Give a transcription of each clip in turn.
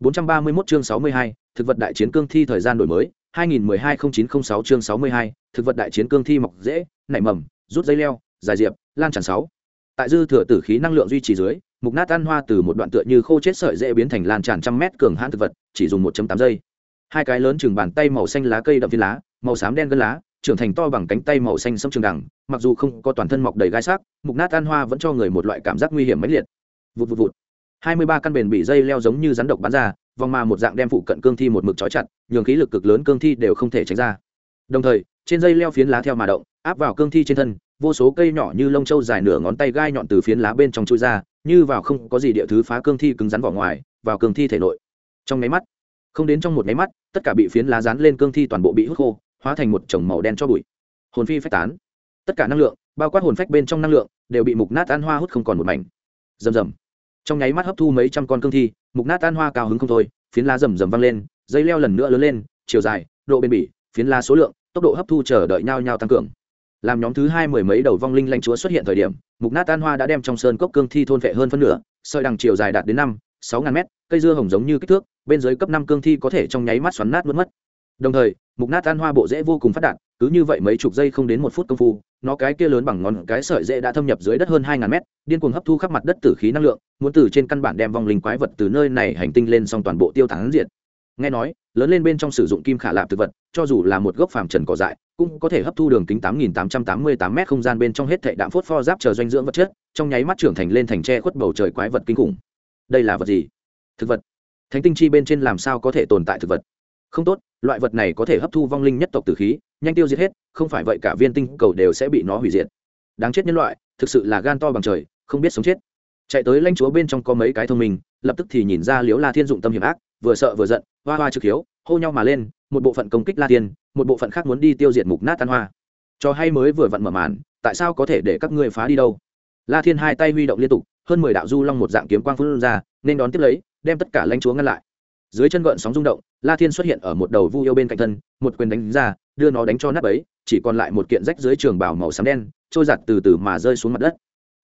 431 chương 62, thực vật đại chiến cương thi thời gian đổi mới 2012-0906 chương 62, thực vật đại chiến cương thi mọc dễ nảy mầm rút dây leo dài diệp lan tràn sáu. Tại dư thừa tử khí năng lượng duy trì dưới mục nát ăn hoa từ một đoạn tựa như khô chết sợi dễ biến thành lan tràn trăm mét cường hãn thực vật chỉ dùng 1.8 giây. Hai cái lớn chừng bàn tay màu xanh lá cây đậm viên lá màu xám đen gân lá trưởng thành to bằng cánh tay màu xanh sẫm trường đẳng mặc dù không có toàn thân mọc đầy gai sắc mục nát ăn hoa vẫn cho người một loại cảm giác nguy hiểm mãnh liệt. Vụt vụt vụt hai mươi ba căn bền bị dây leo giống như rắn độc bắn ra, vòng mà một dạng đem phụ cận cương thi một mực trói chặt, nhường khí lực cực lớn cương thi đều không thể tránh ra. Đồng thời, trên dây leo phiến lá theo mà động, áp vào cương thi trên thân, vô số cây nhỏ như lông trâu dài nửa ngón tay gai nhọn từ phiến lá bên trong chui ra, như vào không có gì địa thứ phá cương thi cứng rắn vỏ ngoài, vào cương thi thể nội. Trong máy mắt, không đến trong một máy mắt, tất cả bị phiến lá dán lên cương thi toàn bộ bị hút khô, hóa thành một chồng màu đen cho bụi. Hồn phi phách tán. Tất cả năng lượng, bao quát hồn phách bên trong năng lượng, đều bị mục nát ăn hoa hút không còn một mảnh. Rầm rầm trong nháy mắt hấp thu mấy trăm con cương thi, mục nát tan hoa cao hứng không thôi, phiến lá rầm rầm văng lên, dây leo lần nữa lớn lên, chiều dài, độ bền bỉ, phiến lá số lượng, tốc độ hấp thu chờ đợi nhau nhau tăng cường. Làm nhóm thứ hai mười mấy đầu vong linh lanh chúa xuất hiện thời điểm, mục nát tan hoa đã đem trong sơn cốc cương thi thôn vệ hơn phân nửa, sợi đằng chiều dài đạt đến năm, sáu ngàn mét, cây dưa hồng giống như kích thước, bên dưới cấp năm cương thi có thể trong nháy mắt xoắn nát mất mất. Đồng thời, mục nát tan hoa bộ dễ vô cùng phát đạt, cứ như vậy mấy chục giây không đến một phút công phu nó cái kia lớn bằng ngón cái sợi dễ đã thâm nhập dưới đất hơn hai ngàn mét, điên cuồng hấp thu khắp mặt đất tử khí năng lượng, muốn từ trên căn bản đem vong linh quái vật từ nơi này hành tinh lên xong toàn bộ tiêu tán diện nghe nói, lớn lên bên trong sử dụng kim khả lạp thực vật, cho dù là một gốc phàm trần cỏ dại, cũng có thể hấp thu đường kính tám nghìn tám trăm tám mươi tám m không gian bên trong hết thệ đạm phốt pho giáp chờ doanh dưỡng vật chất, trong nháy mắt trưởng thành lên thành tre khuất bầu trời quái vật kinh khủng. Đây là vật gì? Thực vật. Thánh tinh chi bên trên làm sao có thể tồn tại thực vật? Không tốt, loại vật này có thể hấp thu vong linh nhất tộc tử khí, nhanh tiêu diệt hết, không phải vậy cả viên tinh cầu đều sẽ bị nó hủy diệt. Đáng chết nhân loại, thực sự là gan to bằng trời, không biết sống chết. Chạy tới lãnh chúa bên trong có mấy cái thông minh, lập tức thì nhìn ra liếu la thiên dụng tâm hiểm ác, vừa sợ vừa giận, hoa hoa trực hiếu, hô nhau mà lên, một bộ phận công kích la tiên một bộ phận khác muốn đi tiêu diệt mục nát tan hoa. Cho hay mới vừa vặn mở màn, tại sao có thể để các ngươi phá đi đâu? La thiên hai tay huy động liên tục, hơn mười đạo du long một dạng kiếm quang phun ra, nên đón tiếp lấy, đem tất cả lãnh chúa ngăn lại dưới chân gợn sóng rung động, la thiên xuất hiện ở một đầu vu yêu bên cạnh thân, một quyền đánh ra, đưa nó đánh cho nắp ấy chỉ còn lại một kiện rách dưới trường bảo màu xám đen, trôi giặt từ từ mà rơi xuống mặt đất.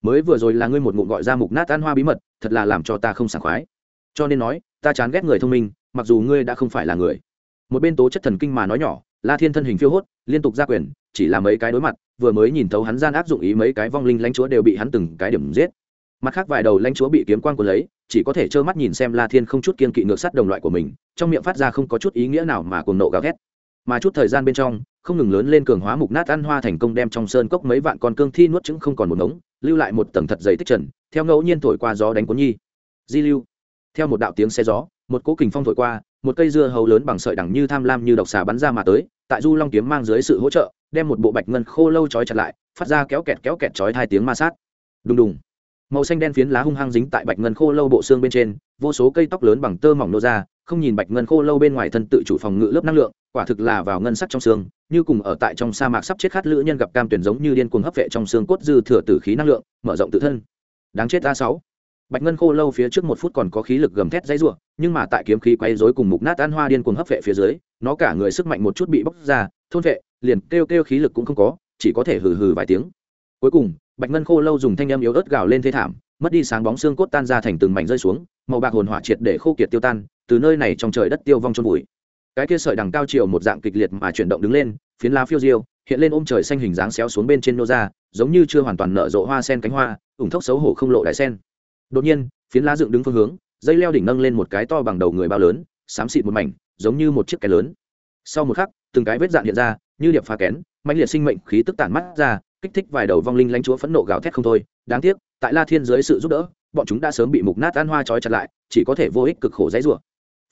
Mới vừa rồi là ngươi một ngụm gọi ra mục nát tan hoa bí mật, thật là làm cho ta không sảng khoái. Cho nên nói, ta chán ghét người thông minh, mặc dù ngươi đã không phải là người. Một bên tố chất thần kinh mà nói nhỏ, la thiên thân hình phiêu hốt, liên tục ra quyền, chỉ là mấy cái đối mặt, vừa mới nhìn thấu hắn gian áp dụng ý mấy cái vong linh lãnh chúa đều bị hắn từng cái điểm giết mặt khác vài đầu lãnh chúa bị kiếm quan của lấy, chỉ có thể trơ mắt nhìn xem la thiên không chút kiên kỵ ngược sát đồng loại của mình, trong miệng phát ra không có chút ý nghĩa nào mà cuồng nộ gào ghét mà chút thời gian bên trong, không ngừng lớn lên cường hóa mục nát ăn hoa thành công đem trong sơn cốc mấy vạn con cương thi nuốt trứng không còn một ngống, lưu lại một tầng thật dày tích trần, theo ngẫu nhiên thổi qua gió đánh cuốn nhi. Di lưu, theo một đạo tiếng xe gió, một cỗ kình phong thổi qua, một cây dưa hấu lớn bằng sợi đẳng như tham lam như độc xà bắn ra mà tới, tại du long kiếm mang dưới sự hỗ trợ, đem một bộ bạch ngân khô lâu trói chặt lại, phát ra kéo kẹt kéo kẹt chói hai tiếng ma sát. Đùng đùng màu xanh đen phiến lá hung hăng dính tại bạch ngân khô lâu bộ xương bên trên, vô số cây tóc lớn bằng tơ mỏng nô ra, không nhìn bạch ngân khô lâu bên ngoài thân tự chủ phòng ngự lớp năng lượng, quả thực là vào ngân sắc trong xương, như cùng ở tại trong sa mạc sắp chết khát lữ nhân gặp cam tuyển giống như điên cuồng hấp vệ trong xương cốt dư thừa tử khí năng lượng, mở rộng tự thân. Đáng chết a sáu. Bạch ngân khô lâu phía trước một phút còn có khí lực gầm thét dãy rủa, nhưng mà tại kiếm khí quay rối cùng mục nát an hoa điên cuồng hấp vệ phía dưới, nó cả người sức mạnh một chút bị bóc ra, thôn vệ, liền kêu kêu khí lực cũng không có, chỉ có thể hừ hừ vài tiếng. Cuối cùng bạch ngân khô lâu dùng thanh âm yếu ớt gào lên thê thảm, mất đi sáng bóng xương cốt tan ra thành từng mảnh rơi xuống, màu bạc hồn hỏa triệt để khô kiệt tiêu tan, từ nơi này trong trời đất tiêu vong trôn vùi cái kia sợi đằng cao chiều một dạng kịch liệt mà chuyển động đứng lên, phiến lá phiêu diêu, hiện lên ôm trời xanh hình dáng xéo xuống bên trên nô ra, giống như chưa hoàn toàn nở rộ hoa sen cánh hoa, ủng thốc xấu hổ không lộ đại sen. Đột nhiên, phiến lá dựng đứng phương hướng, dây leo đỉnh nâng lên một cái to bằng đầu người bao lớn, xám xịt một mảnh, giống như một chiếc cái lớn. Sau một khắc, từng cái vết dạn hiện ra, như điệp phá kén mạnh liệt sinh mệnh khí tức tản mắt ra, kích thích vài đầu vong linh lãnh chúa phẫn nộ gào thét không thôi. Đáng tiếc, tại la thiên dưới sự giúp đỡ, bọn chúng đã sớm bị mục nát an hoa trói chặt lại, chỉ có thể vô ích cực khổ dãy rủa.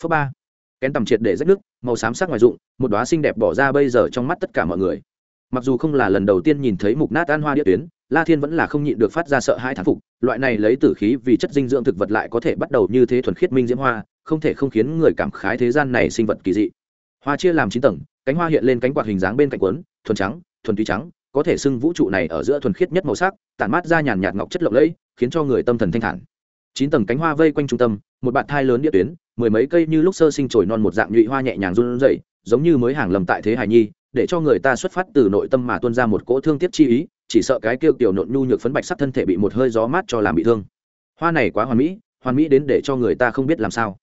Phớ ba. Kén tầm triệt để rách nước màu xám sắc ngoài dụng một đoá xinh đẹp bỏ ra bây giờ trong mắt tất cả mọi người. Mặc dù không là lần đầu tiên nhìn thấy mục nát an hoa địa tuyến, la thiên vẫn là không nhịn được phát ra sợ hai thán phục, loại này lấy tử khí vì chất dinh dưỡng thực vật lại có thể bắt đầu như thế thuần khiết minh diễm hoa, không thể không khiến người cảm khái thế gian này sinh vật kỳ dị. Hoa chia làm chín tầng, cánh hoa hiện lên cánh quạt hình dáng bên cạnh quấn thuần trắng, thuần túy trắng, có thể xưng vũ trụ này ở giữa thuần khiết nhất màu sắc, tản mát ra nhàn nhạt ngọc chất lộng lẫy, khiến cho người tâm thần thanh thản. Chín tầng cánh hoa vây quanh trung tâm, một bạt thai lớn địa tuyến, mười mấy cây như lúc sơ sinh trồi non một dạng nhụy hoa nhẹ nhàng run rẩy, giống như mới hàng lầm tại thế hài nhi, để cho người ta xuất phát từ nội tâm mà tuôn ra một cỗ thương tiếc chi ý, chỉ sợ cái kêu tiểu nộn nhu nhược phấn bạch sắc thân thể bị một hơi gió mát cho làm bị thương. Hoa này quá hoàn mỹ hoàn mỹ đến để cho người ta không biết làm sao.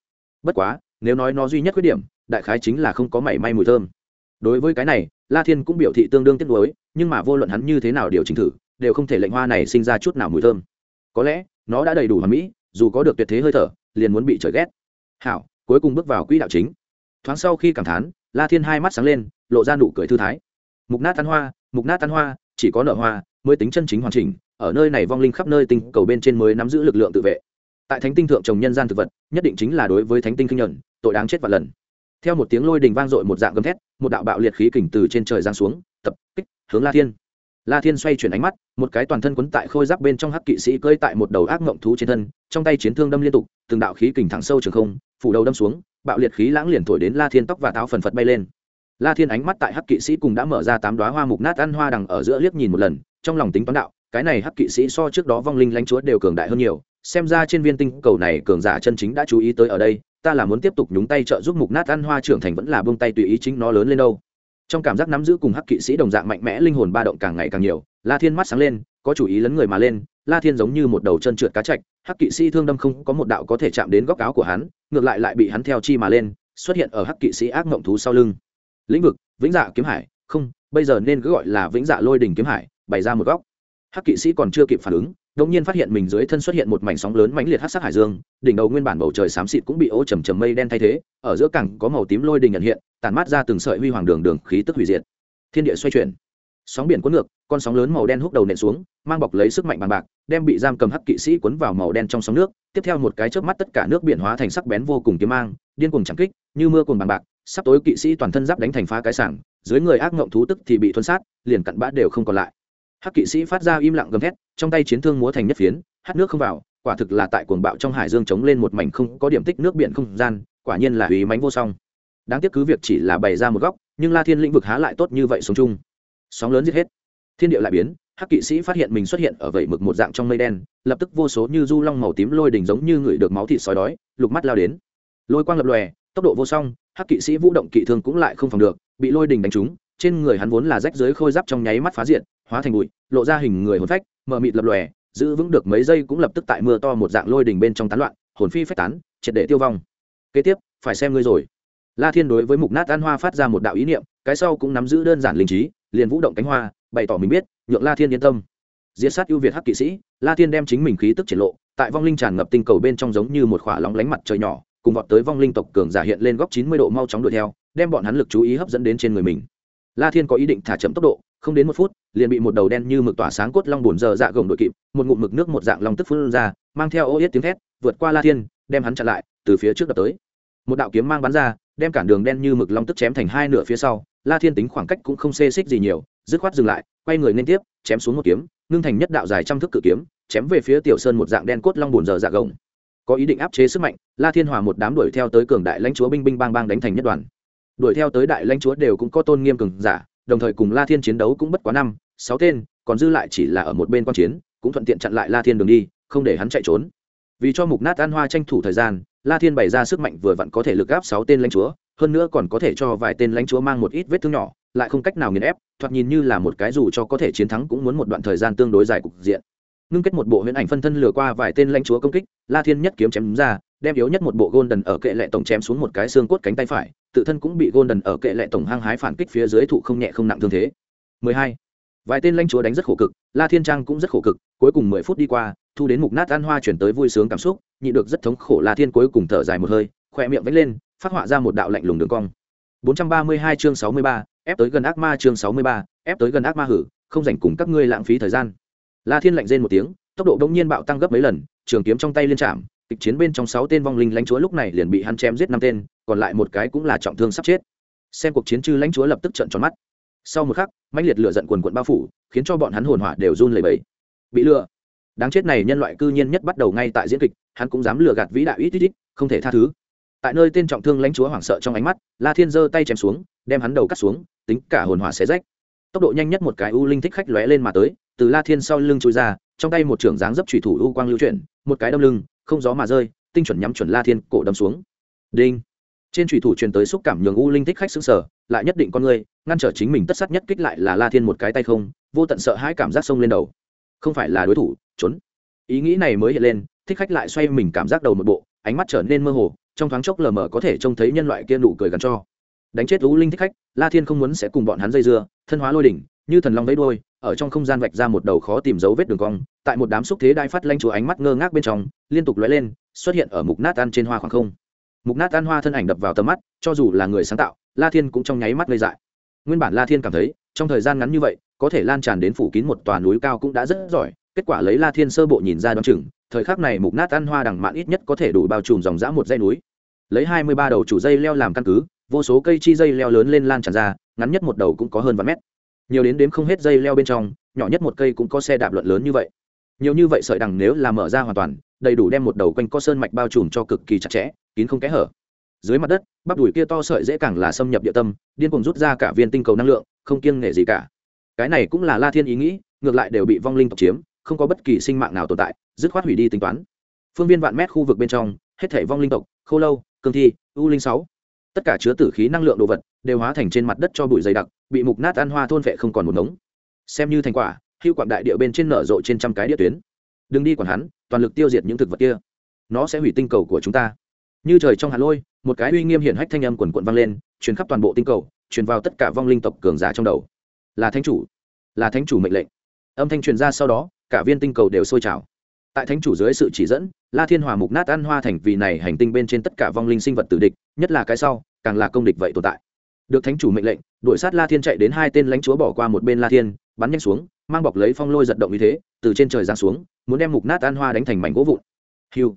Bất quá, nếu nói nó duy nhất khuyết điểm, đại khái chính là không có mảy may mùi thơm. Đối với cái này la thiên cũng biểu thị tương đương tiếc nuối, nhưng mà vô luận hắn như thế nào điều chỉnh thử, đều không thể lệnh hoa này sinh ra chút nào mùi thơm. Có lẽ, nó đã đầy đủ hoàn mỹ, dù có được tuyệt thế hơi thở, liền muốn bị trời ghét. Hảo, cuối cùng bước vào quỹ đạo chính. Thoáng sau khi cảm thán, la thiên hai mắt sáng lên, lộ ra nụ cười thư thái. Mục nát tan hoa, mục nát tan hoa, chỉ có nở hoa mới tính chân chính hoàn chỉnh, ở nơi này vong linh khắp nơi tinh cầu bên trên mới nắm giữ lực lượng tự vệ. Tại thánh tinh thượng trồng nhân gian thực vật, nhất định chính là đối với thánh tinh kinh nhuận, tội đáng chết và lần theo một tiếng lôi đình vang dội một dạng gầm thét, một đạo bạo liệt khí kình từ trên trời giáng xuống, tập kích, hướng la thiên. La thiên xoay chuyển ánh mắt, một cái toàn thân quấn tại khôi giáp bên trong hắc kỵ sĩ cơi tại một đầu ác ngộng thú trên thân, trong tay chiến thương đâm liên tục, từng đạo khí kình thẳng sâu trường không, phủ đầu đâm xuống, bạo liệt khí lãng liền thổi đến la thiên tóc và táo phần phật bay lên. La thiên ánh mắt tại hắc kỵ sĩ cùng đã mở ra tám đoá hoa mục nát ăn hoa đằng ở giữa liếc nhìn một lần, trong lòng tính toán đạo, cái này hắc kỵ sĩ so trước đó vong linh lãnh chúa đều cường đại hơn nhiều, xem ra trên viên tinh cầu này cường giả chân chính đã chú ý tới ở đây ta là muốn tiếp tục nhúng tay trợ giúp mục nát ăn hoa trưởng thành vẫn là buông tay tùy ý chính nó lớn lên đâu. Trong cảm giác nắm giữ cùng hắc kỵ sĩ đồng dạng mạnh mẽ linh hồn ba động càng ngày càng nhiều, la thiên mắt sáng lên, có chủ ý lấn người mà lên, la thiên giống như một đầu chân trượt cá chạch, hắc kỵ sĩ thương đâm không có một đạo có thể chạm đến góc áo của hắn, ngược lại lại bị hắn theo chi mà lên, xuất hiện ở hắc kỵ sĩ ác mộng thú sau lưng. Lĩnh vực, vĩnh dạ kiếm hải, không, bây giờ nên cứ gọi là vĩnh dạ lôi đỉnh kiếm hải, bày ra một góc. Hắc kỵ sĩ còn chưa kịp phản ứng đột nhiên phát hiện mình dưới thân xuất hiện một mảnh sóng lớn mãnh liệt hắc sắc hải dương, đỉnh đầu nguyên bản bầu trời xám xịt cũng bị ô trầm trầm mây đen thay thế, ở giữa cảng có màu tím lôi đình nhận hiện, tản mát ra từng sợi huy hoàng đường đường khí tức hủy diệt. Thiên địa xoay chuyển, sóng biển cuốn ngược, con sóng lớn màu đen húc đầu nện xuống, mang bọc lấy sức mạnh bằng bạc, đem bị giam cầm hắc kỵ sĩ cuốn vào màu đen trong sóng nước, tiếp theo một cái chớp mắt tất cả nước biển hóa thành sắc bén vô cùng kiếm mang, điên cuồng chẳng kích, như mưa cuồng bằng bạc, sắp tối kỵ sĩ toàn thân giáp đánh thành phá cái sảng, dưới người ác ngộng thú tức thì bị thuần sát, liền cặn bã đều không còn lại hắc kỵ sĩ phát ra im lặng gầm thét, trong tay chiến thương múa thành nhất phiến hát nước không vào, quả thực là tại cuồng bạo trong hải dương chống lên một mảnh không có điểm tích nước biển không gian, quả nhiên là hủy mánh vô song. Đáng tiếc cứ việc chỉ là bày ra một góc, nhưng la thiên lĩnh vực há lại tốt như vậy sống chung. Sóng lớn giết hết. Thiên địa lại biến, hắc kỵ sĩ phát hiện mình xuất hiện ở vậy mực một dạng trong mây đen, lập tức vô số như du long màu tím lôi đỉnh giống như người được máu thịt sói đói, lục mắt lao đến. Lôi quang lập lòe, tốc độ vô song, hắc kỵ sĩ vũ động kỵ thương cũng lại không phòng được, bị lôi đỉnh đánh trúng, trên người hắn vốn là rách dưới khôi giáp trong nháy mắt phá diện hóa thành bụi, lộ ra hình người hồn phách, mờ mịt lập lòe, giữ vững được mấy giây cũng lập tức tại mưa to một dạng lôi đỉnh bên trong tán loạn, hồn phi phách tán, triệt để tiêu vong. Kế tiếp, phải xem ngươi rồi. La thiên đối với mục nát an hoa phát ra một đạo ý niệm, cái sau cũng nắm giữ đơn giản linh trí, liền vũ động cánh hoa, bày tỏ mình biết, nhượng la thiên yên tâm. Diệt sát ưu việt hắc kỵ sĩ, la thiên đem chính mình khí tức triển lộ, tại vong linh tràn ngập tinh cầu bên trong giống như một khỏa lóng lánh mặt trời nhỏ, cùng vọt tới vong linh tộc cường giả hiện lên góc chín mươi độ mau chóng đuổi theo, đem bọn hắn lực chú ý hấp dẫn đến trên người mình. La thiên có ý định thả chậm tốc độ, không đến một phút liền bị một đầu đen như mực tỏa sáng cốt long bùn giờ dạ gồng đội kịp, một ngụm mực nước một dạng long tức phun ra, mang theo ô yết tiếng thét, vượt qua la thiên, đem hắn chặn lại, từ phía trước đập tới. Một đạo kiếm mang bắn ra, đem cản đường đen như mực long tức chém thành hai nửa phía sau, la thiên tính khoảng cách cũng không xê xích gì nhiều, dứt khoát dừng lại, quay người liên tiếp, chém xuống một kiếm, ngưng thành nhất đạo dài trăm thước cự kiếm, chém về phía tiểu sơn một dạng đen cốt long bùn giờ dạ gồng. Có ý định áp chế sức mạnh, la thiên hòa một đám đuổi theo tới cường đại lãnh chúa binh binh bang bang đánh thành nhất đoàn. Đuổi theo tới đại lãnh chúa đều cũng có tôn nghiêm cường giả, đồng thời cùng la thiên chiến đấu cũng bất quá năm sáu tên, còn dư lại chỉ là ở một bên quan chiến, cũng thuận tiện chặn lại la thiên đường đi, không để hắn chạy trốn. Vì cho mục nát an hoa tranh thủ thời gian, la thiên bày ra sức mạnh vừa vặn có thể lực gáp sáu tên lãnh chúa, hơn nữa còn có thể cho vài tên lãnh chúa mang một ít vết thương nhỏ, lại không cách nào nghiền ép, thoạt nhìn như là một cái dù cho có thể chiến thắng cũng muốn một đoạn thời gian tương đối dài cục diện. Ngưng kết một bộ huyễn ảnh phân thân lừa qua vài tên lãnh chúa công kích, la thiên nhất kiếm chém ra, đem yếu nhất một bộ golden ở kệ lệ tổng chém xuống một cái xương cốt cánh tay phải, tự thân cũng bị golden ở kệ lệ tổng hăng hái phản kích phía dưới thụ không nhẹ không nặng thương thế. 12 vài tên lãnh chúa đánh rất khổ cực la thiên trang cũng rất khổ cực cuối cùng 10 phút đi qua thu đến mục nát ăn hoa chuyển tới vui sướng cảm xúc nhị được rất thống khổ la thiên cuối cùng thở dài một hơi khỏe miệng vẫy lên phát họa ra một đạo lạnh lùng đường cong. 432 chương 63, ép tới gần ác ma chương 63, ép tới gần ác ma hử không dành cùng các ngươi lãng phí thời gian. La thiên lạnh rên một tiếng tốc độ đông nhiên bạo tăng gấp mấy lần trường kiếm trong tay liên chạm kịch chiến bên trong sáu tên vong linh lãnh chúa lúc này liền bị hắn chém giết năm tên còn lại một cái cũng là trọng thương sắp chết. Xem cuộc chiến chư lãnh chúa lập tức trợn tròn mắt sau một khắc, mãnh liệt lửa giận quần quận bao phủ, khiến cho bọn hắn hồn hỏa đều run lẩy bẩy. Bị lừa. Đáng chết này nhân loại cư nhiên nhất bắt đầu ngay tại diễn kịch, hắn cũng dám lừa gạt vĩ đại ít ít ít, không thể tha thứ. Tại nơi tên trọng thương lãnh chúa hoảng sợ trong ánh mắt, la thiên giơ tay chém xuống, đem hắn đầu cắt xuống, tính cả hồn hỏa xé rách. Tốc độ nhanh nhất một cái u linh thích khách lóe lên mà tới, từ la thiên sau lưng chui ra, trong tay một trưởng dáng dấp thủy thủ u quang lưu chuyển, một cái đâm lưng, không gió mà rơi, tinh chuẩn nhắm chuẩn la thiên cổ đâm xuống. Đinh. Trên thủy thủ truyền tới xúc cảm nhường u linh thích khách xứng sở lại nhất định con người ngăn trở chính mình tất sát nhất kích lại là la thiên một cái tay không, vô tận sợ hãi cảm giác sông lên đầu. Không phải là đối thủ, trốn. Ý nghĩ này mới hiện lên, thích khách lại xoay mình cảm giác đầu một bộ, ánh mắt trở nên mơ hồ, trong thoáng chốc lờ mờ có thể trông thấy nhân loại kia nụ cười gắn cho. Đánh chết lũ linh thích khách, la thiên không muốn sẽ cùng bọn hắn dây dưa, thân hóa lôi đỉnh, như thần long vẫy đôi ở trong không gian vạch ra một đầu khó tìm dấu vết đường cong, tại một đám xúc thế đai phát lanh chúa ánh mắt ngơ ngác bên trong, liên tục lóe lên, xuất hiện ở mục nát ăn trên hoa khoảng không. Mục nát ăn hoa thân ảnh đập vào tầm mắt, cho dù là người sáng tạo, la thiên cũng trong nháy mắt gây dại nguyên bản la thiên cảm thấy, trong thời gian ngắn như vậy, có thể lan tràn đến phủ kín một tòa núi cao cũng đã rất giỏi. Kết quả lấy la thiên sơ bộ nhìn ra đ o chừng, thời khắc này mục nát ăn hoa đằng mạn ít nhất có thể đủ bao trùm dòng dã một dây núi. Lấy hai mươi ba đầu chủ dây leo làm căn cứ, vô số cây chi dây leo lớn lên lan tràn ra, ngắn nhất một đầu cũng có hơn vài mét. Nhiều đến đếm không hết dây leo bên trong, nhỏ nhất một cây cũng có xe đạp luận lớn như vậy. Nhiều như vậy sợi đằng nếu là mở ra hoàn toàn, đầy đủ đem một đầu quanh co sơn mạch bao trùm cho cực kỳ chặt chẽ, kín không kẽ hở dưới mặt đất, bắp đùi kia to sợi dễ càng là xâm nhập địa tâm, điên cùng rút ra cả viên tinh cầu năng lượng, không kiêng nể gì cả. Cái này cũng là la thiên ý nghĩ, ngược lại đều bị vong linh tộc chiếm, không có bất kỳ sinh mạng nào tồn tại, dứt khoát hủy đi tính toán. Phương viên vạn mét khu vực bên trong, hết thể vong linh tộc, khô lâu, cương thi, u linh sáu, tất cả chứa tử khí năng lượng đồ vật, đều hóa thành trên mặt đất cho bụi dày đặc, bị mục nát ăn hoa thôn vệ không còn một ngống. Xem như thành quả, hưu quảng đại địa bên trên nở rộ trên trăm cái địa tuyến. Đừng đi còn hắn, toàn lực tiêu diệt những thực vật kia. Nó sẽ hủy tinh cầu của chúng ta. Như trời trong hà lôi một cái uy nghiêm hiển hách thanh âm quần quận vang lên, truyền khắp toàn bộ tinh cầu, truyền vào tất cả vong linh tộc cường giả trong đầu. Là thánh chủ, là thánh chủ mệnh lệnh. Âm thanh truyền ra sau đó, cả viên tinh cầu đều sôi trào. Tại thánh chủ dưới sự chỉ dẫn, la thiên hòa mục nát ăn hoa thành vì này hành tinh bên trên tất cả vong linh sinh vật tử địch, nhất là cái sau, càng là công địch vậy tồn tại. Được thánh chủ mệnh lệnh, đuổi sát la thiên chạy đến hai tên lãnh chúa bỏ qua một bên la thiên, bắn nhanh xuống, mang bọc lấy phong lôi giật động như thế, từ trên trời giáng xuống, muốn đem mục nát ăn hoa đánh thành mảnh gỗ vụn. Hiu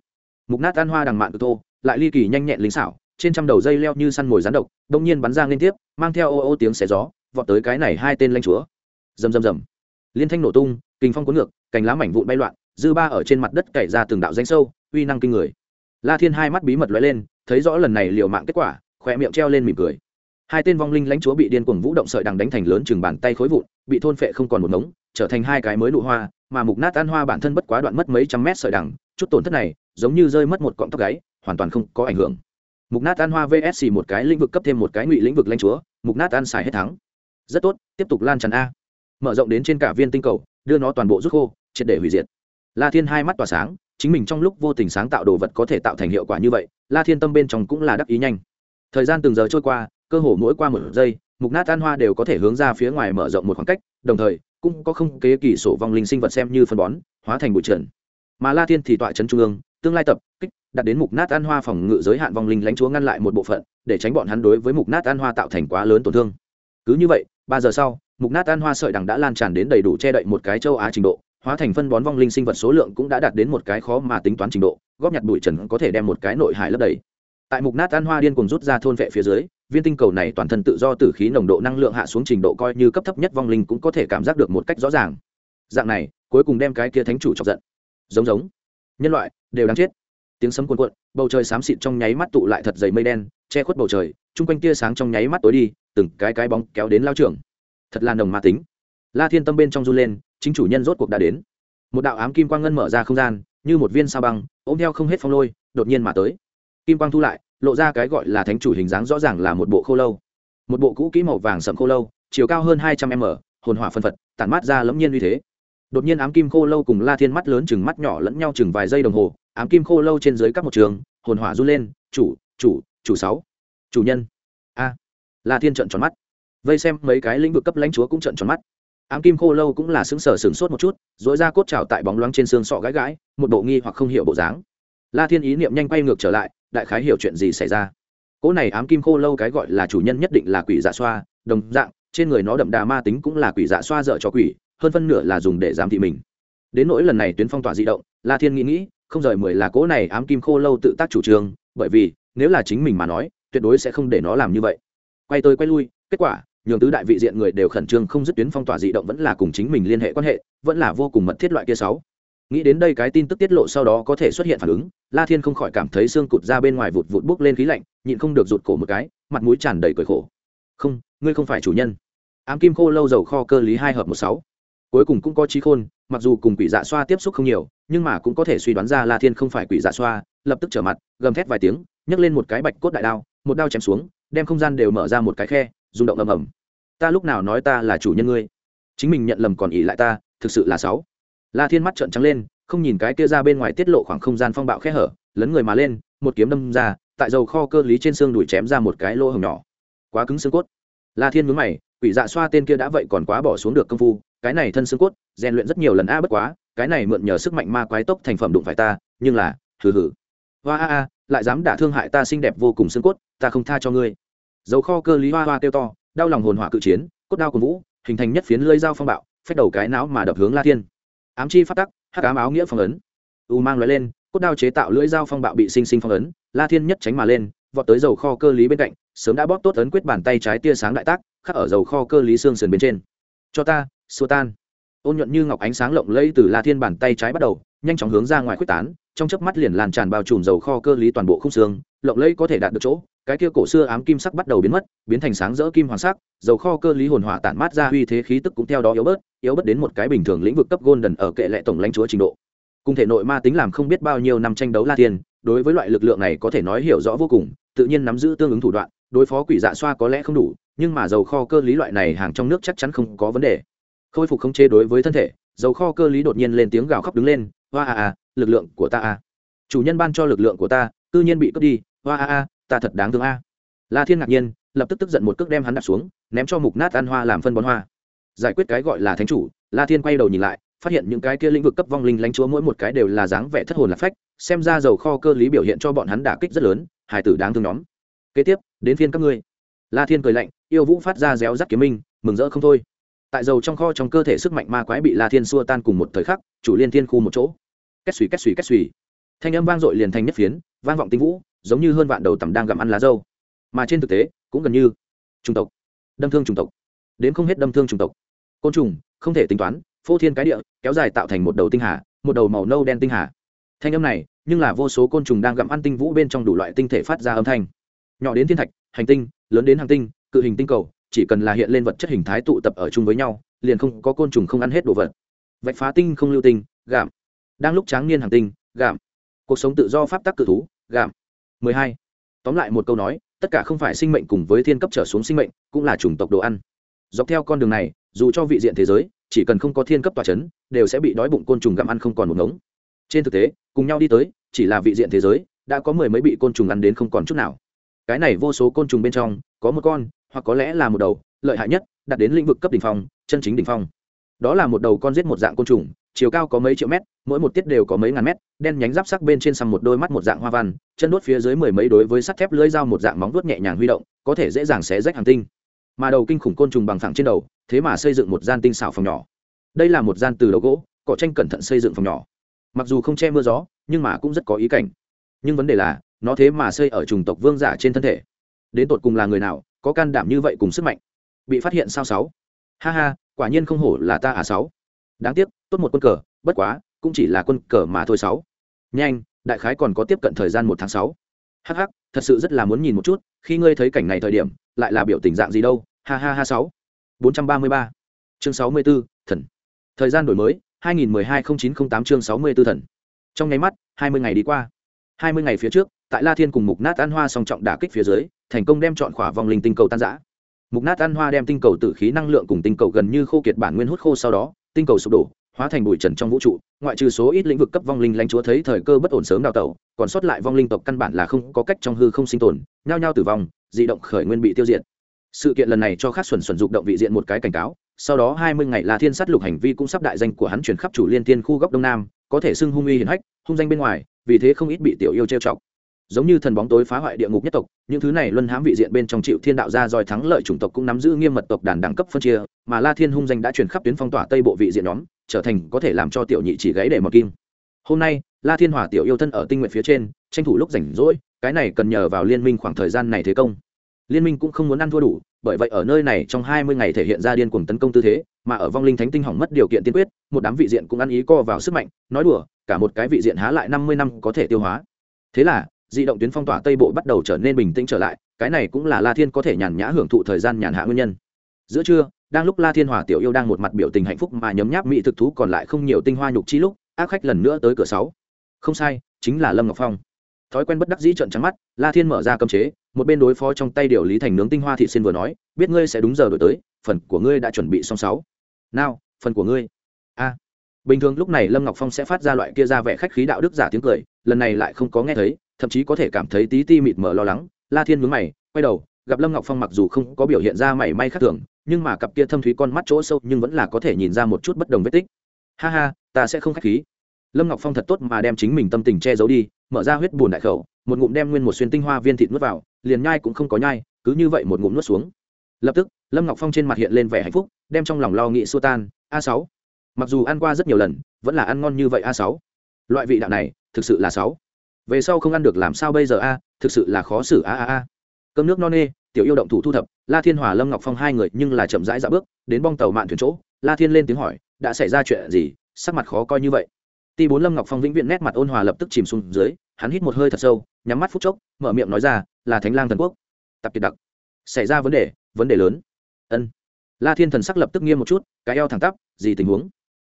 mục nát ăn hoa đằng mạn tự tô lại ly kỳ nhanh nhẹn lính xảo, trên trăm đầu dây leo như săn mồi rán độc đông nhiên bắn ra liên tiếp, mang theo ô ô tiếng xé gió, vọt tới cái này hai tên lãnh chúa. Rầm rầm rầm. Liên thanh nổ tung kinh phong cuốn ngược, cành lá mảnh vụn bay loạn, dư ba ở trên mặt đất cày ra từng đạo danh sâu, uy năng kinh người. La thiên hai mắt bí mật lóe lên, thấy rõ lần này liệu mạng kết quả khỏe miệng treo lên mỉm cười. Hai tên vong linh lãnh chúa bị điên cuồng vũ động sợi đằng đánh thành lớn chừng bàn tay khối vụn, bị thôn phệ không còn một ngống, trở thành hai cái mới nụ hoa, mà mục nát ăn hoa bản thân bất quá đoạn mất mấy trăm mét sợi đằng, chút tổn thất này, giống như rơi mất một cọng tóc gáy hoàn toàn không có ảnh hưởng. Mục nát ăn hoa vsc một cái lĩnh vực cấp thêm một cái ngụy lĩnh vực lãnh chúa, mục nát ăn xài hết thắng. Rất tốt, tiếp tục lan tràn a. Mở rộng đến trên cả viên tinh cầu, đưa nó toàn bộ rút khô, triệt để hủy diệt. La thiên hai mắt tỏa sáng, chính mình trong lúc vô tình sáng tạo đồ vật có thể tạo thành hiệu quả như vậy, la thiên tâm bên trong cũng là đắc ý nhanh. Thời gian từng giờ trôi qua, cơ hồ mỗi qua một giây, mục nát an hoa đều có thể hướng ra phía ngoài mở rộng một khoảng cách, đồng thời, cũng có không kế kỳ sổ vong linh sinh vật xem như phân bón, hóa thành bụi trần. Mà la thiên thì tọa trấn trung ương tương lai tập, kích đặt đến mục nát an hoa phòng ngự giới hạn vong linh lãnh chúa ngăn lại một bộ phận, để tránh bọn hắn đối với mục nát an hoa tạo thành quá lớn tổn thương. Cứ như vậy, ba giờ sau, mục nát an hoa sợi đằng đã lan tràn đến đầy đủ che đậy một cái châu á trình độ, hóa thành phân bón vong linh sinh vật số lượng cũng đã đạt đến một cái khó mà tính toán trình độ, góp nhặt bụi trần có thể đem một cái nội hải lấp đầy. Tại mục nát an hoa điên cùng rút ra thôn vệ phía dưới, viên tinh cầu này toàn thân tự do từ khí nồng độ năng lượng hạ xuống trình độ coi như cấp thấp nhất vong linh cũng có thể cảm giác được một cách rõ ràng. Dạng này, cuối cùng đem cái kia thánh chủ chọc giận. Giống giống nhân loại, đều đáng chết. Tiếng sấm cuồn cuộn, bầu trời xám xịt trong nháy mắt tụ lại thật dày mây đen, che khuất bầu trời, chung quanh tia sáng trong nháy mắt tối đi, từng cái cái bóng kéo đến lao trường. Thật là nồng ma tính. La thiên tâm bên trong run lên, chính chủ nhân rốt cuộc đã đến. Một đạo ám kim quang ngân mở ra không gian, như một viên sao băng, ôm theo không hết phong lôi, đột nhiên mà tới. Kim quang thu lại, lộ ra cái gọi là thánh chủ hình dáng rõ ràng là một bộ khô lâu. Một bộ cũ kỹ màu vàng sậm khô lâu, chiều cao hơn hai trăm m, hồn hỏa phân phật, tản mát ra lẫm nhiên uy thế đột nhiên ám kim khô lâu cùng la thiên mắt lớn chừng mắt nhỏ lẫn nhau chừng vài giây đồng hồ, ám kim khô lâu trên dưới các một trường, hồn hỏa run lên, chủ chủ chủ sáu, chủ nhân. A, la thiên trợn tròn mắt. Vây xem mấy cái lĩnh vực cấp lãnh chúa cũng trợn tròn mắt. Ám kim khô lâu cũng là xứng sở sửng sốt một chút dội ra cốt trào tại bóng loáng trên xương sọ gãi gãi, một bộ nghi hoặc không hiểu bộ dáng. La thiên ý niệm nhanh quay ngược trở lại, đại khái hiểu chuyện gì xảy ra. Cỗ này ám kim khô lâu cái gọi là chủ nhân nhất định là quỷ dạ xoa, đồng dạng, trên người nó đậm đà ma tính cũng là quỷ dạ xoa dở cho quỷ hơn phân nửa là dùng để giám thị mình. Đến nỗi lần này tuyến phong tỏa di động, la thiên nghĩ nghĩ, không rời mười là cỗ này ám kim khô lâu tự tác chủ trương, bởi vì, nếu là chính mình mà nói, tuyệt đối sẽ không để nó làm như vậy. Quay tới quay lui, kết quả, nhường tứ đại vị diện người đều khẩn trương không dứt tuyến phong tỏa di động vẫn là cùng chính mình liên hệ quan hệ, vẫn là vô cùng mật thiết loại kia sáu. Nghĩ đến đây cái tin tức tiết lộ sau đó có thể xuất hiện phản ứng, la thiên không khỏi cảm thấy xương cụt ra bên ngoài vụt vụt bốc lên khí lạnh, nhịn không được rụt cổ một cái, mặt mũi tràn đầy cười khổ. Không, ngươi không phải chủ nhân. Ám kim khô lâu dầu kho cơ lý hai hợp một sáu cuối cùng cũng có trí khôn, mặc dù cùng quỷ dạ xoa tiếp xúc không nhiều, nhưng mà cũng có thể suy đoán ra la thiên không phải quỷ dạ xoa, lập tức trở mặt, gầm thét vài tiếng, nhấc lên một cái bạch cốt đại đao, một đao chém xuống, đem không gian đều mở ra một cái khe, rung động ầm ầm. Ta lúc nào nói ta là chủ nhân ngươi? Chính mình nhận lầm còn ỉ lại ta, thực sự là sáu la thiên mắt trợn trắng lên, không nhìn cái kia ra bên ngoài tiết lộ khoảng không gian phong bạo khe hở, lấn người mà lên, một kiếm đâm ra, tại dầu kho cơ lý trên xương đùi chém ra một cái lỗ hồng nhỏ. Quá cứng xương cốt. La thiên mướn mày quỷ dạ xoa tên kia đã vậy còn quá bỏ xuống được công phu, cái này thân xương cốt, rèn luyện rất nhiều lần a bất quá, cái này mượn nhờ sức mạnh ma quái tốc thành phẩm đụng phải ta, nhưng là, hừ hừ. Hoa a a, lại dám đả thương hại ta xinh đẹp vô cùng xương cốt, ta không tha cho ngươi. Dầu kho cơ lý hoa hoa kêu to, đau lòng hồn hỏa cự chiến, cốt đao của vũ, hình thành nhất phiến lưỡi dao phong bạo, phách đầu cái não mà đập hướng la thiên. Ám chi phát tắc, hắc ám áo nghĩa phong ấn. U mang lóe lên, cốt đao chế tạo lưỡi dao phong bạo bị sinh sinh phong ấn, la thiên nhất tránh mà lên, vọt tới dầu kho cơ lý bên cạnh sớm đã bóp tốt ấn quyết bàn tay trái tia sáng đại tác, khắc ở dầu kho cơ lý xương sườn bên trên. Cho ta, xua tan. Ôn nhuận như ngọc ánh sáng lộng lẫy từ la thiên bàn tay trái bắt đầu, nhanh chóng hướng ra ngoài quyết tán, trong chớp mắt liền lan tràn bao trùm dầu kho cơ lý toàn bộ khung xương, lộng lẫy có thể đạt được chỗ, cái kia cổ xưa ám kim sắc bắt đầu biến mất, biến thành sáng rỡ kim hoàng sắc, dầu kho cơ lý hồn hỏa tản mát ra uy thế khí tức cũng theo đó yếu bớt yếu bớt đến một cái bình thường lĩnh vực cấp golden ở kệ lệ tổng lãnh chúa trình độ. Cùng thể nội ma tính làm không biết bao nhiêu năm tranh đấu la thiên, đối với loại lực lượng này có thể nói hiểu rõ vô cùng, tự nhiên nắm giữ tương ứng thủ đoạn đối phó quỷ dạ xoa có lẽ không đủ, nhưng mà dầu kho cơ lý loại này hàng trong nước chắc chắn không có vấn đề. Khôi phục không chế đối với thân thể, dầu kho cơ lý đột nhiên lên tiếng gào khóc đứng lên, hoa a a, lực lượng của ta a. Chủ nhân ban cho lực lượng của ta tự nhiên bị cướp đi, hoa a a, ta thật đáng thương a. La thiên ngạc nhiên, lập tức tức giận một cước đem hắn đặt xuống, ném cho mục nát ăn hoa làm phân bón hoa. Giải quyết cái gọi là thánh chủ, la thiên quay đầu nhìn lại, phát hiện những cái kia lĩnh vực cấp vong linh lãnh chúa mỗi một cái đều là dáng vẻ thất hồn lạc phách, xem ra dầu kho cơ lý biểu hiện cho bọn hắn đả kích rất lớn hải tử đáng thương nhóm. Kế tiếp đến phiên các ngươi. La thiên cười lạnh, yêu vũ phát ra réo rắt kiếm minh, mừng rỡ không thôi. Tại dầu trong kho trong cơ thể sức mạnh ma quái bị la thiên xua tan cùng một thời khắc, chủ liên thiên khu một chỗ. Kết xùy kết xùy kết xùy. Thanh âm vang dội liền thành nhất phiến, vang vọng tinh vũ, giống như hơn vạn đầu tầm đang gặm ăn lá dâu. Mà trên thực tế, cũng gần như trung tộc, đâm thương trung tộc. Đến không hết đâm thương trung tộc. Côn trùng, không thể tính toán, phô thiên cái địa, kéo dài tạo thành một đầu tinh hà, một đầu màu nâu đen tinh hà. Thanh âm này, nhưng là vô số côn trùng đang gặm ăn tinh vũ bên trong đủ loại tinh thể phát ra âm thanh nhỏ đến thiên thạch, hành tinh, lớn đến hàng tinh, cự hình tinh cầu, chỉ cần là hiện lên vật chất hình thái tụ tập ở chung với nhau, liền không có côn trùng không ăn hết đồ vật. Vạch phá tinh không lưu tinh, gạm. Đang lúc tráng niên hàng tinh, gạm. Cuộc sống tự do pháp tắc cự thú, gạm. 12. tóm lại một câu nói, tất cả không phải sinh mệnh cùng với thiên cấp trở xuống sinh mệnh, cũng là chủng tộc đồ ăn. Dọc theo con đường này, dù cho vị diện thế giới, chỉ cần không có thiên cấp tòa c h ấ n đều sẽ bị đói bụng côn trùng gặm ăn không còn một ngống. Trên thực tế, cùng nhau đi tới, chỉ là vị diện thế giới, đã có mười mấy bị côn trùng ăn đến không còn chút nào cái này vô số côn trùng bên trong, có một con, hoặc có lẽ là một đầu, lợi hại nhất, đạt đến lĩnh vực cấp đ ỉ n h phong, chân chính đ ỉ n h phong. Đó là một đầu con giết một dạng côn trùng, chiều cao có mấy triệu mét, mỗi một tiết đều có mấy ngàn mét, đen nhánh giáp sắc bên trên sầm một đôi mắt một dạng hoa văn, chân đốt phía dưới mười mấy đối với sắt thép lưỡi dao một dạng móng đốt nhẹ nhàng huy động, có thể dễ dàng xé rách hàng tinh. Mà đầu kinh khủng côn trùng bằng thẳng trên đầu, thế mà xây dựng một gian tinh xảo phòng nhỏ. Đây là một gian từ đầu gỗ, cỏ tranh cẩn thận xây dựng phòng nhỏ. Mặc dù không che mưa gió, nhưng mà cũng rất có ý cảnh. Nhưng vấn đề là nó thế mà xây ở trùng tộc vương giả trên thân thể. Đến tột cùng là người nào, có can đảm như vậy cùng sức mạnh? Bị phát hiện sao sáu? Ha ha, quả nhiên không hổ là ta à sáu. Đáng tiếc, tốt một quân cờ, bất quá, cũng chỉ là quân cờ mà thôi sáu. Nhanh, đại khái còn có tiếp cận thời gian một tháng sáu. Hh thật sự rất là muốn nhìn một chút, khi ngươi thấy cảnh này thời điểm, lại là biểu tình dạng gì đâu? Ha ha ha sáu. Bốn trăm ba mươi ba. Chương sáu mươi b ố thần. Thời gian đổi mới, hai nghìn mười hai không chín không tám chương sáu mươi b ố thần. Trong nháy mắt, hai mươi ngày đi qua. Hai mươi ngày phía trước tại la thiên cùng mục nát an hoa song trọng đả kích phía dưới, thành công đem chọn khỏa vòng linh tinh cầu tan giã mục nát an hoa đem tinh cầu tử khí năng lượng cùng tinh cầu gần như khô kiệt bản nguyên hút khô sau đó, tinh cầu sụp đổ, hóa thành bụi trần trong vũ trụ, ngoại trừ số ít lĩnh vực cấp vong linh lãnh chúa thấy thời cơ bất ổn sớm đào tẩu, còn sót lại vong linh tộc căn bản là không có cách trong hư không sinh tồn, nhao nhao tử vong, dị động khởi nguyên bị tiêu diệt. Sự kiện lần này cho khắc xuẩn xuẩn dục động vị diện một cái cảnh cáo, sau đó hai mươi ngày là thiên sát lục hành vi cũng sắp đại danh của hắn chuyển khắp chủ liên tiên khu góc đông nam, có thể xưng hung uy hiển hách, hung danh bên ngoài, vì thế không ít bị tiểu yêu trêu chọc giống như thần bóng tối phá hoại địa ngục nhất tộc, những thứ này luân hãm vị diện bên trong chịu thiên đạo ra dòi thắng lợi chủng tộc cũng nắm giữ nghiêm mật tộc đàn đẳng cấp phân chia, mà la thiên hung danh đã chuyển khắp tuyến phong tỏa tây bộ vị diện nhóm, trở thành có thể làm cho tiểu nhị chỉ gáy để mọt kim. Hôm nay, la thiên hòa tiểu yêu thân ở tinh nguyện phía trên, tranh thủ lúc rảnh rỗi, cái này cần nhờ vào liên minh khoảng thời gian này thế công. Liên minh cũng không muốn ăn thua đủ, bởi vậy ở nơi này trong hai mươi ngày thể hiện ra điên cuồng tấn công tư thế, mà ở vong linh thánh tinh hỏng mất điều kiện tiên quyết, một đám vị diện cũng ăn ý co vào sức mạnh, nói đùa, cả một cái vị diện há lại năm mươi năm có thể tiêu hóa. Thế là di động tuyến phong tỏa tây bộ bắt đầu trở nên bình tĩnh trở lại, cái này cũng là la thiên có thể nhàn nhã hưởng thụ thời gian nhàn hạ nguyên nhân. Giữa trưa, đang lúc la thiên hòa tiểu yêu đang một mặt biểu tình hạnh phúc mà nhấm nháp mỹ thực thú còn lại không nhiều tinh hoa nhục chi lúc, ác khách lần nữa tới cửa sáu. Không sai, chính là lâm ngọc phong. Thói quen bất đắc dĩ trợn trắng mắt, la thiên mở ra cơm chế, một bên đối phó trong tay điều lý thành nướng tinh hoa thị xin vừa nói, biết ngươi sẽ đúng giờ đổi tới, phần của ngươi đã chuẩn bị xong sáu. Nào, phần của ngươi. A. Bình thường lúc này lâm ngọc phong sẽ phát ra loại kia ra vẻ khách khí đạo đức giả tiếng cười, lần này lại không có nghe thấy thậm chí có thể cảm thấy tí ti mịt mờ lo lắng. La thiên mướn mày, quay đầu, gặp lâm ngọc phong mặc dù không có biểu hiện ra mảy may khác thường, nhưng mà cặp kia thâm thúy con mắt chỗ sâu nhưng vẫn là có thể nhìn ra một chút bất đồng vết tích. Ha ha, ta sẽ không k h á c h khí. Lâm ngọc phong thật tốt mà đem chính mình tâm tình che giấu đi, mở ra huyết bùn đại khẩu, một ngụm đem nguyên một xuyên tinh hoa viên thịt nuốt vào, liền nhai cũng không có nhai, cứ như vậy một ngụm nuốt xuống. Lập tức, lâm ngọc phong trên mặt hiện lên vẻ hạnh phúc, đem trong lòng lo nghĩ xua tan, a sáu. Mặc dù ăn qua rất nhiều lần, vẫn là ăn ngon như vậy a sáu. Loại vị đạo này, thực sự là sáu về sau không ăn được làm sao bây giờ a, thực sự là khó xử a a a. Cơm nước no nê, tiểu yêu động thủ thu thập, la thiên hòa, lâm ngọc phong hai người nhưng là chậm rãi dạo bước, đến bong tàu mạn thuyền chỗ, la thiên lên tiếng hỏi, đã xảy ra chuyện gì? Sắc mặt khó coi như vậy. Ti bốn lâm ngọc phong vĩnh viễn nét mặt ôn hòa lập tức chìm xuống dưới, hắn hít một hơi thật sâu, nhắm mắt phút chốc, mở miệng nói ra, là thánh lang thần quốc. Tập kiệt đặc. Xảy ra vấn đề vấn đề lớn. Ân. La thiên thần sắc lập tức nghiêm một chút, cái eo thẳng tắp, gì tình huống?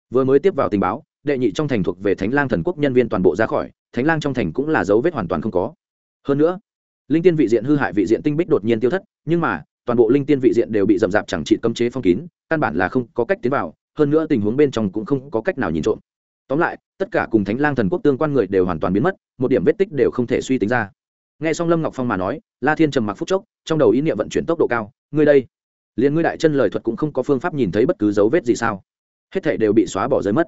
Vừa mới tiếp vào tình báo đệ nhị trong thành thuộc về thánh lang thần quốc nhân viên toàn bộ ra khỏi, thánh lang trong thành cũng là dấu vết hoàn toàn không có. Hơn nữa, linh tiên vị diện hư hại vị diện tinh bích đột nhiên tiêu thất, nhưng mà, toàn bộ linh tiên vị diện đều bị rậm rạp chẳng trị cấm chế phong kín, căn bản là không có cách tiến vào, hơn nữa tình huống bên trong cũng không có cách nào nhìn trộm. Tóm lại, tất cả cùng thánh lang thần quốc tương quan người đều hoàn toàn biến mất, một điểm vết tích đều không thể suy tính ra. Nghe xong lâm ngọc phong mà nói, la thiên trầm mặc phúc chốc, trong đầu ý niệm vận chuyển tốc độ cao, ngươi đây, liền ngươi đại chân lời thuật cũng không có phương pháp nhìn thấy bất cứ dấu vết gì sao? Hết thể đều bị xóa bỏ rơi mất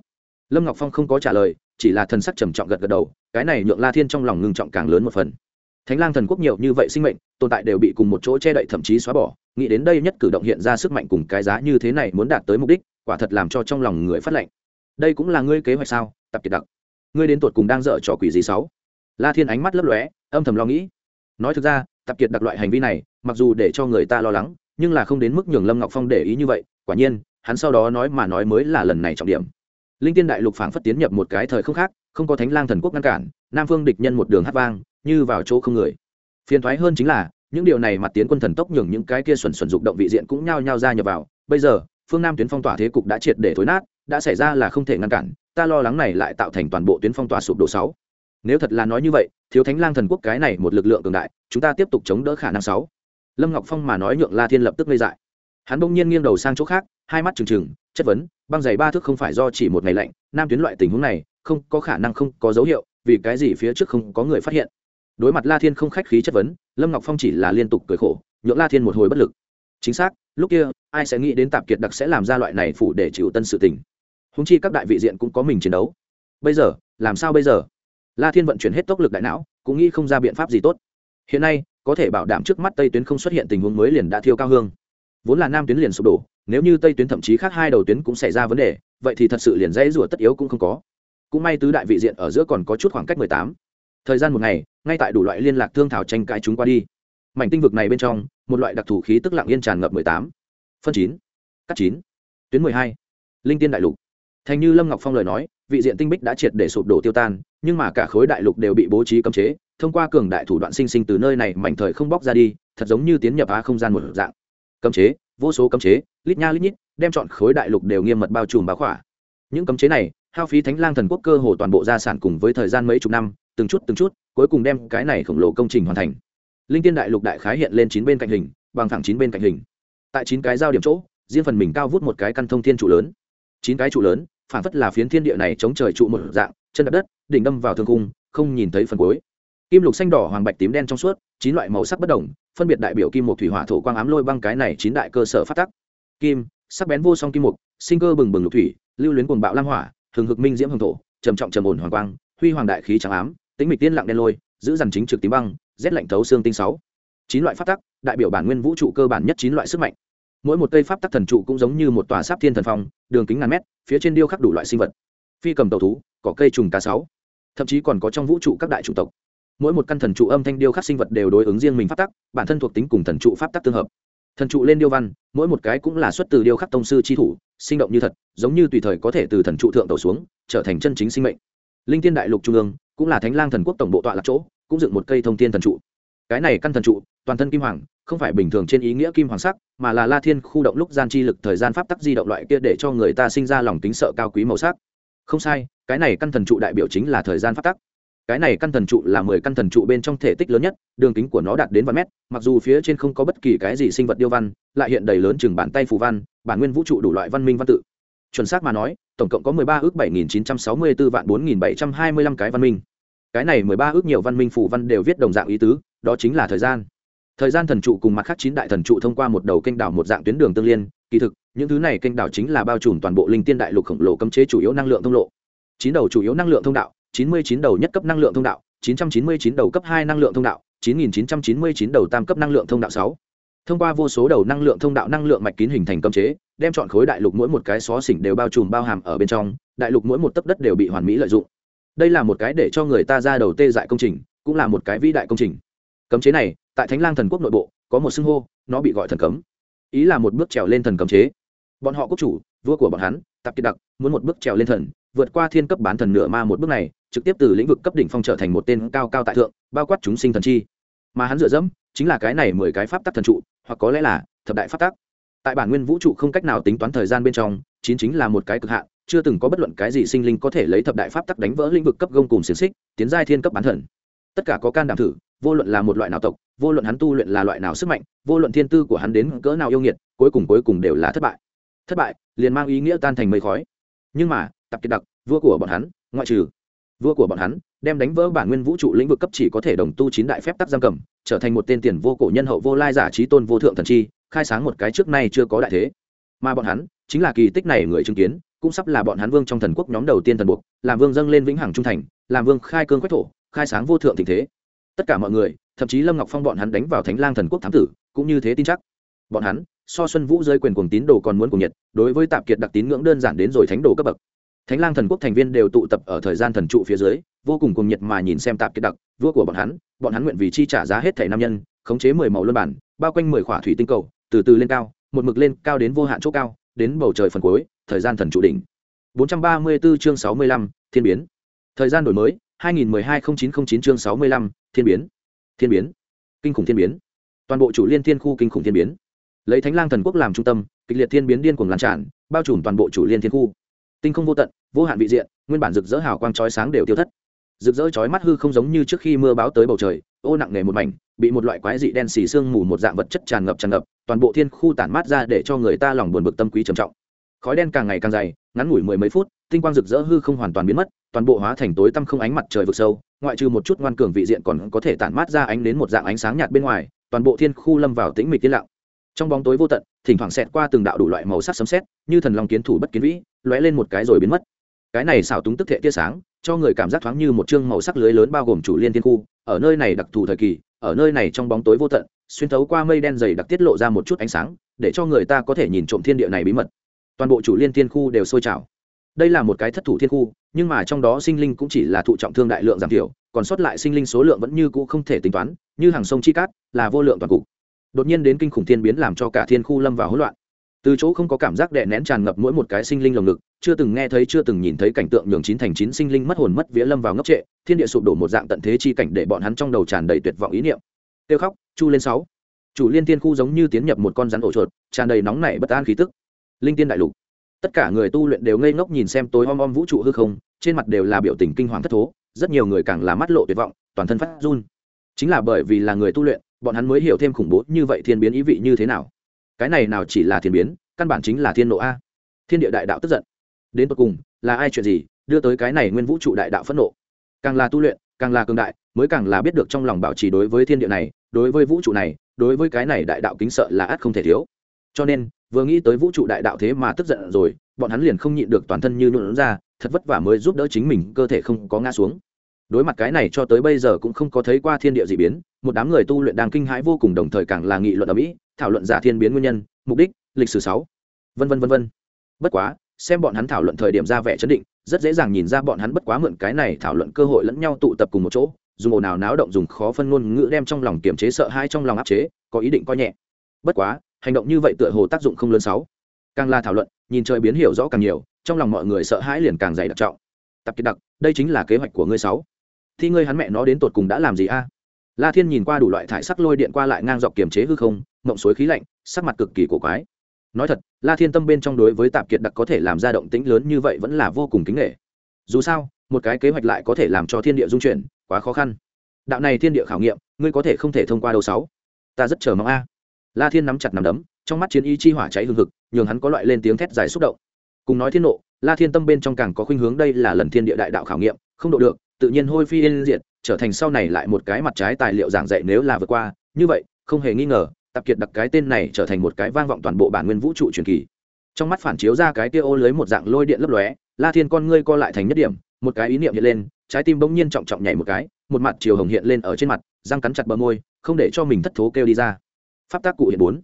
lâm ngọc phong không có trả lời, chỉ là thần sắc trầm trọng gật gật đầu, cái này nhượng la thiên trong lòng ngưng trọng càng lớn một phần. Thánh lang thần quốc nhiều như vậy sinh mệnh, tồn tại đều bị cùng một chỗ che đậy thậm chí xóa bỏ, nghĩ đến đây nhất cử động hiện ra sức mạnh cùng cái giá như thế này muốn đạt tới mục đích, quả thật làm cho trong lòng người phát lệnh. Đây cũng là ngươi kế hoạch sao, tập kiệt đặc. Ngươi đến tuột cùng đang dở trò quỷ gì sáu? La thiên ánh mắt lấp lóe, âm thầm lo nghĩ. Nói thực ra, tập kiệt đặc loại hành vi này, mặc dù để cho người ta lo lắng, nhưng là không đến mức nhường lâm ngọc phong để ý như vậy, quả nhiên, hắn sau đó nói mà nói mới là lần này trọng điểm linh tiên đại lục phảng phất tiến nhập một cái thời không khác, không có thánh lang thần quốc ngăn cản, nam phương địch nhân một đường hát vang, như vào chỗ không người. Phiền thoái hơn chính là, những điều này mặt tiến quân thần tốc nhường những cái kia xuẩn xuẩn dục động vị diện cũng nhao nhao ra nhập vào. Bây giờ, phương nam tuyến phong tỏa thế cục đã triệt để thối nát, đã xảy ra là không thể ngăn cản, ta lo lắng này lại tạo thành toàn bộ tuyến phong tỏa sụp đổ sáu. Nếu thật là nói như vậy, thiếu thánh lang thần quốc cái này một lực lượng cường đại, chúng ta tiếp tục chống đỡ khả năng sáu. Lâm ngọc phong mà nói nhượng la thiên lập tức ngây dại. Hắn bỗng nhiên nghiêng đầu sang chỗ khác hai mắt trừng trừng, chất vấn, băng giày ba thước không phải do chỉ một ngày lạnh, nam tuyến loại tình huống này, không có khả năng không có dấu hiệu, vì cái gì phía trước không có người phát hiện. Đối mặt la thiên không khách khí chất vấn, lâm ngọc phong chỉ là liên tục cười khổ, nhượng la thiên một hồi bất lực. Chính xác, lúc kia, ai sẽ nghĩ đến tạp kiệt đặc sẽ làm ra loại này phủ để chịu tân sự tình. Húng chi các đại vị diện cũng có mình chiến đấu. Bây giờ, làm sao bây giờ? La thiên vận chuyển hết tốc lực đại não, cũng nghĩ không ra biện pháp gì tốt. Hiện nay, có thể bảo đảm trước mắt tây tuyến không xuất hiện tình huống mới liền đã thiêu cao hương. Vốn là nam tuyến liền sụp đổ nếu như tây tuyến thậm chí khác hai đầu tuyến cũng xảy ra vấn đề, vậy thì thật sự liền dãy rủa tất yếu cũng không có. Cũng may tứ đại vị diện ở giữa còn có chút khoảng cách mười tám. Thời gian một ngày, ngay tại đủ loại liên lạc thương thảo tranh cãi chúng qua đi. Mảnh tinh vực này bên trong, một loại đặc thù khí tức lặng yên tràn ngập mười tám. Phân chín, cắt chín, tuyến mười hai, linh tiên đại lục. Thành như lâm ngọc phong lời nói, vị diện tinh bích đã triệt để sụp đổ tiêu tan, nhưng mà cả khối đại lục đều bị bố trí cấm chế, thông qua cường đại thủ đoạn sinh sinh từ nơi này mảnh thời không bóc ra đi, thật giống như tiến nhập á không gian một dạng. Cấm chế, vô số cấm chế lít nha lít nhít, đem chọn khối đại lục đều nghiêm mật bao trùm báo khỏa. Những cấm chế này, hao phí thánh lang thần quốc cơ hồ toàn bộ gia sản cùng với thời gian mấy chục năm, từng chút từng chút, cuối cùng đem cái này khổng lồ công trình hoàn thành. Linh tiên đại lục đại khái hiện lên chín bên cạnh hình, bằng thẳng chín bên cạnh hình. Tại chín cái giao điểm chỗ, riêng phần mình cao vút một cái căn thông thiên trụ lớn. Chín cái trụ lớn, phản phất là phiến thiên địa này chống trời trụ một dạng, chân đập đất, đỉnh đâm vào thương cung không nhìn thấy phần cuối. Kim lục xanh đỏ, hoàng bạch tím đen trong suốt, chín loại màu sắc bất đồng, phân biệt đại biểu kim một thủy hỏa thổ quang ám lôi băng cái này chín đại cơ sở phát tắc kim, sắc bén vô song kim mục, sinh cơ bừng bừng lục thủy, lưu luyến cuồng bạo lam hỏa, hừng hực minh diễm hồng thổ, trầm trọng trầm ổn hoàng quang, huy hoàng đại khí trắng ám tính mịch tiên lặng đen lôi, giữ dằn chính trực tím băng, rét lạnh thấu xương tinh sáu. Chín loại pháp tắc, đại biểu bản nguyên vũ trụ cơ bản nhất chín loại sức mạnh. Mỗi một cây pháp tắc thần trụ cũng giống như một tòa sáp thiên thần phong, đường kính ngàn mét, phía trên điêu khắc đủ loại sinh vật. Phi cầm tàu thú, cỏ cây trùng cá sáu. Thậm chí còn có trong vũ trụ các đại chủng tộc. Mỗi một căn thần trụ âm thanh điêu khắc sinh vật đều đối ứng riêng mình pháp tắc, bản thân thuộc tính cùng thần trụ pháp tắc tương hợp thần trụ lên điêu văn, mỗi một cái cũng là xuất từ điêu khắc tông sư chi thủ, sinh động như thật, giống như tùy thời có thể từ thần trụ thượng tàu xuống, trở thành chân chính sinh mệnh. Linh tiên đại lục trung ương, cũng là thánh lang thần quốc tổng bộ tọa lạc chỗ, cũng dựng một cây thông thiên thần trụ. Cái này căn thần trụ, toàn thân kim hoàng, không phải bình thường trên ý nghĩa kim hoàng sắc, mà là la thiên khu động lúc gian chi lực thời gian pháp tắc di động loại kia để cho người ta sinh ra lòng tính sợ cao quý màu sắc. Không sai, cái này căn thần trụ đại biểu chính là thời gian pháp tắc cái này căn thần trụ là mười căn thần trụ bên trong thể tích lớn nhất, đường kính của nó đạt đến vài mét, mặc dù phía trên không có bất kỳ cái gì sinh vật điêu văn, lại hiện đầy lớn chừng bàn tay phù văn, bản nguyên vũ trụ đủ loại văn minh văn tự. Chuẩn xác mà nói, tổng cộng có mười ba ước bảy nghìn chín trăm sáu mươi b ố vạn bốn nghìn bảy trăm hai mươi lăm cái văn minh. Cái này mười ba ước nhiều văn minh phủ văn đều viết đồng dạng ý tứ, đó chính là thời gian. Thời gian thần trụ cùng mặt khác chín đại thần trụ thông qua một đầu kênh đảo một dạng tuyến đường tương liên, kỳ thực, những thứ này kênh đảo chính là bao trùm toàn bộ linh tiên đại lục khổng lồ cấm chế chủ yếu năng lượng thông lộ. Chín đầu chủ yếu năng lượng thông đạo chín mươi chín đầu nhất cấp năng lượng thông đạo, chín trăm chín mươi chín đầu cấp hai năng lượng thông đạo, chín nghìn chín trăm chín mươi chín đầu tam cấp năng lượng thông đạo sáu. Thông qua vô số đầu năng lượng thông đạo năng lượng mạch kín hình thành cấm chế, đem chọn khối đại lục mỗi một cái xó xỉnh đều bao trùm bao hàm ở bên trong, đại lục mỗi một tấc đất đều bị hoàn mỹ lợi dụng. Đây là một cái để cho người ta ra đầu tê dại công trình, cũng là một cái vĩ đại công trình. Cấm chế này, tại thánh lang thần quốc nội bộ, có một xưng hô, nó bị gọi thần cấm. Ý là một bước trèo lên thần cấm chế. Bọn họ quốc chủ, vua của bọn hắn, tạp kiệt đặc, muốn một bước trèo lên thần vượt qua thiên cấp bán thần nửa ma một bước này, trực tiếp từ lĩnh vực cấp đỉnh phong trở thành một tên cao cao tại thượng, bao quát chúng sinh thần chi. Mà hắn dựa dẫm, chính là cái này mười cái pháp tắc thần trụ, hoặc có lẽ là thập đại pháp tắc. Tại bản nguyên vũ trụ không cách nào tính toán thời gian bên trong, chín chính là một cái cực hạn, chưa từng có bất luận cái gì sinh linh có thể lấy thập đại pháp tắc đánh vỡ lĩnh vực cấp gông cùng xiềng xích, tiến giai thiên cấp bán thần. Tất cả có can đảm thử, vô luận là một loại nào tộc, vô luận hắn tu luyện là loại nào sức mạnh, vô luận thiên tư của hắn đến cỡ nào yêu nghiệt, cuối cùng cuối cùng đều là thất bại. Thất bại, liền mang ý nghĩa tan thành mây khói. Nhưng mà tập kiệt đặc, vua của bọn hắn, ngoại trừ. Vua của bọn hắn đem đánh vỡ bản nguyên vũ trụ lĩnh vực cấp chỉ có thể đồng tu chín đại phép tắc giam cầm, trở thành một tên tiền vô cổ nhân hậu vô lai giả trí tôn vô thượng thần chi, khai sáng một cái trước nay chưa có đại thế. Mà bọn hắn chính là kỳ tích này người chứng kiến, cũng sắp là bọn hắn vương trong thần quốc nhóm đầu tiên thần buộc, làm vương dâng lên vĩnh hằng trung thành, làm vương khai cương quách thổ, khai sáng vô thượng tình thế. Tất cả mọi người, thậm chí lâm ngọc phong bọn hắn đánh vào thánh lang thần quốc thám tử, cũng như thế tin chắc. Bọn hắn, so xuân vũ rơi quyền cuồng tín đồ còn muốn cùng nhiệt, đối với tạp kiệt đặc tín ngưỡng đơn giản đến rồi thánh đồ cấp bậc thánh lang thần quốc thành viên đều tụ tập ở thời gian thần trụ phía dưới vô cùng cuồng nhiệt mà nhìn xem tạp kiệt đặc vua của bọn hắn. Bọn hắn nguyện vì chi trả giá hết thẻ nam nhân khống chế mười màu luân bản bao quanh mười khỏa thủy tinh cầu từ từ lên cao một mực lên cao đến vô hạn chỗ cao đến bầu trời phần cuối thời gian thần trụ đỉnh. 434 chương 65, thiên biến. Thời gian đổi mới 2012-0909 chương 65, thiên biến. Thiên biến. Kinh khủng thiên biến. Toàn bộ chủ liên thiên khu kinh khủng thiên biến. Lấy thánh lang thần quốc làm trung tâm kịch liệt thiên biến điên cuồng lan tràn bao trùm toàn bộ chủ liên thiên khu tinh không vô tận, vô hạn vị diện, nguyên bản rực rỡ hào quang chói sáng đều tiêu thất. Rực rỡ chói mắt hư không giống như trước khi mưa báo tới bầu trời, ô nặng nề một mảnh, bị một loại quái dị đen xì sương mù một dạng vật chất tràn ngập tràn ngập, toàn bộ thiên khu tản mát ra để cho người ta lòng buồn bực tâm quý trầm trọng. Khói đen càng ngày càng dày, ngắn ngủi mười mấy phút, tinh quang rực rỡ hư không hoàn toàn biến mất, toàn bộ hóa thành tối tăm không ánh mặt trời vực sâu, ngoại trừ một chút ngoan cường vị diện còn có thể tản mát ra ánh đến một dạng ánh sáng nhạt bên ngoài, toàn bộ thiên khu lâm vào tĩnh mịch yên lặng. Trong bóng tối vô tận, thỉnh thoảng xẹt qua từng đạo đủ loại màu sắc sấm sét, như thần long kiến thủ bất kiến vĩ lóe lên một cái rồi biến mất. Cái này xảo túng tức thệ tia sáng, cho người cảm giác thoáng như một chương màu sắc lưới lớn bao gồm chủ liên thiên khu, ở nơi này đặc thù thời kỳ, ở nơi này trong bóng tối vô tận, xuyên thấu qua mây đen dày đặc tiết lộ ra một chút ánh sáng, để cho người ta có thể nhìn trộm thiên địa này bí mật. Toàn bộ chủ liên thiên khu đều sôi trào. Đây là một cái thất thủ thiên khu, nhưng mà trong đó sinh linh cũng chỉ là thụ trọng thương đại lượng giảm thiểu, còn sót lại sinh linh số lượng vẫn như cũ không thể tính toán, như hàng sông chi cát, là vô lượng toàn cục. Đột nhiên đến kinh khủng thiên biến làm cho cả thiên khu lâm vào hỗn loạn từ chỗ không có cảm giác đè nén tràn ngập mỗi một cái sinh linh lồng ngực, chưa từng nghe thấy, chưa từng nhìn thấy cảnh tượng nhường chín thành chín sinh linh mất hồn mất vía lâm vào ngốc trệ, thiên địa sụp đổ một dạng tận thế chi cảnh để bọn hắn trong đầu tràn đầy tuyệt vọng ý niệm. Tiêu khóc, chu lên sáu. Chủ liên tiên khu giống như tiến nhập một con rắn ổ chuột, tràn đầy nóng nảy bất an khí tức. Linh tiên đại lục. Tất cả người tu luyện đều ngây ngốc nhìn xem tối om om vũ trụ hư không, trên mặt đều là biểu tình kinh hoàng thất thố, rất nhiều người càng là mắt lộ tuyệt vọng, toàn thân phát run. Chính là bởi vì là người tu luyện, bọn hắn mới hiểu thêm khủng bố như vậy thiên biến ý vị như thế nào cái này nào chỉ là thiên biến, căn bản chính là thiên nộ a. Thiên địa đại đạo tức giận. Đến tột cùng, là ai chuyện gì đưa tới cái này nguyên vũ trụ đại đạo phẫn nộ? Càng là tu luyện, càng là cường đại, mới càng là biết được trong lòng bảo trì đối với thiên địa này, đối với vũ trụ này, đối với cái này đại đạo kính sợ là ắt không thể thiếu. Cho nên, vừa nghĩ tới vũ trụ đại đạo thế mà tức giận rồi, bọn hắn liền không nhịn được toàn thân như nhuộn ra, thật vất vả mới giúp đỡ chính mình, cơ thể không có ngã xuống. Đối mặt cái này cho tới bây giờ cũng không có thấy qua thiên địa d ị biến, một đám người tu luyện đang kinh hãi vô cùng, đồng thời càng là nghị luận ở mỹ thảo luận giả thiên biến nguyên nhân, mục đích, lịch sử sáu. Vân vân vân vân. Bất quá, xem bọn hắn thảo luận thời điểm ra vẻ chấn định, rất dễ dàng nhìn ra bọn hắn bất quá mượn cái này thảo luận cơ hội lẫn nhau tụ tập cùng một chỗ, dùng ồn ào náo động dùng khó phân ngôn ngữ đem trong lòng kiềm chế sợ hãi trong lòng áp chế, có ý định coi nhẹ. Bất quá, hành động như vậy tựa hồ tác dụng không lớn sáu. Càng là thảo luận, nhìn trời biến hiểu rõ càng nhiều, trong lòng mọi người sợ hãi liền càng dày đặc trọng. Tập kiệt đặc, đây chính là kế hoạch của ngươi sáu. Thì ngươi hắn mẹ nó đến tột cùng đã làm gì a? La thiên nhìn qua đủ loại thải sắc lôi điện qua lại ngang dọc kiềm chế hư không mộng suối khí lạnh, sắc mặt cực kỳ cổ quái. Nói thật, la thiên tâm bên trong đối với tạp kiệt đặc có thể làm ra động tĩnh lớn như vậy vẫn là vô cùng kính nghệ dù sao, một cái kế hoạch lại có thể làm cho thiên địa dung chuyển, quá khó khăn. Đạo này thiên địa khảo nghiệm, ngươi có thể không thể thông qua đầu sáu. Ta rất chờ mong a. La thiên nắm chặt nắm đấm, trong mắt chiến ý chi hỏa cháy hương hực, nhường hắn có loại lên tiếng thét dài xúc động. Cùng nói thiên nộ, la thiên tâm bên trong càng có khuynh hướng đây là lần thiên địa đại đạo khảo nghiệm, không độ được, tự nhiên hôi phi yên diệt, trở thành sau này lại một cái mặt trái tài liệu giảng dạy nếu là vượt qua, như vậy, không hề nghi ngờ tập kiệt đặc cái tên này trở thành một cái vang vọng toàn bộ bản nguyên vũ trụ truyền kỳ. Trong mắt phản chiếu ra cái kia ô lưới một dạng lôi điện lấp lóe, la thiên con ngươi co lại thành nhất điểm, một cái ý niệm hiện lên, trái tim bỗng nhiên trọng trọng nhảy một cái, một mặt chiều hồng hiện lên ở trên mặt, răng cắn chặt bờ môi, không để cho mình thất thố kêu đi ra. Pháp tác cụ hiện bốn.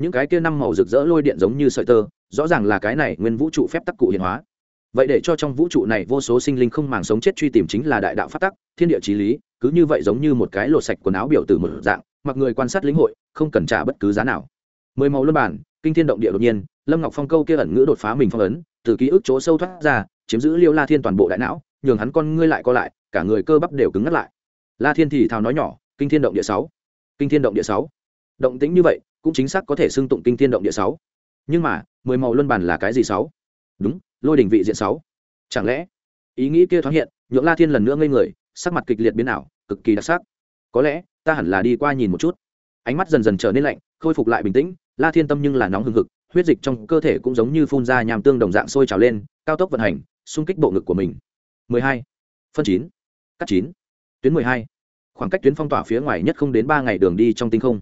Những cái kia năm màu rực rỡ lôi điện giống như sợi tơ, rõ ràng là cái này nguyên vũ trụ phép tắc cụ hiện hóa. Vậy để cho trong vũ trụ này vô số sinh linh không màng sống chết truy tìm chính là đại đạo pháp tắc thiên địa trí lý, cứ như vậy giống như một cái lột sạch quần áo biểu từ một dạng mặc người quan sát lĩnh hội, không cần trả bất cứ giá nào. Mười màu luân bản, kinh thiên động địa đột nhiên, lâm ngọc phong câu kia ẩn ngữ đột phá mình phong ấn, từ ký ức chỗ sâu thoát ra, chiếm giữ liêu la thiên toàn bộ đại não, nhường hắn con ngươi lại co lại, cả người cơ bắp đều cứng ngắt lại. La thiên thì thào nói nhỏ, kinh thiên động địa sáu. Kinh thiên động địa sáu. Động tĩnh như vậy, cũng chính xác có thể xưng tụng kinh thiên động địa sáu. Nhưng mà, mười màu luân bản là cái gì sáu? Đúng, lôi đỉnh vị diện sáu. Chẳng lẽ, ý nghĩ kia thoáng hiện, nhượng la thiên lần nữa ngây người, sắc mặt kịch liệt biến ảo, cực kỳ đặc sắc. Có lẽ ta hẳn là đi qua nhìn một chút ánh mắt dần dần trở nên lạnh, khôi phục lại bình tĩnh, la thiên tâm nhưng là nóng hừng hực, huyết dịch trong cơ thể cũng giống như phun ra nhàm tương đồng dạng sôi trào lên, cao tốc vận hành, xung kích bộ ngực của mình 12. phân 9. cắt 9. tuyến 12. khoảng cách tuyến phong tỏa phía ngoài nhất không đến ba ngày đường đi trong tinh không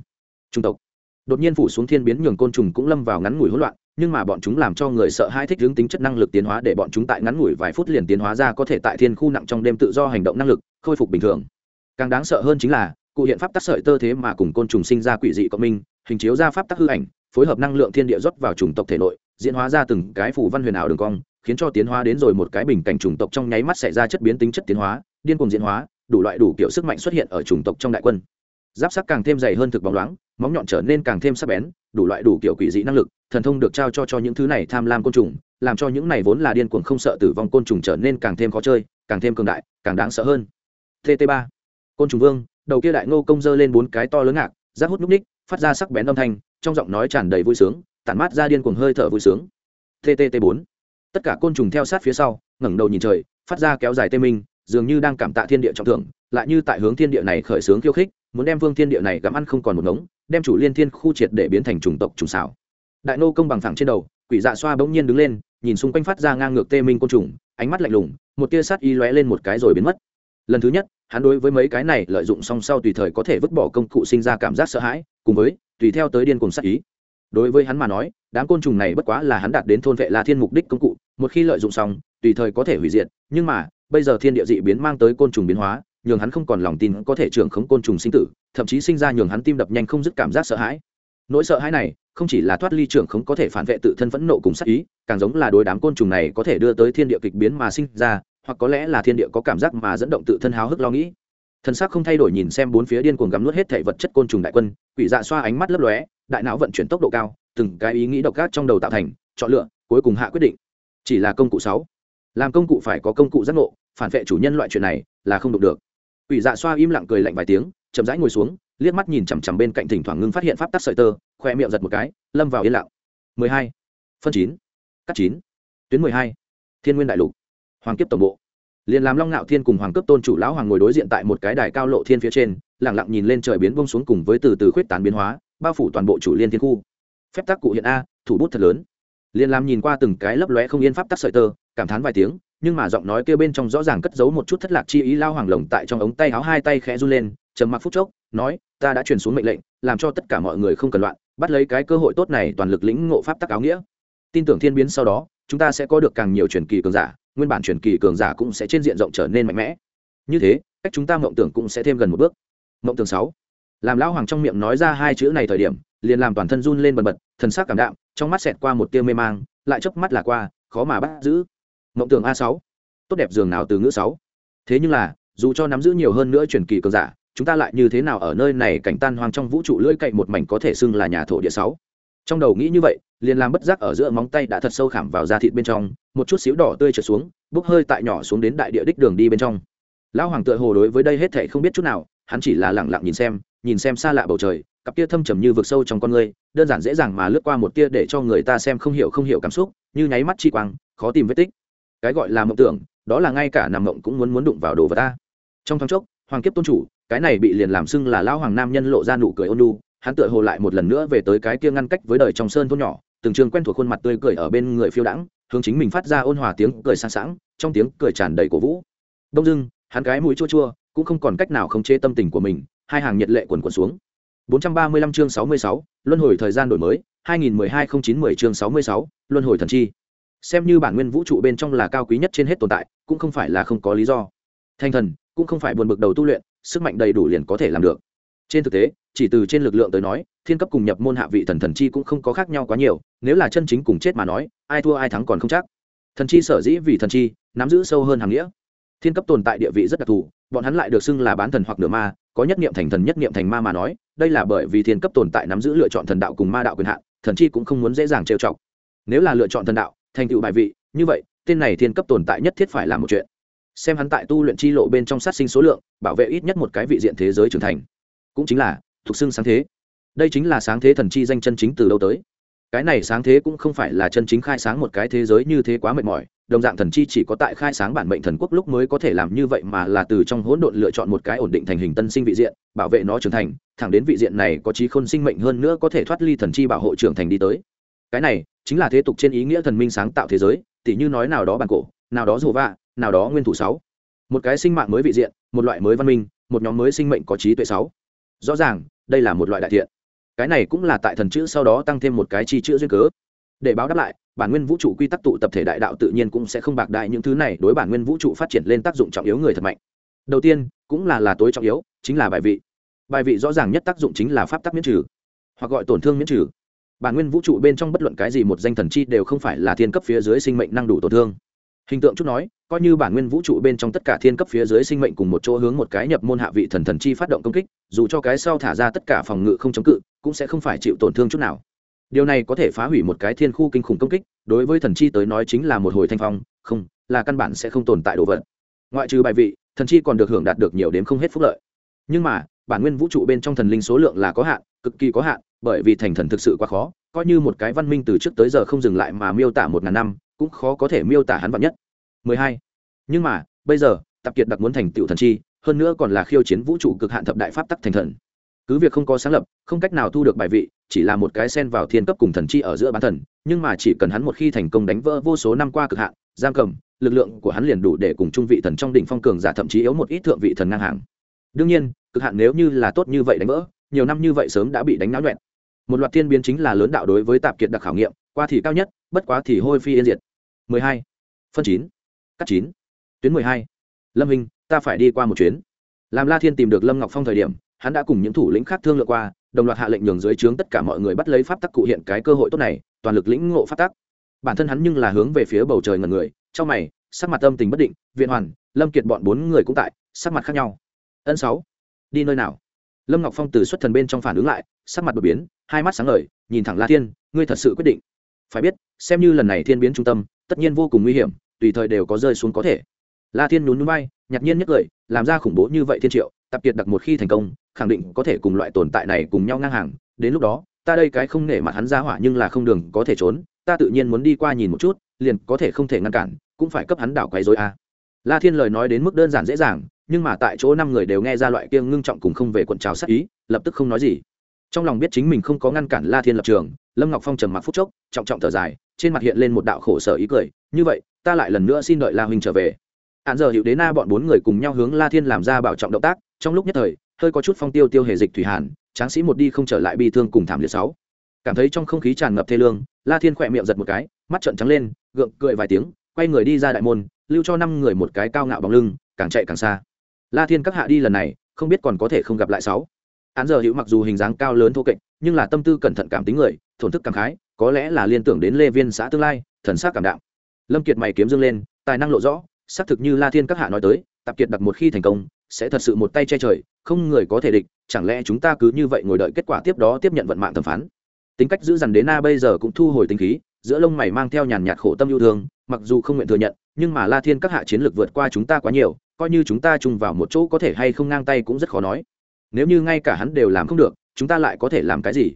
trung tộc đột nhiên phủ xuống thiên biến nhường côn trùng cũng lâm vào ngắn ngủi hỗn loạn, nhưng mà bọn chúng làm cho người sợ hai thích hướng tính chất năng lực tiến hóa để bọn chúng tại ngắn ngủi vài phút liền tiến hóa ra có thể tại thiên khu nặng trong đêm tự do hành động năng lực, khôi phục bình thường càng đáng sợ hơn chính là cụ hiện pháp tắc sợi tơ thế mà cùng côn trùng sinh ra quỷ dị cộng minh, hình chiếu ra pháp tắc hư ảnh, phối hợp năng lượng thiên địa rót vào chủng tộc thể nội, diễn hóa ra từng cái phủ văn huyền ảo đường cong, khiến cho tiến hóa đến rồi một cái bình cảnh chủng tộc trong nháy mắt xảy ra chất biến tính chất tiến hóa, điên cuồng diễn hóa, đủ loại đủ kiểu sức mạnh xuất hiện ở chủng tộc trong đại quân. Giáp sắc càng thêm dày hơn thực bóng loáng, móng nhọn trở nên càng thêm sắc bén, đủ loại đủ kiểu quỷ dị năng lực, thần thông được trao cho cho những thứ này tham lam côn trùng, làm cho những này vốn là điên cuồng không sợ tử vong côn trùng trở nên càng thêm khó chơi, càng thêm cường đại, càng đáng sợ hơn. Tt ba, côn trùng vương đầu kia đại ngô công dơ lên bốn cái to lớn ngạc rác hút núc ních, phát ra sắc bén âm thanh, trong giọng nói tràn đầy vui sướng, tản mát ra điên cuồng hơi thở vui sướng. Tt bốn. Tất cả côn trùng theo sát phía sau, ngẩng đầu nhìn trời, phát ra kéo dài tê minh, dường như đang cảm tạ thiên địa trọng thượng lại như tại hướng thiên địa này khởi sướng khiêu khích, muốn đem vương thiên địa này gặm ăn không còn một ngống, đem chủ liên thiên khu triệt để biến thành trùng tộc trùng xảo. Đại nô công bằng thẳng trên đầu, quỷ dạ xoa bỗng nhiên đứng lên, nhìn xung quanh phát ra ngang ngược tê minh côn trùng, ánh mắt lạnh lùng, một tia sắt y lóe lên một cái rồi biến mất. Lần thứ nhất hắn đối với mấy cái này lợi dụng song sau tùy thời có thể vứt bỏ công cụ sinh ra cảm giác sợ hãi, cùng với, tùy theo tới điên cùng sát ý. Đối với hắn mà nói, đám côn trùng này bất quá là hắn đạt đến thôn vệ la thiên mục đích công cụ, một khi lợi dụng xong, tùy thời có thể hủy diệt, nhưng mà, bây giờ thiên địa dị biến mang tới côn trùng biến hóa, nhường hắn không còn lòng tin có thể trưởng khống côn trùng sinh tử, thậm chí sinh ra nhường hắn tim đập nhanh không dứt cảm giác sợ hãi. Nỗi sợ hãi này, không chỉ là thoát ly trưởng khống có thể phản vệ tự thân phẫn nộ cùng sát ý, càng giống là đối đám côn trùng này có thể đưa tới thiên địa kịch biến mà sinh ra hoặc có lẽ là thiên địa có cảm giác mà dẫn động tự thân háo hức lo nghĩ Thần sắc không thay đổi nhìn xem bốn phía điên cuồng gắm nuốt hết thể vật chất côn trùng đại quân, quỷ dạ xoa ánh mắt lấp lóe, đại não vận chuyển tốc độ cao, từng cái ý nghĩ độc ác trong đầu tạo thành, chọn lựa, cuối cùng hạ quyết định chỉ là công cụ sáu làm công cụ phải có công cụ giác ngộ, phản vệ chủ nhân loại chuyện này là không đụng được quỷ dạ xoa im lặng cười lạnh vài tiếng, chậm rãi ngồi xuống, liếc mắt nhìn chằm chằm bên cạnh thỉnh thoảng ngưng phát hiện pháp tắc sợi tơ, khoe miệng giật một cái, lâm vào yên lặng 12. phân 9. cắt 9. tuyến 12. thiên nguyên đại lục hoàng kiếp tổng bộ. Liền làm long ngạo thiên cùng hoàng cấp tôn chủ lão hoàng ngồi đối diện tại một cái đài cao lộ thiên phía trên lẳng lặng nhìn lên trời biến bông xuống cùng với từ từ khuyết tán biến hóa, bao phủ toàn bộ chủ liên thiên khu. Phép tắc cụ hiện a, thủ bút thật lớn. Liền làm nhìn qua từng cái lấp lóe không yên pháp tắc sợi tơ, cảm thán vài tiếng, nhưng mà giọng nói kia bên trong rõ ràng cất giấu một chút thất lạc chi ý lao hoàng lồng tại trong ống tay áo hai tay khẽ run lên, trầm mặc phút chốc, nói, ta đã truyền xuống mệnh lệnh, làm cho tất cả mọi người không cần loạn, bắt lấy cái cơ hội tốt này toàn lực lĩnh ngộ pháp tắc áo nghĩa. Tin tưởng thiên biến sau đó, chúng ta sẽ có được càng nhiều truyền kỳ cường giả nguyên bản truyền kỳ cường giả cũng sẽ trên diện rộng trở nên mạnh mẽ. Như thế, cách chúng ta mộng tưởng cũng sẽ thêm gần một bước. Mộng tưởng sáu. Làm lão hoàng trong miệng nói ra hai chữ này thời điểm, liền làm toàn thân run lên bần bật, thần sắc cảm đạm, trong mắt xẹt qua một tia mê mang, lại chớp mắt là qua, khó mà bắt giữ. Mộng tưởng a sáu. Tốt đẹp dường nào từ ngữ sáu. Thế nhưng là, dù cho nắm giữ nhiều hơn nữa truyền kỳ cường giả, chúng ta lại như thế nào ở nơi này cảnh tan hoang trong vũ trụ lưỡi cậy một mảnh có thể xưng là nhà thổ địa sáu? Trong đầu nghĩ như vậy liền làm bất giác ở giữa móng tay đã thật sâu khảm vào da thịt bên trong, một chút xíu đỏ tươi trở xuống, bốc hơi tại nhỏ xuống đến đại địa đích đường đi bên trong. Lão hoàng tựa hồ đối với đây hết thể không biết chút nào, hắn chỉ là lẳng lặng nhìn xem nhìn xem xa lạ bầu trời, cặp tia thâm trầm như vực sâu trong con người, đơn giản dễ dàng mà lướt qua một tia để cho người ta xem không hiểu không hiểu cảm xúc, như nháy mắt chi quang, khó tìm vết tích. Cái gọi là mộng tưởng, đó là ngay cả nằm mộng cũng muốn muốn đụng vào đồ vật ta. Trong thoáng chốc, hoàng kiếp tôn chủ, cái này bị liền làm xưng là lão hoàng nam nhân lộ ra nụ cười ôn lu hắn tựa hồ lại một lần nữa về tới cái kia ngăn cách với đời trong sơn thôn nhỏ từng trường quen thuộc khuôn mặt tươi cười ở bên người phiêu đãng hướng chính mình phát ra ôn hòa tiếng cười sang sảng trong tiếng cười tràn đầy cổ vũ. Đông dưng hắn cái mũi chua chua cũng không còn cách nào khống chế tâm tình của mình hai hàng nhiệt lệ quần quần xuống. 435 chương 66, luân hồi thời gian đổi mới 2012-09-10 chương 66, luân hồi thần chi. Xem như bản nguyên vũ trụ bên trong là cao quý nhất trên hết tồn tại cũng không phải là không có lý do. Thanh thần cũng không phải buồn bực đầu tu luyện sức mạnh đầy đủ liền có thể làm được. Trên thực tế chỉ từ trên lực lượng tới nói thiên cấp cùng nhập môn hạ vị thần thần chi cũng không có khác nhau quá nhiều, nếu là chân chính cùng chết mà nói, ai thua ai thắng còn không chắc. Thần chi sở dĩ vì thần chi, nắm giữ sâu hơn hàng nghĩa. Thiên cấp tồn tại địa vị rất đặc thù, bọn hắn lại được xưng là bán thần hoặc nửa ma, có nhất niệm thành thần nhất niệm thành ma mà nói, đây là bởi vì thiên cấp tồn tại nắm giữ lựa chọn thần đạo cùng ma đạo quyền hạn, thần chi cũng không muốn dễ dàng trêu chọc. Nếu là lựa chọn thần đạo, thành tựu bài vị, như vậy, tên này thiên cấp tồn tại nhất thiết phải làm một chuyện. Xem hắn tại tu luyện chi lộ bên trong sát sinh số lượng, bảo vệ ít nhất một cái vị diện thế giới trưởng thành. Cũng chính là, thuộc xưng sáng thế đây chính là sáng thế thần chi danh chân chính từ đâu tới. Cái này sáng thế cũng không phải là chân chính khai sáng một cái thế giới như thế quá mệt mỏi, đồng dạng thần chi chỉ có tại khai sáng bản mệnh thần quốc lúc mới có thể làm như vậy mà là từ trong hỗn độn lựa chọn một cái ổn định thành hình tân sinh vị diện, bảo vệ nó trưởng thành, thẳng đến vị diện này có trí khôn sinh mệnh hơn nữa có thể thoát ly thần chi bảo hộ trưởng thành đi tới. Cái này chính là thế tục trên ý nghĩa thần minh sáng tạo thế giới, tỉ như nói nào đó bản cổ, nào đó dù vạ, nào đó nguyên thủ sáu. Một cái sinh mạng mới vị diện, một loại mới văn minh, một nhóm mới sinh mệnh có trí tuệ sáu. Rõ ràng, đây là một loại đại thiện cái này cũng là tại thần chữ sau đó tăng thêm một cái chi chữ duyên cớ. Để báo đáp lại, bản nguyên vũ trụ quy tắc tụ tập thể đại đạo tự nhiên cũng sẽ không bạc đại những thứ này đối bản nguyên vũ trụ phát triển lên tác dụng trọng yếu người thật mạnh. Đầu tiên, cũng là là tối trọng yếu, chính là bài vị. Bài vị rõ ràng nhất tác dụng chính là pháp tắc miễn trừ, hoặc gọi tổn thương miễn trừ. Bản nguyên vũ trụ bên trong bất luận cái gì một danh thần chi đều không phải là thiên cấp phía dưới sinh mệnh năng đủ tổn thương. Hình tượng chút nói coi như bản nguyên vũ trụ bên trong tất cả thiên cấp phía dưới sinh mệnh cùng một chỗ hướng một cái nhập môn hạ vị thần thần chi phát động công kích, dù cho cái sau thả ra tất cả phòng ngự không chống cự, cũng sẽ không phải chịu tổn thương chút nào. Điều này có thể phá hủy một cái thiên khu kinh khủng công kích, đối với thần chi tới nói chính là một hồi thanh phong, không, là căn bản sẽ không tồn tại đồ vật. Ngoại trừ bài vị, thần chi còn được hưởng đạt được nhiều đến không hết phúc lợi. Nhưng mà, bản nguyên vũ trụ bên trong thần linh số lượng là có hạn, cực kỳ có hạn, bởi vì thành thần thực sự quá khó, coi như một cái văn minh từ trước tới giờ không dừng lại mà miêu tả một ngàn năm, cũng khó có thể miêu tả hắn vạn nhất. 12. nhưng mà, bây giờ tập kiệt đặc muốn thành tựu thần chi, hơn nữa còn là khiêu chiến vũ trụ cực hạn thập đại pháp tắc thành thần. Cứ việc không có sáng lập, không cách nào thu được bài vị, chỉ là một cái sen vào thiên cấp cùng thần chi ở giữa bán thần, nhưng mà chỉ cần hắn một khi thành công đánh vỡ vô số năm qua cực hạn, giam cầm, lực lượng của hắn liền đủ để cùng trung vị thần trong đỉnh phong cường giả thậm chí yếu một ít thượng vị thần ngang hàng. Đương nhiên, cực hạn nếu như là tốt như vậy đánh vỡ, nhiều năm như vậy sớm đã bị đánh náo nhuẹn. Một loạt tiên biến chính là lớn đạo đối với tạp kiệt đặc khảo nghiệm, qua thì cao nhất, bất quá thì hôi phi yên diệt. 12. phân chín cắt chín. Tuyến 12. lâm hình ta phải đi qua một chuyến. Làm la thiên tìm được lâm ngọc phong thời điểm, hắn đã cùng những thủ lĩnh khác thương lượng qua, đồng loạt hạ lệnh nhường dưới trướng tất cả mọi người bắt lấy pháp tắc cụ hiện cái cơ hội tốt này, toàn lực lĩnh ngộ pháp tắc. Bản thân hắn nhưng là hướng về phía bầu trời ngần người, trong mày, sắc mặt âm tình bất định, viện hoàn, lâm kiệt bọn bốn người cũng tại, sắc mặt khác nhau. Ân sáu, đi nơi nào? Lâm ngọc phong từ xuất thần bên trong phản ứng lại, sắc mặt đột biến, hai mắt sáng ngời, nhìn thẳng la thiên, ngươi thật sự quyết định. Phải biết, xem như lần này thiên biến trung tâm, tất nhiên vô cùng nguy hiểm tùy thời đều có rơi xuống có thể. La thiên nhún núi bay nhạc nhiên nhất cười làm ra khủng bố như vậy thiên triệu tập kiệt đặc một khi thành công, khẳng định có thể cùng loại tồn tại này cùng nhau ngang hàng. Đến lúc đó, ta đây cái không nể mặt hắn ra hỏa nhưng là không đường có thể trốn, ta tự nhiên muốn đi qua nhìn một chút, liền có thể không thể ngăn cản, cũng phải cấp hắn đảo quấy dối a. À. la thiên lời nói đến mức đơn giản dễ dàng, nhưng mà tại chỗ năm người đều nghe ra loại kiêng ngưng trọng cùng không về quận trào sát ý, lập tức không nói gì. Trong lòng biết chính mình không có ngăn cản la thiên lập trường, lâm ngọc phong trầm mặc phút chốc, trọng trọng thở dài, trên mặt hiện lên một đạo khổ sở ý cười, như vậy ta lại lần nữa xin đợi la huynh trở về. Hạn giờ hiệu đế na bọn bốn người cùng nhau hướng la thiên làm ra bảo trọng động tác, trong lúc nhất thời, hơi có chút phong tiêu tiêu hề dịch thủy hàn, tráng sĩ một đi không trở lại bi thương cùng thảm liệt sáu. Cảm thấy trong không khí tràn ngập thê lương, la thiên khỏe miệng giật một cái, mắt trợn trắng lên, gượng cười vài tiếng, quay người đi ra đại môn, lưu cho năm người một cái cao ngạo bóng lưng, càng chạy càng xa. La thiên các hạ đi lần này, không biết còn có thể không gặp lại sáu. Án giờ hữu mặc dù hình dáng cao lớn thô kệch, nhưng là tâm tư cẩn thận cảm tính người, thổn thức cảm khái, có lẽ là liên tưởng đến lê viên xã tương lai, thần sắc cảm đạo lâm kiệt mày kiếm dương lên, tài năng lộ rõ, xác thực như la thiên các hạ nói tới, tạp kiệt đặt một khi thành công, sẽ thật sự một tay che trời, không người có thể địch, chẳng lẽ chúng ta cứ như vậy ngồi đợi kết quả tiếp đó tiếp nhận vận mạng thẩm phán? Tính cách giữ dằn đến na bây giờ cũng thu hồi tính khí, giữa lông mày mang theo nhàn nhạt khổ tâm yêu thương, mặc dù không nguyện thừa nhận, nhưng mà la thiên các hạ chiến lược vượt qua chúng ta quá nhiều, coi như chúng ta chung vào một chỗ có thể hay không ngang tay cũng rất khó nói. Nếu như ngay cả hắn đều làm không được, chúng ta lại có thể làm cái gì?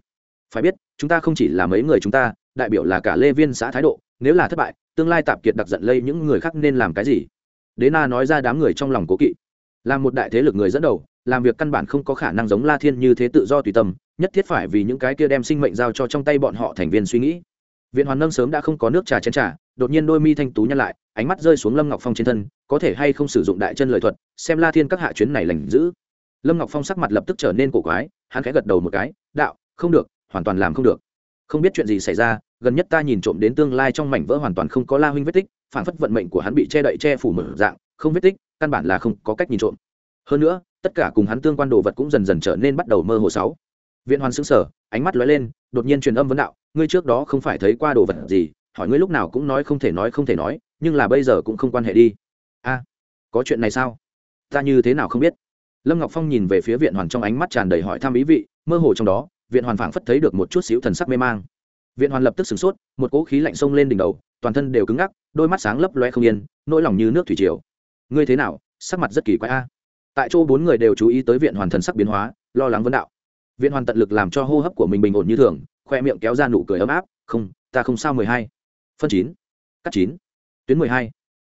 Phải biết, chúng ta không chỉ là mấy người chúng ta, đại biểu là cả lê viên xã thái độ, nếu là thất bại tương lai tạp kiệt đặc giận lây những người khác nên làm cái gì? Đế na nói ra đám người trong lòng cố kỵ. Là một đại thế lực người dẫn đầu, làm việc căn bản không có khả năng giống la thiên như thế tự do tùy tâm, nhất thiết phải vì những cái kia đem sinh mệnh giao cho trong tay bọn họ thành viên suy nghĩ. Viện hoàn nâng sớm đã không có nước trà chén trà, đột nhiên đôi mi thanh tú nhăn lại, ánh mắt rơi xuống lâm ngọc phong trên thân, có thể hay không sử dụng đại chân lời thuật, xem la thiên các hạ chuyến này lành giữ lâm ngọc phong sắc mặt lập tức trở nên cổ quái, hắn khẽ gật đầu một cái, đạo, không được, hoàn toàn làm không được. Không biết chuyện gì xảy ra gần nhất ta nhìn trộm đến tương lai trong mảnh vỡ hoàn toàn không có la huynh vết tích, phản phất vận mệnh của hắn bị che đậy che phủ mở dạng, không vết tích, căn bản là không có cách nhìn trộm. Hơn nữa, tất cả cùng hắn tương quan đồ vật cũng dần dần trở nên bắt đầu mơ hồ sáu. Viện hoàn xứng sở ánh mắt lóe lên, đột nhiên truyền âm vấn đạo, ngươi trước đó không phải thấy qua đồ vật gì, hỏi ngươi lúc nào cũng nói không thể nói không thể nói, nhưng là bây giờ cũng không quan hệ đi. A, có chuyện này sao? Ta như thế nào không biết? Lâm ngọc phong nhìn về phía viện hoàn trong ánh mắt tràn đầy hỏi thăm ý vị, mơ hồ trong đó, viện hoàn phảng phất thấy được một chút xíu thần sắc mê mang viện hoàn lập tức sửng sốt, một cỗ khí lạnh xông lên đỉnh đầu, toàn thân đều cứng ngắc, đôi mắt sáng lấp loe không yên, nỗi lòng như nước thủy triều. Ngươi thế nào? Sắc mặt rất kỳ quái a. Tại chỗ bốn người đều chú ý tới viện hoàn thần sắc biến hóa, lo lắng vấn đạo. Viện hoàn tận lực làm cho hô hấp của mình bình ổn như thường, khoe miệng kéo ra nụ cười ấm áp, không, ta không sao, mười hai. Phân chín. Cắt chín. Tuyến mười hai.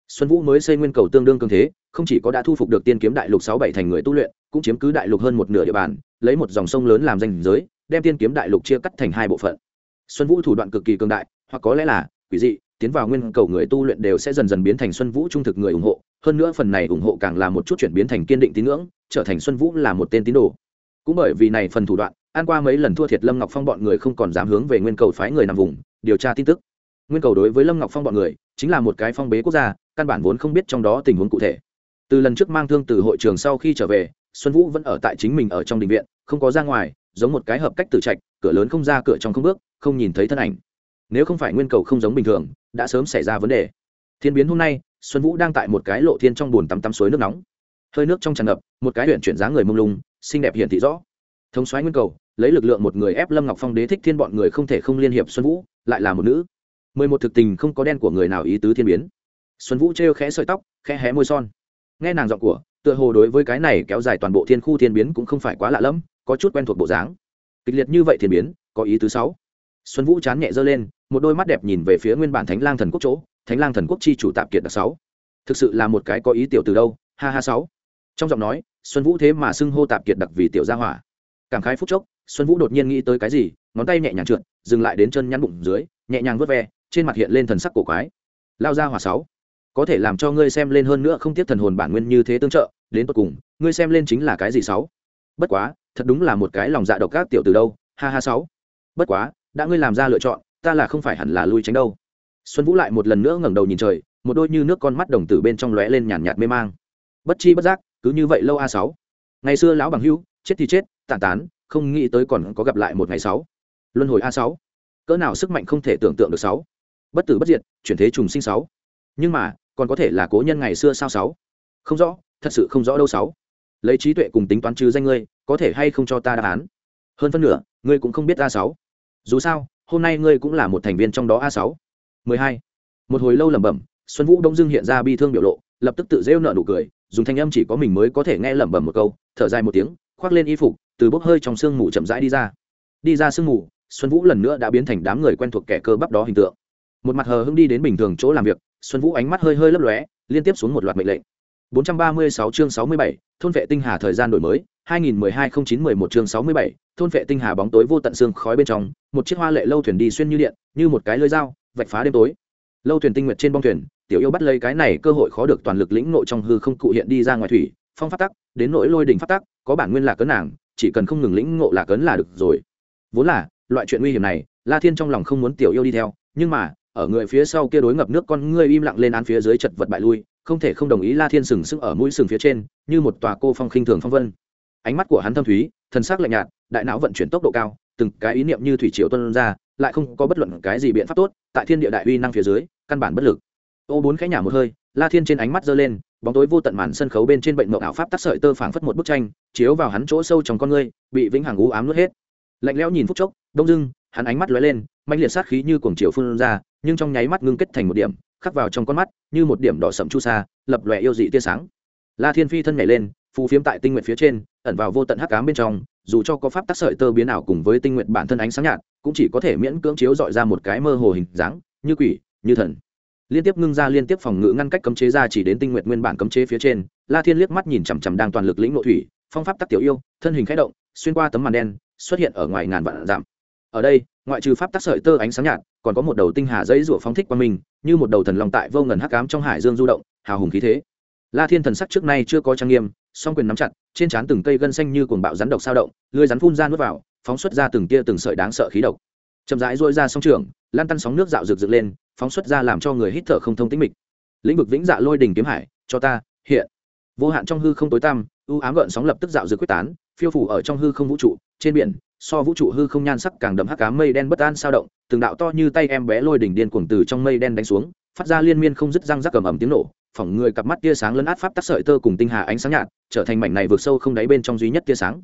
Xuân vũ mới xây nguyên cầu tương đương cường thế, không chỉ có đã thu phục được tiên kiếm đại lục sáu bảy thành người tu luyện, cũng chiếm cứ đại lục hơn một nửa địa bàn, lấy một dòng sông lớn làm danh giới, đem tiên kiếm đại lục chia cắt thành hai bộ phận xuân vũ thủ đoạn cực kỳ cường đại, hoặc có lẽ là, quỷ dị, tiến vào nguyên cầu người tu luyện đều sẽ dần dần biến thành xuân vũ trung thực người ủng hộ. Hơn nữa phần này ủng hộ càng là một chút chuyển biến thành kiên định tín ngưỡng, trở thành xuân vũ là một tên tín đồ. Cũng bởi vì này phần thủ đoạn an qua mấy lần thua thiệt lâm ngọc phong bọn người không còn dám hướng về nguyên cầu phái người nằm vùng, điều tra tin tức. Nguyên cầu đối với lâm ngọc phong bọn người, chính là một cái phong bế quốc gia, căn bản vốn không biết trong đó tình huống cụ thể. Từ lần trước mang thương từ hội trường sau khi trở về, xuân vũ vẫn ở tại chính mình ở trong đình viện, không có ra ngoài giống một cái hợp cách tử trạch, cửa lớn không ra cửa trong không bước, không nhìn thấy thân ảnh. Nếu không phải nguyên cầu không giống bình thường, đã sớm xảy ra vấn đề. Thiên biến hôm nay, xuân vũ đang tại một cái lộ thiên trong buồn tắm tắm suối nước nóng. Hơi nước trong tràn ngập, một cái huyện chuyển dáng người mông lung, xinh đẹp hiển thị rõ. Thống xoáy nguyên cầu, lấy lực lượng một người ép lâm ngọc phong đế thích thiên bọn người không thể không liên hiệp xuân vũ, lại là một nữ. Mười một thực tình không có đen của người nào ý tứ thiên biến. Xuân vũ trêu khẽ sợi tóc, khẽ hé môi son. Nghe nàng giọng của, tựa hồ đối với cái này kéo dài toàn bộ thiên khu thiên biến cũng không phải quá lạ lẫm có chút quen thuộc bộ dáng. Kịch liệt như vậy thiên biến, có ý thứ sáu. Xuân vũ chán nhẹ dơ lên, một đôi mắt đẹp nhìn về phía nguyên bản thánh lang thần quốc chỗ, thánh lang thần quốc chi chủ tạm kiệt đặc sáu. Thực sự là một cái có ý tiểu từ đâu, ha ha sáu. Trong giọng nói, xuân vũ thế mà xưng hô tạm kiệt đặc vì tiểu gia hỏa. Cảm khái phút chốc, xuân vũ đột nhiên nghĩ tới cái gì, ngón tay nhẹ nhàng trượt, dừng lại đến chân nhắn bụng dưới, nhẹ nhàng vớt ve, trên mặt hiện lên thần sắc cổ quái. Lao ra hỏa sáu, có thể làm cho ngươi xem lên hơn nữa không tiếc thần hồn bản nguyên như thế tương trợ, đến tột cùng, ngươi xem lên chính là cái gì sáu? Bất quá thật đúng là một cái lòng dạ độc các tiểu từ đâu, ha ha sáu. Bất quá, đã ngươi làm ra lựa chọn, ta là không phải hẳn là lui tránh đâu. Xuân vũ lại một lần nữa ngẩng đầu nhìn trời, một đôi như nước con mắt đồng tử bên trong lóe lên nhàn nhạt mê mang. Bất chi bất giác, cứ như vậy lâu a sáu. Ngày xưa lão bằng hưu chết thì chết, tàn tán, không nghĩ tới còn có gặp lại một ngày sáu. Luân hồi a sáu. Cỡ nào sức mạnh không thể tưởng tượng được sáu. Bất tử bất diệt, chuyển thế trùng sinh sáu. Nhưng mà, còn có thể là cố nhân ngày xưa sao sáu? Không rõ, thật sự không rõ đâu sáu. Lấy trí tuệ cùng tính toán trừ danh ngươi có thể hay không cho ta đáp án? Hơn phân nửa, ngươi cũng không biết a sáu. Dù sao, hôm nay ngươi cũng là một thành viên trong đó a sáu. Mười hai. Một hồi lâu lẩm bẩm, xuân vũ đông dưng hiện ra bi thương biểu lộ, lập tức tự rêu nợ nụ cười, dùng thanh âm chỉ có mình mới có thể nghe lẩm bẩm một câu, thở dài một tiếng, khoác lên y phục, từ bốc hơi trong sương mù chậm rãi đi ra. Đi ra sương mù, xuân vũ lần nữa đã biến thành đám người quen thuộc kẻ cơ bắp đó hình tượng. Một mặt hờ hưng đi đến bình thường chỗ làm việc, xuân vũ ánh mắt hơi hơi lấp lóe, liên tiếp xuống một loạt mệnh lệnh. 436 chương 67, thôn vệ tinh hà thời gian đổi mới 2012-09-11 chương 67, thôn vệ tinh hà bóng tối vô tận xương khói bên trong một chiếc hoa lệ lâu thuyền đi xuyên như điện như một cái lưỡi dao vạch phá đêm tối. Lâu thuyền tinh nguyệt trên bong thuyền tiểu yêu bắt lấy cái này cơ hội khó được toàn lực lĩnh nội trong hư không cụ hiện đi ra ngoài thủy phong phát tắc đến nỗi lôi đỉnh phát tắc có bản nguyên là cấn nàng chỉ cần không ngừng lĩnh ngộ là cấn là được rồi. Vốn là loại chuyện nguy hiểm này la thiên trong lòng không muốn tiểu yêu đi theo nhưng mà ở người phía sau kia đối ngập nước con ngươi im lặng lên án phía dưới chật vật bại lui không thể không đồng ý la thiên sừng sững ở mũi sừng phía trên, như một tòa cô phong khinh thường phong vân. Ánh mắt của hắn thâm thúy thân xác lạnh nhạt, đại não vận chuyển tốc độ cao, từng cái ý niệm như thủy triều tuân ra, lại không có bất luận cái gì biện pháp tốt, tại thiên địa đại uy năng phía dưới, căn bản bất lực. Ô bốn khẽ nhả một hơi, la thiên trên ánh mắt giơ lên, bóng tối vô tận màn sân khấu bên trên bệnh mộng ảo pháp tắc sợi tơ phảng phất một bức tranh, chiếu vào hắn chỗ sâu trong con ngươi, bị vĩnh hằng u ám nuốt hết. Lạnh lẽo nhìn phút chốc, đông dưng, hắn ánh mắt lóe lên, mãnh liệt sát khí như cuồng chiều phun ra, nhưng trong nháy mắt ngưng kết thành một điểm khắc vào trong con mắt, như một điểm đỏ sậm chu sa, lập lòe yêu dị tia sáng. La thiên phi thân nhảy lên, phù phiếm tại tinh nguyện phía trên, ẩn vào vô tận hắc ám bên trong, dù cho có pháp tác sợi tơ biến ảo cùng với tinh nguyện bản thân ánh sáng nhạt, cũng chỉ có thể miễn cưỡng chiếu dọi ra một cái mơ hồ hình dáng, như quỷ, như thần. Liên tiếp ngưng ra liên tiếp phòng ngự ngăn cách cấm chế ra chỉ đến tinh nguyện nguyên bản cấm chế phía trên, la thiên liếc mắt nhìn chằm chằm đang toàn lực lĩnh nội thủy, phong pháp tắc tiểu yêu, thân hình khẽ động, xuyên qua tấm màn đen, xuất hiện ở ngoài ngàn vạn giảm ở đây, ngoại trừ pháp tắc sợi tơ ánh sáng nhạt còn có một đầu tinh hà dây rủa phóng thích qua mình, như một đầu thần lòng tại vô ngần hắc ám trong hải dương du động, hào hùng khí thế. La thiên thần sắc trước nay chưa có trang nghiêm, song quyền nắm chặt, trên trán từng cây gân xanh như cuồng bạo rắn độc sao động lưới rắn phun ra nuốt vào, phóng xuất ra từng tia từng sợi đáng sợ khí độc. Chậm rãi dội ra sóng trường, lan tăn sóng nước dạo rực rực lên, phóng xuất ra làm cho người hít thở không thông tĩnh mịch. Lĩnh vực vĩnh dạ lôi đỉnh kiếm hải, cho ta, hiện. Vô hạn trong hư không tối tăm ưu ám gợn sóng lập tức dạo rực quyết tán, phiêu phủ ở trong hư không vũ trụ, trên biển so vũ trụ hư không nhan sắc càng đậm hắc cá mây đen bất an sao động, từng đạo to như tay em bé lôi đỉnh điên cuồng từ trong mây đen đánh xuống, phát ra liên miên không dứt răng rắc cầm ẩm tiếng nổ, phỏng người cặp mắt tia sáng lấn át pháp tắc sợi tơ cùng tinh hà ánh sáng nhạt, trở thành mảnh này vượt sâu không đáy bên trong duy nhất tia sáng.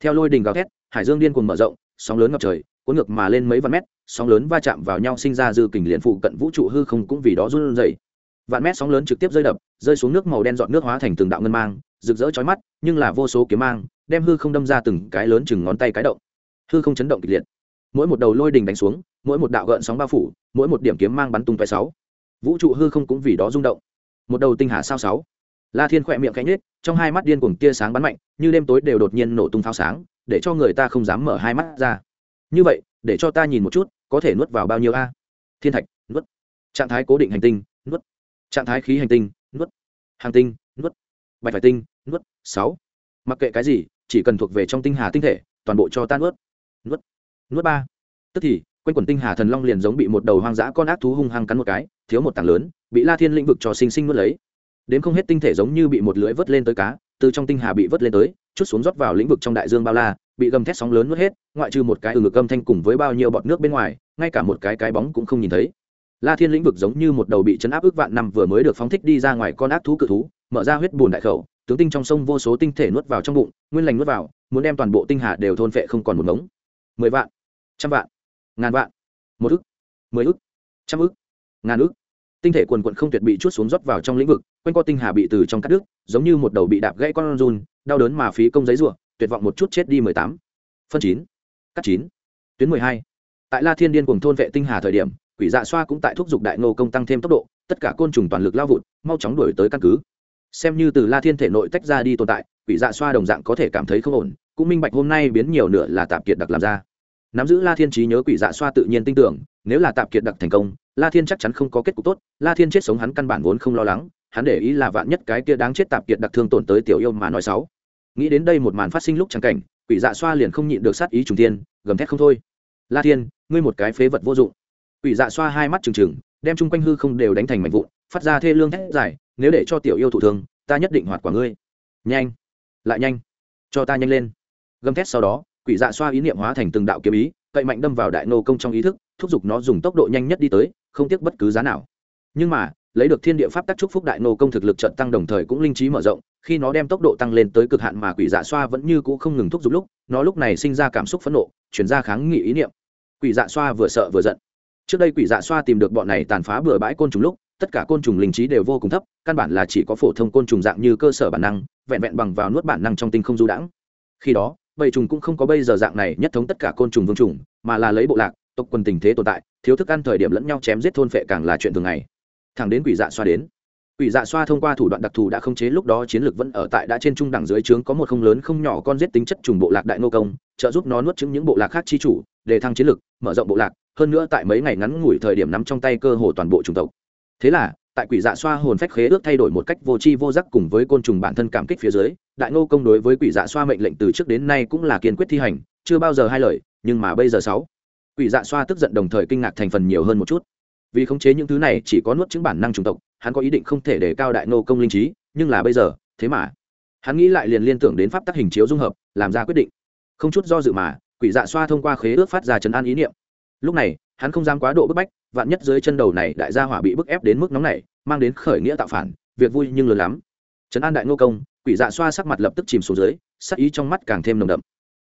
Theo lôi đình gào thét, hải dương điên cuồng mở rộng, sóng lớn ngập trời, cuốn ngược mà lên mấy vạn mét, sóng lớn va chạm vào nhau sinh ra dư kình liền phụ cận vũ trụ hư không cũng vì đó run rẩy. Vạn mét sóng lớn trực tiếp rơi đập, rơi xuống nước màu đen dọn nước hóa thành từng đạo ngân mang, rực rỡ chói mắt, nhưng là vô số kiếm mang, đem hư không đâm ra từng cái lớn chừng ngón tay cái động hư không chấn động kịch liệt. Mỗi một đầu lôi đình đánh xuống, mỗi một đạo gợn sóng bao phủ, mỗi một điểm kiếm mang bắn tung toé sáu. Vũ trụ hư không cũng vì đó rung động. Một đầu tinh hà sao sáu. La thiên khỏe miệng khẽ nết trong hai mắt điên cuồng tia sáng bắn mạnh, như đêm tối đều đột nhiên nổ tung pháo sáng, để cho người ta không dám mở hai mắt ra. Như vậy, để cho ta nhìn một chút, có thể nuốt vào bao nhiêu a? Thiên thạch, nuốt. Trạng thái cố định hành tinh, nuốt. Trạng thái khí hành tinh, nuốt. Hàng tinh, nuốt. Bạch phải tinh, nuốt. Sáu. Mặc kệ cái gì, chỉ cần thuộc về trong tinh hà tinh thể, toàn bộ cho ta nuốt nuốt. Nuốt ba. Tức thì, quanh quần tinh hà thần long liền giống bị một đầu hoang dã con ác thú hung hăng cắn một cái, thiếu một tảng lớn, bị la thiên lĩnh vực cho sinh sinh nuốt lấy. Đến không hết tinh thể giống như bị một lưỡi vớt lên tới cá, từ trong tinh hà bị vớt lên tới, chút xuống rót vào lĩnh vực trong đại dương bao la, bị gầm thét sóng lớn nuốt hết, ngoại trừ một cái ừ ngực âm thanh cùng với bao nhiêu bọt nước bên ngoài, ngay cả một cái cái bóng cũng không nhìn thấy. La thiên lĩnh vực giống như một đầu bị chấn áp ước vạn năm vừa mới được phóng thích đi ra ngoài con ác thú cự thú, mở ra huyết bùn đại khẩu, tướng tinh trong sông vô số tinh thể nuốt vào trong bụng, nguyên lành nuốt vào, muốn đem toàn bộ tinh hà đều thôn phệ không còn một ngống mười vạn, trăm vạn, ngàn vạn, một ức, mười ức, trăm ức, ngàn ức. Tinh thể quần quận không tuyệt bị chút xuống rót vào trong lĩnh vực, quanh co tinh hà bị từ trong cắt đứt, giống như một đầu bị đạp gãy con run, đau đớn mà phí công giấy ruộng tuyệt vọng một chút chết đi mười tám. Phân chín, cắt chín, tuyến mười hai. Tại la thiên điên cùng thôn vệ tinh hà thời điểm, quỷ dạ xoa cũng tại thúc giục đại ngô công tăng thêm tốc độ, tất cả côn trùng toàn lực lao vụt, mau chóng đuổi tới căn cứ. Xem như từ la thiên thể nội tách ra đi tồn tại, quỷ dạ xoa đồng dạng có thể cảm thấy không ổn cũng minh bạch hôm nay biến nhiều nửa là tạp kiệt đặc làm ra. Nắm giữ la thiên trí nhớ quỷ dạ xoa tự nhiên tin tưởng, nếu là tạp kiệt đặc thành công, la thiên chắc chắn không có kết cục tốt, la thiên chết sống hắn căn bản vốn không lo lắng, hắn để ý là vạn nhất cái kia đáng chết tạp kiệt đặc thương tổn tới tiểu yêu mà nói xấu. Nghĩ đến đây một màn phát sinh lúc chẳng cảnh, quỷ dạ xoa liền không nhịn được sát ý trùng tiên gầm thét không thôi. La thiên, ngươi một cái phế vật vô dụng. Quỷ dạ xoa hai mắt trừng trừng, đem chung quanh hư không đều đánh thành mảnh vụn, phát ra thê lương thét dài, nếu để cho tiểu yêu thụ thương, ta nhất định hoạt quả ngươi. Nhanh. Lại nhanh. Cho ta nhanh lên gầm thét sau đó, quỷ dạ xoa ý niệm hóa thành từng đạo kiếm ý, cậy mạnh đâm vào đại nô công trong ý thức, thúc giục nó dùng tốc độ nhanh nhất đi tới, không tiếc bất cứ giá nào. Nhưng mà, lấy được thiên địa pháp tác trúc phúc đại nô công thực lực trận tăng đồng thời cũng linh trí mở rộng, khi nó đem tốc độ tăng lên tới cực hạn mà quỷ dạ xoa vẫn như cũ không ngừng thúc giục lúc, nó lúc này sinh ra cảm xúc phẫn nộ chuyển ra kháng nghị ý niệm. Quỷ dạ xoa vừa sợ vừa giận. Trước đây quỷ dạ xoa tìm được bọn này tàn phá bừa bãi côn trùng lúc, tất cả côn trùng linh trí đều vô cùng thấp, căn bản là chỉ có phổ thông côn trùng dạng như cơ sở bản năng, vẹn vẹn bằng vào nuốt bản năng trong tinh không du đãng. Khi đó bầy trùng cũng không có bây giờ dạng này nhất thống tất cả côn trùng vương trùng, mà là lấy bộ lạc, tộc quân tình thế tồn tại, thiếu thức ăn thời điểm lẫn nhau chém giết thôn phệ càng là chuyện thường ngày. Thẳng đến quỷ dạ xoa đến. Quỷ dạ xoa thông qua thủ đoạn đặc thù đã khống chế, lúc đó chiến lược vẫn ở tại đã trên trung đẳng dưới trướng có một không lớn không nhỏ con giết tính chất trùng bộ lạc đại nô công, trợ giúp nó nuốt chứng những bộ lạc khác chi chủ, để thăng chiến lược mở rộng bộ lạc, hơn nữa tại mấy ngày ngắn ngủi thời điểm nắm trong tay cơ hồ toàn bộ chủng tộc. Thế là tại quỷ dạ xoa hồn phách khế ước thay đổi một cách vô tri vô giác cùng với côn trùng bản thân cảm kích phía dưới, đại ngô công đối với quỷ dạ xoa mệnh lệnh từ trước đến nay cũng là kiên quyết thi hành, chưa bao giờ hai lời, nhưng mà bây giờ sáu, quỷ dạ xoa tức giận đồng thời kinh ngạc thành phần nhiều hơn một chút. Vì khống chế những thứ này chỉ có nuốt chứng bản năng chủng tộc, hắn có ý định không thể để cao đại ngô công linh trí, nhưng là bây giờ, thế mà, hắn nghĩ lại liền liên tưởng đến pháp tắc hình chiếu dung hợp, làm ra quyết định. Không chút do dự mà, quỷ dạ xoa thông qua khế ước phát ra chấn an ý niệm. Lúc này hắn không dám quá độ bức bách, vạn nhất dưới chân đầu này đại gia hỏa bị bức ép đến mức nóng này, mang đến khởi nghĩa tạo phản, việc vui nhưng lớn lắm. Trấn an đại ngô công, quỷ dạ xoa sắc mặt lập tức chìm xuống dưới, sắc ý trong mắt càng thêm nồng đậm.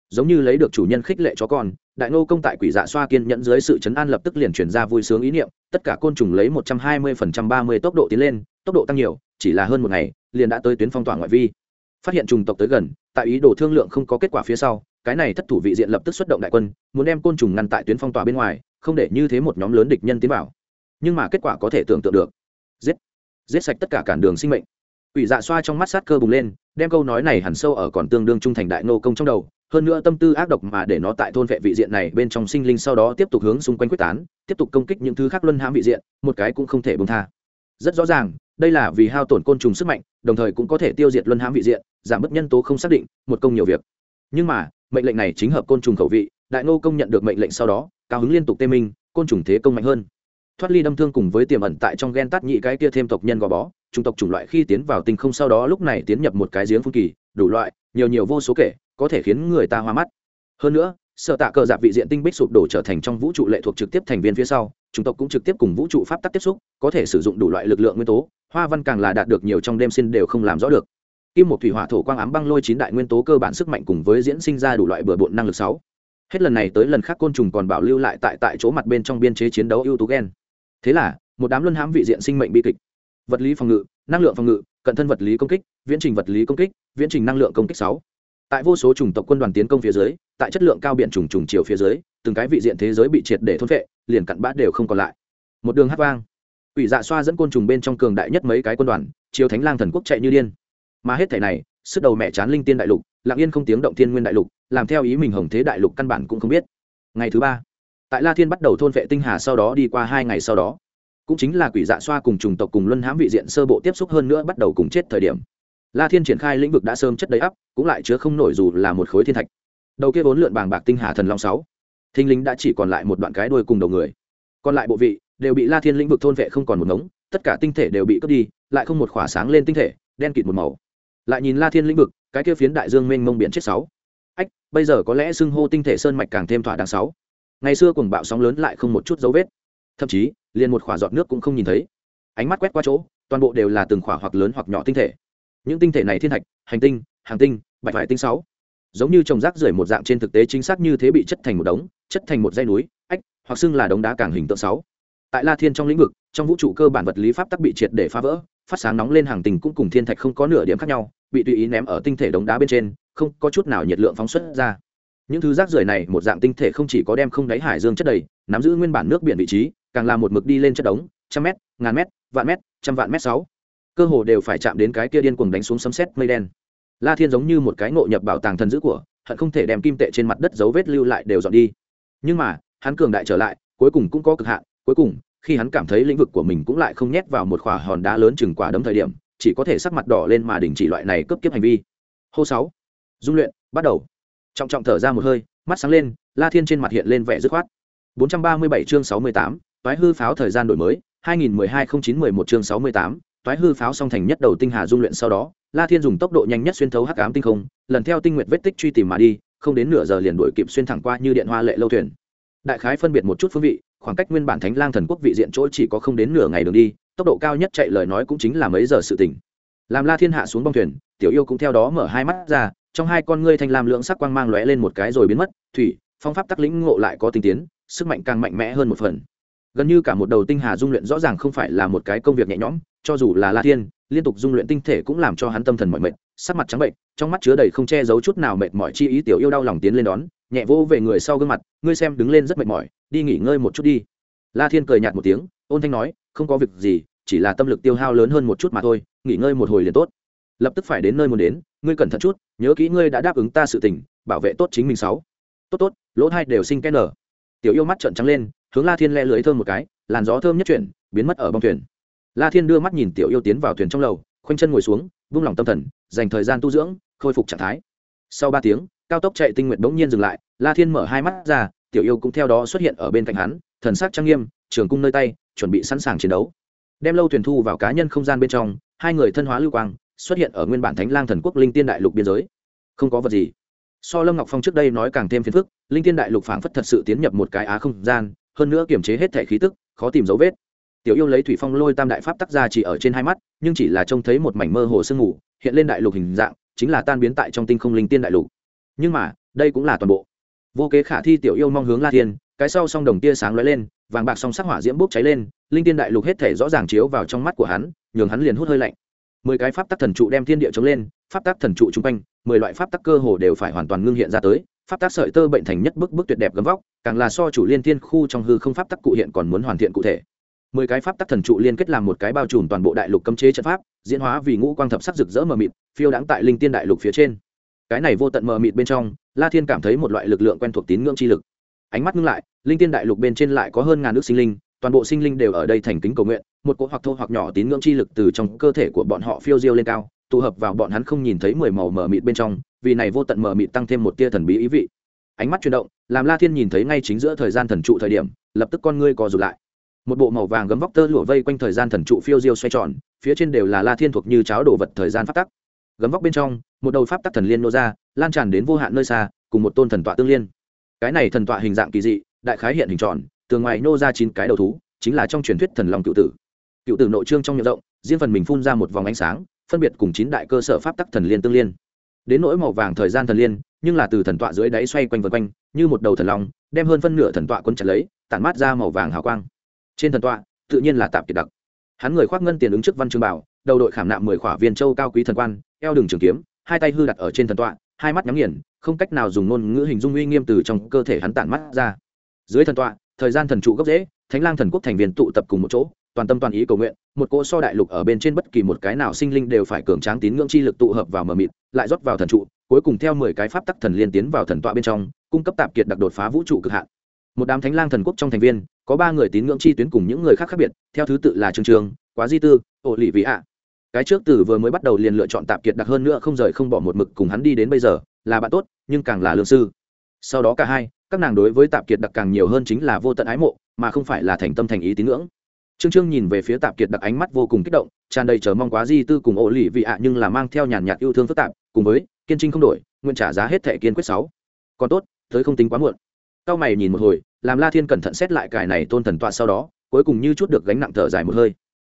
Giống như lấy được chủ nhân khích lệ chó con, đại ngô công tại quỷ dạ xoa kiên nhẫn dưới sự chấn an lập tức liền chuyển ra vui sướng ý niệm, tất cả côn trùng lấy một trăm hai mươi phần trăm ba mươi tốc độ tiến lên, tốc độ tăng nhiều, chỉ là hơn một ngày, liền đã tới tuyến phong tỏa ngoại vi. Phát hiện trùng tộc tới gần, tại ý đồ thương lượng không có kết quả phía sau, cái này thất thủ vị diện lập tức xuất động đại quân, muốn đem côn trùng ngăn tại tuyến phong tỏa bên ngoài không để như thế một nhóm lớn địch nhân tiến vào. Nhưng mà kết quả có thể tưởng tượng được. Giết. Giết sạch tất cả cản đường sinh mệnh. Quỷ dạ xoa trong mắt sát cơ bùng lên, đem câu nói này hẳn sâu ở còn tương đương trung thành đại nô công trong đầu, hơn nữa tâm tư ác độc mà để nó tại thôn vệ vị diện này bên trong sinh linh sau đó tiếp tục hướng xung quanh quyết tán, tiếp tục công kích những thứ khác luân hãm vị diện, một cái cũng không thể buông tha. Rất rõ ràng, đây là vì hao tổn côn trùng sức mạnh đồng thời cũng có thể tiêu diệt luân hãm vị diện giảm bớt nhân tố không xác định một công nhiều việc. Nhưng mà mệnh lệnh này chính hợp côn trùng khẩu vị đại nô công nhận được mệnh lệnh sau đó cao hứng liên tục tê minh, côn trùng thế công mạnh hơn. Thoát ly đâm thương cùng với tiềm ẩn tại trong ghen tắt nhị cái kia thêm tộc nhân gò bó, chủng tộc chủng loại khi tiến vào tinh không sau đó lúc này tiến nhập một cái giếng phun kỳ, đủ loại, nhiều nhiều vô số kể, có thể khiến người ta hoa mắt. Hơn nữa sợ tạ cờ dạp vị diện tinh bích sụp đổ trở thành trong vũ trụ lệ thuộc trực tiếp thành viên phía sau, chủng tộc cũng trực tiếp cùng vũ trụ pháp tắc tiếp xúc, có thể sử dụng đủ loại lực lượng nguyên tố, hoa văn càng là đạt được nhiều trong đêm xin đều không làm rõ được. Kim một thủy hỏa thổ quang ám băng lôi chín đại nguyên tố cơ bản sức mạnh cùng với diễn sinh ra đủ loại bừa bộn năng lực sáu hết lần này tới lần khác côn trùng còn bảo lưu lại tại tại chỗ mặt bên trong biên chế chiến đấu ưu tú gen. Thế là, một đám luân hãm vị diện sinh mệnh bi kịch. Vật lý phòng ngự, năng lượng phòng ngự, cận thân vật lý công kích, viễn trình vật lý công kích, viễn trình năng lượng công kích sáu. Tại vô số chủng tộc quân đoàn tiến công phía dưới, tại chất lượng cao biện trùng trùng chiều phía dưới, từng cái vị diện thế giới bị triệt để thôn vệ liền cặn bát đều không còn lại. Một đường hát vang. Ủy dạ xoa dẫn côn trùng bên trong cường đại nhất mấy cái quân đoàn chiều thánh lang thần quốc chạy như điên. Mà hết thể này, sức đầu mẹ chán linh tiên đại lục, lặng yên không tiếng động thiên nguyên đại lục làm theo ý mình hồng thế đại lục căn bản cũng không biết. Ngày thứ ba, tại la thiên bắt đầu thôn vệ tinh hà sau đó đi qua hai ngày sau đó, cũng chính là quỷ dạ xoa cùng trùng tộc cùng luân hãm vị diện sơ bộ tiếp xúc hơn nữa bắt đầu cùng chết thời điểm. La thiên triển khai lĩnh vực đã sớm chất đầy ắp, cũng lại chứa không nổi dù là một khối thiên thạch. Đầu kia vốn lượn bàng bạc tinh hà thần long sáu, thinh lính đã chỉ còn lại một đoạn cái đuôi cùng đầu người. Còn lại bộ vị đều bị la thiên lĩnh vực thôn vệ không còn một ngống, tất cả tinh thể đều bị cướp đi, lại không một khỏa sáng lên tinh thể, đen kịt một màu. Lại nhìn la thiên lĩnh vực, cái kia phiến đại dương mênh mông biển chết sáu bây giờ có lẽ xưng hô tinh thể sơn mạch càng thêm thỏa đáng sáu. Ngày xưa cùng bạo sóng lớn lại không một chút dấu vết. Thậm chí, liền một khỏa giọt nước cũng không nhìn thấy. Ánh mắt quét qua chỗ, toàn bộ đều là từng khỏa hoặc lớn hoặc nhỏ tinh thể. Những tinh thể này thiên thạch, hành tinh, hàng tinh, bạch vải tinh sáu. Giống như trồng rác rưởi một dạng trên thực tế chính xác như thế bị chất thành một đống, chất thành một dây núi, ách, hoặc xưng là đống đá càng hình tượng sáu. Tại la thiên trong lĩnh vực, trong vũ trụ cơ bản vật lý pháp tắc bị triệt để phá vỡ, phát sáng nóng lên hàng tình cũng cùng thiên thạch không có nửa điểm khác nhau, bị tùy ý ném ở tinh thể đống đá bên trên không có chút nào nhiệt lượng phóng xuất ra. Những thứ rác rưởi này một dạng tinh thể không chỉ có đem không đáy hải dương chất đầy, nắm giữ nguyên bản nước biển vị trí, càng là một mực đi lên chất đống, trăm mét, ngàn mét, vạn mét, trăm vạn mét sáu. Cơ hồ đều phải chạm đến cái kia điên cuồng đánh xuống sấm sét mây đen. La thiên giống như một cái ngộ nhập bảo tàng thần dữ của, hận không thể đem kim tệ trên mặt đất dấu vết lưu lại đều dọn đi. Nhưng mà, hắn cường đại trở lại, cuối cùng cũng có cực hạn, cuối cùng, khi hắn cảm thấy lĩnh vực của mình cũng lại không nhét vào một khỏa hòn đá lớn chừng quả đấm thời điểm, chỉ có thể sắc mặt đỏ lên mà đình chỉ loại này cấp kiếp hành vi. Hô sáu dung luyện bắt đầu. Trọng trọng thở ra một hơi mắt sáng lên la thiên trên mặt hiện lên vẻ dứt khoát. 437 chương 68, toái hư pháo thời gian đổi mới 2012-09-11 chương 68, toái hư pháo song thành nhất đầu tinh hà dung luyện sau đó la thiên dùng tốc độ nhanh nhất xuyên thấu hắc ám tinh không lần theo tinh nguyệt vết tích truy tìm mà đi không đến nửa giờ liền đuổi kịp xuyên thẳng qua như điện hoa lệ lâu thuyền. Đại khái phân biệt một chút phương vị khoảng cách nguyên bản thánh lang thần quốc vị diện chỗ chỉ có không đến nửa ngày đường đi tốc độ cao nhất chạy lời nói cũng chính là mấy giờ sự tỉnh làm la thiên hạ xuống bong thuyền tiểu yêu cũng theo đó mở hai mắt ra trong hai con ngươi thanh lam lượng sắc quang mang lóe lên một cái rồi biến mất, thủy, phong pháp tắc lĩnh ngộ lại có tinh tiến, sức mạnh càng mạnh mẽ hơn một phần. Gần như cả một đầu tinh hà dung luyện rõ ràng không phải là một cái công việc nhẹ nhõm, cho dù là la thiên, liên tục dung luyện tinh thể cũng làm cho hắn tâm thần mỏi mệt, sắc mặt trắng bệnh, trong mắt chứa đầy không che giấu chút nào mệt mỏi chi ý tiểu yêu đau lòng tiến lên đón, nhẹ vô về người sau gương mặt, ngươi xem đứng lên rất mệt mỏi, đi nghỉ ngơi một chút đi. La thiên cười nhạt một tiếng, ôn thanh nói, không có việc gì, chỉ là tâm lực tiêu hao lớn hơn một chút mà thôi, nghỉ ngơi một hồi liền tốt lập tức phải đến nơi muốn đến, ngươi cẩn thận chút, nhớ kỹ ngươi đã đáp ứng ta sự tình, bảo vệ tốt chính mình sáu. Tốt tốt, lỗ hai đều sinh cái nở tiểu yêu mắt trợn trắng lên, hướng la thiên le lưới thơm một cái, làn gió thơm nhất chuyển, biến mất ở bong thuyền. La thiên đưa mắt nhìn tiểu yêu tiến vào thuyền trong lầu, khoanh chân ngồi xuống, vung lòng tâm thần, dành thời gian tu dưỡng, khôi phục trạng thái. Sau ba tiếng, cao tốc chạy tinh nguyện bỗng nhiên dừng lại, la thiên mở hai mắt ra, tiểu yêu cũng theo đó xuất hiện ở bên cạnh hắn, thần sắc trang nghiêm, trường cung nơi tay, chuẩn bị sẵn sàng chiến đấu. Đem lâu thuyền thu vào cá nhân không gian bên trong, hai người thân hóa lưu quang xuất hiện ở nguyên bản thánh lang thần quốc linh tiên đại lục biên giới. Không có vật gì. So lâm ngọc phong trước đây nói càng thêm phiền phức linh tiên đại lục phảng phất thật sự tiến nhập một cái á không gian hơn nữa kiềm chế hết thể khí tức khó tìm dấu vết. Tiểu yêu lấy thủy phong lôi tam đại pháp tác ra chỉ ở trên hai mắt nhưng chỉ là trông thấy một mảnh mơ hồ sương ngủ, hiện lên đại lục hình dạng chính là tan biến tại trong tinh không linh tiên đại lục. Nhưng mà đây cũng là toàn bộ. Vô kế khả thi tiểu yêu mong hướng la thiên cái sau song đồng tia sáng lóe lên vàng bạc song sắc hỏa diễm bốc cháy lên linh tiên đại lục hết thể rõ ràng chiếu vào trong mắt của hắn nhường hắn liền hút hơi lạnh mười cái pháp tắc thần trụ đem thiên địa chống lên, pháp tắc thần trụ chung quanh, mười loại pháp tắc cơ hồ đều phải hoàn toàn ngưng hiện ra tới, pháp tắc sợi tơ bệnh thành nhất bức bức tuyệt đẹp gấm vóc, càng là so chủ liên thiên khu trong hư không pháp tắc cụ hiện còn muốn hoàn thiện cụ thể. Mười cái pháp tắc thần trụ liên kết làm một cái bao trùm toàn bộ đại lục cấm chế trận pháp, diễn hóa vì ngũ quang thập sắc rực rỡ mờ mịt, phiêu đãng tại linh tiên đại lục phía trên. Cái này vô tận mờ mịt bên trong, la thiên cảm thấy một loại lực lượng quen thuộc tín ngưỡng chi lực. Ánh mắt ngưng lại, linh tiên đại lục bên trên lại có hơn ngàn nước sinh linh, toàn bộ sinh linh đều ở đây thành kính cầu nguyện một cỗ hoặc thô hoặc nhỏ tín ngưỡng chi lực từ trong cơ thể của bọn họ phiêu diêu lên cao, tụ hợp vào bọn hắn không nhìn thấy mười màu mờ mịt bên trong, vì này vô tận mờ mịt tăng thêm một tia thần bí ý vị. Ánh mắt chuyển động, làm la thiên nhìn thấy ngay chính giữa thời gian thần trụ thời điểm, lập tức con ngươi co rụt lại. Một bộ màu vàng gấm vóc tơ lụa vây quanh thời gian thần trụ phiêu diêu xoay tròn, phía trên đều là la thiên thuộc như cháo đồ vật thời gian pháp tắc. Gấm vóc bên trong, một đầu pháp tắc thần liên nô ra, lan tràn đến vô hạn nơi xa, cùng một tôn thần tọa tương liên. Cái này thần tọa hình dạng kỳ dị, đại khái hiện hình tròn, tường ngoài nô ra chín cái đầu thú, chính là trong truyền thuyết thần long cựu tử cựu tử nội trương trong miệng rộng, riêng phần mình phun ra một vòng ánh sáng, phân biệt cùng chín đại cơ sở pháp tắc thần liên tương liên. Đến nỗi màu vàng thời gian thần liên, nhưng là từ thần tọa dưới đáy xoay quanh vân quanh, như một đầu thần long, đem hơn phân nửa thần tọa quân chặt lấy, tản mát ra màu vàng hào quang. Trên thần tọa, tự nhiên là tạp kiệt đặc. Hắn người khoác ngân tiền ứng trước văn trường bảo, đầu đội khảm nạm mười khỏa viên châu cao quý thần quan, eo đường trường kiếm, hai tay hư đặt ở trên thần tọa, hai mắt nhắm nghiền, không cách nào dùng ngôn ngữ hình dung uy nghiêm từ trong cơ thể hắn tản mắt ra. Dưới thần tọa, thời gian thần trụ gốc dễ thánh lang thần quốc thành viên tụ tập cùng một chỗ toàn tâm toàn ý cầu nguyện, một cỗ so đại lục ở bên trên bất kỳ một cái nào sinh linh đều phải cường tráng tín ngưỡng chi lực tụ hợp vào mờ mịt, lại rót vào thần trụ, cuối cùng theo mười cái pháp tắc thần liên tiến vào thần tọa bên trong, cung cấp tạp kiệt đặc đột phá vũ trụ cực hạn. Một đám thánh lang thần quốc trong thành viên, có ba người tín ngưỡng chi tuyến cùng những người khác khác biệt, theo thứ tự là trường trường quá di tư, ổ lỵ vĩ ạ. Cái trước từ vừa mới bắt đầu liền lựa chọn tạp kiệt đặc hơn nữa không rời không bỏ một mực cùng hắn đi đến bây giờ, là bạn tốt, nhưng càng là lương sư. Sau đó cả hai, các nàng đối với tạp kiệt đặc càng nhiều hơn chính là vô tận ái mộ, mà không phải là thành tâm thành ý tín ngưỡng trương trương nhìn về phía tạp kiệt đặc ánh mắt vô cùng kích động, tràn đầy chờ mong quá di tư cùng ổ lì vị ạ nhưng là mang theo nhàn nhạt yêu thương phức tạp, cùng với, kiên trinh không đổi, nguyện trả giá hết thẻ kiên quyết sáu. Còn tốt, tới không tính quá muộn. Cao mày nhìn một hồi, làm la thiên cẩn thận xét lại cái này tôn thần tọa sau đó, cuối cùng như chút được gánh nặng thở dài một hơi.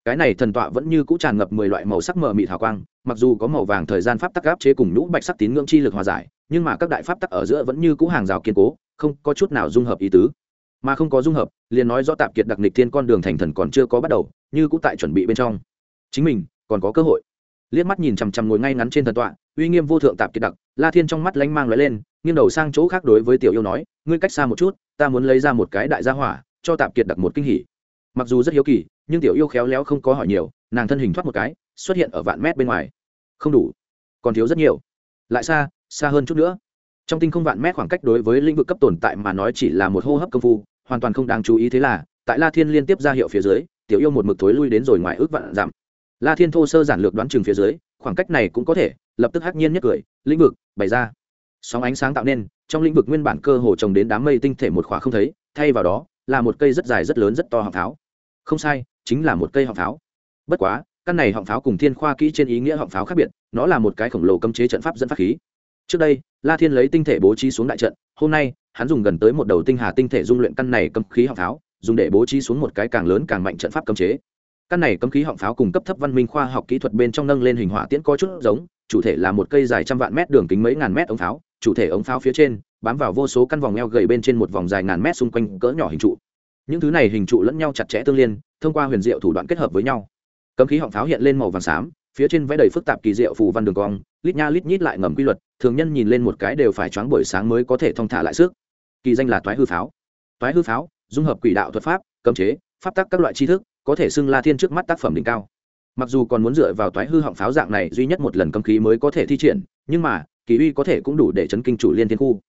Cái này thần tọa vẫn như cũ tràn ngập mười loại màu sắc mờ mịt hào quang, mặc dù có màu vàng thời gian pháp tắc áp chế cùng nhũ bạch sắc tín ngưỡng chi lực hòa giải, nhưng mà các đại pháp tắc ở giữa vẫn như cũ hàng rào kiên cố, không có chút nào dung hợp ý tứ mà không có dung hợp, liền nói do tạp kiệt đặc nịch thiên con đường thành thần còn chưa có bắt đầu, như cũ tại chuẩn bị bên trong. Chính mình, còn có cơ hội. Liếc mắt nhìn chằm chằm ngồi ngay ngắn trên thần tọa, uy nghiêm vô thượng tạp kiệt đặc, la thiên trong mắt lánh mang lóe lên, nghiêng đầu sang chỗ khác đối với tiểu yêu nói, ngươi cách xa một chút, ta muốn lấy ra một cái đại gia hỏa, cho tạp kiệt đặc một kinh hỉ. Mặc dù rất hiếu kỳ, nhưng tiểu yêu khéo léo không có hỏi nhiều, nàng thân hình thoát một cái, xuất hiện ở vạn mét bên ngoài. Không đủ, còn thiếu rất nhiều. Lại xa xa hơn chút nữa. Trong tinh không vạn mét khoảng cách đối với lĩnh vực cấp tồn tại mà nói chỉ là một hô hấp công phu hoàn toàn không đáng chú ý thế là, tại la thiên liên tiếp ra hiệu phía dưới, tiểu yêu một mực thối lui đến rồi ngoài ước vạn giảm la thiên thô sơ giản lược đoán chừng phía dưới, khoảng cách này cũng có thể, lập tức hắc nhiên nhất cười, lĩnh vực, bày ra. Sóng ánh sáng tạo nên, trong lĩnh vực nguyên bản cơ hồ trồng đến đám mây tinh thể một khóa không thấy, thay vào đó, là một cây rất dài rất lớn rất to họng pháo không sai, chính là một cây họng pháo bất quá, căn này họng pháo cùng thiên khoa kỹ trên ý nghĩa họng pháo khác biệt, nó là một cái khổng lồ cấm chế trận pháp dẫn phát khí. Trước đây, la thiên lấy tinh thể bố trí xuống đại trận, hôm nay hắn dùng gần tới một đầu tinh hà tinh thể dung luyện căn này cấm khí họng pháo, dùng để bố trí xuống một cái càng lớn càng mạnh trận pháp cấm chế. Căn này cấm khí họng pháo cùng cấp thấp văn minh khoa học kỹ thuật bên trong nâng lên hình hỏa tiễn có chút giống, chủ thể là một cây dài trăm vạn mét đường kính mấy ngàn mét ống pháo, chủ thể ống pháo phía trên, bám vào vô số căn vòng eo gầy bên trên một vòng dài ngàn mét xung quanh cỡ nhỏ hình trụ. Những thứ này hình trụ lẫn nhau chặt chẽ tương liên, thông qua huyền diệu thủ đoạn kết hợp với nhau. Cấm khí họng pháo hiện lên màu vàng xám, phía trên vẽ đầy phức tạp kỳ diệu phù văn đường cong, lít nha lít nhít lại ngầm quy luật, thường nhân nhìn lên một cái đều phải choáng buổi sáng mới có thể thông thả lại sức kỳ danh là toái hư pháo. Toái hư pháo, dung hợp quỷ đạo thuật pháp, cấm chế, pháp tắc các loại tri thức, có thể xưng la thiên trước mắt tác phẩm đỉnh cao. Mặc dù còn muốn dựa vào toái hư họng pháo dạng này duy nhất một lần cấm khí mới có thể thi triển, nhưng mà, kỳ uy có thể cũng đủ để chấn kinh chủ liên thiên khu.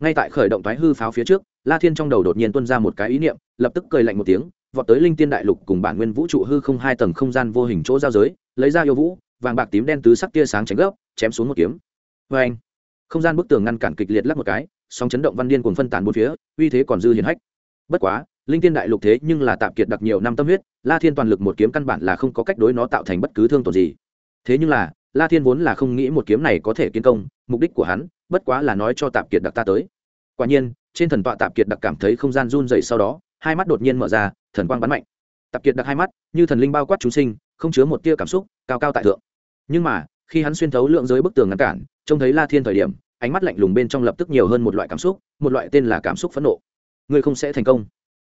Ngay tại khởi động toái hư pháo phía trước, la thiên trong đầu đột nhiên tuân ra một cái ý niệm, lập tức cười lạnh một tiếng, vọt tới linh tiên đại lục cùng bản nguyên vũ trụ hư không hai tầng không gian vô hình chỗ giao giới, lấy ra yêu vũ, vàng bạc tím đen tứ sắc tia sáng tránh gấp, chém xuống một kiếm. Vê anh không gian bức tường ngăn cản kịch liệt lắc một cái sóng chấn động văn điên cuồng phân tán bốn phía, uy thế còn dư hiền hách. Bất quá, linh tiên đại lục thế nhưng là tạm kiệt đặc nhiều năm tâm huyết, la thiên toàn lực một kiếm căn bản là không có cách đối nó tạo thành bất cứ thương tổn gì. Thế nhưng là, la thiên vốn là không nghĩ một kiếm này có thể kiến công, mục đích của hắn, bất quá là nói cho tạm kiệt đặc ta tới. Quả nhiên, trên thần tọa tạm kiệt đặc cảm thấy không gian run dày sau đó, hai mắt đột nhiên mở ra, thần quang bắn mạnh. Tạm kiệt đặc hai mắt, như thần linh bao quát chúng sinh, không chứa một tia cảm xúc, cao cao tại thượng. Nhưng mà, khi hắn xuyên thấu lượng giới bức tường ngăn cản, trông thấy la thiên thời điểm ánh mắt lạnh lùng bên trong lập tức nhiều hơn một loại cảm xúc, một loại tên là cảm xúc phẫn nộ. Ngươi không sẽ thành công.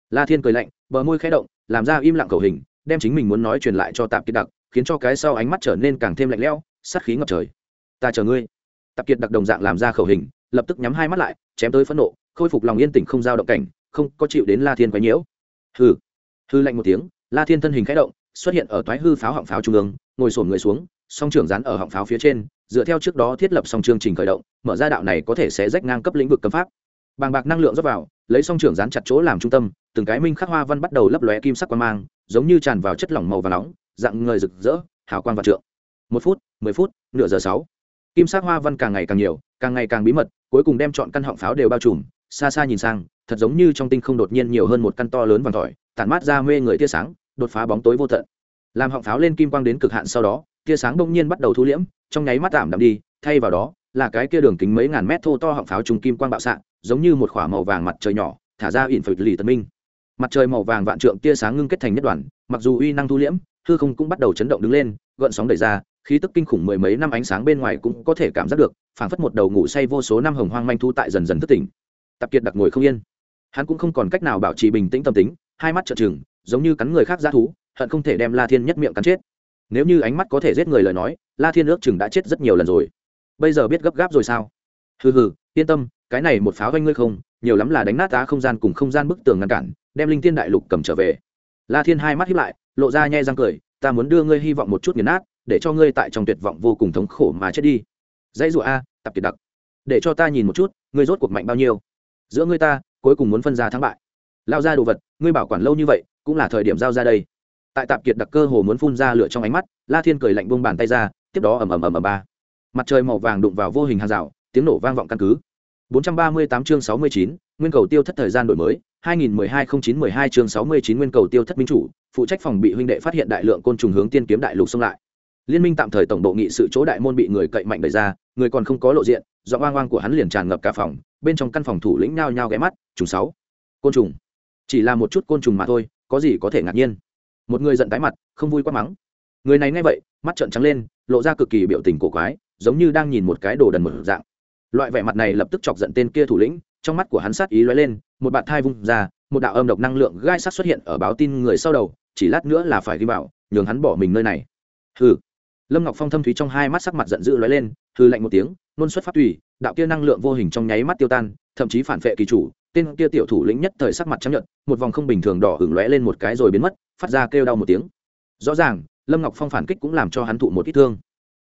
La thiên cười lạnh, bờ môi khẽ động, làm ra im lặng cầu hình, đem chính mình muốn nói truyền lại cho tạp kiệt đặc, khiến cho cái sau ánh mắt trở nên càng thêm lạnh lẽo, sát khí ngập trời. Ta chờ ngươi. Tạp kiệt đặc đồng dạng làm ra khẩu hình, lập tức nhắm hai mắt lại, chém tới phẫn nộ, khôi phục lòng yên tĩnh không giao động cảnh, không có chịu đến la thiên quấy nhiễu. Hư hư lạnh một tiếng, la thiên thân hình khẽ động, xuất hiện ở toái hư pháo họng pháo trung ương, ngồi sổm người xuống, song trưởng rắn ở họng pháo phía trên dựa theo trước đó thiết lập xong chương trình khởi động, mở ra đạo này có thể sẽ rách ngang cấp lĩnh vực cấm pháp. Bàng bạc năng lượng rót vào, lấy song trưởng dán chặt chỗ làm trung tâm, từng cái minh khắc hoa văn bắt đầu lấp lóe kim sắc quang mang, giống như tràn vào chất lỏng màu và nóng, dạng người rực rỡ, hào quang và trượng. Một phút, mười phút, nửa giờ sáu. Kim sắc hoa văn càng ngày càng nhiều, càng ngày càng bí mật, cuối cùng đem chọn căn họng pháo đều bao trùm, xa xa nhìn sang, thật giống như trong tinh không đột nhiên nhiều hơn một căn to lớn vàng tỏi tản mát ra mê người tia sáng, đột phá bóng tối vô tận. Làm họng pháo lên kim quang đến cực hạn sau đó, tia sáng bỗng nhiên bắt đầu thu liễm trong nháy mắt tạm đạm đi, thay vào đó là cái kia đường kính mấy ngàn mét thô to họng pháo trùng kim quang bạo xạ, giống như một khỏa màu vàng mặt trời nhỏ, thả ra ỉn phật lì tân minh. Mặt trời màu vàng vạn trượng tia sáng ngưng kết thành nhất đoàn, mặc dù uy năng thu liễm, hư không cũng bắt đầu chấn động đứng lên, gợn sóng đẩy ra, khí tức kinh khủng mười mấy năm ánh sáng bên ngoài cũng có thể cảm giác được, phảng phất một đầu ngủ say vô số năm hồng hoang manh thu tại dần dần thức tỉnh. Tập kiệt đặc ngồi không yên. Hắn cũng không còn cách nào bảo trì bình tĩnh tâm tính, hai mắt trợn trừng, giống như cắn người khác ra thú, hận không thể đem la thiên nhất miệng cắn chết. Nếu như ánh mắt có thể giết người lời nói la thiên ước chừng đã chết rất nhiều lần rồi. Bây giờ biết gấp gáp rồi sao? Hừ hừ, yên tâm, cái này một pháo doanh ngươi không, nhiều lắm là đánh nát tá không gian cùng không gian bức tường ngăn cản, đem linh tiên đại lục cầm trở về. La thiên hai mắt hiếp lại, lộ ra nhai răng cười, ta muốn đưa ngươi hy vọng một chút nghiền nát, để cho ngươi tại trong tuyệt vọng vô cùng thống khổ mà chết đi. Dãy dụa a, tập kiệt đặc. Để cho ta nhìn một chút, ngươi rốt cuộc mạnh bao nhiêu. Giữa ngươi ta, cuối cùng muốn phân ra thắng bại. Lao ra đồ vật, ngươi bảo quản lâu như vậy, cũng là thời điểm giao ra đây. Tại tạp kiệt đặc cơ hồ muốn phun ra lửa trong ánh mắt, la thiên cười lạnh buông bàn tay ra tiếp đó ầm ầm ầm ầm ba. Mặt trời màu vàng đụng vào vô hình hàng rào tiếng nổ vang vọng căn cứ. 438 chương 69, nguyên cầu tiêu thất thời gian đổi mới. 2012-09-12 chương 69 nguyên cầu tiêu thất minh chủ phụ trách phòng bị huynh đệ phát hiện đại lượng côn trùng hướng tiên kiếm đại lục xông lại. Liên minh tạm thời tổng bộ nghị sự chỗ đại môn bị người cậy mạnh đẩy ra người còn không có lộ diện do oang oang của hắn liền tràn ngập cả phòng bên trong căn phòng thủ lĩnh nhao nhao ghé mắt trùng sáu côn trùng. Chỉ là một chút côn trùng mà thôi có gì có thể ngạc nhiên? Một người giận tái mặt không vui quá mắng. Người này nghe vậy mắt trợn trắng lên, lộ ra cực kỳ biểu tình cổ quái, giống như đang nhìn một cái đồ đần một dạng. Loại vẻ mặt này lập tức chọc giận tên kia thủ lĩnh, trong mắt của hắn sát ý lóe lên, một bạn thai vung ra, một đạo âm độc năng lượng gai sắc xuất hiện ở báo tin người sau đầu, chỉ lát nữa là phải ghi bảo nhường hắn bỏ mình nơi này. Hừ. Lâm ngọc phong thâm thúy trong hai mắt sắc mặt giận dữ lóe lên hư lạnh một tiếng, nôn xuất phát tùy, đạo kia năng lượng vô hình trong nháy mắt tiêu tan, thậm chí phản vệ kỳ chủ, tên kia tiểu thủ lĩnh nhất thời sắc mặt chấp nhận một vòng không bình thường đỏ hửng lóe lên một cái rồi biến mất, phát ra kêu đau một tiếng. Rõ ràng lâm ngọc phong phản kích cũng làm cho hắn thụ một ít thương.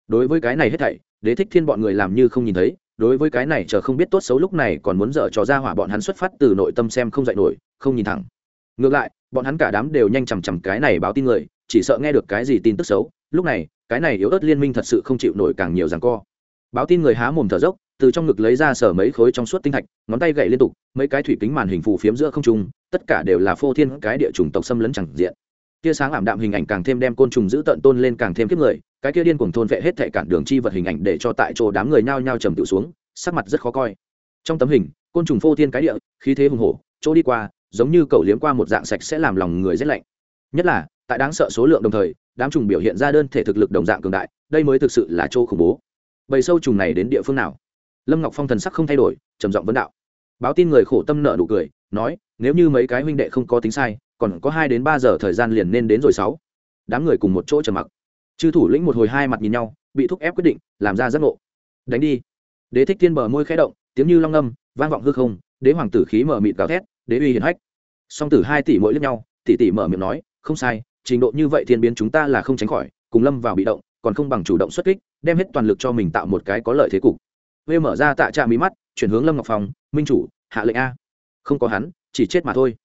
Đối với cái này hết thảy, đế thích thiên bọn người làm như không nhìn thấy, đối với cái này chờ không biết tốt xấu lúc này còn muốn dở trò ra hỏa bọn hắn xuất phát từ nội tâm xem không dạy nổi, không nhìn thẳng. Ngược lại, bọn hắn cả đám đều nhanh chằm chằm cái này báo tin người, chỉ sợ nghe được cái gì tin tức xấu, lúc này, cái này yếu ớt liên minh thật sự không chịu nổi càng nhiều rằng co. Báo tin người há mồm thở dốc, từ trong ngực lấy ra sở mấy khối trong suốt tinh thạch, ngón tay gậy liên tục, mấy cái thủy kính màn hình phù phiếm giữa không trung, tất cả đều là phô thiên cái địa chủng tộc xâm lấn chẳng diện tia sáng ảm đạm hình ảnh càng thêm đem côn trùng giữ tận tôn lên càng thêm kiếp người, cái kia điên cuồng thôn vệ hết thệ cản đường chi vật hình ảnh để cho tại chỗ đám người nhao nhao trầm tự xuống, sắc mặt rất khó coi. Trong tấm hình, côn trùng phô thiên cái địa, khí thế hùng hổ, chỗ đi qua, giống như cầu liếm qua một dạng sạch sẽ làm lòng người rét lạnh. Nhất là, tại đáng sợ số lượng đồng thời, đám trùng biểu hiện ra đơn thể thực lực đồng dạng cường đại, đây mới thực sự là chỗ khủng bố. Bầy sâu trùng này đến địa phương nào? Lâm ngọc phong thần sắc không thay đổi, trầm giọng vấn đạo. Báo tin người khổ tâm nợ nụ cười, nói, nếu như mấy cái huynh đệ không có tính sai còn có hai đến ba giờ thời gian liền nên đến rồi sáu. Đám người cùng một chỗ trầm mặc. Chư thủ lĩnh một hồi hai mặt nhìn nhau bị thúc ép quyết định làm ra giấc ngộ. Đánh đi. Đế thích thiên bờ môi khẽ động tiếng như long ngâm vang vọng hư không đế hoàng tử khí mở mịt gào thét đế uy hiển hách. Song tử hai tỷ mỗi lẫn nhau tỷ tỷ mở miệng nói không sai trình độ như vậy thiên biến chúng ta là không tránh khỏi cùng lâm vào bị động còn không bằng chủ động xuất kích đem hết toàn lực cho mình tạo một cái có lợi thế cục. Vê mở ra tạ trạm mí mắt chuyển hướng lâm ngọc phòng, minh chủ hạ lệnh a. Không có hắn chỉ chết mà thôi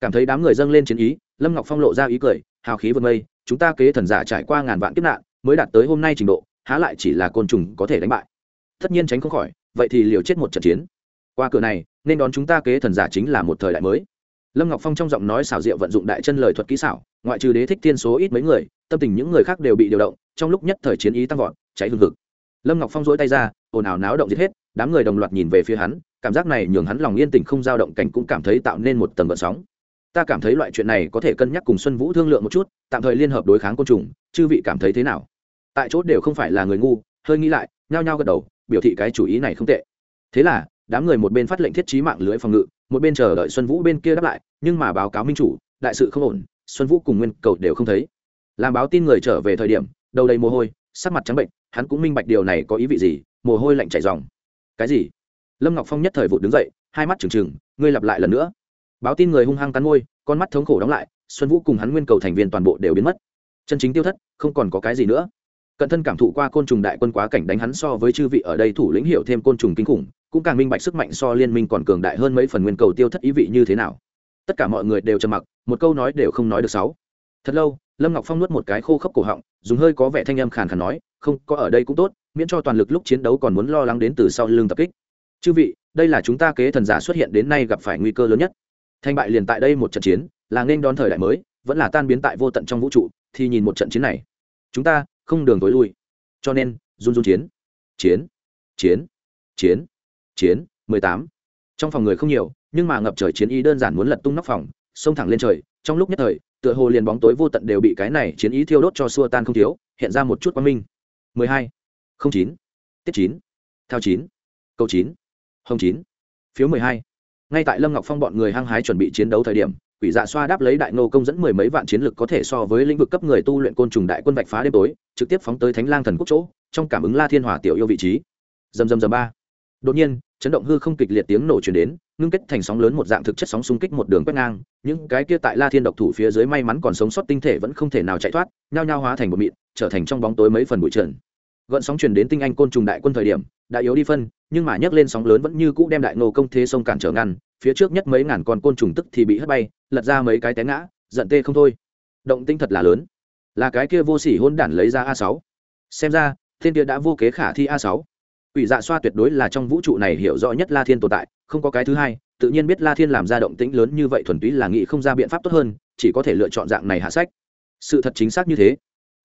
cảm thấy đám người dâng lên chiến ý, lâm ngọc phong lộ ra ý cười, hào khí vượt mây, chúng ta kế thần giả trải qua ngàn vạn kiếp nạn, mới đạt tới hôm nay trình độ, há lại chỉ là côn trùng có thể đánh bại. Tất nhiên tránh không khỏi, vậy thì liều chết một trận chiến. Qua cửa này, nên đón chúng ta kế thần giả chính là một thời đại mới. Lâm ngọc phong trong giọng nói xảo diệu vận dụng đại chân lời thuật kỹ xảo, ngoại trừ đế thích thiên số ít mấy người, tâm tình những người khác đều bị điều động, trong lúc nhất thời chiến ý tăng vọt, cháy hương thực lâm ngọc phong dỗi tay ra, ồn ào náo động giết hết, đám người đồng loạt nhìn về phía hắn, cảm giác này nhường hắn lòng yên tình không dao động, cảnh cũng cảm thấy tạo nên một tầng gợn sóng ta cảm thấy loại chuyện này có thể cân nhắc cùng xuân vũ thương lượng một chút, tạm thời liên hợp đối kháng côn trùng, chư vị cảm thấy thế nào? Tại chốt đều không phải là người ngu, hơi nghĩ lại, nhao nhao gật đầu, biểu thị cái chủ ý này không tệ. Thế là, đám người một bên phát lệnh thiết trí mạng lưới phòng ngự, một bên chờ đợi xuân vũ bên kia đáp lại, nhưng mà báo cáo minh chủ, đại sự không ổn, xuân vũ cùng nguyên cầu đều không thấy. Làm báo tin người trở về thời điểm, đầu đầy mồ hôi, sắc mặt trắng bệnh, hắn cũng minh bạch điều này có ý vị gì, mồ hôi lạnh chảy dòng cái gì? Lâm ngọc phong nhất thời vụt đứng dậy, hai mắt trừng trừng, ngươi lặp lại lần nữa báo tin người hung hăng cắn môi, con mắt thống khổ đóng lại, xuân vũ cùng hắn nguyên cầu thành viên toàn bộ đều biến mất. Chân chính tiêu thất, không còn có cái gì nữa. Cận thân cảm thụ qua côn trùng đại quân quá cảnh đánh hắn so với chư vị ở đây thủ lĩnh hiệu thêm côn trùng kinh khủng, cũng càng minh bạch sức mạnh so liên minh còn cường đại hơn mấy phần nguyên cầu tiêu thất ý vị như thế nào. Tất cả mọi người đều trầm mặc, một câu nói đều không nói được sáu. Thật lâu, lâm ngọc phong nuốt một cái khô khốc cổ họng, dùng hơi có vẻ thanh âm khàn khàn nói, không, có ở đây cũng tốt, miễn cho toàn lực lúc chiến đấu còn muốn lo lắng đến từ sau lưng tập kích. Chư vị, đây là chúng ta kế thần giả xuất hiện đến nay gặp phải nguy cơ lớn nhất thành bại liền tại đây một trận chiến, là nên đón thời đại mới, vẫn là tan biến tại vô tận trong vũ trụ, thì nhìn một trận chiến này. Chúng ta không đường tối lui. Cho nên, run run chiến. Chiến. Chiến. Chiến. Chiến. mười tám. Trong phòng người không nhiều, nhưng mà ngập trời chiến ý đơn giản muốn lật tung nóc phòng, xông thẳng lên trời. Trong lúc nhất thời, tựa hồ liền bóng tối vô tận đều bị cái này chiến ý thiêu đốt cho xua tan không thiếu, hiện ra một chút quang minh. mười hai. Không chín. Tiết chín. Theo chín. Câu chín. Hồng chín. Phiếu mười hai ngay tại lâm ngọc phong bọn người hăng hái chuẩn bị chiến đấu thời điểm, quỷ dạ xoa đáp lấy đại nô công dẫn mười mấy vạn chiến lực có thể so với lĩnh vực cấp người tu luyện côn trùng đại quân vạch phá đêm tối, trực tiếp phóng tới thánh lang thần quốc chỗ, trong cảm ứng la thiên hỏa tiểu yêu vị trí. Dầm dầm dầm ba. Đột nhiên, chấn động hư không kịch liệt tiếng nổ chuyển đến, ngưng kết thành sóng lớn một dạng thực chất sóng xung kích một đường quét ngang, những cái kia tại la thiên độc thủ phía dưới may mắn còn sống sót tinh thể vẫn không thể nào chạy thoát, nhao nhao hóa thành một mịn, trở thành trong bóng tối mấy phần bụi trần. Gợn sóng truyền đến tinh anh côn trùng đại quân thời điểm đã yếu đi phân nhưng mà nhấc lên sóng lớn vẫn như cũ đem đại nô công thế sông cản trở ngăn phía trước nhất mấy ngàn con côn trùng tức thì bị hất bay lật ra mấy cái té ngã giận tê không thôi động tinh thật là lớn là cái kia vô sỉ hôn đản lấy ra a sáu xem ra thiên kia đã vô kế khả thi a sáu Quỷ dạ xoa tuyệt đối là trong vũ trụ này hiểu rõ nhất La Thiên tồn tại, không có cái thứ hai, tự nhiên biết La Thiên làm ra động tĩnh lớn như vậy thuần túy là nghĩ không ra biện pháp tốt hơn, chỉ có thể lựa chọn dạng này hạ sách. Sự thật chính xác như thế.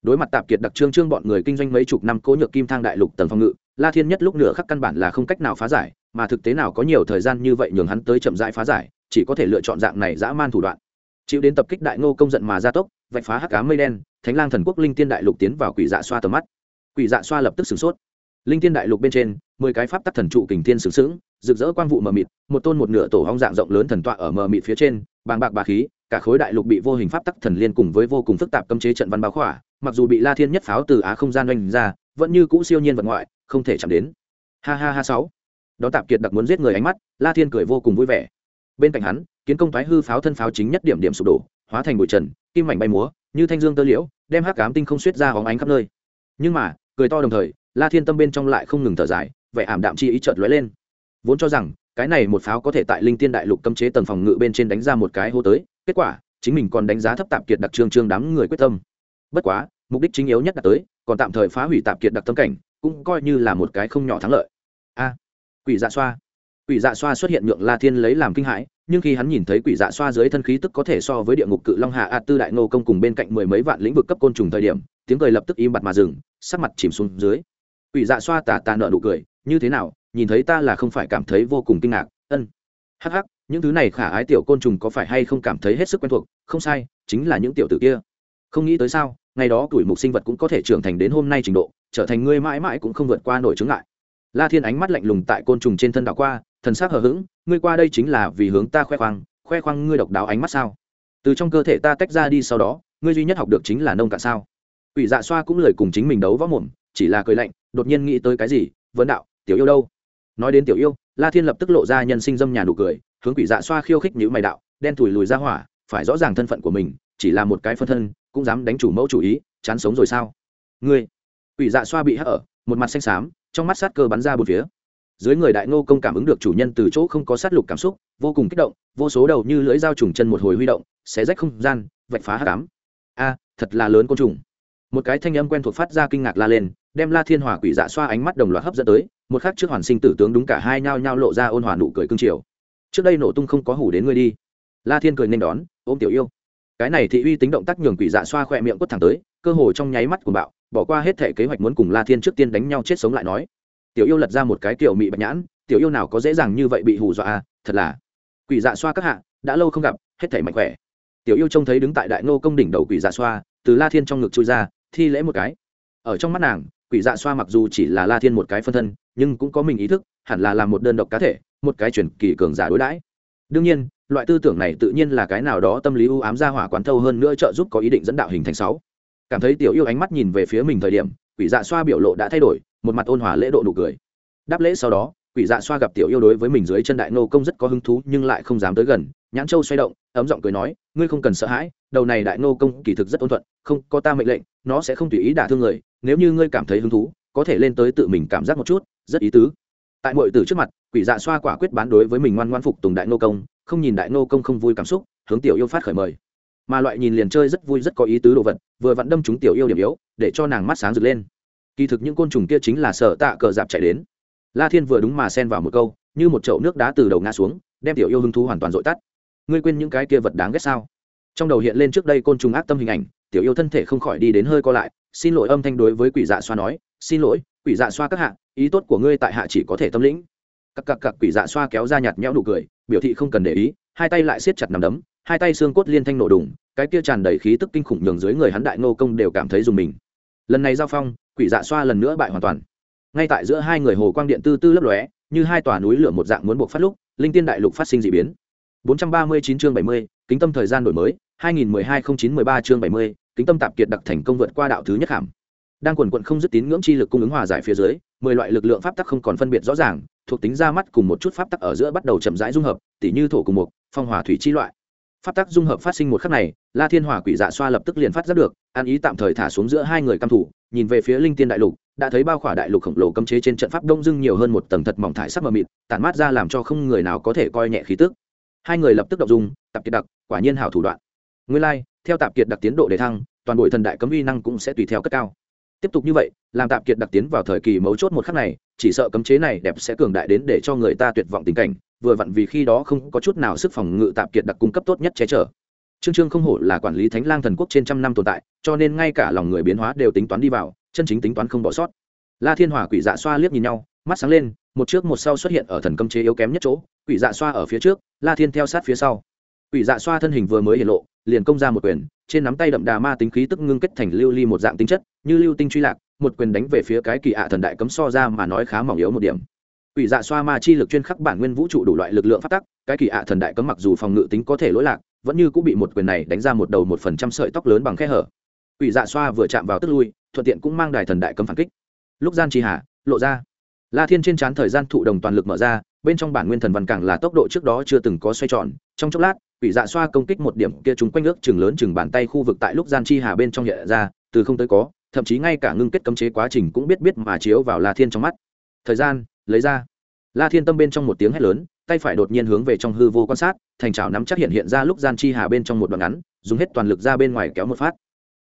Đối mặt tạp kiệt đặc trương trương bọn người kinh doanh mấy chục năm cố nhược kim thang đại lục tầng phòng ngự, La Thiên nhất lúc nửa khắc căn bản là không cách nào phá giải, mà thực tế nào có nhiều thời gian như vậy nhường hắn tới chậm rãi phá giải, chỉ có thể lựa chọn dạng này dã man thủ đoạn. Chịu đến tập kích đại ngô công giận mà gia tốc, vạch phá hắc ám mây đen, Thánh Lang thần quốc linh tiên đại lục tiến vào quỷ dạ xoa tầm mắt. Quỷ dạ xoa lập tức sửng sốt linh tiên đại lục bên trên mười cái pháp tắc thần trụ kình thiên sửng sướng rực rỡ quang vụ mờ mịt một tôn một nửa tổ hong dạng rộng lớn thần tọa ở mờ mịt phía trên bàng bạc bà khí cả khối đại lục bị vô hình pháp tắc thần liên cùng với vô cùng phức tạp cấm chế trận văn báo khỏa mặc dù bị la thiên nhất pháo từ á không gian oanh ra vẫn như cũ siêu nhiên vật ngoại không thể chạm đến. Ha ha ha sáu. Đó tạp kiệt đặc muốn giết người ánh mắt, la thiên cười vô cùng vui vẻ. Bên cạnh hắn, kiến công thoái hư pháo thân pháo chính nhất điểm điểm sụp đổ, hóa thành bụi trần, kim mảnh bay múa, như thanh dương tơ liễu, đem hắc cám tinh không suýt ra hóng ánh khắp nơi. Nhưng mà, cười to đồng thời, la thiên tâm bên trong lại không ngừng thở dài, vẻ ảm đạm chi ý chợt lóe lên. Vốn cho rằng, cái này một pháo có thể tại linh tiên đại lục cấm chế tầng phòng ngự bên trên đánh ra một cái hô tới, kết quả, chính mình còn đánh giá thấp tạp kiệt đặc trương trương đám người quyết tâm. Bất quá, mục đích chính yếu nhất đạt tới, còn tạm thời phá hủy tạp kiệt đặc tâm cảnh cũng coi như là một cái không nhỏ thắng lợi. A, quỷ dạ xoa. Quỷ dạ xoa xuất hiện nhượng la thiên lấy làm kinh hãi, nhưng khi hắn nhìn thấy quỷ dạ xoa dưới thân khí tức có thể so với địa ngục cự long hạ a tư đại ngô công cùng bên cạnh mười mấy vạn lĩnh vực cấp côn trùng thời điểm, tiếng cười lập tức im bặt mà dừng, sắc mặt chìm xuống dưới. Quỷ dạ xoa tà tà nợ nụ cười, như thế nào? Nhìn thấy ta là không phải cảm thấy vô cùng kinh ngạc. Ân. Hắc hắc, những thứ này khả ái tiểu côn trùng có phải hay không cảm thấy hết sức quen thuộc? Không sai, chính là những tiểu tử kia. Không nghĩ tới sao, ngày đó tuổi mục sinh vật cũng có thể trưởng thành đến hôm nay trình độ trở thành ngươi mãi mãi cũng không vượt qua nổi chứng ngại. La thiên ánh mắt lạnh lùng tại côn trùng trên thân đảo qua, thần sắc hờ hững, ngươi qua đây chính là vì hướng ta khoe khoang khoe khoang ngươi độc đáo ánh mắt sao? Từ trong cơ thể ta tách ra đi sau đó, ngươi duy nhất học được chính là nông cạn sao? Quỷ dạ xoa cũng lời cùng chính mình đấu võ mồm, chỉ là cười lạnh, đột nhiên nghĩ tới cái gì? Vấn đạo, tiểu yêu đâu? Nói đến tiểu yêu, la thiên lập tức lộ ra nhân sinh dâm nhà nụ cười, hướng quỷ dạ xoa khiêu khích nhữ mày đạo, đen thùi lùi ra hỏa, phải rõ ràng thân phận của mình, chỉ là một cái phân thân, cũng dám đánh chủ mẫu chủ ý, chán sống rồi sao? Ngươi quỷ dạ xoa bị hắc ở, một mặt xanh xám, trong mắt sát cơ bắn ra bốn phía. Dưới người đại ngô công cảm ứng được chủ nhân từ chỗ không có sát lục cảm xúc, vô cùng kích động, vô số đầu như lưỡi dao trùng chân một hồi huy động, xé rách không gian, vạch phá hắc ám. a, thật là lớn côn trùng. Một cái thanh âm quen thuộc phát ra kinh ngạc la lên, đem la thiên hỏa quỷ dạ xoa ánh mắt đồng loạt hấp dẫn tới, một khắc trước hoàn sinh tử tướng đúng cả hai nhao nhao lộ ra ôn hòa nụ cười cương triều trước đây nổ tung không có hủ đến ngươi đi. La thiên cười nên đón, ôm tiểu yêu. Cái này thị uy tính động tác nhường quỷ dạ xoa khỏe miệng quất thẳng tới, cơ hồ trong nháy mắt của bạo bỏ qua hết thể kế hoạch muốn cùng la thiên trước tiên đánh nhau chết sống lại nói. Tiểu yêu lật ra một cái kiểu mị bạch nhãn, tiểu yêu nào có dễ dàng như vậy bị hù dọa à thật là. Quỷ dạ xoa các hạ, đã lâu không gặp, hết thể mạnh khỏe. Tiểu yêu trông thấy đứng tại đại ngô công đỉnh đầu quỷ dạ xoa, từ la thiên trong ngực chui ra, thi lễ một cái. Ở trong mắt nàng, quỷ dạ xoa mặc dù chỉ là la thiên một cái phân thân, nhưng cũng có mình ý thức, hẳn là làm một đơn độc cá thể, một cái chuyển kỳ cường giả đối đãi. Đương nhiên, loại tư tưởng này tự nhiên là cái nào đó tâm lý ưu ám ra hỏa quán thâu hơn nữa trợ giúp có ý định dẫn đạo hình thành sáu cảm thấy tiểu yêu ánh mắt nhìn về phía mình thời điểm, quỷ dạ xoa biểu lộ đã thay đổi, một mặt ôn hòa lễ độ nụ cười. Đáp lễ sau đó, quỷ dạ xoa gặp tiểu yêu đối với mình dưới chân đại nô công rất có hứng thú, nhưng lại không dám tới gần. Nhãn châu xoay động, ấm giọng cười nói, ngươi không cần sợ hãi, đầu này đại nô công kỳ thực rất ôn thuận, không có ta mệnh lệnh, nó sẽ không tùy ý đả thương người. Nếu như ngươi cảm thấy hứng thú, có thể lên tới tự mình cảm giác một chút, rất ý tứ. Tại mọi từ trước mặt, quỷ dạ xoa quả quyết bán đối với mình ngoan ngoan phục tùng đại nô công, không nhìn đại nô công không vui cảm xúc, hướng tiểu yêu phát khởi mời mà loại nhìn liền chơi rất vui, rất có ý tứ đồ vật, vừa vặn đâm chúng tiểu yêu điểm yếu, để cho nàng mắt sáng rực lên. Kỳ thực những côn trùng kia chính là sở tạ cờ dạp chạy đến. La thiên vừa đúng mà xen vào một câu, như một chậu nước đá từ đầu ngã xuống, đem tiểu yêu hứng thú hoàn toàn dội tắt. Ngươi quên những cái kia vật đáng ghét sao? Trong đầu hiện lên trước đây côn trùng ác tâm hình ảnh, tiểu yêu thân thể không khỏi đi đến hơi co lại, xin lỗi âm thanh đối với quỷ dạ xoa nói, xin lỗi, quỷ dạ xoa các hạ, ý tốt của ngươi tại hạ chỉ có thể tâm lĩnh. Các cặp cặp quỷ dạ xoa kéo ra nhạt nhẽo nụ cười, biểu thị không cần để ý, hai tay lại siết chặt nằm đấm hai tay xương cốt liên thanh nổ đùng cái kia tràn đầy khí tức kinh khủng nhường dưới người hắn đại nô công đều cảm thấy dùng mình. Lần này giao phong quỷ dạ xoa lần nữa bại hoàn toàn. Ngay tại giữa hai người hồ quang điện tư tư lấp lóe như hai tòa núi lửa một dạng muốn buộc phát lúc linh tiên đại lục phát sinh d ị biến 439 chương 70, kính tâm thời gian đổi mới 2012-09-13 chương 70, kính tâm tạp kiệt đặc thành công vượt qua đạo thứ nhất hàm. Đang quần quận không dứt tín ngưỡng chi lực cung ứng hòa giải phía dưới mười loại lực lượng pháp tắc không còn phân biệt rõ ràng thuộc tính ra mắt cùng một chút pháp tắc ở giữa bắt đầu chậm rãi dung hợp tỉ như thổ cùng mục phong hòa thủy chi loại pháp tắc dung hợp phát sinh một khắc này la thiên hòa quỷ dạ xoa lập tức liền phát giác được an ý tạm thời thả xuống giữa hai người căm thủ nhìn về phía linh tiên đại lục đã thấy bao khỏa đại lục khổng lồ cấm chế trên trận pháp đông dưng nhiều hơn một tầng thật mỏng thải sắc mờ mịt tản mát ra làm cho không người nào có thể coi nhẹ khí tức. Hai người lập tức đọc dùng tạp kiệt đặc quả nhiên hảo thủ đoạn. Nguyên lai、like, theo tạp kiệt đặc tiến độ đề thăng toàn bộ thần đại cấm uy năng cũng sẽ tùy theo cất cao tiếp tục như vậy, làm tạm kiệt đặc tiến vào thời kỳ mấu chốt một khắc này, chỉ sợ cấm chế này đẹp sẽ cường đại đến để cho người ta tuyệt vọng tình cảnh, vừa vặn vì khi đó không có chút nào sức phòng ngự tạm kiệt đặc cung cấp tốt nhất che chở. Trương trương không hổ là quản lý thánh lang thần quốc trên trăm năm tồn tại, cho nên ngay cả lòng người biến hóa đều tính toán đi vào, chân chính tính toán không bỏ sót. La thiên hỏa quỷ dạ xoa liếc nhìn nhau, mắt sáng lên, một trước một sau xuất hiện ở thần cấm chế yếu kém nhất chỗ, quỷ dạ xoa ở phía trước, la thiên theo sát phía sau. Quỷ dạ xoa thân hình vừa mới hiện lộ liền công ra một quyền, trên nắm tay đậm đà ma tính khí tức ngưng kết thành lưu ly một dạng tính chất, như lưu tinh truy lạc, một quyền đánh về phía cái kỳ ạ thần đại cấm so ra mà nói khá mỏng yếu một điểm. Quỷ dạ xoa ma chi lực chuyên khắc bản nguyên vũ trụ đủ loại lực lượng phát tắc, cái kỳ ạ thần đại cấm mặc dù phòng ngự tính có thể lỗi lạc, vẫn như cũng bị một quyền này đánh ra một đầu một phần trăm sợi tóc lớn bằng khe hở. Quỷ dạ xoa vừa chạm vào tức lui, thuận tiện cũng mang đài thần đại cấm phản kích. Lúc gian trì hạ, lộ ra. La thiên trên trán thời gian thụ đồng toàn lực mở ra, bên trong bản nguyên thần văn càng là tốc độ trước đó chưa từng có xoay tròn, trong chốc lát quỷ dạ xoa công kích một điểm kia chúng quanh ước chừng lớn chừng bàn tay khu vực tại lúc gian chi hà bên trong hiện ra, từ không tới có, thậm chí ngay cả ngưng kết cấm chế quá trình cũng biết biết mà chiếu vào la thiên trong mắt. Thời gian, lấy ra. La thiên tâm bên trong một tiếng hét lớn, tay phải đột nhiên hướng về trong hư vô quan sát, thành trào nắm chắc hiện hiện ra lúc gian chi hà bên trong một đoạn ngắn, dùng hết toàn lực ra bên ngoài kéo một phát.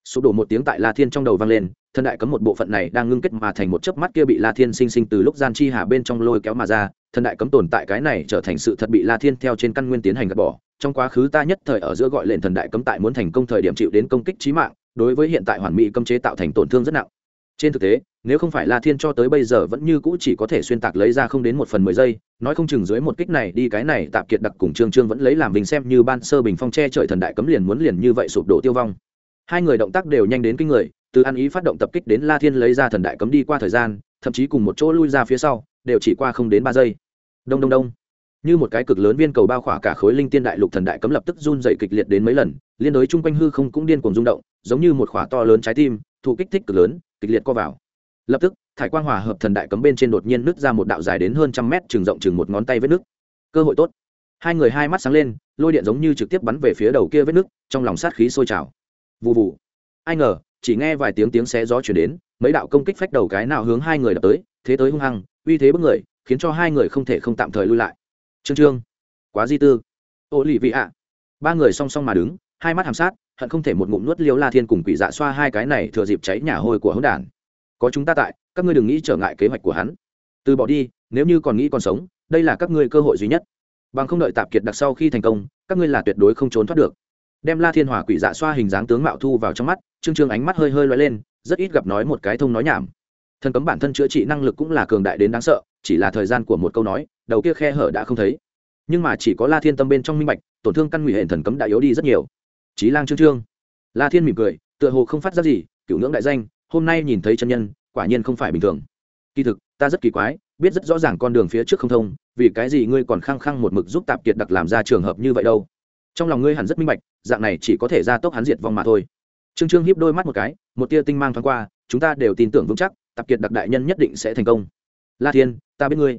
Sụp đổ một tiếng tại la thiên trong đầu vang lên, thân đại cấm một bộ phận này đang ngưng kết mà thành một chớp mắt kia bị la thiên sinh sinh từ lúc gian chi hà bên trong lôi kéo mà ra, thân đại cấm tồn tại cái này trở thành sự thật bị la thiên theo trên căn nguyên tiến hành gạt bỏ trong quá khứ ta nhất thời ở giữa gọi lệnh thần đại cấm tại muốn thành công thời điểm chịu đến công kích trí mạng, đối với hiện tại hoàn mỹ cấm chế tạo thành tổn thương rất nặng. Trên thực tế, nếu không phải la thiên cho tới bây giờ vẫn như cũ chỉ có thể xuyên tạc lấy ra không đến một phần mười giây, nói không chừng dưới một kích này đi cái này tạp kiệt đặc cùng trương trương vẫn lấy làm bình xem như ban sơ bình phong che trời thần đại cấm liền muốn liền như vậy sụp đổ tiêu vong. Hai người động tác đều nhanh đến kinh người, từ ăn ý phát động tập kích đến la thiên lấy ra thần đại cấm đi qua thời gian, thậm chí cùng một chỗ lui ra phía sau, đều chỉ qua không đến ba giây. Đông đông đông như một cái cực lớn viên cầu bao khỏa cả khối linh tiên đại lục thần đại cấm lập tức run dày kịch liệt đến mấy lần, liên đối chung quanh hư không cũng điên cuồng rung động, giống như một khỏa to lớn trái tim, thụ kích thích cực lớn, kịch liệt co vào. Lập tức, thải quang hòa hợp thần đại cấm bên trên đột nhiên nứt ra một đạo dài đến hơn trăm mét chừng rộng chừng một ngón tay vết nước. Cơ hội tốt. Hai người hai mắt sáng lên, lôi điện giống như trực tiếp bắn về phía đầu kia vết nước, trong lòng sát khí sôi trào. Vụ vụ ai ngờ, chỉ nghe vài tiếng tiếng xé gió chuyển đến, mấy đạo công kích phách đầu cái nào hướng hai người đập tới, thế tới hung hăng, uy thế bức người, khiến cho hai người không thể không tạm thời lui lại trương trương, quá di tư. Ô lì vị ạ. Ba người song song mà đứng, hai mắt hàm sát, hận không thể một ngụm nuốt liêu la thiên cùng quỷ dạ xoa hai cái này thừa dịp cháy nhà hôi của hỗn đản. Có chúng ta tại, các ngươi đừng nghĩ trở ngại kế hoạch của hắn. Từ bỏ đi, nếu như còn nghĩ còn sống, đây là các ngươi cơ hội duy nhất. Bằng không đợi tạp kiệt đặc sau khi thành công, các ngươi là tuyệt đối không trốn thoát được. Đem la thiên hòa quỷ dạ xoa hình dáng tướng mạo thu vào trong mắt, trương trương ánh mắt hơi hơi loay lên, rất ít gặp nói một cái thông nói nhảm thần cấm bản thân chữa trị năng lực cũng là cường đại đến đáng sợ, chỉ là thời gian của một câu nói, đầu kia khe hở đã không thấy. Nhưng mà chỉ có la thiên tâm bên trong minh bạch, tổn thương căn nguy hệ thần cấm đã yếu đi rất nhiều. Trí lang trương trương. La thiên mỉm cười, tựa hồ không phát ra gì, cựu ngưỡng đại danh, hôm nay nhìn thấy chân nhân, quả nhiên không phải bình thường. Kỳ thực, ta rất kỳ quái, biết rất rõ ràng con đường phía trước không thông, vì cái gì ngươi còn khăng khăng một mực giúp tạp kiệt đặc làm ra trường hợp như vậy đâu? Trong lòng ngươi hẳn rất minh bạch, dạng này chỉ có thể ra tốc hắn diệt vong mà thôi. Trương trương hiếp đôi mắt một cái, một tia tinh mang thoáng qua, chúng ta đều tin tưởng vững chắc tạp kiệt đặc đại nhân nhất định sẽ thành công. La thiên, ta biết ngươi.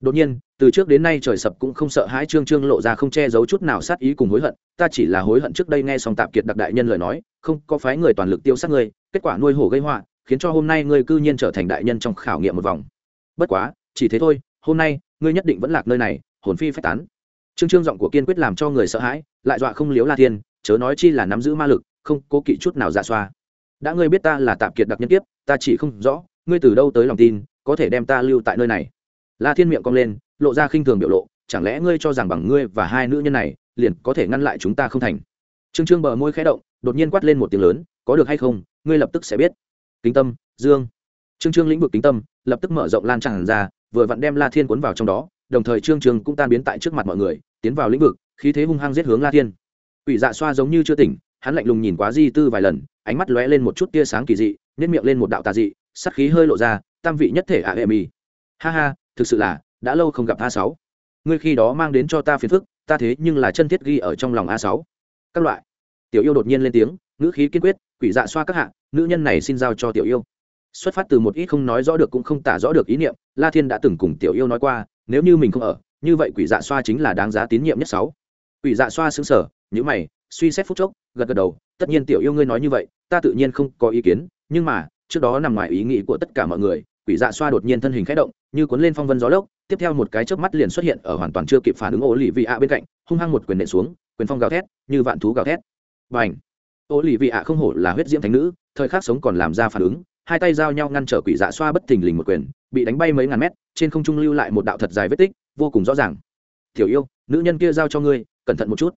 Đột nhiên, từ trước đến nay trời sập cũng không sợ hãi trương trương lộ ra không che giấu chút nào sát ý cùng hối hận, ta chỉ là hối hận trước đây nghe xong tạp kiệt đặc đại nhân lời nói, không có phái người toàn lực tiêu sát ngươi, kết quả nuôi hổ gây họa, khiến cho hôm nay ngươi cư nhiên trở thành đại nhân trong khảo nghiệm một vòng. Bất quá, chỉ thế thôi, hôm nay, ngươi nhất định vẫn lạc nơi này, hồn phi phách tán. Trương trương giọng của kiên quyết làm cho người sợ hãi, lại dọa không liếu la thiên, chớ nói chi là nắm giữ ma lực, không cố kỵ chút nào dạ xoa. Đã ngươi biết ta là tạp kiệt đặc nhân kiếp, ta chỉ không rõ ngươi từ đâu tới lòng tin, có thể đem ta lưu tại nơi này? La thiên miệng cong lên, lộ ra khinh thường biểu lộ, chẳng lẽ ngươi cho rằng bằng ngươi và hai nữ nhân này, liền có thể ngăn lại chúng ta không thành? Trương trương bờ môi khẽ động, đột nhiên quát lên một tiếng lớn, có được hay không, ngươi lập tức sẽ biết. Kính tâm, dương. Trương trương lĩnh vực kính tâm, lập tức mở rộng lan tràn ra, vừa vặn đem la thiên cuốn vào trong đó, đồng thời trương trương cũng tan biến tại trước mặt mọi người, tiến vào lĩnh vực, khí thế hung hăng giết hướng la thiên. Quỷ dạ xoa giống như chưa tỉnh, hắn lạnh lùng nhìn quá di tư vài lần, ánh mắt lóe lên một chút tia sáng kỳ dị nhét miệng lên một đạo tà dị sắc khí hơi lộ ra, tam vị nhất thể ạ êm y ha ha, thực sự là, đã lâu không gặp a sáu. Ngươi khi đó mang đến cho ta phiền phức, ta thế nhưng là chân thiết ghi ở trong lòng a sáu. Các loại. Tiểu yêu đột nhiên lên tiếng, ngữ khí kiên quyết, quỷ dạ xoa các hạ, nữ nhân này xin giao cho tiểu yêu. Xuất phát từ một ít không nói rõ được cũng không tả rõ được ý niệm, la thiên đã từng cùng tiểu yêu nói qua, nếu như mình không ở, như vậy quỷ dạ xoa chính là đáng giá tín nhiệm nhất sáu. Quỷ dạ xoa xứng sở nhữ mày, suy xét phút chốc, gật gật đầu, tất nhiên tiểu yêu ngươi nói như vậy, ta tự nhiên không có ý kiến, nhưng mà trước đó nằm ngoài ý nghĩ của tất cả mọi người, quỷ dạ xoa đột nhiên thân hình khẽ động, như cuốn lên phong vân gió lốc, tiếp theo một cái chớp mắt liền xuất hiện ở hoàn toàn chưa kịp phản ứng ô lì vị ạ bên cạnh, hung hăng một quyền nện xuống, quyền phong gào thét, như vạn thú gào thét. Và h ô lì vị ạ không hổ là huyết diễm thánh nữ, thời khắc sống còn làm ra phản ứng, hai tay giao nhau ngăn trở quỷ dạ xoa bất thình lình một quyền, bị đánh bay mấy ngàn mét, trên không trung lưu lại một đạo thật dài vết tích, vô cùng rõ ràng. Thiểu yêu, nữ nhân kia giao cho ngươi, cẩn thận một chút.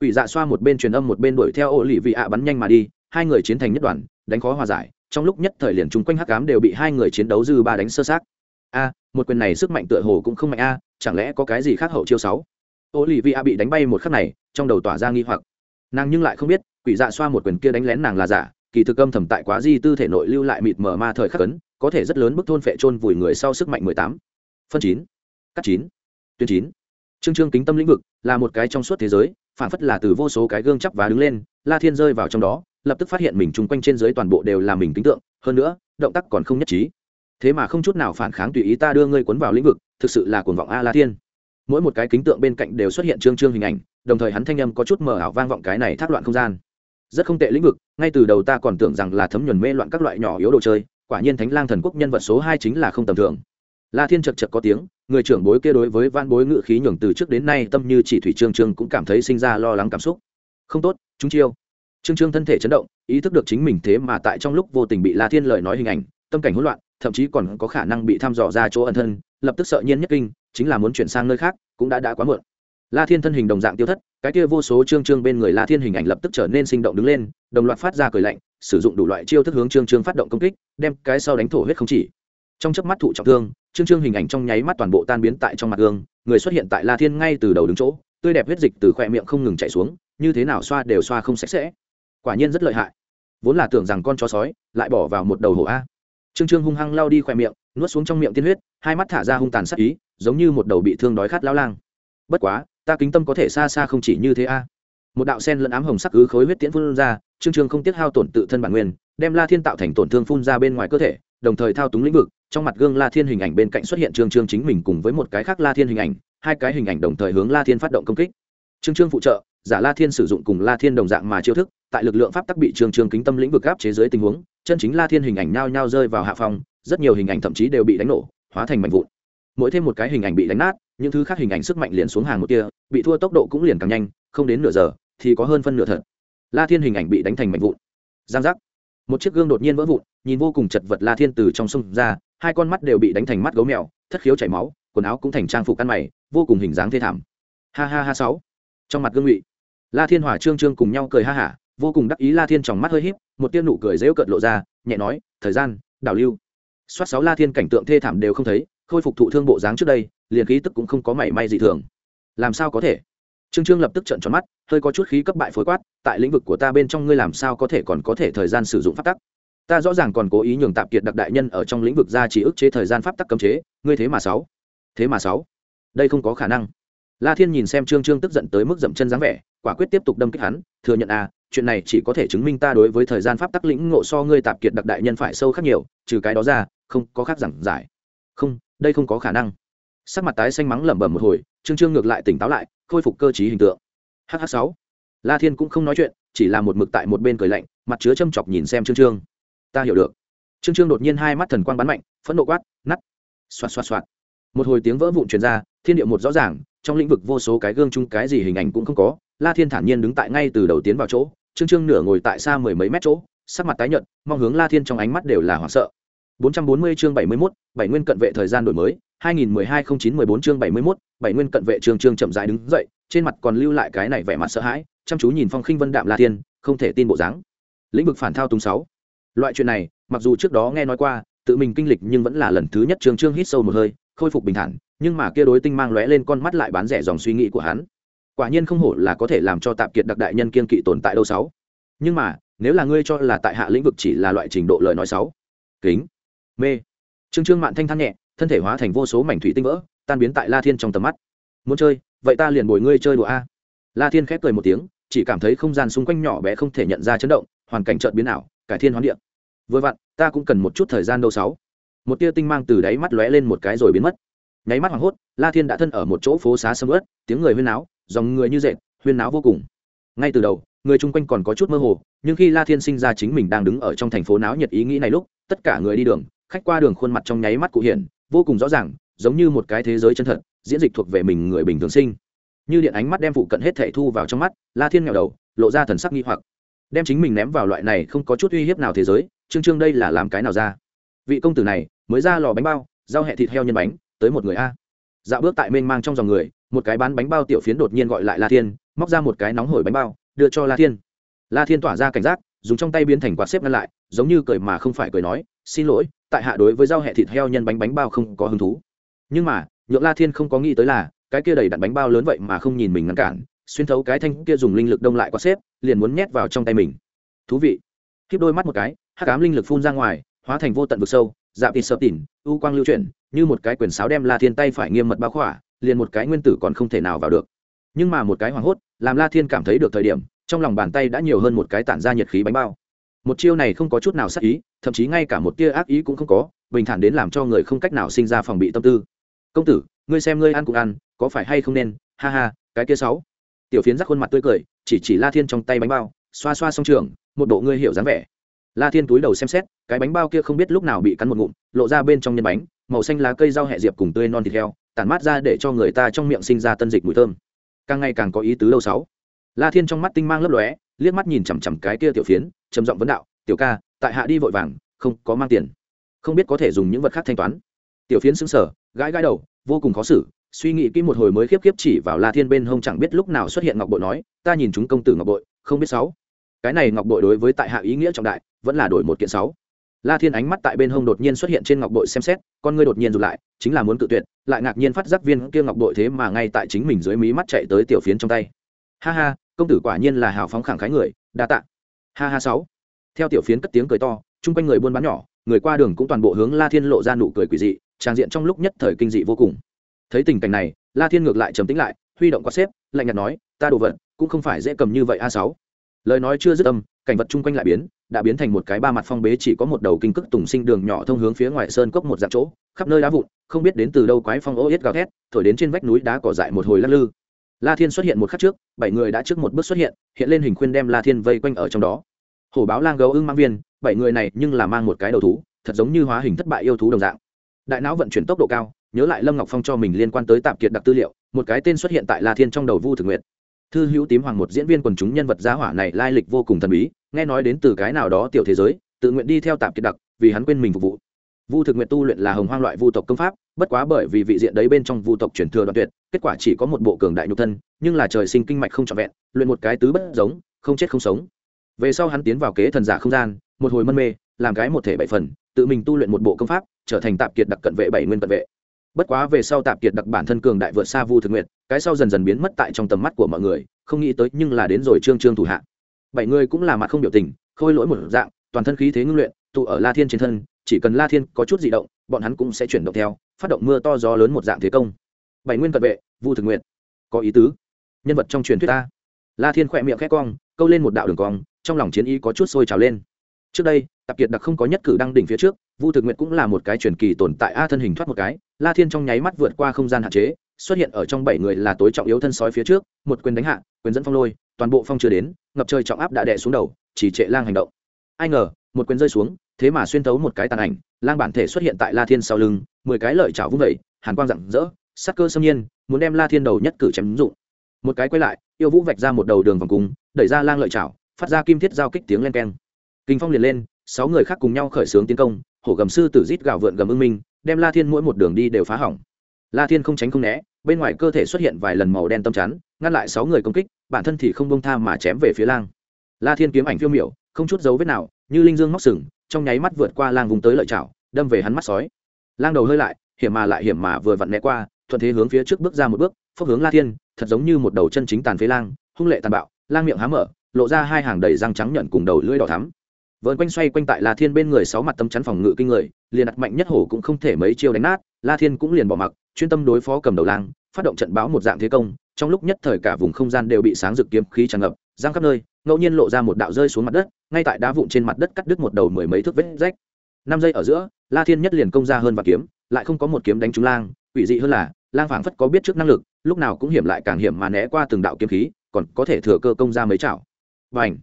Quỷ dạ xoa một bên truyền âm một bên đuổi theo ô lì vị ạ bắn nhanh mà đi, hai người chiến thành nhất đoàn, đánh khó hòa giải trong lúc nhất thời liền chung quanh hắc cám đều bị hai người chiến đấu dư ba đánh sơ sát a, một quyền này sức mạnh tựa hồ cũng không mạnh a, chẳng lẽ có cái gì khác hậu chiêu sáu? Ô lì vi a bị đánh bay một khắc này, trong đầu tỏa ra nghi hoặc. Nàng nhưng lại không biết, quỷ dạ xoa một quyền kia đánh lén nàng là giả, kỳ thực âm thầm tại quá di tư thể nội lưu lại mịt mờ ma thời khắc ấn, có thể rất lớn bức thôn phệ trôn vùi người sau sức mạnh mười tám. Phân chín, cắt chín, tuyến chín. Trương trương kính tâm lĩnh vực là một cái trong suốt thế giới phản phất là từ vô số cái gương chắp và đứng lên, la thiên rơi vào trong đó, lập tức phát hiện mình chung quanh trên dưới toàn bộ đều là mình kính tượng, hơn nữa, động tác còn không nhất trí. Thế mà không chút nào phản kháng tùy ý ta đưa ngươi cuốn vào lĩnh vực, thực sự là cuồng vọng a la thiên. Mỗi một cái kính tượng bên cạnh đều xuất hiện trương trương hình ảnh, đồng thời hắn thanh âm có chút mờ ảo vang vọng cái này thác loạn không gian. Rất không tệ lĩnh vực, ngay từ đầu ta còn tưởng rằng là thấm nhuần mê loạn các loại nhỏ yếu đồ chơi, quả nhiên thánh lang thần quốc nhân vật số hai chính là không tầm thường la thiên chật chật có tiếng, người trưởng bối kia đối với van bối ngự khí nhường từ trước đến nay tâm như chỉ thủy trương trương cũng cảm thấy sinh ra lo lắng cảm xúc. Không tốt, chúng chiêu. Trương trương thân thể chấn động, ý thức được chính mình thế mà tại trong lúc vô tình bị la thiên lời nói hình ảnh, tâm cảnh hỗn loạn, thậm chí còn có khả năng bị thăm dò ra chỗ ẩn thân, lập tức sợ nhiên nhất kinh, chính là muốn chuyển sang nơi khác, cũng đã đã quá muộn. La thiên thân hình đồng dạng tiêu thất, cái kia vô số trương trương bên người la thiên hình ảnh lập tức trở nên sinh động đứng lên, đồng loạt phát ra cười lạnh, sử dụng đủ loại chiêu thức hướng trương trương phát động công kích, đem cái sau đánh thổ huyết không chỉ. Trong chớp mắt thụ trọng thương trương trương hình ảnh trong nháy mắt toàn bộ tan biến tại trong mặt gương, người xuất hiện tại la thiên ngay từ đầu đứng chỗ, tươi đẹp huyết dịch từ khoe miệng không ngừng chảy xuống, như thế nào xoa đều xoa không sạch sẽ. Quả nhiên rất lợi hại. Vốn là tưởng rằng con chó sói lại bỏ vào một đầu hổ a. Trương trương hung hăng lao đi khoe miệng, nuốt xuống trong miệng tiên huyết, hai mắt thả ra hung tàn sắc ý, giống như một đầu bị thương đói khát lao lang. Bất quá, ta kính tâm có thể xa xa không chỉ như thế a. Một đạo sen lẫn ám hồng sắc cứ khối huyết tiễn phun ra, trương trương không tiếc hao tổn tự thân bản nguyên, đem la thiên tạo thành tổn thương phun ra bên ngoài cơ thể, đồng thời thao túng lĩnh vực trong mặt gương la thiên hình ảnh bên cạnh xuất hiện trương trương chính mình cùng với một cái khác la thiên hình ảnh, hai cái hình ảnh đồng thời hướng la thiên phát động công kích. Trương trương phụ trợ, giả la thiên sử dụng cùng la thiên đồng dạng mà chiêu thức, tại lực lượng pháp tắc bị trương trương kính tâm lĩnh vực áp chế dưới tình huống, chân chính la thiên hình ảnh nhao nhao rơi vào hạ phòng rất nhiều hình ảnh thậm chí đều bị đánh nổ, hóa thành mảnh vụn. Mỗi thêm một cái hình ảnh bị đánh nát, những thứ khác hình ảnh sức mạnh liền xuống hàng một kia bị thua tốc độ cũng liền càng nhanh, không đến nửa giờ thì có hơn phân nửa thật. La thiên hình ảnh bị đánh thành mảnh vụn. Giang giác. Một chiếc gương đột nhiên vỡ vụn nhìn vô cùng chật vật la thiên từ trong sông ra, hai con mắt đều bị đánh thành mắt gấu mèo, thất khiếu chảy máu, quần áo cũng thành trang phục căn mày, vô cùng hình dáng thê thảm. Ha ha ha sáu. Trong mặt gương ngụy, la thiên hòa trương trương cùng nhau cười ha hả, vô cùng đắc ý la thiên trong mắt hơi híp, một tiên nụ cười dễu cợt lộ ra, nhẹ nói, thời gian, đảo lưu. Soát sáu la thiên cảnh tượng thê thảm đều không thấy, khôi phục thụ thương bộ dáng trước đây, liền khí tức cũng không có mảy may dị thường. Làm sao có thể? Trương trương lập tức trợn tròn mắt, hơi có chút khí cấp bại phối quát, tại lĩnh vực của ta bên trong ngươi làm sao có thể còn có thể thời gian sử dụng pháp tắc? Ta rõ ràng còn cố ý nhường tạp kiệt đặc đại nhân ở trong lĩnh vực gia chỉ ức chế thời gian pháp tắc cấm chế, ngươi thế mà sáu. Thế mà sáu. Đây không có khả năng. La thiên nhìn xem trương trương tức giận tới mức dậm chân dáng vẻ, quả quyết tiếp tục đâm kích hắn, thừa nhận à chuyện này chỉ có thể chứng minh ta đối với thời gian pháp tắc lĩnh ngộ so ngươi tạp kiệt đặc đại nhân phải sâu khác nhiều, trừ cái đó ra, không có khác giảng giải. Không, đây không có khả năng. Sắc mặt tái xanh mắng lẩm bẩm một hồi, trương trương ngược lại tỉnh táo lại, khôi phục cơ t hình tượng. Hh sáu. La thiên cũng không nói chuyện, chỉ là một mực tại một bên cười lạnh, mặt chứa châm chọc nhìn xem trương trương ta hiểu được. Trương trương đột nhiên hai mắt thần quang bắn mạnh phẫn nộ quát nắt xoạt xoạt xoạt. Một hồi tiếng vỡ vụn truyền ra thiên địa một rõ ràng trong lĩnh vực vô số cái gương chung cái gì hình ảnh cũng không có la thiên thản nhiên đứng tại ngay từ đầu tiến vào chỗ trương trương nửa ngồi tại xa mười mấy mét chỗ sắc mặt tái nhợt mong hướng la thiên trong ánh mắt đều là hoảng sợ. 440 chương 71, bảy nguyên cận vệ thời gian đổi mới 2012-09-14 chương 71, bảy nguyên cận vệ trương trương chậm rãi đứng dậy trên mặt còn lưu lại cái này vẻ mặt sợ hãi chăm chú nhìn phong khinh vân đạm la thiên không thể tin bộ dáng. Lĩnh vực phản thao túng sáu loại chuyện này, mặc dù trước đó nghe nói qua, tự mình kinh lịch nhưng vẫn là lần thứ nhất trường trương hít sâu một hơi, khôi phục bình thản, nhưng mà kia đối tinh mang lóe lên con mắt lại bán rẻ dòng suy nghĩ của hắn. Quả nhiên không hổ là có thể làm cho tạp kiệt đặc đại nhân kiên kỵ tồn tại đâu sáu. Nhưng mà, nếu là ngươi cho là tại hạ lĩnh vực chỉ là loại trình độ lời nói sáu. Kính. Mê. Trương trương mạn thanh thang nhẹ, thân thể hóa thành vô số mảnh thủy tinh vỡ, tan biến tại la thiên trong tầm mắt. Muốn chơi, vậy ta liền bồi ngươi chơi đùa a. La thiên khép cười một tiếng, chỉ cảm thấy không gian xung quanh nhỏ bé không thể nhận ra chấn động, hoàn cảnh chợt biến ảo, cải thiên hoán điện vừa vặn, ta cũng cần một chút thời gian đâu sáu. Một tia tinh mang từ đáy mắt lóe lên một cái rồi biến mất. Nháy mắt hoảng hốt, la thiên đã thân ở một chỗ phố xá sầm ớt tiếng người huyên náo, dòng người như dệt, huyên náo vô cùng. Ngay từ đầu, người chung quanh còn có chút mơ hồ, nhưng khi la thiên sinh ra chính mình đang đứng ở trong thành phố náo nhiệt ý nghĩ này lúc, tất cả người đi đường, khách qua đường khuôn mặt trong nháy mắt cụ hiện, vô cùng rõ ràng, giống như một cái thế giới chân thật, diễn dịch thuộc về mình người bình thường sinh. Như điện ánh mắt đem phụ cận hết thảy thu vào trong mắt, la thiên nghèo đầu, lộ ra thần sắc nghi hoặc. Đem chính mình ném vào loại này không có chút uy hiếp nào thế giới trương trương đây là làm cái nào ra? Vị công tử này mới ra lò bánh bao, giao hẹ thịt heo nhân bánh, tới một người a. Dạo bước tại mênh mang trong dòng người, một cái bán bánh bao tiểu phiến đột nhiên gọi lại la thiên, móc ra một cái nóng hổi bánh bao, đưa cho la thiên. La thiên tỏa ra cảnh giác, dùng trong tay biến thành quạt xếp ngăn lại, giống như cười mà không phải cười nói, xin lỗi, tại hạ đối với giao hẹ thịt heo nhân bánh bánh bao không có hứng thú. Nhưng mà, nhượng la thiên không có nghĩ tới là, cái kia đầy đặn bánh bao lớn vậy mà không nhìn mình ngăn cản, xuyên thấu cái thanh kia dùng linh lực đông lại quạt xếp, liền muốn nhét vào trong tay mình. Thú vị. Khiếp đôi mắt một cái hắc ám linh lực phun ra ngoài, hóa thành vô tận vực sâu dạp thịt sợ tỉn u quang lưu chuyển, như một cái quyền sáo đem la thiên tay phải nghiêm mật bao khỏa, liền một cái nguyên tử còn không thể nào vào được. Nhưng mà một cái hoảng hốt, làm la thiên cảm thấy được thời điểm, trong lòng bàn tay đã nhiều hơn một cái tản ra nhiệt khí bánh bao. Một chiêu này không có chút nào sắc ý, thậm chí ngay cả một tia ác ý cũng không có, bình thản đến làm cho người không cách nào sinh ra phòng bị tâm tư. Công tử, ngươi xem ngươi ăn cũng ăn, có phải hay không nên? Ha ha, cái kia sáu. Tiểu phiến rắc khuôn mặt tươi cười, chỉ chỉ la thiên trong tay bánh bao, xoa xoa xong trường, một bộ ngươi hiểu dáng vẻ la thiên túi đầu xem xét, cái bánh bao kia không biết lúc nào bị cắn một ngụm, lộ ra bên trong nhân bánh, màu xanh lá cây rau hẹ diệp cùng tươi non thịt heo, tản mát ra để cho người ta trong miệng sinh ra tân dịch mùi thơm. Càng ngày càng có ý tứ lâu sáu. La thiên trong mắt tinh mang lấp lóe, liếc mắt nhìn chằm chằm cái kia tiểu phiến, trầm giọng vấn đạo, tiểu ca, tại hạ đi vội vàng, không có mang tiền. Không biết có thể dùng những vật khác thanh toán. Tiểu phiến xứng sở gãi gãi đầu, vô cùng khó xử, suy nghĩ kỹ một hồi mới khiếp khiếp chỉ vào la thiên bên hông chẳng biết lúc nào xuất hiện ngọc bội nói, ta nhìn chúng công tử ngọc bội, không biết sáu cái này ngọc bội đối với tại hạ ý nghĩa trọng đại, vẫn là đổi một kiện sáu. La thiên ánh mắt tại bên hông đột nhiên xuất hiện trên ngọc bội xem xét, con ngươi đột nhiên rụt lại, chính là muốn cự tuyệt, lại ngạc nhiên phát giác viên kia ngọc bội thế mà ngay tại chính mình dưới mí mắt chạy tới tiểu phiến trong tay. Ha ha, công tử quả nhiên là hào phóng khẳng khái người, đa tạ. Ha ha sáu. Theo tiểu phiến cất tiếng cười to, chung quanh người buôn bán nhỏ, người qua đường cũng toàn bộ hướng la thiên lộ ra nụ cười quỷ dị, trang diện trong lúc nhất thời kinh dị vô cùng. Thấy tình cảnh này, la thiên ngược lại trầm tĩnh lại, huy động quát xếp, lạnh nhạt nói, ta đồ vật cũng không phải dễ cầm như vậy a sáu lời nói chưa dứt âm, cảnh vật chung quanh lại biến, đã biến thành một cái ba mặt phong bế chỉ có một đầu kinh cức tùng sinh đường nhỏ thông hướng phía ngoài sơn cốc một dạng chỗ, khắp nơi đá vụn, không biết đến từ đâu quái phong ô yết gào thét, thổi đến trên vách núi đá cỏ dại một hồi lắc lư. La thiên xuất hiện một khắc trước, bảy người đã trước một bước xuất hiện hiện lên hình khuyên đem la thiên vây quanh ở trong đó. Hổ báo lang gấu ưng mang viên, bảy người này nhưng là mang một cái đầu thú, thật giống như hóa hình thất bại yêu thú đồng dạng. Đại não vận chuyển tốc độ cao, nhớ lại lâm ngọc phong cho mình liên quan tới tạp kiệt đặc tư liệu, một cái tên xuất hiện tại la thiên trong đầu vu thực nguyện thư hữu tím hoàng một diễn viên quần chúng nhân vật giá hỏa này lai lịch vô cùng thần bí, nghe nói đến từ cái nào đó tiểu thế giới, tự nguyện đi theo tạp kiệt đặc, vì hắn quên mình phục vụ. Vu thực nguyện tu luyện là hồng hoang loại vu tộc công pháp, bất quá bởi vì vị diện đấy bên trong vu tộc truyền thừa đoạn tuyệt, kết quả chỉ có một bộ cường đại nhục thân, nhưng là trời sinh kinh mạch không trọn vẹn, luyện một cái tứ bất giống, không chết không sống. Về sau hắn tiến vào kế thần giả không gian, một hồi mân mê, làm cái một thể bảy phần, tự mình tu luyện một bộ công pháp, trở thành tạp kiệt đặc cận vệ bảy nguyên cận vệ. Bất quá về sau tạp kiệt đặc bản thân cường đại vượt xa vu thực nguyện cái sau dần dần biến mất tại trong tầm mắt của mọi người, không nghĩ tới nhưng là đến rồi trương trương thủ hạ. Bảy người cũng là mặt không biểu tình, khôi lỗi một dạng, toàn thân khí thế ngưng luyện, tụ ở la thiên trên thân, chỉ cần la thiên có chút di động, bọn hắn cũng sẽ chuyển động theo, phát động mưa to gió lớn một dạng thế công. Bảy nguyên cận vệ, vu thực nguyện có ý tứ. Nhân vật trong truyền thuyết ta. La thiên khỏe miệng khét cong, câu lên một đạo đường cong, trong lòng chiến ý có chút sôi trào lên. Trước đây, tạp kiệt đặc không có nhất cử đăng đỉnh phía trước, vu thực nguyện cũng là một cái truyền kỳ tồn tại, a thân hình thoát một cái, la thiên trong nháy mắt vượt qua không gian hạn chế xuất hiện ở trong bảy người là tối trọng yếu thân sói phía trước, một quyền đánh hạ, quyền dẫn phong lôi, toàn bộ phong chưa đến, ngập trời trọng áp đã đè xuống đầu, chỉ trệ lang hành động. Ai ngờ, một quyền rơi xuống, thế mà xuyên thấu một cái tàn ảnh, lang bản thể xuất hiện tại la thiên sau lưng, mười cái lợi chảo vung vẩy hàn quang rạng rỡ, sắc cơ xâm nhiên, muốn đem la thiên đầu nhất cử chém dụng. Một cái quay lại, yêu vũ vạch ra một đầu đường vòng cung, đẩy ra lang lợi chảo, phát ra kim thiết giao kích tiếng len keng. Kinh phong liền lên, sáu người khác cùng nhau khởi xướng tiến công, hổ gầm sư tử rít gạo vượn gầm ưng minh, đem la thiên mỗi một đường đi đều phá hỏng. La thiên không tránh không né bên ngoài cơ thể xuất hiện vài lần màu đen tâm chắn, ngăn lại sáu người công kích, bản thân thì không bông tha mà chém về phía lang. La thiên kiếm ảnh phiêu miểu, không chút dấu vết nào, như linh dương móc sừng, trong nháy mắt vượt qua lang vùng tới lợi chảo đâm về hắn mắt sói. Lang đầu hơi lại, hiểm mà lại hiểm mà vừa vặn né qua, thuận thế hướng phía trước bước ra một bước, phốc hướng la thiên, thật giống như một đầu chân chính tàn phế lang, hung lệ tàn bạo, lang miệng há mở, lộ ra hai hàng đầy răng trắng nhận cùng đầu lưỡi đỏ thắm vợn quanh xoay quanh tại la thiên bên người sáu mặt tâm chắn phòng ngự kinh người, liền đặt mạnh nhất hổ cũng không thể mấy chiêu đánh nát, la thiên cũng liền bỏ mặc, chuyên tâm đối phó cầm đầu lang, phát động trận báo một dạng thế công, trong lúc nhất thời cả vùng không gian đều bị sáng rực kiếm khí tràn ngập, giang khắp nơi, ngẫu nhiên lộ ra một đạo rơi xuống mặt đất, ngay tại đá vụn trên mặt đất cắt đứt một đầu mười mấy thước vết rách. Năm giây ở giữa, la thiên nhất liền công ra hơn và kiếm, lại không có một kiếm đánh trúng lang, quỷ dị hơn là, lang phảng phất có biết trước năng lực, lúc nào cũng hiểm lại càng hiểm mà né qua từng đạo kiếm khí, còn có thể thừa cơ công ra mấy chảo bành!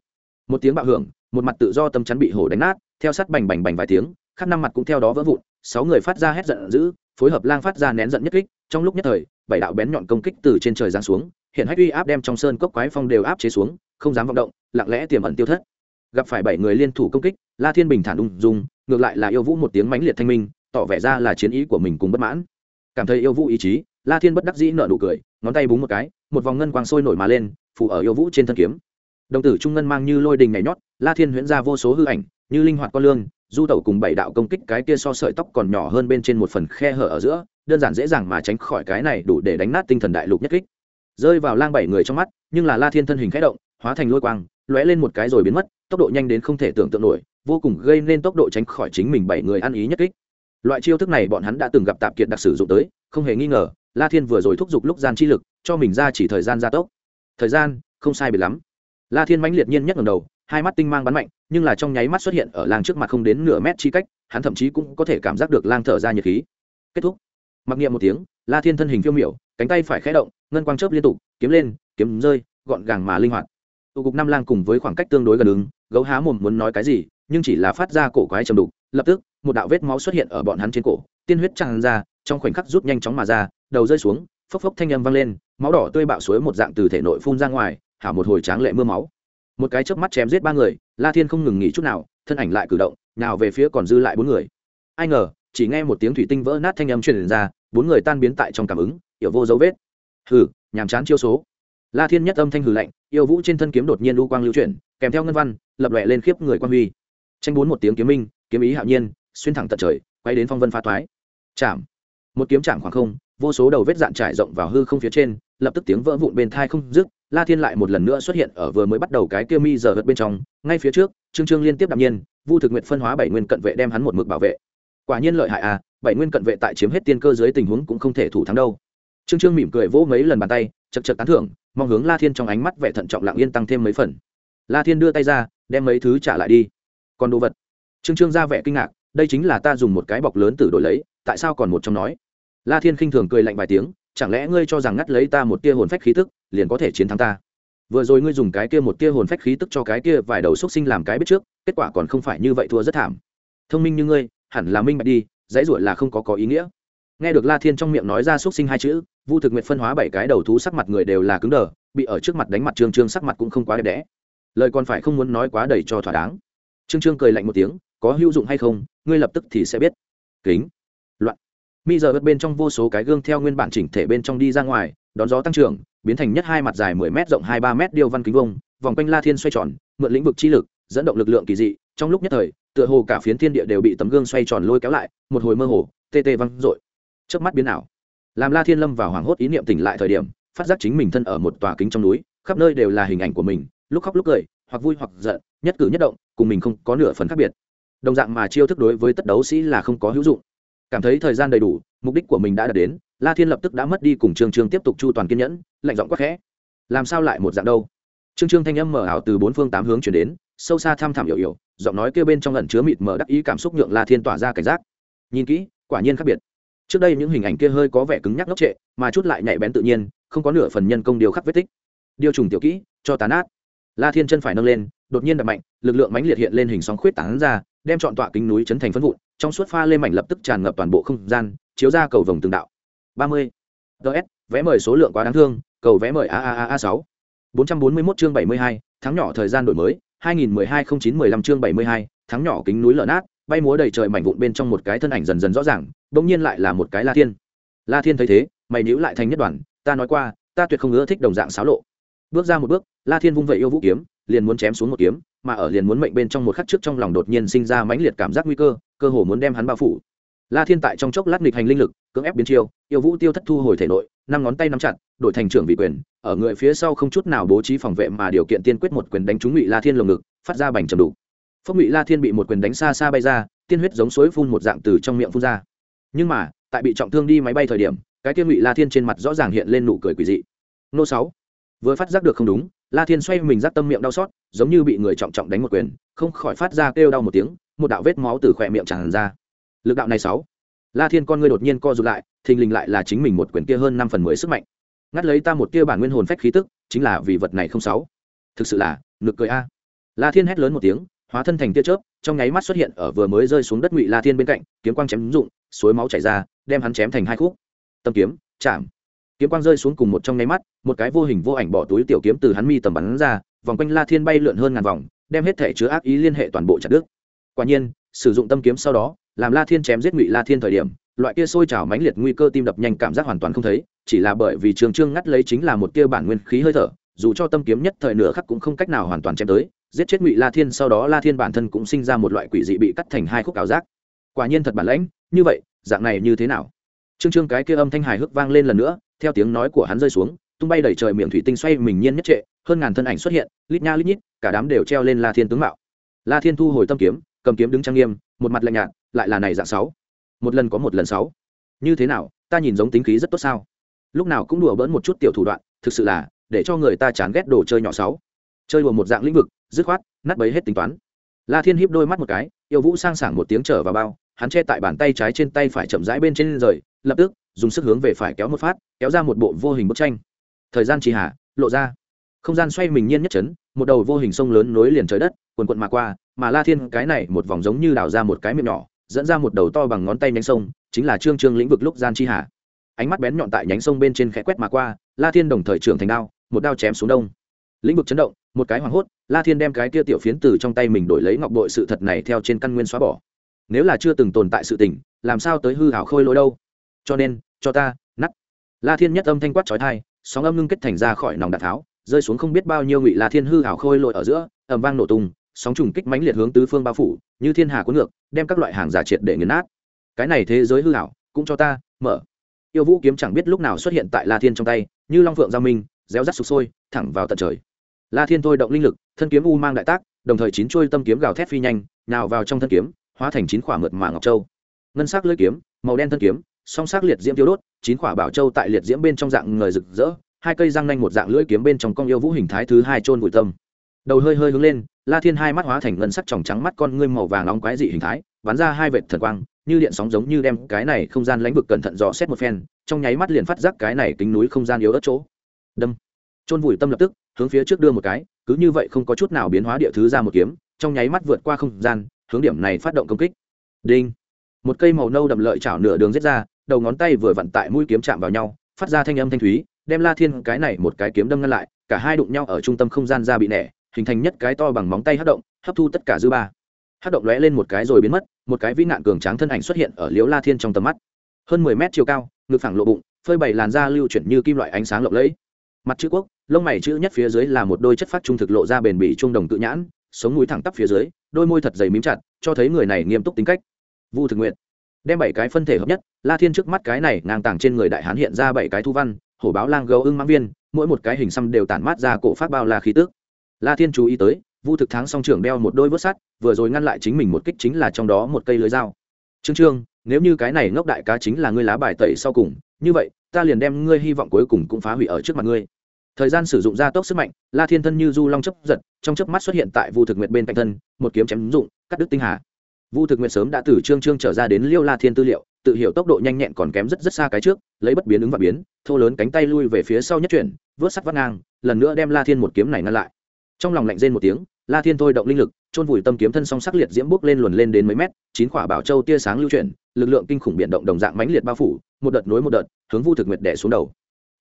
Một tiếng bạo hưởng một mặt tự do tâm chắn bị hổ đánh nát, theo sát bành bành bành vài tiếng, khắp năm mặt cũng theo đó vỡ vụn, sáu người phát ra hét giận dữ, phối hợp lang phát ra nén giận nhất kích, trong lúc nhất thời, bảy đạo bén nhọn công kích từ trên trời giáng xuống, hiện hách uy áp đem trong sơn cốc quái phong đều áp chế xuống, không dám vọng động, lặng lẽ tiềm ẩn tiêu thất. Gặp phải bảy người liên thủ công kích, la thiên bình thản ung dung, ngược lại là yêu vũ một tiếng mãnh liệt thanh minh, tỏ vẻ ra là chiến ý của mình cùng bất mãn. Cảm thấy yêu vũ ý chí, la thiên bất đắc dĩ nở nụ cười, ngón tay búng một cái, một vòng ngân quang sôi nổi mà lên phủ ở yêu vũ trên thân kiếm đồng tử trung ngân mang như lôi đình nhảy nhót, la thiên huyễn ra vô số hư ảnh, như linh hoạt con lương, du tẩu cùng bảy đạo công kích cái kia so sợi tóc còn nhỏ hơn bên trên một phần khe hở ở giữa, đơn giản dễ dàng mà tránh khỏi cái này đủ để đánh nát tinh thần đại lục nhất kích. Rơi vào lang bảy người trong mắt, nhưng là la thiên thân hình khẽ động, hóa thành lôi quang, lóe lên một cái rồi biến mất, tốc độ nhanh đến không thể tưởng tượng nổi, vô cùng gây nên tốc độ tránh khỏi chính mình bảy người ăn ý nhất kích. Loại chiêu thức này bọn hắn đã từng gặp tạp kiệt đặc sử dụng tới, không hề nghi ngờ, la thiên vừa rồi thúc giục lúc gian chi lực, cho mình ra chỉ thời gian gia tốc. Thời gian, không sai biệt lắm la thiên mãnh liệt nhiên nhất ngầm đầu, hai mắt tinh mang bắn mạnh, nhưng là trong nháy mắt xuất hiện ở lang trước mặt không đến nửa mét chi cách, hắn thậm chí cũng có thể cảm giác được lang thở ra nhiệt khí. Kết thúc. Mặc niệm một tiếng, la thiên thân hình phiêu miểu, cánh tay phải khẽ động, ngân quang chớp liên tục, kiếm lên, kiếm rơi, gọn gàng mà linh hoạt. Tụ cục năm lang cùng với khoảng cách tương đối gần ứng, gấu há mồm muốn nói cái gì, nhưng chỉ là phát ra cổ quái trầm đục, lập tức, một đạo vết máu xuất hiện ở bọn hắn trên cổ, tiên huyết tràn ra, trong khoảnh khắc rút nhanh chóng mà ra, đầu rơi xuống, phốc phốc thanh âm vang lên, máu đỏ tươi bạo suối một dạng từ thể nội phun ra ngoài hảo một hồi tráng lệ mưa máu. Một cái chớp mắt chém giết ba người, la thiên không ngừng nghỉ chút nào, thân ảnh lại cử động, nào về phía còn dư lại bốn người. Ai ngờ, chỉ nghe một tiếng thủy tinh vỡ nát thanh âm truyền ra, bốn người tan biến tại trong cảm ứng, hiểu vô dấu vết. Hừ, nhàm chán chiêu số. La thiên nhất âm thanh hừ lạnh, yêu vũ trên thân kiếm đột nhiên lưu quang lưu chuyển, kèm theo ngân văn, lập lòe lên khiếp người quan huy. Tranh bốn một tiếng kiếm minh, kiếm ý hạo nhiên, xuyên thẳng tận trời, quay đến phong vân phá toái. Chạm. Một kiếm chạm khoảng không, vô số đầu vết dạn trải rộng vào hư không phía trên, lập tức tiếng vỡ vụn bên thai không dứt la thiên lại một lần nữa xuất hiện ở vừa mới bắt đầu cái kia mi giờ gật bên trong, ngay phía trước, trương trương liên tiếp đạm nhiên, vu thực nguyện phân hóa bảy nguyên cận vệ đem hắn một mực bảo vệ. Quả nhiên lợi hại à bảy nguyên cận vệ tại chiếm hết tiên cơ dưới tình huống cũng không thể thủ thắng đâu. Trương trương mỉm cười vỗ mấy lần bàn tay chật chật tán thưởng, mong hướng la thiên trong ánh mắt vẻ thận trọng lặng yên tăng thêm mấy phần. La thiên đưa tay ra, đem mấy thứ trả lại đi. Còn đồ vật. Trương trương ra vẻ kinh ngạc, đây chính là ta dùng một cái bọc lớn từ đổi lấy, tại sao còn một trong nói? La thiên khinh thường cười lạnh vài tiếng chẳng lẽ ngươi cho rằng ngắt lấy ta một tia hồn phách khí tức, liền có thể chiến thắng ta? Vừa rồi ngươi dùng cái kia một tia hồn phách khí tức cho cái kia vài đầu xúc sinh làm cái biết trước, kết quả còn không phải như vậy thua rất thảm. Thông minh như ngươi, hẳn là minh bạch đi, dãy ruột là không có có ý nghĩa. Nghe được la thiên trong miệng nói ra xúc sinh hai chữ, vu thực nguyện phân hóa bảy cái đầu thú sắc mặt người đều là cứng đờ, bị ở trước mặt đánh mặt trương trương sắc mặt cũng không quá đẹp đẽ. Lời còn phải không muốn nói quá đầy cho thỏa đáng. Trương trương cười lạnh một tiếng, có hữu dụng hay không, ngươi lập tức thì sẽ biết. Kính mi giờ bên trong vô số cái gương theo nguyên bản chỉnh thể bên trong đi ra ngoài, đón gió tăng trưởng, biến thành nhất hai mặt dài mười m rộng hai ba m điêu văn kính vông, vòng quanh la thiên xoay tròn, mượn lĩnh vực chi lực, dẫn động lực lượng kỳ dị. Trong lúc nhất thời, tựa hồ cả phiến thiên địa đều bị tấm gương xoay tròn lôi kéo lại, một hồi mơ hồ, tê tê văng rội. Trước mắt biến ảo, làm la thiên lâm vào hoảng hốt ý niệm tỉnh lại thời điểm, phát giác chính mình thân ở một tòa kính trong núi, khắp nơi đều là hình ảnh của mình, lúc khóc lúc cười, hoặc vui hoặc giận, nhất cử nhất động, cùng mình không có nửa phần khác biệt. Đồng dạng mà chiêu thức đối với tất đấu sĩ là không có hữu dụng cảm thấy thời gian đầy đủ, mục đích của mình đã đạt đến, la thiên lập tức đã mất đi cùng trương trương tiếp tục chu toàn kiên nhẫn, lạnh giọng quắc khẽ. Làm sao lại một dạng đâu? Trương trương thanh âm mở ảo từ bốn phương tám hướng chuyển đến, sâu xa thăm thẳm hiểu hiểu, giọng nói kêu bên trong lần chứa mịt mở đắc ý cảm xúc nhượng la thiên tỏa ra cảnh giác. Nhìn kỹ, quả nhiên khác biệt. Trước đây những hình ảnh kia hơi có vẻ cứng nhắc ngốc trệ, mà chút lại nhạy bén tự nhiên, không có nửa phần nhân công điều khắc vết tích. Điều trùng tiểu kỹ, cho tán át la thiên chân phải nâng lên, đột nhiên đập mạnh, lực lượng mãnh liệt hiện lên hình sóng khuyết tán ra đem chọn tọa kính núi chấn thành phân vụn trong suốt pha lên mảnh lập tức tràn ngập toàn bộ không gian chiếu ra cầu vồng từng đạo. Ba mươi. Ts vé mời số lượng quá đáng thương cầu vé mời a a a a sáu. 441 chương 72, tháng nhỏ thời gian đổi mới 2012-09-15 chương 72, tháng nhỏ kính núi lở nát bay múa đầy trời mảnh vụn bên trong một cái thân ảnh dần dần rõ ràng bỗng nhiên lại là một cái la thiên. La thiên thấy thế mày níu lại thành nhất đoàn ta nói qua ta tuyệt không ưa thích đồng dạng xáo lộ. Bước ra một bước la thiên vung vậy yêu vũ kiếm liền muốn chém xuống một kiếm mà ở liền muốn mệnh bên trong một khắc trước trong lòng đột nhiên sinh ra mãnh liệt cảm giác nguy cơ cơ hồ muốn đem hắn bao phủ. La thiên tại trong chốc lát nghịch hành linh lực, cưỡng ép biến chiêu, yêu vũ tiêu thất thu hồi thể nội, năm ngón tay nắm chặt, đổi thành trưởng vị quyền, ở người phía sau không chút nào bố trí phòng vệ mà điều kiện tiên quyết một quyền đánh trúng ngụy la thiên lồng ngực, phát ra bành trầm đủ. Phốc ngụy la thiên bị một quyền đánh xa xa bay ra, tiên huyết giống suối phun một dạng từ trong miệng phun ra. Nhưng mà, tại bị trọng thương đi máy bay thời điểm, cái tiên ngụy la thiên trên mặt rõ ràng hiện lên nụ cười quỷ dị. Nô sáu, vừa phát giác được không đúng la thiên xoay mình giác tâm miệng đau xót, giống như bị người trọng trọng đánh một quyền, không khỏi phát ra kêu đau một tiếng, một đạo vết máu từ khỏe miệng tràn ra. Lực đạo này sáu. La thiên con ngươi đột nhiên co rụt lại, thình lình lại là chính mình một quyền kia hơn năm phần mười sức mạnh. Ngắt lấy ta một tia bản nguyên hồn phách khí tức, chính là vì vật này không sáu. Thực sự là, nực cười a. La thiên hét lớn một tiếng, hóa thân thành tia chớp, trong nháy mắt xuất hiện ở vừa mới rơi xuống đất ngụy la thiên bên cạnh, kiếm quang chém dụng, suối máu chảy ra, đem hắn chém thành hai khúc. Tâm kiếm, chạm kiếm quang rơi xuống cùng một trong nháy mắt, một cái vô hình vô ảnh bỏ túi tiểu kiếm từ hắn mi tầm bắn ra, vòng quanh la thiên bay lượn hơn ngàn vòng, đem hết thể chứa ác ý liên hệ toàn bộ chặt đứt. Quả nhiên, sử dụng tâm kiếm sau đó, làm la thiên chém giết ngụy la thiên thời điểm, loại kia sôi trào mãnh liệt nguy cơ tim đập nhanh cảm giác hoàn toàn không thấy, chỉ là bởi vì trường trương ngắt lấy chính là một tia bản nguyên khí hơi thở, dù cho tâm kiếm nhất thời nửa khắc cũng không cách nào hoàn toàn chém tới, giết chết ngụy la thiên sau đó la thiên bản thân cũng sinh ra một loại quỷ dị bị cắt thành hai khúc ảo giác. Quả nhiên thật bản lãnh, như vậy, dạng này như thế nào? Trương trương cái kia âm thanh hài hước vang lên lần nữa theo tiếng nói của hắn rơi xuống, tung bay đầy trời miệng thủy tinh xoay mình nhiên nhất trệ, hơn ngàn thân ảnh xuất hiện, lít nha lít nhít, cả đám đều treo lên la thiên tướng mạo. La thiên thu hồi tâm kiếm, cầm kiếm đứng trang nghiêm, một mặt lạnh nhạt, lại là này dạng sáu. Một lần có một lần sáu. Như thế nào, ta nhìn giống tính khí rất tốt sao? Lúc nào cũng đùa bỡn một chút tiểu thủ đoạn, thực sự là, để cho người ta chán ghét đồ chơi nhỏ sáu. Chơi đùa một dạng lĩnh vực, dứt khoát, nát bấy hết tính toán. La thiên híp đôi mắt một cái, yêu vũ sang sảng một tiếng trở vào bao, hắn che tại bàn tay trái trên tay phải chậm rãi bên trên rời, lập tức dùng sức hướng về phải kéo một phát, kéo ra một bộ vô hình bức tranh. Thời gian trì hạ lộ ra. Không gian xoay mình nhiên nhất chấn, một đầu vô hình sông lớn nối liền trời đất, quần quận mà qua, mà la thiên cái này một vòng giống như đào ra một cái miệng nhỏ, dẫn ra một đầu to bằng ngón tay nhánh sông, chính là trương trương lĩnh vực lúc gian chi hạ ánh mắt bén nhọn tại nhánh sông bên trên khẽ quét mà qua, la thiên đồng thời trưởng thành đao, một đao chém xuống đông. Lĩnh vực chấn động, một cái hoảng hốt, la thiên đem cái kia tiểu phiến từ trong tay mình đổi lấy ngọc bội sự thật này theo trên căn nguyên xóa bỏ. Nếu là chưa từng tồn tại sự tình, làm sao tới hư hảo khôi lỗi đâu? Cho nên cho ta nắt la thiên nhất âm thanh quát trói thai sóng âm ngưng kết thành ra khỏi nòng đạn tháo, rơi xuống không biết bao nhiêu ngụy la thiên hư hảo khôi lội ở giữa ẩm vang nổ tung, sóng trùng kích mãnh liệt hướng tứ phương bao phủ, như thiên hà cuốn ngược, đem các loại hàng giả triệt để nghiền nát. Cái này thế giới hư hảo cũng cho ta, mở. Yêu vũ kiếm chẳng biết lúc nào xuất hiện tại la thiên trong tay, như long phượng giao minh, réo rắt sụp sôi, thẳng vào tận trời. La thiên thôi động linh lực, thân kiếm u mang đại tác, đồng thời chín chuôi tâm kiếm gào thét phi nhanh, nào vào trong thân kiếm, hóa thành chín khỏa mượt mà ngọc châu. Ngân sắc lưỡi kiếm, màu đen thân kiếm song sắc liệt diễm tiêu đốt, chín quả bảo châu tại liệt diễm bên trong dạng người rực rỡ, hai cây răng nanh một dạng lưỡi kiếm bên trong cong yêu vũ hình thái thứ hai chôn vùi tâm. Đầu hơi hơi hướng lên, la thiên hai mắt hóa thành ngân sắc tròng trắng mắt con ngươi màu vàng nóng quái dị hình thái, bắn ra hai vệt thần quang, như điện sóng giống như đem cái này không gian lãnh vực cẩn thận dò xét một phen, trong nháy mắt liền phát giác cái này kính núi không gian yếu đất chỗ. Đâm. Chôn vùi tâm lập tức, hướng phía trước đưa một cái, cứ như vậy không có chút nào biến hóa địa thứ ra một kiếm, trong nháy mắt vượt qua không gian, hướng điểm này phát động công kích. Đinh. Một cây màu nâu đậm lợi chảo nửa đường giết ra đầu ngón tay vừa vặn tại mũi kiếm chạm vào nhau, phát ra thanh âm thanh thúy, đem la thiên cái này một cái kiếm đâm ngăn lại, cả hai đụng nhau ở trung tâm không gian ra bị nẻ, hình thành nhất cái to bằng móng tay hát động, hấp thu tất cả dư ba. Hát động lóe lên một cái rồi biến mất, một cái vĩ nạn cường tráng thân ảnh xuất hiện ở liếu la thiên trong tầm mắt. Hơn mười mét chiều cao, ngực phẳng lộ bụng, phơi bày làn da lưu chuyển như kim loại ánh sáng lộng lẫy. Mặt chữ quốc, lông mày chữ nhất phía dưới là một đôi chất phát trung thực lộ ra bền bỉ trung đồng tự nhãn, sống mũi thẳng tắp phía dưới, đôi môi thật dày mím chặt, cho thấy người này nghiêm túc tính cách. Vu thực nguyện đem bảy cái phân thể hợp nhất, la thiên trước mắt cái này ngang tàng trên người đại hán hiện ra bảy cái thu văn, hổ báo lang gấu ưng mãng viên, mỗi một cái hình xăm đều tản mát ra cổ phát bao la khí tước la thiên chú ý tới, vu thực thắng song trưởng đeo một đôi vớt sắt, vừa rồi ngăn lại chính mình một kích chính là trong đó một cây lưới dao. Trương trương, nếu như cái này ngốc đại cá chính là ngươi lá bài tẩy sau cùng, như vậy, ta liền đem ngươi hy vọng cuối cùng cũng phá hủy ở trước mặt ngươi. Thời gian sử dụng gia tốc sức mạnh, la thiên thân như du long chấp giật, trong chớp mắt xuất hiện tại vu thực nguyệt bên cạnh thân, một kiếm chém dụng, cắt đứt tinh hà vu thực nguyệt sớm đã từ trương trương trở ra đến liêu la thiên tư liệu, tự hiểu tốc độ nhanh nhẹn còn kém rất rất xa cái trước, lấy bất biến ứng và biến, thô lớn cánh tay lui về phía sau nhất chuyển, vớt sắt vắt ngang, lần nữa đem la thiên một kiếm này ngăn lại. Trong lòng lạnh rên một tiếng, la thiên thôi động linh lực, chôn vùi tâm kiếm thân song sắc liệt diễm bước lên luồn lên đến mấy mét, chín quả bảo châu tia sáng lưu chuyển, lực lượng kinh khủng biện động đồng dạng mãnh liệt bao phủ, một đợt nối một đợt, hướng vu thực nguyệt đẻ xuống đầu.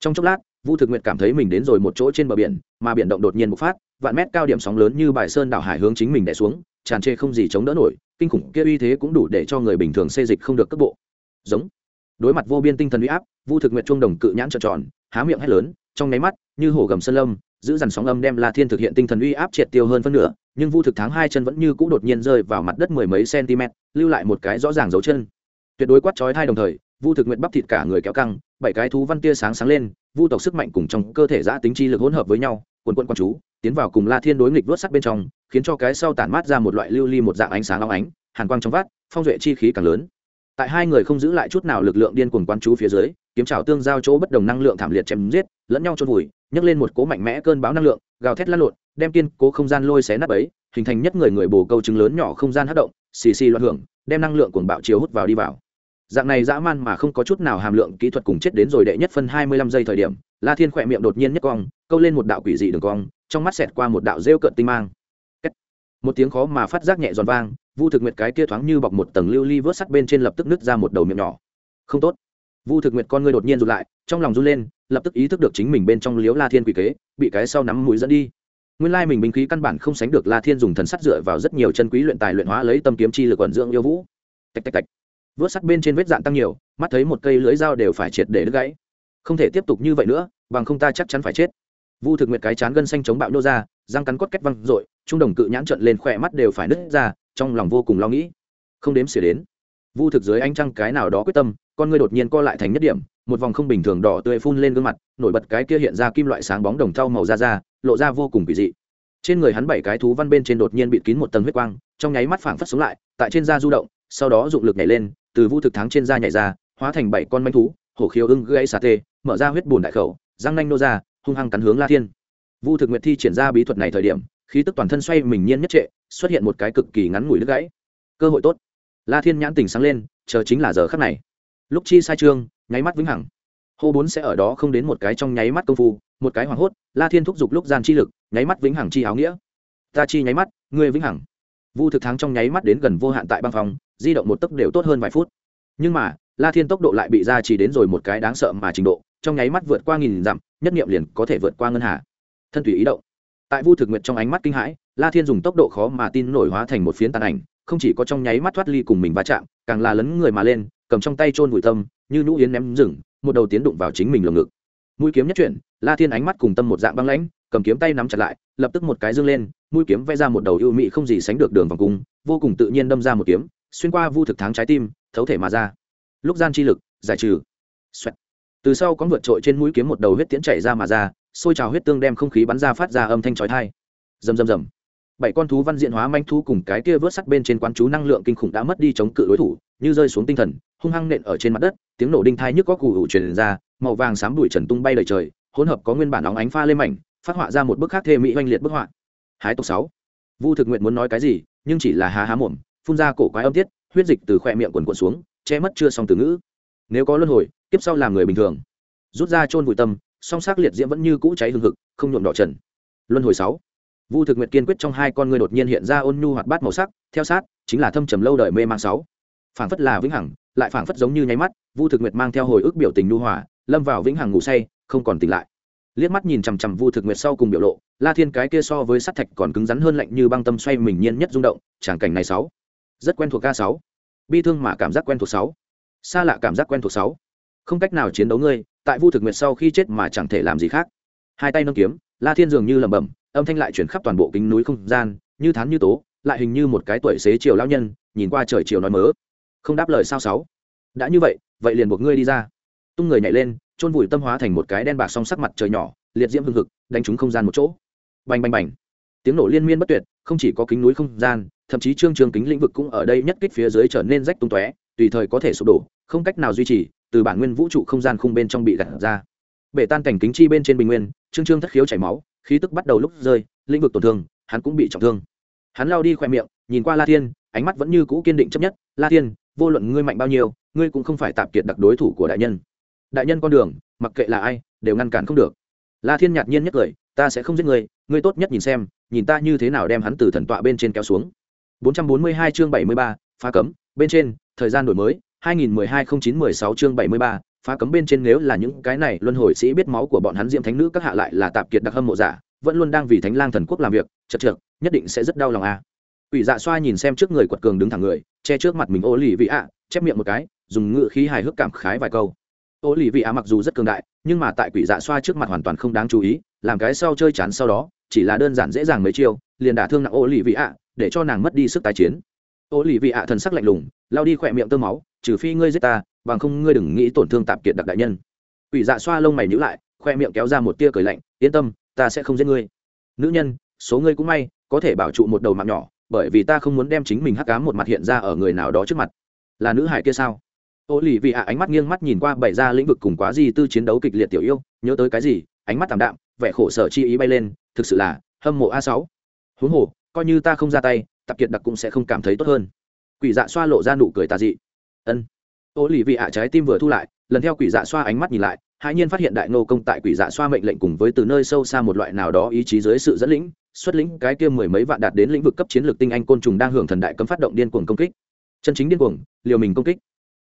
Trong chốc lát, vu thực nguyệt cảm thấy mình đến rồi một chỗ trên bờ biển, mà biển động đột nhiên bộc phát, vạn mét cao điểm sóng lớn như bài sơn đảo hải hướng chính mình đè xuống tràn trề không gì chống đỡ nổi, kinh khủng kia uy thế cũng đủ để cho người bình thường xê dịch không được cấp bộ. Giống. Đối mặt vô biên tinh thần uy áp, vu thực nguyệt trung đồng cự nhãn trợn tròn, há miệng hét lớn, trong nháy mắt, như hổ gầm sơn lâm, giữ dằn sóng âm đem la thiên thực hiện tinh thần uy áp triệt tiêu hơn phân nửa, nhưng vu thực tháng hai chân vẫn như cũ đột nhiên rơi vào mặt đất mười mấy cm, lưu lại một cái rõ ràng dấu chân. Tuyệt đối quát chói hai đồng thời, vu thực nguyện bắp thịt cả người kéo căng, bảy cái thú văn tia sáng sáng lên, vu tộc sức mạnh cùng trong cơ thể giã tính chi lực hỗn hợp với nhau quần quân quan chú, tiến vào cùng la thiên đối nghịch vớt sắt bên trong khiến cho cái sau tản mát ra một loại lưu ly một dạng ánh sáng long ánh, hàn quang trong vát phong duệ chi khí càng lớn. Tại hai người không giữ lại chút nào lực lượng điên cuồng quan chú phía dưới, kiếm trào tương giao chỗ bất đồng năng lượng thảm liệt chém giết, lẫn nhau trôn vùi, nhấc lên một cố mạnh mẽ cơn bão năng lượng, gào thét lăn lộn, đem kiên cố không gian lôi xé nắp ấy hình thành nhất người người bồ câu trứng lớn nhỏ không gian hất động, xì xì loạn hưởng, đem năng lượng cuồng bạo chiếu hút vào đi vào. Dạng này dã man mà không có chút nào hàm lượng kỹ thuật cùng chết đến rồi đệ nhất phân hai mươi lăm giây thời điểm, la thiên khỏe miệng đột nhiên nhất cong, câu lên một đạo quỷ dị đường cong, trong mắt xẹt qua một đạo rêu cận tinh mang một tiếng khó mà phát giác nhẹ giòn vang, vu thực nguyệt cái kia thoáng như bọc một tầng lưu ly vớt sắt bên trên lập tức nứt ra một đầu miệng nhỏ. Không tốt. Vu thực nguyệt con ngươi đột nhiên rụt lại, trong lòng run lên, lập tức ý thức được chính mình bên trong liếu la thiên quỷ kế, bị cái sau nắm mũi dẫn đi. Nguyên lai mình binh khí căn bản không sánh được la thiên dùng thần sắt dựa vào rất nhiều chân quý luyện tài luyện hóa lấy tâm kiếm chi lực ẩn dưỡng yêu vũ. Tạch tạch tạch. Vớt sắt bên trên vết dạn tăng nhiều, mắt thấy một cây lưới dao đều phải triệt để đứt gãy. Không thể tiếp tục như vậy nữa, bằng không ta chắc chắn phải chết. Vu thực nguyệt cái chán gân xanh chống bạo nô ra, răng cắn cốt cách văng r ộ i trung đồng cự nhãn trận lên khỏe mắt đều phải nứt ra, trong lòng vô cùng lo nghĩ. Không đếm xỉa đến. Vu thực dưới anh trăng cái nào đó quyết tâm, con ngươi đột nhiên co lại thành nhất điểm, một vòng không bình thường đỏ tươi phun lên gương mặt, nổi bật cái kia hiện ra kim loại sáng bóng đồng thau màu da da, lộ ra vô cùng kỳ dị. Trên người hắn bảy cái thú văn bên trên đột nhiên bịt kín một tầng huyết quang, trong nháy mắt phảng phất xuống lại, tại trên da du động, sau đó dụng lực nhảy lên, từ vu thực thắng trên da nhảy ra, hóa thành bảy con manh thú, hổ khiếu ưng gây xà tê, mở ra huyết bùn đại khẩu, răng nanh nô ra, hung hăng cắn hướng la thiên. Vu thực nguyệt thi triển ra bí thuật này thời điểm khí tức toàn thân xoay mình nhiên nhất trệ, xuất hiện một cái cực kỳ ngắn ngủi đứt gãy. Cơ hội tốt. La thiên nhãn tình sáng lên, chờ chính là giờ khắc này. Lúc chi sai trương, nháy mắt vĩnh hằng. Hô bốn sẽ ở đó không đến một cái trong nháy mắt công phu, một cái hoảng hốt, la thiên thúc giục lúc gian chi lực, nháy mắt vĩnh hằng chi áo nghĩa. Ta chi nháy mắt, ngươi vĩnh hằng. Vu thực thắng trong nháy mắt đến gần vô hạn tại băng phòng di động một tốc đều tốt hơn vài phút. Nhưng mà, la thiên tốc độ lại bị ra chỉ đến rồi một cái đáng sợ mà trình độ, trong nháy mắt vượt qua nghìn dặm, nhất nghiệm liền có thể vượt qua ngân hà. Thân tùy ý động tại vu thực nguyệt trong ánh mắt kinh hãi, la thiên dùng tốc độ khó mà tin nổi hóa thành một phiến tàn ảnh, không chỉ có trong nháy mắt thoát ly cùng mình va chạm, càng là lấn người mà lên, cầm trong tay trôn vùi tâm, như nhũ yến ném rừng, một đầu tiến đụng vào chính mình lồng ngực. Mũi kiếm nhất chuyển, la thiên ánh mắt cùng tâm một dạng băng lãnh, cầm kiếm tay nắm chặt lại, lập tức một cái dương lên, mũi kiếm vẽ ra một đầu ưu mị không gì sánh được đường vòng cung, vô cùng tự nhiên đâm ra một kiếm, xuyên qua vu thực thắng trái tim, thấu thể mà ra. Lúc gian chi lực, giải trừ. Xoẹt. từ sau có vượt trội trên mũi kiếm một đầu huyết tiễn chảy ra mà ra xôi trào huyết tương đem không khí bắn ra phát ra âm thanh chói tai. Rầm rầm rầm. Bảy con thú văn diện hóa manh thú cùng cái kia vớt sắc bên trên quán chú năng lượng kinh khủng đã mất đi chống cự đối thủ, như rơi xuống tinh thần, hung hăng nện ở trên mặt đất, tiếng nổ đinh thai nhức có cù hủ truyền ra, màu vàng xám bụi trần tung bay lời trời, hỗn hợp có nguyên bản óng ánh pha lên mảnh, phát họa ra một bức khác thê mỹ oanh liệt bức họa. Hái tộc sáu. Vu thực nguyện muốn nói cái gì, nhưng chỉ là há há mồm, phun ra cổ quái âm tiết, huyết dịch từ khóe miệng quần quần xuống, che mất chưa xong từ ngữ. Nếu có luân hồi tiếp sau làm người bình thường. Rút ra chôn vùi tâm song sắc liệt diễm vẫn như cũ cháy hừng hực, không nhuộm đỏ trần. Luân hồi sáu. Vu thực Nguyệt kiên quyết trong hai con ngươi đột nhiên hiện ra ôn nhu hoạt bát màu sắc, theo sát, chính là thâm trầm lâu đời mê mang sáu. Phảng phất là vĩnh hằng, lại phảng phất giống như nháy mắt, vu thực nguyệt mang theo hồi ức biểu tình nhu hòa, lâm vào vĩnh hằng ngủ say, không còn tỉnh lại. Liếc mắt nhìn chằm chằm vu thực nguyệt sau cùng biểu lộ, la thiên cái kia so với sắt thạch còn cứng rắn hơn lạnh như băng tâm xoay mình nhiên nhất rung động, tràng cảnh này sáu. Rất quen thuộc ca sáu. Bi thương mà cảm giác quen thuộc sáu. Xa lạ cảm giác quen thuộc sáu. Không cách nào chiến đấu ngươi tại vu thực nguyệt sau khi chết mà chẳng thể làm gì khác. Hai tay nâng kiếm, la thiên dường như lẩm bẩm, âm thanh lại chuyển khắp toàn bộ kính núi không gian, như thán như tố, lại hình như một cái tuổi xế chiều lao nhân, nhìn qua trời chiều nói mớ. Không đáp lời sao sáu? Đã như vậy vậy liền buộc ngươi đi ra. Tung người nhảy lên, chôn vùi tâm hóa thành một cái đen bạc song sắc mặt trời nhỏ, liệt diễm hưng hực, đánh trúng không gian một chỗ. Bành bành bành. Tiếng nổ liên miên bất tuyệt, không chỉ có kính núi không gian, thậm chí trương trường kính lĩnh vực cũng ở đây nhất kích phía dưới trở nên rách tung tóe, tùy thời có thể sụp đổ, không cách nào duy trì từ bản nguyên vũ trụ không gian khung bên trong bị gạt ra. Bể tan cảnh kính chi bên trên bình nguyên trương trương thất khiếu chảy máu khí tức bắt đầu lúc rơi lĩnh vực tổn thương hắn cũng bị trọng thương. Hắn lao đi khoe miệng nhìn qua la thiên ánh mắt vẫn như cũ kiên định chấp nhất la thiên vô luận ngươi mạnh bao nhiêu ngươi cũng không phải tạp kiệt đặc đối thủ của đại nhân. Đại nhân con đường mặc kệ là ai đều ngăn cản không được. La thiên nhạt nhiên nhất cười ta sẽ không giết ngươi ngươi tốt nhất nhìn xem nhìn ta như thế nào đem hắn từ thần tọa bên trên kéo xuống. 442 chương 73, phá cấm bên trên thời gian đổi mới 2012-09-16 chương 73, phá cấm bên trên nếu là những cái này luân hồi sĩ biết máu của bọn hắn diễm thánh nữ các hạ lại là tạp kiệt đặc hâm mộ giả vẫn luôn đang vì thánh lang thần quốc làm việc chật chật nhất định sẽ rất đau lòng a à. quỷ dạ xoa nhìn xem trước người quật cường đứng thẳng người che trước mặt mình ô lì vị ạ chép miệng một cái dùng ngữ khí hài hước cảm khái vài câu ô lì vị ạ mặc dù rất cường đại nhưng mà tại quỷ dạ xoa trước mặt hoàn toàn không đáng chú ý làm cái sau chơi chán sau đó chỉ là đơn giản dễ dàng mấy chiêu liền đả thương nặng ô lì vị ạ để cho nàng mất đi sức tái chiến ô lì vị ạ thần sắc lạnh lùng lao đi khỏe miệng tơ máu trừ phi ngươi giết ta, bằng không ngươi đừng nghĩ tổn thương tạp kiệt đặc đại nhân. Quỷ dạ xoa lông mày nhữ lại, khoe miệng kéo ra một tia cười lạnh, yên tâm, ta sẽ không giết ngươi. Nữ nhân, số ngươi cũng may, có thể bảo trụ một đầu mạng nhỏ, bởi vì ta không muốn đem chính mình hắc cám một mặt hiện ra ở người nào đó trước mặt. Là nữ hải kia sao? Ô lì vì ạ ánh mắt nghiêng mắt nhìn qua bảy ra lĩnh vực cùng quá gì tư chiến đấu kịch liệt tiểu yêu, nhớ tới cái gì? Ánh mắt tảm đạm, vẻ khổ sở chi ý bay lên, thực sự là hâm mộ a sáu. Huống hồ, coi như ta không ra tay tập kiệt đặc cũng sẽ không cảm thấy tốt hơn. Quỷ dạ xoa lộ ra nụ cười tà dị ân. Ô lì vị ạ trái tim vừa thu lại, lần theo quỷ dạ xoa ánh mắt nhìn lại, hãi nhiên phát hiện đại nô công tại quỷ dạ xoa mệnh lệnh cùng với từ nơi sâu xa một loại nào đó ý chí dưới sự dẫn lĩnh, xuất lĩnh cái kia mười mấy vạn đạt đến lĩnh vực cấp chiến lược tinh anh côn trùng đang hưởng thần đại cấm phát động điên cuồng công kích. Chân chính điên cuồng, liều mình công kích.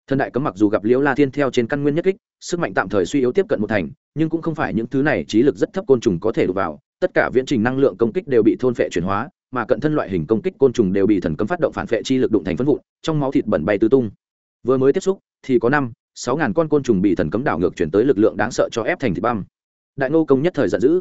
Thần đại cấm mặc dù gặp liễu la thiên theo trên căn nguyên nhất kích, sức mạnh tạm thời suy yếu tiếp cận một thành, nhưng cũng không phải những thứ này trí lực rất thấp côn trùng có thể đụng vào, tất cả viễn trình năng lượng công kích đều bị thôn phệ chuyển hóa, mà cận thân loại hình công kích côn trùng đều bị thần cấm phát động phản phệ chi lực đụng thành phân vụn, trong máu thịt bẩn bay tứ tung vừa mới tiếp xúc, thì có năm, sáu ngàn con côn trùng bị thần cấm đảo ngược chuyển tới lực lượng đáng sợ cho ép thành thịt băm. Đại nô công nhất thời giận dữ.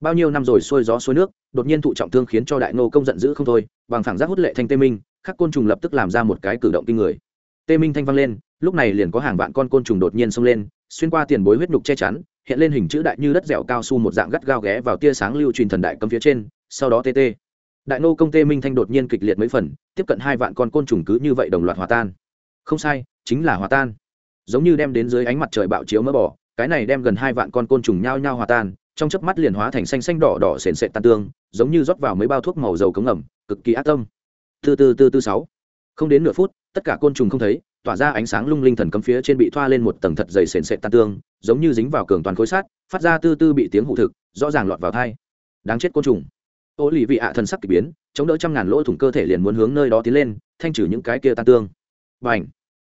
Bao nhiêu năm rồi xuôi gió xuôi nước, đột nhiên thụ trọng thương khiến cho đại nô công giận dữ không thôi, bằng phản giác hút lệ thanh tê minh Các côn trùng lập tức làm ra một cái cử động kinh người. Tê minh thanh vang lên, lúc này liền có hàng vạn con côn trùng đột nhiên xông lên, xuyên qua tiền bối huyết nhục che chắn, hiện lên hình chữ đại như đất dẻo cao su một dạng gắt gao ghé vào tia sáng lưu truyền thần đại cấm phía trên, sau đó tê tê. Đại nô công tê minh thanh đột nhiên kịch liệt mấy phần, tiếp cận hai vạn con côn trùng cứ như vậy đồng loạt hòa tan không sai, chính là hòa tan. Giống như đem đến dưới ánh mặt trời bạo chiếu mỡ bỏ, cái này đem gần hai vạn con côn trùng nhao nhao hòa tan, trong chớp mắt liền hóa thành xanh xanh đỏ đỏ sền sệt tan tương, giống như rót vào mấy bao thuốc màu dầu cống ẩm cực kỳ ác tâm. Từ từ từ từ sáu. Không đến nửa phút, tất cả côn trùng không thấy, tỏa ra ánh sáng lung linh thần cấm phía trên bị thoa lên một tầng thật dày sền sệt tan tương, giống như dính vào cường toàn khối sát phát ra tư tư bị tiếng hụ thực, rõ ràng lọt vào thai. Đáng chết côn trùng. Ô lì vị ạ thần sắc k ỳ biến, chống đỡ trăm ngàn lỗ thủng cơ thể liền muốn hướng nơi đó tiến lên, thanh trừ những cái kia tan tương b à n h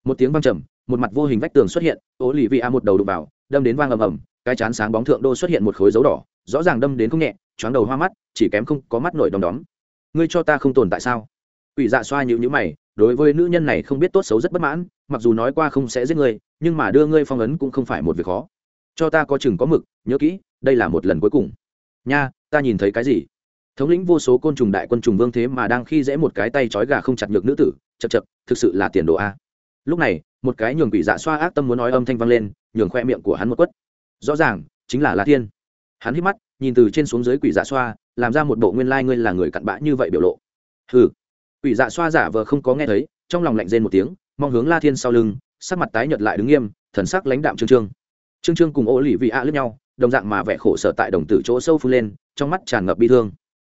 một tiếng vang trầm, một mặt vô hình vách tường xuất hiện ố lì vị a một đầu đục vào, đâm đến vang ầm ầm, cái chán sáng bóng thượng đô xuất hiện một khối dấu đỏ, rõ ràng đâm đến không nhẹ, choáng đầu hoa mắt, chỉ kém không có mắt nổi đom đóm. Ngươi cho ta không tồn tại sao? Ủy dạ xoa nhữ nhữ mày, đối với nữ nhân này không biết tốt xấu rất bất mãn, mặc dù nói qua không sẽ giết ngươi, nhưng mà đưa ngươi phong ấn cũng không phải một việc khó. Cho ta có chừng có mực, nhớ kỹ, đây là một lần cuối cùng. Nha, ta nhìn thấy cái gì? Thống lĩnh vô số côn trùng đại quân trùng vương thế mà đang khi dễ một cái tay trói gà không chặt nhược nữ tử, chật chật, thực sự là tiền đồ a. Lúc này, một cái nhường quỷ dạ xoa ác tâm muốn nói âm thanh vang lên, nhường khoe miệng của hắn một quất. Rõ ràng, chính là la thiên. Hắn hít mắt, nhìn từ trên xuống dưới quỷ dạ xoa, làm ra một bộ nguyên lai、like、ngươi là người cặn bã như vậy biểu lộ. Hừ. Quỷ dạ xoa giả vờ không có nghe thấy, trong lòng lạnh rên một tiếng, mong hướng la thiên sau lưng, sắc mặt tái nhợt lại đứng nghiêm, thần sắc lãnh đạm trương trương. Trương trương cùng ô lì vị a lướt nhau, đồng dạng mà vẻ khổ sở tại đồng tử chỗ sâu phun lên, trong mắt tràn ngập bi thương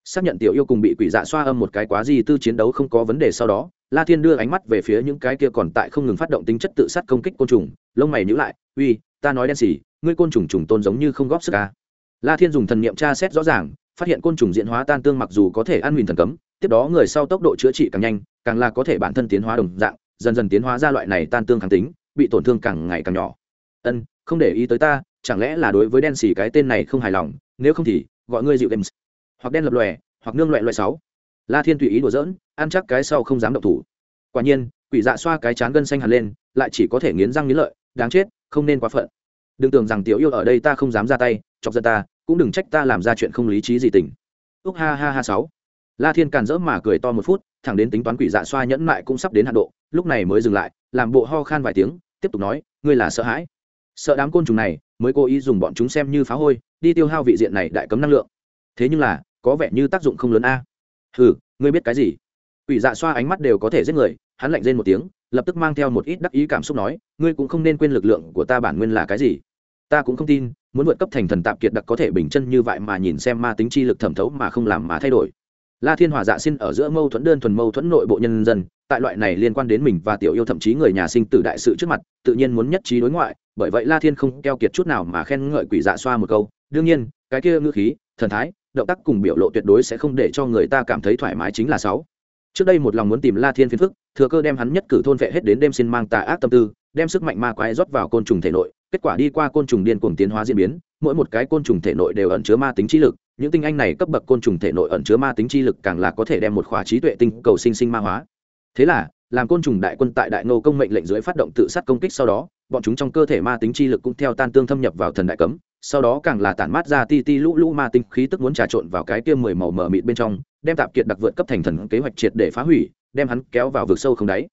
xác nhận tiểu yêu cùng bị quỷ dạ xoa âm một cái quá gì tư chiến đấu không có vấn đề sau đó, la thiên đưa ánh mắt về phía những cái kia còn tại không ngừng phát động tính chất tự sát công kích côn trùng, lông mày nhữ lại, uy, ta nói đen xỉ, ngươi côn trùng trùng tôn giống như không góp sức ca la thiên dùng thần niệm tra xét rõ ràng, phát hiện côn trùng diễn hóa tan tương mặc dù có thể ăn mìn thần cấm, tiếp đó người sau tốc độ chữa trị càng nhanh, càng là có thể bản thân tiến hóa đồng dạng, dần dần tiến hóa ra loại này tan tương kháng tính, bị tổn thương càng ngày càng nhỏ. Ân, không để ý tới ta, chẳng lẽ là đối với đen xỉ cái tên này không hài lòng, nếu không thì gọi ngươi dịu games hoặc đen lập lòe, hoặc nương loại loại sáu. La thiên tùy ý đùa dỡn ăn chắc cái sau không dám động thủ. Quả nhiên, quỷ dạ xoa cái chán gân xanh hẳn lên, lại chỉ có thể nghiến răng nghiến lợi, đáng chết, không nên quá phận. Đừng tưởng rằng tiểu yêu ở đây ta không dám ra tay, chọc giận ta, cũng đừng trách ta làm ra chuyện không lý trí gì tình. Úc ha ha ha sáu. La thiên càn rỡ mà cười to một phút, thẳng đến tính toán quỷ dạ xoa nhẫn mại cũng sắp đến hạ độ, lúc này mới dừng lại, làm bộ ho khan vài tiếng, tiếp tục nói, ngươi là sợ hãi. Sợ đám côn trùng này mới cố ý dùng bọn chúng xem như phá hôi, đi tiêu hao vị diện này đại cấm năng lượng thế nhưng là, có vẻ như tác dụng không lớn a. Hừ, ngươi biết cái gì? Quỷ dạ xoa ánh mắt đều có thể giết người, hắn lạnh rên một tiếng, lập tức mang theo một ít đắc ý cảm xúc nói, ngươi cũng không nên quên lực lượng của ta bản nguyên là cái gì. Ta cũng không tin, muốn vượt cấp thành thần tạp kiệt đặc có thể bình chân như vậy mà nhìn xem ma tính chi lực thẩm thấu mà không làm mà thay đổi. La thiên hòa dạ xin ở giữa mâu thuẫn đơn thuần mâu thuẫn nội bộ nhân dân, tại loại này liên quan đến mình và tiểu yêu thậm chí người nhà sinh tử đại sự trước mặt, tự nhiên muốn nhất trí đối ngoại, bởi vậy la thiên không keo kiệt chút nào mà khen ngợi quỷ dạ xoa một câu, đương nhiên, cái kia ngữ khí, thần thái động tác cùng biểu lộ tuyệt đối sẽ không để cho người ta cảm thấy thoải mái chính là sáu. Trước đây một lòng muốn tìm la thiên phiền phức, thừa cơ đem hắn nhất cử thôn vệ hết đến đêm xin mang tà ác tâm tư, đem sức mạnh ma quái rót vào côn trùng thể nội, kết quả đi qua côn trùng điên cuồng tiến hóa diễn biến, mỗi một cái côn trùng thể nội đều ẩn chứa ma tính trí lực, những tinh anh này cấp bậc côn trùng thể nội ẩn chứa ma tính chi lực càng là có thể đem một khóa trí tuệ tinh cầu sinh sinh ma hóa. Thế là, làm côn trùng đại quân tại đại ngô công mệnh lệnh dưới phát động tự sát công kích sau đó, bọn chúng trong cơ thể ma tính chi lực cũng theo tan tương thâm nhập vào thần đại cấm sau đó càng là tản mát ra ti ti lũ lũ ma tinh khí tức muốn trà trộn vào cái kia mười màu mờ mịt bên trong, đem tạp kiệt đặc vượt cấp thành thần kế hoạch triệt để phá hủy, đem hắn kéo vào vực sâu không đáy.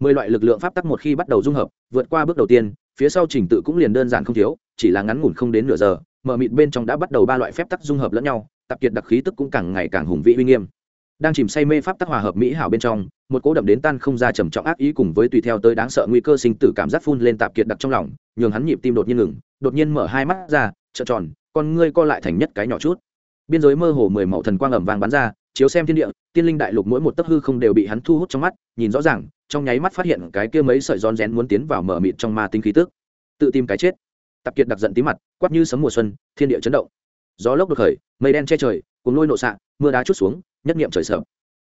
Mười loại lực lượng pháp tắc một khi bắt đầu dung hợp, vượt qua bước đầu tiên, phía sau trình tự cũng liền đơn giản không thiếu, chỉ là ngắn ngủn không đến nửa giờ, mờ mịt bên trong đã bắt đầu ba loại phép tắc dung hợp lẫn nhau, tạp kiệt đặc khí tức cũng càng ngày càng hùng vĩ uy nghiêm. Đang chìm say mê pháp tắc hòa hợp mỹ hảo bên trong một cỗ đậm đến tan không ra trầm trọng ác ý cùng với tùy theo tới đáng sợ nguy cơ sinh tử cảm giác phun lên tạp kiệt đặc trong lòng, nhường hắn nhịp tim đột nhiên ngừng, đột nhiên mở hai mắt ra, trợn tròn, con ngươi co lại thành nhất cái nhỏ chút. Biên giới mơ hồ mười màu thần quang ẩm vàng bắn ra, chiếu xem thiên địa, tiên linh đại lục mỗi một tấc hư không đều bị hắn thu hút trong mắt, nhìn rõ ràng, trong nháy mắt phát hiện cái kia mấy sợi rón rén muốn tiến vào mở mịt trong ma tinh khí tức. Tự tìm cái chết. Tạp kiệt đặc giận tí mặt, quát như sấm mùa xuân, thiên địa chấn động. Gió lốc đột khởi, mây đen che trời cùng lôi nộ sạ mưa đá chút xuống, nhất niệm trời sợ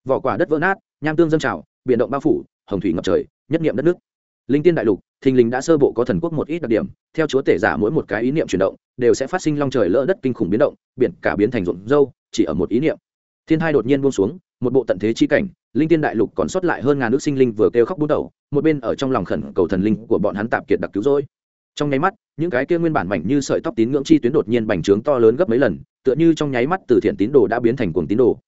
vỏ quả đất vỡ nát, nham tương dâng trào, biển động bao phủ, hồng thủy ngập trời, nhất niệm đất nước. Linh tiên đại lục, thình lình đã sơ bộ có thần quốc một ít đặc điểm. Theo chúa tể giả mỗi một cái ý niệm chuyển động, đều sẽ phát sinh long trời lỡ đất kinh khủng biến động, biển cả biến thành ruộng râu, chỉ ở một ý niệm. Thiên thai đột nhiên buông xuống, một bộ tận thế chi cảnh, linh tiên đại lục còn sót lại hơn ngàn nước sinh linh vừa kêu khóc bút đầu, một bên ở trong lòng khẩn cầu thần linh của bọn hắn tạm kiệt đặc cứu rồi trong nháy mắt, những cái kia nguyên bản mảnh như sợi tóc tín ngưỡng chi tuyến đột nhiên bành trướng to lớn gấp mấy lần, tựa như trong nháy mắt từ thiện tín đồ đã biến thành cuồng tín đồ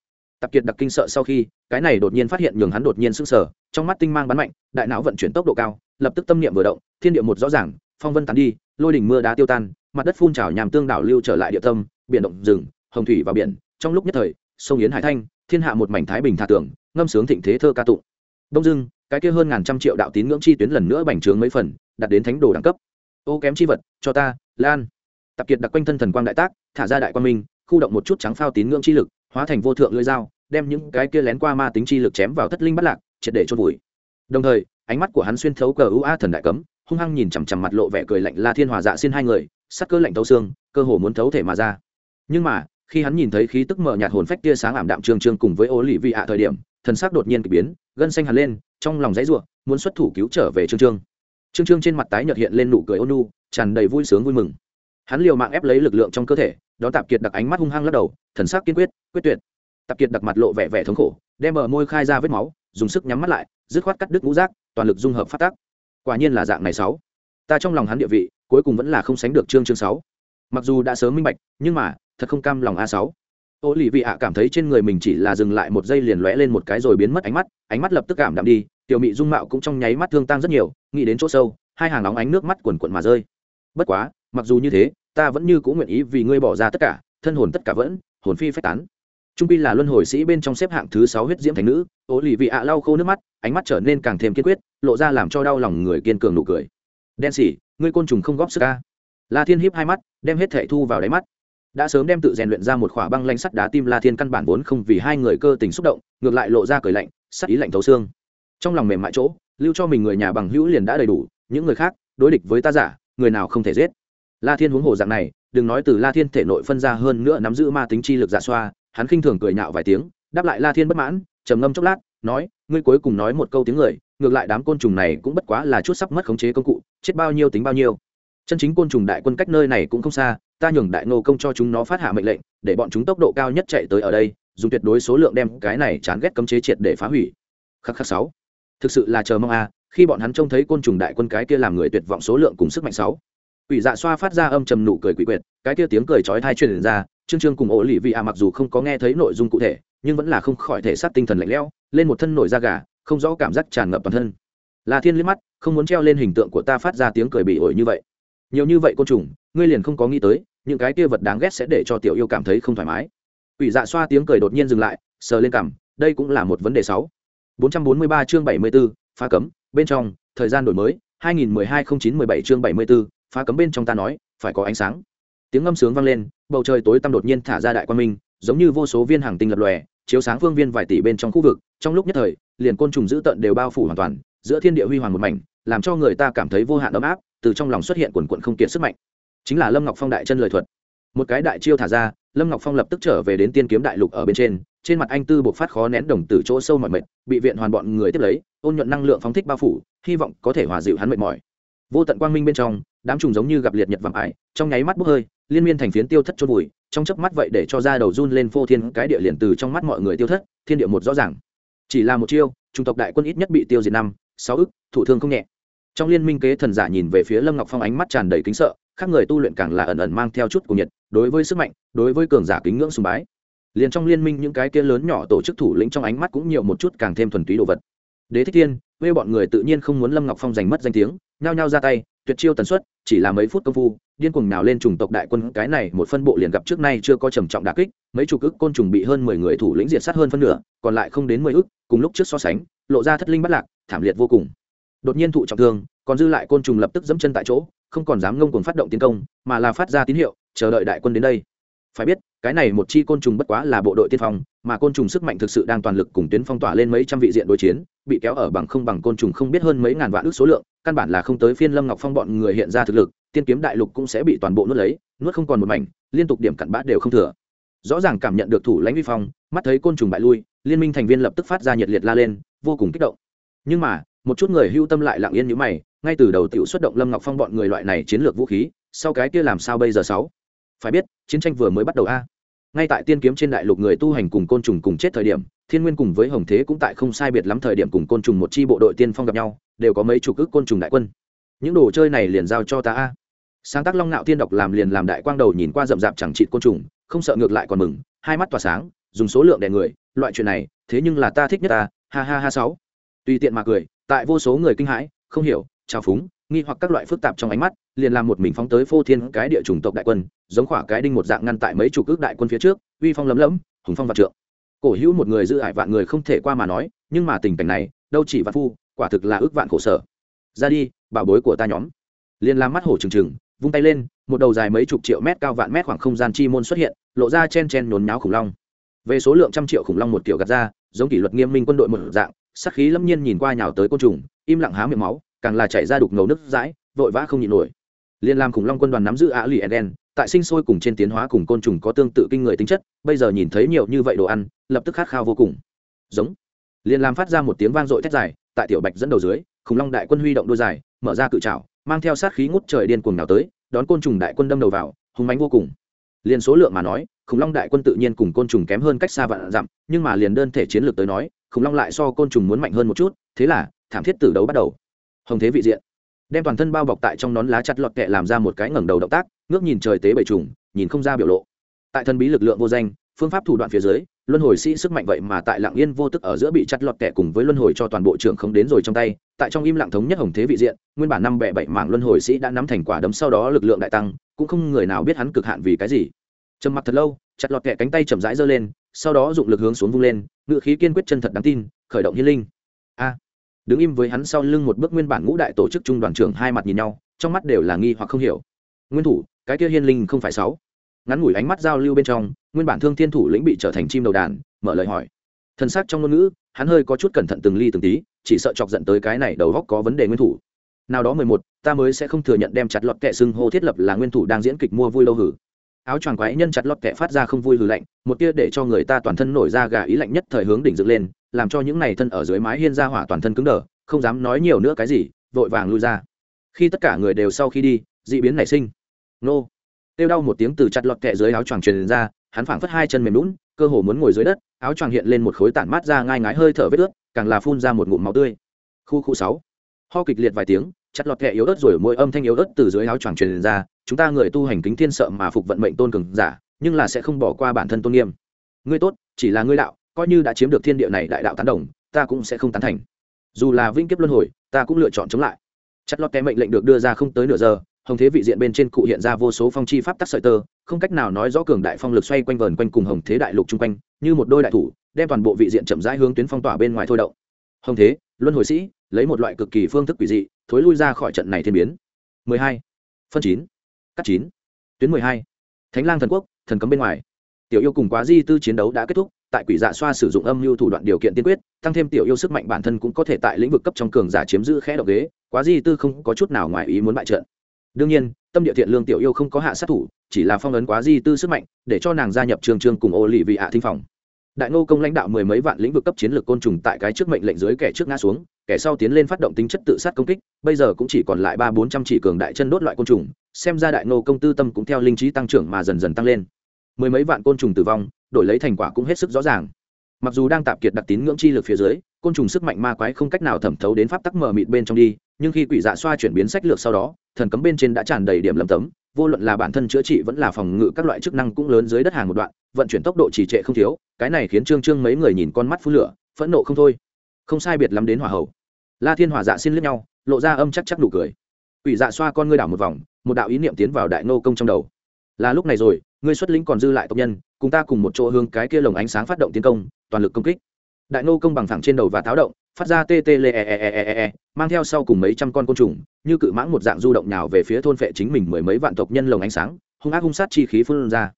tạp kiệt đặc kinh sợ sau khi, cái này đột nhiên phát hiện nhường hắn đột nhiên sưng sờ, trong mắt tinh mang bắn mạnh, đại não vận chuyển tốc độ cao, lập tức tâm niệm vừa động, thiên địa một rõ ràng, phong vân tán đi, lôi đỉnh mưa đá tiêu tan, mặt đất phun trào nhàm tương đảo lưu trở lại địa tâm, biển động rừng, hồng thủy vào biển, trong lúc nhất thời, sông yến hải thanh, thiên hạ một mảnh thái bình thà tưởng ngâm sướng thịnh thế thơ ca tụng. Đông dưng cái kia hơn ngàn trăm triệu đạo tín ngưỡng chi tuyến lần nữa bành trướng mấy phần, đạt đến thánh đồ đẳng cấp. Ô kém chi vật, cho ta, lan. Tập kiệt đặc quanh thân thần quang đại tác, thả ra đại quan minh, khu động một chút trắng phao tín ngưỡng chi lực hóa thành vô thượng lưỡi dao, đem những cái kia lén qua ma tính chi lực chém vào thất linh bắt lạc, triệt để chôn vùi. Đồng thời, ánh mắt của hắn xuyên thấu cờ ua thần đại cấm, hung hăng nhìn chằm chằm mặt lộ vẻ cười lạnh la thiên hòa dạ xin hai người, sắc cơ lạnh thấu xương, cơ hồ muốn thấu thể mà ra. Nhưng mà, khi hắn nhìn thấy khí tức mở nhạt hồn phách tia sáng ảm đạm trương trương cùng với ô lì vị ạ thời điểm, thần sắc đột nhiên k ỳ biến, gân xanh hẳn lên, trong lòng dãy ruộng, muốn xuất thủ cứu trở về trương trương. Trương trương trên mặt tái nhợt hiện lên nụ cười ôn nu tràn đầy vui sướng vui mừng hắn liều mạng ép lấy lực lượng trong cơ thể đó tạp kiệt đặc ánh mắt hung hăng lắc đầu, thần sắc kiên quyết quyết tuyệt. Tạp kiệt đặc mặt lộ vẻ vẻ thống khổ, đem bờ môi khai ra vết máu, dùng sức nhắm mắt lại, dứt khoát cắt đứt ngũ rác, toàn lực dung hợp phát tác. Quả nhiên là dạng này sáu. Ta trong lòng hắn địa vị, cuối cùng vẫn là không sánh được chương chương sáu. Mặc dù đã sớm minh bạch, nhưng mà, thật không cam lòng a sáu. Ô lì vị ạ cảm thấy trên người mình chỉ là dừng lại một giây liền lóe lên một cái rồi biến mất ánh mắt ánh mắt lập tức cảm đạm đi, tiểu mị dung mạo cũng trong nháy mắt thương tăng rất nhiều, nghĩ đến chỗ sâu, hai hàng nóng ánh nước mắt quần quần mà rơi. Bất quá mặc dù như thế, ta vẫn như cũng nguyện ý vì ngươi bỏ ra tất cả, thân hồn tất cả vẫn, hồn phi phách tán. Trung pi là luân hồi sĩ bên trong xếp hạng thứ sáu huyết diễm thành nữ ô lì vị ạ lau khô nước mắt, ánh mắt trở nên càng thêm kiên quyết, lộ ra làm cho đau lòng người kiên cường nụ cười. Đen xỉ ngươi côn trùng không góp sức ca la thiên hiếp hai mắt, đem hết thệ thu vào đáy mắt. Đã sớm đem tự rèn luyện ra một khỏa băng lanh sắt đá tim la thiên căn bản vốn không vì hai người cơ tình xúc động, ngược lại lộ ra cười lạnh, sắt ý lạnh thấu xương. Trong lòng mềm mại chỗ, lưu cho mình người nhà bằng hữu liền đã đầy đủ, những người khác, đối địch với ta giả, người nào không thể giết la thiên huống hồ dạng này, đừng nói từ la thiên thể nội phân ra hơn nữa nắm giữ ma tính chi lực giả xoa, hắn khinh thường cười nhạo vài tiếng, đáp lại la thiên bất mãn, trầm ngâm chốc lát, nói, ngươi cuối cùng nói một câu tiếng người, ngược lại đám côn trùng này cũng bất quá là chút sắp mất khống chế công cụ, chết bao nhiêu tính bao nhiêu. Chân chính côn trùng đại quân cách nơi này cũng không xa, ta nhường đại nô công cho chúng nó phát hạ mệnh lệnh, để bọn chúng tốc độ cao nhất chạy tới ở đây, dùng tuyệt đối số lượng đem cái này chán ghét cấm chế triệt để phá hủy. Khắc khắc sáu. Thực sự là chờ mong a, khi bọn hắn trông thấy côn trùng đại quân cái kia làm người tuyệt vọng số lượng cùng sức mạnh sáu quỷ dạ xoa phát ra âm trầm nụ cười quỷ quyệt cái kia tiếng cười chói tai truyền ra trương trương cùng ổ lì vị a mặc dù không có nghe thấy nội dung cụ thể nhưng vẫn là không khỏi thể xác tinh thần lạnh lẽo lên một thân nổi da gà không rõ cảm giác tràn ngập toàn thân. La thiên liếc mắt không muốn treo lên hình tượng của ta phát ra tiếng cười bị ổi như vậy. Nhiều như vậy côn trùng ngươi liền không có nghĩ tới những cái kia vật đáng ghét sẽ để cho tiểu yêu cảm thấy không thoải mái. Quỷ dạ xoa tiếng cười đột nhiên dừng lại sờ lên cằm đây cũng là một vấn đề sáu. 443 chương 74, phá cấm bên trong thời gian đổi mới 2012-09-17 chương 74, phá cấm bên trong ta nói, phải có ánh sáng. Tiếng ngâm sướng vang lên, bầu trời tối tăm đột nhiên thả ra đại quan minh, giống như vô số viên hàng tinh lập lòe, chiếu sáng phương viên vài tỷ bên trong khu vực, trong lúc nhất thời, liền côn trùng dữ tận đều bao phủ hoàn toàn, giữa thiên địa huy hoàng một mảnh, làm cho người ta cảm thấy vô hạn ấm áp, từ trong lòng xuất hiện quần quận không kiệt sức mạnh. Chính là lâm ngọc phong đại chân lời thuật. Một cái đại chiêu thả ra, lâm ngọc phong lập tức trở về đến tiên kiếm đại lục ở bên trên trên mặt anh tư buộc phát khó nén đồng từ chỗ sâu mọi mệt, bị viện hoàn bọn người tiếp lấy, ôn nhuận năng lượng phóng thích bao phủ, hy vọng có thể hòa dịu hắn mệt mỏi. Vô tận quang minh bên trong đám trùng giống như gặp liệt nhật vạm ải, trong nháy mắt bốc hơi, liên miên thành phiến tiêu thất chôn vùi, trong chớp mắt vậy để cho ra đầu run lên phô thiên cái địa liền từ trong mắt mọi người tiêu thất, thiên địa một rõ ràng. Chỉ là một chiêu trung tộc đại quân ít nhất bị tiêu diệt năm, sáu ức thủ thương không nhẹ. Trong liên minh kế thần giả nhìn về phía lâm ngọc phong ánh mắt tràn đầy kính sợ, khác người tu luyện càng là ẩn ẩn mang theo chút của nhiệt, đối với sức mạnh, đối với cường giả kính ngưỡng sùng bái. Liền trong liên minh những cái kia lớn nhỏ tổ chức thủ lĩnh trong ánh mắt cũng nhiều một chút càng thêm thuần túy đồ vật. Đế thích thiên quê bọn người tự nhiên không muốn lâm ngọc phong giành mất danh tiếng, nhao nhao ra tay tuyệt chiêu tần suất, chỉ là mấy phút công phu, điên cuồng nào lên trùng tộc đại quân, cái này một phân bộ liền gặp trước nay chưa có trầm trọng đà kích, mấy chục ức côn trùng bị hơn mười người thủ lĩnh diệt sát hơn phân nửa, còn lại không đến mười ức, cùng lúc trước so sánh, lộ ra thất linh bắt lạc, thảm liệt vô cùng. Đột nhiên thụ trọng thương, còn dư lại côn trùng lập tức dẫm chân tại chỗ, không còn dám ngông cuồng phát động tiến công, mà là phát ra tín hiệu, chờ đợi đại quân đến đây. Phải biết cái này một chi côn trùng bất quá là bộ đội tiên phong, mà côn trùng sức mạnh thực sự đang toàn lực cùng tuyến phong tỏa lên mấy trăm vị diện đối chiến, bị kéo ở bằng không bằng côn trùng không biết hơn mấy ngàn vạn ước số lượng, căn bản là không tới phiên lâm ngọc phong bọn người hiện ra thực lực, tiên kiếm đại lục cũng sẽ bị toàn bộ nuốt lấy, nuốt không còn một mảnh, liên tục điểm cặn bã đều không thừa. Rõ ràng cảm nhận được thủ lãnh vi phong, mắt thấy côn trùng bại lui, liên minh thành viên lập tức phát ra nhiệt liệt la lên, vô cùng kích động. Nhưng mà, một chút người hưu tâm lại lặng yên như mày, ngay từ đầu tiểu xuất động lâm ngọc phong bọn người loại này chiến lược vũ khí, sau cái kia làm sao bây giờ sáu? Phải biết, chiến tranh vừa mới bắt đầu a. Ngay tại tiên kiếm trên đại lục người tu hành cùng côn trùng cùng chết thời điểm, thiên nguyên cùng với hồng thế cũng tại không sai biệt lắm thời điểm cùng côn trùng một chi bộ đội tiên phong gặp nhau, đều có mấy chục ước côn trùng đại quân. Những đồ chơi này liền giao cho ta a. Sáng tác long nạo tiên Độc làm liền làm đại quang đầu nhìn qua rậm rạp chẳng trị côn trùng, không sợ ngược lại còn mừng, hai mắt tỏa sáng, dùng số lượng đè người, loại chuyện này, thế nhưng là ta thích nhất ta, ha ha ha sáu. Tùy tiện mà cười, tại vô số người kinh hãi, không hiểu, trào phúng, nghi hoặc các loại phức tạp trong ánh mắt liền làm một mình phóng tới phô thiên cái địa chủng tộc đại quân, giống khỏa cái đinh một dạng ngăn tại mấy chục ước đại quân phía trước, uy phong lấm lấm, hùng phong vạn trượng. Cổ hữu một người giữ ải vạn người không thể qua mà nói, nhưng mà tình cảnh này, đâu chỉ vạn phu, quả thực là ước vạn khổ sở. Ra đi, bảo bối của ta nhóm. Liền làm mắt hổ trừng trừng, vung tay lên, một đầu dài mấy chục triệu mét cao vạn mét khoảng không gian chi môn xuất hiện, lộ ra chen chen nhốn nháo khủng long. Về số lượng trăm triệu khủng long một kiểu gạt ra, giống kỷ luật nghiêm minh quân đội một dạng sắc khí lâm nhiên nhìn qua nhào tới côn trùng, im lặng há miệng máu, càng là chảy ra đục ngầu nước dãi vội vã không nhịn nổi liên làm khủng long quân đoàn nắm giữ ạ lì eden tại sinh sôi cùng trên tiến hóa cùng côn trùng có tương tự kinh người tính chất, bây giờ nhìn thấy nhiều như vậy đồ ăn, lập tức khát khao vô cùng. Giống. Liên làm phát ra một tiếng vang dội thét dài, tại tiểu bạch dẫn đầu dưới, khủng long đại quân huy động đôi dài, mở ra cự trào mang theo sát khí ngút trời điên cuồng nào tới, đón côn trùng đại quân đâm đầu vào hùng mánh vô cùng. Liền số lượng mà nói, khủng long đại quân tự nhiên cùng côn trùng kém hơn cách xa vạn dặm, nhưng mà liền đơn thể chiến lược tới nói, khủng long lại so côn trùng muốn mạnh hơn một chút, thế là thảm thiết tử đấu bắt đầu. Hồng thế vị diện đem toàn thân bao bọc tại trong nón lá chặt lọt kẹ làm ra một cái ngẩng đầu động tác, ngước nhìn trời tế bầy trùng, nhìn không ra biểu lộ. Tại thân bí lực lượng vô danh, phương pháp thủ đoạn phía dưới, luân hồi sĩ sức mạnh vậy mà tại lạng yên vô tức ở giữa bị chặt lọt kẹ cùng với luân hồi cho toàn bộ trưởng không đến rồi trong tay, tại trong im lặng thống nhất hồng thế vị diện, nguyên bản năm bẻ bảy mảng luân hồi sĩ đã nắm thành quả đấm sau đó lực lượng đại tăng, cũng không người nào biết hắn cực hạn vì cái gì. Trầm mặc thật lâu, chặt lọt kẹ cánh tay chậm rãi giơ lên, sau đó dụng lực hướng xuống vung lên, ngự khí kiên quyết chân thật đáng tin, khởi động hiên linh đứng im với hắn sau lưng một bước nguyên bản ngũ đại tổ chức trung đoàn trưởng hai mặt nhìn nhau, trong mắt đều là nghi hoặc không hiểu. Nguyên thủ, cái kia hiên linh không phải sáu. Ngắn ngủi ánh mắt giao lưu bên trong, nguyên bản thương thiên thủ lĩnh bị trở thành chim đầu đàn, mở lời hỏi. Thân xác trong ngôn ngữ, hắn hơi có chút cẩn thận từng ly từng tí, chỉ sợ chọc giận tới cái này đầu góc có vấn đề nguyên thủ. Nào đó mười một, ta mới sẽ không thừa nhận đem chặt lọt kệ xưng hô thiết lập là nguyên thủ đang diễn kịch mua vui lâu hử áo choàng quái nhân chặt lọt kệ phát ra không vui hử lạnh, một tia để cho người ta toàn thân nổi ra gà ý lạnh nhất thời hướng đỉnh dựng lên, làm cho những này thân ở dưới mái hiên ra hỏa toàn thân cứng đờ, không dám nói nhiều nữa cái gì, vội vàng lui ra. Khi tất cả người đều sau khi đi, dị biến nảy sinh. Nô. Tiêu đau một tiếng từ chặt lọt kẹ dưới áo choàng truyền ra, hắn phảng phất hai chân mềm lún cơ hồ muốn ngồi dưới đất, áo choàng hiện lên một khối tản mát ra ngai ngái hơi thở vết ướt, càng là phun ra một ngụm máu tươi. Khu khu sáu. Ho kịch liệt vài tiếng, chặt lọt kẹ yếu ớt rồi môi âm thanh yếu ớt từ dưới áo choàng truyền ra chúng ta người tu hành kính thiên sợ mà phục vận mệnh tôn cường giả, nhưng là sẽ không bỏ qua bản thân tôn nghiêm ngươi tốt, chỉ là ngươi đạo, coi như đã chiếm được thiên địa này đại đạo tán đồng, ta cũng sẽ không tán thành dù là vĩnh kiếp luân hồi, ta cũng lựa chọn chống lại chất lót cái mệnh lệnh được đưa ra không tới nửa giờ, hồng thế vị diện bên trên cụ hiện ra vô số phong chi pháp tắc sợi tơ, không cách nào nói rõ cường đại phong lực xoay quanh vờn quanh cùng hồng thế đại lục chung quanh, như một đôi đại thủ, đem toàn bộ vị diện chậm rãi hướng tuyến phong tỏa bên ngoài thôi động hồng thế, luân hồi sĩ, lấy một loại cực kỳ phương thức quỷ dị, thối lui ra khỏi trận này thiên biến 12. phân 9 cắt chín, tuyến 12. thánh lang thần quốc thần cấm bên ngoài. Tiểu yêu cùng quá di tư chiến đấu đã kết thúc tại quỷ dạ xoa sử dụng âm mưu thủ đoạn điều kiện tiên quyết tăng thêm tiểu yêu sức mạnh bản thân cũng có thể tại lĩnh vực cấp trong cường giả chiếm giữ khẽ độc ghế quá di tư không có chút nào ngoài ý muốn bại trận. Đương nhiên tâm địa thiện lương tiểu yêu không có hạ sát thủ chỉ là phong ấn quá di tư sức mạnh để cho nàng gia nhập trường trường cùng ô lì vị hạ thinh phòng đại ngô công lãnh đạo mười mấy vạn lĩnh vực cấp chiến lược côn trùng tại cái trước mệnh lệnh dưới kẻ trước ngã xuống, kẻ sau tiến lên phát động tính chất tự sát công kích, bây giờ cũng chỉ còn lại ba bốn trăm chỉ cường đại chân đốt loại côn trùng, xem ra đại ngô công tư tâm cũng theo linh trí tăng trưởng mà dần dần tăng lên. Mười mấy vạn côn trùng tử vong, đổi lấy thành quả cũng hết sức rõ ràng. Mặc dù đang tạp kiệt đặc tín ngưỡng chi lực phía dưới, côn trùng sức mạnh ma quái không cách nào thẩm thấu đến pháp tắc mờ mịt bên trong đi, nhưng khi quỷ dạ xoa chuyển biến sách lược sau đó, thần cấm bên trên đã tràn đầy điểm lầm tấm vô luận là bản thân chữa trị vẫn là phòng ngự các loại chức năng cũng lớn dưới đất hàng một đoạn, vận chuyển tốc độ trì trệ không thiếu, cái này khiến trương trương mấy người nhìn con mắt phun lửa, phẫn nộ không thôi. Không sai biệt lắm đến hỏa hậu la thiên hỏa dạ xin lướt nhau, lộ ra âm chắc chắc đủ cười. Ủy dạ xoa con ngươi đảo một vòng, một đạo ý niệm tiến vào đại nô công trong đầu. Là lúc này rồi, ngươi xuất lĩnh còn dư lại tộc nhân, cùng ta cùng một chỗ hướng cái kia lồng ánh sáng phát động tiến công, toàn lực công kích. Đại nô công bằng thẳng trên đầu và tháo động, phát ra tê tê lê e, e e e e e mang theo sau cùng mấy trăm con côn trùng như cự mãng một dạng du động nhào về phía thôn phệ chính mình mười mấy vạn tộc nhân lồng ánh sáng, hung ác hung sát chi khí phun ra.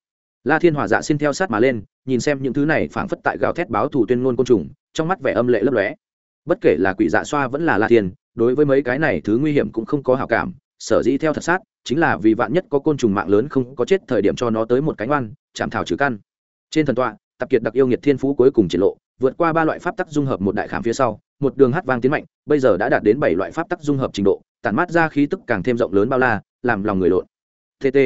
La thiên hòa dạ xin theo sát mà lên, nhìn xem những thứ này phảng phất tại gào thét báo thủ tuyên ngôn côn trùng, trong mắt vẻ âm lệ lấp lóe. Bất kể là quỷ dạ xoa vẫn là la thiên, đối với mấy cái này thứ nguy hiểm cũng không có hảo cảm, sở dĩ theo thật sát, chính là vì vạn nhất có côn trùng mạng lớn không có chết thời điểm cho nó tới một cánh oan chạm thảo trừ căn. Trên thần tọa, tập kiệt đặc yêu nghiệt thiên phú cuối cùng triển lộ, vượt qua ba loại pháp tắc dung hợp một đại khảm phía sau, một đường hát vang tiến mạnh, bây giờ đã đạt đến bảy loại pháp tắc dung hợp trình độ tản mát ra khí tức càng thêm rộng lớn bao la, làm lòng người lộn. Tt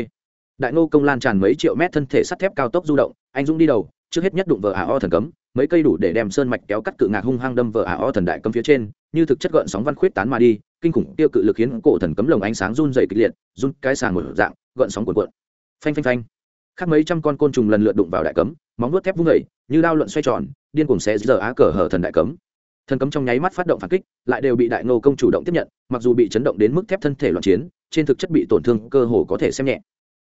đại ngô công lan tràn mấy triệu mét thân thể sắt thép cao tốc du động, anh dũng đi đầu, trước hết nhất đụng vợ ả o thần cấm, mấy cây đủ để đem sơn mạch kéo cắt cự ngạc hung hăng đâm vợ ả o thần đại cấm phía trên, như thực chất gợn sóng văn khuyết tán mà đi, kinh khủng tiêu cự lực khiến cổ thần cấm lồng ánh sáng run dày kịch liệt, run cái sàn một dạng, gợn sóng cuộn cuộn. Phanh phanh phanh. Khác mấy trăm con côn trùng lần lượt đụng vào đại cấm, móng vuốt thép vung vẩy như đao luận xoay tròn, điên cuồng xé giờ á cờ hở thần đại cấm thần cấm trong nháy mắt phát động phản kích, lại đều bị đại ngô công chủ động tiếp nhận, mặc dù bị chấn động đến mức thép thân thể loạn chiến, trên thực chất bị tổn thương cơ hồ có thể xem nhẹ.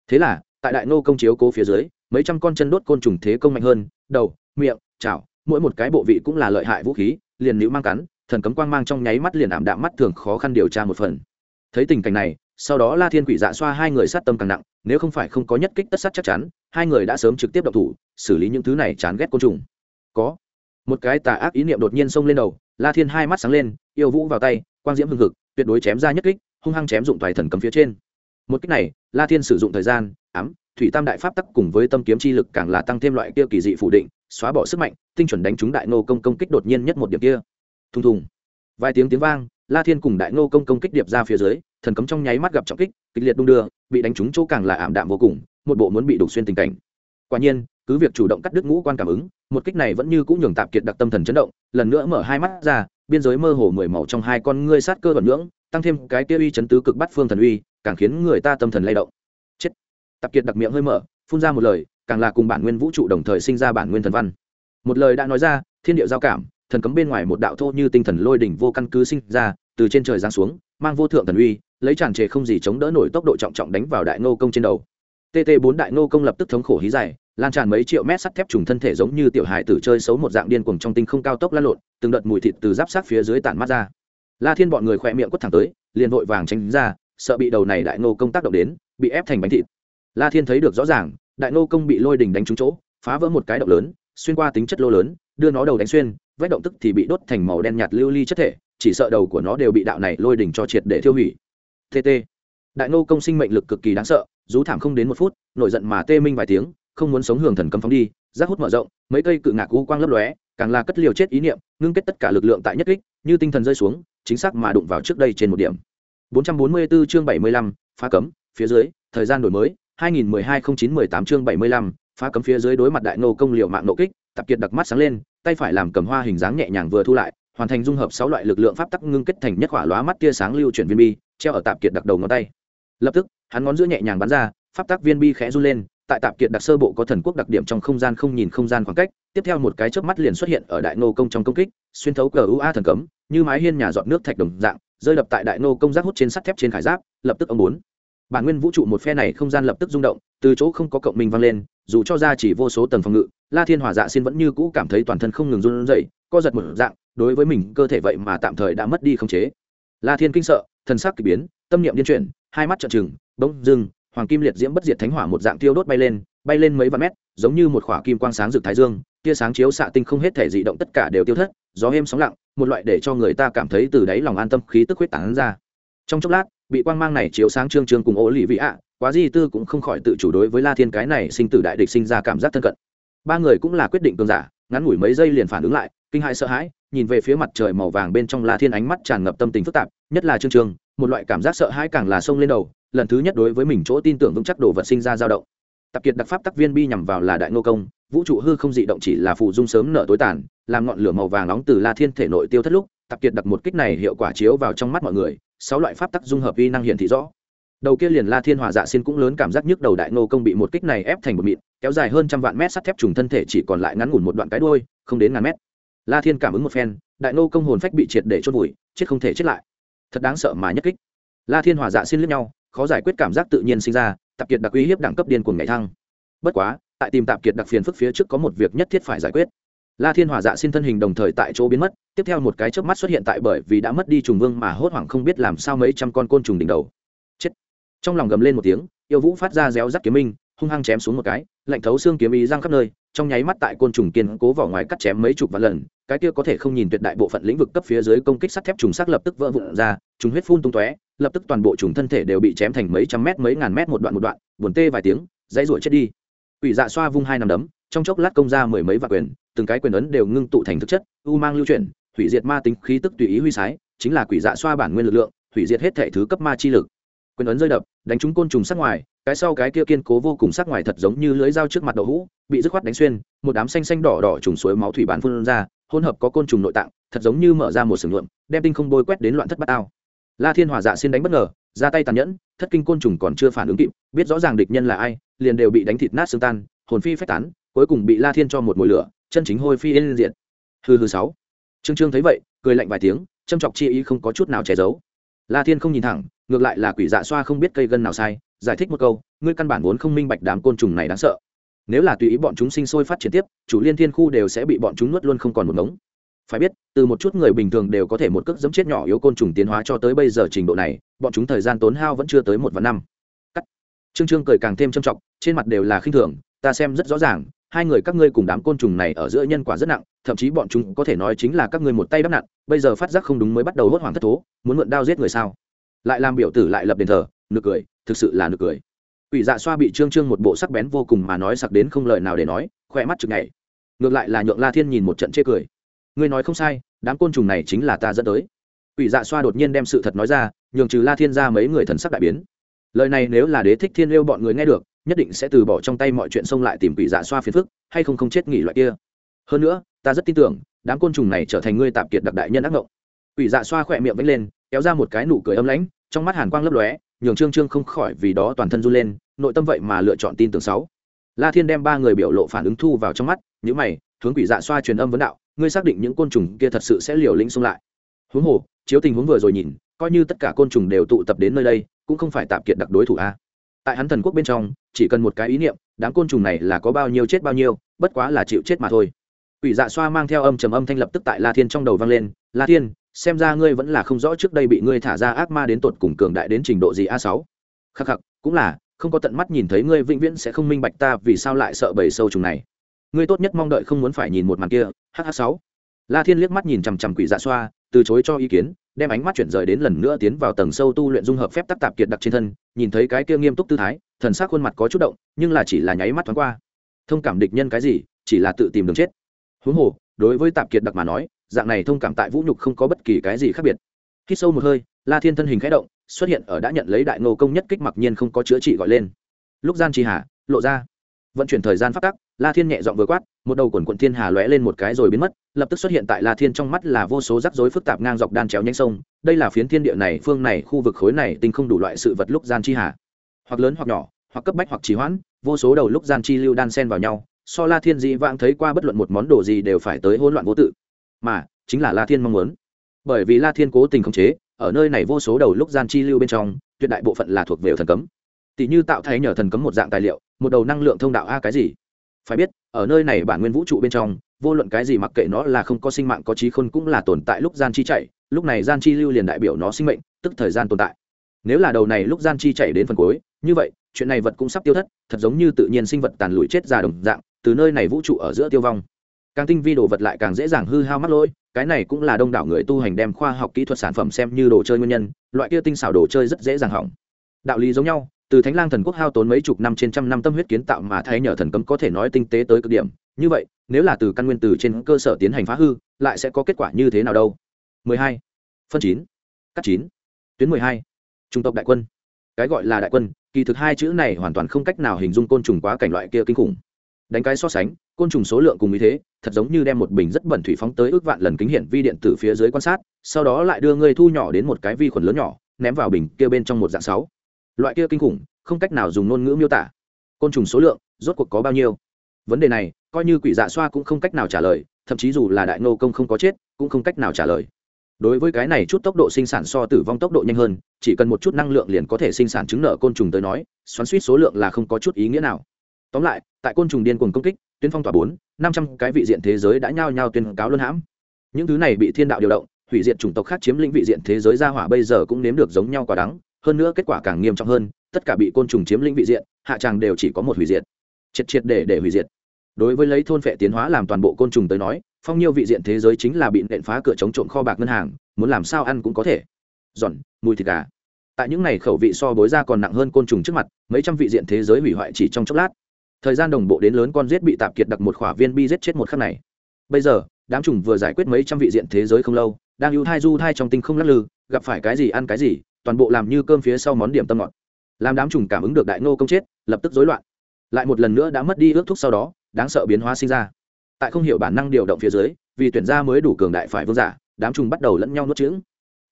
Thế là, tại đại ngô công chiếu cố phía dưới, mấy trăm con chân đốt côn trùng thế công mạnh hơn, đầu, miệng, chảo, mỗi một cái bộ vị cũng là lợi hại vũ khí, liền nữ mang cắn, thần cấm quang mang trong nháy mắt liền ảm đạm mắt thường khó khăn điều tra một phần. Thấy tình cảnh này, sau đó la thiên quỷ dạ xoa hai người sát tâm càng nặng, nếu không phải không có nhất kích tất sát chắc chắn, hai người đã sớm trực tiếp độc thủ, xử lý những thứ này chán ghét côn trùng. Có một cái tà ác ý niệm đột nhiên xông lên đầu, la thiên hai mắt sáng lên, yêu vũ vào tay, quang diễm hưng hực, tuyệt đối chém ra nhất kích, hung hăng chém dụng toài thần cấm phía trên. Một kích này, la thiên sử dụng thời gian, ám, thủy tam đại pháp tắc cùng với tâm kiếm chi lực càng là tăng thêm loại kia kỳ dị phủ định, xóa bỏ sức mạnh, tinh chuẩn đánh trúng đại Ngô công công kích đột nhiên nhất một điểm kia. Thùng thùng. Vài tiếng tiếng vang, la thiên cùng đại Ngô công công kích điệp ra phía dưới, thần cấm trong nháy mắt gặp trọng kích, kịch liệt đung đưa, bị đánh trúng chỗ càng là ảm đạm vô cùng, một bộ muốn bị đục xuyên tình cảnh. Quả nhiên cứ việc chủ động cắt đứt ngũ quan cảm ứng một kích này vẫn như cũng nhường tạp kiệt đặc tâm thần chấn động lần nữa mở hai mắt ra biên giới mơ hồ mười màu trong hai con ngươi sát cơ vận ngưỡng, tăng thêm cái kia uy chấn tứ cực bắt phương thần uy càng khiến người ta tâm thần lay động. Chết. Tạp kiệt đặc miệng hơi mở phun ra một lời càng là cùng bản nguyên vũ trụ đồng thời sinh ra bản nguyên thần văn. Một lời đã nói ra thiên địa giao cảm thần cấm bên ngoài một đạo thô như tinh thần lôi đỉnh vô căn cứ sinh ra từ trên trời giáng xuống mang vô thượng thần uy lấy tràn trề không gì chống đỡ nổi tốc độ trọng trọng đánh vào đại ngô công trên đầu. Tt bốn đại ngô công lập tức thống khổ hí dài lan tràn mấy triệu mét sắt thép trùng thân thể giống như tiểu hài tử chơi xấu một dạng điên cuồng trong tinh không cao tốc lan lộn, từng đợt mùi thịt từ giáp sát phía dưới tản mắt ra. La thiên bọn người khỏe miệng quất thẳng tới, liền vội vàng tránh ra, sợ bị đầu này đại ngô công tác động đến, bị ép thành bánh thịt. La thiên thấy được rõ ràng, đại ngô công bị lôi đình đánh trúng chỗ, phá vỡ một cái động lớn, xuyên qua tính chất lô lớn, đưa nó đầu đánh xuyên, vết động tức thì bị đốt thành màu đen nhạt lưu ly chất thể, chỉ sợ đầu của nó đều bị đạo này lôi đỉnh cho triệt để tiêu hủy. Tt đại nô công sinh mệnh lực cực kỳ đáng sợ, rú thảm không đến một phút, nổi giận mà tê minh vài tiếng không muốn sống hưởng thần cấm phóng đi rác hút mở rộng mấy cây cự ngạc u quang lấp lóe càng là cất liều chết ý niệm ngưng kết tất cả lực lượng tại nhất kích như tinh thần rơi xuống chính xác mà đụng vào trước đây trên một điểm. 444 chương 75, phá cấm phía dưới thời gian đổi mới 2012-09-18 chương 75, phá cấm phía dưới đối mặt đại nô công liều mạng nộ kích tập kiệt đặc mắt sáng lên tay phải làm cầm hoa hình dáng nhẹ nhàng vừa thu lại hoàn thành dung hợp sáu loại lực lượng pháp tắc ngưng kết thành nhất khỏa lóa mắt tia sáng lưu chuyển viên bi treo ở tạp kiệt đặc đầu ngón tay. Lập tức hắn ngón giữa nhẹ nhàng bắn ra pháp tắc viên bi khẽ run lên tại tạp kiệt đặc sơ bộ có thần quốc đặc điểm trong không gian không nhìn không gian khoảng cách, tiếp theo một cái chớp mắt liền xuất hiện ở đại nô công trong công kích, xuyên thấu cờ ua thần cấm, như mái hiên nhà dọn nước thạch đồng dạng, rơi đập tại đại nô công giác hút trên sắt thép trên khải giáp, lập tức ông bốn. Bản nguyên vũ trụ một phe này không gian lập tức rung động, từ chỗ không có cộng minh vang lên, dù cho ra chỉ vô số tầng phòng ngự, la thiên hòa dạ xin vẫn như cũ cảm thấy toàn thân không ngừng run rẩy, co giật một dạng, đối với mình cơ thể vậy mà tạm thời đã mất đi khống chế. La thiên kinh sợ, thần sắc kỳ biến, tâm niệm điên chuyển, hai mắt trợn trừng, bỗng dưng hoàng kim liệt diễm bất diệt thánh hỏa một dạng tiêu đốt bay lên bay lên mấy vạn mét giống như một khỏa kim quang sáng rực thái dương tia sáng chiếu xạ tinh không hết thể dị động tất cả đều tiêu thất gió êm sóng lặng một loại để cho người ta cảm thấy từ đáy lòng an tâm khí tức huyết tán ra. Trong chốc lát bị quang mang này chiếu sáng trương trương cùng ô lì vị ạ quá di tư cũng không khỏi tự chủ đối với la thiên cái này sinh tử đại địch sinh ra cảm giác thân cận. Ba người cũng là quyết định cường giả ngắn ngủi mấy giây liền phản ứng lại kinh hãi sợ hãi nhìn về phía mặt trời màu vàng bên trong la thiên ánh mắt tràn ngập tâm tình phức tạp nhất là trương trương, một loại cảm giác sợ hãi càng là sông lên đầu lần thứ nhất đối với mình chỗ tin tưởng vững chắc đồ vật sinh ra dao động. Tập kiệt đặc pháp tác viên bi nhằm vào là đại nô công, vũ trụ hư không dị động chỉ là phụ dung sớm nở tối tàn, làm ngọn lửa màu vàng nóng từ la thiên thể nội tiêu thất lúc, tập kiệt đặc một kích này hiệu quả chiếu vào trong mắt mọi người, sáu loại pháp tắc dung hợp vi năng hiện thị rõ. Đầu kia liền la thiên hòa dạ xin cũng lớn cảm giác nhức đầu đại nô công bị một kích này ép thành một mịn, kéo dài hơn trăm vạn mét sắt thép trùng thân thể chỉ còn lại ngắn ngủn một đoạn cái đuôi, không đến ngàn mét. La thiên cảm ứng một phen, đại nô công hồn phách bị triệt để chôn vùi, chết không thể chết lại. Thật đáng sợ mà nhất kích. La thiên hòa dạ xin lướt nhau khó giải quyết cảm giác tự nhiên sinh ra, tạp kiệt đặc uy hiếp đẳng cấp điên cuồng ngày thăng. Bất quá, tại tìm tạp kiệt đặc phiền phức phía trước có một việc nhất thiết phải giải quyết. La thiên hòa dạ xin thân hình đồng thời tại chỗ biến mất, tiếp theo một cái chớp mắt xuất hiện tại bởi vì đã mất đi trùng vương mà hốt hoảng không biết làm sao mấy trăm con côn trùng đỉnh đầu. Chết. Trong lòng gầm lên một tiếng, yêu vũ phát ra réo rắt kiếm minh, hung hăng chém xuống một cái, lạnh thấu xương kiếm ý răng khắp nơi trong nháy mắt tại côn trùng kiên cố vỏ ngoài cắt chém mấy chục vạn lần, cái kia có thể không nhìn tuyệt đại bộ phận lĩnh vực cấp phía dưới công kích sắt thép trùng sắc lập tức vỡ vụn ra, trùng huyết phun tung tóe, lập tức toàn bộ trùng thân thể đều bị chém thành mấy trăm mét, mấy ngàn mét một đoạn một đoạn, buồn tê vài tiếng, dãy ruổi chết đi. Quỷ dạ xoa vung hai nằm đấm, trong chốc lát công ra mười mấy vạn quyền, từng cái quyền ấn đều ngưng tụ thành thực chất, u mang lưu chuyển, hủy diệt ma tính khí tức tùy ý huy sái, chính là quỷ dạ xoa bản nguyên lực lượng, hủy diệt hết thể thứ cấp ma chi lực. Quyền ấn rơi đập, đánh trúng côn trùng sắc ngoài cái sau cái kia kiên cố vô cùng sắc ngoài thật giống như lưới dao trước mặt đậu hũ, bị dứt khoát đánh xuyên, một đám xanh xanh đỏ đỏ trùng suối máu thủy bản phun ra, hỗn hợp có côn trùng nội tạng, thật giống như mở ra một sừng nhuộm, đem tinh không bôi quét đến loạn thất bát ao. La thiên hỏa dạ xin đánh bất ngờ, ra tay tàn nhẫn, thất kinh côn trùng còn chưa phản ứng kịp, biết rõ ràng địch nhân là ai, liền đều bị đánh thịt nát xương tan, hồn phi phách tán, cuối cùng bị la thiên cho một mồi lửa, chân chính hôi phi lên diện hư hư sáu. Trương trương thấy vậy, cười lạnh vài tiếng, châm chọc chi ý không có chút nào che giấu la thiên không nhìn thẳng, ngược lại là quỷ dạ xoa không biết cây gân nào sai, giải thích một câu, ngươi căn bản vốn không minh bạch đám côn trùng này đáng sợ. Nếu là tùy ý bọn chúng sinh sôi phát triển tiếp, chủ liên thiên khu đều sẽ bị bọn chúng nuốt luôn không còn một ngống. Phải biết, từ một chút người bình thường đều có thể một cước dẫm chết nhỏ yếu côn trùng tiến hóa cho tới bây giờ trình độ này, bọn chúng thời gian tốn hao vẫn chưa tới một vạn năm. Cắt. Trương trương cười càng thêm trầm trọng, trên mặt đều là khinh thường, ta xem rất rõ ràng hai người các ngươi cùng đám côn trùng này ở giữa nhân quả rất nặng, thậm chí bọn chúng có thể nói chính là các ngươi một tay đắp nặn, bây giờ phát giác không đúng mới bắt đầu hốt hoảng thất thố, muốn mượn đao giết người sao? Lại làm biểu tử lại lập đền thờ, nực cười, thực sự là nực cười. Quỷ dạ xoa bị trương trương một bộ sắc bén vô cùng mà nói sặc đến không lời nào để nói, khỏe mắt chực ngày ngược lại là nhượng la thiên nhìn một trận chê cười. Ngươi nói không sai, đám côn trùng này chính là ta dẫn tới. Quỷ dạ xoa đột nhiên đem sự thật nói ra, nhường trừ la thiên ra mấy người thần sắc đại biến. Lời này nếu là đế thích thiên yêu bọn người nghe được nhất định sẽ từ bỏ trong tay mọi chuyện xông lại tìm quỷ dạ xoa phiền phức, hay không không chết nghỉ loại kia. Hơn nữa, ta rất tin tưởng, đám côn trùng này trở thành ngươi tạp kiệt đặc đại nhân ác ngộng. Quỷ dạ xoa khỏe miệng vẫy lên, kéo ra một cái nụ cười âm lãnh, trong mắt hàn quang lấp lóe, nhường trương trương không khỏi vì đó toàn thân run lên, nội tâm vậy mà lựa chọn tin tưởng sáu. La thiên đem ba người biểu lộ phản ứng thu vào trong mắt những mày, hướng quỷ dạ xoa truyền âm vấn đạo, ngươi xác định những côn trùng kia thật sự sẽ liều lĩnh xông lại. Huống hồ, chiếu tình huống vừa rồi nhìn, coi như tất cả côn trùng đều tụ tập đến nơi đây, cũng không phải tạp kiệt đặc đối thủ a. Tại hắn thần quốc bên trong chỉ cần một cái ý niệm đám côn trùng này là có bao nhiêu chết bao nhiêu bất quá là chịu chết mà thôi. Quỷ dạ xoa mang theo âm trầm âm thanh lập tức tại La Thiên trong đầu vang lên, "La Thiên, xem ra ngươi vẫn là không rõ trước đây bị ngươi thả ra ác ma đến tột cùng cường đại đến trình độ gì a sáu. Khắc khắc cũng là không có tận mắt nhìn thấy ngươi vĩnh viễn sẽ không minh bạch ta vì sao lại sợ bầy sâu trùng này. Ngươi tốt nhất mong đợi không muốn phải nhìn một màn kia. Hh sáu. La thiên liếc mắt nhìn chằm chằm quỷ dạ xoa từ chối cho ý kiến, đem ánh mắt chuyển rời đến lần nữa tiến vào tầng sâu tu luyện dung hợp phép tắc tạp kiệt đặc trên thân, nhìn thấy cái kia nghiêm túc tư thái, thần sắc khuôn mặt có chút động, nhưng là chỉ là nháy mắt thoáng qua. Thông cảm địch nhân cái gì, chỉ là tự tìm đường chết. Huống hồ, đối với tạp kiệt đặc mà nói, dạng này thông cảm tại vũ nhục không có bất kỳ cái gì khác biệt. Khi sâu một hơi, la thiên thân hình khẽ động, xuất hiện ở đã nhận lấy đại ngô công nhất kích mặc nhiên không có chữa trị gọi lên. Lúc gian trì hà lộ ra. Vận chuyển thời gian phát tắc, la thiên nhẹ dọn vừa quát một đầu quần quận thiên hà lóe lên một cái rồi biến mất, lập tức xuất hiện tại la thiên trong mắt là vô số rắc rối phức tạp ngang dọc đan chéo nhanh sông. Đây là phiến thiên địa này, phương này, khu vực khối này tinh không đủ loại sự vật lúc gian chi hà. Hoặc lớn hoặc nhỏ, hoặc cấp bách hoặc trì hoãn, vô số đầu lúc gian chi lưu đan sen vào nhau, so la thiên dị vãng thấy qua bất luận một món đồ gì đều phải tới hỗn loạn vô tự. Mà, chính là la thiên mong muốn. Bởi vì la thiên cố tình khống chế, ở nơi này vô số đầu lúc gian chi lưu bên trong, tuyệt đại bộ phận là thuộc về thần cấm. Tỷ như tạo thay nhờ thần cấm một dạng tài liệu, một đầu năng lượng thông đạo a cái gì? Phải biết ở nơi này bản nguyên vũ trụ bên trong, vô luận cái gì mặc kệ nó là không có sinh mạng có trí khôn cũng là tồn tại lúc gian chi chạy, lúc này gian chi lưu liền đại biểu nó sinh mệnh, tức thời gian tồn tại. Nếu là đầu này lúc gian chi chạy đến phần cuối, như vậy, chuyện này vật cũng sắp tiêu thất, thật giống như tự nhiên sinh vật tàn lụi chết già đồng dạng, từ nơi này vũ trụ ở giữa tiêu vong. Càng tinh vi đồ vật lại càng dễ dàng hư hao mắc lỗi, cái này cũng là đông đảo người tu hành đem khoa học kỹ thuật sản phẩm xem như đồ chơi nguyên nhân, loại kia tinh xảo đồ chơi rất dễ dàng hỏng. Đạo lý giống nhau từ thánh lang thần quốc hao tốn mấy chục năm trên trăm năm tâm huyết kiến tạo mà thay nhờ thần cấm có thể nói tinh tế tới cực điểm như vậy, nếu là từ căn nguyên từ trên cơ sở tiến hành phá hư, lại sẽ có kết quả như thế nào đâu 12. phân 9. cắt 9. tuyến 12. trung tộc đại quân cái gọi là đại quân, kỳ thực hai chữ này hoàn toàn không cách nào hình dung côn trùng quá cảnh loại kia kinh khủng đánh cái so sánh, côn trùng số lượng cùng ý thế, thật giống như đem một bình rất bẩn thủy phóng tới ước vạn lần kính hiển vi điện tử phía dưới quan sát, sau đó lại đưa ngươi thu nhỏ đến một cái vi khuẩn lớn nhỏ, ném vào bình kia bên trong một dạng sáu loại kia kinh khủng, không cách nào dùng ngôn ngữ miêu tả. Côn trùng số lượng, rốt cuộc có bao nhiêu? Vấn đề này, coi như quỷ dạ xoa cũng không cách nào trả lời, thậm chí dù là đại nô công không có chết, cũng không cách nào trả lời. Đối với cái này chút tốc độ sinh sản so tử vong tốc độ nhanh hơn, chỉ cần một chút năng lượng liền có thể sinh sản chứng nợ côn trùng tới nói, xoắn suýt số lượng là không có chút ý nghĩa nào. Tóm lại, tại côn trùng điên cuồng công kích tuyến phong tỏa bốn, năm trăm cái vị diện thế giới đã nhao nhao tuyên cáo luân hãm. Những thứ này bị thiên đạo điều động, hủy diệt chủng tộc khác chiếm lĩnh vị diện thế giới ra hỏa bây giờ cũng nếm được giống nhau quả đắng hơn nữa kết quả càng nghiêm trọng hơn, tất cả bị côn trùng chiếm lĩnh vị diện, hạ tràng đều chỉ có một hủy diệt. Triệt triệt để để hủy diệt. Đối với lấy thôn phệ tiến hóa làm toàn bộ côn trùng tới nói, phong nhiêu vị diện thế giới chính là bị nện phá cửa chống trộm kho bạc ngân hàng, muốn làm sao ăn cũng có thể. Giòn, mùi thịt gà. Tại những này khẩu vị so bối ra còn nặng hơn côn trùng trước mặt, mấy trăm vị diện thế giới hủy hoại chỉ trong chốc lát. Thời gian đồng bộ đến lớn con giết bị tạp kiệt đặc một khỏa viên bi giết chết một khắc này. Bây giờ, đám trùng vừa giải quyết mấy trăm vị diện thế giới không lâu, đang ưu thai du thai trong tinh không lắc lư, gặp phải cái gì ăn cái gì toàn bộ làm như cơm phía sau món điểm tâm ngọt. Làm đám trùng cảm ứng được đại ngô công chết, lập tức rối loạn. Lại một lần nữa đã mất đi ước thúc sau đó, đáng sợ biến hóa sinh ra. Tại không hiểu bản năng điều động phía dưới, vì tuyển ra mới đủ cường đại phải vương giả, đám trùng bắt đầu lẫn nhau nuốt trứng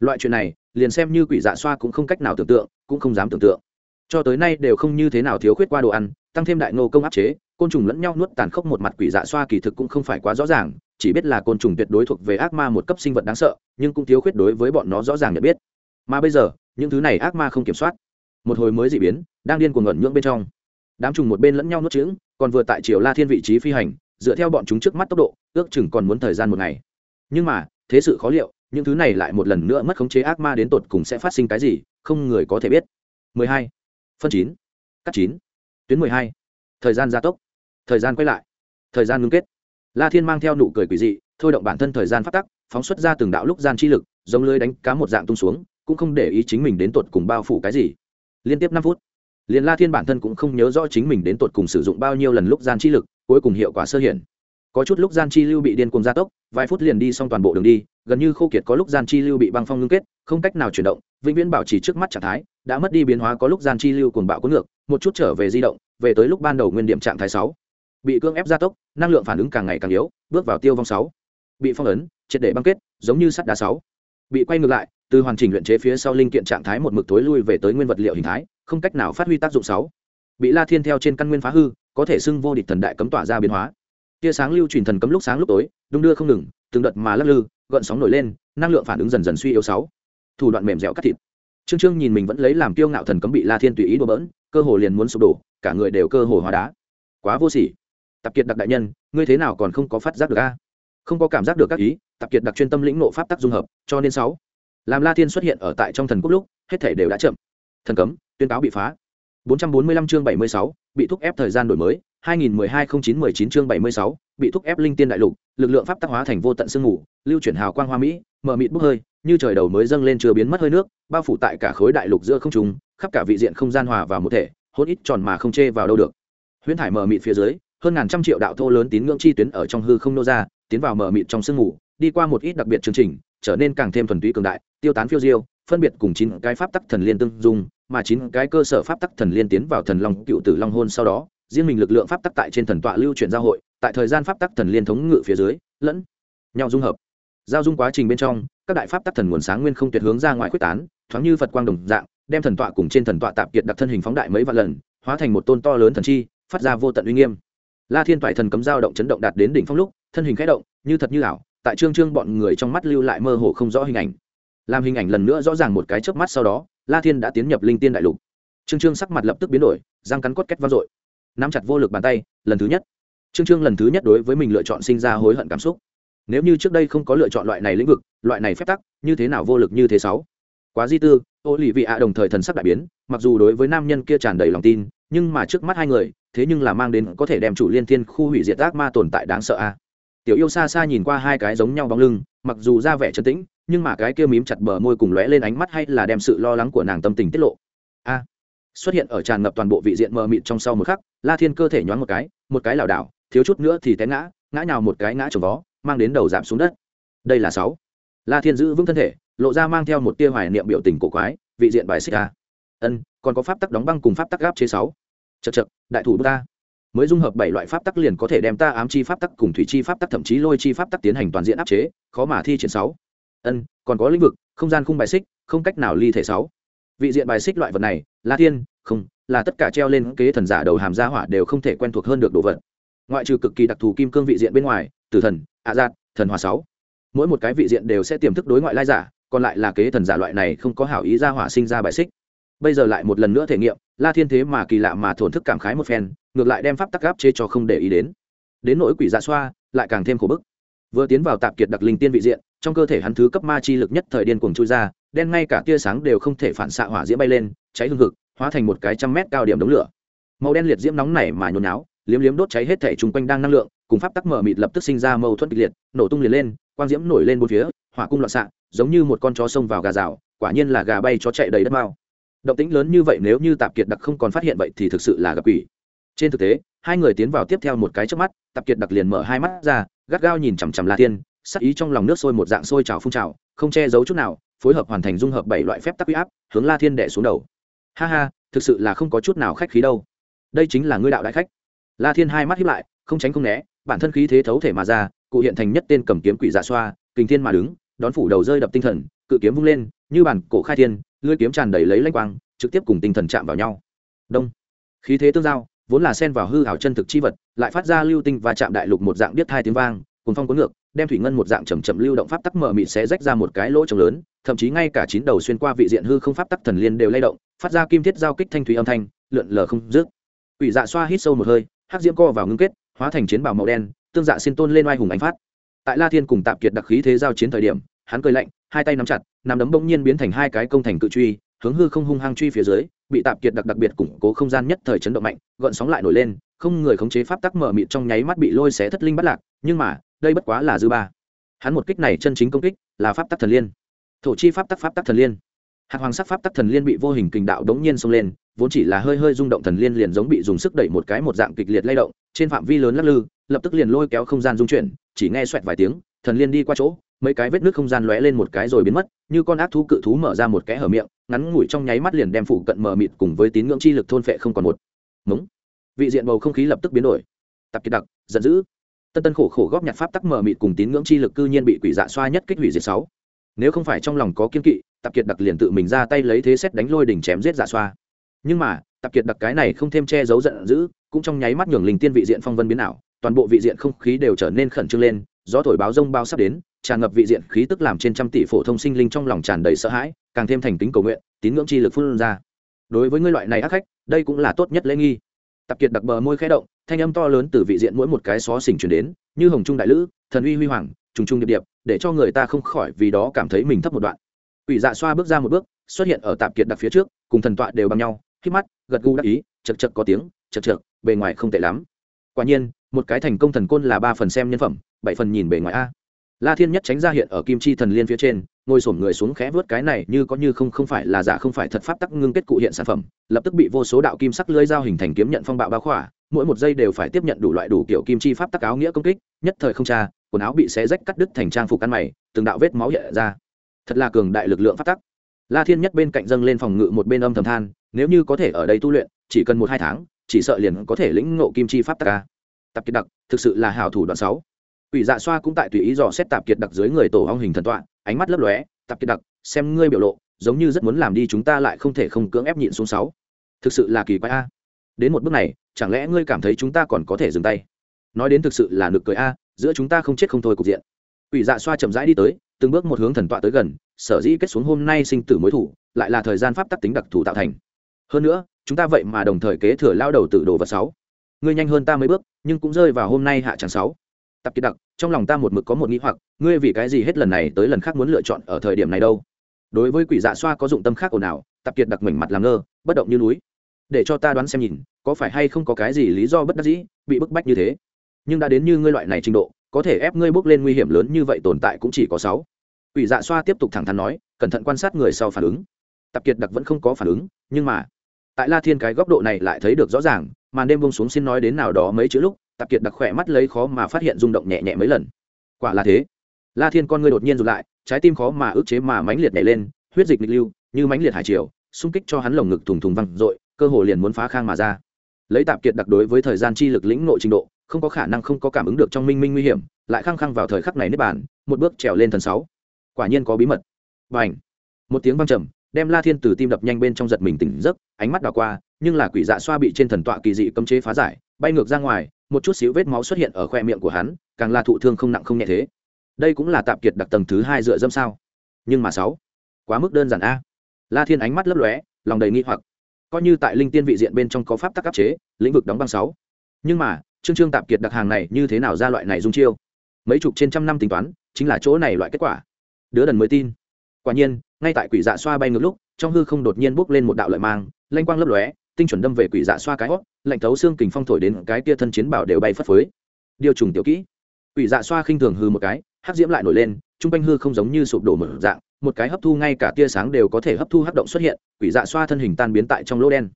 loại chuyện này, liền xem như quỷ dạ xoa cũng không cách nào tưởng tượng, cũng không dám tưởng tượng. Cho tới nay đều không như thế nào thiếu khuyết qua đồ ăn, tăng thêm đại ngô công áp chế, côn trùng lẫn nhau nuốt tàn khốc một mặt quỷ dạ xoa kỳ thực cũng không phải quá rõ ràng, chỉ biết là côn trùng tuyệt đối thuộc về ác ma một cấp sinh vật đáng sợ, nhưng cũng thiếu khuyết đối với bọn nó rõ ràng nhận biết. Mà bây giờ những thứ này ác ma không kiểm soát một hồi mới dị biến, đang điên cuồng ngẩn nhưỡng bên trong đám trùng một bên lẫn nhau nuốt trứng còn vừa tại triều la thiên vị trí phi hành, dựa theo bọn chúng trước mắt tốc độ, ước chừng còn muốn thời gian một ngày nhưng mà, thế sự khó liệu, những thứ này lại một lần nữa mất khống chế ác ma đến tột cùng sẽ phát sinh cái gì, không người có thể biết 12. phân 9. cắt 9. tuyến 12. thời gian gia tốc, thời gian quay lại, thời gian ngưng kết la thiên mang theo nụ cười quỷ dị, thôi động bản thân thời gian phát tắc, phóng xuất ra từng đạo lúc gian chi lực, giống lưới đánh cá một dạng tung xuống cũng không để ý chính mình đến tột cùng bao phủ cái gì. Liên tiếp năm phút, liền la thiên bản thân cũng không nhớ rõ chính mình đến tột cùng sử dụng bao nhiêu lần lúc gian chi lực, cuối cùng hiệu quả sơ hiển. Có chút lúc gian chi lưu bị điên cuồng gia tốc, vài phút liền đi xong toàn bộ đường đi, gần như khô kiệt có lúc gian chi lưu bị băng phong ngưng kết, không cách nào chuyển động, vĩnh viễn bảo trì trước mắt trạng thái, đã mất đi biến hóa có lúc gian chi lưu cuồng bạo cuốn ngược, một chút trở về di động, về tới lúc ban đầu nguyên điểm trạng thái sáu. Bị cưỡng ép gia tốc, năng lượng phản ứng càng ngày càng yếu, bước vào tiêu vong sáu. Bị phong ấn, triệt để băng kết, giống như sắt đá sáu. Bị quay ngược lại từ hoàn chỉnh luyện chế phía sau linh kiện trạng thái một mực tối lui về tới nguyên vật liệu hình thái, không cách nào phát huy tác dụng sáu bị la thiên theo trên căn nguyên phá hư, có thể xưng vô địch thần đại cấm tỏa ra biến hóa. Tia sáng lưu truyền thần cấm lúc sáng lúc tối, đung đưa không ngừng, từng đợt mà lắc lư, gợn sóng nổi lên, năng lượng phản ứng dần dần suy yếu sáu thủ đoạn mềm dẻo cắt thịt. Trương trương nhìn mình vẫn lấy làm kiêu ngạo thần cấm bị la thiên tùy ý đổ bỡn, cơ hồ liền muốn sụp đổ, cả người đều cơ hồ hóa đá. Quá vô sỉ. Tập kiệt đặc đại nhân, ngươi thế nào còn không có phát giác được a? Không có cảm giác được các ý, tập kiệt đặc chuyên tâm lĩnh nộ pháp tắc dung hợp, cho nên sáu làm la thiên xuất hiện ở tại trong thần quốc lúc hết thể đều đã chậm. Thần cấm tuyên cáo bị phá. 445 chương 76, bị thúc ép thời gian đổi mới. 2012-09-19 chương 76, bị thúc ép linh tiên đại lục lực lượng pháp tắc hóa thành vô tận sương ngủ, lưu chuyển hào quang hoa mỹ mở mịt bốc hơi như trời đầu mới dâng lên chưa biến mất hơi nước bao phủ tại cả khối đại lục giữa không trung khắp cả vị diện không gian hòa vào một thể hốt ít tròn mà không chê vào đâu được. Huyễn thải mở mịt phía dưới hơn ngàn trăm triệu đạo thô lớn tín ngưỡng chi tuyến ở trong hư không nô ra tiến vào mở mịt trong sương ngủ, đi qua một ít đặc biệt chương trình trở nên càng thêm thuần túy cường đại tiêu tán phiêu diêu, phân biệt cùng chín cái pháp tắc thần liên tương dung, mà chín cái cơ sở pháp tắc thần liên tiến vào thần long cựu tử long hôn sau đó, riêng mình lực lượng pháp tắc tại trên thần tọa lưu chuyển giao hội, tại thời gian pháp tắc thần liên thống ngự phía dưới, lẫn nhau dung hợp. Giao dung quá trình bên trong, các đại pháp tắc thần nguồn sáng nguyên không tuyệt hướng ra ngoài quyết tán, thoáng như phật quang đồng dạng, đem thần tọa cùng trên thần tọa tạp kiệt đặc thân hình phóng đại mấy vạn lần, hóa thành một tôn to lớn thần chi, phát ra vô tận uy nghiêm. La thiên toại thần cấm giao động chấn động đạt đến đỉnh phong lúc, thân hình khẽ động, như thật như ảo, tại trương trương bọn người trong mắt lưu lại mơ hồ không rõ hình ảnh làm hình ảnh lần nữa rõ ràng một cái chớp mắt sau đó, la thiên đã tiến nhập linh tiên đại lục. Trương trương sắc mặt lập tức biến đổi, răng cắn cốt két vang dội. Nắm chặt vô lực bàn tay, lần thứ nhất. Trương trương lần thứ nhất đối với mình lựa chọn sinh ra hối hận cảm xúc. Nếu như trước đây không có lựa chọn loại này lĩnh vực, loại này phép tắc, như thế nào vô lực như thế sáu? Quá di tư ô lì vị ạ đồng thời thần sắc đại biến, mặc dù đối với nam nhân kia tràn đầy lòng tin, nhưng mà trước mắt hai người, thế nhưng là mang đến có thể đem chủ liên thiên khu hủy diệt ác ma tồn tại đáng sợ a tiểu yêu xa xa nhìn qua hai cái giống nhau bóng lưng, mặc dù ra vẻ trấn tĩnh, nhưng mà cái kia mím chặt bờ môi cùng lóe lên ánh mắt hay là đem sự lo lắng của nàng tâm tình tiết lộ. A! Xuất hiện ở tràn ngập toàn bộ vị diện mờ mịt trong sau một khắc, la thiên cơ thể nhoáng một cái một cái lảo đảo, thiếu chút nữa thì té ngã ngã nhào một cái ngã trồng vó, mang đến đầu giảm xuống đất. Đây là sáu. La thiên giữ vững thân thể, lộ ra mang theo một tia hoài niệm biểu tình cổ quái, vị diện bài xích a. Ân, còn có pháp tắc đóng băng cùng pháp tắc gáp chế sáu. Chật chật đại thủ ta mới dung hợp bảy loại pháp tắc liền có thể đem ta ám chi pháp tắc cùng thủy chi pháp tắc thậm chí lôi chi pháp tắc tiến hành toàn diện áp chế, khó mà thi triển sáu. Ân, còn có lĩnh vực, không gian khung bài xích, không cách nào ly thể sáu. Vị diện bài xích loại vật này là thiên, không, là tất cả treo lên kế thần giả đầu hàm gia hỏa đều không thể quen thuộc hơn được đồ vật. Ngoại trừ cực kỳ đặc thù kim cương vị diện bên ngoài, tử thần, ạ à thần hòa sáu. Mỗi một cái vị diện đều sẽ tiềm thức đối ngoại lai giả, còn lại là kế thần giả loại này không có hảo ý gia hỏa sinh ra bài xích. Bây giờ lại một lần nữa thể nghiệm la thiên thế mà kỳ lạ mà thổn thức cảm khái một phen, ngược lại đem pháp tắc gáp chế cho không để ý đến. Đến nỗi quỷ dạ xoa, lại càng thêm khổ bức. Vừa tiến vào tạp kiệt đặc linh tiên vị diện, trong cơ thể hắn thứ cấp ma chi lực nhất thời điên cuồng chui ra, đen ngay cả tia sáng đều không thể phản xạ hỏa diễm bay lên, cháy hương thực hóa thành một cái trăm mét cao điểm đống lửa. Màu đen liệt diễm nóng này mà nhốn náo liếm liếm đốt cháy hết thể chung quanh đang năng lượng, cùng pháp tắc mở mịt lập tức sinh ra mâu thuẫn kịch liệt, nổ tung liền lên, quang diễm nổi lên bốn phía, hỏa cung loạn xạ, giống như một con chó xông vào gà rào, quả nhiên là gà bay chó chạy đầy đất mao động tĩnh lớn như vậy nếu như tạp kiệt đặc không còn phát hiện vậy thì thực sự là gặp quỷ. Trên thực tế, hai người tiến vào tiếp theo một cái trước mắt, tạp kiệt đặc liền mở hai mắt ra, gắt gao nhìn chằm chằm la tiên sắc ý trong lòng nước sôi một dạng sôi trào phun trào, không che giấu chút nào, phối hợp hoàn thành dung hợp bảy loại phép tắc uy áp, hướng la thiên đẻ xuống đầu. Ha ha, thực sự là không có chút nào khách khí đâu. Đây chính là ngươi đạo đại khách. La thiên hai mắt hiếp lại, không tránh không né, bản thân khí thế thấu thể mà ra, cụ hiện thành nhất tên cầm kiếm quỷ dạ xoa, kình thiên mà đứng, đón phủ đầu rơi đập tinh thần, cự kiếm vung lên, như bản cổ khai thiên lưỡi kiếm tràn đầy lấy lanh quang, trực tiếp cùng tinh thần chạm vào nhau. Đông. Khí thế tương giao, vốn là xen vào hư hảo chân thực chi vật, lại phát ra lưu tinh và chạm đại lục một dạng biết hai tiếng vang cùng phong cuốn ngược, đem thủy ngân một dạng chầm chậm lưu động pháp tắc mở mịt sẽ rách ra một cái lỗ trống lớn, thậm chí ngay cả chín đầu xuyên qua vị diện hư không pháp tắc thần liên đều lay động, phát ra kim thiết giao kích thanh thủy âm thanh, lượn lờ không dứt. Quỷ dạ xoa hít sâu một hơi, hắc diễm co vào ngưng kết, hóa thành chiến bào màu đen, tương dạ xin tôn lên oai hùng ánh phát. Tại la thiên cùng tạm kiệt đặc khí thế giao chiến thời điểm, hắn cười lạnh hai tay nắm chặt, nắm đấm bỗng nhiên biến thành hai cái công thành cự truy, hướng hư không hung hăng truy phía dưới, bị tạp kiệt đặc đặc biệt củng cố không gian nhất thời chấn động mạnh gợn sóng lại nổi lên, không người khống chế pháp tắc mở mịt trong nháy mắt bị lôi xé thất linh bắt lạc, nhưng mà, đây bất quá là dư ba. Hắn một kích này chân chính công kích là pháp tắc thần liên. Thổ chi pháp tắc pháp tắc thần liên. Hạt hoàng sắc pháp tắc thần liên bị vô hình kình đạo đống nhiên xông lên, vốn chỉ là hơi hơi rung động thần liên liền giống bị dùng sức đẩy một cái một dạng kịch liệt lay động, trên phạm vi lớn lắc lư, lập tức liền lôi kéo không gian dung chuyển, chỉ nghe xoẹt vài tiếng, thần liên đi qua chỗ mấy cái vết nước không gian lóe lên một cái rồi biến mất, như con ác thú cự thú mở ra một kẽ hở miệng, ngắn ngủi trong nháy mắt liền đem phụ cận mờ mịt cùng với tín ngưỡng chi lực thôn phệ không còn một. Mống. Vị diện bầu không khí lập tức biến đổi. Tập kiệt đặc, giận dữ. Tân tân khổ khổ góp nhặt pháp tắc mờ mịt cùng tín ngưỡng chi lực cư nhiên bị quỷ dạ xoa nhất kích hủy diệt sáu. Nếu không phải trong lòng có kiên kỵ tập kiệt đặc liền tự mình ra tay lấy thế xét đánh lôi đỉnh chém giết dạ xoa. Nhưng mà tập kiệt đặc cái này không thêm che giấu giận dữ, cũng trong nháy mắt nhường linh tiên vị diện phong vân biến ảo, toàn bộ vị diện không khí đều trở nên khẩn trương lên, gió thổi báo rông bao sắp đến tràn ngập vị diện khí tức làm trên trăm tỷ phổ thông sinh linh trong lòng tràn đầy sợ hãi, càng thêm thành kính cầu nguyện, tín ngưỡng chi lực phun ra. Đối với ngươi loại này ác khách, đây cũng là tốt nhất lễ nghi. Tập kiệt đặc bờ môi khẽ động, thanh âm to lớn từ vị diện mỗi một cái xó xỉnh chuyển đến, như hồng trung đại lữ, thần uy huy hoàng, trùng trung điệp điệp, để cho người ta không khỏi vì đó cảm thấy mình thấp một đoạn. Ủy dạ xoa bước ra một bước, xuất hiện ở tạp kiệt đặc phía trước, cùng thần tọa đều bằng nhau, khi mắt, gật gù đắc ý, chật chật có tiếng, chật chật bề ngoài không tệ lắm. Quả nhiên, một cái thành công thần côn là ba phần xem nhân phẩm, bảy phần nhìn bề ngoài a la thiên nhất tránh ra hiện ở kim chi thần liên phía trên, ngồi sổm người xuống khẽ vớt cái này như có như không không phải là giả không phải thật pháp tắc ngưng kết cụ hiện sản phẩm, lập tức bị vô số đạo kim sắc lưỡi dao hình thành kiếm nhận phong bạo bao khỏa, mỗi một giây đều phải tiếp nhận đủ loại đủ kiểu kim chi pháp tắc áo nghĩa công kích, nhất thời không tra, quần áo bị xé rách cắt đứt thành trang phục ăn mày, từng đạo vết máu hiện ra. Thật là cường đại lực lượng pháp tắc. La thiên nhất bên cạnh dâng lên phòng ngự một bên âm thầm than, nếu như có thể ở đây tu luyện, chỉ cần một hai tháng, chỉ sợ liền có thể lĩnh ngộ kim chi pháp tắc ca tập kiệt đặc, thực sự là hào thủ đoạn sáu Quỷ dạ xoa cũng tại tùy ý dò xét tạp kiệt đặc dưới người tổ ong hình thần tọa, ánh mắt lấp lóe, tạp kiệt đặc, xem ngươi biểu lộ, giống như rất muốn làm đi chúng ta lại không thể không cưỡng ép nhịn xuống sáu. Thực sự là kỳ quái a. Đến một bước này, chẳng lẽ ngươi cảm thấy chúng ta còn có thể dừng tay? Nói đến thực sự là nực cười a, giữa chúng ta không chết không thôi cục diện. Quỷ dạ xoa chậm rãi đi tới, từng bước một hướng thần tọa tới gần, sở dĩ kết xuống hôm nay sinh tử mối thủ, lại là thời gian pháp tắc tính đặc thù tạo thành. Hơn nữa, chúng ta vậy mà đồng thời kế thừa lao đầu tự đồ vật sáu. Ngươi nhanh hơn ta mấy bước, nhưng cũng rơi vào hôm nay hạ chẳng sáu tập kiệt đặc, trong lòng ta một mực có một nghĩ hoặc, ngươi vì cái gì hết lần này tới lần khác muốn lựa chọn ở thời điểm này đâu? Đối với quỷ dạ xoa có dụng tâm khác ồn ào tập kiệt đặc mảnh mặt làm ngơ, bất động như núi. Để cho ta đoán xem nhìn, có phải hay không có cái gì lý do bất đắc dĩ, bị bức bách như thế? Nhưng đã đến như ngươi loại này trình độ, có thể ép ngươi bước lên nguy hiểm lớn như vậy tồn tại cũng chỉ có sáu. Quỷ dạ xoa tiếp tục thẳng thắn nói, cẩn thận quan sát người sau phản ứng. Tập kiệt đặc vẫn không có phản ứng, nhưng mà, tại la thiên cái góc độ này lại thấy được rõ ràng, màn đêm bông xuống xin nói đến nào đó mấy chữ lúc tạp kiệt đặc khỏe mắt lấy khó mà phát hiện rung động nhẹ nhẹ mấy lần. Quả là thế. La thiên con ngươi đột nhiên rụt lại, trái tim khó mà ức chế mà mãnh liệt nhảy lên, huyết dịch nghịch lưu, như mãnh liệt hải triều, xung kích cho hắn lồng ngực thùng thùng văng r cơ hồ liền muốn phá khang mà ra. Lấy tạp kiệt đặc đối với thời gian chi lực lĩnh nội trình độ, không có khả năng không có cảm ứng được trong minh minh nguy hiểm, lại khăng khăng vào thời khắc này nếp bàn, một bước trèo lên thần sáu. Quả nhiên có bí mật. Và ảnh một tiếng văng trầm, đem la thiên từ tim đập nhanh bên trong giật mình tỉnh giấc, ánh mắt đảo qua, nhưng là quỷ dạ xoa bị trên thần tọa kỳ dị cấm chế phá giải bay ngược ra ngoài, một chút xíu vết máu xuất hiện ở khoe miệng của hắn, càng là thụ thương không nặng không nhẹ thế. Đây cũng là tạp kiệt đặc tầng thứ hai dựa dâm sao. Nhưng mà sáu, quá mức đơn giản a. La thiên ánh mắt lấp lóe, lòng đầy nghi hoặc. Coi như tại linh tiên vị diện bên trong có pháp tắc áp chế, lĩnh vực đóng băng sáu. Nhưng mà, trương trương tạp kiệt đặc hàng này như thế nào ra loại này dung chiêu? Mấy chục trên trăm năm tính toán, chính là chỗ này loại kết quả. Đứa đần mới tin. Quả nhiên, ngay tại quỷ dạ xoa bay ngược lúc, trong hư không đột nhiên bốc lên một đạo lợi mang lanh quang lấp lóe, tinh chuẩn đâm về quỷ dạ xoa cái hót lạnh thấu xương kình phong thổi đến cái tia thân chiến bảo đều bay phất phới. Điều trùng tiểu kỹ. Quỷ dạ xoa khinh thường hư một cái, hắc diễm lại nổi lên, trung quanh hư không giống như sụp đổ mở dạng, một cái hấp thu ngay cả tia sáng đều có thể hấp thu hấp động xuất hiện, quỷ dạ xoa thân hình tan biến tại trong lỗ đen.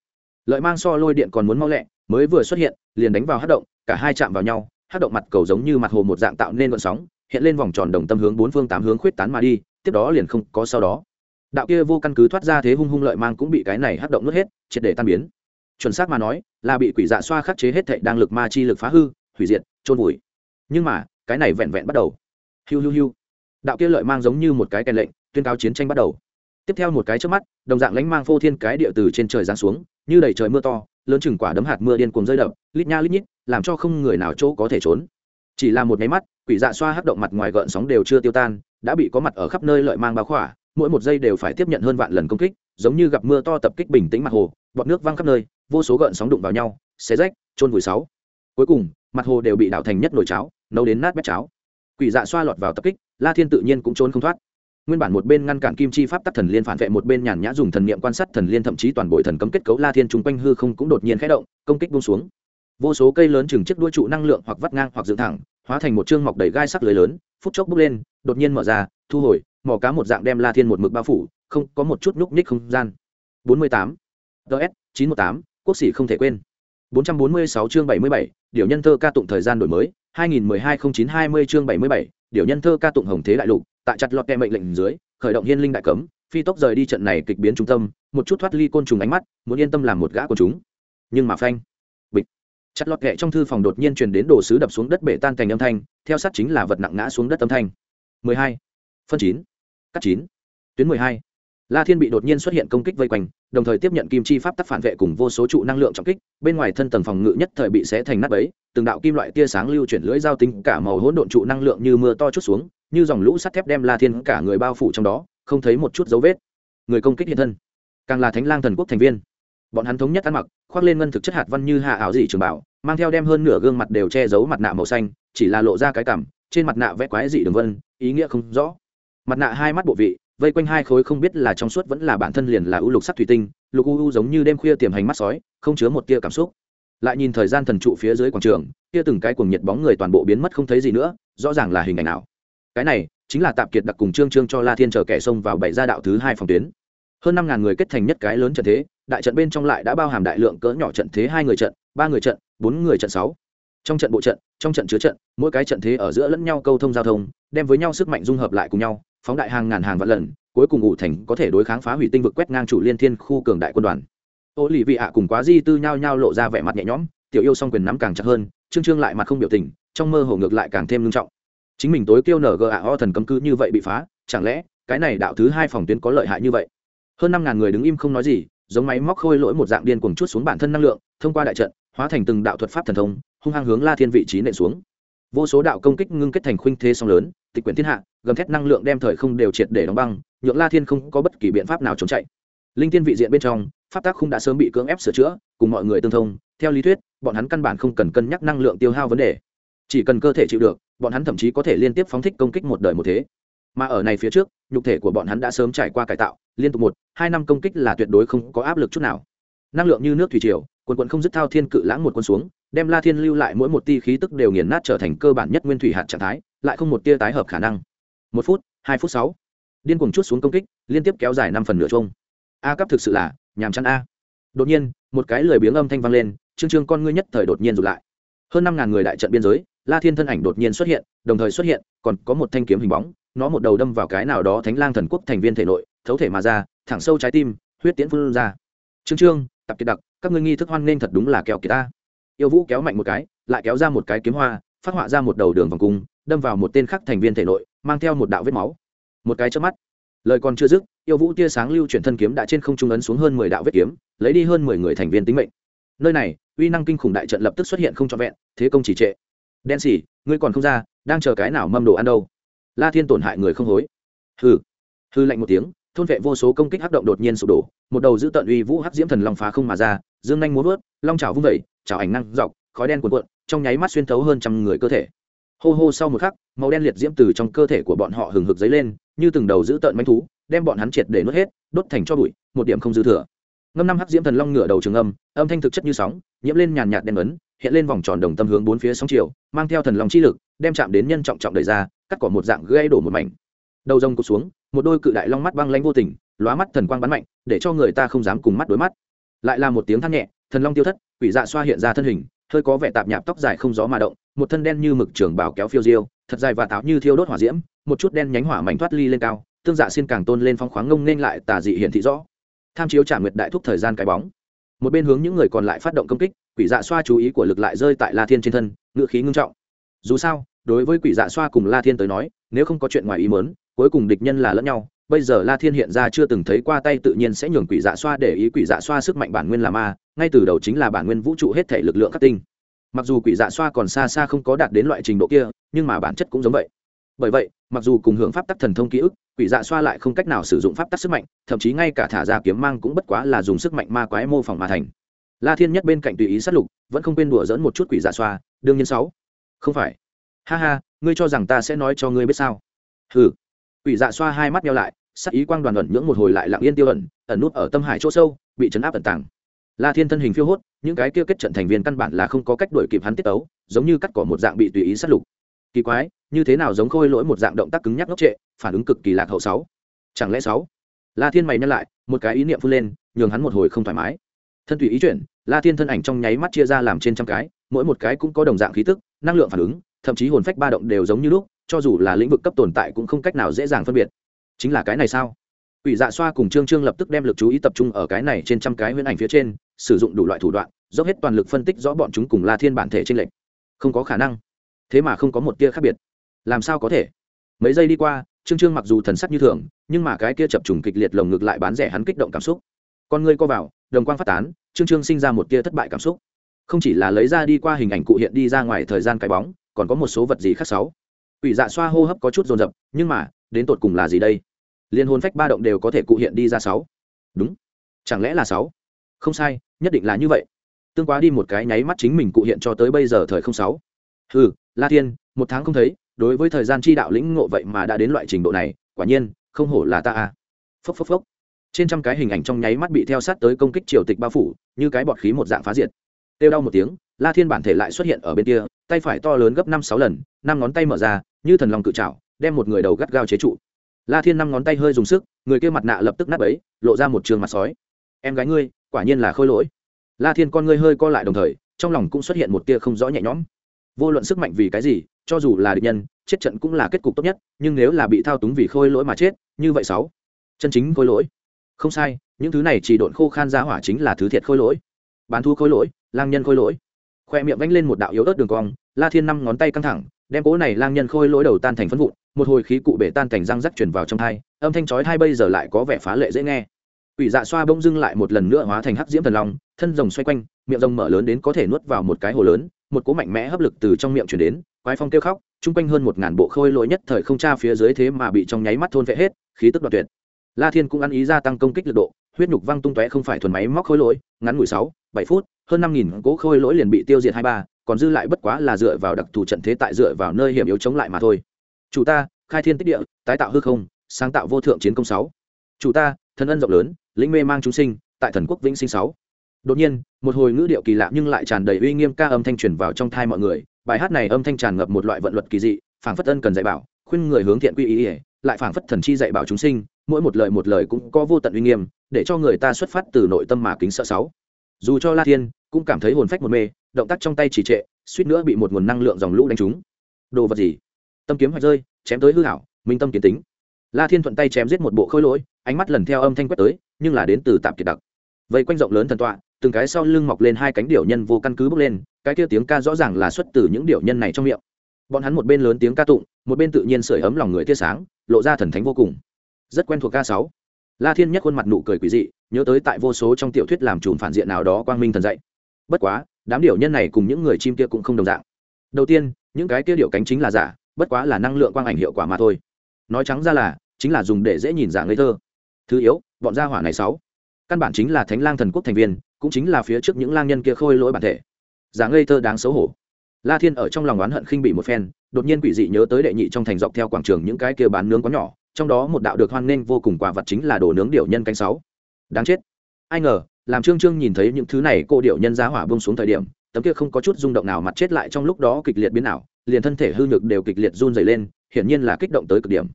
Lợi mang so lôi điện còn muốn mau lẹ, mới vừa xuất hiện, liền đánh vào hấp động, cả hai chạm vào nhau hấp động mặt cầu giống như mặt hồ một dạng tạo nên vận sóng, hiện lên vòng tròn đồng tâm hướng bốn phương tám hướng khuyết tán mà đi, tiếp đó liền không có sau đó. Đạo kia vô căn cứ thoát ra thế hung hung lợi mang cũng bị cái này hấp động nuốt hết, triệt để tan biến chuẩn xác mà nói, là bị quỷ dạ xoa khắc chế hết thệ đang lực ma chi lực phá hư, hủy diệt trôn vùi. Nhưng mà, cái này vẹn vẹn bắt đầu. Hiu hiu hiu. Đạo kia lợi mang giống như một cái kèn lệnh, tuyên cáo chiến tranh bắt đầu. Tiếp theo một cái trước mắt, đồng dạng lánh mang phô thiên cái địa từ trên trời giáng xuống, như đầy trời mưa to, lớn chừng quả đấm hạt mưa điên cuồng rơi đập, lít nha lít nhít, làm cho không người nào chỗ có thể trốn. Chỉ là một máy mắt, quỷ dạ xoa hắc động mặt ngoài gợn sóng đều chưa tiêu tan, đã bị có mặt ở khắp nơi lợi mang bao khỏa, mỗi một giây đều phải tiếp nhận hơn vạn lần công kích, giống như gặp mưa to tập kích bình tĩnh mặt hồ bọt nước văng khắp nơi, vô số gợn sóng đụng vào nhau, xé rách trôn vùi sáu. Cuối cùng, mặt hồ đều bị đảo thành nhất nồi cháo, nấu đến nát bét cháo. Quỷ dạ xoa lọt vào tập kích, la thiên tự nhiên cũng trốn không thoát. Nguyên bản một bên ngăn cản kim chi pháp tắc thần liên phản vệ, một bên nhàn nhã dùng thần niệm quan sát thần liên, thậm chí toàn bộ thần cấm kết cấu la thiên chung quanh hư không cũng đột nhiên khẽ động, công kích buông xuống. Vô số cây lớn chừng chiếc đuôi trụ năng lượng hoặc vắt ngang hoặc dựng thẳng, hóa thành một chương mọc đầy gai sắc lưới lớn, phút chốc bốc lên, đột nhiên mở ra, thu hồi, mỏ cá một dạng đem la thiên một mực bao phủ, không có một chút núc ních không gian. 48 ts 918, quốc sĩ không thể quên 446 chương 77, điều nhân thơ ca tụng thời gian đổi mới 2012-09-20 chương 77, điều nhân thơ ca tụng hồng thế đại lục tại chặt lọt kẹ mệnh lệnh dưới khởi động hiên linh đại cấm phi tốc rời đi trận này kịch biến trung tâm một chút thoát ly côn trùng ánh mắt muốn yên tâm làm một gã của chúng nhưng mà phanh bịch chặt lọt kẹ trong thư phòng đột nhiên truyền đến đồ sứ đập xuống đất bể tan thành âm thanh theo sát chính là vật nặng ngã xuống đất âm thanh 12. phân 9. cắt 9. tuyến 12. La Thiên bị đột nhiên xuất hiện công kích vây quanh, đồng thời tiếp nhận kim chi pháp tắc phản vệ cùng vô số trụ năng lượng trọng kích, bên ngoài thân tầng phòng ngự nhất thời bị xé thành nát bấy, từng đạo kim loại tia sáng lưu chuyển lưỡi dao tính cả màu hỗn độn trụ năng lượng như mưa to chút xuống, như dòng lũ sắt thép đem La Thiên cả người bao phủ trong đó, không thấy một chút dấu vết. Người công kích hiện thân, càng là Thánh Lang thần quốc thành viên. Bọn hắn thống nhất ăn mặc, khoác lên ngân thực chất hạt văn như hạ ảo dị trường bảo, mang theo đem hơn nửa gương mặt đều che giấu mặt nạ màu xanh, chỉ là lộ ra cái cằm, trên mặt nạ vẽ quái dị đường vân, ý nghĩa không rõ. Mặt nạ hai mắt bộ vị, vây quanh hai khối không biết là trong suốt vẫn là bản thân liền là ưu lục sắc thủy tinh, lục u u giống như đêm khuya tiềm hành mắt sói, không chứa một tia cảm xúc. Lại nhìn thời gian thần trụ phía dưới quảng trường, kia từng cái cuồng nhiệt bóng người toàn bộ biến mất không thấy gì nữa, rõ ràng là hình ảnh nào cái này chính là tạm kiệt đặc cùng trương trương cho la thiên chờ kẻ xông vào bảy gia đạo thứ hai phòng tuyến. Hơn năm ngàn người kết thành nhất cái lớn trận thế, đại trận bên trong lại đã bao hàm đại lượng cỡ nhỏ trận thế hai người trận, ba người trận, bốn người trận sáu. Trong trận bộ trận, trong trận chứa trận, mỗi cái trận thế ở giữa lẫn nhau câu thông giao thông, đem với nhau sức mạnh dung hợp lại cùng nhau phóng đại hàng ngàn hàng vạn lần, cuối cùng ngụ thành có thể đối kháng phá hủy tinh vực quét ngang chủ liên thiên khu cường đại quân đoàn. Ô lì vị ạ cùng quá di tư nhao nhao lộ ra vẻ mặt nhẹ nhõm, tiểu yêu song quyền nắm càng chặt hơn, trương trương lại mặt không biểu tình, trong mơ hồ ngược lại càng thêm nghiêm trọng. Chính mình tối kêu nở gờ ạ ho thần cấm cứ như vậy bị phá, chẳng lẽ cái này đạo thứ hai phòng tuyến có lợi hại như vậy? Hơn năm ngàn người đứng im không nói gì, giống máy móc khôi lỗi một dạng điên cuồng chút xuống bản thân năng lượng, thông qua đại trận, hóa thành từng đạo thuật pháp thần thông, hung hăng hướng la thiên vị trí nện xuống. Vô số đạo công kích ngưng kết thành khuynh thế song lớn tịch quyển thiên hạ, gầm thét năng lượng đem thời không đều triệt để đóng băng, nhượng la thiên không có bất kỳ biện pháp nào chống chạy. Linh tiên vị diện bên trong, pháp tác không đã sớm bị cưỡng ép sửa chữa, cùng mọi người tương thông, theo lý thuyết, bọn hắn căn bản không cần cân nhắc năng lượng tiêu hao vấn đề. Chỉ cần cơ thể chịu được, bọn hắn thậm chí có thể liên tiếp phóng thích công kích một đời một thế. Mà ở này phía trước, nhục thể của bọn hắn đã sớm trải qua cải tạo, liên tục một, hai năm công kích là tuyệt đối không có áp lực chút nào. Năng lượng như nước thủy triều, quần quần không dứt thao thiên cự lãng một quân xuống, đem la thiên lưu lại mỗi một tia khí tức đều nghiền nát trở thành cơ bản nhất nguyên thủy hạt trạng thái lại không một tia tái hợp khả năng. Một phút, hai phút sáu. Điên cuồng chút xuống công kích, liên tiếp kéo dài năm phần nửa chung. A cấp thực sự là nhàm chán a. Đột nhiên, một cái lười biếng âm thanh vang lên, trương trương con ngươi nhất thời đột nhiên rụt lại. Hơn năm ngàn người đại trận biên giới, la thiên thân ảnh đột nhiên xuất hiện, đồng thời xuất hiện, còn có một thanh kiếm hình bóng, nó một đầu đâm vào cái nào đó thánh lang thần quốc thành viên thể nội, thấu thể mà ra, thẳng sâu trái tim, huyết tiễn phun ra. Trương trương, tập kiệt đặc, các ngươi nghi thức hoan nghênh thật đúng là kéo kiệt ta yêu vũ kéo mạnh một cái, lại kéo ra một cái kiếm hoa phát họa ra một đầu đường vòng cung, đâm vào một tên khác thành viên thể nội, mang theo một đạo vết máu. Một cái trước mắt, lời còn chưa dứt, yêu vũ tia sáng lưu chuyển thân kiếm đã trên không trung ấn xuống hơn mười đạo vết kiếm, lấy đi hơn mười người thành viên tính mệnh. Nơi này, uy năng kinh khủng đại trận lập tức xuất hiện không trọn vẹn, thế công chỉ trệ. Đen xỉ ngươi còn không ra, đang chờ cái nào mâm đồ ăn đâu? La thiên tổn hại người không hối. Hừ. Hư lạnh một tiếng, thôn vệ vô số công kích hắc động đột nhiên sụp đổ, một đầu giữ tận uy vũ hắc diễm thần long phá không mà ra, dương nhanh muốn vớt long trào vung vẩy trào ảnh năng dọc, khói đen cuồn cuộn trong nháy mắt xuyên thấu hơn trăm người cơ thể. Hô hô sau một khắc, màu đen liệt diễm từ trong cơ thể của bọn họ hừng hực dấy lên, như từng đầu giữ tận manh thú, đem bọn hắn triệt để nuốt hết, đốt thành cho bụi, một điểm không dư thừa. Ngâm năm hắc diễm thần long ngửa đầu trường âm âm thanh thực chất như sóng, nhiễm lên nhàn nhạt đen ấn, hiện lên vòng tròn đồng tâm hướng bốn phía sóng chiều, mang theo thần long chi lực, đem chạm đến nhân trọng trọng đẩy ra, cắt cỏ một dạng gây đổ một mảnh. Đầu rồng cụt xuống, một đôi cự đại long mắt băng lanh vô tình, lóa mắt thần quang bắn mạnh, để cho người ta không dám cùng mắt đối mắt. Lại là một tiếng than nhẹ, thần long tiêu thất, quỷ dạ xoa hiện ra thân hình hơi có vẻ tạp nhạp tóc dài không gió mà động, một thân đen như mực trường bào kéo phiêu diêu, thật dài và táo như thiêu đốt hỏa diễm, một chút đen nhánh hỏa mảnh thoát ly lên cao, tương dạ xin càng tôn lên phong khoáng ngông nên lại tà dị hiển thị rõ. Tham chiếu trả nguyệt đại thúc thời gian cái bóng. Một bên hướng những người còn lại phát động công kích, quỷ dạ xoa chú ý của lực lại rơi tại la thiên trên thân ngự khí ngưng trọng. Dù sao, đối với quỷ dạ xoa cùng la thiên tới nói, nếu không có chuyện ngoài ý mớn cuối cùng địch nhân là lẫn nhau bây giờ la thiên hiện ra chưa từng thấy qua tay tự nhiên sẽ nhường quỷ dạ xoa để ý quỷ dạ xoa sức mạnh bản nguyên là ma, ngay từ đầu chính là bản nguyên vũ trụ hết thể lực lượng khắc tinh. Mặc dù quỷ dạ xoa còn xa xa không có đạt đến loại trình độ kia, nhưng mà bản chất cũng giống vậy. Bởi vậy, mặc dù cùng hưởng pháp tắc thần thông ký ức, quỷ dạ xoa lại không cách nào sử dụng pháp tắc sức mạnh, thậm chí ngay cả thả ra kiếm mang cũng bất quá là dùng sức mạnh ma quái mô phỏng mà thành. La thiên nhất bên cạnh tùy ý sát lục, vẫn không quên đùa dẫn một chút quỷ dạ xoa, đương nhiên sáu. Không phải. Ha ha, ngươi cho rằng ta sẽ nói cho ngươi biết sao? Ừ quỷ dạ xoa hai mắt nheo lại, sắc ý quang đoàn ẩn nhưỡng một hồi lại lặng yên tiêu ẩn ẩn nút ở tâm hải chỗ sâu, bị chấn áp ẩn tàng. La thiên thân hình phiêu hốt, những cái kia kết trận thành viên căn bản là không có cách đuổi kịp hắn tiết tấu, giống như cắt cỏ một dạng bị tùy ý sát lục. Kỳ quái, như thế nào giống khôi lỗi một dạng động tác cứng nhắc ngốc trệ, phản ứng cực kỳ lạc hậu sáu. Chẳng lẽ sáu? La thiên mày nhăn lại, một cái ý niệm phun lên, nhường hắn một hồi không thoải mái. Thân tùy ý chuyển, la thiên thân ảnh trong nháy mắt chia ra làm trên trăm cái, mỗi một cái cũng có đồng dạng khí tức, năng lượng phản ứng thậm chí hồn phách ba động đều giống như lúc cho dù là lĩnh vực cấp tồn tại cũng không cách nào dễ dàng phân biệt chính là cái này sao Quỷ Dạ Xoa cùng Trương Trương lập tức đem lực chú ý tập trung ở cái này trên trăm cái huyễn ảnh phía trên, sử dụng đủ loại thủ đoạn, dốc hết toàn lực phân tích rõ bọn chúng cùng La Thiên bản thể trên lệnh. Không có khả năng. Thế mà không có một tia khác biệt. Làm sao có thể? Mấy giây đi qua, Trương Trương mặc dù thần sắc như thường, nhưng mà cái kia chập trùng kịch liệt lồng ngực lại bán rẻ hắn kích động cảm xúc. Con ngươi co vào, đồng quang phát tán, Trương Trương sinh ra một tia thất bại cảm xúc. Không chỉ là lấy ra đi qua hình ảnh cụ hiện đi ra ngoài thời gian cái bóng, còn có một số vật gì khác sáu. Quỷ Dạ Xoa hô hấp có chút dồn dập, nhưng mà, đến tột cùng là gì đây? liên hồn phách ba động đều có thể cụ hiện đi ra sáu. Đúng. Chẳng lẽ là sáu? Không sai nhất định là như vậy. Tương quá đi một cái nháy mắt chính mình cụ hiện cho tới bây giờ thời không sáu. Ừ la thiên một tháng không thấy đối với thời gian chi đạo lĩnh ngộ vậy mà đã đến loại trình độ này quả nhiên không hổ là ta a phốc phốc phốc. Trên trăm cái hình ảnh trong nháy mắt bị theo sát tới công kích triều tịch bao phủ như cái bọt khí một dạng phá diệt. Tiêu đau một tiếng la thiên bản thể lại xuất hiện ở bên kia tay phải to lớn gấp năm sáu lần, năm ngón tay mở ra, như thần lòng cự trảo, đem một người đầu gắt gao chế trụ. La thiên năm ngón tay hơi dùng sức, người kia mặt nạ lập tức nắp ấy lộ ra một trường mặt sói. Em gái ngươi, quả nhiên là khôi lỗi. La thiên con ngươi hơi co lại đồng thời, trong lòng cũng xuất hiện một tia không rõ nhẹ nhõm. Vô luận sức mạnh vì cái gì, cho dù là địch nhân, chết trận cũng là kết cục tốt nhất, nhưng nếu là bị thao túng vì khôi lỗi mà chết, như vậy sáu. Chân chính khôi lỗi. Không sai, những thứ này chỉ độn khô khan ra hỏa chính là thứ thiệt khôi lỗi. Bán thu khôi lỗi, lang nhân khôi lỗi khoe miệng vánh lên một đạo yếu ớt đường cong, la thiên năm ngón tay căng thẳng, đem cỗ này lang nhân khôi lỗi đầu tan thành phân vụn, một hồi khí cụ bể tan thành răng rắc chuyển vào trong thai âm thanh chói hai bây giờ lại có vẻ phá lệ dễ nghe. Quỷ dạ xoa bông dưng lại một lần nữa hóa thành hắc diễm thần long, thân rồng xoay quanh, miệng rồng mở lớn đến có thể nuốt vào một cái hồ lớn, một cỗ mạnh mẽ hấp lực từ trong miệng chuyển đến, quái phong kêu khóc, chung quanh hơn một ngàn bộ khôi lỗi nhất thời không tra phía dưới thế mà bị trong nháy mắt thôn vệ hết, khí tức đoạt tuyệt. La thiên cũng ăn ý gia tăng công kích lực độ, huyết nhục văng tung tóe không phải thuần máy móc khôi lỗi, ngắn ngủi sáu, bảy phút hơn năm nghìn cỗ khôi lỗi liền bị tiêu diệt hai ba, còn dư lại bất quá là dựa vào đặc thù trận thế tại dựa vào nơi hiểm yếu chống lại mà thôi. Chủ ta, khai thiên tích địa, tái tạo hư không, sáng tạo vô thượng chiến công sáu. Chủ ta, thần ân rộng lớn, lĩnh mê mang chúng sinh, tại thần quốc vĩnh sinh sáu. Đột nhiên, một hồi ngữ điệu kỳ lạ nhưng lại tràn đầy uy nghiêm ca âm thanh truyền vào trong thai mọi người. Bài hát này âm thanh tràn ngập một loại vận luật kỳ dị, phảng phất ân cần dạy bảo, khuyên người hướng thiện quy ý ỉa lại phảng phất thần chi dạy bảo chúng sinh, mỗi một lời một lời cũng có vô tận uy nghiêm, để cho người ta xuất phát từ nội tâm mà kính sợ sáu dù cho la thiên cũng cảm thấy hồn phách một mê, động tác trong tay chỉ trệ, suýt nữa bị một nguồn năng lượng dòng lũ đánh trúng. Đồ vật gì? Tâm kiếm hoạch rơi, chém tới hư hảo, minh tâm kiến tính. La thiên thuận tay chém giết một bộ khôi lỗi, ánh mắt lần theo âm thanh quét tới, nhưng là đến từ tạm kiệt đặc. Vây quanh rộng lớn thần tọa, từng cái sau lưng mọc lên hai cánh điệu nhân vô căn cứ bước lên, cái kia tiếng ca rõ ràng là xuất từ những điệu nhân này trong miệng. Bọn hắn một bên lớn tiếng ca tụng, một bên tự nhiên sưởi ấm lòng người tia sáng, lộ ra thần thánh vô cùng. Rất quen thuộc ca sáu la thiên nhất khuôn mặt nụ cười quỷ dị, nhớ tới tại vô số trong tiểu thuyết làm chùm phản diện nào đó quang minh thần dạy. Bất quá, đám điểu nhân này cùng những người chim kia cũng không đồng dạng. Đầu tiên, những cái kia điệu cánh chính là giả, bất quá là năng lượng quang ảnh hiệu quả mà thôi. Nói trắng ra là, chính là dùng để dễ nhìn giả ngây thơ. Thứ yếu, bọn gia hỏa này sáu. Căn bản chính là thánh lang thần quốc thành viên, cũng chính là phía trước những lang nhân kia khôi lỗi bản thể. Giả ngây thơ đáng xấu hổ. La thiên ở trong lòng oán hận khinh bị một phen, đột nhiên quỷ dị nhớ tới đệ nhị trong thành dọc theo quảng trường những cái kia bán nướng có nhỏ trong đó một đạo được hoan nghênh vô cùng quả vật chính là đồ nướng điệu nhân canh sáu. Đáng chết. Ai ngờ, làm trương trương nhìn thấy những thứ này, cô điệu nhân giá hỏa bông xuống thời điểm, tấm kia không có chút rung động nào mặt chết lại trong lúc đó kịch liệt biến ảo, liền thân thể hư nhược đều kịch liệt run dày lên, hiển nhiên là kích động tới cực điểm.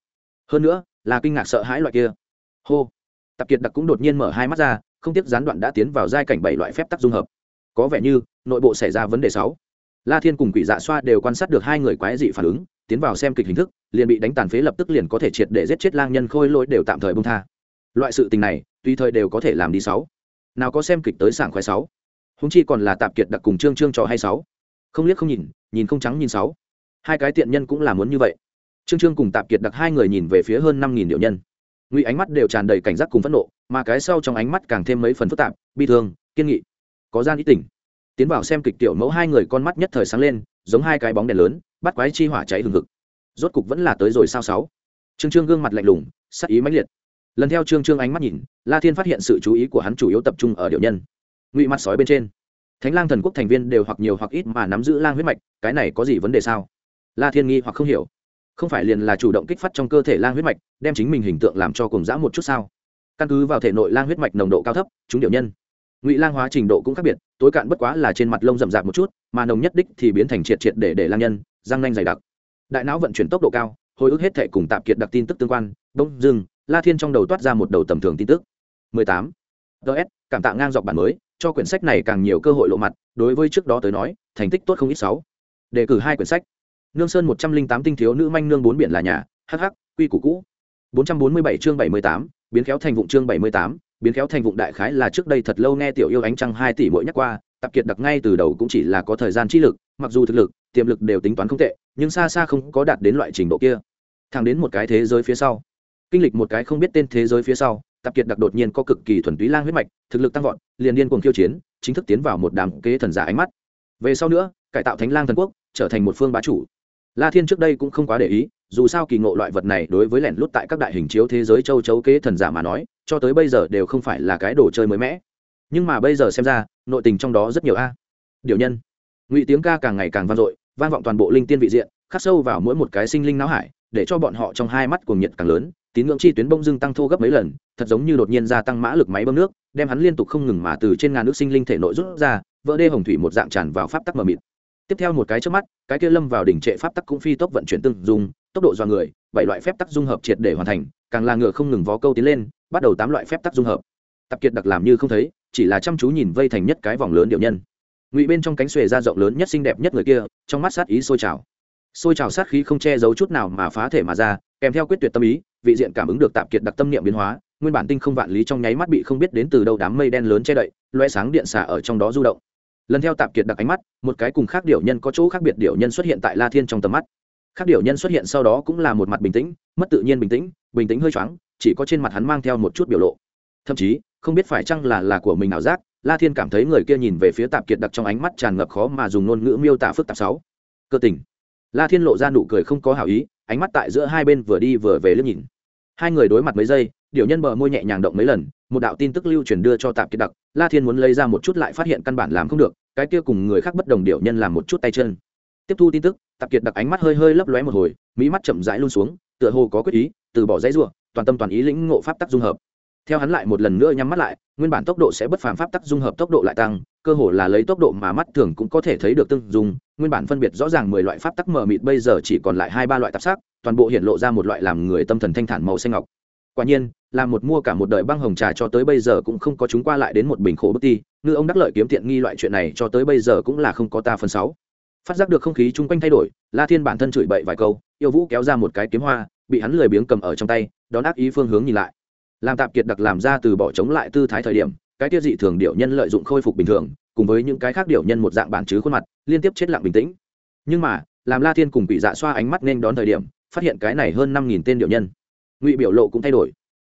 Hơn nữa, là kinh ngạc sợ hãi loại kia. Hô. Tập kiệt đặc cũng đột nhiên mở hai mắt ra, không tiếp gián đoạn đã tiến vào giai cảnh bảy loại phép tắc dung hợp. Có vẻ như, nội bộ xảy ra vấn đề sáu. La thiên cùng quỷ dạ xoa đều quan sát được hai người quái dị phản ứng tiến vào xem kịch hình thức, liền bị đánh tàn phế lập tức liền có thể triệt để giết chết lang nhân khôi lỗi đều tạm thời bông tha. Loại sự tình này, tùy thời đều có thể làm đi sáu. Nào có xem kịch tới sảng khoái sáu. Húng chi còn là tạp kiệt đặc cùng trương trương trò hay sáu. Không liếc không nhìn nhìn không trắng nhìn sáu. Hai cái tiện nhân cũng là muốn như vậy. Trương trương cùng tạp kiệt đặc hai người nhìn về phía hơn năm nghìn điệu nhân. Ngụy ánh mắt đều tràn đầy cảnh giác cùng phẫn nộ, mà cái sau trong ánh mắt càng thêm mấy phần phức tạp, bi thương, kiên nghị, có gian ý tỉnh. Tiến vào xem kịch tiểu mẫu hai người con mắt nhất thời sáng lên giống hai cái bóng đèn lớn, bắt quái chi hỏa cháy hừng hực. Rốt cục vẫn là tới rồi sao sáu. Trương trương gương mặt lạnh lùng, sắc ý mãnh liệt. Lần theo trương trương ánh mắt nhìn, la thiên phát hiện sự chú ý của hắn chủ yếu tập trung ở điệu nhân. Ngụy mắt sói bên trên. Thánh lang thần quốc thành viên đều hoặc nhiều hoặc ít mà nắm giữ lang huyết mạch, cái này có gì vấn đề sao? La thiên nghi hoặc không hiểu. Không phải liền là chủ động kích phát trong cơ thể lang huyết mạch, đem chính mình hình tượng làm cho cùng dã một chút sao? Căn cứ vào thể nội lang huyết mạch nồng độ cao thấp, chúng điệu nhân ngụy lang hóa trình độ cũng khác biệt, tối cạn bất quá là trên mặt lông rậm rạp một chút, mà nồng nhất đích thì biến thành triệt triệt để để lang nhân, răng nanh dày đặc. Đại não vận chuyển tốc độ cao, hồi ức hết thể cùng tạp kiệt đặc tin tức tương quan, đông dưng la thiên trong đầu toát ra một đầu tầm thường tin tức. 18. ts cảm tạ ngang dọc bản mới, cho quyển sách này càng nhiều cơ hội lộ mặt, đối với trước đó tới nói, thành tích tốt không ít sáu. Đề cử hai quyển sách. Nương sơn một trăm linh tám tinh thiếu nữ manh nương bốn biển là nhà hh quy củ cũ. Bốn trăm bốn mươi bảy chương bảy mươi tám, biến khéo thành vụng chương bảy mươi tám biến khéo thành vụng đại khái là trước đây thật lâu nghe tiểu yêu ánh trăng hai tỷ mỗi nhắc qua tập kiệt đặc ngay từ đầu cũng chỉ là có thời gian chi lực, mặc dù thực lực, tiềm lực đều tính toán không tệ, nhưng xa xa không có đạt đến loại trình độ kia. Thẳng đến một cái thế giới phía sau, kinh lịch một cái không biết tên thế giới phía sau tập kiệt đặc đột nhiên có cực kỳ thuần túy lang huyết mạch, thực lực tăng vọt, liền điên cuồng khiêu chiến, chính thức tiến vào một đám kế thần giả ánh mắt. Về sau nữa, cải tạo thánh lang thần quốc, trở thành một phương bá chủ. La thiên trước đây cũng không quá để ý dù sao kỳ ngộ loại vật này đối với lẻn lút tại các đại hình chiếu thế giới châu chấu kế thần giả mà nói, cho tới bây giờ đều không phải là cái đồ chơi mới mẻ. Nhưng mà bây giờ xem ra, nội tình trong đó rất nhiều a. Điều nhân, ngụy tiếng ca càng ngày càng vang dội, vang vọng toàn bộ linh tiên vị diện, khắc sâu vào mỗi một cái sinh linh não hải, để cho bọn họ trong hai mắt cuồng nhiệt càng lớn, tín ngưỡng chi tuyến bông dưng tăng thô gấp mấy lần, thật giống như đột nhiên gia tăng mã lực máy bơm nước, đem hắn liên tục không ngừng mà từ trên ngàn nước sinh linh thể nội rút ra, vỡ đê hồng thủy một dạng tràn vào pháp tắc mờ mịt. Tiếp theo một cái trước mắt, cái kia lâm vào đỉnh trệ pháp tắc cũng phi tốc vận chuyển tương dung tốc độ do người, bảy loại phép tắc dung hợp triệt để hoàn thành, càng là ngựa không ngừng vó câu tiến lên, bắt đầu tám loại phép tắc dung hợp. Tập kiệt đặc làm như không thấy, chỉ là chăm chú nhìn vây thành nhất cái vòng lớn điệu nhân. Ngụy bên trong cánh xuề ra rộng lớn nhất xinh đẹp nhất người kia, trong mắt sát ý sôi trào. Sôi trào sát khí không che giấu chút nào mà phá thể mà ra, kèm theo quyết tuyệt tâm ý, vị diện cảm ứng được tạp kiệt đặc tâm niệm biến hóa, nguyên bản tinh không vạn lý trong nháy mắt bị không biết đến từ đâu đám mây đen lớn che đậy, loe sáng điện xả ở trong đó du động. Lần theo tạp kiệt đặc ánh mắt, một cái cùng khác điệu nhân có chỗ khác biệt điệu nhân xuất hiện tại la thiên trong tầm mắt khác điều nhân xuất hiện sau đó cũng là một mặt bình tĩnh, mất tự nhiên bình tĩnh bình tĩnh hơi choáng, chỉ có trên mặt hắn mang theo một chút biểu lộ. Thậm chí, không biết phải chăng là là của mình ảo giác, la thiên cảm thấy người kia nhìn về phía tạp kiệt đặc trong ánh mắt tràn ngập khó mà dùng ngôn ngữ miêu tả phức tạp sáu. Cơ tình. La thiên lộ ra nụ cười không có hảo ý, ánh mắt tại giữa hai bên vừa đi vừa về liếc nhìn. Hai người đối mặt mấy giây, Điều nhân bờ môi nhẹ nhàng động mấy lần, một đạo tin tức lưu truyền đưa cho tạp kiệt đặc, la thiên muốn lấy ra một chút lại phát hiện căn bản làm không được, cái kia cùng người khác bất đồng Điều nhân làm một chút tay chân tiếp thu tin tức, tạp kiệt đặc ánh mắt hơi hơi lấp lóe một hồi, mỹ mắt chậm rãi luôn xuống, tựa hồ có quyết ý, từ bỏ dãy rủa, toàn tâm toàn ý lĩnh ngộ pháp tắc dung hợp. Theo hắn lại một lần nữa nhắm mắt lại, nguyên bản tốc độ sẽ bất phàm pháp tắc dung hợp tốc độ lại tăng, cơ hồ là lấy tốc độ mà mắt thường cũng có thể thấy được tương dung, nguyên bản phân biệt rõ ràng mười loại pháp tắc mờ mịt bây giờ chỉ còn lại hai ba loại tạp sắc, toàn bộ hiện lộ ra một loại làm người tâm thần thanh thản màu xanh ngọc. Quả nhiên là một mua cả một đời băng hồng trà cho tới bây giờ cũng không có chúng qua lại đến một bình khổ bất ti, ngư ông đắc lợi kiếm tiện nghi loại chuyện này cho tới bây giờ cũng là không có ta phần sáu phát giác được không khí chung quanh thay đổi, la thiên bản thân chửi bậy vài câu, yêu vũ kéo ra một cái kiếm hoa, bị hắn lười biếng cầm ở trong tay, đón ác ý phương hướng nhìn lại. Làm tạp kiệt đặc làm ra từ bỏ chống lại tư thái thời điểm, cái tiêu dị thường điệu nhân lợi dụng khôi phục bình thường, cùng với những cái khác điệu nhân một dạng bản chứ khuôn mặt, liên tiếp chết lặng bình tĩnh. Nhưng mà, làm la thiên cùng bị dạ xoa ánh mắt nên đón thời điểm, phát hiện cái này hơn năm nghìn tên điệu nhân. Ngụy biểu lộ cũng thay đổi.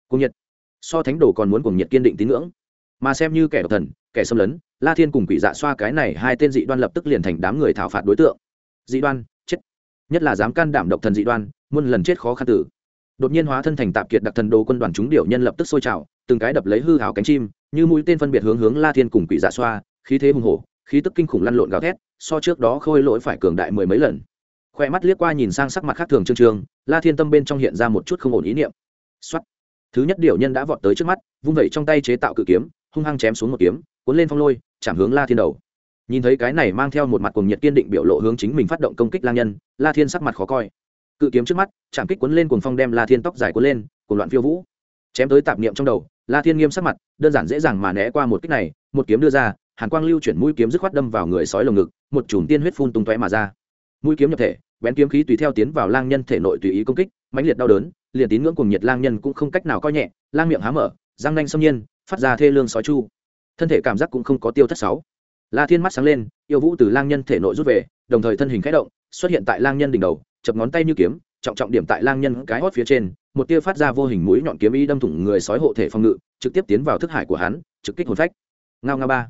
Cung nhiệt. So thánh đồ còn muốn cùng nhiệt kiên định tín ngưỡng. Mà xem như kẻ độc thần, kẻ xâm lấn la thiên cùng quỷ dạ xoa cái này hai tên dị đoan lập tức liền thành đám người thảo phạt đối tượng. Dị đoan, chết. Nhất là dám can đảm độc thần dị đoan, muôn lần chết khó khăn tử. Đột nhiên hóa thân thành tạp kiệt đặc thần đồ quân đoàn chúng điệu nhân lập tức sôi trào, từng cái đập lấy hư hào cánh chim, như mũi tên phân biệt hướng hướng la thiên cùng quỷ dạ xoa, khí thế hùng hổ, khí tức kinh khủng lăn lộn gào thét, so trước đó khôi lỗi phải cường đại mười mấy lần. Khoe mắt liếc qua nhìn sang sắc mặt khác thường trương trương, la thiên tâm bên trong hiện ra một chút không ổn ý niệm. Xuất thứ nhất điệu nhân đã vọt tới trước mắt, vung vẩy trong tay chế tạo cự kiếm, hung hăng chém xuống một kiếm cuốn lên phong lôi, chạm hướng la thiên đầu. Nhìn thấy cái này mang theo một mặt cùng nhiệt kiên định biểu lộ hướng chính mình phát động công kích lang nhân, la thiên sắc mặt khó coi. Cự kiếm trước mắt, chạm kích cuốn lên cuồng phong đem la thiên tóc dài cuốn lên, cuồng loạn phiêu vũ. Chém tới tạp niệm trong đầu, la thiên nghiêm sắc mặt, đơn giản dễ dàng mà né qua một kích này, một kiếm đưa ra, hàn quang lưu chuyển mũi kiếm dứt khoát đâm vào người sói lồng ngực, một chùm tiên huyết phun tung tóe mà ra. Mũi kiếm nhập thể, bén kiếm khí tùy theo tiến vào lang nhân thể nội tùy ý công kích, mãnh liệt đau đớn, liền tín ngưỡng cùng nhiệt lang nhân cũng không cách nào coi nhẹ, lang miệng há mở, răng nanh xâm nhiên, phát ra thê lương sói chu thân thể cảm giác cũng không có tiêu thất sáu. La thiên mắt sáng lên, yêu vũ từ lang nhân thể nội rút về, đồng thời thân hình khẽ động, xuất hiện tại lang nhân đỉnh đầu, chập ngón tay như kiếm, trọng trọng điểm tại lang nhân cái hót phía trên, một tia phát ra vô hình mũi nhọn kiếm y đâm thủng người sói hộ thể phòng ngự, trực tiếp tiến vào thức hải của hắn, trực kích hồn phách. Ngao ngao ba.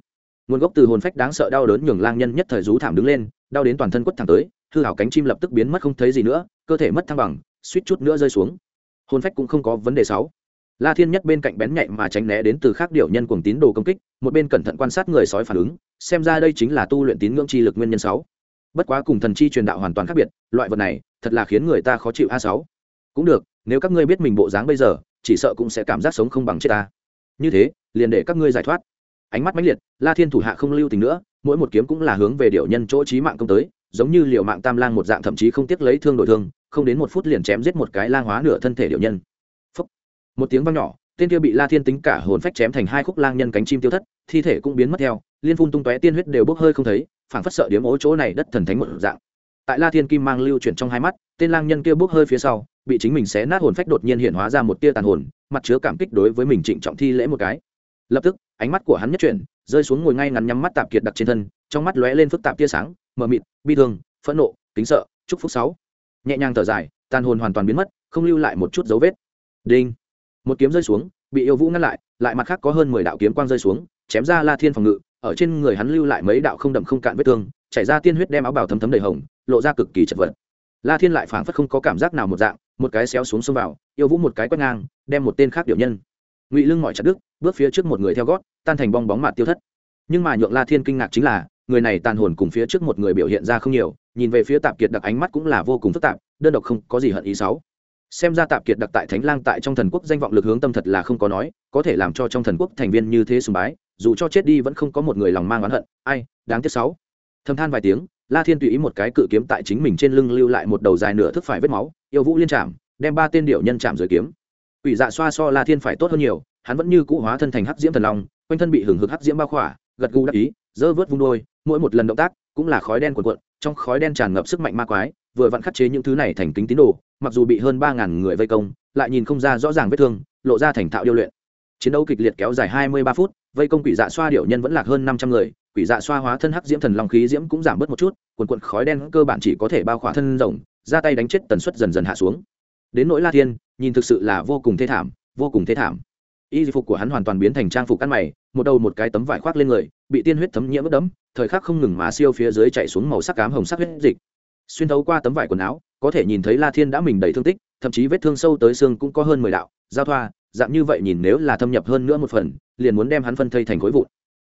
Nguồn gốc từ hồn phách đáng sợ đau đớn nhường lang nhân nhất thời rú thảm đứng lên, đau đến toàn thân quất thẳng tới, hư hảo cánh chim lập tức biến mất không thấy gì nữa, cơ thể mất thăng bằng, suýt chút nữa rơi xuống. Hồn phách cũng không có vấn đề sáu la thiên nhất bên cạnh bén nhạy mà tránh né đến từ khác điệu nhân cuồng tín đồ công kích, một bên cẩn thận quan sát người sói phản ứng, xem ra đây chính là tu luyện tín ngưỡng chi lực nguyên nhân sáu. Bất quá cùng thần chi truyền đạo hoàn toàn khác biệt, loại vật này thật là khiến người ta khó chịu a sáu. Cũng được, nếu các ngươi biết mình bộ dáng bây giờ, chỉ sợ cũng sẽ cảm giác sống không bằng chết ta. Như thế, liền để các ngươi giải thoát. Ánh mắt mãnh liệt, la thiên thủ hạ không lưu tình nữa, mỗi một kiếm cũng là hướng về điệu nhân chỗ trí mạng công tới, giống như liệu mạng tam lang một dạng thậm chí không tiếc lấy thương đổi thương, không đến một phút liền chém giết một cái lang hóa nửa thân thể điệu nhân một tiếng vang nhỏ, tên kia bị la thiên tính cả hồn phách chém thành hai khúc lang nhân cánh chim tiêu thất, thi thể cũng biến mất theo, liên phun tung tóe tiên huyết đều bốc hơi không thấy, phảng phất sợ điếm ố chỗ này đất thần thánh một dạng. Tại la thiên kim mang lưu chuyển trong hai mắt, tên lang nhân kia bốc hơi phía sau, bị chính mình xé nát hồn phách đột nhiên hiện hóa ra một tia tàn hồn, mặt chứa cảm kích đối với mình trịnh trọng thi lễ một cái. Lập tức, ánh mắt của hắn nhất chuyển, rơi xuống ngồi ngay ngắn nhắm mắt tạp kiệt đặc trên thân, trong mắt lóe lên phức tạp tia sáng, mờ mịt, bi thương, phẫn nộ, kính sợ, chúc phúc sáu. Nhẹ nhàng thở dài, tàn hồn hoàn toàn biến mất, không lưu lại một chút dấu vết. Đinh một kiếm rơi xuống, bị yêu vũ ngăn lại lại mặt khác có hơn mười đạo kiếm quang rơi xuống, chém ra la thiên phòng ngự, ở trên người hắn lưu lại mấy đạo không đậm không cạn vết thương, chảy ra tiên huyết đem áo bào thấm thấm đầy hồng, lộ ra cực kỳ chật vật. La thiên lại phảng phất không có cảm giác nào một dạng, một cái xéo xuống xông vào, yêu vũ một cái quét ngang, đem một tên khác điệu nhân. Ngụy lưng mọi chặt đức bước phía trước một người theo gót, tan thành bong bóng mặt tiêu thất. Nhưng mà nhượng la thiên kinh ngạc chính là, người này tàn hồn cùng phía trước một người biểu hiện ra không nhiều, nhìn về phía tạp kiệt đặc ánh mắt cũng là vô cùng phức tạp, đơn độc không có gì hận ý sáu xem ra tạp kiệt đặc tại thánh lang tại trong thần quốc danh vọng lực hướng tâm thật là không có nói, có thể làm cho trong thần quốc thành viên như thế sùng bái, dù cho chết đi vẫn không có một người lòng mang oán hận. Ai, đáng tiếc sáu. Thâm than vài tiếng, la thiên tùy ý một cái cự kiếm tại chính mình trên lưng lưu lại một đầu dài nửa thức phải vết máu, yêu vũ liên trạm đem ba tên điệu nhân chạm dưới kiếm. Ủy dạ xoa so la thiên phải tốt hơn nhiều, hắn vẫn như cũ hóa thân thành hắc diễm thần long, quanh thân bị hừng hực hắc diễm bao khỏa, gật gù đắc ý, dơ vớt vung đôi, mỗi một lần động tác cũng là khói đen cuộn cuộn, trong khói đen tràn ngập sức mạnh ma quái, vừa vặn khắc chế những thứ này thành kính tín đồ mặc dù bị hơn ba ngàn người vây công, lại nhìn không ra rõ ràng vết thương, lộ ra thành thạo điêu luyện. Chiến đấu kịch liệt kéo dài hai mươi ba phút, vây công quỷ dạ xoa điệu nhân vẫn lạc hơn năm trăm người, quỷ dạ xoa hóa thân hắc diễm thần long khí diễm cũng giảm bớt một chút quần quận khói đen cơ bản chỉ có thể bao khỏa thân rồng, ra tay đánh chết tần suất dần dần hạ xuống. Đến nỗi la thiên, nhìn thực sự là vô cùng thê thảm, vô cùng thê thảm. Y phục của hắn hoàn toàn biến thành trang phục ăn mày, một đầu một cái tấm vải khoác lên người, bị tiên huyết thấm nhiễm ướt đẫm, thời khắc không ngừng mà siêu phía dưới chạy xuống màu sắc cám hồng sắc huyết dịch. Xuyên thấu qua tấm vải quần áo có thể nhìn thấy la thiên đã mình đầy thương tích, thậm chí vết thương sâu tới xương cũng có hơn mười đạo. Giao thoa, dạng như vậy nhìn nếu là thâm nhập hơn nữa một phần, liền muốn đem hắn phân thây thành khối vụn.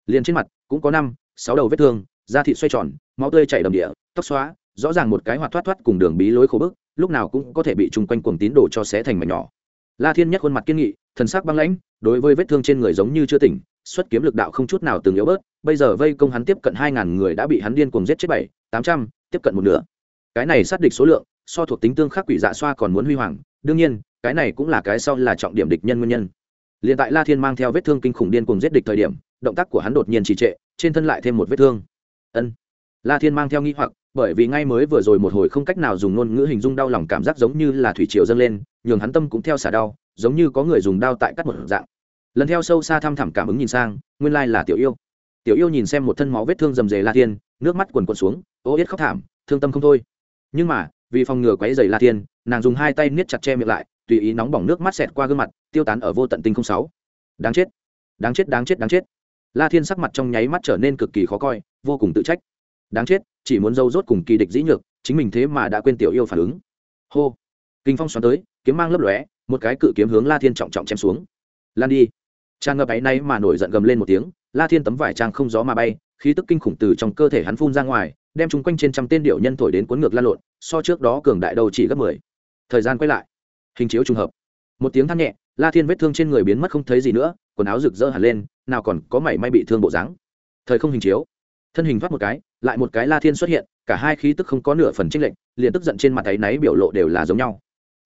Liền trên mặt cũng có năm, sáu đầu vết thương, da thịt xoay tròn, máu tươi chảy đầm địa, tóc xóa, rõ ràng một cái hoạt thoát thoát cùng đường bí lối khổ bức, lúc nào cũng có thể bị chung quanh cuồng tín đồ cho xé thành mảnh nhỏ. La thiên nhất khuôn mặt kiên nghị, thần sắc băng lãnh, đối với vết thương trên người giống như chưa tỉnh, xuất kiếm lực đạo không chút nào từng yếu bớt, bây giờ vây công hắn tiếp cận hai ngàn người đã bị hắn điên cuồng giết chết bảy, tám trăm, tiếp cận một nửa. Cái này xác định số lượng so thuộc tính tương khắc quỷ dạ xoa còn muốn huy hoàng. Đương nhiên, cái này cũng là cái sau là trọng điểm địch nhân nguyên nhân. Liền tại la thiên mang theo vết thương kinh khủng điên cuồng giết địch thời điểm, động tác của hắn đột nhiên trì trệ, trên thân lại thêm một vết thương. Ân. La thiên mang theo nghi hoặc, bởi vì ngay mới vừa rồi một hồi không cách nào dùng ngôn ngữ hình dung đau lòng cảm giác giống như là thủy triều dâng lên, nhường hắn tâm cũng theo xả đau, giống như có người dùng đao tại cắt một dạng. Lần theo sâu xa thăm thẳm cảm ứng nhìn sang, nguyên lai là tiểu yêu. Tiểu yêu nhìn xem một thân máu vết thương rầm rề la thiên, nước mắt quần quần xuống, ô yết khóc thảm, thương tâm không thôi. Nhưng mà vì phòng ngừa quấy dày la thiên, nàng dùng hai tay niết chặt che miệng lại, tùy ý nóng bỏng nước mắt xẹt qua gương mặt, tiêu tán ở vô tận tinh không sáu. Đáng chết đáng chết đáng chết đáng chết. La thiên sắc mặt trong nháy mắt trở nên cực kỳ khó coi, vô cùng tự trách. Đáng chết, chỉ muốn dâu rốt cùng kỳ địch dĩ nhược, chính mình thế mà đã quên tiểu yêu phản ứng. Hô. Kinh phong xoắn tới, kiếm mang lấp lóe, một cái cự kiếm hướng la thiên trọng trọng chém xuống. Lan đi. Tràn ngập áy náy mà nổi giận gầm lên một tiếng, la thiên tấm vải trang không gió mà bay, khí tức kinh khủng từ trong cơ thể hắn phun ra ngoài đem chúng quanh trên trăm tên điệu nhân thổi đến cuốn ngược lan lộn, so trước đó cường đại đầu chỉ gấp mười. Thời gian quay lại, hình chiếu trùng hợp. Một tiếng than nhẹ, la thiên vết thương trên người biến mất không thấy gì nữa, quần áo rực rỡ hẳn lên, nào còn có mảy may bị thương bộ dáng. Thời không hình chiếu, thân hình thoát một cái, lại một cái la thiên xuất hiện, cả hai khí tức không có nửa phần tranh lệch, liền tức giận trên mặt áy náy biểu lộ đều là giống nhau.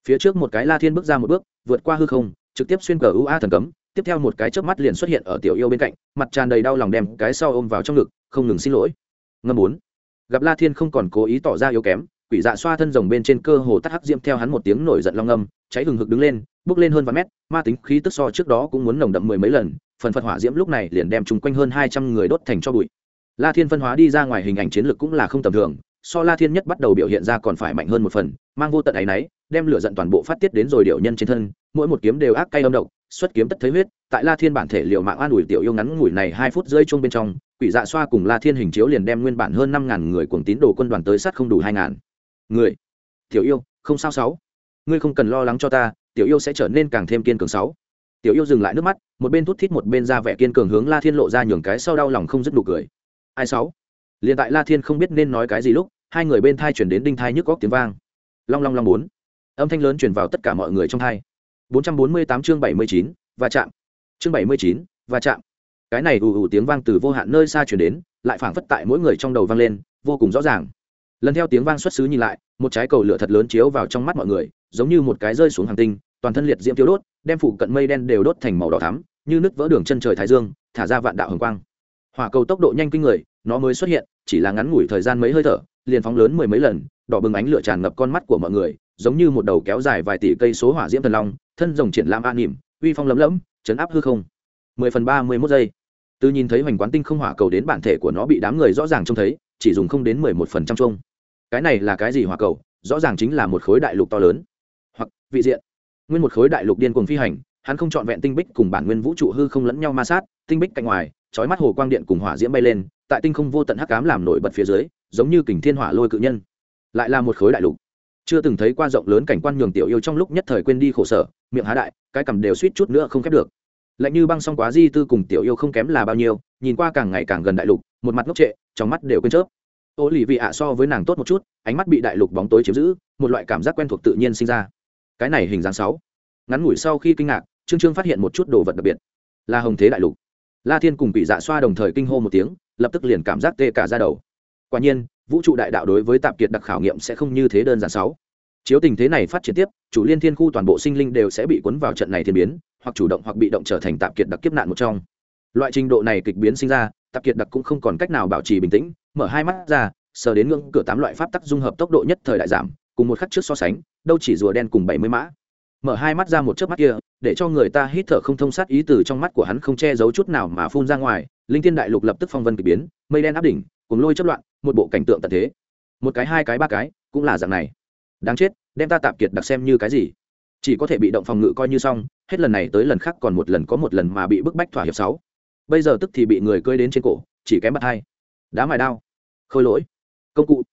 Phía trước một cái la thiên bước ra một bước, vượt qua hư không, trực tiếp xuyên cờ ua thần cấm, tiếp theo một cái chớp mắt liền xuất hiện ở tiểu yêu bên cạnh, mặt tràn đầy đau lòng đem cái sau ôm vào trong ngực, không ngừng xin lỗi. Ngâm bốn gặp la thiên không còn cố ý tỏ ra yếu kém quỷ dạ xoa thân rồng bên trên cơ hồ tắt hắc diễm theo hắn một tiếng nổi giận long âm, cháy hừng hực đứng lên bước lên hơn vài mét ma tính khí tức so trước đó cũng muốn nồng đậm mười mấy lần phần phật hỏa diễm lúc này liền đem chung quanh hơn hai trăm người đốt thành cho bụi. La thiên phân hóa đi ra ngoài hình ảnh chiến lược cũng là không tầm thường so la thiên nhất bắt đầu biểu hiện ra còn phải mạnh hơn một phần mang vô tận áy náy đem lửa giận toàn bộ phát tiết đến rồi điệu nhân trên thân mỗi một kiếm đều ác cay âm độc xuất kiếm tất thấy huyết tại la thiên bản thể liệu mạng an ủi tiểu yêu ngắn ngủi này hai phút rơi chung bên trong quỷ dạ xoa cùng la thiên hình chiếu liền đem nguyên bản hơn năm ngàn người cuồng tín đồ quân đoàn tới sát không đủ hai ngàn. Người tiểu yêu không sao sáu. Ngươi không cần lo lắng cho ta tiểu yêu sẽ trở nên càng thêm kiên cường sáu. Tiểu yêu dừng lại nước mắt một bên thút thít một bên ra vẻ kiên cường hướng la thiên lộ ra nhường cái sau đau lòng không dứt nụ cười. Ai sáu? Liền tại la thiên không biết nên nói cái gì lúc hai người bên thai chuyển đến đinh thai nhức góc tiếng vang. Long long long bốn. Âm thanh lớn chuyển vào tất cả mọi người trong thai 448 chương 79, và chạm. Chương 79, và chạm cái này ù ù tiếng vang từ vô hạn nơi xa chuyển đến, lại phảng phất tại mỗi người trong đầu vang lên, vô cùng rõ ràng. Lần theo tiếng vang xuất xứ nhìn lại, một trái cầu lửa thật lớn chiếu vào trong mắt mọi người, giống như một cái rơi xuống hàng tinh, toàn thân liệt diễm tiêu đốt, đem phủ cận mây đen đều đốt thành màu đỏ thắm, như nứt vỡ đường chân trời thái dương, thả ra vạn đạo hồng quang. Hỏa cầu tốc độ nhanh kinh người, nó mới xuất hiện, chỉ là ngắn ngủi thời gian mấy hơi thở, liền phóng lớn mười mấy lần, đỏ bừng ánh lửa tràn ngập con mắt của mọi người, giống như một đầu kéo dài vài tỷ cây số hỏa diễm thần long, thân rồng triển lãm an nỉm uy phong lấm lẫm chấn áp hư không. Mười phần ba mươi mốt giây từ nhìn thấy hoành quán tinh không hỏa cầu đến bản thể của nó bị đám người rõ ràng trông thấy, chỉ dùng không đến mười một phần trăm chung cái này là cái gì hỏa cầu? Rõ ràng chính là một khối đại lục to lớn. Hoặc, vị diện. Nguyên một khối đại lục điên cuồng phi hành, hắn không chọn vẹn tinh bích cùng bản nguyên vũ trụ hư không lẫn nhau ma sát, tinh bích cạnh ngoài, chói mắt hồ quang điện cùng hỏa diễm bay lên, tại tinh không vô tận hắc cám làm nổi bật phía dưới, giống như kình thiên hỏa lôi cự nhân. Lại là một khối đại lục. Chưa từng thấy qua rộng lớn cảnh quan nhường tiểu yêu trong lúc nhất thời quên đi khổ sở, miệng há đại, cái cầm đều suýt chút nữa không khép được lạnh như băng song quá di tư cùng tiểu yêu không kém là bao nhiêu, nhìn qua càng ngày càng gần đại lục, một mặt ngốc trệ, trong mắt đều quên chớp. Ô lì vị ạ so với nàng tốt một chút, ánh mắt bị đại lục bóng tối chiếm giữ, một loại cảm giác quen thuộc tự nhiên sinh ra. Cái này hình dáng sáu. Ngắn ngủi sau khi kinh ngạc, trương trương phát hiện một chút đồ vật đặc biệt. Là hồng thế đại lục. La thiên cùng bị dạ xoa đồng thời kinh hô một tiếng, lập tức liền cảm giác tê cả ra đầu. Quả nhiên, vũ trụ đại đạo đối với tạp kiệt đặc khảo nghiệm sẽ không như thế đơn giản sáu chiếu tình thế này phát triển tiếp, chủ liên thiên khu toàn bộ sinh linh đều sẽ bị cuốn vào trận này thiên biến, hoặc chủ động hoặc bị động trở thành tạp kiệt đặc kiếp nạn một trong. Loại trình độ này kịch biến sinh ra, tạp kiệt đặc cũng không còn cách nào bảo trì bình tĩnh, mở hai mắt ra, sờ đến ngưỡng cửa tám loại pháp tắc dung hợp tốc độ nhất thời đại giảm, cùng một khắc trước so sánh, đâu chỉ rùa đen cùng bảy mươi mã. Mở hai mắt ra một chớp mắt kia, để cho người ta hít thở không thông sát ý từ trong mắt của hắn không che giấu chút nào mà phun ra ngoài, linh thiên đại lục lập tức phong vân k ỳ biến, mây đen áp đỉnh, cùng lôi chất loạn, một bộ cảnh tượng tận thế. Một cái, hai cái, ba cái, cũng là dạng này đáng chết, đem ta tạm kiệt đặc xem như cái gì? Chỉ có thể bị động phòng ngự coi như xong, hết lần này tới lần khác còn một lần có một lần mà bị bức bách thỏa hiệp sáu. Bây giờ tức thì bị người cơi đến trên cổ, chỉ kém bắt hai. Đá mài đao. Khôi lỗi. Công cụ.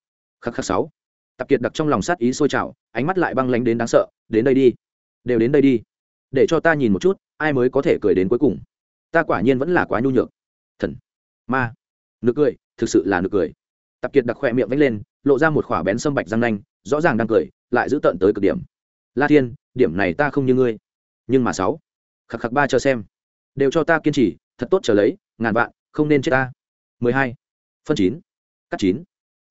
Khắc khắc sáu. Tạp kiệt đặc trong lòng sát ý sôi trào, ánh mắt lại băng lánh đến đáng sợ, đến đây đi. Đều đến đây đi. Để cho ta nhìn một chút, ai mới có thể cười đến cuối cùng. Ta quả nhiên vẫn là quá nhu nhược. Thần. Ma. Nực cười, thực sự là nực cười tạp kiệt đặc khỏe miệng vách lên, lộ ra một khỏa bén sâm bạch răng nanh, rõ ràng đang cười, lại giữ tận tới cực điểm. La thiên, điểm này ta không như ngươi. Nhưng mà sáu, khắc khắc ba chờ xem. Đều cho ta kiên trì, thật tốt chờ lấy, ngàn vạn, không nên chết ta. Mười hai, phân chín, cắt chín,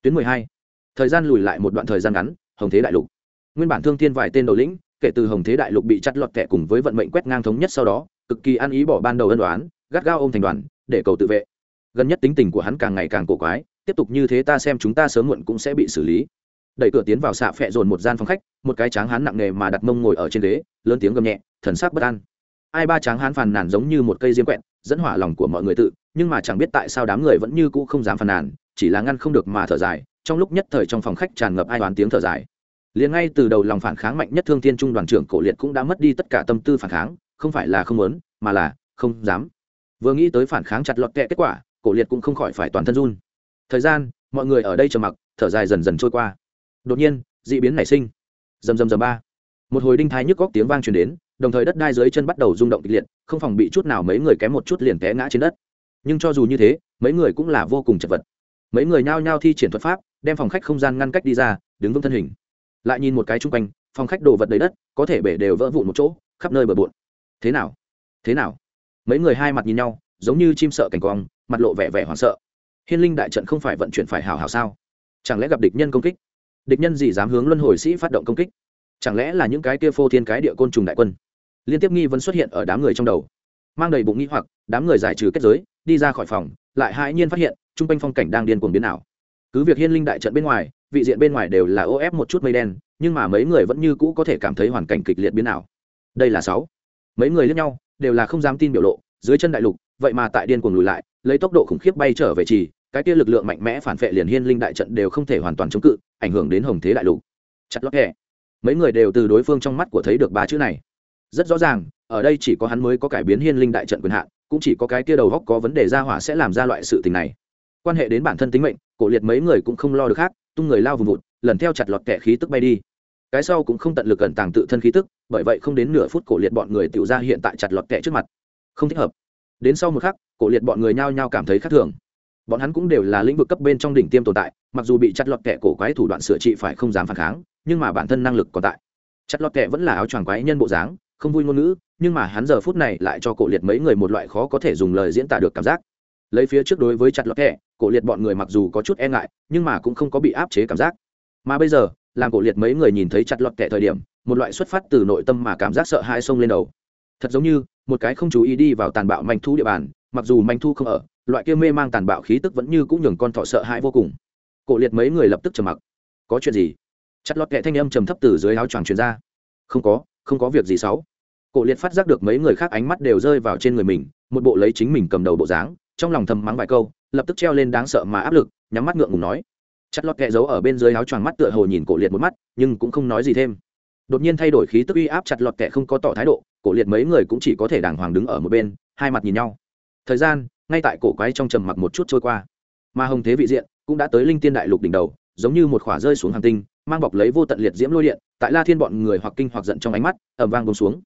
tuyến mười hai. Thời gian lùi lại một đoạn thời gian ngắn, hồng thế đại lục. Nguyên bản thương thiên vài tên đầu lĩnh, kể từ hồng thế đại lục bị chặt lọt kẻ cùng với vận mệnh quét ngang thống nhất sau đó, cực kỳ ăn ý bỏ ban đầu ân đoán gắt gao ôm thành đoàn, để cầu tự vệ. Gần nhất tính tình của hắn càng ngày càng cổ quái tiếp tục như thế ta xem chúng ta sớm muộn cũng sẽ bị xử lý. Đẩy cửa tiến vào xạ phẹ dồn một gian phòng khách, một cái tráng hán nặng nề mà đặt mông ngồi ở trên ghế, lớn tiếng gầm nhẹ, thần sắc bất an. Ai ba tráng hán phàn nàn giống như một cây diêm quẹn dẫn hỏa lòng của mọi người tự, nhưng mà chẳng biết tại sao đám người vẫn như cũ không dám phàn nàn, chỉ là ngăn không được mà thở dài, trong lúc nhất thời trong phòng khách tràn ngập ai đoán tiếng thở dài. Liền ngay từ đầu lòng phản kháng mạnh nhất thương thiên trung đoàn trưởng cổ liệt cũng đã mất đi tất cả tâm tư phản kháng, không phải là không muốn, mà là không dám. Vừa nghĩ tới phản kháng chặt lọt kẹ kết quả, cổ liệt cũng không khỏi phải toàn thân run thời gian, mọi người ở đây trầm mặc, thở dài dần dần trôi qua. Đột nhiên d ị biến nảy sinh. Dầm dầm dầm ba. Một hồi đinh thái nhức góc tiếng vang truyền đến, đồng thời đất đai dưới chân bắt đầu rung động kịch liệt, không phòng bị chút nào mấy người kém một chút liền té ngã trên đất. Nhưng cho dù như thế, mấy người cũng là vô cùng chật vật. Mấy người nhao nhao thi triển thuật pháp, đem phòng khách không gian ngăn cách đi ra, đứng vững thân hình. Lại nhìn một cái chung quanh, phòng khách đồ vật đầy đất, có thể bể đều vỡ vụn một chỗ, khắp nơi bờ bộn. Thế nào? Thế nào? Mấy người hai mặt nhìn nhau, giống như chim sợ cảnh quang, mặt lộ vẻ vẻ hoảng sợ hiên linh đại trận không phải vận chuyển phải hào hào sao? Chẳng lẽ gặp địch nhân công kích? Địch nhân gì dám hướng luân hồi sĩ phát động công kích? Chẳng lẽ là những cái kia phô thiên cái địa côn trùng đại quân? Liên tiếp nghi vẫn xuất hiện ở đám người trong đầu. Mang đầy bụng nghi hoặc, đám người giải trừ kết giới, đi ra khỏi phòng, lại hãi nhiên phát hiện t r u n g quanh phong cảnh đang điên cuồng biến ảo. Cứ việc hiên linh đại trận bên ngoài, vị diện bên ngoài đều là ô ép một chút mây đen, nhưng mà mấy người vẫn như cũ có thể cảm thấy hoàn cảnh kịch liệt biến ảo. Đây là sáu. Mấy người lẫn nhau, đều là không dám tin biểu lộ, dưới chân đại lục, vậy mà tại điên cuồng lùi lại, lấy tốc độ khủng khiếp bay trở về trì cái kia lực lượng mạnh mẽ phản vệ liền hiên linh đại trận đều không thể hoàn toàn chống cự, ảnh hưởng đến hồng thế đại lục. Chặt lót kẹ mấy người đều từ đối phương trong mắt của thấy được ba chữ này. Rất rõ ràng, ở đây chỉ có hắn mới có cải biến hiên linh đại trận quyền hạn, cũng chỉ có cái kia đầu góc có vấn đề ra hỏa sẽ làm ra loại sự tình này. Quan hệ đến bản thân tính mệnh, cổ liệt mấy người cũng không lo được khác, tung người lao vùng vụt, lần theo chặt lọt kẻ khí tức bay đi. Cái sau cũng không tận lực cẩn tàng tự thân khí tức, bởi vậy không đến nửa phút cổ liệt bọn người tự ra hiện tại chặt lọt kẻ trước mặt. Không thích hợp. Đến sau một khắc, cổ liệt bọn người nhao nhao cảm thấy khác thường bọn hắn cũng đều là lĩnh vực cấp bên trong đỉnh tiêm tồn tại, mặc dù bị chặt lọt kẻ cổ quái thủ đoạn sửa trị phải không dám phản kháng, nhưng mà bản thân năng lực còn tại. Chặt lọt kẻ vẫn là áo choàng quái nhân bộ dáng, không vui ngôn ngữ, nhưng mà hắn giờ phút này lại cho cổ liệt mấy người một loại khó có thể dùng lời diễn tả được cảm giác. Lấy phía trước đối với chặt lọt kẻ, cổ liệt bọn người mặc dù có chút e ngại, nhưng mà cũng không có bị áp chế cảm giác. Mà bây giờ, làm cổ liệt mấy người nhìn thấy chặt lọt kẻ thời điểm, một loại xuất phát từ nội tâm mà cảm giác sợ hãi xông lên đầu. Thật giống như, một cái không chú ý đi vào tàn bạo manh thu địa bàn, mặc dù manh thu không ở loại kia mê mang tàn bạo khí tức vẫn như cũng nhường con thỏ sợ hãi vô cùng. Cổ liệt mấy người lập tức trầm mặc. Có chuyện gì? Chặt lọt kệ thanh âm trầm thấp từ dưới áo choàng truyền ra. Không có không có việc gì xấu. Cổ liệt phát giác được mấy người khác ánh mắt đều rơi vào trên người mình, một bộ lấy chính mình cầm đầu bộ dáng, trong lòng thầm mắng vài câu, lập tức treo lên đáng sợ mà áp lực, nhắm mắt ngượng ngùng nói. Chặt lọt kệ giấu ở bên dưới áo choàng mắt tựa hồ nhìn cổ liệt một mắt, nhưng cũng không nói gì thêm. Đột nhiên thay đổi khí tức uy áp chặt lọt kệ không có tỏ thái độ, cổ liệt mấy người cũng chỉ có thể đàng hoàng đứng ở một bên, hai mặt nhìn nhau. Thời gian ngay tại cổ quái trong trầm mặc một chút trôi qua. Mà hồng thế vị diện cũng đã tới linh tiên đại lục đỉnh đầu, giống như một khỏa rơi xuống hàng tinh, mang bọc lấy vô tận liệt diễm lôi điện, tại la thiên bọn người hoặc kinh hoặc giận trong ánh mắt ẩm vang bông xuống.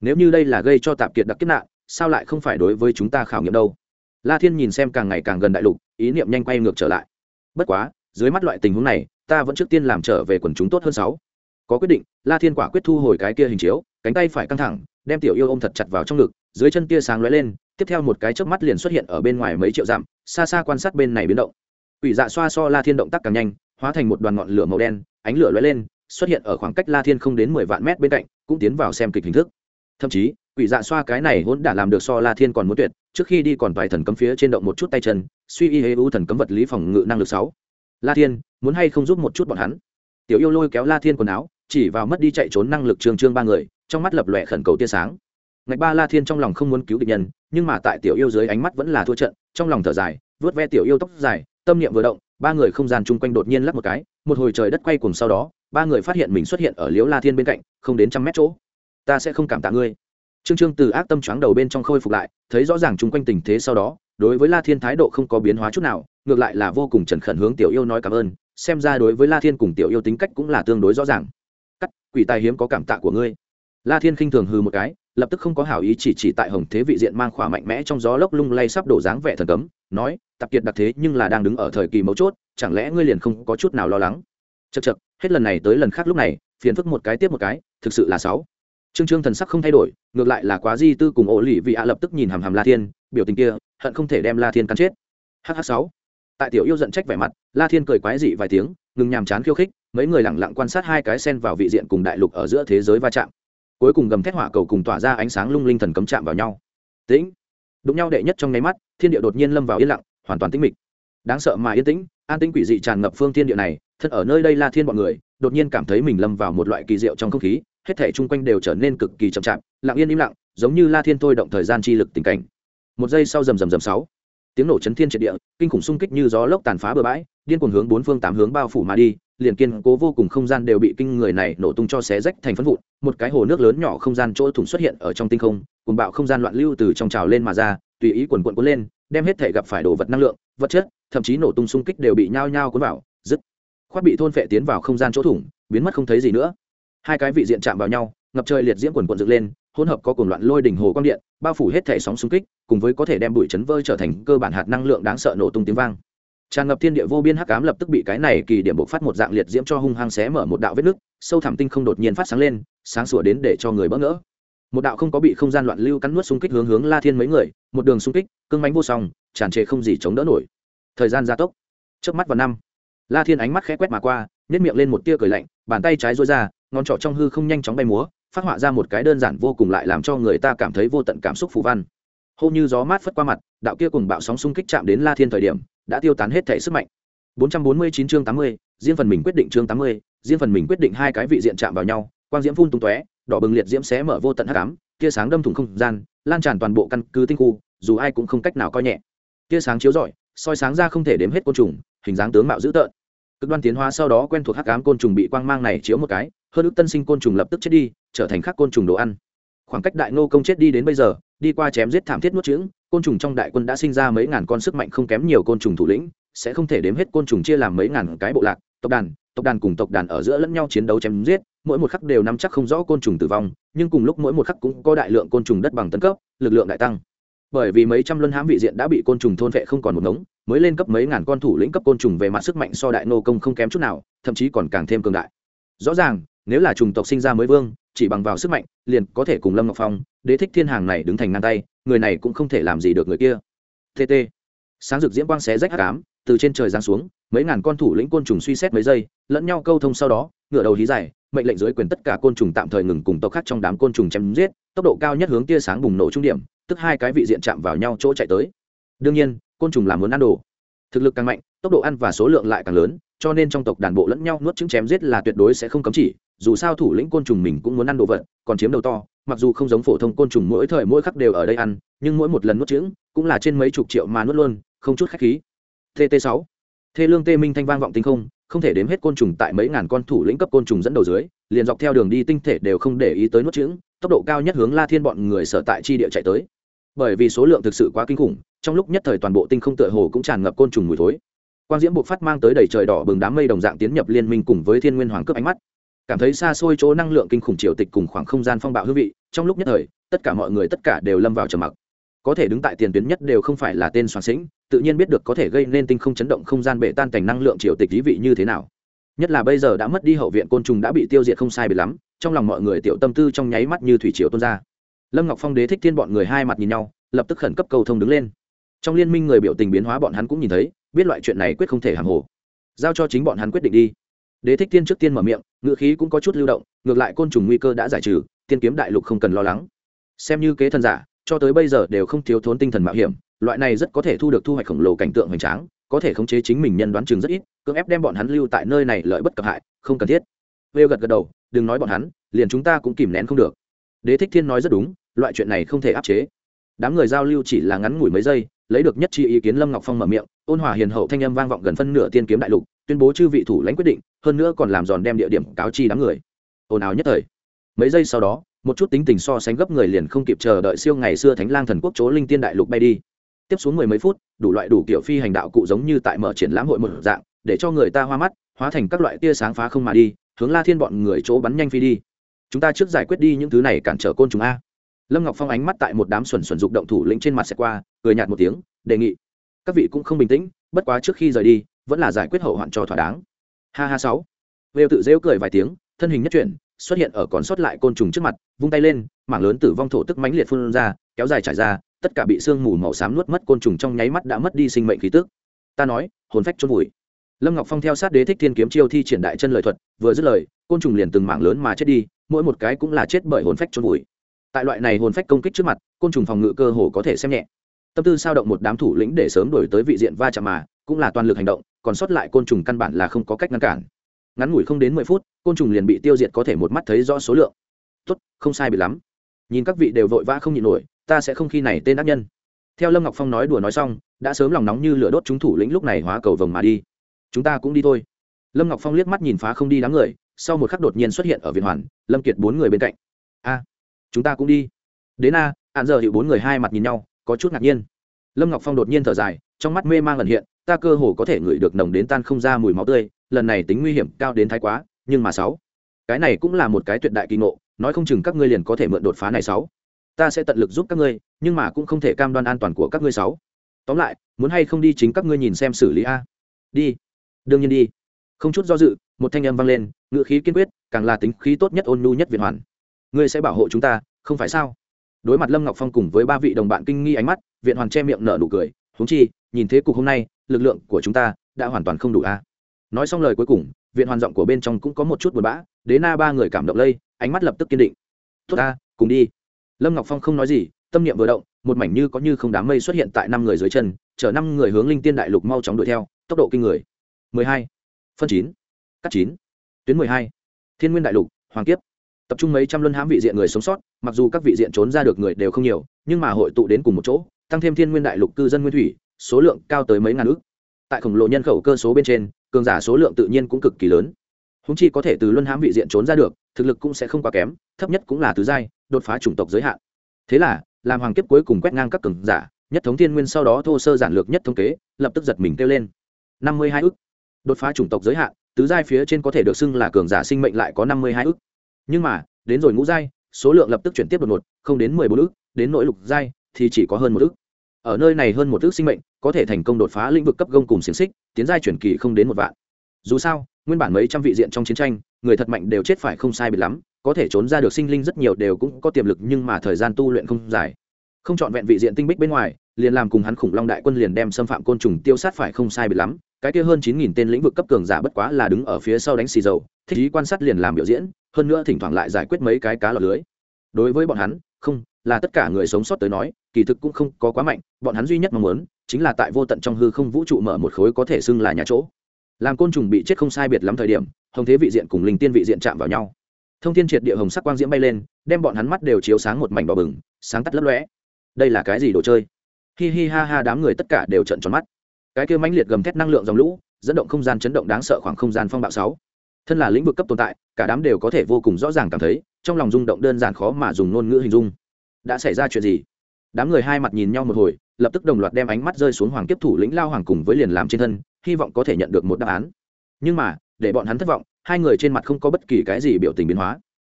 Nếu như đây là gây cho tạp kiệt đặc kiếp nạn, sao lại không phải đối với chúng ta khảo nghiệm đâu? La thiên nhìn xem càng ngày càng gần đại lục, ý niệm nhanh quay ngược trở lại. Bất quá, dưới mắt loại tình huống này, ta vẫn trước tiên làm trở về quần chúng tốt hơn sáu. Có quyết định, la thiên quả quyết thu hồi cái kia hình chiếu, cánh tay phải căng thẳng đem tiểu yêu ôm thật chặt vào trong ngực, dưới chân tia sáng lóe lên, tiếp theo một cái chớp mắt liền xuất hiện ở bên ngoài mấy triệu dặm, xa xa quan sát bên này biến động. Ủy dạ xoa so la thiên động tác càng nhanh, hóa thành một đoàn ngọn lửa màu đen, ánh lửa lóe lên, xuất hiện ở khoảng cách la thiên không đến mười vạn mét bên cạnh, cũng tiến vào xem kịch hình thức. Thậm chí, quỷ dạ xoa cái này hỗn đã làm được so la thiên còn muốn tuyệt, trước khi đi còn vài thần cấm phía trên động một chút tay chân, suy y hê u thần cấm vật lý phòng ngự năng lực sáu. La thiên, muốn hay không giúp một chút bọn hắn? Tiểu yêu lôi kéo la thiên quần áo, chỉ vào mất đi chạy trốn năng lực trường trương ba người trong mắt lập lòe khẩn cầu tia sáng. Ngạch ba la thiên trong lòng không muốn cứu địch nhân, nhưng mà tại tiểu yêu dưới ánh mắt vẫn là thua trận, trong lòng thở dài, vớt ve tiểu yêu tóc dài, tâm niệm vừa động, ba người không gian chung quanh đột nhiên lắc một cái, một hồi trời đất quay cùng sau đó, ba người phát hiện mình xuất hiện ở liễu la thiên bên cạnh, không đến trăm mét chỗ. Ta sẽ không cảm tạ ngươi. Trương trương từ ác tâm choáng đầu bên trong khôi phục lại, thấy rõ ràng chung quanh tình thế sau đó, đối với la thiên thái độ không có biến hóa chút nào, ngược lại là vô cùng trần khẩn hướng tiểu yêu nói cảm ơn, xem ra đối với la thiên cùng tiểu yêu tính cách cũng là tương đối rõ ràng. Cắt, quỷ tài hiếm có cảm tạ của ngươi la thiên khinh thường hư một cái, lập tức không có hảo ý chỉ chỉ tại hồng thế vị diện mang khỏa mạnh mẽ trong gió lốc lung lay sắp đổ dáng vẻ thần cấm, nói tập kiệt đặc thế nhưng là đang đứng ở thời kỳ mấu chốt, chẳng lẽ ngươi liền không có chút nào lo lắng? Chật chật hết lần này tới lần khác lúc này, phiền phức một cái tiếp một cái, thực sự là sáu. Trương trương thần sắc không thay đổi, ngược lại là quá di tư cùng ổ lì vị ạ lập tức nhìn hàm hàm la thiên, biểu tình kia, hận không thể đem la thiên cắn chết. Hh sáu. Tại tiểu yêu giận trách vẻ mặt, la thiên cười quái dị vài tiếng, ngừng nhàm chán khiêu khích, mấy người lẳng lặng quan sát hai cái sen vào vị diện cùng đại lục ở giữa thế giới va chạm cuối cùng gầm thét hỏa cầu cùng tỏa ra ánh sáng lung linh thần cấm chạm vào nhau. Tĩnh. Đụng nhau đệ nhất trong nháy mắt, thiên địa đột nhiên lâm vào yên lặng, hoàn toàn tĩnh mịch. Đáng sợ mà yên tĩnh, an tĩnh quỷ dị tràn ngập phương thiên địa này thật ở nơi đây la thiên bọn người, đột nhiên cảm thấy mình lâm vào một loại kỳ diệu trong không khí, hết thể chung quanh đều trở nên cực kỳ chậm chạp, lặng yên im lặng, giống như la thiên thôi động thời gian chi lực tình cảnh. Một giây sau rầm rầm rầm sáu. Tiếng nổ chấn thiên triệt địa, kinh khủng xung kích như gió lốc tàn phá bờ bãi, điên cuồng hướng bốn phương tám hướng bao phủ mà đi liền kiên cố vô cùng không gian đều bị kinh người này nổ tung cho xé rách thành phân vụn, một cái hồ nước lớn nhỏ không gian chỗ thủng xuất hiện ở trong tinh không cùng bạo không gian loạn lưu từ trong trào lên mà ra, tùy ý quần quận cuốn lên, đem hết thể gặp phải đồ vật năng lượng, vật chất, thậm chí nổ tung xung kích đều bị nhao nhao cuốn vào dứt khoát bị thôn phệ tiến vào không gian chỗ thủng, biến mất không thấy gì nữa. Hai cái vị diện chạm vào nhau, ngập trời liệt diễm quần quận dựng lên, hỗn hợp có cuồng loạn lôi đỉnh hồ quang điện, bao phủ hết thể sóng xung kích, cùng với có thể đem bụi chấn vơi trở thành cơ bản hạt năng lượng đáng sợ nổ tung tiếng vang tràn ngập thiên địa vô biên hắc ám lập tức bị cái này kỳ điểm bộc phát một dạng liệt diễm cho hung hăng xé mở một đạo vết nứt sâu thẳm tinh không đột nhiên phát sáng lên, sáng sủa đến để cho người bỡ ngỡ. Một đạo không có bị không gian loạn lưu cắn nuốt xung kích hướng hướng la thiên mấy người, một đường xung kích cưng mánh vô song, tràn trề không gì chống đỡ nổi. Thời gian gia tốc. Trước mắt vào năm, la thiên ánh mắt khẽ quét mà qua nhét miệng lên một tia cười lạnh, bàn tay trái rối ra, ngón trỏ trong hư không nhanh chóng bay múa, phát họa ra một cái đơn giản vô cùng lại làm cho người ta cảm thấy vô tận cảm xúc phù văn. Hô như gió mát phất qua mặt, đạo kia cùng bạo sóng xung kích chạm đến la thiên thời điểm đã tiêu tán hết thể sức mạnh. 449 chương 80, riêng phần mình quyết định chương 80, riêng phần mình quyết định hai cái vị diện chạm vào nhau quang diễm phun tung tóe đỏ bừng liệt diễm xé mở vô tận hắc ám tia sáng đâm thủng không gian lan tràn toàn bộ căn cứ tinh khu dù ai cũng không cách nào coi nhẹ. Tia sáng chiếu rọi soi sáng ra không thể đếm hết côn trùng hình dáng tướng mạo dữ tợn. Cực đoan tiến hóa sau đó quen thuộc hắc ám côn trùng bị quang mang này chiếu một cái hơn ước tân sinh côn trùng lập tức chết đi trở thành khắc côn trùng đồ ăn. Khoảng cách đại nô công chết đi đến bây giờ đi qua chém giết thảm thiết nuốt trứng côn trùng trong đại quân đã sinh ra mấy ngàn con sức mạnh không kém nhiều côn trùng thủ lĩnh, sẽ không thể đếm hết côn trùng chia làm mấy ngàn cái bộ lạc, tộc đàn tộc đàn cùng tộc đàn ở giữa lẫn nhau chiến đấu chém giết, mỗi một khắc đều nắm chắc không rõ côn trùng tử vong, nhưng cùng lúc mỗi một khắc cũng có đại lượng côn trùng đất bằng tấn cấp, lực lượng đại tăng. Bởi vì mấy trăm luân hãm vị diện đã bị côn trùng thôn vệ không còn một ngống, mới lên cấp mấy ngàn con thủ lĩnh cấp côn trùng về mặt sức mạnh so đại nô công không kém chút nào, thậm chí còn càng thêm cường đại. Rõ ràng, nếu là trùng tộc sinh ra mới vương chỉ bằng vào sức mạnh, liền có thể cùng lâm ngọc phong, đế thích thiên hàng này đứng thành ngang tay, người này cũng không thể làm gì được người kia. Tt sáng rực diễm quang xé rách cám từ trên trời giáng xuống, mấy ngàn con thủ lĩnh côn trùng suy xét mấy giây, lẫn nhau câu thông sau đó, ngựa đầu hí dài, mệnh lệnh dưới quyền tất cả côn trùng tạm thời ngừng cùng tộc khác trong đám côn trùng chém giết, tốc độ cao nhất hướng tia sáng bùng nổ trung điểm, tức hai cái vị diện chạm vào nhau chỗ chạy tới. Đương nhiên, côn trùng làm muốn ăn đồ. Thực lực càng mạnh, tốc độ ăn và số lượng lại càng lớn, cho nên trong tộc đàn bộ lẫn nhau nuốt trứng chém giết là tuyệt đối sẽ không cấm chỉ dù sao thủ lĩnh côn trùng mình cũng muốn ăn đồ vật còn chiếm đầu to mặc dù không giống phổ thông côn trùng mỗi thời mỗi khắc đều ở đây ăn nhưng mỗi một lần nuốt trứng cũng là trên mấy chục triệu mà nuốt luôn không chút khách khí. Tt sáu, thê lương tê minh thanh vang vọng tinh không không thể đếm hết côn trùng tại mấy ngàn con thủ lĩnh cấp côn trùng dẫn đầu dưới liền dọc theo đường đi tinh thể đều không để ý tới nuốt trứng tốc độ cao nhất hướng la thiên bọn người sở tại chi địa chạy tới. Bởi vì số lượng thực sự quá kinh khủng trong lúc nhất thời toàn bộ tinh không tựa hồ cũng tràn ngập côn trùng mùi thối. Quang diễm buộc phát mang tới đầy trời đỏ bừng đám mây đồng dạng tiến nhập liên minh cùng với thiên nguyên hoàng cướp ánh mắt cảm thấy xa xôi chỗ năng lượng kinh khủng triều tịch cùng khoảng không gian phong bạo hương vị, trong lúc nhất thời, tất cả mọi người tất cả đều lâm vào trầm mặc. Có thể đứng tại tiền tuyến nhất đều không phải là tên soạn sĩnh, tự nhiên biết được có thể gây nên tinh không chấn động không gian bể tan cảnh năng lượng triều tịch lý vị như thế nào. Nhất là bây giờ đã mất đi hậu viện côn trùng đã bị tiêu diệt không sai bị lắm, trong lòng mọi người tiểu tâm tư trong nháy mắt như thủy triều tuôn ra. Lâm ngọc phong, đế thích thiên bọn người hai mặt nhìn nhau, lập tức khẩn cấp cầu thông đứng lên. Trong liên minh người biểu tình biến hóa bọn hắn cũng nhìn thấy, biết loại chuyện này quyết không thể hàng hồ. Giao cho chính bọn hắn quyết định đi đế thích tiên trước tiên mở miệng ngự khí cũng có chút lưu động, ngược lại côn trùng nguy cơ đã giải trừ, tiên kiếm đại lục không cần lo lắng. Xem như kế thần giả, cho tới bây giờ đều không thiếu thốn tinh thần mạo hiểm, loại này rất có thể thu được thu hoạch khổng lồ cảnh tượng hoành tráng, có thể khống chế chính mình nhân đoán chừng rất ít, cưỡng ép đem bọn hắn lưu tại nơi này lợi bất cập hại, không cần thiết. Vêu gật gật đầu, đừng nói bọn hắn, liền chúng ta cũng kìm nén không được. Đế thích thiên nói rất đúng, loại chuyện này không thể áp chế. Đám người giao lưu chỉ là ngắn ngủi mấy giây, lấy được nhất chi ý kiến lâm ngọc phong mở miệng, ôn hòa hiền hậu thanh âm vang vọng gần phân nửa tiên kiếm đại lục tuyên bố chư vị thủ lãnh quyết định, hơn nữa còn làm giòn đem địa điểm cáo chi đám người. Ồn ào nhất thời. Mấy giây sau đó, một chút tính tình so sánh gấp người liền không kịp chờ đợi siêu ngày xưa thánh lang thần quốc chỗ linh tiên đại lục bay đi. Tiếp xuống mười mấy phút, đủ loại đủ kiểu phi hành đạo cụ giống như tại mở triển lãm hội một dạng, để cho người ta hoa mắt, hóa thành các loại tia sáng phá không mà đi, hướng la thiên bọn người chỗ bắn nhanh phi đi. Chúng ta trước giải quyết đi những thứ này cản trở côn trùng a. Lâm ngọc phong ánh mắt tại một đám xuẩn xuẩn dục động thủ lĩnh trên mặt xẹt qua, cười nhạt một tiếng, đề nghị. Các vị cũng không bình tĩnh, bất quá trước khi rời đi vẫn là giải quyết hậu hoạn cho thỏa đáng. Ha ha sáu. Vêu tự rêu cười vài tiếng, thân hình nhất chuyển, xuất hiện ở còn sót lại côn trùng trước mặt, vung tay lên, mảng lớn tử vong thổ tức mãnh liệt phun ra, kéo dài trải ra, tất cả bị sương mù màu xám nuốt mất côn trùng trong nháy mắt đã mất đi sinh mệnh khí tức. Ta nói, hồn phách chôn vùi. Lâm ngọc phong theo sát đế thích thiên kiếm chiêu thi triển đại chân lời thuật, vừa dứt lời, côn trùng liền từng mảng lớn mà chết đi, mỗi một cái cũng là chết bởi hồn phách chôn vùi. Tại loại này hồn phách công kích trước mặt, côn trùng phòng ngự cơ hồ có thể xem nhẹ. Tâm tư sao động một đám thủ lĩnh để sớm đổi tới vị diện va chạm mà, cũng là toàn lực hành động còn sót lại côn trùng căn bản là không có cách ngăn cản. Ngắn ngủi không đến mười phút, côn trùng liền bị tiêu diệt có thể một mắt thấy rõ số lượng. Tốt, không sai bị lắm. Nhìn các vị đều vội vã không nhịn nổi, ta sẽ không khi này tên ác nhân. Theo lâm ngọc phong nói đùa nói xong, đã sớm lòng nóng như lửa đốt chúng thủ lĩnh lúc này hóa cầu vồng mà đi. Chúng ta cũng đi thôi. Lâm ngọc phong liếc mắt nhìn phá không đi đám người, sau một khắc đột nhiên xuất hiện ở viện hoàn, lâm kiệt bốn người bên cạnh. A, chúng ta cũng đi. Đến a hạn giờ hiệu bốn người hai mặt nhìn nhau, có chút ngạc nhiên. Lâm ngọc phong đột nhiên thở dài, trong mắt mê mang lần hiện ta cơ hồ có thể ngửi được nồng đến tan không ra mùi máu tươi, lần này tính nguy hiểm cao đến thái quá, nhưng mà sáu. Cái này cũng là một cái tuyệt đại kỳ ngộ, nói không chừng các ngươi liền có thể mượn đột phá này sáu. Ta sẽ tận lực giúp các ngươi, nhưng mà cũng không thể cam đoan an toàn của các ngươi sáu. Tóm lại, muốn hay không đi chính các ngươi nhìn xem xử lý a. Đi. Đương nhiên đi. Không chút do dự, một thanh âm vang lên ngựa khí kiên quyết, càng là tính khí tốt nhất ôn nhu nhất việt hoàn. Ngươi sẽ bảo hộ chúng ta, không phải sao? Đối mặt lâm ngọc phong cùng với ba vị đồng bạn kinh nghi ánh mắt viện hoàn che miệng nở nụ cười, huống chi, nhìn thế cục hôm nay lực lượng của chúng ta đã hoàn toàn không đủ a nói xong lời cuối cùng, viện hoàn giọng của bên trong cũng có một chút buồn bã, đế na ba người cảm động lây, ánh mắt lập tức kiên định tốt ta, cùng đi lâm ngọc phong không nói gì, tâm niệm vừa động, một mảnh như có như không đám mây xuất hiện tại năm người dưới chân, chở năm người hướng linh tiên đại lục mau chóng đuổi theo, tốc độ kinh người 12. phân chín, cắt chín, tuyến 12. thiên nguyên đại lục, hoàng kiếp tập trung mấy trăm luân hãm vị diện người sống sót, mặc dù các vị diện trốn ra được người đều không nhiều, nhưng mà hội tụ đến cùng một chỗ, tăng thêm thiên nguyên đại lục cư dân nguyên thủy số lượng cao tới mấy ngàn ước tại khổng lồ nhân khẩu cơ số bên trên cường giả số lượng tự nhiên cũng cực kỳ lớn. Húng chi có thể từ luân hãm vị diện trốn ra được thực lực cũng sẽ không quá kém thấp nhất cũng là tứ giai đột phá chủng tộc giới hạn. Thế là làm hoàng kiếp cuối cùng quét ngang các cường giả nhất thống thiên nguyên sau đó thô sơ giản lược nhất thống kế lập tức giật mình kêu lên. Năm mươi hai ức, đột phá chủng tộc giới hạn tứ giai phía trên có thể được xưng là cường giả sinh mệnh lại có năm mươi hai ức, nhưng mà đến rồi ngũ giai số lượng lập tức chuyển tiếp đột ngột không đến mười bốn ức, đến nội lục giai thì chỉ có hơn một ức ở nơi này hơn một thước sinh mệnh, có thể thành công đột phá lĩnh vực cấp gông cùng xiềng xích, tiến giai chuyển kỳ không đến một vạn. Dù sao, nguyên bản mấy trăm vị diện trong chiến tranh, người thật mạnh đều chết phải không sai biệt lắm, có thể trốn ra được sinh linh rất nhiều đều cũng có tiềm lực nhưng mà thời gian tu luyện không dài. Không chọn vẹn vị diện tinh bích bên ngoài, liền làm cùng hắn khủng long đại quân liền đem xâm phạm côn trùng tiêu sát phải không sai biệt lắm, cái kia hơn chín nghìn tên lĩnh vực cấp cường giả bất quá là đứng ở phía sau đánh xì dầu, thích ý quan sát liền làm biểu diễn, hơn nữa thỉnh thoảng lại giải quyết mấy cái cá lọc lưới. Đối với bọn hắn, không là tất cả người sống sót tới nói, kỳ thực cũng không có quá mạnh, bọn hắn duy nhất mong muốn chính là tại vô tận trong hư không vũ trụ mở một khối có thể xưng là nhà chỗ. Làm côn trùng bị chết không sai biệt lắm thời điểm, hồng thế vị diện cùng linh tiên vị diện chạm vào nhau. Thông thiên triệt địa hồng sắc quang diễm bay lên, đem bọn hắn mắt đều chiếu sáng một mảnh đỏ bừng, sáng tắt lấp lóe. Đây là cái gì đồ chơi? Hi hi ha ha, đám người tất cả đều trận tròn mắt. Cái kia mãnh liệt gầm thét năng lượng dòng lũ, dẫn động không gian chấn động đáng sợ khoảng không gian phong bạo sáu. Thân là lĩnh vực cấp tồn tại, cả đám đều có thể vô cùng rõ ràng cảm thấy, trong lòng rung động đơn giản khó mà dùng ngôn ngữ hình dung đã xảy ra chuyện gì? Đám người hai mặt nhìn nhau một hồi, lập tức đồng loạt đem ánh mắt rơi xuống hoàng kiếp thủ lĩnh lao hoàng cùng với liền làm trên thân, hy vọng có thể nhận được một đáp án. Nhưng mà, để bọn hắn thất vọng, hai người trên mặt không có bất kỳ cái gì biểu tình biến hóa.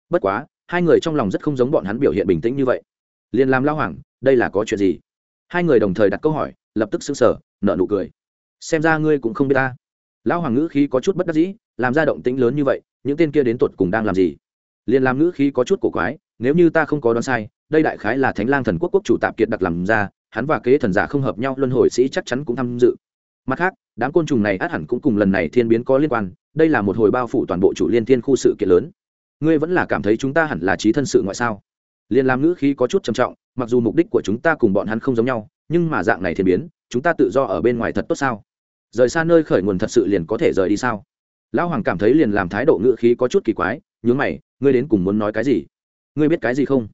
Bất quá, hai người trong lòng rất không giống bọn hắn biểu hiện bình tĩnh như vậy. Liền làm lao hoàng, đây là có chuyện gì? Hai người đồng thời đặt câu hỏi, lập tức xứng sở nợ nụ cười. Xem ra ngươi cũng không biết ta. Lão hoàng ngữ khí có chút bất đắc dĩ, làm ra động tĩnh lớn như vậy, những tên kia đến tột cùng đang làm gì? Liền làm ngữ khí có chút cổ quái, nếu như ta không có đoán sai đây đại khái là thánh lang thần quốc quốc chủ tạp kiệt đặc làm ra, hắn và kế thần giả không hợp nhau, luân hồi sĩ chắc chắn cũng tham dự. Mặt khác, đám côn trùng này át hẳn cũng cùng lần này thiên biến có liên quan, đây là một hồi bao phủ toàn bộ chủ liên thiên khu sự kiện lớn. Ngươi vẫn là cảm thấy chúng ta hẳn là trí thân sự ngoại sao? Liên làm ngữ khí có chút trầm trọng, mặc dù mục đích của chúng ta cùng bọn hắn không giống nhau, nhưng mà dạng này thiên biến, chúng ta tự do ở bên ngoài thật tốt sao? Rời xa nơi khởi nguồn thật sự liền có thể rời đi sao? Lão hoàng cảm thấy liền làm thái độ ngữ khí có chút kỳ quái, nhướng mày, ngươi đến cùng muốn nói cái gì? Ngươi biết cái gì không?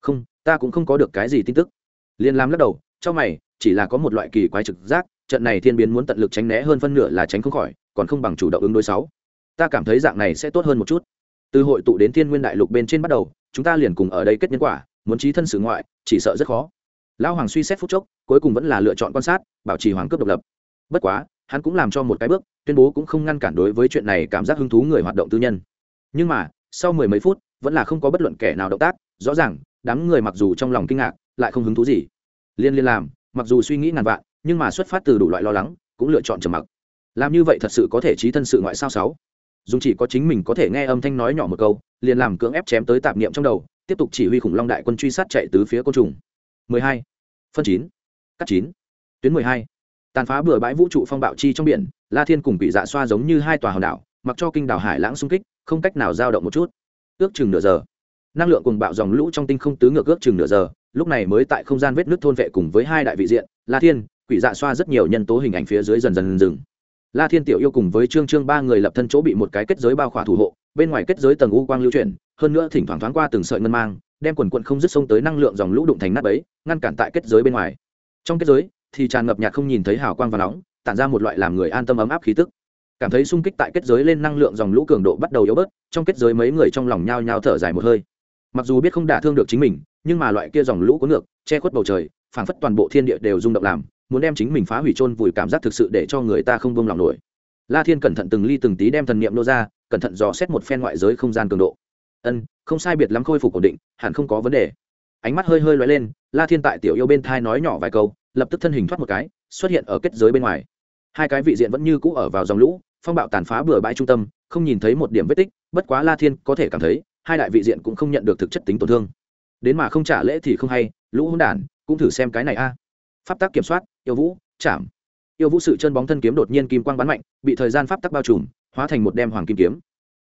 Không, ta cũng không có được cái gì tin tức. Liên lam lắc đầu trong mày, chỉ là có một loại kỳ quái trực giác, trận này thiên biến muốn tận lực tránh né hơn phân nửa là tránh không khỏi, còn không bằng chủ động ứng đối sáu. Ta cảm thấy dạng này sẽ tốt hơn một chút. Từ hội tụ đến thiên nguyên đại lục bên trên bắt đầu, chúng ta liền cùng ở đây kết nhân quả, muốn trí thân sự ngoại, chỉ sợ rất khó. Lão hoàng suy xét phút chốc, cuối cùng vẫn là lựa chọn quan sát, bảo trì hoàng cướp độc lập. Bất quá, hắn cũng làm cho một cái bước, tuyên bố cũng không ngăn cản đối với chuyện này cảm giác hứng thú người hoạt động tư nhân. Nhưng mà, sau mười mấy phút, vẫn là không có bất luận kẻ nào động tác, rõ ràng đám người mặc dù trong lòng kinh ngạc, lại không hứng thú gì liên liên làm, mặc dù suy nghĩ ngàn vạn, nhưng mà xuất phát từ đủ loại lo lắng, cũng lựa chọn trầm mặc làm như vậy thật sự có thể trí thân sự ngoại sao sáu dùng chỉ có chính mình có thể nghe âm thanh nói nhỏ một câu, liền làm cưỡng ép chém tới tạp niệm trong đầu, tiếp tục chỉ huy khủng long đại quân truy sát chạy tứ phía côn trùng 12. phân 9. cắt 9. tuyến 12. tàn phá bừa bãi vũ trụ phong bạo chi trong biển, la thiên cùng bị dạ xoa giống như hai tòa hòn đảo, mặc cho kinh đảo hải lãng xung kích, không cách nào dao động một chút ước chừng nửa giờ năng lượng cùng bạo dòng lũ trong tinh không tứ ngược ước chừng nửa giờ, lúc này mới tại không gian vết nước thôn vệ cùng với hai đại vị diện, la thiên, quỷ dạ xoa rất nhiều nhân tố hình ảnh phía dưới dần dần dừng. La thiên tiểu yêu cùng với trương trương ba người lập thân chỗ bị một cái kết giới bao khỏa thủ hộ, bên ngoài kết giới tầng u quang lưu chuyển, hơn nữa thỉnh thoảng thoáng qua từng sợi ngân mang, đem quần quận không dứt sông tới năng lượng dòng lũ đụng thành nát ấy ngăn cản tại kết giới bên ngoài. Trong kết giới thì tràn ngập nhạt không nhìn thấy hào quang và nóng, tản ra một loại làm người an tâm ấm áp khí tức. Cảm thấy sung kích tại kết giới lên năng lượng dòng lũ cường độ bắt đầu yếu bớt, trong kết giới mấy người trong lòng nhao nhao thở dài một hơi mặc dù biết không đả thương được chính mình, nhưng mà loại kia dòng lũ có ngược, che khuất bầu trời, phảng phất toàn bộ thiên địa đều rung động làm, muốn đem chính mình phá hủy trôn vùi cảm giác thực sự để cho người ta không buông lòng nổi. La thiên cẩn thận từng ly từng tí đem thần niệm nô ra, cẩn thận dò xét một phen ngoại giới không gian cường độ. Ân, không sai biệt lắm khôi phục ổn định, hẳn không có vấn đề. Ánh mắt hơi hơi loay lên, la thiên tại tiểu yêu bên thai nói nhỏ vài câu, lập tức thân hình thoát một cái, xuất hiện ở kết giới bên ngoài. Hai cái vị diện vẫn như cũ ở vào dòng lũ, phong bạo tàn phá bừa bãi trung tâm, không nhìn thấy một điểm vết tích, bất quá la thiên có thể cảm thấy hai đại vị diện cũng không nhận được thực chất tính tổn thương. Đến mà không trả lễ thì không hay, lũ hỗn đản, cũng thử xem cái này a. Pháp tắc kiểm soát, yêu vũ, chạm. Yêu vũ sự chân bóng thân kiếm đột nhiên kim quang bắn mạnh, bị thời gian pháp tắc bao trùm, hóa thành một đem hoàng kim kiếm.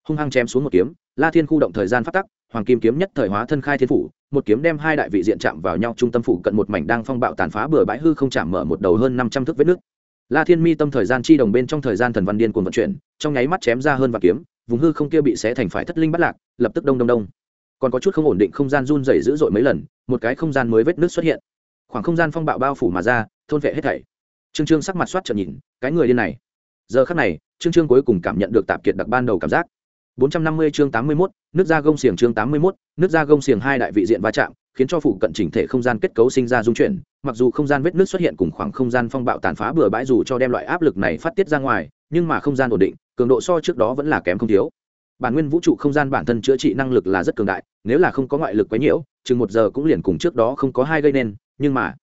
Hung hăng chém xuống một kiếm, la thiên khu động thời gian pháp tắc, hoàng kim kiếm nhất thời hóa thân khai thiên phủ, một kiếm đem hai đại vị diện chạm vào nhau, trung tâm phủ cận một mảnh đang phong bạo tàn phá bừa bãi hư không chạm mở một đầu hơn năm trăm thước vết nước. La thiên mi tâm thời gian chi đồng bên trong thời gian thần văn điên cuồng vận chuyển, trong nháy mắt chém ra hơn và kiếm vùng hư không kia bị xé thành phải thất linh bắt lạc lập tức đông đông đông. Còn có chút không ổn định không gian run rẩy dữ dội mấy lần một cái không gian mới vết nước xuất hiện. Khoảng không gian phong bạo bao phủ mà ra thôn vệ hết thảy. Trương trương sắc mặt soát trợn nhìn cái người điên này. Giờ khắc này trương trương cuối cùng cảm nhận được tạp kiệt đặc ban đầu cảm giác. 450 chương 81, nước da gông xiềng chương 81, nước da gông xiềng hai đại vị diện va chạm, khiến cho phụ cận chỉnh thể không gian kết cấu sinh ra dung chuyển, mặc dù không gian vết nước xuất hiện cùng khoảng không gian phong bạo tàn phá bừa bãi dù cho đem loại áp lực này phát tiết ra ngoài, nhưng mà không gian ổn định, cường độ so trước đó vẫn là kém không thiếu. Bản nguyên vũ trụ không gian bản thân chữa trị năng lực là rất cường đại, nếu là không có ngoại lực quấy nhiễu, chừng một giờ cũng liền cùng trước đó không có hai gây nên, nhưng mà,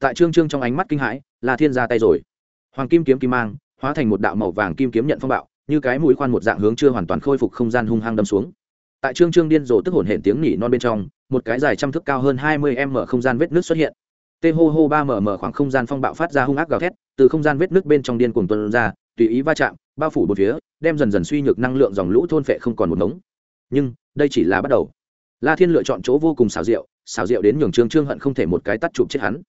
tại trương trương trong ánh mắt kinh hãi, là thiên ra tay rồi. Hoàng kim kiếm kim mang, hóa thành một đạo màu vàng kim kiếm nhận phong bạo, như cái mũi khoan một dạng hướng chưa hoàn toàn khôi phục không gian hung hăng đâm xuống tại trương trương điên rồ tức hồn hển tiếng nỉ non bên trong một cái dài trăm thước cao hơn hai mươi m không gian vết nước xuất hiện tê hô hô ba mm khoảng không gian phong bạo phát ra hung ác gào thét từ không gian vết nước bên trong điên cuồng tuần ra tùy ý va chạm, bao phủ một phía, đem dần dần suy nhược năng lượng dòng lũ thôn phệ không còn một ngống. Nhưng, đây chỉ là bắt đầu. La thiên lựa chọn chỗ vô cùng xào rượu xào rượu đến nhường trương trương hận không thể một cái tắt chụp chết hắn.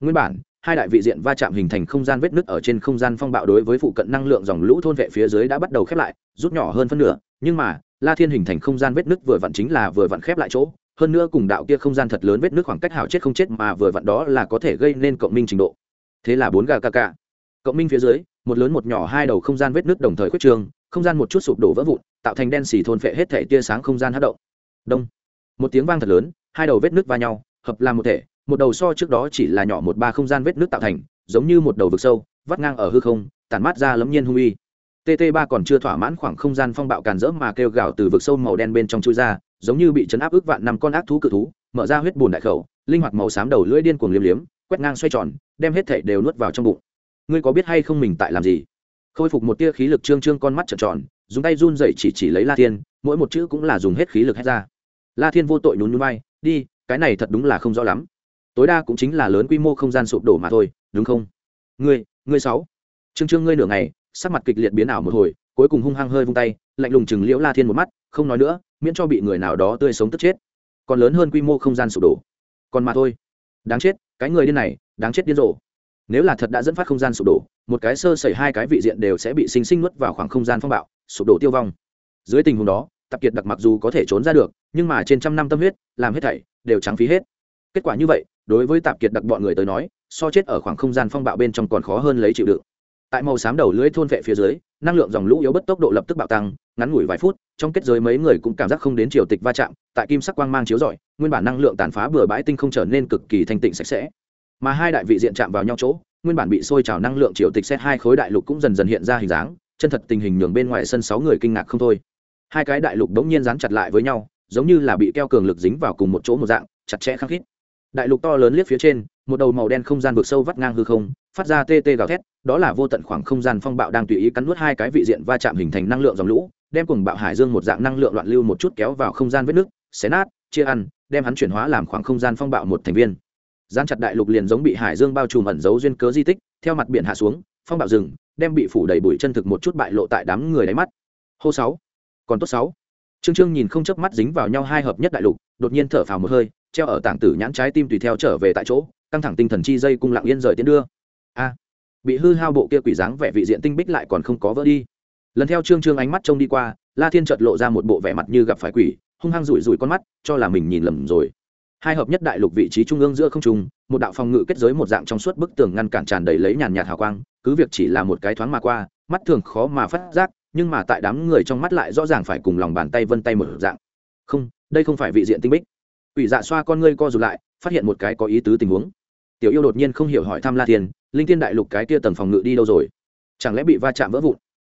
Nguyên bản, hai đại vị diện va chạm hình thành không gian vết nứt ở trên không gian phong bạo đối với phụ cận năng lượng dòng lũ thôn vệ phía dưới đã bắt đầu khép lại, rút nhỏ hơn phân nửa, nhưng mà, la thiên hình thành không gian vết nứt vừa vặn chính là vừa vặn khép lại chỗ, hơn nữa cùng đạo kia không gian thật lớn vết nứt khoảng cách hào chết không chết mà vừa vặn đó là có thể gây nên cộng minh trình độ. Thế là bốn gà ca ca cộng minh phía dưới, một lớn một nhỏ hai đầu không gian vết nứt đồng thời khuyết trường không gian một chút sụp đổ vỡ vụn, tạo thành đen xì thôn phệ hết thể tia sáng không gian hát động. Đông. Một tiếng vang thật lớn, hai đầu vết nứt va nhau, hợp làm một thể, một đầu so trước đó chỉ là nhỏ một ba không gian vết nước tạo thành, giống như một đầu vực sâu, vắt ngang ở hư không, tản mát ra lẫm nhiên hung uy. Tt ba còn chưa thỏa mãn khoảng không gian phong bạo càn rỡ mà kêu gào từ vực sâu màu đen bên trong chui ra, giống như bị chấn áp ước vạn năm con ác thú cự thú, mở ra huyết bùn đại khẩu, linh hoạt màu xám đầu lưỡi điên cuồng liếm liếm, quét ngang xoay tròn, đem hết thảy đều nuốt vào trong bụng ngươi có biết hay không mình tại làm gì? Khôi phục một tia khí lực trương trương con mắt trợn tròn, dùng tay run dậy chỉ chỉ lấy la thiên, mỗi một chữ cũng là dùng hết khí lực hết ra. La thiên vô tội nhún nhún vai, đi, cái này thật đúng là không rõ lắm. Tối đa cũng chính là lớn quy mô không gian sụp đổ mà thôi, đúng không? Ngươi ngươi sáu. Trương trương ngươi nửa ngày, sắc mặt kịch liệt biến ảo một hồi, cuối cùng hung hăng hơi vung tay, lạnh lùng chừng liễu la thiên một mắt, không nói nữa, miễn cho bị người nào đó tươi sống tức chết. Còn lớn hơn quy mô không gian sụp đổ. Còn mà thôi. Đáng chết, cái người điên này, đáng chết điên rồ nếu là thật đã dẫn phát không gian sụp đổ, một cái sơ sẩy hai cái vị diện đều sẽ bị sinh sinh nuốt vào khoảng không gian phong bạo, sụp đổ tiêu vong. Dưới tình huống đó tập kiệt đặc mặc dù có thể trốn ra được, nhưng mà trên trăm năm tâm huyết, làm hết thảy đều trắng phí hết. Kết quả như vậy, đối với tạp kiệt đặc bọn người tới nói, so chết ở khoảng không gian phong bạo bên trong còn khó hơn lấy chịu đựng. Tại màu xám đầu lưới thôn vệ phía dưới, năng lượng dòng lũ yếu bất tốc độ lập tức bạo tăng, ngắn ngủi vài phút, trong kết giới mấy người cũng cảm giác không đến triều tịch va chạm, tại kim sắc quang mang chiếu rọi, nguyên bản năng lượng tàn phá bừa bãi tinh không trở nên cực kỳ thanh tịnh sạch sẽ mà hai đại vị diện chạm vào nhau chỗ, nguyên bản bị sôi trào năng lượng triều tịch xét hai khối đại lục cũng dần dần hiện ra hình dáng, chân thật tình hình nhường bên ngoài sân sáu người kinh ngạc không thôi. Hai cái đại lục đống nhiên dán chặt lại với nhau, giống như là bị keo cường lực dính vào cùng một chỗ một dạng, chặt chẽ khăng khít. Đại lục to lớn liếc phía trên, một đầu màu đen không gian vượt sâu vắt ngang hư không, phát ra tê tê gào thét, đó là vô tận khoảng không gian phong bạo đang tùy ý cắn nuốt hai cái vị diện va chạm hình thành năng lượng dòng lũ, đem cùng bạo hải dương một dạng năng lượng loạn lưu một chút kéo vào không gian vết nước, xé nát, chia ăn, đem hắn chuyển hóa làm khoảng không gian phong bạo một thành viên gian chặt đại lục liền giống bị hải dương bao trùm ẩn giấu duyên cớ di tích, theo mặt biển hạ xuống, phong bạo rừng, đem bị phủ đầy bụi chân thực một chút bại lộ tại đám người đáy mắt. Hô sáu, còn tốt sáu. Trương trương nhìn không chớp mắt dính vào nhau hai hợp nhất đại lục, đột nhiên thở phào một hơi, treo ở tảng tử nhãn trái tim tùy theo trở về tại chỗ, căng thẳng tinh thần chi dây cung lặng yên rời tiến đưa. A, bị hư hao bộ kia quỷ dáng vẻ vị diện tinh bích lại còn không có vỡ đi. Lần theo trương trương ánh mắt trông đi qua, la thiên chợt lộ ra một bộ vẻ mặt như gặp phải quỷ, hung hăng rủi rủi con mắt, cho là mình nhìn lầm rồi hai hợp nhất đại lục vị trí trung ương giữa không trung, một đạo phòng ngự kết giới một dạng trong suốt bức tường ngăn cản tràn đầy lấy nhàn nhạt hào quang, cứ việc chỉ là một cái thoáng mà qua, mắt thường khó mà phát giác, nhưng mà tại đám người trong mắt lại rõ ràng phải cùng lòng bàn tay vân tay một dạng. Không, đây không phải vị diện tinh bích. Ủy dạ xoa con ngươi co rụt lại, phát hiện một cái có ý tứ tình huống. Tiểu yêu đột nhiên không hiểu hỏi tham la thiên, linh thiên đại lục cái kia tầng phòng ngự đi đâu rồi? Chẳng lẽ bị va chạm vỡ vụn?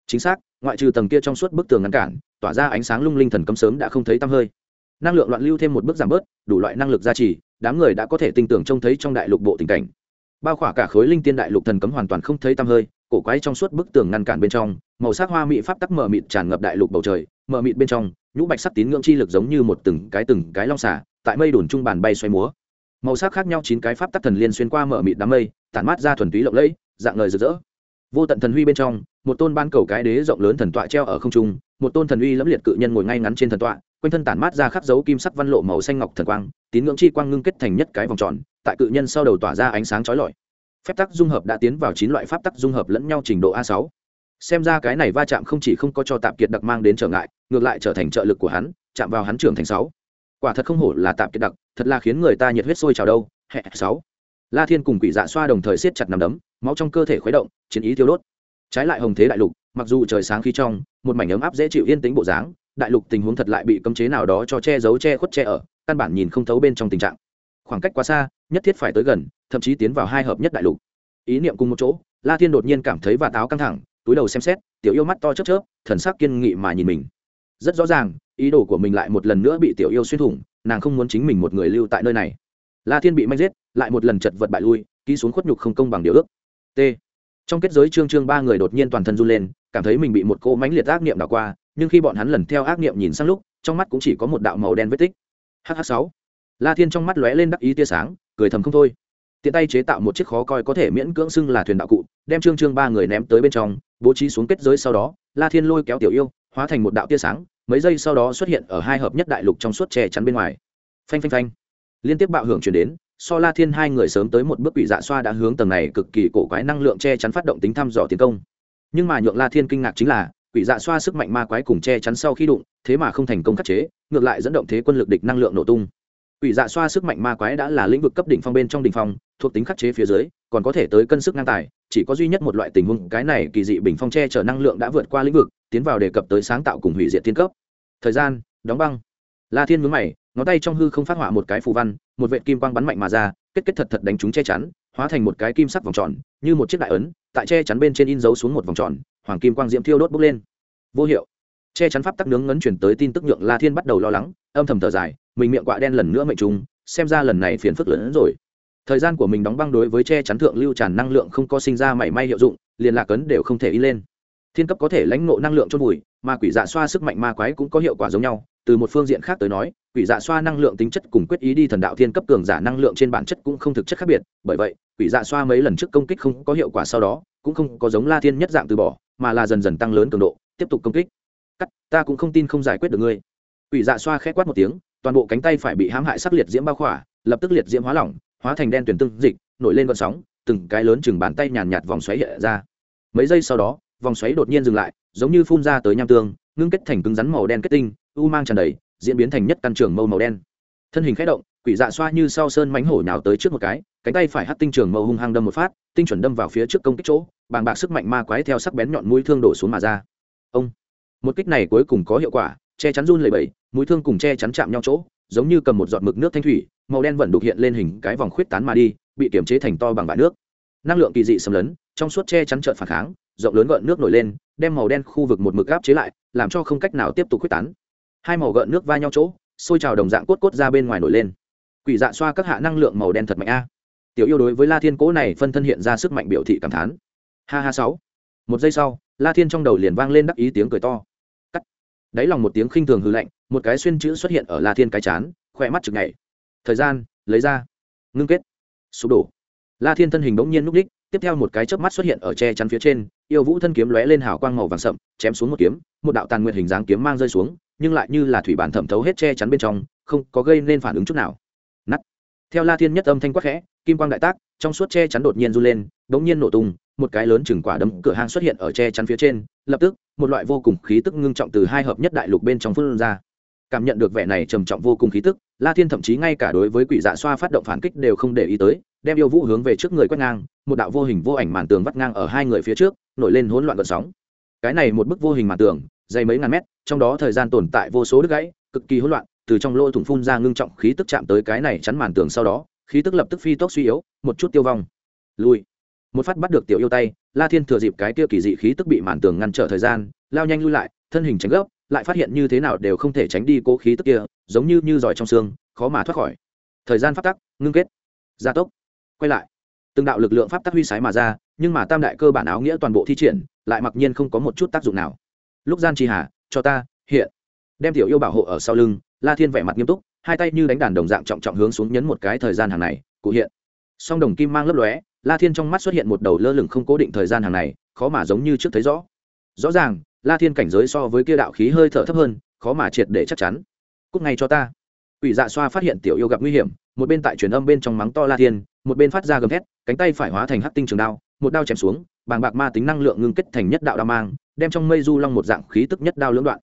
Chính xác, ngoại trừ tầng kia trong suốt bức tường ngăn cản, tỏa ra ánh sáng lung linh thần cấm sớm đã không thấy tăm hơi năng lượng loạn lưu thêm một bước giảm bớt, đủ loại năng lực gia trì, đám người đã có thể tin tưởng trông thấy trong đại lục bộ tình cảnh. Bao khỏa cả khối linh tiên đại lục thần cấm hoàn toàn không thấy tăm hơi, cổ quái trong suốt bức tường ngăn cản bên trong, màu sắc hoa mỹ pháp tắc mờ mịt tràn ngập đại lục bầu trời, mờ mịt bên trong, nhũ bạch sắc tín ngưỡng chi lực giống như một từng cái từng cái long xả tại mây đồn trung bàn bay xoay múa. Màu sắc khác nhau chín cái pháp tắc thần liên xuyên qua mờ mịt đám mây, tản mát ra thuần túy lộng lẫy, dạng lời rực rỡ. Vô tận thần huy bên trong, một tôn ban cầu cái đế rộng lớn thần tọa treo ở không trung, một tôn thần uy lẫm liệt cự nhân ngồi ngay ngắn trên thần tọa quanh thân tản mát ra khắc dấu kim sắc văn lộ màu xanh ngọc thần quang, tín ngưỡng chi quang ngưng kết thành nhất cái vòng tròn, tại cự nhân sau đầu tỏa ra ánh sáng chói lọi. Phép tắc dung hợp đã tiến vào chín loại pháp tắc dung hợp lẫn nhau trình độ a sáu. Xem ra cái này va chạm không chỉ không có cho tạp kiệt đặc mang đến trở ngại, ngược lại trở thành trợ lực của hắn, chạm vào hắn trưởng thành sáu. Quả thật không hổ là tạp kiệt đặc, thật là khiến người ta nhiệt huyết sôi trào đâu, hẹ sáu. La thiên cùng quỷ dạ xoa đồng thời siết chặt nằm đấm, máu trong cơ thể khuấy động, chiến ý thiêu đốt. Trái lại hồng thế đại lục, mặc dù trời sáng khí trong, một mảnh ấm áp dễ chịu yên tĩnh bộ dáng đại lục tình huống thật lại bị cấm chế nào đó cho che giấu che khuất che ở, căn bản nhìn không thấu bên trong tình trạng. Khoảng cách quá xa, nhất thiết phải tới gần, thậm chí tiến vào hai hợp nhất đại lục. Ý niệm cùng một chỗ, la thiên đột nhiên cảm thấy và táo căng thẳng, túi đầu xem xét, tiểu yêu mắt to chớp chớp, thần sắc kiên nghị mà nhìn mình. Rất rõ ràng, ý đồ của mình lại một lần nữa bị tiểu yêu xuyên thủng, nàng không muốn chính mình một người lưu tại nơi này. La thiên bị manh giết, lại một lần chật vật bại lui, ký xuống khuất nhục không công bằng điều ước. T. Trong kết giới trương trương ba người đột nhiên toàn thân run lên, cảm thấy mình bị một cô mánh liệt ác niệm đảo qua nhưng khi bọn hắn lần theo ác niệm nhìn sang lúc, trong mắt cũng chỉ có một đạo màu đen vết tích. Hh sáu. La thiên trong mắt lóe lên đắc ý tia sáng, cười thầm không thôi. Tiện tay chế tạo một chiếc khó coi có thể miễn cưỡng xưng là thuyền đạo cụ, đem trương trương ba người ném tới bên trong, bố trí xuống kết giới sau đó, la thiên lôi kéo tiểu yêu, hóa thành một đạo tia sáng, mấy giây sau đó xuất hiện ở hai hợp nhất đại lục trong suốt che chắn bên ngoài. Phanh phanh phanh. Liên tiếp bạo hưởng chuyển đến, so la thiên hai người sớm tới một bước quỷ dạ xoa đã hướng tầng này cực kỳ cổ quái năng lượng che chắn phát động tính thăm dò tiến công. Nhưng mà nhượng la thiên kinh ngạc chính là quỷ dạ xoa sức mạnh ma quái cùng che chắn sau khi đụng, thế mà không thành công khắc chế, ngược lại dẫn động thế quân lực địch năng lượng nổ tung. Quỷ dạ xoa sức mạnh ma quái đã là lĩnh vực cấp đỉnh phong bên trong đỉnh phong, thuộc tính khắc chế phía dưới, còn có thể tới cân sức ngang tài, chỉ có duy nhất một loại tình huống, cái này kỳ dị bình phong che chở năng lượng đã vượt qua lĩnh vực, tiến vào đề cập tới sáng tạo cùng hủy diệt thiên cấp. Thời gian, đóng băng. La thiên mướn mày, ngón tay trong hư không phát họa một cái phù văn, một vệ kim quang bắn mạnh mà ra, kết kết thật thật đánh chúng che chắn, hóa thành một cái kim sắc vòng tròn, như một chiếc đại ấn, tại che chắn bên trên in dấu xuống một vòng tròn hoàng kim quang diễm thiêu đốt bốc lên. Vô hiệu. Che chắn pháp tắc nướng ngấn chuyển tới tin tức nhượng la thiên bắt đầu lo lắng, âm thầm thở dài, mình miệng quạ đen lần nữa mệnh trùng, xem ra lần này phiền phức lớn hơn rồi. Thời gian của mình đóng băng đối với che chắn thượng lưu tràn năng lượng không có sinh ra mảy may hiệu dụng, liền lạc ấn đều không thể y lên. Thiên cấp có thể lãnh ngộ năng lượng chôn vùi, mà quỷ dạ xoa sức mạnh ma quái cũng có hiệu quả giống nhau, từ một phương diện khác tới nói, quỷ dạ xoa năng lượng tính chất cùng quyết ý đi thần đạo thiên cấp cường giả năng lượng trên bản chất cũng không thực chất khác biệt, bởi vậy, quỷ dạ xoa mấy lần trước công kích không có hiệu quả sau đó cũng không có giống la thiên nhất dạng từ bỏ, mà là dần dần tăng lớn cường độ, tiếp tục công kích. Cắt, ta cũng không tin không giải quyết được ngươi. Quỷ dạ xoa khẽ quát một tiếng, toàn bộ cánh tay phải bị hãm hại sắc liệt diễm bao khỏa, lập tức liệt diễm hóa lỏng, hóa thành đen tuyển tương dịch, nổi lên vận sóng, từng cái lớn chừng bàn tay nhàn nhạt vòng xoáy hiện ra. Mấy giây sau đó, vòng xoáy đột nhiên dừng lại, giống như phun ra tới nham tương, ngưng kết thành cứng rắn màu đen kết tinh, u mang tràn đầy, diễn biến thành nhất căn trường mâu màu đen. Thân hình khẽ động, quỷ dạ xoa như sau sơn mánh hổ nhào tới trước một cái cánh tay phải hất tinh trường mâu hung hăng đâm một phát tinh chuẩn đâm vào phía trước công kích chỗ bàng bạc sức mạnh ma quái theo sắc bén nhọn mũi thương đổ xuống mà ra. Ông. Một kích này cuối cùng có hiệu quả che chắn run lẩy bẩy, mũi thương cùng che chắn chạm nhau chỗ giống như cầm một giọt mực nước thanh thủy màu đen vẫn đục hiện lên hình cái vòng khuyết tán mà đi bị kiểm chế thành to bằng bã nước. Năng lượng kỳ dị xâm lấn trong suốt che chắn trợn phản kháng rộng lớn gợn nước nổi lên đem màu đen khu vực một mực áp chế lại làm cho không cách nào tiếp tục khuyết tán. Hai màu gợn nước va nhau chỗ sôi trào đồng dạng cốt cốt ra bên ngoài nổi lên. Quỷ dạ xoa các hạ năng lượng màu đen thật mạnh a tiểu yêu đối với la thiên cố này phân thân hiện ra sức mạnh biểu thị cảm thán. Ha ha sáu. Một giây sau, la thiên trong đầu liền vang lên đắc ý tiếng cười to. Cắt. Đáy lòng một tiếng khinh thường hư lạnh, một cái xuyên chữ xuất hiện ở la thiên cái chán, khỏe mắt chực nhảy. Thời gian, lấy ra. Ngưng kết. Sụp đổ. La thiên thân hình bỗng nhiên núp đích, tiếp theo một cái chớp mắt xuất hiện ở che chắn phía trên, yêu vũ thân kiếm lóe lên hào quang màu vàng sậm, chém xuống một kiếm, một đạo tàn nguyện hình dáng kiếm mang rơi xuống, nhưng lại như là thủy bản thẩm thấu hết che chắn bên trong, không có gây nên phản ứng chút nào. Nắt theo la thiên nhất âm thanh quắc khẽ kim quang đại tác, trong suốt che chắn đột nhiên run lên, bỗng nhiên nổ tung, một cái lớn chừng quả đấm cửa hang xuất hiện ở che chắn phía trên, lập tức, một loại vô cùng khí tức ngưng trọng từ hai hợp nhất đại lục bên trong phương ra. Cảm nhận được vẻ này trầm trọng vô cùng khí tức, la thiên thậm chí ngay cả đối với quỷ dạ xoa phát động phản kích đều không để ý tới, đem yêu vũ hướng về trước người quét ngang, một đạo vô hình vô ảnh màn tường vắt ngang ở hai người phía trước, nổi lên hỗn loạn vận sóng. Cái này một bức vô hình màn tường, dày mấy ngàn mét, trong đó thời gian tồn tại vô số đứt gãy, cực kỳ hỗn loạn, từ trong lỗ thủng phun ra ngưng trọng khí tức chạm tới cái này chắn màn tường sau đó khí tức lập tức phi tốc suy yếu, một chút tiêu vong. Lui. Một phát bắt được tiểu yêu tay, la thiên thừa dịp cái kia kỳ dị khí tức bị màn tường ngăn trở thời gian, lao nhanh lui lại, thân hình tránh gấp, lại phát hiện như thế nào đều không thể tránh đi cố khí tức kia, giống như như giỏi trong xương, khó mà thoát khỏi. Thời gian phát tắc, ngưng kết. Gia tốc. Quay lại. Từng đạo lực lượng pháp tắc huy sái mà ra, nhưng mà tam đại cơ bản áo nghĩa toàn bộ thi triển, lại mặc nhiên không có một chút tác dụng nào. Lúc gian trì hà, cho ta, hiện. Đem tiểu yêu bảo hộ ở sau lưng, la thiên vẻ mặt nghiêm túc hai tay như đánh đàn đồng dạng trọng trọng hướng xuống nhấn một cái thời gian hàng này, cụ hiện. Song đồng kim mang lấp lóe, la thiên trong mắt xuất hiện một đầu lơ lửng không cố định thời gian hàng này, khó mà giống như trước thấy rõ. Rõ ràng, la thiên cảnh giới so với kia đạo khí hơi thở thấp hơn, khó mà triệt để chắc chắn. Cúc ngay cho ta. Quỷ dạ xoa phát hiện tiểu yêu gặp nguy hiểm, một bên tại truyền âm bên trong mắng to la thiên, một bên phát ra gầm thét, cánh tay phải hóa thành hắc tinh trường đao, một đao chém xuống, bàng bạc ma tính năng lượng ngưng kết thành nhất đạo đao mang, đem trong mây du long một dạng khí tức nhất đao lưỡng đoạn.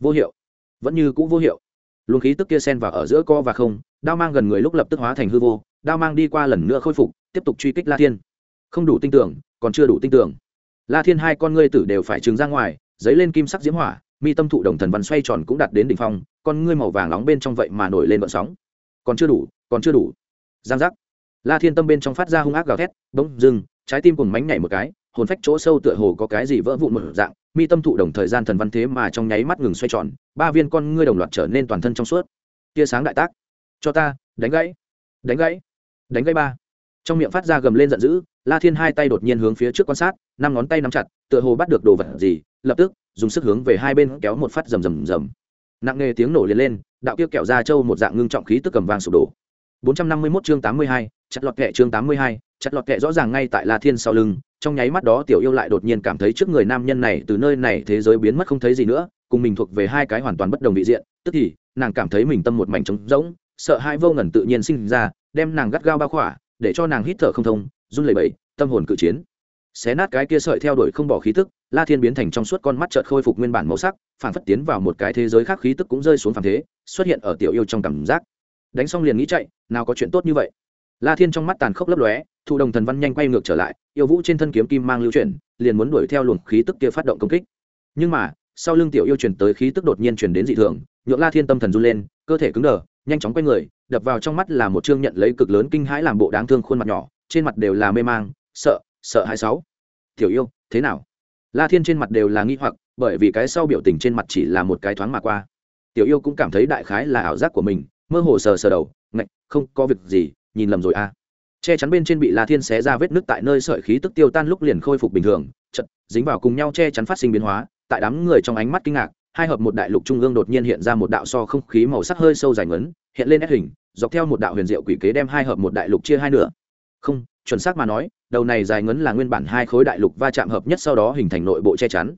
Vô hiệu. Vẫn như cũ vô hiệu luồng khí tức kia xen vào ở giữa co và không, đao mang gần người lúc lập tức hóa thành hư vô, đao mang đi qua lần nữa khôi phục, tiếp tục truy kích la thiên. Không đủ tin tưởng, còn chưa đủ tin tưởng. La thiên hai con ngươi tử đều phải trừng ra ngoài dấy lên kim sắc diễm hỏa, mi tâm thụ đồng thần văn xoay tròn cũng đạt đến đỉnh phong, con ngươi màu vàng nóng bên trong vậy mà nổi lên vận sóng. Còn chưa đủ, còn chưa đủ. Giang giác. La thiên tâm bên trong phát ra hung ác gào thét, bỗng dưng trái tim cùng mánh nhảy một cái hồn phách chỗ sâu tựa hồ có cái gì vỡ vụn một dạng mi tâm thụ đồng thời gian thần văn thế mà trong nháy mắt ngừng xoay tròn ba viên con ngươi đồng loạt trở nên toàn thân trong suốt. Tia sáng đại tác. Cho ta đánh gãy đánh gãy đánh gãy ba. Trong miệng phát ra gầm lên giận dữ la thiên hai tay đột nhiên hướng phía trước quan sát năm ngón tay nắm chặt tựa hồ bắt được đồ vật gì lập tức dùng sức hướng về hai bên kéo một phát rầm rầm rầm. Nặng nề tiếng nổ liền lên đạo kia kẹo ra châu một dạng ngưng trọng khí tức cầm vàng sụp đổ. 451 chương 82, chặt lọt kẹ chương 82, chặt lọt kẹ rõ ràng ngay tại La Thiên sau lưng, trong nháy mắt đó tiểu yêu lại đột nhiên cảm thấy trước người nam nhân này từ nơi này thế giới biến mất không thấy gì nữa, cùng mình thuộc về hai cái hoàn toàn bất đồng vị diện, tức thì, nàng cảm thấy mình tâm một mảnh trống rỗng, sợ hãi vô ngẩn tự nhiên sinh ra, đem nàng gắt gao bao khỏa, để cho nàng hít thở không thông, run lẩy bẩy, tâm hồn cự chiến. Xé nát cái kia sợi theo đuổi không bỏ khí tức, La Thiên biến thành trong suốt con mắt chợt khôi phục nguyên bản màu sắc, phản phất tiến vào một cái thế giới khác khí tức cũng rơi xuống phàm thế, xuất hiện ở tiểu yêu trong cảm giác. Đánh xong liền nghĩ chạy nào có chuyện tốt như vậy. La thiên trong mắt tàn khốc lấp lóe thụ đồng thần văn nhanh quay ngược trở lại, yêu vũ trên thân kiếm kim mang lưu chuyển, liền muốn đuổi theo luồng khí tức kia phát động công kích. Nhưng mà, sau lưng tiểu yêu chuyển tới khí tức đột nhiên chuyển đến dị thường, nhượng la thiên tâm thần run lên, cơ thể cứng đờ, nhanh chóng quay người, đập vào trong mắt là một chương nhận lấy cực lớn kinh hãi làm bộ đáng thương khuôn mặt nhỏ, trên mặt đều là mê mang, sợ sợ hai sáu. Tiểu yêu, thế nào? La thiên trên mặt đều là nghi hoặc, bởi vì cái sau biểu tình trên mặt chỉ là một cái thoáng mà qua. Tiểu yêu cũng cảm thấy đại khái là ảo giác của mình, mơ hồ sờ sờ đầu, ngạch, không có việc gì, nhìn lầm rồi à che chắn bên trên bị la thiên xé ra vết nứt tại nơi sợi khí tức tiêu tan lúc liền khôi phục bình thường, chật, dính vào cùng nhau che chắn phát sinh biến hóa, tại đám người trong ánh mắt kinh ngạc, hai hợp một đại lục trung ương đột nhiên hiện ra một đạo so không khí màu sắc hơi sâu dài ngấn, hiện lên ép hình, dọc theo một đạo huyền diệu quỷ kế đem hai hợp một đại lục chia hai nửa. Không, chuẩn xác mà nói, đầu này dài ngấn là nguyên bản hai khối đại lục va chạm hợp nhất sau đó hình thành nội bộ che chắn.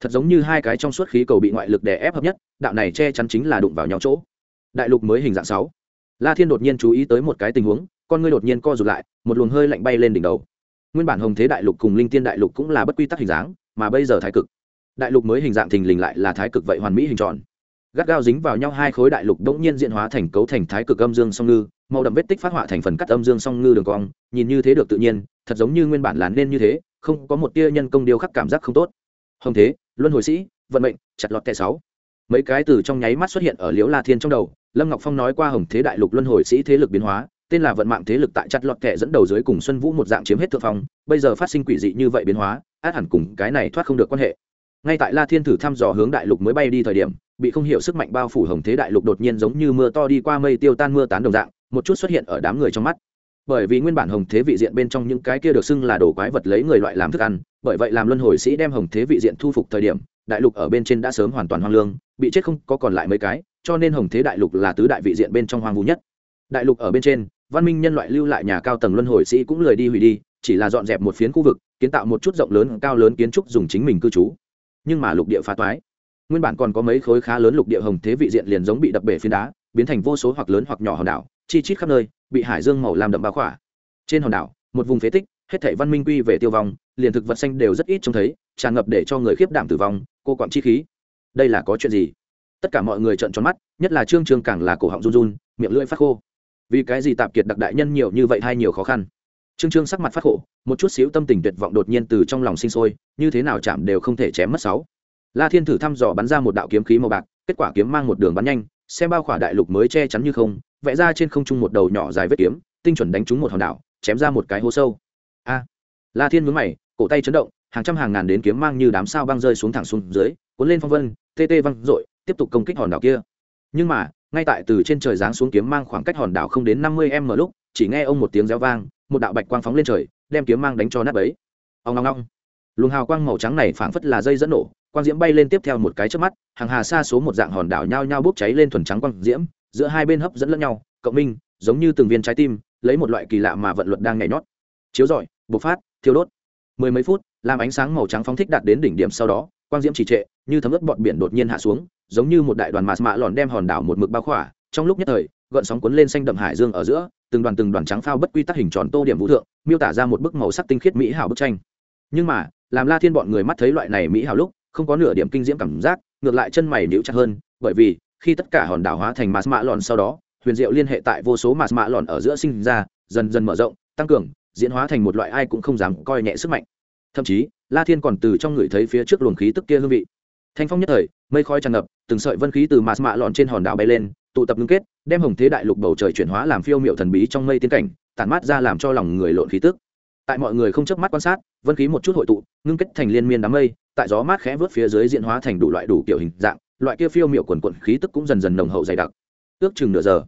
Thật giống như hai cái trong suốt khí cầu bị ngoại lực đè ép hợp nhất, đạo này che chắn chính là đụng vào nhau chỗ. Đại lục mới hình dạng sáu. La thiên đột nhiên chú ý tới một cái tình huống con ngươi đột nhiên co rụt lại, một luồng hơi lạnh bay lên đỉnh đầu. Nguyên bản hồng thế đại lục cùng linh tiên đại lục cũng là bất quy tắc hình dáng, mà bây giờ thái cực. Đại lục mới hình dạng thình lình lại là thái cực vậy hoàn mỹ hình tròn. Gắt gao dính vào nhau hai khối đại lục đống nhiên diện hóa thành cấu thành thái cực âm dương song ngư, màu đậm vết tích phát họa thành phần cắt âm dương song ngư đường cong, nhìn như thế được tự nhiên, thật giống như nguyên bản là nên như thế, không có một tia nhân công điêu khắc cảm giác không tốt. Hồng thế, luân hồi sĩ, vận mệnh, chặt lọt tệ sáu. Mấy cái từ trong nháy mắt xuất hiện ở liễu la thiên trong đầu, lâm ngọc phong nói qua hồng thế đại lục luân hồi sĩ thế lực biến hóa tên là vận mạng thế lực tại chặt lọt kẻ dẫn đầu dưới cùng xuân vũ một dạng chiếm hết thượng phong, bây giờ phát sinh quỷ dị như vậy biến hóa, át hẳn cùng cái này thoát không được quan hệ. Ngay tại la thiên thử thăm dò hướng đại lục mới bay đi thời điểm, bị không hiểu sức mạnh bao phủ hồng thế đại lục đột nhiên giống như mưa to đi qua mây tiêu tan mưa tán đồng dạng, một chút xuất hiện ở đám người trong mắt. Bởi vì nguyên bản hồng thế vị diện bên trong những cái kia được xưng là đồ quái vật lấy người loại làm thức ăn, bởi vậy làm luân hồi sĩ đem hồng thế vị diện thu phục thời điểm, đại lục ở bên trên đã sớm hoàn toàn hoang lương, bị chết không có còn lại mấy cái, cho nên hồng thế đại lục là tứ đại vị diện bên trong hoang vu nhất đại lục ở bên trên, văn minh nhân loại lưu lại nhà cao tầng luân hồi sĩ cũng lười đi hủy đi, chỉ là dọn dẹp một phiến khu vực, kiến tạo một chút rộng lớn, cao lớn kiến trúc dùng chính mình cư trú. Nhưng mà lục địa phá toái. Nguyên bản còn có mấy khối khá lớn lục địa hồng thế vị diện liền giống bị đập bể phiến đá, biến thành vô số hoặc lớn hoặc nhỏ hòn đảo, chi chít khắp nơi, bị hải dương màu làm đậm bao khỏa. Trên hòn đảo, một vùng phế tích, hết thảy văn minh quy về tiêu vong, liền thực vật xanh đều rất ít trông thấy, tràn ngập để cho người khiếp đảm tử vong, cô quặn chi khí. Đây là có chuyện gì? Tất cả mọi người trợn tròn mắt, nhất là trương trương càng là cổ họng run run, miệng lưỡi phát khô vì cái gì tạp kiệt đặc đại nhân nhiều như vậy hay nhiều khó khăn? Trương trương sắc mặt phát khổ, một chút xíu tâm tình tuyệt vọng đột nhiên từ trong lòng sinh sôi, như thế nào chạm đều không thể chém mất sáu. La thiên thử thăm dò bắn ra một đạo kiếm khí màu bạc, kết quả kiếm mang một đường bắn nhanh, xem bao khỏa đại lục mới che chắn như không, vẽ ra trên không trung một đầu nhỏ dài vết kiếm, tinh chuẩn đánh trúng một hòn đảo, chém ra một cái hố sâu. A! La thiên mướn mày, cổ tay chấn động, hàng trăm hàng ngàn đến kiếm mang như đám sao băng rơi xuống thẳng xuống dưới, cuốn lên phong vân, tê tê văng dội, tiếp tục công kích hòn đảo kia. Nhưng mà ngay tại từ trên trời giáng xuống kiếm mang khoảng cách hòn đảo không đến năm mươi m lúc, chỉ nghe ông một tiếng réo vang, một đạo bạch quang phóng lên trời, đem kiếm mang đánh cho nát bấy. ông long long luồng hào quang màu trắng này phảng phất là dây dẫn nổ, quang diễm bay lên tiếp theo một cái trước mắt, hàng hà xa số một dạng hòn đảo nhao nhao bốc cháy lên thuần trắng quang diễm, giữa hai bên hấp dẫn lẫn nhau, cộng minh, giống như từng viên trái tim, lấy một loại kỳ lạ mà vận luật đang nhảy nhót. Chiếu rọi, bộc phát, thiêu đốt. Mười mấy phút làm ánh sáng màu trắng phóng thích đạt đến đỉnh điểm sau đó, quang diễm trì trệ, như thấm ướt bọt biển đột nhiên hạ xuống giống như một đại đoàn mạt mạ lòn đem hòn đảo một mực bao khỏa, trong lúc nhất thời, gợn sóng cuốn lên xanh đậm hải dương ở giữa, từng đoàn từng đoàn trắng phao bất quy tắc hình tròn tô điểm vũ thượng, miêu tả ra một bức màu sắc tinh khiết mỹ hảo bức tranh. Nhưng mà, làm la thiên bọn người mắt thấy loại này mỹ hảo lúc, không có nửa điểm kinh diễm cảm giác, ngược lại chân mày níu chặt hơn, bởi vì, khi tất cả hòn đảo hóa thành mạt mạ lòn sau đó, huyền diệu liên hệ tại vô số mạt mạ lòn ở giữa sinh ra, dần dần mở rộng, tăng cường, diễn hóa thành một loại ai cũng không dám coi nhẹ sức mạnh. Thậm chí, la thiên còn từ trong người thấy phía trước luồng khí tức kia hương vị. Thanh phong nhất thời mây khói tràn ngập, từng sợi vân khí từ mạt mạ lọn trên hòn đảo bay lên, tụ tập ngưng kết, đem hồng thế đại lục bầu trời chuyển hóa làm phiêu miệu thần bí trong mây tiến cảnh, tản mát ra làm cho lòng người lộn khí tức. Tại mọi người không chớp mắt quan sát, vân khí một chút hội tụ, ngưng kết thành liên miên đám mây, tại gió mát khẽ vớt phía dưới diện hóa thành đủ loại đủ kiểu hình dạng, loại kia phiêu miệu quần quận khí tức cũng dần dần nồng hậu dày đặc. Ước chừng nửa giờ,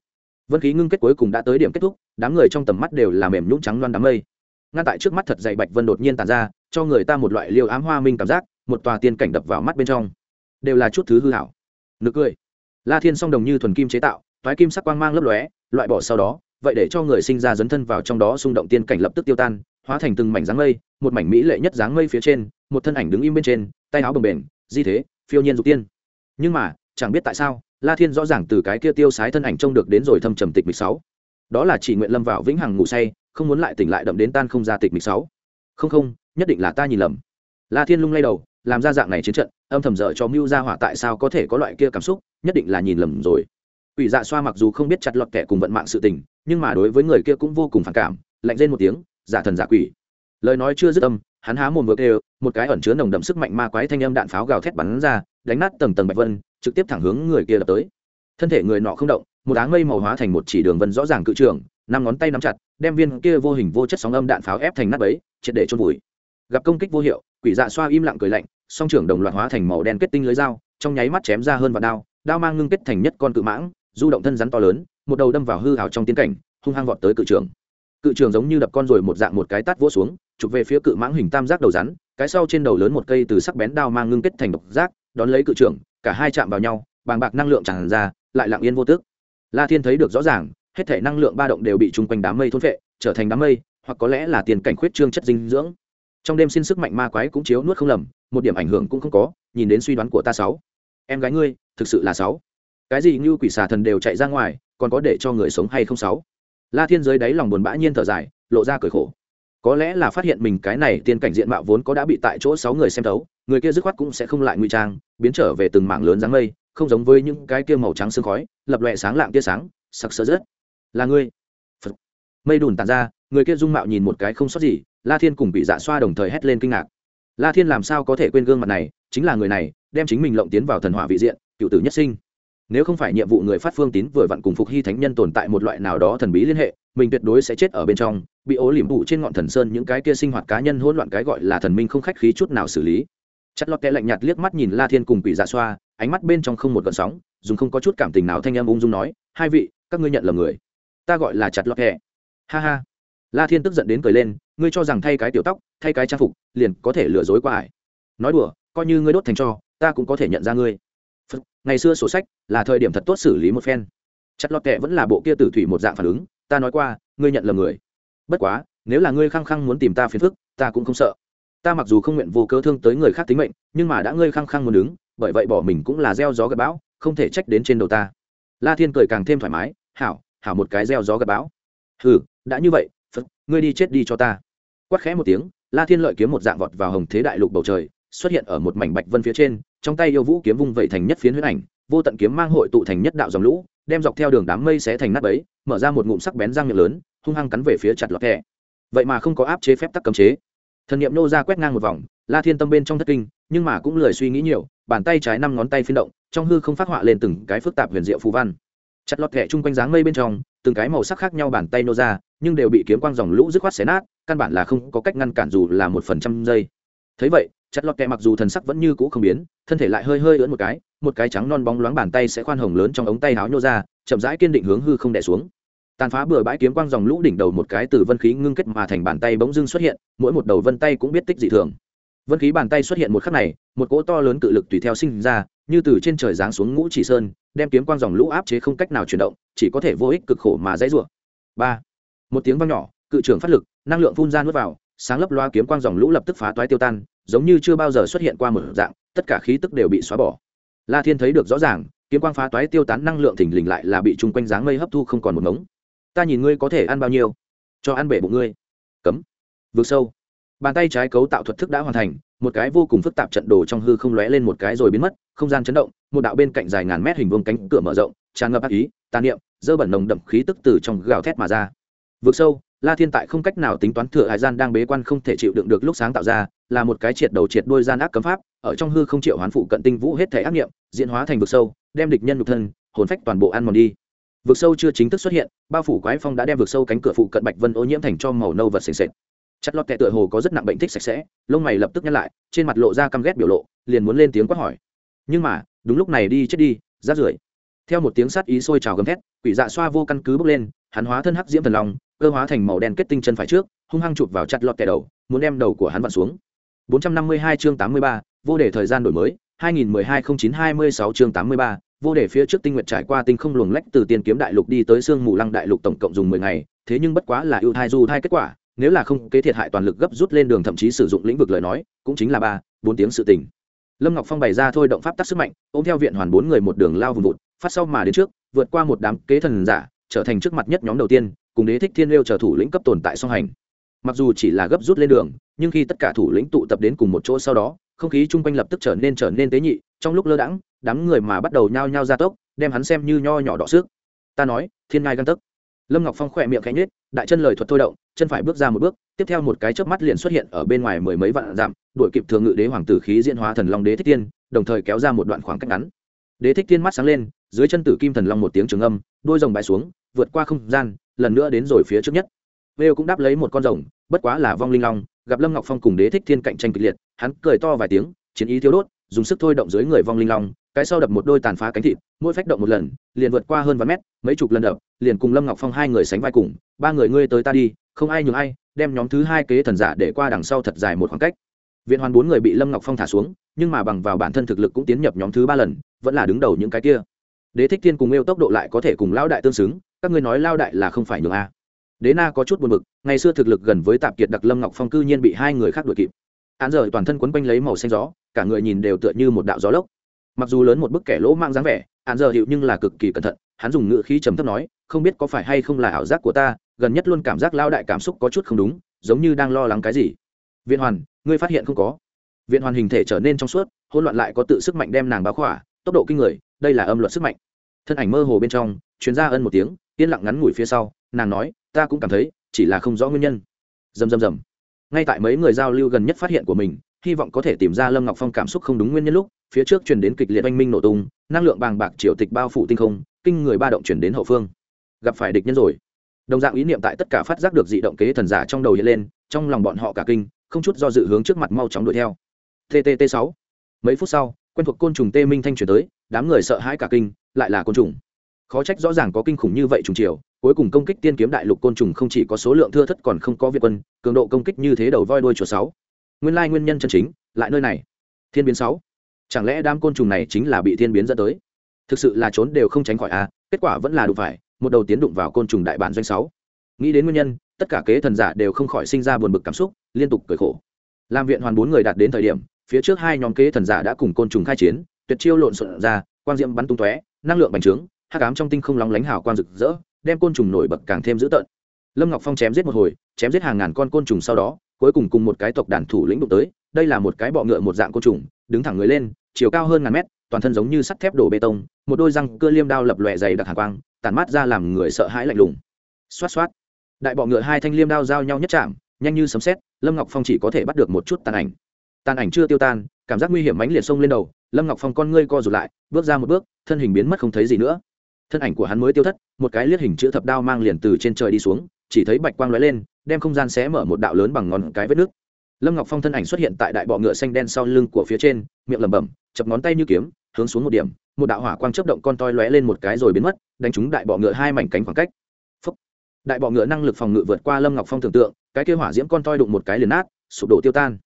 vân khí ngưng kết cuối cùng đã tới điểm kết thúc, đám người trong tầm mắt đều là mềm nhũng trắng loan đám mây. Ngay tại trước mắt thật dày bạch vân đột nhiên tàn ra, cho người ta một loại liều ám hoa minh cảm giác, một tòa tiên cảnh đập vào mắt bên trong đều là chút thứ hư hảo. Nực cười. La thiên song đồng như thuần kim chế tạo, toái kim sắc quang mang lấp lóe, loại bỏ sau đó, vậy để cho người sinh ra dấn thân vào trong đó xung động tiên cảnh lập tức tiêu tan, hóa thành từng mảnh dáng mây, một mảnh mỹ lệ nhất dáng mây phía trên, một thân ảnh đứng im bên trên, tay áo bồng bềnh, di thế, phiêu nhiên dục tiên. Nhưng mà, chẳng biết tại sao, la thiên rõ ràng từ cái kia tiêu sái thân ảnh trông được đến rồi thâm trầm tịch mịch sáu. Đó là chỉ nguyện lâm vào vĩnh hằng ngủ say, không muốn lại tỉnh lại đậm đến tan không ra tịch mịch sáu. Không không, nhất định là ta nhìn lầm. La thiên lung lay đầu làm ra dạng này chiến trận, âm thầm dở cho mưu ra hỏa tại sao có thể có loại kia cảm xúc, nhất định là nhìn lầm rồi. Quỷ dạ xoa mặc dù không biết chặt lọt kẻ cùng vận mạng sự tình, nhưng mà đối với người kia cũng vô cùng phản cảm, lạnh lên một tiếng, giả thần giả quỷ. Lời nói chưa dứt âm, hắn há mồm vừa kêu, một cái ẩn chứa nồng đậm sức mạnh ma quái thanh âm đạn pháo gào thét bắn ra, đánh nát tầng tầng bạch vân, trực tiếp thẳng hướng người kia đập tới. Thân thể người nọ không động, một áng mây màu hóa thành một chỉ đường vân rõ ràng cự trường, năm ngón tay nắm chặt, đem viên kia vô hình vô chất sóng âm đạn pháo ép thành nát bấy, triệt để chôn vùi. Gặp công kích vô hiệu, quỷ dạ xoa im lặng cười lạnh song trưởng đồng loạt hóa thành màu đen kết tinh lưới dao trong nháy mắt chém ra hơn và đao đao mang ngưng kết thành nhất con cự mãng du động thân rắn to lớn một đầu đâm vào hư hào trong tiến cảnh hung hăng vọt tới cự trường. Cự trường giống như đập con rồi một dạng một cái tát vỗ xuống chụp về phía cự mãng hình tam giác đầu rắn cái sau trên đầu lớn một cây từ sắc bén đao mang ngưng kết thành độc giác đón lấy cự trường cả hai chạm vào nhau bàng bạc năng lượng tràn ra lại lặng yên vô tức. La thiên thấy được rõ ràng hết thể năng lượng ba động đều bị chung quanh đám mây thôn phệ, trở thành đám mây hoặc có lẽ là tiền cảnh khuyết trương chất dinh dưỡng trong đêm xin sức mạnh ma quái cũng chiếu nuốt không lầm, một điểm ảnh hưởng cũng không có, nhìn đến suy đoán của ta sáu. Em gái ngươi, thực sự là sáu. Cái gì như quỷ xà thần đều chạy ra ngoài, còn có để cho người sống hay không sáu? La thiên giới đáy lòng buồn bã nhiên thở dài, lộ ra cười khổ. Có lẽ là phát hiện mình cái này tiên cảnh diện mạo vốn có đã bị tại chỗ sáu người xem thấu, người kia dứt khoát cũng sẽ không lại ngụy trang, biến trở về từng mảng lớn dáng mây, không giống với những cái kia màu trắng sương khói, lập lòe sáng lạng tia sáng, sặc sỡ rớt. Là ngươi. Phật. mây đùn tàn ra người kia dung mạo nhìn một cái không sót gì, la thiên cùng bị dạ xoa đồng thời hét lên kinh ngạc. La thiên làm sao có thể quên gương mặt này, chính là người này, đem chính mình lộng tiến vào thần hỏa vị diện, cựu tử nhất sinh. Nếu không phải nhiệm vụ người phát phương tín vừa vặn cùng phục hy thánh nhân tồn tại một loại nào đó thần bí liên hệ, mình tuyệt đối sẽ chết ở bên trong, bị ố liềm vụ trên ngọn thần sơn những cái kia sinh hoạt cá nhân hỗn loạn cái gọi là thần minh không khách khí chút nào xử lý. Chất lót kẽ lạnh nhạt liếc mắt nhìn la thiên cùng quỷ dạ xoa, ánh mắt bên trong không một gợn sóng, dùng không có chút cảm tình nào thanh em ung dung nói, hai vị, các ngươi nhận là người. Ta gọi là chặt lót kẽ ha ha la thiên tức giận đến cười lên ngươi cho rằng thay cái tiểu tóc thay cái trang phục liền có thể lừa dối qua ải nói đùa coi như ngươi đốt thành cho ta cũng có thể nhận ra ngươi. Phật, ngày xưa sổ sách là thời điểm thật tốt xử lý một phen. Chặt lọt kệ vẫn là bộ kia tử thủy một dạng phản ứng ta nói qua ngươi nhận lầm người. Bất quá nếu là ngươi khăng khăng muốn tìm ta phiền phức ta cũng không sợ. Ta mặc dù không nguyện vô cớ thương tới người khác tính mệnh nhưng mà đã ngươi khăng khăng muốn đứng bởi vậy bỏ mình cũng là gieo gió gặp bão không thể trách đến trên đầu ta. La thiên cười càng thêm thoải mái hảo hảo một cái gieo gió gặp bão. Hừ đã như vậy ngươi đi chết đi cho ta. Quát khẽ một tiếng, la thiên lợi kiếm một dạng vọt vào hồng thế đại lục bầu trời, xuất hiện ở một mảnh bạch vân phía trên, trong tay yêu vũ kiếm vung vẩy thành nhất phiến huyết ảnh, vô tận kiếm mang hội tụ thành nhất đạo dòng lũ, đem dọc theo đường đám mây xé thành nát bấy, mở ra một ngụm sắc bén răng miệng lớn, hung hăng cắn về phía chặt lọt kẹ vậy mà không có áp chế phép tắc cấm chế. Thần niệm nô ra quét ngang một vòng, la thiên tâm bên trong thất kinh, nhưng mà cũng lười suy nghĩ nhiều, bàn tay trái năm ngón tay phiên động, trong hư không phát họa lên từng cái phức tạp huyền diệu phù văn chặt lọt kẹ chung quanh dáng mây bên trong, từng cái màu sắc khác nhau bàn tay nô ra, nhưng đều bị kiếm quang dòng lũ dứt khoát xé nát, căn bản là không có cách ngăn cản dù là một phần trăm giây. Thấy vậy, chặt lọt kẹ mặc dù thần sắc vẫn như cũ không biến, thân thể lại hơi hơi ưỡn một cái một cái trắng non bóng loáng bàn tay sẽ khoan hồng lớn trong ống tay áo nhô ra, chậm rãi kiên định hướng hư không đè xuống. Tàn phá bừa bãi kiếm quang dòng lũ đỉnh đầu một cái từ vân khí ngưng kết mà thành bàn tay bỗng dưng xuất hiện, mỗi một đầu vân tay cũng biết tích dị thường. Vân khí bàn tay xuất hiện một khắc này, một cỗ to lớn cự lực tùy theo sinh ra như từ trên trời giáng xuống ngũ chỉ sơn, đem kiếm quang dòng lũ áp chế không cách nào chuyển động, chỉ có thể vô ích cực khổ mà dãy rủa. Ba, một tiếng vang nhỏ, cự trưởng phát lực, năng lượng phun ra nuốt vào, sáng lấp loa kiếm quang dòng lũ lập tức phá toái tiêu tan, giống như chưa bao giờ xuất hiện qua một dạng, tất cả khí tức đều bị xóa bỏ. La thiên thấy được rõ ràng, kiếm quang phá toái tiêu tán năng lượng thình lình lại là bị chung quanh dáng mây hấp thu không còn một mống ta nhìn ngươi có thể ăn bao nhiêu? Cho ăn bể bụng ngươi. Cấm. Vượt sâu. Bàn tay trái cấu tạo thuật thức đã hoàn thành một cái vô cùng phức tạp trận đồ trong hư không lóe lên một cái rồi biến mất, không gian chấn động, một đạo bên cạnh dài ngàn mét hình vuông cánh cửa mở rộng, tràn ngập ác ý tàn niệm, dơ bẩn nồng đậm khí tức từ trong gào thét mà ra. Vượt sâu, la thiên tại không cách nào tính toán thừa hải gian đang bế quan không thể chịu đựng được lúc sáng tạo ra, là một cái triệt đầu triệt đôi gian ác cấm pháp, ở trong hư không triệu hoán phụ cận tinh vũ hết thể ác niệm, diễn hóa thành vực sâu, đem địch nhân nhục thân, hồn phách toàn bộ ăn mòn đi. Vực sâu chưa chính thức xuất hiện, bao phủ quái phong đã đem vực sâu cánh cửa phụ cận bạch vân ô nhiễm thành cho màu nâu vật sền sệt chặt lọt kẻ tựa hồ có rất nặng bệnh thích sạch sẽ lông mày lập tức nhăn lại trên mặt lộ ra căm ghét biểu lộ liền muốn lên tiếng quát hỏi. Nhưng mà đúng lúc này đi chết đi rát rưởi. Theo một tiếng sát ý sôi trào gầm thét quỷ dạ xoa vô căn cứ bước lên hắn hóa thân hắc diễm thần long cơ hóa thành màu đen kết tinh chân phải trước hung hăng chụp vào chặt lọt kẻ đầu muốn đem đầu của hắn vặn xuống. 452 chương 83, vô để thời gian đổi mới 2012-09-26 chương 83, vô để phía trước tinh nguyện trải qua tinh không luồng lách từ tiên kiếm đại lục đi tới sương mù lăng đại lục tổng cộng dùng 10 ngày thế nhưng bất quá là ưu thai du thai kết quả nếu là không kế thiệt hại toàn lực gấp rút lên đường thậm chí sử dụng lĩnh vực lời nói, cũng chính là ba, bốn tiếng sự tình. Lâm ngọc phong bày ra thôi động pháp tắc sức mạnh, ôm theo viện hoàn bốn người một đường lao vùng vụt, phát sau mà đến trước, vượt qua một đám kế thần giả, trở thành trước mặt nhất nhóm đầu tiên, cùng đế thích thiên lêu trở thủ lĩnh cấp tồn tại song hành. Mặc dù chỉ là gấp rút lên đường, nhưng khi tất cả thủ lĩnh tụ tập đến cùng một chỗ sau đó, không khí chung quanh lập tức trở nên trở nên tế nhị, trong lúc lơ đãng, đám người mà bắt đầu nhao nhao ra tốc, đem hắn xem như nho nhỏ đỏ xước ta nói, thiên ngai găng tấc lâm ngọc phong khỏe miệng khẽ nhết đại chân lời thuật thôi động, chân phải bước ra một bước, tiếp theo một cái chớp mắt liền xuất hiện ở bên ngoài mười mấy vạn dặm, đuổi kịp thường ngự đế hoàng tử khí diễn hóa thần long đế thích tiên, đồng thời kéo ra một đoạn khoảng cách ngắn. Đế thích tiên mắt sáng lên, dưới chân tử kim thần long một tiếng trường âm, đôi rồng bãi xuống, vượt qua không gian, lần nữa đến rồi phía trước nhất. Vêu cũng đáp lấy một con rồng, bất quá là vong linh long, gặp lâm ngọc phong cùng đế thích thiên cạnh tranh kịch liệt, hắn cười to vài tiếng, chiến ý thiếu đốt, dùng sức thôi động dưới người vong linh long cái sau đập một đôi tàn phá cánh thịt, mỗi phách động một lần, liền vượt qua hơn vài mét, mấy chục lần đập, liền cùng lâm ngọc phong hai người sánh vai cùng, ba người ngươi tới ta đi, không ai nhường ai, đem nhóm thứ hai kế thần giả để qua đằng sau thật dài một khoảng cách. Viện hoàn bốn người bị lâm ngọc phong thả xuống, nhưng mà bằng vào bản thân thực lực cũng tiến nhập nhóm thứ ba lần, vẫn là đứng đầu những cái kia. Đế thích thiên cùng yêu tốc độ lại có thể cùng lao đại tương xứng, các ngươi nói lao đại là không phải nhường a đế na có chút buồn bực, ngày xưa thực lực gần với tạp kiệt đặc lâm ngọc phong cư nhiên bị hai người khác đuổi kịp. Án rời toàn thân quấn quanh lấy màu xanh gió, cả người nhìn đều tựa như một đạo gió lốc mặc dù lớn một bức kẻ lỗ mang dáng vẻ án giờ hiệu nhưng là cực kỳ cẩn thận, hắn dùng ngữ khí trầm thấp nói, không biết có phải hay không là ảo giác của ta, gần nhất luôn cảm giác lao đại cảm xúc có chút không đúng, giống như đang lo lắng cái gì. Viện hoàn, ngươi phát hiện không có. Viện hoàn hình thể trở nên trong suốt, hỗn loạn lại có tự sức mạnh đem nàng báo khỏa, tốc độ kinh người, đây là âm luật sức mạnh. Thân ảnh mơ hồ bên trong chuyến ra ân một tiếng, yên lặng ngắn ngủi phía sau, nàng nói, ta cũng cảm thấy, chỉ là không rõ nguyên nhân. Dầm dầm dầm ngay tại mấy người giao lưu gần nhất phát hiện của mình hy vọng có thể tìm ra lâm ngọc phong cảm xúc không đúng nguyên nhân lúc, phía trước chuyển đến kịch liệt oanh minh nổ tung, năng lượng bàng bạc triều tịch bao phủ tinh không, kinh người ba động chuyển đến hậu phương. Gặp phải địch nhân rồi. Đồng dạng ý niệm tại tất cả phát giác được dị động kế thần giả trong đầu hiện lên, trong lòng bọn họ cả kinh, không chút do dự hướng trước mặt mau chóng đuổi theo. Ttt sáu. Mấy phút sau, quen thuộc côn trùng tê minh thanh chuyển tới, đám người sợ hãi cả kinh, lại là côn trùng. Khó trách rõ ràng có kinh khủng như vậy trùng chiều cuối cùng công kích tiên kiếm đại lục côn trùng không chỉ có số lượng thưa thất còn không có việt quân, cường độ công kích như thế đầu voi đuôi chuột sáu nguyên lai nguyên nhân chân chính lại nơi này. Thiên biến sáu. Chẳng lẽ đám côn trùng này chính là bị thiên biến dẫn tới? Thực sự là trốn đều không tránh khỏi a kết quả vẫn là đụng phải, một đầu tiến đụng vào côn trùng đại bản doanh sáu. Nghĩ đến nguyên nhân, tất cả kế thần giả đều không khỏi sinh ra buồn bực cảm xúc, liên tục cười khổ. Làm viện hoàn bốn người đạt đến thời điểm, phía trước hai nhóm kế thần giả đã cùng côn trùng khai chiến, tuyệt chiêu lộn xộn ra, quang diễm bắn tung tóe, năng lượng bành trướng, hắc ám trong tinh không lóng lánh hào quang rực rỡ, đem côn trùng nổi bật càng thêm dữ tợn. Lâm ngọc phong chém giết một hồi, chém giết hàng ngàn con côn trùng sau đó cuối cùng cùng một cái tộc đàn thủ lĩnh đụng tới, đây là một cái bọ ngựa một dạng côn trùng, đứng thẳng người lên, chiều cao hơn ngàn mét, toàn thân giống như sắt thép đổ bê tông, một đôi răng cưa liêm đao lập lòe dày đặc hàng quang tàn mát ra làm người sợ hãi lạnh lùng. Xoát xoát. Đại bọ ngựa hai thanh liêm đao giao nhau nhất chạm, nhanh như sấm xét lâm ngọc phong chỉ có thể bắt được một chút tàn ảnh. Tàn ảnh chưa tiêu tan, cảm giác nguy hiểm mãnh liệt sông lên đầu, lâm ngọc phong con ngươi co rụt lại, bước ra một bước, thân hình biến mất không thấy gì nữa. Thân ảnh của hắn mới tiêu thất, một cái liếc hình chữ thập đao mang liền từ trên trời đi xuống, chỉ thấy bạch quang lóe lên đem không gian xé mở một đạo lớn bằng ngón cái vết nước. Lâm ngọc phong thân ảnh xuất hiện tại đại bọ ngựa xanh đen sau lưng của phía trên, miệng lẩm bẩm, chập ngón tay như kiếm, hướng xuống một điểm, một đạo hỏa quang chớp động con toi lóe lên một cái rồi biến mất, đánh trúng đại bọ ngựa hai mảnh cánh khoảng cách. Phúc. đại bọ ngựa năng lực phòng ngự vượt qua lâm ngọc phong tưởng tượng, cái kêu hỏa diễm con toi đụng một cái liền nát, sụp đổ tiêu tan.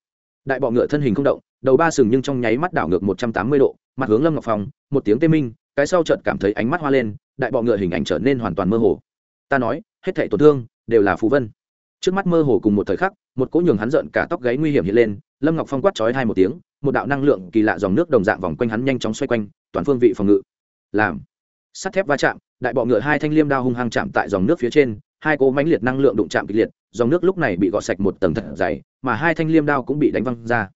Đại bọ ngựa thân hình không động, đầu ba sừng nhưng trong nháy mắt đảo ngược một trăm tám mươi độ, mặt hướng lâm ngọc phong, một tiếng tê minh, cái sau chợt cảm thấy ánh mắt hoa lên, đại bọ ngựa hình ảnh trở nên hoàn toàn mơ hồ. Ta nói, hết thảy tổn thương đều là phù vân trước mắt mơ hồ cùng một thời khắc, một cỗ nhường hắn giận cả tóc gáy nguy hiểm hiện lên, lâm ngọc phong quát chói hai một tiếng, một đạo năng lượng kỳ lạ dòng nước đồng dạng vòng quanh hắn nhanh chóng xoay quanh, toàn phương vị phòng ngự. Làm. Sắt thép va chạm, đại bọ ngựa hai thanh liêm đao hung hăng chạm tại dòng nước phía trên, hai cỗ mãnh liệt năng lượng đụng chạm kịch liệt, dòng nước lúc này bị gọt sạch một tầng thật dày, mà hai thanh liêm đao cũng bị đánh văng ra.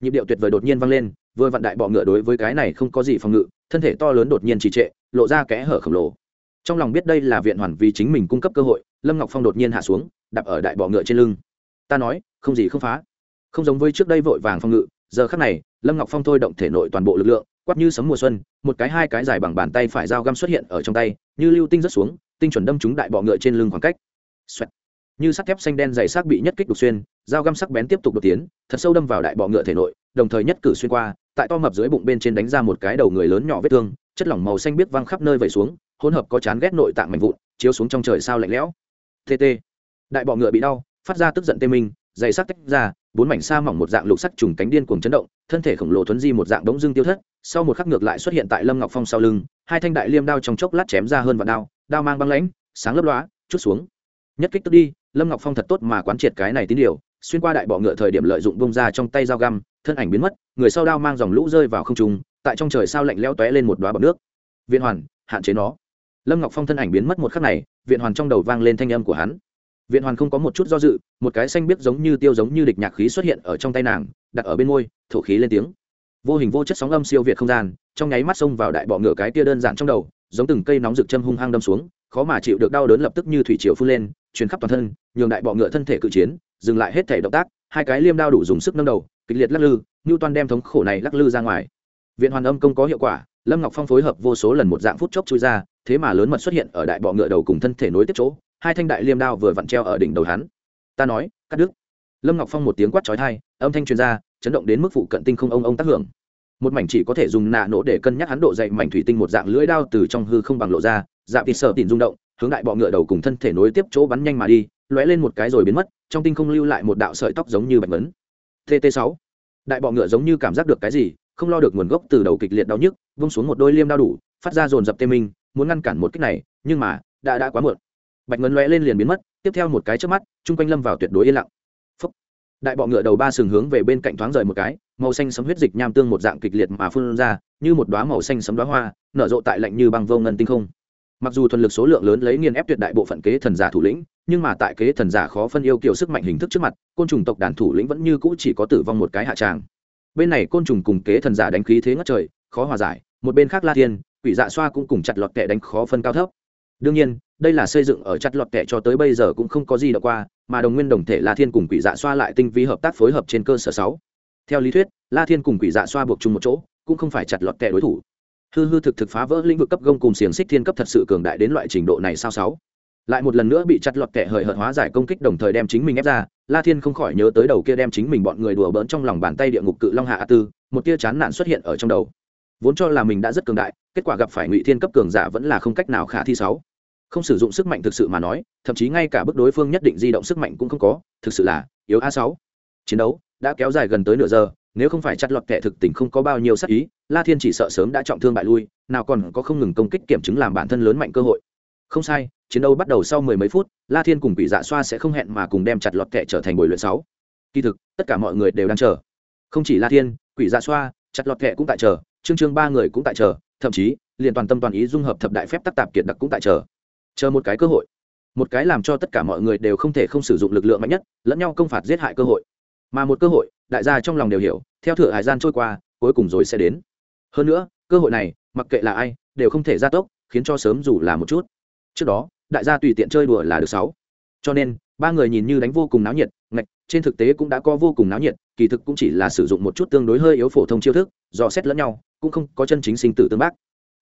Nhịp điệu tuyệt vời đột nhiên văng lên, vừa vặn đại bọ ngựa đối với cái này không có gì phòng ngự, thân thể to lớn đột nhiên trì trệ, lộ ra kẽ hở khổng lồ trong lòng biết đây là viện hoàn vì chính mình cung cấp cơ hội, lâm ngọc phong đột nhiên hạ xuống, đạp ở đại bọ ngựa trên lưng. Ta nói, không gì không phá. Không giống với trước đây vội vàng phòng ngự, giờ khắc này, lâm ngọc phong thôi động thể nội toàn bộ lực lượng quắp như sấm mùa xuân, một cái hai cái dài bằng bàn tay phải dao găm xuất hiện ở trong tay, như lưu tinh rất xuống, tinh chuẩn đâm trúng đại bọ ngựa trên lưng khoảng cách、Xoẹt. Như sắt thép xanh đen dày sắc bị nhất kích đục xuyên, dao găm sắc bén tiếp tục đột tiến, thật sâu đâm vào đại bọ ngựa thể nội, đồng thời nhất cử xuyên qua, tại to mập dưới bụng bên trên đánh ra một cái đầu người lớn nhỏ vết thương, chất lỏng màu xanh biếc văng khắp nơi vẩy xuống hỗn hợp có chán ghét nội tạng mạnh vụn, chiếu xuống trong trời sao lạnh lẽo. Tt đại bọ ngựa bị đau, phát ra tức giận tê minh, dày sắc tách ra, bốn mảnh sa mỏng một dạng lục sắc trùng cánh điên cuồng chấn động, thân thể khổng lồ thuấn di một dạng đống dương tiêu thất, sau một khắc ngược lại xuất hiện tại lâm ngọc phong sau lưng, hai thanh đại liêm đao trong chốc lát chém ra hơn vạn đao đao mang băng lãnh, sáng lấp lóa, chút xuống. Nhất kích tức đi, lâm ngọc phong thật tốt mà quán triệt cái này tín điều, xuyên qua đại bọ ngựa thời điểm lợi dụng bông ra trong tay dao găm, thân ảnh biến mất, người sau đao mang dòng lũ rơi vào không trung, tại trong trời sao lạnh leo tóe lên một đoá bọc nước. Viện hoàn, hạn chế nó lâm ngọc phong thân ảnh biến mất một khắc này, viện hoàn trong đầu vang lên thanh âm của hắn. Viện hoàn không có một chút do dự, một cái xanh biếc giống như tiêu giống như địch nhạc khí xuất hiện ở trong tay nàng, đặt ở bên môi, thổ khí lên tiếng. Vô hình vô chất sóng âm siêu việt không gian, trong nháy mắt xông vào đại bọ ngựa cái tia đơn giản trong đầu, giống từng cây nóng rực châm hung hăng đâm xuống, khó mà chịu được đau đớn lập tức như thủy triều phun lên, truyền khắp toàn thân, nhường đại bọ ngựa thân thể cự chiến, dừng lại hết thể động tác, hai cái liêm đao đủ dùng sức nâng đầu, kịch liệt lắc lư như toàn đem thống khổ này lắc lư ra ngoài. Viện hoàn âm công có hiệu quả lâm ngọc phong phối hợp vô số lần một dạng phút chốc chui ra, thế mà lớn mật xuất hiện ở đại bọ ngựa đầu cùng thân thể nối tiếp chỗ, hai thanh đại liêm đao vừa vặn treo ở đỉnh đầu hắn. Ta nói, cắt đứt. Lâm ngọc phong một tiếng quát trói thai âm thanh truyền ra, chấn động đến mức phụ cận tinh không ông ông tác hưởng. Một mảnh chỉ có thể dùng nạ nổ để cân nhắc hắn độ dậy mảnh thủy tinh một dạng lưỡi đao từ trong hư không bằng lộ ra dạ thịt sợ tìm rung động, hướng đại bọ ngựa đầu cùng thân thể nối tiếp chỗ bắn nhanh mà đi, lóe lên một cái rồi biến mất, trong tinh không lưu lại một đạo sợi tóc giống như bạch vấn tt 6 đại bọ ngựa giống như cảm giác được cái gì không lo được nguồn gốc từ đầu kịch liệt đau nhức, vung xuống một đôi liêm đau đủ, phát ra dồn dập tê minh, muốn ngăn cản một kích này, nhưng mà, đã đã quá muộn. Bạch ngấn lóe lên liền biến mất, tiếp theo một cái trước mắt, chung quanh lâm vào tuyệt đối yên lặng. Phúc. đại bọ ngựa đầu ba sừng hướng về bên cạnh thoáng rời một cái, màu xanh sấm huyết dịch nham tương một dạng kịch liệt mà phun ra, như một đoá màu xanh sấm đoá hoa, nở rộ tại lạnh như băng vô ngân tinh không. Mặc dù thuần lực số lượng lớn lấy nghiền ép tuyệt đại bộ phận kế thần giả thủ lĩnh, nhưng mà tại kế thần giả khó phân yêu kiểu sức mạnh hình thức trước mặt, côn trùng tộc đàn thủ lĩnh vẫn như cũ chỉ có tử vong một cái hạ tràng bên này côn trùng cùng kế thần giả đánh khí thế ngất trời, khó hòa giải, một bên khác la thiên, quỷ dạ xoa cũng cùng chặt lọt kẻ đánh khó phân cao thấp. Đương nhiên, đây là xây dựng ở chặt lọt kẻ cho tới bây giờ cũng không có gì đọc qua, mà đồng nguyên đồng thể la thiên cùng quỷ dạ xoa lại tinh vi hợp tác phối hợp trên cơ sở sáu. Theo lý thuyết, la thiên cùng quỷ dạ xoa buộc chung một chỗ, cũng không phải chặt lọt kẻ đối thủ. Hư hư thực thực phá vỡ lĩnh vực cấp gông cùng xiềng xích thiên cấp thật sự cường đại đến loại trình độ này sao sáu? Lại một lần nữa bị chặt lọt kẻ hời hợt hóa giải công kích đồng thời đem chính mình ép ra. La thiên không khỏi nhớ tới đầu kia đem chính mình bọn người đùa bỡn trong lòng bàn tay địa ngục cự long hạ a tư, một tia chán nản xuất hiện ở trong đầu. Vốn cho là mình đã rất cường đại, kết quả gặp phải ngụy thiên cấp cường giả vẫn là không cách nào khả thi sáu. Không sử dụng sức mạnh thực sự mà nói, thậm chí ngay cả bức đối phương nhất định di động sức mạnh cũng không có, thực sự là yếu a sáu. Chiến đấu đã kéo dài gần tới nửa giờ, nếu không phải chặt lọt kẻ thực tình không có bao nhiêu sắc ý, la thiên chỉ sợ sớm đã trọng thương bại lui, nào còn có không ngừng công kích kiểm chứng làm bản thân lớn mạnh cơ hội. Không sai chiến đấu bắt đầu sau mười mấy phút, la thiên cùng quỷ dạ xoa sẽ không hẹn mà cùng đem chặt lọt kệ trở thành buổi luyện sáu. Kỳ thực, tất cả mọi người đều đang chờ. Không chỉ la thiên, quỷ dạ xoa, chặt lọt kệ cũng tại chờ chương chương ba người cũng tại chờ, thậm chí, liền toàn tâm toàn ý dung hợp thập đại phép tắc tạp kiệt đặc cũng tại chờ. Chờ một cái cơ hội. Một cái làm cho tất cả mọi người đều không thể không sử dụng lực lượng mạnh nhất, lẫn nhau công phạt giết hại cơ hội. Mà một cơ hội, đại gia trong lòng đều hiểu, theo thửa hải gian trôi qua, cuối cùng rồi sẽ đến. Hơn nữa, cơ hội này, mặc kệ là ai, đều không thể gia tốc, khiến cho sớm dù là một chút. Trước đó đại gia tùy tiện chơi đùa là được sáu. Cho nên, ba người nhìn như đánh vô cùng náo nhiệt, ngạch, trên thực tế cũng đã có vô cùng náo nhiệt, kỳ thực cũng chỉ là sử dụng một chút tương đối hơi yếu phổ thông chiêu thức, dò xét lẫn nhau, cũng không có chân chính sinh tử tương bác.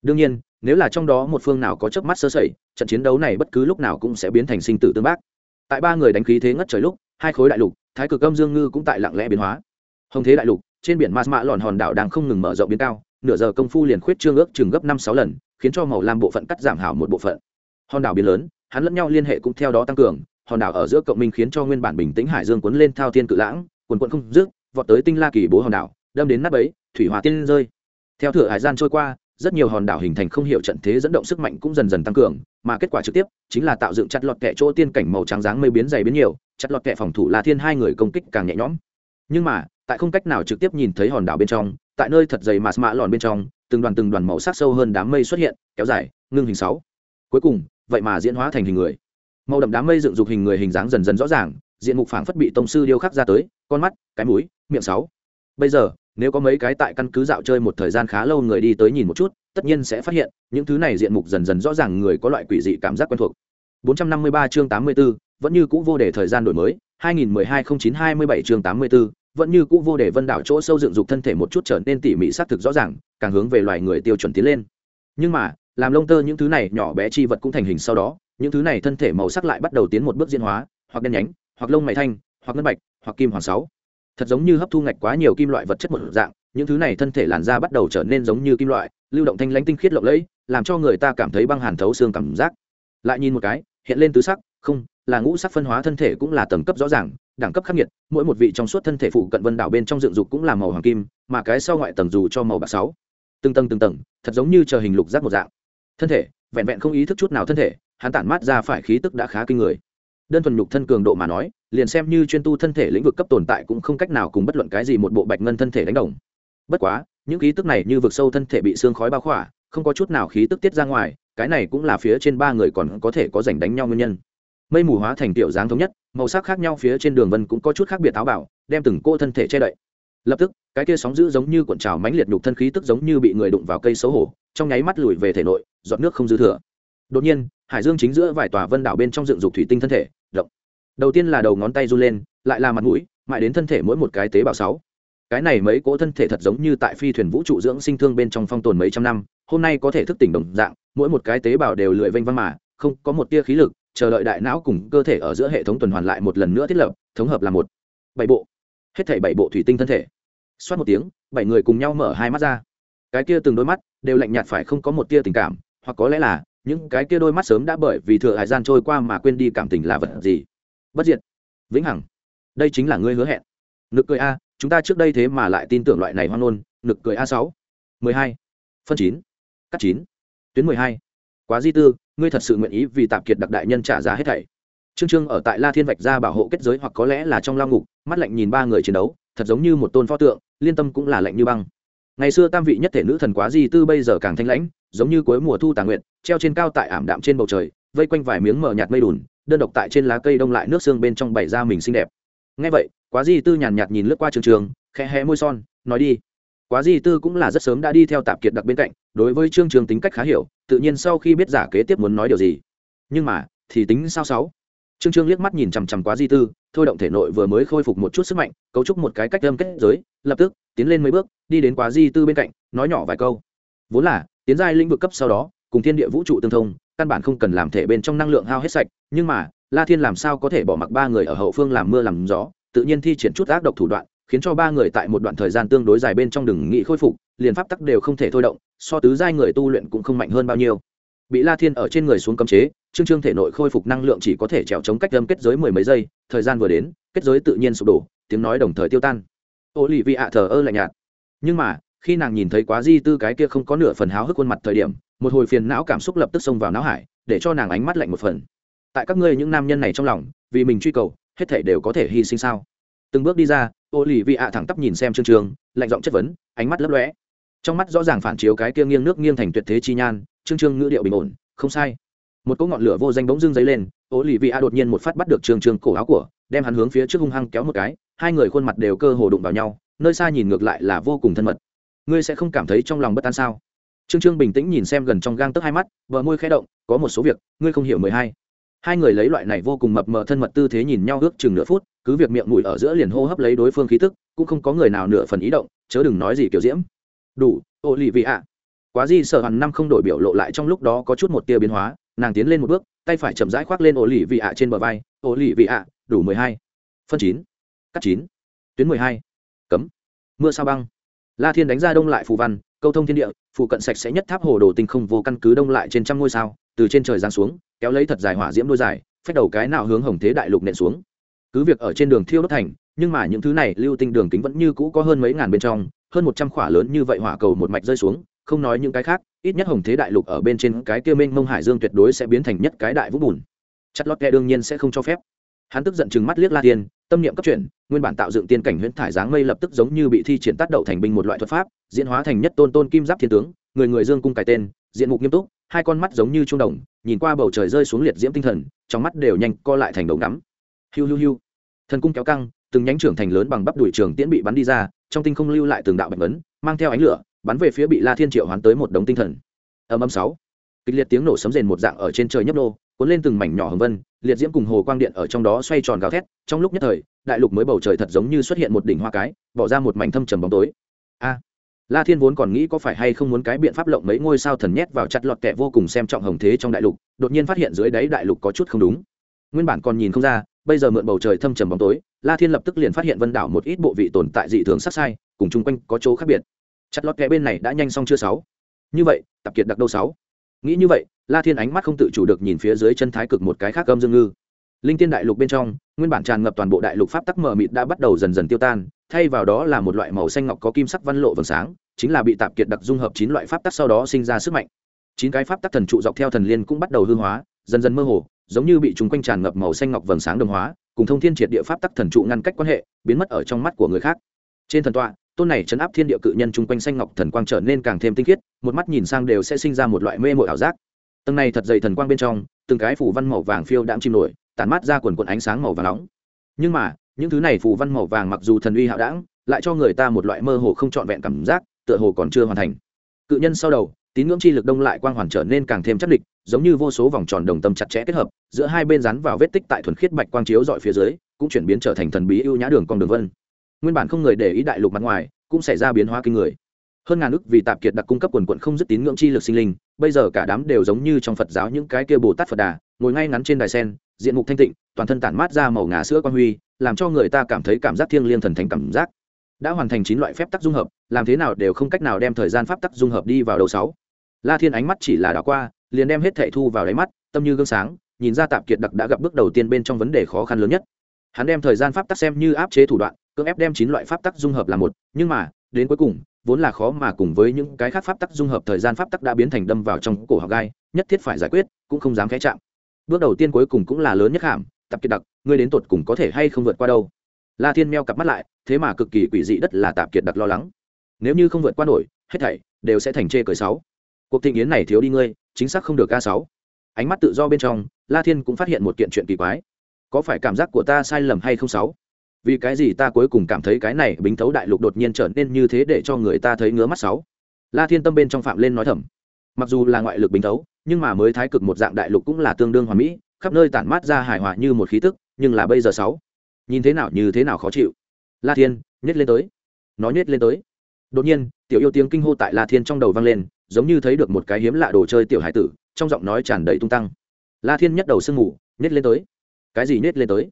Đương nhiên, nếu là trong đó một phương nào có chớp mắt sơ sẩy, trận chiến đấu này bất cứ lúc nào cũng sẽ biến thành sinh tử tương bác. Tại ba người đánh khí thế ngất trời lúc, hai khối đại lục, thái cực âm dương ngư cũng tại lặng lẽ biến hóa. Hồng thế đại lục, trên biển ma mạ lòn hòn đảo đang không ngừng mở rộng biến cao, nửa giờ công phu liền khuyết trương ước chừng gấp năm sáu lần, khiến cho màu lam bộ phận cắt giảm hảo một bộ phận hòn đảo biến lớn, hắn lẫn nhau liên hệ cũng theo đó tăng cường, hòn đảo ở giữa cộng minh khiến cho nguyên bản bình tĩnh hải dương cuốn lên thao thiên cự lãng quần quận không dứt, vọt tới tinh la kỳ bố hòn đảo, đâm đến nắp ấy thủy hòa tiên rơi. Theo thửa hải gian trôi qua, rất nhiều hòn đảo hình thành không hiểu trận thế dẫn động sức mạnh cũng dần dần tăng cường, mà kết quả trực tiếp chính là tạo dựng chặt lọt kẹ chỗ tiên cảnh màu trắng dáng mây biến dày biến nhiều, chặt lọt kẹ phòng thủ la thiên hai người công kích càng nhẹ nhõm. Nhưng mà, tại không cách nào trực tiếp nhìn thấy hòn đảo bên trong, tại nơi thật dày mà mạ lòn bên trong, từng đoàn từng đoàn màu sắc sâu hơn đám mây xuất hiện, kéo dài, ngưng hình sáu. Cuối cùng vậy mà diễn hóa thành hình người. Màu đậm đám mây dựng dục hình người hình dáng dần dần rõ ràng diện mục phảng phất bị tông sư điêu khắc ra tới con mắt cái mũi miệng sáu. Bây giờ nếu có mấy cái tại căn cứ dạo chơi một thời gian khá lâu người đi tới nhìn một chút tất nhiên sẽ phát hiện những thứ này diện mục dần dần rõ ràng người có loại quỷ dị cảm giác quen thuộc. 453 chương 84, vẫn như cũ vô đề thời gian đổi mới. 2012-09-27 chương 84, vẫn như cũ vô đề vân đảo chỗ sâu dựng dục thân thể một chút trở nên tỉ mỉ xác thực rõ ràng càng hướng về loài người tiêu chuẩn tiến lên. Nhưng mà làm lông tơ những thứ này nhỏ bé chi vật cũng thành hình sau đó, những thứ này thân thể màu sắc lại bắt đầu tiến một bước diễn hóa, hoặc đen nhánh, hoặc lông mày thanh, hoặc ngân bạch, hoặc kim hoàng sáu. Thật giống như hấp thu ngạch quá nhiều kim loại vật chất một dạng, những thứ này thân thể làn da bắt đầu trở nên giống như kim loại, lưu động thanh lãnh tinh khiết lộng lẫy, làm cho người ta cảm thấy băng hàn thấu xương cảm giác. Lại nhìn một cái, hiện lên tứ sắc, không, là ngũ sắc phân hóa thân thể cũng là tầng cấp rõ ràng, đẳng cấp khắc nghiệt, mỗi một vị trong suốt thân thể phụ cận vân đảo bên trong dựng dục cũng là màu hoàng kim, mà cái sau ngoại tầng dù cho màu bạc sáu. Từng tầng từng tầng, thật giống như chờ hình lục giác một dạng thân thể, vẹn vẹn không ý thức chút nào thân thể, hắn tản mát ra phải khí tức đã khá kinh người. Đơn thuần nhục thân cường độ mà nói, liền xem như chuyên tu thân thể lĩnh vực cấp tồn tại cũng không cách nào cùng bất luận cái gì một bộ bạch ngân thân thể đánh đồng. Bất quá, những khí tức này như vực sâu thân thể bị xương khói bao khỏa, không có chút nào khí tức tiết ra ngoài, cái này cũng là phía trên ba người còn có thể có giành đánh nhau nguyên nhân. Mây mù hóa thành tiểu dáng thống nhất, màu sắc khác nhau phía trên đường vân cũng có chút khác biệt táo bảo đem từng cô thân thể che đậy lập tức, cái kia sóng dữ giống như cuộn trào mãnh liệt nhục thân khí tức giống như bị người đụng vào cây xấu hổ, trong nháy mắt lùi về thể nội, giọt nước không dư thừa. Đột nhiên, hải dương chính giữa vài tòa vân đảo bên trong dựng dục thủy tinh thân thể, động. Đầu tiên là đầu ngón tay run lên, lại là mặt mũi, mãi đến thân thể mỗi một cái tế bào sáu. Cái này mấy cỗ thân thể thật giống như tại phi thuyền vũ trụ dưỡng sinh thương bên trong phong tồn mấy trăm năm, hôm nay có thể thức tỉnh đồng dạng, mỗi một cái tế bào đều lười vênh văn mà, không có một tia khí lực, chờ đợi đại não cùng cơ thể ở giữa hệ thống tuần hoàn lại một lần nữa thiết lập, thống hợp là một. Bảy bộ hết thảy bảy bộ thủy tinh thân thể. Xoát một tiếng, bảy người cùng nhau mở hai mắt ra. Cái kia từng đôi mắt đều lạnh nhạt phải không có một tia tình cảm, hoặc có lẽ là những cái kia đôi mắt sớm đã bởi vì thừa hải gian trôi qua mà quên đi cảm tình là vật gì. Bất diệt. Vĩnh hằng. Đây chính là ngươi hứa hẹn. Nực cười a, chúng ta trước đây thế mà lại tin tưởng loại này hoang ngôn. Nực cười a sáu. Mười hai. Phân chín. Cắt chín. Tuyến mười hai. Quá di tư, ngươi thật sự nguyện ý vì tạp kiệt đặc đại nhân trả giá hết thảy trương trương ở tại la thiên vạch ra bảo hộ kết giới hoặc có lẽ là trong lao ngục, mắt lạnh nhìn ba người chiến đấu, thật giống như một tôn pho tượng, liên tâm cũng là lạnh như băng. Ngày xưa tam vị nhất thể nữ thần quá di tư bây giờ càng thanh lãnh, giống như cuối mùa thu tà nguyện treo trên cao tại ảm đạm trên bầu trời, vây quanh vài miếng mờ nhạt mây đùn, đơn độc tại trên lá cây đông lại nước xương bên trong bày ra mình xinh đẹp. Ngay vậy, quá di tư nhàn nhạt nhìn lướt qua trường trường khẽ hé môi son, nói đi. Quá di tư cũng là rất sớm đã đi theo tạp kiệt đặc bên cạnh, đối với trương trường tính cách khá hiểu, tự nhiên sau khi biết giả kế tiếp muốn nói điều gì. Nhưng mà, thì tính sao sáu? Trương trương liếc mắt nhìn chằm chằm quá di tư, thôi động thể nội vừa mới khôi phục một chút sức mạnh, cấu trúc một cái cách âm kết giới, lập tức, tiến lên mấy bước, đi đến quá di tư bên cạnh, nói nhỏ vài câu. Vốn là, tiến giai lĩnh vực cấp sau đó, cùng thiên địa vũ trụ tương thông, căn bản không cần làm thể bên trong năng lượng hao hết sạch, nhưng mà, la thiên làm sao có thể bỏ mặc ba người ở hậu phương làm mưa làm gió, tự nhiên thi triển chút ác độc thủ đoạn, khiến cho ba người tại một đoạn thời gian tương đối dài bên trong đừng nghị khôi phục, liền pháp tắc đều không thể thôi động, so tứ giai người tu luyện cũng không mạnh hơn bao nhiêu. Bị la thiên ở trên người xuống cấm chế trương trương thể nội khôi phục năng lượng chỉ có thể trèo chống cách âm kết giới mười mấy giây thời gian vừa đến kết giới tự nhiên sụp đổ tiếng nói đồng thời tiêu tan. Ô lì vị ạ thờ ơ lạnh nhạt. Nhưng mà khi nàng nhìn thấy quá di tư cái kia không có nửa phần háo hức khuôn mặt thời điểm một hồi phiền não cảm xúc lập tức xông vào não hải để cho nàng ánh mắt lạnh một phần. Tại các ngươi những nam nhân này trong lòng vì mình truy cầu hết thể đều có thể hy sinh sao? Từng bước đi ra ô lì vị ạ thẳng tắp nhìn xem trương Trương, lạnh giọng chất vấn ánh mắt lấp lóe. Trong mắt rõ ràng phản chiếu cái kia nghiêng nước nghiêng thành tuyệt thế chi nhan trương trương ngữ điệu bình ổn không sai một cỗ ngọn lửa vô danh bỗng dưng dấy lên ô lì vị a đột nhiên một phát bắt được trường trường cổ áo của, đem hắn hướng phía trước hung hăng kéo một cái, hai người khuôn mặt đều cơ hồ đụng vào nhau, nơi xa nhìn ngược lại là vô cùng thân mật. Ngươi sẽ không cảm thấy trong lòng bất an sao? Trương trương bình tĩnh nhìn xem gần trong gang tấc hai mắt vợ môi khẽ động, có một số việc, ngươi không hiểu mười hai. Hai người lấy loại này vô cùng mập mờ thân mật tư thế nhìn nhau ước chừng nửa phút, cứ việc miệng mũi ở giữa liền hô hấp lấy đối phương khí tức, cũng không có người nào nửa phần ý động, chớ đừng nói gì kiểu diễm. Đủ ô lì vị ạ quá di sợ hẳn năm không đổi biểu lộ lại trong lúc đó có chút một tia biến hóa nàng tiến lên một bước, tay phải chậm rãi khoác lên ổ lì vị ạ trên bờ vai. Ổ lì vị ạ đủ mười hai. Phân chín. Cắt chín. Tuyến mười hai. Cấm. Mưa sao băng. La thiên đánh ra đông lại phù văn, câu thông thiên địa phụ cận sạch sẽ nhất tháp hồ đồ tinh không vô căn cứ đông lại trên trăm ngôi sao, từ trên trời giáng xuống, kéo lấy thật dài hỏa diễm đôi dài, phách đầu cái nào hướng hồng thế đại lục nện xuống. Cứ việc ở trên đường thiêu đốt thành, nhưng mà những thứ này lưu tinh đường kính vẫn như cũ có hơn mấy ngàn bên trong, hơn một trăm khỏa lớn như vậy hỏa cầu một mạch rơi xuống không nói những cái khác, ít nhất hồng thế đại lục ở bên trên cái kia mênh mông hải dương tuyệt đối sẽ biến thành nhất cái đại vũ bùn. Chất lót kẹ đương nhiên sẽ không cho phép. Hắn tức giận chừng mắt liếc la tiên tâm niệm cấp chuyển, nguyên bản tạo dựng tiên cảnh huyễn thải dáng mây lập tức giống như bị thi triển tác đậu thành binh một loại thuật pháp, diễn hóa thành nhất tôn tôn kim giáp thiên tướng, người người dương cung cài tên, diện mục nghiêm túc, hai con mắt giống như trung đồng, nhìn qua bầu trời rơi xuống liệt diễm tinh thần, trong mắt đều nhanh co lại thành đầu ngắm. Hiu hiu hiu. Thần cung kéo căng, từng nhánh trưởng thành lớn bằng bắp đuổi trường tiễn bị bắn đi ra, trong tinh không lưu lại từng đạo bạch vấn mang theo ánh lửa bắn về phía bị la thiên triệu hoán tới một đống tinh thần. Âm âm sáu. Kịch liệt tiếng nổ sấm rền một dạng ở trên trời nhấp nô, cuốn lên từng mảnh nhỏ hồng vân, liệt diễm cùng hồ quang điện ở trong đó xoay tròn gào thét, trong lúc nhất thời, đại lục mới bầu trời thật giống như xuất hiện một đỉnh hoa cái, bỏ ra một mảnh thâm trầm bóng tối. A. La thiên vốn còn nghĩ có phải hay không muốn cái biện pháp lộng mấy ngôi sao thần nhét vào chặt lọt kẹ vô cùng xem trọng hồng thế trong đại lục, đột nhiên phát hiện dưới đáy đại lục có chút không đúng. Nguyên bản còn nhìn không ra, bây giờ mượn bầu trời thâm trầm bóng tối, la thiên lập tức liền phát hiện vân đảo một ít bộ vị tồn tại dị thường sắc sai, cùng chung quanh có chỗ khác biệt chặt lọt kẽ bên này đã nhanh xong chưa sáu? Như vậy, tập kiệt đặc đâu sáu? Nghĩ như vậy, la thiên ánh mắt không tự chủ được nhìn phía dưới chân thái cực một cái khác âm dương ngư. Linh tiên đại lục bên trong, nguyên bản tràn ngập toàn bộ đại lục pháp tắc mờ mịt đã bắt đầu dần dần tiêu tan, thay vào đó là một loại màu xanh ngọc có kim sắc văn lộ vầng sáng, chính là bị tạp kiệt đặc dung hợp chín loại pháp tắc sau đó sinh ra sức mạnh. Chín cái pháp tắc thần trụ dọc theo thần liên cũng bắt đầu hư hóa, dần dần mơ hồ, giống như bị chúng quanh tràn ngập màu xanh ngọc vầng sáng đồng hóa, cùng thông thiên triệt địa pháp tắc thần trụ ngăn cách quan hệ, biến mất ở trong mắt của người khác. Trên thần tọa tôn này chấn áp thiên địa cự nhân chung quanh xanh ngọc thần quang trở nên càng thêm tinh khiết, một mắt nhìn sang đều sẽ sinh ra một loại mê mội ảo giác. Tầng này thật dày thần quang bên trong, từng cái phủ văn màu vàng phiêu đãng chìm nổi, tản mát ra quần quần ánh sáng màu vàng nóng. Nhưng mà, những thứ này phủ văn màu vàng mặc dù thần uy hạo đãng, lại cho người ta một loại mơ hồ không trọn vẹn cảm giác, tựa hồ còn chưa hoàn thành. Cự nhân sau đầu, tín ngưỡng chi lực đông lại quang hoàn trở nên càng thêm chắc địch, giống như vô số vòng tròn đồng tâm chặt chẽ kết hợp, giữa hai bên rắn vào vết tích tại thuần khiết bạch quang chiếu dọi phía dưới, cũng chuyển biến trở thành thần bí ưu nhã đường con đường vân nguyên bản không người để ý đại lục mặt ngoài, cũng xảy ra biến hóa kinh người. Hơn ngàn ức vì tạp kiệt đặc cung cấp quần quận không dứt tín ngưỡng chi lực sinh linh, bây giờ cả đám đều giống như trong phật giáo những cái kia bồ tát phật đà, ngồi ngay ngắn trên đài sen, diện mục thanh tịnh, toàn thân tản mát ra màu ngà sữa quan huy, làm cho người ta cảm thấy cảm giác thiêng liêng thần thánh cảm giác. Đã hoàn thành chín loại phép tắc dung hợp, làm thế nào đều không cách nào đem thời gian pháp tắc dung hợp đi vào đầu sáu. La thiên ánh mắt chỉ là đảo qua, liền đem hết thệ thu vào đáy mắt, tâm như gương sáng, nhìn ra tạp kiệt đặc đã gặp bước đầu tiên bên trong vấn đề khó khăn lớn nhất. Hắn đem thời gian pháp tắc xem như áp chế thủ đoạn cưỡng ép đem chín loại pháp tắc dung hợp là một, nhưng mà, đến cuối cùng, vốn là khó mà cùng với những cái khác pháp tắc dung hợp thời gian pháp tắc đã biến thành đâm vào trong cổ học gai, nhất thiết phải giải quyết, cũng không dám khẽ chạm. Bước đầu tiên cuối cùng cũng là lớn nhất hàm, tập kiệt đặc, ngươi đến tột cùng có thể hay không vượt qua đâu? La thiên meo cặp mắt lại, thế mà cực kỳ quỷ dị đất là tạp kiệt đặc lo lắng. Nếu như không vượt qua nổi, hết thảy đều sẽ thành chê cười sáu. Cuộc thịnh yến này thiếu đi ngươi, chính xác không được ca sáu. Ánh mắt tự do bên trong, la thiên cũng phát hiện một kiện chuyện kỳ quái. Có phải cảm giác của ta sai lầm hay không sáu? Vì cái gì ta cuối cùng cảm thấy cái này bính thấu đại lục đột nhiên trở nên như thế để cho người ta thấy ngứa mắt sáu? La thiên tâm bên trong phạm lên nói thầm. Mặc dù là ngoại lực bính thấu, nhưng mà mới thái cực một dạng đại lục cũng là tương đương hòa mỹ, khắp nơi tản mát ra hài hòa như một khí tức, nhưng là bây giờ sáu? Nhìn thế nào như thế nào khó chịu. La thiên nhét lên tới. Nó nhét lên tới. Đột nhiên, tiểu yêu tiếng kinh hô tại la thiên trong đầu vang lên, giống như thấy được một cái hiếm lạ đồ chơi tiểu hải tử, trong giọng nói tràn đầy tung tăng. La thiên nhất đầu sương ngủ nhét lên tới. Cái gì nhét lên tới?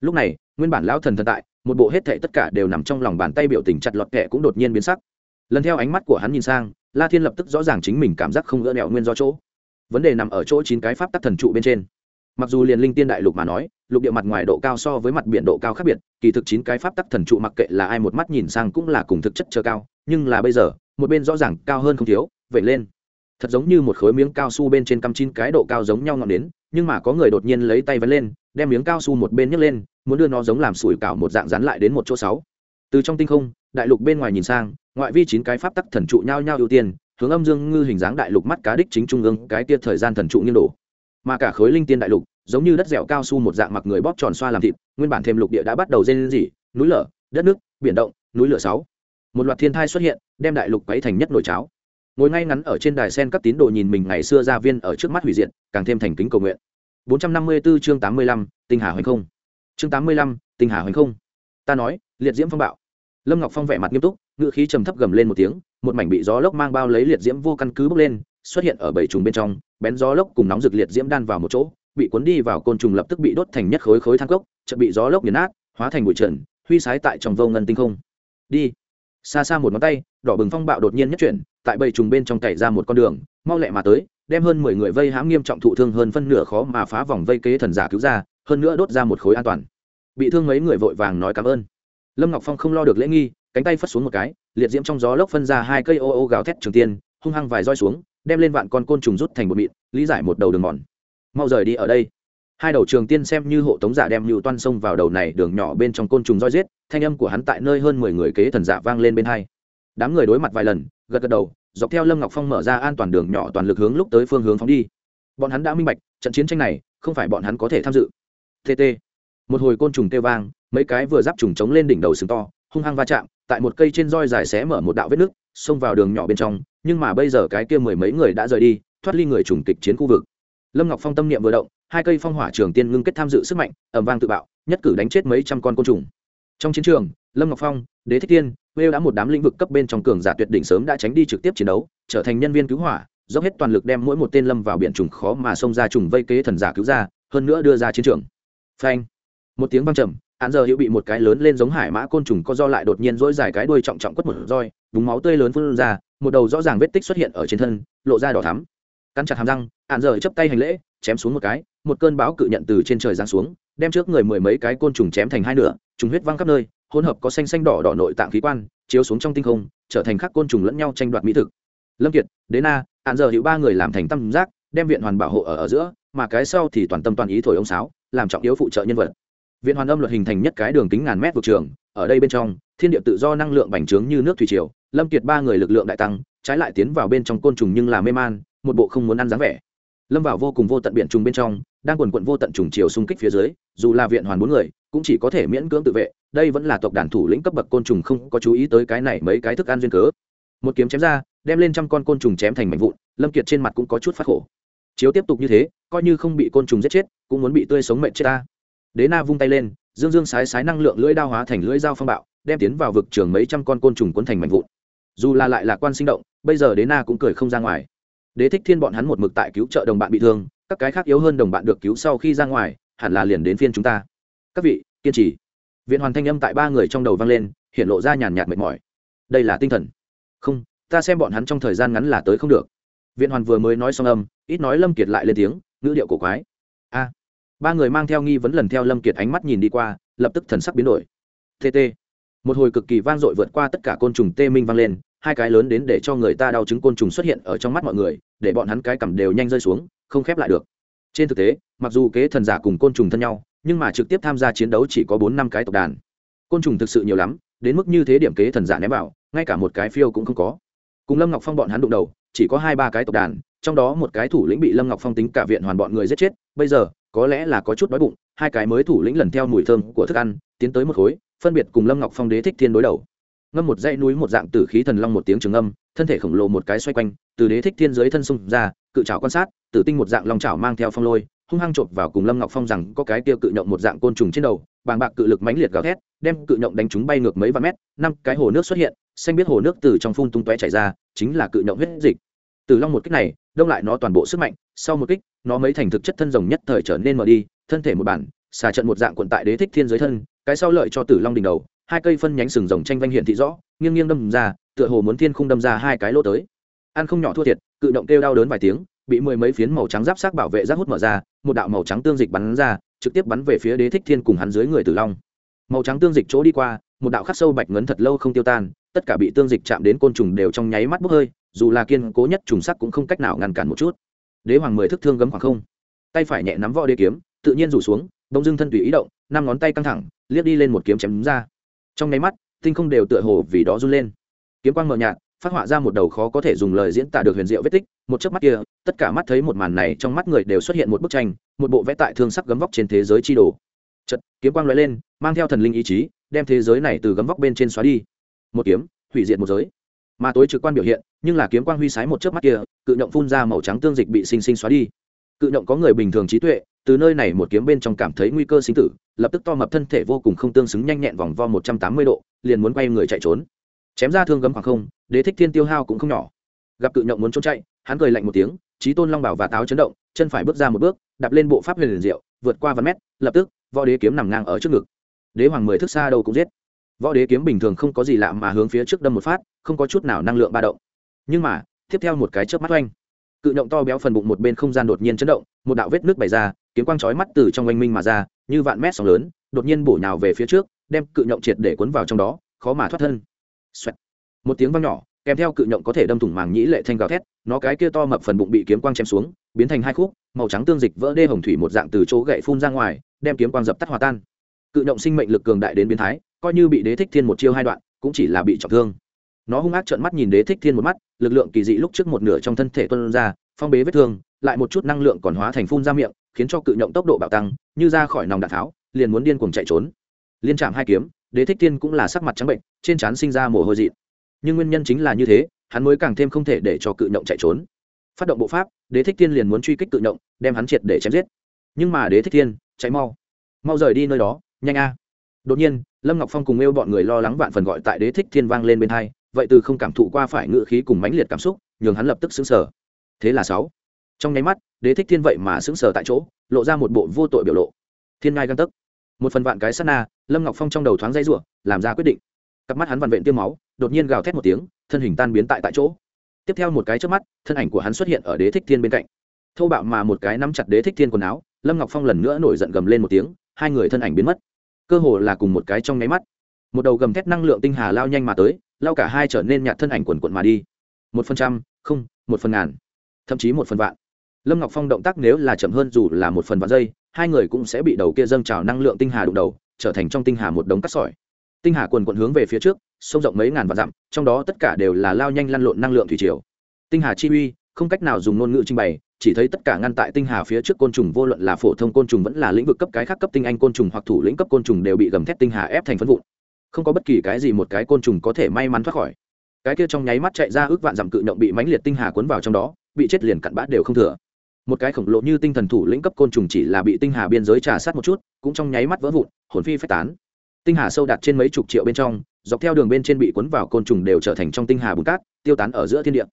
Lúc này nguyên bản lão thần thần tại, một bộ hết thệ tất cả đều nằm trong lòng bàn tay biểu tình chặt lọt kẻ cũng đột nhiên biến sắc. Lần theo ánh mắt của hắn nhìn sang, la thiên lập tức rõ ràng chính mình cảm giác không gỡ đèo nguyên do chỗ. Vấn đề nằm ở chỗ chín cái pháp tắc thần trụ bên trên. Mặc dù liền linh tiên đại lục mà nói, lục địa mặt ngoài độ cao so với mặt biển độ cao khác biệt, kỳ thực chín cái pháp tắc thần trụ mặc kệ là ai một mắt nhìn sang cũng là cùng thực chất chờ cao, nhưng là bây giờ, một bên rõ ràng cao hơn không thiếu, vậy lên. Thật giống như một khối miếng cao su bên trên căm chín cái độ cao giống nhau ngọn đến nhưng mà có người đột nhiên lấy tay vấn lên, đem miếng cao su một bên nhấc lên muốn đưa nó giống làm sủi cảo một dạng rắn lại đến một chỗ sáu. Từ trong tinh không đại lục bên ngoài nhìn sang ngoại vi chín cái pháp tắc thần trụ nhau nhau ưu tiên hướng âm dương ngư hình dáng đại lục mắt cá đích chính trung ương cái tia thời gian thần trụ nghiêng đổ. Mà cả khối linh tiên đại lục giống như đất dẻo cao su một dạng mặc người bóp tròn xoa làm thịt nguyên bản thêm lục địa đã bắt đầu rên rỉ núi lở đất nước biển động núi lửa sáu. Một loạt thiên thai xuất hiện đem đại lục quấy thành nhất nồi cháo. Ngồi ngay ngắn ở trên đài sen các tín đồ nhìn mình ngày xưa gia viên ở trước mắt hủy diệt càng thêm thành kính cầu nguyện. 454 chương 85, tinh hà hoành không chương 85, tinh hà hoành không. Ta nói liệt diễm phong bạo. Lâm ngọc phong vẻ mặt nghiêm túc ngự khí trầm thấp gầm lên một tiếng một mảnh bị gió lốc mang bao lấy liệt diễm vô căn cứ bốc lên xuất hiện ở bảy trùng bên trong bén gió lốc cùng nóng rực liệt diễm đan vào một chỗ bị cuốn đi vào côn trùng lập tức bị đốt thành nhất khối khối thang cốc chợt bị gió lốc nghiền nát hóa thành bụi trần huy sái tại trong vô ngân tinh không. Đi. Xa xa một ngón tay đỏ bừng phong bạo đột nhiên nhất chuyển tại bầy trùng bên trong cày ra một con đường mau lẹ mà tới đem hơn mười người vây hãm nghiêm trọng thụ thương hơn phân nửa khó mà phá vòng vây kế thần giả cứu ra hơn nữa đốt ra một khối an toàn bị thương mấy người vội vàng nói cảm ơn. Lâm ngọc phong không lo được lễ nghi, cánh tay phất xuống một cái, liệt diễm trong gió lốc phân ra hai cây ô ô gào thét trường tiên, hung hăng vài roi xuống, đem lên vạn con côn trùng rút thành một mịn, lý giải một đầu đường mòn. Mau rời đi ở đây. Hai đầu trường tiên xem như hộ tống giả đem lưu toan sông vào đầu này đường nhỏ bên trong côn trùng roi giết, thanh âm của hắn tại nơi hơn mười người kế thần giả vang lên bên hai. Đám người đối mặt vài lần, gật gật đầu, dọc theo lâm ngọc phong mở ra an toàn đường nhỏ toàn lực hướng lúc tới phương hướng phóng đi. Bọn hắn đã minh bạch, trận chiến tranh này, không phải bọn hắn có thể tham dự. Tt một hồi côn trùng kêu vang, mấy cái vừa giáp trùng trống lên đỉnh đầu sừng to, hung hăng va chạm, tại một cây trên roi dài xé mở một đạo vết nứt, xông vào đường nhỏ bên trong, nhưng mà bây giờ cái kia mười mấy người đã rời đi, thoát ly người trùng kịch chiến khu vực. Lâm ngọc phong tâm niệm vừa động, hai cây phong hỏa trường tiên ngưng kết tham dự sức mạnh ẩm vang tự bạo, nhất cử đánh chết mấy trăm con côn trùng. Trong chiến trường, lâm ngọc phong, đế thích tiên wêu đã một đám lĩnh vực cấp bên trong cường giả tuyệt đỉnh sớm đã tránh đi trực tiếp chiến đấu, trở thành nhân viên cứu hỏa, dốc hết toàn lực đem mỗi một tên lâm vào biển trùng khó mà xông ra trùng vây kế thần giả cứu ra, hơn nữa đưa ra chiến trường. Phanh! Một tiếng vang trầm hắn giờ hữu bị một cái lớn lên giống hải mã côn trùng co do lại đột nhiên dỗi dài cái đuôi trọng trọng quất một roi vùng máu tươi lớn phun ra, một đầu rõ ràng vết tích xuất hiện ở trên thân, lộ ra đỏ thắm. Cắn chặt hàm răng hắn giờ chấp tay hành lễ, chém xuống một cái, một cơn bão cự nhận từ trên trời giáng xuống, đem trước người mười mấy cái côn trùng chém thành hai nửa, trùng huyết văng khắp nơi, hỗn hợp có xanh xanh đỏ đỏ nội tạng khí quan, chiếu xuống trong tinh không, trở thành khắc côn trùng lẫn nhau tranh đoạt mỹ thực. Lâm kiệt đế na hạn giờ hữu ba người làm thành tam giác, đem viện hoàn bảo hộ ở ở giữa, mà cái sau thì toàn tâm toàn ý thổi ông sáo, làm trọng yếu phụ trợ nhân vật viện hoàn âm luật hình thành nhất cái đường kính ngàn mét vực trường, ở đây bên trong, thiên địa tự do năng lượng bành trướng như nước thủy triều, lâm kiệt ba người lực lượng đại tăng, trái lại tiến vào bên trong côn trùng nhưng là mê man, một bộ không muốn ăn dáng vẻ. Lâm vào vô cùng vô tận biển trùng bên trong, đang quần quận vô tận trùng chiều xung kích phía dưới, dù là viện hoàn bốn người, cũng chỉ có thể miễn cưỡng tự vệ, đây vẫn là tộc đàn thủ lĩnh cấp bậc côn trùng không có chú ý tới cái này mấy cái thức ăn duyên cớ. Một kiếm chém ra, đem lên trăm con côn trùng chém thành mảnh vụn, lâm kiệt trên mặt cũng có chút phát khổ. Chiếu tiếp tục như thế, coi như không bị côn trùng giết chết, cũng muốn bị tươi sống mệnh chết ta đế na vung tay lên, dương dương sái sái năng lượng lưỡi đao hóa thành lưỡi dao phong bạo, đem tiến vào vực trường mấy trăm con côn trùng cuốn thành mảnh vụn. Dù là lại là quan sinh động, bây giờ đế na cũng cười không ra ngoài. Đế thích thiên bọn hắn một mực tại cứu trợ đồng bạn bị thương, các cái khác yếu hơn đồng bạn được cứu sau khi ra ngoài, hẳn là liền đến phiên chúng ta. Các vị, kiên trì. Viện hoàn thanh âm tại ba người trong đầu vang lên, hiện lộ ra nhàn nhạt mệt mỏi. Đây là tinh thần. Không, ta xem bọn hắn trong thời gian ngắn là tới không được. Viện hoàn vừa mới nói xong âm, ít nói lâm kiệt lại lên tiếng, ngữ điệu cổ quái ba người mang theo nghi vấn lần theo lâm kiệt ánh mắt nhìn đi qua, lập tức thần sắc biến đổi. Tt một hồi cực kỳ vang dội vượt qua tất cả côn trùng tê minh vang lên, hai cái lớn đến để cho người ta đau chứng côn trùng xuất hiện ở trong mắt mọi người, để bọn hắn cái cầm đều nhanh rơi xuống, không khép lại được. Trên thực tế, mặc dù kế thần giả cùng côn trùng thân nhau, nhưng mà trực tiếp tham gia chiến đấu chỉ có bốn năm cái tộc đàn. Côn trùng thực sự nhiều lắm, đến mức như thế điểm kế thần giả ném vào, ngay cả một cái phiêu cũng không có. Cùng lâm ngọc phong bọn hắn đụng đầu, chỉ có hai ba cái tộc đàn, trong đó một cái thủ lĩnh bị lâm ngọc phong tính cả viện hoàn bọn người giết chết, bây giờ có lẽ là có chút đói bụng, hai cái mới thủ lĩnh lần theo mùi thơm của thức ăn, tiến tới một khối, phân biệt cùng lâm ngọc phong đế thích thiên đối đầu. Ngâm một dãy núi một dạng tử khí thần long một tiếng trường âm, thân thể khổng lồ một cái xoay quanh, từ đế thích thiên dưới thân sung ra, cự trào quan sát, tử tinh một dạng long trào mang theo phong lôi, hung hăng chộp vào cùng lâm ngọc phong rằng có cái tiêu cự nhộng một dạng côn trùng trên đầu, bàng bạc cự lực mãnh liệt gào thét, đem cự nhộng đánh chúng bay ngược mấy vạn mét, năm cái hồ nước xuất hiện, xanh biết hồ nước từ trong phun tung tóe chảy ra, chính là cự nhộng huyết dịch. Từ long một kích này, đông lại nó toàn bộ sức mạnh, sau một kích nó mấy thành thực chất thân rồng nhất thời trở nên mở đi, thân thể một bản, xà trận một dạng quận tại đế thích thiên giới thân, cái sau lợi cho tử long đỉnh đầu, hai cây phân nhánh sừng rồng tranh vanh hiện thị rõ, nghiêng nghiêng đâm ra, tựa hồ muốn thiên không đâm ra hai cái lỗ tới. Ăn không nhỏ thua thiệt, cự động kêu đau đớn vài tiếng, bị mười mấy phiến màu trắng giáp sát bảo vệ giáp hút mở ra, một đạo màu trắng tương dịch bắn ra, trực tiếp bắn về phía đế thích thiên cùng hắn dưới người tử long. Màu trắng tương dịch chỗ đi qua, một đạo khắc sâu bạch ngấn thật lâu không tiêu tan, tất cả bị tương dịch chạm đến côn trùng đều trong nháy mắt bốc hơi, dù là kiên cố nhất trùng sắc cũng không cách nào ngăn cản một chút đế hoàng mười thức thương gấm khoảng không. Tay phải nhẹ nắm võ đế kiếm, tự nhiên rủ xuống bông dưng thân tùy ý động, năm ngón tay căng thẳng, liếc đi lên một kiếm chém đúng ra. Trong nháy mắt, tinh không đều tựa hồ vì đó run lên. Kiếm quang mờ nhạt, phát họa ra một đầu khó có thể dùng lời diễn tả được huyền diệu vết tích, một chớp mắt kia, tất cả mắt thấy một màn này trong mắt người đều xuất hiện một bức tranh, một bộ vẽ tại thương sắc gấm vóc trên thế giới chi đồ. Chật kiếm quang lóe lên, mang theo thần linh ý chí, đem thế giới này từ gấm vóc bên trên xóa đi. Một kiếm, hủy diệt một giới. Mà tối trực quan biểu hiện, nhưng là kiếm quang huy sái một chớp mắt kia cự nhộng phun ra màu trắng tương dịch bị sinh sinh xóa đi. Cự nhộng có người bình thường trí tuệ, từ nơi này một kiếm bên trong cảm thấy nguy cơ sinh tử, lập tức to mập thân thể vô cùng không tương xứng nhanh nhẹn vòng vo một trăm tám mươi độ, liền muốn quay người chạy trốn. Chém ra thương gấm khoảng không, đế thích thiên tiêu hao cũng không nhỏ. Gặp cự nhộng muốn trốn chạy, hắn cười lạnh một tiếng trí tôn long bảo và táo chấn động, chân phải bước ra một bước, đạp lên bộ pháp huyền liền diệu, vượt qua vài mét, lập tức, võ đế kiếm nằm ngang ở trước ngực. Đế hoàng mười thước xa đâu cũng giết. Võ đế kiếm bình thường không có gì lạ mà hướng phía trước đâm một phát, không có chút nào năng lượng ba động. Nhưng mà tiếp theo một cái chớp mắt oanh. Cự động to béo phần bụng một bên không gian đột nhiên chấn động, một đạo vết nước bày ra, kiếm quang chói mắt từ trong oanh minh mà ra, như vạn mét sóng lớn, đột nhiên bổ nhào về phía trước, đem cự nhộng triệt để cuốn vào trong đó, khó mà thoát thân. Xoẹt. một tiếng vang nhỏ, kèm theo cự nhộng có thể đâm thủng màng nhĩ lệ thanh gào thét, nó cái kia to mập phần bụng bị kiếm quang chém xuống, biến thành hai khúc, màu trắng tương dịch vỡ đê hồng thủy một dạng từ chỗ gậy phun ra ngoài, đem kiếm quang dập tắt hòa tan. Cự nhộng sinh mệnh lực cường đại đến biến thái, coi như bị đế thích thiên một chiêu hai đoạn, cũng chỉ là bị trọng thương nó hung ác trợn mắt nhìn đế thích thiên một mắt, lực lượng kỳ dị lúc trước một nửa trong thân thể tuân ra, phong bế vết thương, lại một chút năng lượng còn hóa thành phun ra miệng, khiến cho cự nhộng tốc độ bạo tăng, như ra khỏi nòng đạn tháo, liền muốn điên cuồng chạy trốn. Liên trạm hai kiếm, đế thích thiên cũng là sắc mặt trắng bệnh, trên trán sinh ra mồ hôi dị nhưng nguyên nhân chính là như thế, hắn mới càng thêm không thể để cho cự nhộng chạy trốn. Phát động bộ pháp, đế thích thiên liền muốn truy kích cự nhộng, đem hắn triệt để chém giết. Nhưng mà đế thích thiên, chạy mau. Mau rời đi nơi đó, nhanh a. Đột nhiên, lâm ngọc phong cùng yêu bọn người lo lắng vạn phần gọi tại đế thích thiên vang lên bên hai vậy từ không cảm thụ qua phải ngự khí cùng mãnh liệt cảm xúc, nhường hắn lập tức xứng sở thế là sáu. Trong nháy mắt, đế thích thiên vậy mà xứng sở tại chỗ, lộ ra một bộ vô tội biểu lộ. Thiên ngai găng tấc. Một phần vạn cái sát na, lâm ngọc phong trong đầu thoáng dây rủa, làm ra quyết định. Cặp mắt hắn vằn vện tiêm máu, đột nhiên gào thét một tiếng, thân hình tan biến tại tại chỗ. Tiếp theo một cái trước mắt, thân ảnh của hắn xuất hiện ở đế thích thiên bên cạnh. Thô bạo mà một cái nắm chặt đế thích thiên quần áo, lâm ngọc phong lần nữa nổi giận gầm lên một tiếng, hai người thân ảnh biến mất. Cơ hồ là cùng một cái trong nháy mắt. Một đầu gầm thét năng lượng tinh hà lao nhanh mà tới lao cả hai trở nên nhạt thân ảnh quần quận mà đi. Một phần trăm, không, một phần ngàn, thậm chí một phần vạn. Lâm ngọc phong động tác nếu là chậm hơn dù là một phần vạn giây, hai người cũng sẽ bị đầu kia dâng trào năng lượng tinh hà đụng đầu, trở thành trong tinh hà một đống cắt sỏi. Tinh hà quần quận hướng về phía trước, sông rộng mấy ngàn vạn dặm, trong đó tất cả đều là lao nhanh lăn lộn năng lượng thủy triều. Tinh hà chi uy, không cách nào dùng ngôn ngữ trình bày, chỉ thấy tất cả ngăn tại tinh hà phía trước côn trùng vô luận là phổ thông côn trùng vẫn là lĩnh vực cấp cái khác cấp tinh anh côn trùng hoặc thủ lĩnh cấp côn trùng đều bị gầm thép tinh hà ép thành phân vụn không có bất kỳ cái gì một cái côn trùng có thể may mắn thoát khỏi. Cái kia trong nháy mắt chạy ra ước vạn dặm cự nhộng bị mãnh liệt tinh hà cuốn vào trong đó bị chết liền cặn bát đều không thừa. Một cái khổng lồ như tinh thần thủ lĩnh cấp côn trùng chỉ là bị tinh hà biên giới trà sát một chút cũng trong nháy mắt vỡ vụn hồn phi phách tán. Tinh hà sâu đạt trên mấy chục triệu bên trong dọc theo đường bên trên bị cuốn vào côn trùng đều trở thành trong tinh hà bùn cát tiêu tán ở giữa thiên địa.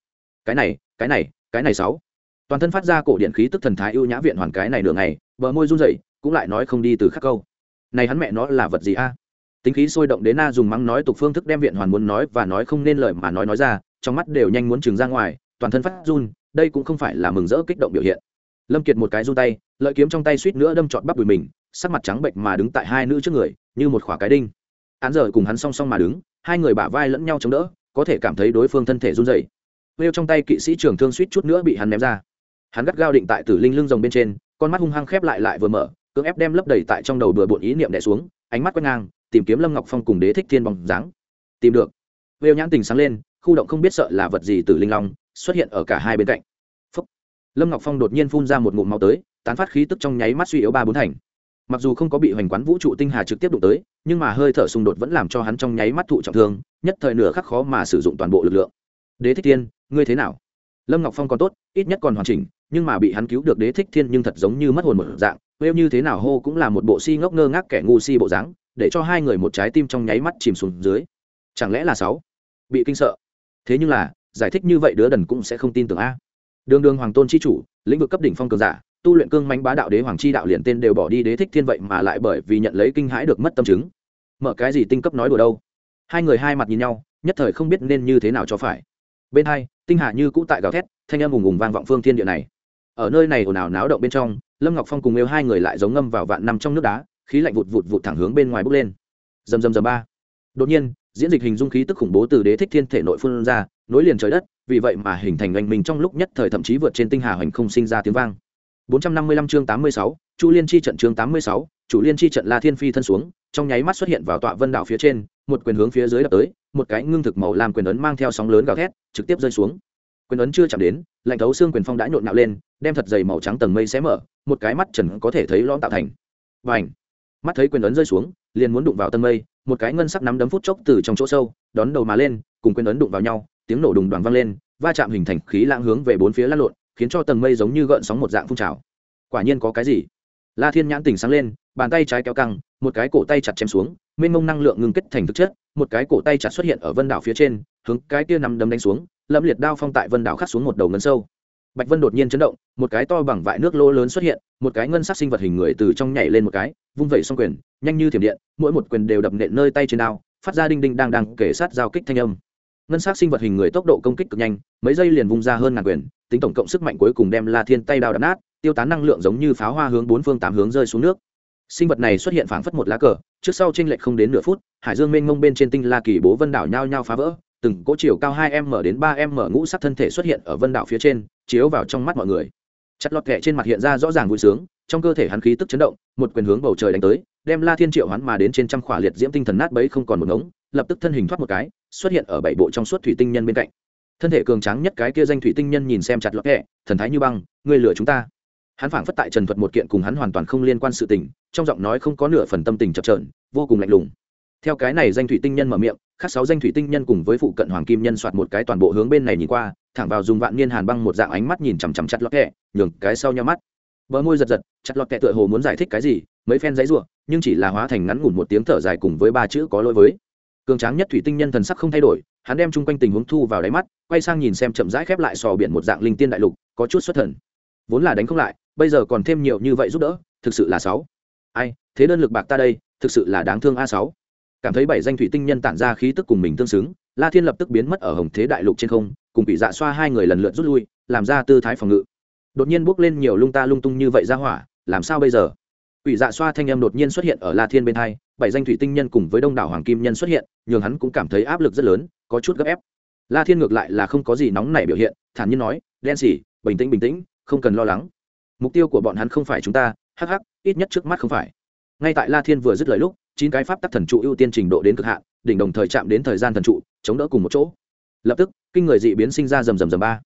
Cái này cái này cái này sáu. Toàn thân phát ra cổ điện khí tức thần thái ưu nhã viện hoàn cái này đường này, bờ môi run rẩy cũng lại nói không đi từ khắc câu. Này hắn mẹ nó là vật gì a? Tính khí sôi động đến na dùng mắng nói tục phương thức đem viện hoàn muốn nói và nói không nên lời mà nói nói ra, trong mắt đều nhanh muốn trừng ra ngoài, toàn thân phát run, đây cũng không phải là mừng rỡ kích động biểu hiện. Lâm kiệt một cái run tay, lợi kiếm trong tay suýt nữa đâm trọt bắp đùi mình, sắc mặt trắng bệnh mà đứng tại hai nữ trước người, như một khỏa cái đinh. Án giờ cùng hắn song song mà đứng, hai người bả vai lẫn nhau chống đỡ, có thể cảm thấy đối phương thân thể run rẩy. Vêu trong tay kỵ sĩ trưởng thương suýt chút nữa bị hắn ném ra. Hắn gắt gao định tại tử linh lưng rồng bên trên, con mắt hung hăng khép lại lại vừa mở, cưỡng ép đem lấp đầy tại trong đầu bừa bộn ý niệm đè xuống, ánh mắt quét ngang tìm kiếm lâm ngọc phong cùng đế thích thiên bóng dáng. Tìm được. Vêu nhãn tình sáng lên, khu động không biết sợ là vật gì từ linh long xuất hiện ở cả hai bên cạnh. Phúc. lâm ngọc phong đột nhiên phun ra một ngụm máu tới, tán phát khí tức trong nháy mắt suy yếu ba bốn thành. Mặc dù không có bị hoành quán vũ trụ tinh hà trực tiếp đụng tới, nhưng mà hơi thở xung đột vẫn làm cho hắn trong nháy mắt thụ trọng thương, nhất thời nửa khắc khó mà sử dụng toàn bộ lực lượng. Đế thích thiên, ngươi thế nào? Lâm ngọc phong còn tốt, ít nhất còn hoàn chỉnh, nhưng mà bị hắn cứu được đế thích thiên nhưng thật giống như mất hồn một dạng, Vêu như thế nào hô cũng là một bộ si ngốc ngơ ngác kẻ ngu si bộ dáng để cho hai người một trái tim trong nháy mắt chìm xuống dưới. Chẳng lẽ là sáu? Bị kinh sợ. Thế nhưng là, giải thích như vậy đứa đần cũng sẽ không tin tưởng a. Đường đường hoàng tôn chi chủ, lĩnh vực cấp đỉnh phong cường giả, tu luyện cương mánh bá đạo đế hoàng chi đạo liền tên đều bỏ đi đế thích thiên vậy mà lại bởi vì nhận lấy kinh hãi được mất tâm chứng. Mở cái gì tinh cấp nói đùa đâu? Hai người hai mặt nhìn nhau, nhất thời không biết nên như thế nào cho phải. Bên hai, tinh hà như cũ tại gào thét, thanh âm ùng ùng vang vọng phương thiên địa này. Ở nơi này ồn ào náo động bên trong, lâm ngọc phong cùng yêu hai người lại giống ngâm vào vạn năm trong nước đá khí lạnh vụt vụt vụt thẳng hướng bên ngoài bốc lên. Dầm dầm dầm ba. Đột nhiên diễn dịch hình dung khí tức khủng bố từ đế thích thiên thể nội phun ra nối liền trời đất vì vậy mà hình thành oanh minh trong lúc nhất thời thậm chí vượt trên tinh hà hoành không sinh ra tiếng vang. 455 chương 86, Chu Liên chi trận chương 86, chủ liên chi trận La Thiên Phi thân xuống, trong nháy mắt xuất hiện vào tọa vân đảo phía trên, một quyền hướng phía dưới đập tới, một cái ngưng thực màu làm quyền ấn mang theo sóng lớn gào thét trực tiếp rơi xuống. Quyền ấn chưa chạm đến lạnh thấu xương quyền phong đã nhộn nạo lên đem thật dày màu trắng tầng mây xé mở một cái mắt trần có thể thấy lõm tạo thành. Và ảnh mắt thấy quyền ấn rơi xuống, liền muốn đụng vào tân mây, một cái ngân sắc nắm đấm phút chốc từ trong chỗ sâu, đón đầu mà lên, cùng quyền ấn đụng vào nhau, tiếng nổ đùng đoàn vang lên, va chạm hình thành khí lãng hướng về bốn phía lăn lộn, khiến cho tầng mây giống như gợn sóng một dạng phun trào. Quả nhiên có cái gì? La thiên nhãn tỉnh sáng lên, bàn tay trái kéo căng, một cái cổ tay chặt chém xuống, mênh mông năng lượng ngưng kết thành thực chất, một cái cổ tay chặt xuất hiện ở vân đảo phía trên, hướng cái kia nằm đấm đánh xuống, lâm liệt đao phong tại vân đảo khắc xuống một đầu ngân sâu bạch vân đột nhiên chấn động, một cái to bằng vại nước lỗ lớn xuất hiện, một cái ngân sắc sinh vật hình người từ trong nhảy lên một cái, vung vẩy xong quyền, nhanh như thiểm điện, mỗi một quyền đều đập nện nơi tay trên đao, phát ra đinh đinh đang đang kể sát giao kích thanh âm. Ngân sắc sinh vật hình người tốc độ công kích cực nhanh, mấy giây liền vung ra hơn ngàn quyền, tính tổng cộng sức mạnh cuối cùng đem la thiên tay đao đập nát, tiêu tán năng lượng giống như pháo hoa hướng bốn phương tám hướng rơi xuống nước. Sinh vật này xuất hiện phảng phất một lá cờ, trước sau tranh lệch không đến nửa phút, hải dương mênh mông bên trên tinh la kỳ bố vân đảo nhao nhao phá vỡ từng cỗ chiều cao hai m đến ba m ngũ sắc thân thể xuất hiện ở vân đảo phía trên, chiếu vào trong mắt mọi người. Chặt lọt kẹ trên mặt hiện ra rõ ràng vui sướng, trong cơ thể hắn khí tức chấn động, một quyền hướng bầu trời đánh tới, đem la thiên triệu hắn mà đến trên trăm khỏa liệt diễm tinh thần nát bấy không còn một ngống, lập tức thân hình thoát một cái, xuất hiện ở bảy bộ trong suốt thủy tinh nhân bên cạnh. Thân thể cường tráng nhất cái kia danh thủy tinh nhân nhìn xem chặt lọt kẹ, thần thái như băng, ngươi lừa chúng ta. Hắn phảng phất tại trần thuật một kiện cùng hắn hoàn toàn không liên quan sự tình, trong giọng nói không có nửa phần tâm tình chập trờn vô cùng lạnh lùng theo cái này danh thủy tinh nhân mở miệng, khác sáu danh thủy tinh nhân cùng với phụ cận hoàng kim nhân soạt một cái toàn bộ hướng bên này nhìn qua, thẳng vào dùng vạn niên hàn băng một dạng ánh mắt nhìn chằm chằm chặt lọt kẹ, nhường cái sau nhau mắt. Bờ môi giật giật, chặt lọt kẹ tựa hồ muốn giải thích cái gì, mấy phen giấy ruộng nhưng chỉ là hóa thành ngắn ngủn một tiếng thở dài cùng với ba chữ có lỗi với. Cường tráng nhất thủy tinh nhân thần sắc không thay đổi, hắn đem chung quanh tình huống thu vào đáy mắt, quay sang nhìn xem chậm rãi khép lại sò biển một dạng linh tiên đại lục, có chút xuất thần. Vốn là đánh không lại, bây giờ còn thêm nhiều như vậy giúp đỡ, thực sự là sáu. Ai, thế đơn lực bạc ta đây, thực sự là đáng thương a sáu cảm thấy bảy danh thủy tinh nhân tản ra khí tức cùng mình tương xứng la thiên lập tức biến mất ở hồng thế đại lục trên không cùng bị dạ xoa hai người lần lượt rút lui làm ra tư thái phòng ngự đột nhiên bước lên nhiều lung ta lung tung như vậy ra hỏa làm sao bây giờ Quỷ dạ xoa thanh em đột nhiên xuất hiện ở La Thiên bên hai, bảy danh thủy tinh nhân cùng với đông đảo hoàng kim nhân xuất hiện, nhường hắn cũng cảm thấy áp lực rất lớn, có chút gấp ép. La Thiên ngược lại là không có gì nóng nảy biểu hiện, thản nhiên nói, "Đen xỉ, bình tĩnh bình tĩnh, không cần lo lắng. Mục tiêu của bọn hắn không phải chúng ta, hắc hắc, ít nhất trước mắt không phải." Ngay tại La Thiên vừa dứt lời lúc, chín cái pháp tắc thần trụ ưu tiên trình độ đến cực hạn, đỉnh đồng thời chạm đến thời gian thần trụ, chống đỡ cùng một chỗ. Lập tức, kinh người dị biến sinh ra rầm rầm rầm ba.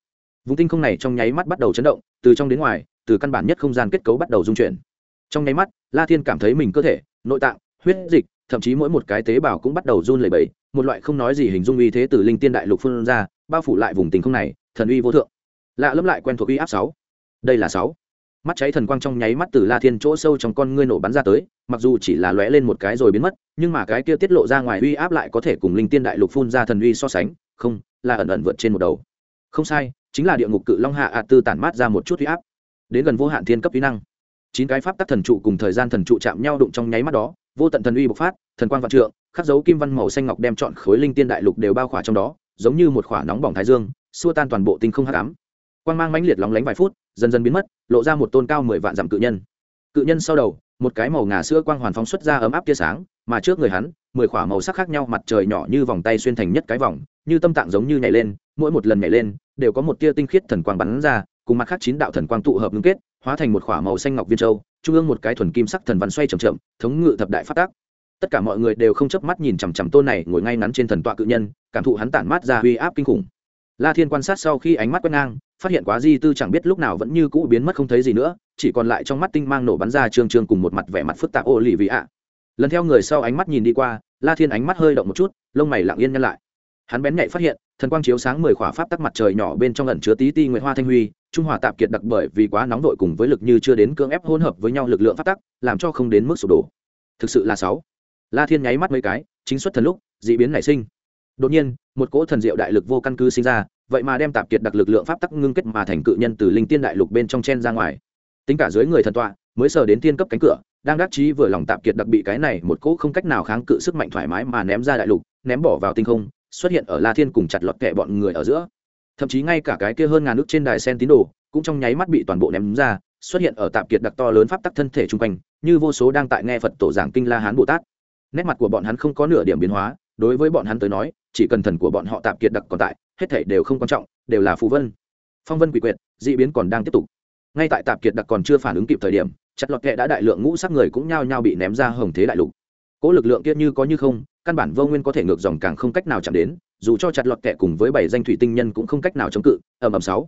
Vùng tinh không này trong nháy mắt bắt đầu chấn động, từ trong đến ngoài, từ căn bản nhất không gian kết cấu bắt đầu dung chuyển trong nháy mắt la thiên cảm thấy mình cơ thể nội tạng huyết dịch thậm chí mỗi một cái tế bào cũng bắt đầu run lẩy bẩy một loại không nói gì hình dung uy thế từ linh tiên đại lục phương ra bao phủ lại vùng tình không này thần uy vô thượng lạ lẫm lại quen thuộc uy áp sáu đây là sáu mắt cháy thần quang trong nháy mắt từ la thiên chỗ sâu trong con ngươi nổ bắn ra tới, mặc dù chỉ là lóe lên một cái rồi biến mất, nhưng mà cái kia tiết lộ ra ngoài uy áp lại có thể cùng linh tiên đại lục phun ra thần uy so sánh, không, là ẩn ẩn vượt trên một đầu. Không sai, chính là địa ngục cự long hạ ạ tư tản mát ra một chút uy áp, đến gần vô hạn thiên cấp uy năng. Chín cái pháp tắc thần trụ cùng thời gian thần trụ chạm nhau đụng trong nháy mắt đó, vô tận thần uy bộc phát, thần quang vạn trượng, khắc dấu kim văn màu xanh ngọc đem chọn khối linh tiên đại lục đều bao khỏa trong đó, giống như một khỏa nóng bỏng thái dương, xua tan toàn bộ tinh không hắc ám quang mang mãnh liệt lóng lánh vài phút, dần dần biến mất, lộ ra một tôn cao mười vạn dặm cự nhân. Cự nhân sau đầu, một cái màu ngà sữa quang hoàn phóng xuất ra ấm áp tia sáng, mà trước người hắn, mười khỏa màu sắc khác nhau mặt trời nhỏ như vòng tay xuyên thành nhất cái vòng, như tâm tạng giống như nhảy lên, mỗi một lần nhảy lên, đều có một tia tinh khiết thần quang bắn ra, cùng mặt khác chín đạo thần quang tụ hợp ngưng kết, hóa thành một khỏa màu xanh ngọc viên châu, trung ương một cái thuần kim sắc thần văn xoay chậm chậm, thống ngự thập đại phát tác tất cả mọi người đều không chớp mắt nhìn chằm chằm tôn này ngồi ngay ngắn trên thần tọa cự nhân, cảm thụ hắn tản mát ra uy áp kinh khủng. La thiên quan sát sau khi ánh mắt quét ngang phát hiện quá di tư chẳng biết lúc nào vẫn như cũ biến mất không thấy gì nữa, chỉ còn lại trong mắt tinh mang nổ bắn ra trương trương cùng một mặt vẻ mặt phức tạp ô lì vị ạ. Lần theo người sau ánh mắt nhìn đi qua, la thiên ánh mắt hơi động một chút, lông mày lặng yên nhăn lại. Hắn bén nhạy phát hiện, thần quang chiếu sáng mười khỏa pháp tắc mặt trời nhỏ bên trong ẩn chứa tí ti nguyệt hoa thanh huy, trung hòa tạp kiệt đặc bởi vì quá nóng vội cùng với lực như chưa đến cưỡng ép hỗn hợp với nhau lực lượng pháp tắc, làm cho không đến mức sụp đổ. Thực sự là sáu. La thiên nháy mắt mấy cái, chính xuất thần lúc d ị biến nảy sinh. Đột nhiên, một cỗ thần diệu đại lực vô căn cứ sinh ra vậy mà đem tạp kiệt đặc lực lượng pháp tắc ngưng kết mà thành cự nhân từ linh tiên đại lục bên trong chen ra ngoài. Tính cả dưới người thần tọa, mới sờ đến tiên cấp cánh cửa, đang đắc chí vừa lòng tạp kiệt đặc bị cái này một cỗ không cách nào kháng cự sức mạnh thoải mái mà ném ra đại lục, ném bỏ vào tinh không, xuất hiện ở la thiên cùng chặt lọt kẹ bọn người ở giữa. Thậm chí ngay cả cái kia hơn ngàn nước trên đài sen tín đồ, cũng trong nháy mắt bị toàn bộ ném ra, xuất hiện ở tạp kiệt đặc to lớn pháp tắc thân thể chung quanh, như vô số đang tại nghe phật tổ giảng kinh la hán bồ tát. Nét mặt của bọn hắn không có nửa điểm biến hóa đối với bọn hắn tới nói, chỉ cần thần của bọn họ tạm kiệt đặc còn tại, hết thể đều không quan trọng, đều là phù vân. Phong vân quỷ quyệt d ị biến còn đang tiếp tục. Ngay tại tạp kiệt đặc còn chưa phản ứng kịp thời điểm, chặt lọt kệ đã đại lượng ngũ sắc người cũng nhao nhao bị ném ra hồng thế đại lục. Cỗ lực lượng kia như có như không, căn bản vô nguyên có thể ngược dòng càng không cách nào chạm đến, dù cho chặt lọt kệ cùng với bảy danh thủy tinh nhân cũng không cách nào chống cự, ầm ầm sáu.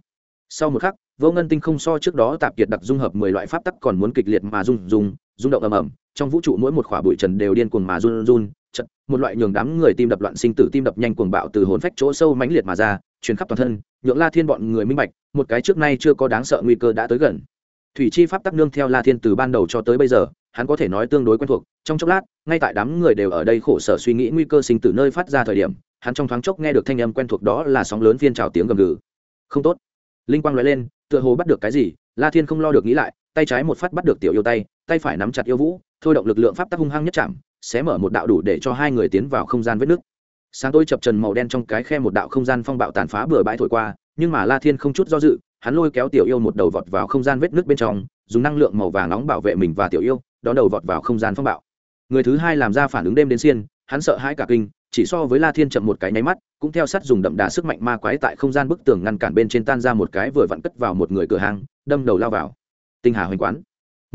Sau một khắc, vô ngân tinh không so trước đó tạp kiệt đặc dung hợp mười loại pháp tắc còn muốn kịch liệt mà rung rung rung động ầm ầm, trong vũ trụ mỗi một khỏa bụi trần đều điên cuồng mà run run một loại nhường đám người tim đập loạn sinh tử tim đập nhanh cuồng bạo từ hồn phách chỗ sâu mãnh liệt mà ra, truyền khắp toàn thân, nhượng la thiên bọn người minh bạch, một cái trước nay chưa có đáng sợ nguy cơ đã tới gần. Thủy chi pháp tắc nương theo la thiên từ ban đầu cho tới bây giờ, hắn có thể nói tương đối quen thuộc, trong chốc lát, ngay tại đám người đều ở đây khổ sở suy nghĩ nguy cơ sinh tử nơi phát ra thời điểm, hắn trong thoáng chốc nghe được thanh âm quen thuộc đó là sóng lớn phiên trào tiếng gầm gừ. Không tốt. Linh quang nói lên, tựa hồ bắt được cái gì, la thiên không lo được nghĩ lại, tay trái một phát bắt được tiểu yêu tay tay phải nắm chặt yêu vũ, thôi động lực lượng pháp tắc hung hăng nhất chạm sẽ mở một đạo đủ để cho hai người tiến vào không gian vết nước sáng tôi chập trần màu đen trong cái khe một đạo không gian phong bạo tàn phá bừa bãi thổi qua, nhưng mà la thiên không chút do dự, hắn lôi kéo tiểu yêu một đầu vọt vào không gian vết nước bên trong, dùng năng lượng màu vàng nóng bảo vệ mình và tiểu yêu đón đầu vọt vào không gian phong bạo. Người thứ hai làm ra phản ứng đêm đến xiên, hắn sợ hãi cả kinh, chỉ so với la thiên chậm một cái nháy mắt, cũng theo sát dùng đậm đà sức mạnh ma quái tại không gian bức tường ngăn cản bên trên tan ra một cái vừa vặn cất vào một người cửa hàng, đâm đầu lao vào. Tinh hà hoành quán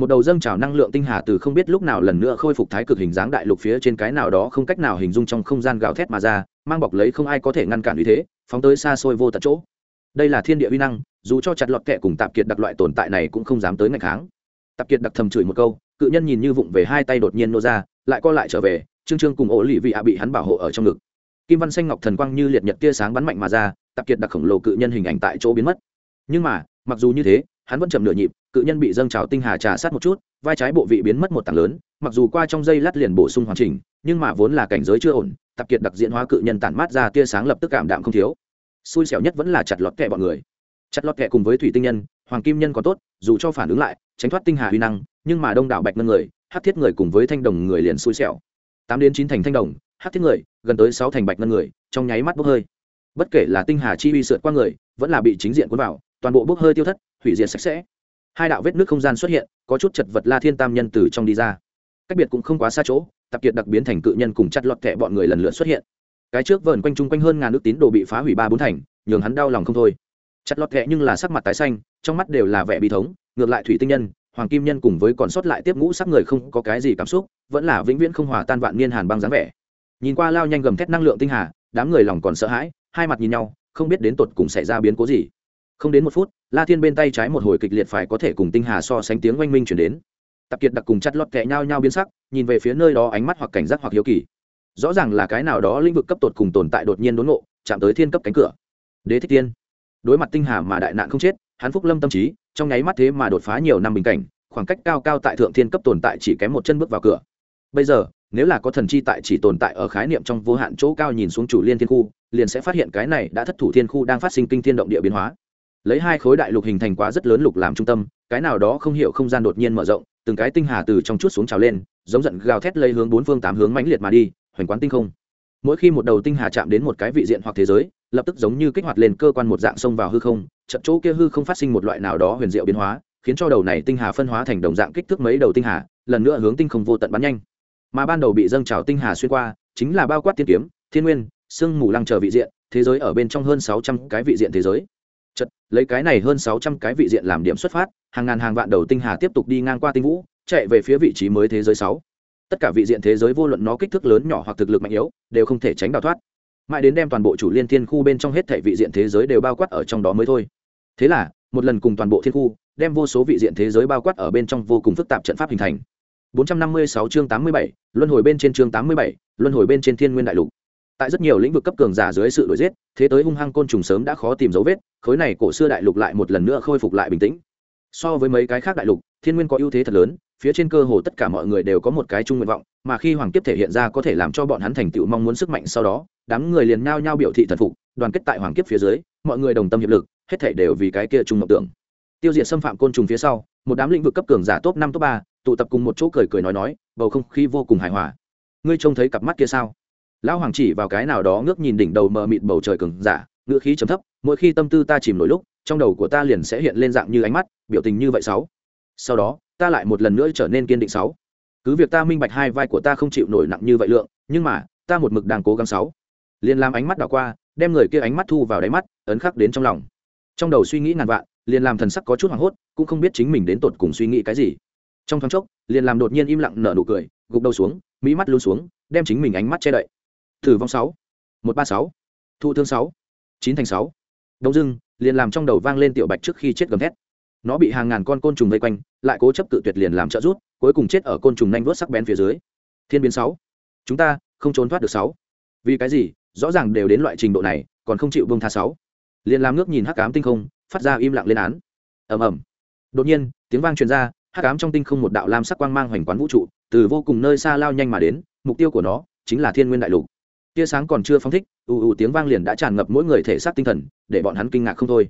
một đầu dâng trào năng lượng tinh hà từ không biết lúc nào lần nữa khôi phục thái cực hình dáng đại lục phía trên cái nào đó không cách nào hình dung trong không gian gào thét mà ra, mang bọc lấy không ai có thể ngăn cản uy thế, phóng tới xa xôi vô tận chỗ. Đây là thiên địa uy năng, dù cho chặt lọt kẹ cùng tạp kiệt đặc loại tồn tại này cũng không dám tới ngày kháng. Tạp kiệt đặc thầm chửi một câu, cự nhân nhìn như vụng về hai tay đột nhiên nô ra, lại co lại trở về, trương trương cùng ổ lì vị ạ bị hắn bảo hộ ở trong ngực. Kim văn xanh ngọc thần quang như liệt nhật tia sáng bắn mạnh mà ra, tạp kiệt đặc khổng lồ cự nhân hình ảnh tại chỗ biến mất. Nhưng mà, mặc dù như thế hắn vẫn chậm nửa nhịp, cự nhân bị dâng trào tinh hà trà sát một chút, vai trái bộ vị biến mất một tảng lớn, mặc dù qua trong dây lát liền bổ sung hoàn chỉnh, nhưng mà vốn là cảnh giới chưa ổn, tập kiệt đặc diễn hóa cự nhân tản mát ra tia sáng lập tức cảm đạm không thiếu. Xui xẻo nhất vẫn là chặt lọt kẹ bọn người. Chặt lọt kẹ cùng với thủy tinh nhân, hoàng kim nhân còn tốt, dù cho phản ứng lại, tránh thoát tinh hà huy năng, nhưng mà đông đảo bạch ngân người hát thiết người cùng với thanh đồng người liền xui xẻo. Tám đến chín thành thanh đồng hát thiết người, gần tới sáu thành bạch ngân người, trong nháy mắt bốc hơi. Bất kể là tinh hà chi uy sượt qua người, vẫn là bị chính diện cuốn vào, toàn bộ bốc hơi tiêu thất hủy diệt sạch sẽ. Hai đạo vết nước không gian xuất hiện, có chút chật vật la thiên tam nhân từ trong đi ra. Cách biệt cũng không quá xa chỗ tập kiệt đặc biến thành cự nhân cùng chặt lọt kẹ bọn người lần lượt xuất hiện. Cái trước vờn quanh chung quanh hơn ngàn nước tín đồ bị phá hủy ba bốn thành, nhường hắn đau lòng không thôi. Chặt lọt kẹ nhưng là sắc mặt tái xanh, trong mắt đều là vẻ bi thống, ngược lại thủy tinh nhân, hoàng kim nhân cùng với còn sót lại tiếp ngũ sắc người không có cái gì cảm xúc, vẫn là vĩnh viễn không hòa tan vạn niên hàn băng dáng vẻ. Nhìn qua lao nhanh gầm thét năng lượng tinh hà, đám người lòng còn sợ hãi, hai mặt nhìn nhau, không biết đến tột cùng xảy ra biến cố gì không đến một phút, la thiên bên tay trái một hồi kịch liệt phải có thể cùng tinh hà so sánh tiếng oanh minh chuyển đến. Tập kiệt đặc cùng chặt lọt kẹ nhau nhau biến sắc, nhìn về phía nơi đó ánh mắt hoặc cảnh giác hoặc hiếu kỳ. Rõ ràng là cái nào đó lĩnh vực cấp tột cùng tồn tại đột nhiên đốn ngộ, chạm tới thiên cấp cánh cửa. Đế thích tiên đối mặt tinh hà mà đại nạn không chết, hắn phúc lâm tâm trí, trong nháy mắt thế mà đột phá nhiều năm bình cảnh, khoảng cách cao cao tại thượng thiên cấp tồn tại chỉ kém một chân bước vào cửa. Bây giờ, nếu là có thần chi tại chỉ tồn tại ở khái niệm trong vô hạn chỗ cao nhìn xuống chủ liên thiên khu, liền sẽ phát hiện cái này đã thất thủ thiên khu đang phát sinh kinh thiên động địa biến hóa lấy hai khối đại lục hình thành quá rất lớn lục làm trung tâm, cái nào đó không hiểu không gian đột nhiên mở rộng, từng cái tinh hà từ trong chút xuống trào lên, giống giận gào thét lấy hướng bốn phương tám hướng mãnh liệt mà đi, hoành quán tinh không. Mỗi khi một đầu tinh hà chạm đến một cái vị diện hoặc thế giới, lập tức giống như kích hoạt lên cơ quan một dạng xông vào hư không trận chỗ kia hư không phát sinh một loại nào đó huyền diệu biến hóa, khiến cho đầu này tinh hà phân hóa thành đồng dạng kích thước mấy đầu tinh hà, lần nữa hướng tinh không vô tận bắn nhanh. Mà ban đầu bị dâng trào tinh hà xuyên qua, chính là bao quát tiên kiếm, thiên nguyên, sương mù lăng chờ vị diện, thế giới ở bên trong hơn sáu trăm cái vị diện thế giới chật lấy cái này hơn sáu trăm cái vị diện làm điểm xuất phát hàng ngàn hàng vạn đầu tinh hà tiếp tục đi ngang qua tinh vũ chạy về phía vị trí mới thế giới sáu. Tất cả vị diện thế giới vô luận nó kích thước lớn nhỏ hoặc thực lực mạnh yếu đều không thể tránh đào thoát. Mãi đến đem toàn bộ chủ liên thiên khu bên trong hết thể vị diện thế giới đều bao quát ở trong đó mới thôi. Thế là một lần cùng toàn bộ thiên khu đem vô số vị diện thế giới bao quát ở bên trong vô cùng phức tạp trận pháp hình thành. 456 chương 87, luân hồi bên trên chương 87, luân hồi bên trên thiên nguyên đại lục tại rất nhiều lĩnh vực cấp cường giả dưới sự đổi giết, thế tới hung hăng côn trùng sớm đã khó tìm dấu vết, khối này cổ xưa đại lục lại một lần nữa khôi phục lại bình tĩnh. So với mấy cái khác đại lục, thiên nguyên có ưu thế thật lớn, phía trên cơ hồ tất cả mọi người đều có một cái chung nguyện vọng, mà khi hoàng kiếp thể hiện ra có thể làm cho bọn hắn thành tựu mong muốn sức mạnh sau đó, đám người liền nhao nhao biểu thị thần phục, đoàn kết tại hoàng kiếp phía dưới, mọi người đồng tâm hiệp lực, hết thể đều vì cái kia chung mộng tưởng. Tiêu diệt xâm phạm côn trùng phía sau, một đám lĩnh vực cấp cường giả top năm, top ba, tụ tập cùng một chỗ cười cười nói nói, bầu không khí vô cùng hài hòa. Ngươi trông thấy cặp mắt kia sao? Lão hoàng chỉ vào cái nào đó ngước nhìn đỉnh đầu mờ mịt bầu trời cường giả, ngữ khí chấm thấp, mỗi khi tâm tư ta chìm nổi lúc, trong đầu của ta liền sẽ hiện lên dạng như ánh mắt, biểu tình như vậy sáu. Sau đó, ta lại một lần nữa trở nên kiên định sáu. Cứ việc ta minh bạch hai vai của ta không chịu nổi nặng như vậy lượng, nhưng mà, ta một mực đang cố gắng sáu. Liền làm ánh mắt đảo qua, đem người kia ánh mắt thu vào đáy mắt, ấn khắc đến trong lòng. Trong đầu suy nghĩ ngàn vạn liền làm thần sắc có chút hoảng hốt, cũng không biết chính mình đến tột cùng suy nghĩ cái gì. Trong thoáng chốc liền làm đột nhiên im lặng nở nụ cười, gục đầu xuống mỹ mắt luôn xuống, đem chính mình ánh mắt che đậy thử vong sáu. Một ba sáu. Thụ thương sáu. Chín thành sáu. Đông dưng liền làm trong đầu vang lên tiểu bạch trước khi chết gầm thét. Nó bị hàng ngàn con côn trùng vây quanh, lại cố chấp tự tuyệt liền làm trợ rút cuối cùng chết ở côn trùng nhanh vớt sắc bén phía dưới. Thiên biến sáu. Chúng ta không trốn thoát được sáu. Vì cái gì? Rõ ràng đều đến loại trình độ này, còn không chịu bông tha sáu. Liền làm ngước nhìn hắc ám tinh không, phát ra im lặng lên án. Ầm ầm. Đột nhiên, tiếng vang truyền ra, hắc ám trong tinh không một đạo lam sắc quang mang hoành quán vũ trụ, từ vô cùng nơi xa lao nhanh mà đến, mục tiêu của nó chính là thiên nguyên đại lục tia sáng còn chưa phóng thích, ù ù tiếng vang liền đã tràn ngập mỗi người thể xác tinh thần, để bọn hắn kinh ngạc không thôi.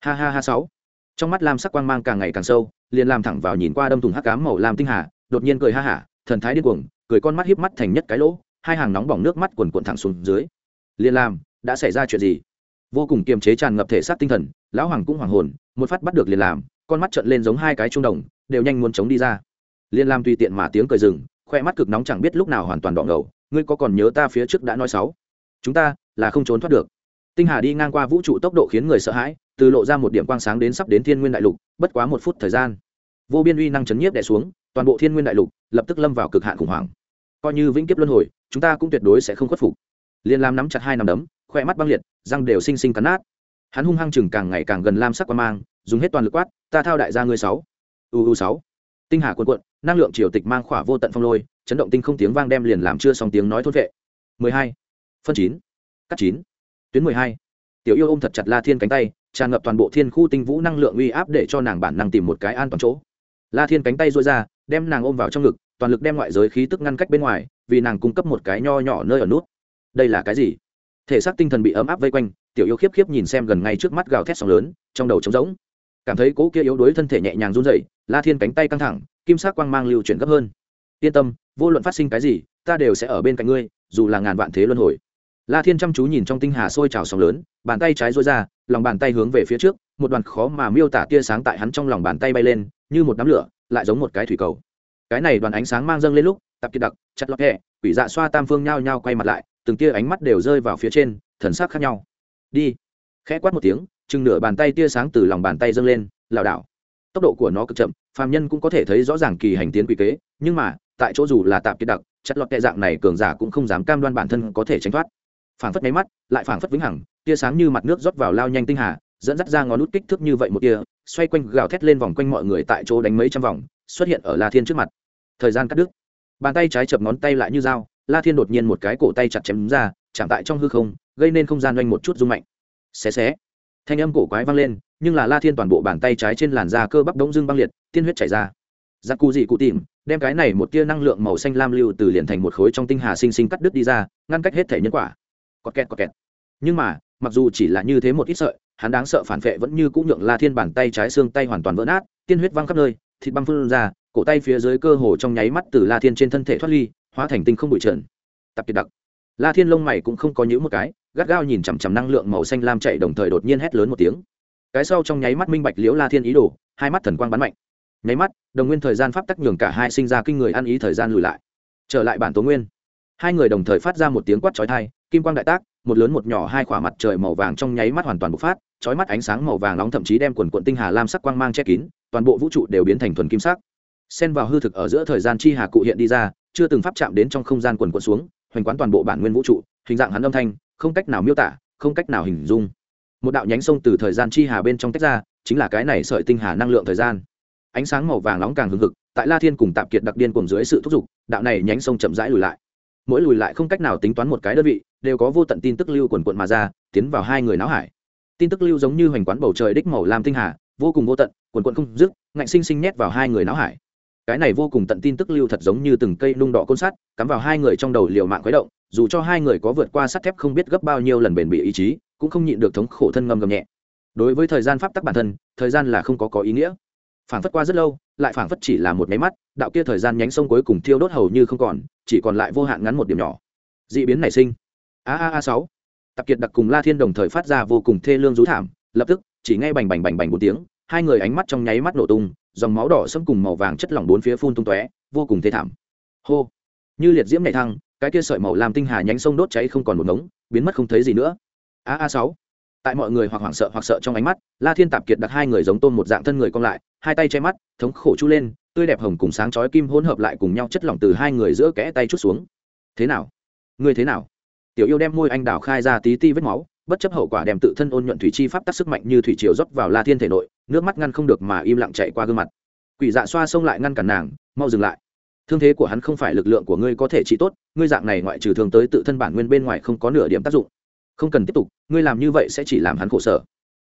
Ha ha ha sáu. Trong mắt lam sắc quang mang càng ngày càng sâu, liền làm thẳng vào nhìn qua đâm thùng hắc cám màu lam tinh hà, đột nhiên cười ha hả, thần thái điên cuồng, cười con mắt híp mắt thành nhất cái lỗ, hai hàng nóng bỏng nước mắt quần cuộn thẳng xuống dưới. Liền làm đã xảy ra chuyện gì? Vô cùng kiềm chế tràn ngập thể xác tinh thần, lão hoàng cũng hoàng hồn, một phát bắt được liền làm con mắt trợn lên giống hai cái trung đồng, đều nhanh muốn chống đi ra. Liền làm tùy tiện mà tiếng cười rừng khoe mắt cực nóng chẳng biết lúc nào hoàn toàn đỏ ngầu ngươi có còn nhớ ta phía trước đã nói sáu? Chúng ta là không trốn thoát được. Tinh hà đi ngang qua vũ trụ tốc độ khiến người sợ hãi, từ lộ ra một điểm quang sáng đến sắp đến thiên nguyên đại lục, bất quá một phút thời gian. Vô biên uy năng chấn nhiếp đè xuống, toàn bộ thiên nguyên đại lục lập tức lâm vào cực hạn khủng hoảng. Coi như vĩnh kiếp luân hồi, chúng ta cũng tuyệt đối sẽ không khuất phục. Liên lam nắm chặt hai nắm đấm khoe mắt băng liệt, răng đều xinh xinh cắn nát. Hắn hung hăng chừng càng ngày càng gần lam sắc qua mang, dùng hết toàn lực quát, ta thao đại gia ngươi sáu. Uu sáu. Tinh hà cuộn cuộn năng lượng triều tịch mang khỏa vô tận phong lôi, chấn động tinh không tiếng vang đem liền làm chưa xong tiếng nói thốt vệ 12. phân 9. cắt 9. tuyến 12. tiểu yêu ôm thật chặt la thiên cánh tay, tràn ngập toàn bộ thiên khu tinh vũ năng lượng uy áp để cho nàng bản năng tìm một cái an toàn chỗ la thiên cánh tay duỗi ra, đem nàng ôm vào trong ngực, toàn lực đem ngoại giới khí tức ngăn cách bên ngoài, vì nàng cung cấp một cái nho nhỏ nơi ở nút đây là cái gì thể xác tinh thần bị ấm áp vây quanh, tiểu yêu khiếp khiếp nhìn xem gần ngay trước mắt gào thét sóng lớn, trong đầu trống rỗng cảm thấy cỗ kia yếu đuối thân thể nhẹ nhàng run rẩy, la thiên cánh tay căng thẳng kim sắc quang mang lưu chuyển gấp hơn. Yên tâm, vô luận phát sinh cái gì, ta đều sẽ ở bên cạnh ngươi, dù là ngàn vạn thế luân hồi. La thiên chăm chú nhìn trong tinh hà sôi trào sóng lớn, bàn tay trái dối ra, lòng bàn tay hướng về phía trước, một đoàn khó mà miêu tả tia sáng tại hắn trong lòng bàn tay bay lên, như một đám lửa, lại giống một cái thủy cầu. Cái này đoàn ánh sáng mang dâng lên lúc tập kiệt đặc, chặt lọt hẹ, quỷ dạ xoa tam phương nhao nhao quay mặt lại, từng tia ánh mắt đều rơi vào phía trên, thần sắc khác nhau. Đi. Khẽ quát một tiếng, chừng nửa bàn tay tia sáng từ lòng bàn tay dâng lên, lảo đảo tốc độ của nó cực chậm, phàm nhân cũng có thể thấy rõ ràng kỳ hành tiến quy kế, nhưng mà, tại chỗ dù là tạm kiệt đặc chặt lọt kệ dạng này cường giả cũng không dám cam đoan bản thân có thể tránh thoát. Phảng phất máy mắt, lại phảng phất vĩnh hằng, tia sáng như mặt nước rót vào lao nhanh tinh hà, dẫn dắt ra ngón nút kích thước như vậy một tia, xoay quanh gào thét lên vòng quanh mọi người tại chỗ đánh mấy trăm vòng, xuất hiện ở la thiên trước mặt. Thời gian cắt đứt. Bàn tay trái chập ngón tay lại như dao, la thiên đột nhiên một cái cổ tay chặt chém ra, chạm tại trong hư không, gây nên không gian oanh một chút rung mạnh. Xé xé. Thanh âm cổ quái vang lên nhưng là la thiên toàn bộ bàn tay trái trên làn da cơ bắp đống dưng băng liệt, tiên huyết chảy ra. Giặc cụ Dị cụ tìm, đem cái này một tia năng lượng màu xanh lam lưu từ liền thành một khối trong tinh hà sinh sinh cắt đứt đi ra, ngăn cách hết thể nhân quả. Có kẹt có kẹt nhưng mà, mặc dù chỉ là như thế một ít sợi, hắn đáng sợ phản vệ vẫn như cũng nhượng la thiên bàn tay trái xương tay hoàn toàn vỡ nát, tiên huyết văng khắp nơi, thịt băng phun ra, cổ tay phía dưới cơ hồ trong nháy mắt từ la thiên trên thân thể thoát ly, hóa thành tinh không bụi trần. Tập kiệt đặc. La thiên lông mày cũng không có nhữ một cái, gắt gao nhìn chằm chằm năng lượng màu xanh lam chạy đồng thời đột nhiên hét lớn một tiếng cái sau trong nháy mắt minh bạch liễu la thiên ý đồ, hai mắt thần quang bắn mạnh. Nháy mắt, đồng nguyên thời gian pháp tắc nhường cả hai sinh ra kinh người ăn ý thời gian lùi lại. Trở lại bản tố nguyên. Hai người đồng thời phát ra một tiếng quát chói thai kim quang đại tác, một lớn một nhỏ hai khỏa mặt trời màu vàng trong nháy mắt hoàn toàn bộc phát, chói mắt ánh sáng màu vàng nóng thậm chí đem quần quận tinh hà lam sắc quang mang che kín, toàn bộ vũ trụ đều biến thành thuần kim sắc. Xen vào hư thực ở giữa thời gian chi hà cụ hiện đi ra, chưa từng pháp chạm đến trong không gian quần quận xuống, hoành quán toàn bộ bản nguyên vũ trụ, hình dạng hắn âm thanh, không cách nào miêu tả, không cách nào hình dung một đạo nhánh sông từ thời gian chi hà bên trong tách ra, chính là cái này sợi tinh hà năng lượng thời gian. Ánh sáng màu vàng nóng càng hừng hực, tại la thiên cùng tạp kiệt đặc điên cùng dưới sự thúc giục, đạo này nhánh sông chậm rãi lùi lại. Mỗi lùi lại không cách nào tính toán một cái đơn vị, đều có vô tận tin tức lưu quần quận mà ra, tiến vào hai người náo hải. Tin tức lưu giống như hoành quán bầu trời đích màu lam tinh hà, vô cùng vô tận, quần quận không dứt, ngạnh sinh sinh nhét vào hai người náo hải. Cái này vô cùng tận tin tức lưu thật giống như từng cây nung đỏ côn sắt, cắm vào hai người trong đầu liều mạng khuấy động, dù cho hai người có vượt qua sắt thép không biết gấp bao nhiêu lần bền bị ý chí cũng không nhịn được thống khổ thân ngầm gầm nhẹ. Đối với thời gian pháp tắc bản thân, thời gian là không có có ý nghĩa. Phảng phất qua rất lâu, lại phảng phất chỉ là một máy mắt, đạo kia thời gian nhánh sông cuối cùng thiêu đốt hầu như không còn, chỉ còn lại vô hạn ngắn một điểm nhỏ. D ị biến nảy sinh. A a a sáu. Tập kiệt đặc cùng la thiên đồng thời phát ra vô cùng thê lương rú thảm, lập tức, chỉ ngay bành bành bành bành một tiếng, hai người ánh mắt trong nháy mắt nổ tung, dòng máu đỏ sẫm cùng màu vàng chất lỏng bốn phía phun tung tóe, vô cùng thê thảm. Hô. Như liệt diễm nảy thăng, cái kia sợi màu làm tinh hà nhánh sông đốt cháy không còn một ngống, biến mất không thấy gì nữa a a sáu. Tại mọi người hoặc hoảng sợ hoặc sợ trong ánh mắt, la thiên tạp kiệt đặt hai người giống tôn một dạng thân người cong lại, hai tay che mắt, thống khổ chu lên, tươi đẹp hồng cùng sáng chói kim hỗn hợp lại cùng nhau chất lỏng từ hai người giữa kẽ tay chút xuống. Thế nào? Ngươi thế nào? Tiểu yêu đem môi anh đào khai ra tí ti vết máu, bất chấp hậu quả đem tự thân ôn nhuận thủy chi pháp tác sức mạnh như thủy triều rót vào la thiên thể nội, nước mắt ngăn không được mà im lặng chạy qua gương mặt. Quỷ dạ xoa xông lại ngăn cản nàng, mau dừng lại. Thương thế của hắn không phải lực lượng của ngươi có thể trị tốt, ngươi dạng này ngoại trừ thường tới tự thân bản nguyên bên ngoài không có nửa điểm tác dụng không cần tiếp tục, ngươi làm như vậy sẽ chỉ làm hắn khổ sở.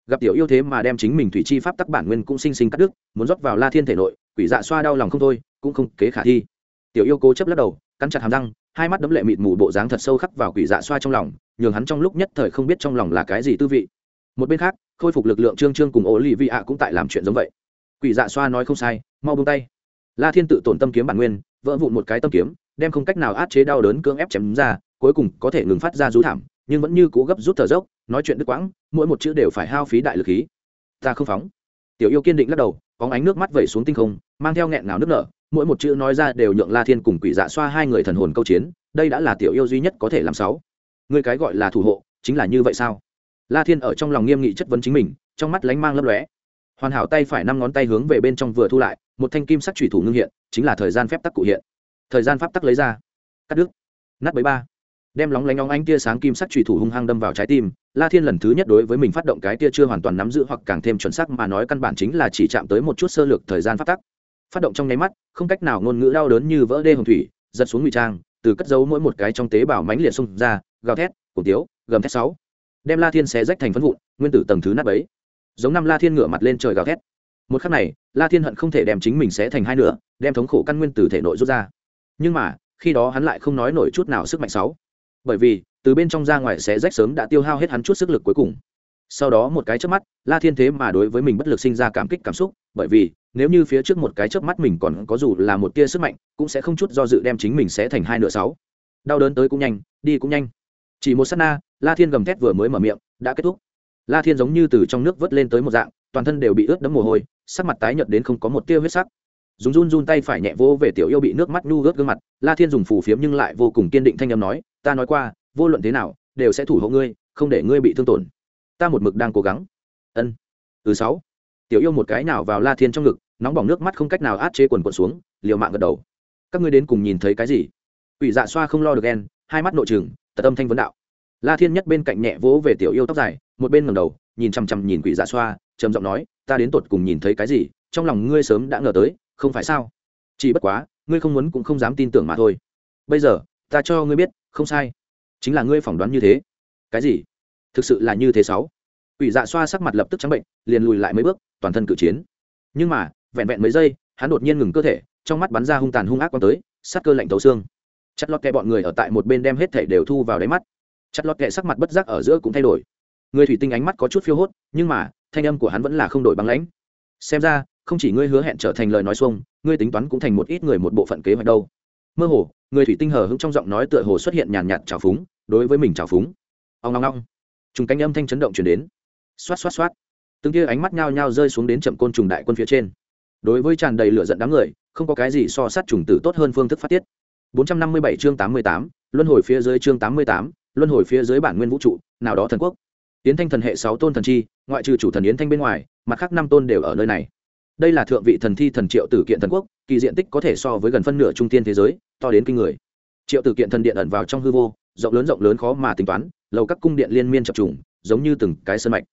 Gặp tiểu yêu thế mà đem chính mình thủy chi pháp tắc bản nguyên cũng sinh sinh cắt đứt, muốn rót vào la thiên thể nội, quỷ dạ xoa đau lòng không thôi, cũng không kế khả thi. Tiểu yêu cố chấp lắc đầu, cắn chặt hàm răng, hai mắt đấm lệ mịt mù bộ dáng thật sâu khắc vào quỷ dạ xoa trong lòng, nhường hắn trong lúc nhất thời không biết trong lòng là cái gì tư vị. Một bên khác, khôi phục lực lượng trương trương cùng ổ lì vị ạ cũng tại làm chuyện giống vậy. Quỷ dạ xoa nói không sai, mau buông tay. La thiên tự tổn tâm kiếm bản nguyên, vỡ vụn một cái tâm kiếm, đem không cách nào át chế đau đớn cưỡng ép chém ra, cuối cùng có thể ngừng phát ra rú thảm nhưng vẫn như cố gấp rút thở dốc, nói chuyện đứt quãng, mỗi một chữ đều phải hao phí đại lực khí. Ta không phóng. Tiểu yêu kiên định lắc đầu, có ánh nước mắt vẩy xuống tinh không, mang theo nghẹn ngào nước nở, mỗi một chữ nói ra đều nhượng la thiên cùng quỷ dạ xoa hai người thần hồn câu chiến, đây đã là tiểu yêu duy nhất có thể làm sáu. Người cái gọi là thủ hộ, chính là như vậy sao? La thiên ở trong lòng nghiêm nghị chất vấn chính mình, trong mắt lánh mang lấp lóe. Hoàn hảo tay phải năm ngón tay hướng về bên trong vừa thu lại, một thanh kim sắc thủy thủ ngưng hiện, chính là thời gian phép tắc cụ hiện. Thời gian pháp tắc lấy ra. Cắt đứt. Nát bấy ba đem lóng lánh óng ánh tia sáng kim sắc thủy thủ hung hăng đâm vào trái tim. La thiên lần thứ nhất đối với mình phát động cái tia chưa hoàn toàn nắm giữ hoặc càng thêm chuẩn xác mà nói căn bản chính là chỉ chạm tới một chút sơ lược thời gian pháp tắc. Phát động trong nháy mắt, không cách nào ngôn ngữ đau đớn như vỡ đê hồng thủy, giật xuống ngụy trang, từ cất giấu mỗi một cái trong tế bào mánh liệt xung ra, gào thét cổ tiếu, gầm thét sáu. Đem la thiên xé rách thành phân vụn, nguyên tử tầng thứ nát bấy. Giống năm la thiên ngửa mặt lên trời gào thét. Một khắc này, la thiên hận không thể đem chính mình xé thành hai nửa, đem thống khổ căn nguyên tử thể nội rút ra. Nhưng mà, khi đó hắn lại không nói nổi chút nào sức mạnh sáu bởi vì, từ bên trong ra ngoài xé rách sớm đã tiêu hao hết hắn chút sức lực cuối cùng. Sau đó một cái chớp mắt, la thiên thế mà đối với mình bất lực sinh ra cảm kích cảm xúc, bởi vì, nếu như phía trước một cái chớp mắt mình còn có dù là một tia sức mạnh, cũng sẽ không chút do dự đem chính mình sẽ thành hai nửa sáu. Đau đớn tới cũng nhanh, đi cũng nhanh. Chỉ một sát na, la thiên gầm thét vừa mới mở miệng, đã kết thúc. La thiên giống như từ trong nước vớt lên tới một dạng, toàn thân đều bị ướt đẫm mồ hôi, sắc mặt tái nhợt đến không có một tia huyết sắc. Dùng run run tay phải nhẹ vô về tiểu yêu bị nước mắt nhu ướt gương mặt, la thiên dùng phù phiếm nhưng lại vô cùng kiên định thanh âm nói ta nói qua, vô luận thế nào, đều sẽ thủ hộ ngươi, không để ngươi bị thương tổn. Ta một mực đang cố gắng. Ân. Thứ sáu. Tiểu yêu một cái nào vào la thiên trong ngực, nóng bỏng nước mắt không cách nào át chế quần quần xuống, liều mạng gật đầu. Các ngươi đến cùng nhìn thấy cái gì? Ủy dạ xoa không lo được ghen, hai mắt nội trường tật âm thanh vấn đạo. La thiên nhất bên cạnh nhẹ vỗ về tiểu yêu tóc dài, một bên ngầm đầu, nhìn chằm chằm nhìn quỷ dạ xoa, trầm giọng nói, ta đến tột cùng nhìn thấy cái gì? Trong lòng ngươi sớm đã ngờ tới, không phải sao? Chỉ bất quá, ngươi không muốn cũng không dám tin tưởng mà thôi. Bây giờ, ta cho ngươi biết không sai. Chính là ngươi phỏng đoán như thế. Cái gì? Thực sự là như thế sáu? Ủy dạ xoa sắc mặt lập tức trắng bệnh, liền lùi lại mấy bước, toàn thân cự chiến. Nhưng mà, vẹn vẹn mấy giây, hắn đột nhiên ngừng cơ thể, trong mắt bắn ra hung tàn hung ác quan tới, sát cơ lạnh tấu xương. Chặt lọt kẹ bọn người ở tại một bên đem hết thể đều thu vào đáy mắt. Chặt lọt kẹ sắc mặt bất giác ở giữa cũng thay đổi. Người thủy tinh ánh mắt có chút phiêu hốt, nhưng mà, thanh âm của hắn vẫn là không đổi băng lãnh. Xem ra, không chỉ ngươi hứa hẹn trở thành lời nói xuông, ngươi tính toán cũng thành một ít người một bộ phận kế hoạch đâu mơ hồ người thủy tinh hờ hững trong giọng nói tựa hồ xuất hiện nhàn nhạt trào phúng đối với mình trào phúng. Ông long long trùng cánh âm thanh chấn động chuyển đến. Xoát xoát xoát. Từng tia ánh mắt nhao nhao rơi xuống đến chậm côn trùng đại quân phía trên. Đối với tràn đầy lửa giận đám người không có cái gì so sát trùng tử tốt hơn phương thức phát tiết. 457 chương 88, luân hồi phía dưới chương 88, luân hồi phía dưới bản nguyên vũ trụ nào đó thần quốc. Yến thanh thần hệ sáu tôn thần chi ngoại trừ chủ thần yến thanh bên ngoài mặt khác năm tôn đều ở nơi này đây là thượng vị thần thi thần triệu tử kiện thần quốc, kỳ diện tích có thể so với gần phân nửa trung tiên thế giới, to đến kinh người. Triệu tử kiện thần điện ẩn vào trong hư vô, rộng lớn rộng lớn khó mà tính toán, lầu các cung điện liên miên chập trùng, giống như từng cái sân mạch.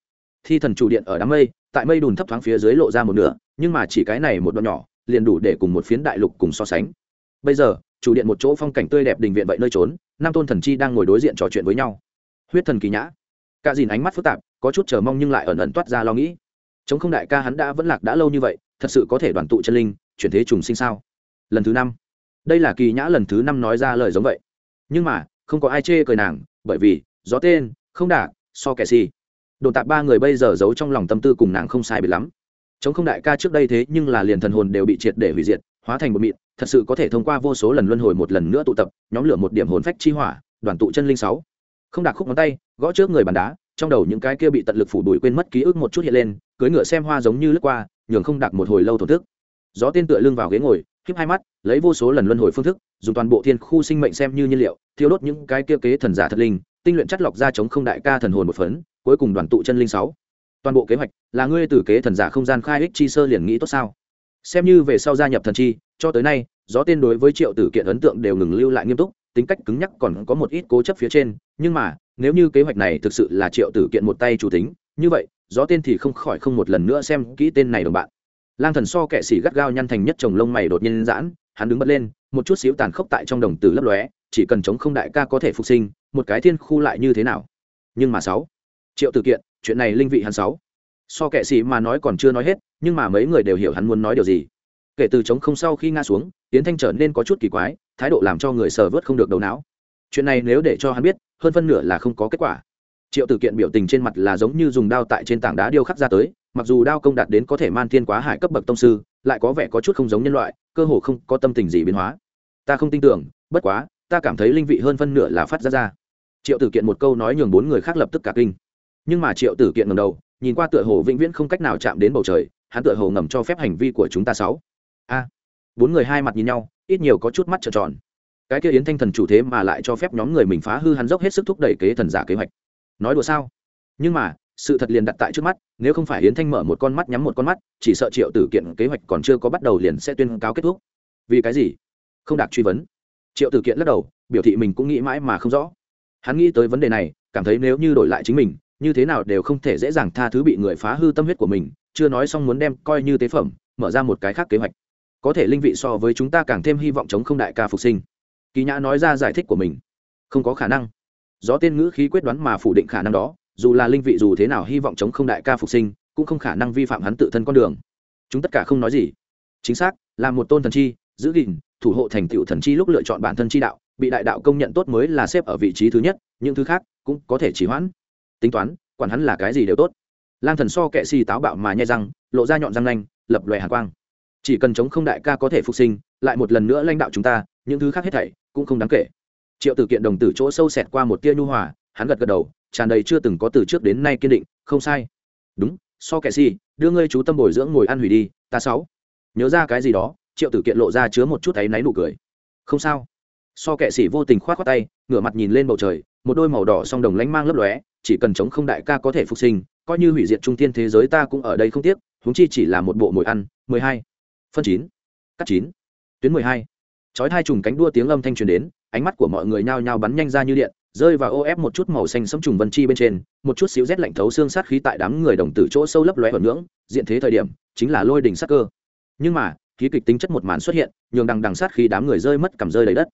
Thi thần chủ điện ở đám mây, tại mây đùn thấp thoáng phía dưới lộ ra một nửa, nhưng mà chỉ cái này một đoạn nhỏ, liền đủ để cùng một phiến đại lục cùng so sánh. Bây giờ chủ điện một chỗ phong cảnh tươi đẹp đình viện vậy nơi trốn, năm tôn thần chi đang ngồi đối diện trò chuyện với nhau. Huyết thần kỳ nhã. Cả dìn ánh mắt phức tạp, có chút chờ mong nhưng lại ẩn ẩn toát ra lo nghĩ chống không đại ca hắn đã vẫn lạc đã lâu như vậy, thật sự có thể đoàn tụ chân linh, chuyển thế trùng sinh sao? Lần thứ năm. Đây là kỳ nhã lần thứ năm nói ra lời giống vậy. Nhưng mà, không có ai chê cười nàng, bởi vì, gió tên, không đả, so kẻ si đồn tạp ba người bây giờ giấu trong lòng tâm tư cùng nàng không sai bị lắm. Chống không đại ca trước đây thế nhưng là liền thần hồn đều bị triệt để hủy diệt, hóa thành một mịn, thật sự có thể thông qua vô số lần luân hồi một lần nữa tụ tập, nhóm lửa một điểm hồn phách chi hỏa, đoàn tụ chân linh sáu. Không đạc khúc ngón tay, gõ trước người bàn đá trong đầu những cái kia bị tận lực phủ đuổi quên mất ký ức một chút hiện lên cưới ngựa xem hoa giống như lướt qua, nhường không đặc một hồi lâu thổn thức. Gió tên tựa lưng vào ghế ngồi khiếp hai mắt, lấy vô số lần luân hồi phương thức, dùng toàn bộ thiên khu sinh mệnh xem như nhiên liệu, thiêu đốt những cái kia kế thần giả thật linh, tinh luyện chất lọc ra chống không đại ca thần hồn một phấn, cuối cùng đoàn tụ chân linh sáu. Toàn bộ kế hoạch, là ngươi từ kế thần giả không gian khai ích chi sơ liền nghĩ tốt sao? Xem như về sau gia nhập thần chi, cho tới nay, gió tên đối với triệu tử kiện ấn tượng đều ngừng lưu lại nghiêm túc, tính cách cứng nhắc còn có một ít cố chấp phía trên, nhưng mà nếu như kế hoạch này thực sự là triệu tử kiện một tay chủ tính, như vậy, gió tên thì không khỏi không một lần nữa xem kỹ tên này đồng bạn. Lang thần so kệ xỉ gắt gao nhăn thành nhất chồng lông mày đột nhiên giãn, hắn đứng bật lên, một chút xíu tàn khốc tại trong đồng tử lấp lóe, chỉ cần chống không đại ca có thể phục sinh, một cái thiên khu lại như thế nào? Nhưng mà sáu, triệu tử kiện, chuyện này linh vị hắn sáu. So kệ xỉ mà nói còn chưa nói hết, nhưng mà mấy người đều hiểu hắn muốn nói điều gì. Kể từ chống không sau khi ngã xuống tiến thanh trở nên có chút kỳ quái, thái độ làm cho người sờ vớt không được đầu não chuyện này nếu để cho hắn biết, hơn phân nửa là không có kết quả. Triệu tử kiện biểu tình trên mặt là giống như dùng đao tại trên tảng đá điêu khắc ra tới, mặc dù đao công đạt đến có thể man thiên quá hải cấp bậc tông sư, lại có vẻ có chút không giống nhân loại, cơ hồ không có tâm tình gì biến hóa. Ta không tin tưởng, bất quá, ta cảm thấy linh vị hơn phân nửa là phát ra ra. Triệu tử kiện một câu nói nhường bốn người khác lập tức cả kinh. Nhưng mà triệu tử kiện ngầm đầu, nhìn qua tựa hồ vĩnh viễn không cách nào chạm đến bầu trời, hắn tựa hồ ngầm cho phép hành vi của chúng ta sáu a. Bốn người hai mặt nhìn nhau, ít nhiều có chút mắt trợn tròn cái kia yến thanh thần chủ thế mà lại cho phép nhóm người mình phá hư hắn dốc hết sức thúc đẩy kế thần giả kế hoạch. Nói đùa sao? Nhưng mà, sự thật liền đặt tại trước mắt, nếu không phải yến thanh mở một con mắt nhắm một con mắt, chỉ sợ triệu tử kiện kế hoạch còn chưa có bắt đầu liền sẽ tuyên cáo kết thúc. Vì cái gì? Không đạt truy vấn. Triệu tử kiện lắc đầu, biểu thị mình cũng nghĩ mãi mà không rõ. Hắn nghĩ tới vấn đề này, cảm thấy nếu như đổi lại chính mình, như thế nào đều không thể dễ dàng tha thứ bị người phá hư tâm huyết của mình, chưa nói xong muốn đem coi như tế phẩm, mở ra một cái khác kế hoạch. Có thể linh vị so với chúng ta càng thêm hy vọng chống không đại ca phục sinh kỳ nhã nói ra giải thích của mình. Không có khả năng. Do tên ngữ khí quyết đoán mà phủ định khả năng đó, dù là linh vị dù thế nào hy vọng chống không đại ca phục sinh, cũng không khả năng vi phạm hắn tự thân con đường. Chúng tất cả không nói gì. Chính xác, là một tôn thần chi, giữ gìn, thủ hộ thành tựu thần chi lúc lựa chọn bản thân chi đạo, bị đại đạo công nhận tốt mới là xếp ở vị trí thứ nhất, những thứ khác cũng có thể chỉ hoãn. Tính toán, quản hắn là cái gì đều tốt. Lang thần so kệ xì táo bạo mà nhai răng, lộ ra nhọn răng nanh, lập lòe hạ quang. Chỉ cần chống không đại ca có thể phục sinh, lại một lần nữa lãnh đạo chúng ta, những thứ khác hết thảy cũng không đáng kể. Triệu tử kiện đồng tử chỗ sâu xẹt qua một tia nhu hòa, hắn gật gật đầu, tràn đầy chưa từng có từ trước đến nay kiên định, không sai. Đúng, so kệ si đưa ngươi chú tâm bồi dưỡng ngồi ăn hủy đi, ta sáu. Nhớ ra cái gì đó, triệu tử kiện lộ ra chứa một chút áy náy nụ cười. Không sao. So kệ sĩ vô tình khoát khoát tay, ngửa mặt nhìn lên bầu trời, một đôi màu đỏ song đồng lánh mang lấp lóe, chỉ cần chống không đại ca có thể phục sinh, coi như hủy diệt trung tiên thế giới ta cũng ở đây không tiếc, huống chi chỉ là một bộ mồi ăn, mười hai. Phân chín. Cắt chín. Tuyến mười hai chói hai trùng cánh đua tiếng âm thanh truyền đến, ánh mắt của mọi người nhao nhao bắn nhanh ra như điện, rơi vào ô ép một chút màu xanh sẫm trùng vân chi bên trên, một chút xíu rét lạnh thấu xương sát khí tại đám người đồng tử chỗ sâu lấp lóe hở ngưỡng, diện thế thời điểm, chính là lôi đỉnh sát cơ. Nhưng mà, khí kịch tính chất một màn xuất hiện, nhường đằng đằng sát khí đám người rơi mất cầm rơi đầy đất.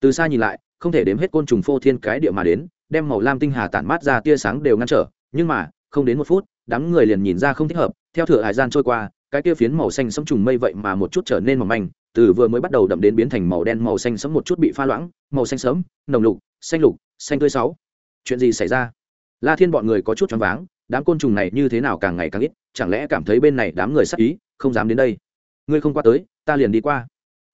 Từ xa nhìn lại, không thể đếm hết côn trùng phô thiên cái địa mà đến, đem màu lam tinh hà tản mát ra tia sáng đều ngăn trở, nhưng mà, không đến một phút, đám người liền nhìn ra không thích hợp, theo thửa hải gian trôi qua, cái kia phiến màu xanh sẫm trùng mây vậy mà một chút trở nên mỏng manh từ vừa mới bắt đầu đậm đến biến thành màu đen màu xanh sẫm một chút bị pha loãng màu xanh sẫm nồng lục xanh lục xanh tươi sáu. Chuyện gì xảy ra? La thiên bọn người có chút choáng váng đám côn trùng này như thế nào càng ngày càng ít chẳng lẽ cảm thấy bên này đám người sắc ý không dám đến đây? Ngươi không qua tới ta liền đi qua.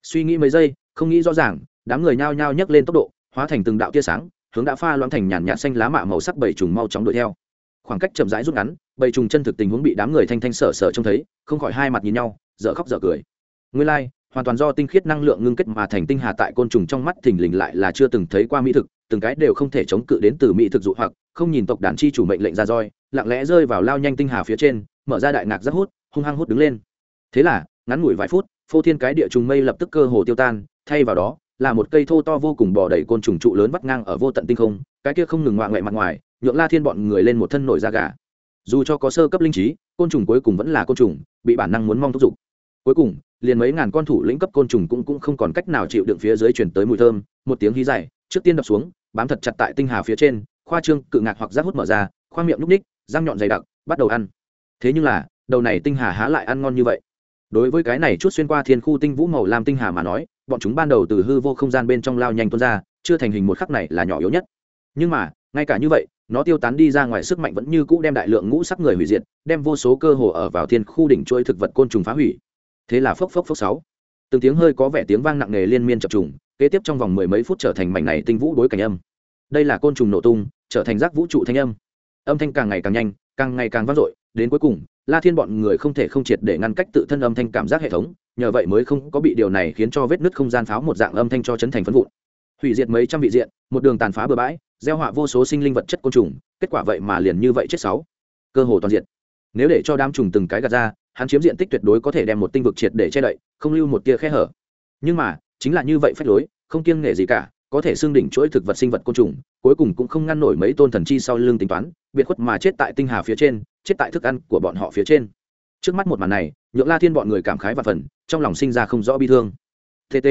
Suy nghĩ mấy giây không nghĩ rõ ràng đám người nhao nhao nhấc lên tốc độ hóa thành từng đạo tia sáng hướng đã pha loãng thành nhàn nhạt xanh lá mạ màu sắc bảy trùng mau chóng đuổi theo. Khoảng cách chậm rãi rút ngắn bảy trùng chân thực tình huống bị đám người thanh thanh sở sở trông thấy không khỏi hai mặt nhìn nhau dở khóc dở cười. Nguyên lai like, hoàn toàn do tinh khiết năng lượng ngưng kết mà thành tinh hà tại côn trùng trong mắt thình lình lại là chưa từng thấy qua mỹ thực, từng cái đều không thể chống cự đến từ mỹ thực dụ hoặc, không nhìn tộc đàn chi chủ mệnh lệnh ra roi, lặng lẽ rơi vào lao nhanh tinh hà phía trên, mở ra đại ngạc rất hút, hung hăng hút đứng lên. Thế là, ngắn ngủi vài phút, phô thiên cái địa trùng mây lập tức cơ hồ tiêu tan, thay vào đó, là một cây thô to vô cùng bò đầy côn trùng trụ lớn vắt ngang ở vô tận tinh không, cái kia không ngừng ngoạ ngoại mặt ngoài, nhượng la thiên bọn người lên một thân nổi da gà. Dù cho có sơ cấp linh trí, côn trùng cuối cùng vẫn là côn trùng, bị bản năng muốn mong thúc giục. Cuối cùng liền mấy ngàn con thủ lĩnh cấp côn trùng cũng cũng không còn cách nào chịu đựng phía dưới truyền tới mùi thơm, một tiếng hí dài, trước tiên đập xuống, bám thật chặt tại tinh hà phía trên, khoa trương, cự ngạc hoặc rác hút mở ra, khoang miệng núp ních răng nhọn dày đặc, bắt đầu ăn. Thế nhưng là, đầu này tinh hà há lại ăn ngon như vậy. Đối với cái này chút xuyên qua thiên khu tinh vũ màu làm tinh hà mà nói, bọn chúng ban đầu từ hư vô không gian bên trong lao nhanh tuôn ra, chưa thành hình một khắc này là nhỏ yếu nhất. Nhưng mà, ngay cả như vậy, nó tiêu tán đi ra ngoài sức mạnh vẫn như cũ đem đại lượng ngũ sắc người hủy diệt, đem vô số cơ hồ ở vào thiên khu đỉnh trôi thực vật côn trùng phá hủy thế là phốc phốc phốc sáu. Từng tiếng hơi có vẻ tiếng vang nặng nề liên miên chập trùng, kế tiếp trong vòng mười mấy phút trở thành mảnh này tinh vũ đối cảnh âm. Đây là côn trùng nổ tung, trở thành rác vũ trụ thanh âm. Âm thanh càng ngày càng nhanh, càng ngày càng vang dội, đến cuối cùng, la thiên bọn người không thể không triệt để ngăn cách tự thân âm thanh cảm giác hệ thống, nhờ vậy mới không có bị điều này khiến cho vết nứt không gian pháo một dạng âm thanh cho chấn thành phân vụn. Hủy diệt mấy trăm vị diện, một đường tàn phá bừa bãi, gieo họa vô số sinh linh vật chất côn trùng, kết quả vậy mà liền như vậy chết sáu. Cơ hồ toàn diện. Nếu để cho đám trùng từng cái gạt ra hắn chiếm diện tích tuyệt đối có thể đem một tinh vực triệt để che đậy, không lưu một tia khe hở. Nhưng mà, chính là như vậy phách lối, không kiêng nể gì cả, có thể xương đỉnh chuỗi thực vật sinh vật côn trùng, cuối cùng cũng không ngăn nổi mấy tôn thần chi sau lưng tính toán, biệt khuất mà chết tại tinh hà phía trên, chết tại thức ăn của bọn họ phía trên. Trước mắt một màn này, nhượng la thiên bọn người cảm khái và phần, trong lòng sinh ra không rõ bi thương. Tt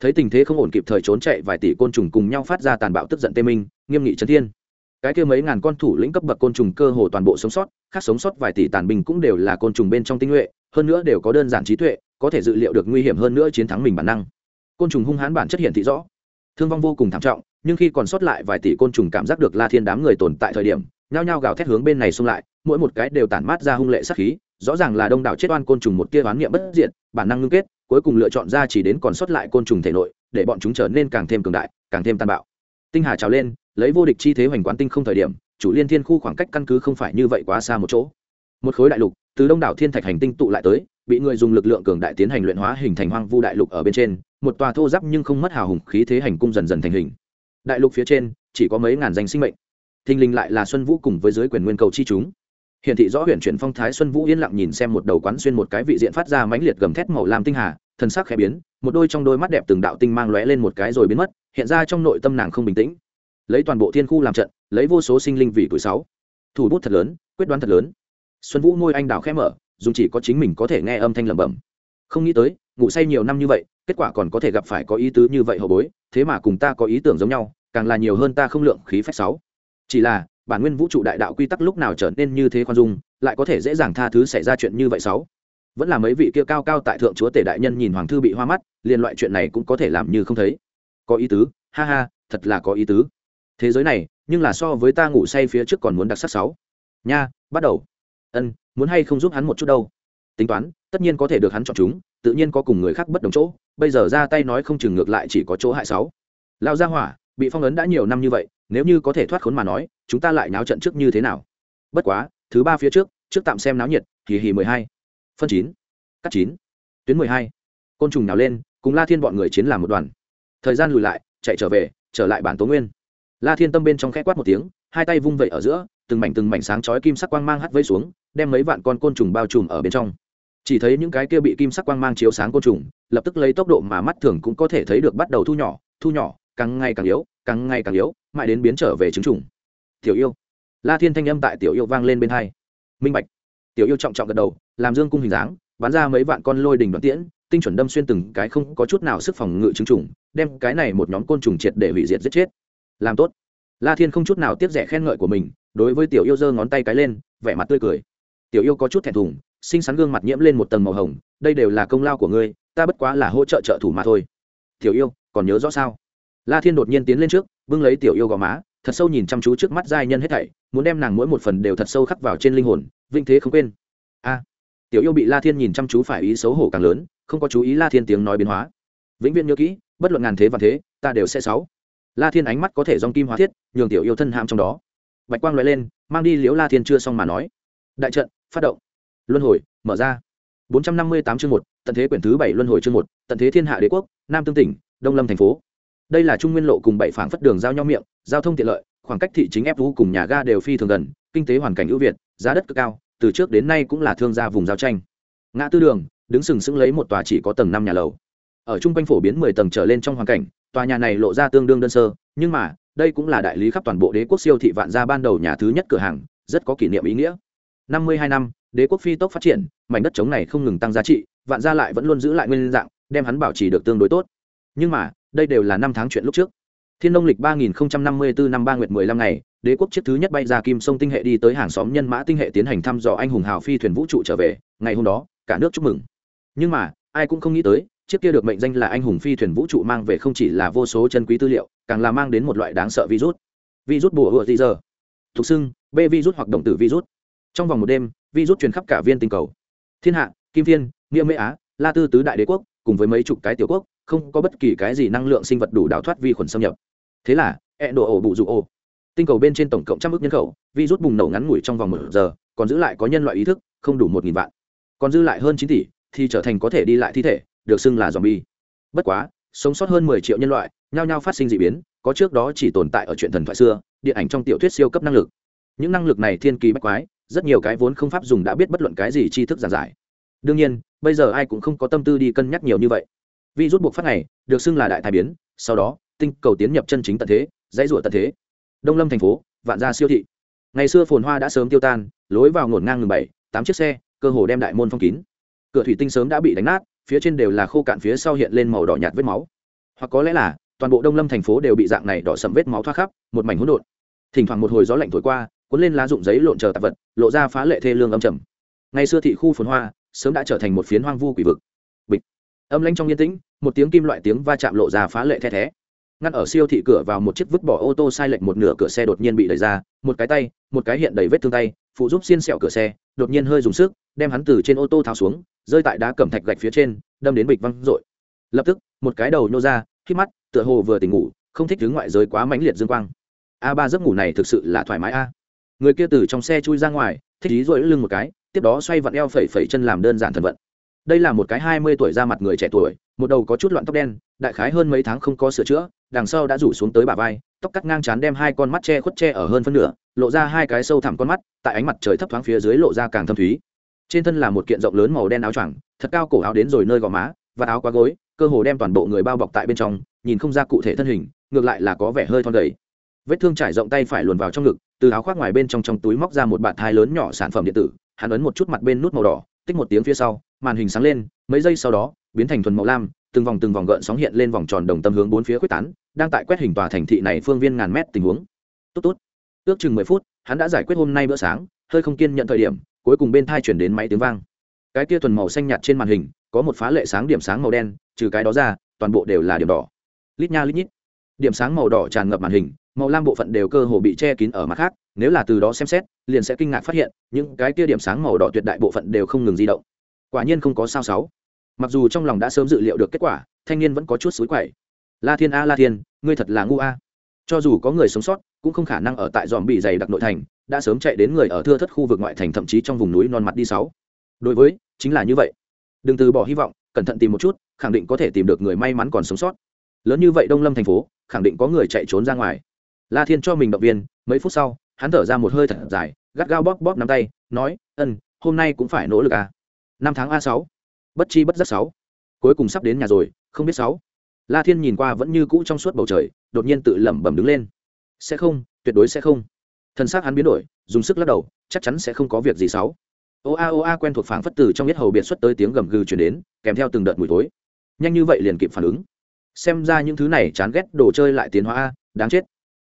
thấy tình thế không ổn kịp thời trốn chạy vài tỷ côn trùng cùng nhau phát ra tàn bạo tức giận tê minh, nghiêm nghị trấn thiên cái kia mấy ngàn con thủ lĩnh cấp bậc côn trùng cơ hồ toàn bộ sống sót, khác sống sót vài tỷ tàn binh cũng đều là côn trùng bên trong tinh nhuệ, hơn nữa đều có đơn giản trí tuệ, có thể dự liệu được nguy hiểm hơn nữa chiến thắng mình bản năng. Côn trùng hung hãn bản chất hiện thị rõ. Thương vong vô cùng thảm trọng, nhưng khi còn sót lại vài tỷ côn trùng cảm giác được la thiên đám người tồn tại thời điểm, nhao nhao gào thét hướng bên này xung lại, mỗi một cái đều tản mát ra hung lệ sát khí, rõ ràng là đông đảo chết oan côn trùng một tia oán niệm bất diện bản năng ngưng kết, cuối cùng lựa chọn ra chỉ đến còn sót lại côn trùng thể nội, để bọn chúng trở nên càng thêm cường đại, càng thêm tàn bạo tinh hà trào lên, lấy vô địch chi thế hoành quán tinh không thời điểm, chủ liên thiên khu khoảng cách căn cứ không phải như vậy quá xa một chỗ. Một khối đại lục, từ đông đảo thiên thạch hành tinh tụ lại tới, bị người dùng lực lượng cường đại tiến hành luyện hóa hình thành hoang vu đại lục ở bên trên, một tòa thô giáp nhưng không mất hào hùng khí thế hành cung dần dần thành hình. Đại lục phía trên, chỉ có mấy ngàn danh sinh mệnh. Thình lình lại là xuân vũ cùng với giới quyền nguyên cầu chi chúng. Hiện thị rõ huyện chuyển phong thái xuân vũ yên lặng nhìn xem một đầu quán xuyên một cái vị diện phát ra mãnh liệt gầm thét màu làm tinh hà, thần sắc khẽ biến, một đôi trong đôi mắt đẹp từng đạo tinh mang lóe lên một cái rồi biến mất hiện ra trong nội tâm nàng không bình tĩnh. Lấy toàn bộ thiên khu làm trận, lấy vô số sinh linh vì tuổi sáu. Thủ bút thật lớn, quyết đoán thật lớn. Xuân vũ môi anh đào khẽ mở dùng chỉ có chính mình có thể nghe âm thanh lẩm bẩm. Không nghĩ tới, ngủ say nhiều năm như vậy, kết quả còn có thể gặp phải có ý tứ như vậy hậu bối, thế mà cùng ta có ý tưởng giống nhau, càng là nhiều hơn ta không lượng khí phách sáu. Chỉ là, bản nguyên vũ trụ đại đạo quy tắc lúc nào trở nên như thế khoan dung, lại có thể dễ dàng tha thứ xảy ra chuyện như vậy sáu. Vẫn là mấy vị kia cao cao tại thượng chúa tể đại nhân nhìn hoàng thư bị hoa mắt, liền loại chuyện này cũng có thể làm như không thấy có ý tứ, ha ha, thật là có ý tứ. Thế giới này, nhưng là so với ta ngủ say phía trước còn muốn đặc sắc sáu. Nha, bắt đầu. Ân, muốn hay không giúp hắn một chút đâu? Tính toán, tất nhiên có thể được hắn chọn chúng, tự nhiên có cùng người khác bất đồng chỗ, bây giờ ra tay nói không chừng ngược lại chỉ có chỗ hại sáu. Lao ra hỏa, bị phong ấn đã nhiều năm như vậy, nếu như có thể thoát khốn mà nói, chúng ta lại náo trận trước như thế nào? Bất quá, thứ ba phía trước trước tạm xem náo nhiệt, hì hì mười hai. Phân chín. Cắt chín. Tuyến mười hai. Côn trùng nào lên, cùng la thiên bọn người chiến làm một đoàn thời gian lùi lại, chạy trở về, trở lại bản tố nguyên. La thiên tâm bên trong khẽ quát một tiếng, hai tay vung vẩy ở giữa, từng mảnh từng mảnh sáng chói kim sắc quang mang hắt vây xuống, đem mấy vạn con côn trùng bao trùm ở bên trong. Chỉ thấy những cái kia bị kim sắc quang mang chiếu sáng côn trùng, lập tức lấy tốc độ mà mắt thường cũng có thể thấy được bắt đầu thu nhỏ thu nhỏ, càng ngày càng yếu, càng ngày càng yếu, mãi đến biến trở về trứng trùng. Tiểu yêu. La thiên thanh âm tại tiểu yêu vang lên bên hai. Minh bạch. Tiểu yêu trọng trọng gật đầu, làm dương cung hình dáng, bắn ra mấy vạn con lôi đình đoạn tiễn, tinh chuẩn đâm xuyên từng cái không có chút nào sức phòng ngự trứng trùng đem cái này một nhóm côn trùng triệt để hủy diệt giết chết. Làm tốt. La thiên không chút nào tiếp rẻ khen ngợi của mình, đối với tiểu yêu giơ ngón tay cái lên, vẻ mặt tươi cười. Tiểu yêu có chút thẹn thùng, xinh xắn gương mặt nhiễm lên một tầng màu hồng, đây đều là công lao của ngươi, ta bất quá là hỗ trợ trợ thủ mà thôi. Tiểu yêu, còn nhớ rõ sao? La thiên đột nhiên tiến lên trước, bưng lấy tiểu yêu gò má, thật sâu nhìn chăm chú trước mắt giai nhân hết thảy, muốn đem nàng mỗi một phần đều thật sâu khắc vào trên linh hồn vinh thế không quên. A. Tiểu yêu bị la thiên nhìn chăm chú phải ý xấu hổ càng lớn, không có chú ý la thiên tiếng nói biến hóa. Vĩnh viễn nhớ kỹ bất luận ngàn thế và thế, ta đều sẽ sáu. La thiên ánh mắt có thể dòng kim hóa thiết, nhường tiểu yêu thân ham trong đó. Bạch quang loại lên, mang đi liễu la thiên chưa xong mà nói. Đại trận, phát động. Luân hồi, mở ra. 458 chương một, tận thế quyển thứ bảy luân hồi chương một, tận thế thiên hạ đế quốc, nam tương tỉnh, đông lâm thành phố. Đây là trung nguyên lộ cùng bảy phảng phất đường giao nhau miệng, giao thông tiện lợi, khoảng cách thị chính ép vũ cùng nhà ga đều phi thường gần, kinh tế hoàn cảnh ưu việt, giá đất cực cao, từ trước đến nay cũng là thương gia vùng giao tranh. Ngã tư đường, đứng sừng sững lấy một tòa chỉ có tầng năm nhà lầu ở trung quanh phổ biến mười tầng trở lên trong hoàn cảnh, tòa nhà này lộ ra tương đương đơn sơ, nhưng mà, đây cũng là đại lý khắp toàn bộ đế quốc siêu thị vạn gia ban đầu nhà thứ nhất cửa hàng, rất có kỷ niệm ý nghĩa. Năm mươi hai năm, đế quốc phi tốc phát triển, mảnh đất trống này không ngừng tăng giá trị, vạn gia lại vẫn luôn giữ lại nguyên dạng, đem hắn bảo trì được tương đối tốt. Nhưng mà, đây đều là năm tháng chuyện lúc trước. Thiên nông lịch ba nghìn năm mươi bốn năm ba nguyệt mười lăm ngày, đế quốc chiếc thứ nhất bay ra kim sông tinh hệ đi tới hàng xóm nhân mã tinh hệ tiến hành thăm dò anh hùng hào phi thuyền vũ trụ trở về, ngày hôm đó, cả nước chúc mừng. Nhưng mà, ai cũng không nghĩ tới chiếc kia được mệnh danh là anh hùng phi thuyền vũ trụ mang về không chỉ là vô số chân quý tư liệu, càng là mang đến một loại đáng sợ virus. Virus bùa hựa gì giờ? Thuộc xưng b virus hoặc động tử virus. Trong vòng một đêm, virus truyền khắp cả viên tinh cầu. Thiên hạ, kim thiên, nghĩa mễ á, la tư tứ đại đế quốc, cùng với mấy chục cái tiểu quốc, không có bất kỳ cái gì năng lượng sinh vật đủ đào thoát vi khuẩn xâm nhập. Thế là e độ ổ bụ dụ ổ tinh cầu bên trên tổng cộng trăm ước nhân khẩu, virus bùng nổ ngắn ngủi trong vòng một giờ, còn giữ lại có nhân loại ý thức, không đủ một nghìn vạn. Còn dư lại hơn chín tỷ, thì trở thành có thể đi lại thi thể được xưng là zombie. Bất quá, sống sót hơn 10 triệu nhân loại, nhao nhao phát sinh dị biến, có trước đó chỉ tồn tại ở chuyện thần thoại xưa, điện ảnh trong tiểu thuyết siêu cấp năng lực. Những năng lực này thiên kỳ bách quái, rất nhiều cái vốn không pháp dùng đã biết bất luận cái gì tri thức giản giải. Đương nhiên, bây giờ ai cũng không có tâm tư đi cân nhắc nhiều như vậy. Vi rút buộc phát này, được xưng là đại tai biến, sau đó, tinh cầu tiến nhập chân chính tận thế dãy rủa tận thế đông lâm thành phố vạn gia siêu thị ngày xưa phồn hoa đã sớm tiêu tan lối vào ngổn ngang ngừng bảy tám chiếc xe cơ hồ đem đại môn phong kín cửa thủy tinh sớm đã bị đánh nát phía trên đều là khô cạn phía sau hiện lên màu đỏ nhạt vết máu. Hoặc có lẽ là, toàn bộ đông lâm thành phố đều bị dạng này đỏ sầm vết máu thoát khắp, một mảnh hỗn độn. Thỉnh thoảng một hồi gió lạnh thổi qua, cuốn lên lá rụng giấy lộn chờ tạp vật, lộ ra phá lệ thê lương âm trầm. Ngày xưa thị khu phồn hoa, sớm đã trở thành một phiến hoang vu quỷ vực. Bịch. Âm lãnh trong yên tĩnh, một tiếng kim loại tiếng va chạm lộ ra phá lệ the thé. Ngăn ở siêu thị cửa vào một chiếc vứt bỏ ô tô sai lệch một nửa cửa xe đột nhiên bị đẩy ra, một cái tay, một cái hiện đầy vết thương tay phụ giúp xiên sẹo cửa xe, đột nhiên hơi dùng sức, đem hắn từ trên ô tô tháo xuống, rơi tại đá cẩm thạch gạch phía trên, đâm đến bịch văng r lập tức, một cái đầu nhô ra khi mắt, tựa hồ vừa tỉnh ngủ, không thích thứ ngoại giới quá mãnh liệt dương quang. A ba giấc ngủ này thực sự là thoải mái a. Người kia từ trong xe chui ra ngoài, thích ý rỗi lưng một cái, tiếp đó xoay vặn eo phẩy phẩy chân làm đơn giản thần vận đây là một cái hai mươi tuổi ra mặt người trẻ tuổi, một đầu có chút loạn tóc đen, đại khái hơn mấy tháng không có sửa chữa, đằng sau đã rủ xuống tới bả vai, tóc cắt ngang chán đem hai con mắt che khuất che ở hơn phân nửa, lộ ra hai cái sâu thẳm con mắt, tại ánh mặt trời thấp thoáng phía dưới lộ ra càng thâm thúy. Trên thân là một kiện rộng lớn màu đen áo choàng, thật cao cổ áo đến rồi nơi gò má, và áo quá gối, cơ hồ đem toàn bộ người bao bọc tại bên trong, nhìn không ra cụ thể thân hình, ngược lại là có vẻ hơi thon gầy. Vết thương trải rộng tay phải luồn vào trong ngực, từ áo khoác ngoài bên trong trong túi móc ra một bạt thai lớn nhỏ sản phẩm điện tử, hắn ấn một chút mặt bên nút màu đỏ, tích một tiếng phía sau màn hình sáng lên, mấy giây sau đó, biến thành thuần màu lam, từng vòng từng vòng gợn sóng hiện lên vòng tròn đồng tâm hướng bốn phía quyết tán, đang tại quét hình tòa thành thị này phương viên ngàn mét tình huống. Tốt tốt. Ước chừng mười phút, hắn đã giải quyết hôm nay bữa sáng, hơi không kiên nhận thời điểm, cuối cùng bên thai chuyển đến máy tiếng vang. Cái tia thuần màu xanh nhạt trên màn hình, có một phá lệ sáng điểm sáng màu đen, trừ cái đó ra, toàn bộ đều là điểm đỏ. Lít nha lít nhít. Điểm sáng màu đỏ tràn ngập màn hình, màu lam bộ phận đều cơ hồ bị che kín ở mặt khác, nếu là từ đó xem xét, liền sẽ kinh ngạc phát hiện, những cái tia điểm sáng màu đỏ tuyệt đại bộ phận đều không ngừng di động quả nhiên không có sao sáu. Mặc dù trong lòng đã sớm dự liệu được kết quả, thanh niên vẫn có chút xối quậy. La thiên a, la thiên, ngươi thật là ngu a. Cho dù có người sống sót, cũng không khả năng ở tại dòm bị dày đặc nội thành, đã sớm chạy đến người ở thưa thất khu vực ngoại thành thậm chí trong vùng núi non mặt đi sáu. Đối với, chính là như vậy. Đừng từ bỏ hy vọng, cẩn thận tìm một chút, khẳng định có thể tìm được người may mắn còn sống sót. Lớn như vậy đông lâm thành phố, khẳng định có người chạy trốn ra ngoài. La thiên cho mình động viên, mấy phút sau, hắn thở ra một hơi thật dài, gắt gao bóp bóp nắm tay, nói, ân, hôm nay cũng phải nỗ lực à năm tháng a sáu. Bất chi bất giác sáu. Cuối cùng sắp đến nhà rồi, không biết sáu. La thiên nhìn qua vẫn như cũ trong suốt bầu trời, đột nhiên tự lẩm bẩm đứng lên. Sẽ không, tuyệt đối sẽ không. Thân xác hắn biến đổi, dùng sức lắc đầu, chắc chắn sẽ không có việc gì sáu. Ô a ô a quen thuộc phảng phất từ trong biết hầu biệt xuất tới tiếng gầm gừ chuyển đến, kèm theo từng đợt mùi tối nhanh như vậy liền kịp phản ứng. Xem ra những thứ này chán ghét đồ chơi lại tiến hóa a, đáng chết.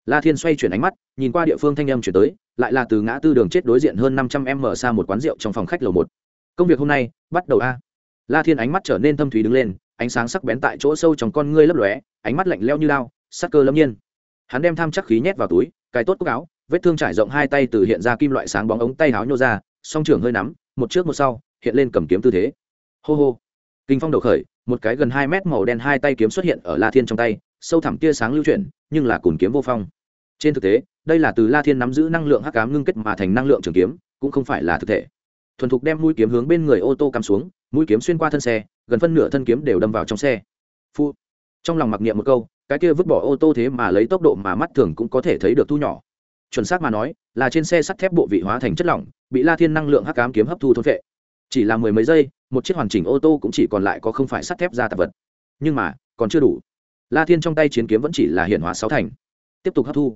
La thiên xoay chuyển ánh mắt, nhìn qua địa phương thanh âm chuyển tới, lại là từ ngã tư đường chết đối diện hơn năm trăm m xa một quán rượu trong phòng khách lầu một công việc hôm nay, bắt đầu a. La thiên ánh mắt trở nên thâm thúy đứng lên, ánh sáng sắc bén tại chỗ sâu trong con ngươi lấp lóe, ánh mắt lạnh leo như lao sắc cơ lâm nhiên. Hắn đem tham chắc khí nhét vào túi, cài tốt cúc áo, vết thương trải rộng hai tay từ hiện ra kim loại sáng bóng ống tay áo nhô ra, song trưởng hơi nắm, một trước một sau, hiện lên cầm kiếm tư thế. Hô hô. Kinh phong đầu khởi, một cái gần hai mét màu đen hai tay kiếm xuất hiện ở la thiên trong tay, sâu thẳm tia sáng lưu chuyển, nhưng là cùn kiếm vô phong. Trên thực tế, đây là từ la thiên nắm giữ năng lượng hắc cám ngưng kết mà thành năng lượng trường kiếm, cũng không phải là thực thể thuần thục đem mũi kiếm hướng bên người ô tô cắm xuống, mũi kiếm xuyên qua thân xe, gần phân nửa thân kiếm đều đâm vào trong xe. Phu. Trong lòng mặc niệm một câu, cái kia vứt bỏ ô tô thế mà lấy tốc độ mà mắt thường cũng có thể thấy được thu nhỏ. Chuẩn xác mà nói, là trên xe sắt thép bộ vị hóa thành chất lỏng, bị la thiên năng lượng hắc cám kiếm hấp thu thôn vệ. Chỉ là mười mấy giây, một chiếc hoàn chỉnh ô tô cũng chỉ còn lại có không phải sắt thép ra tạp vật. Nhưng mà, còn chưa đủ. La thiên trong tay chiến kiếm vẫn chỉ là hiện hóa sáu thành. Tiếp tục hấp thu.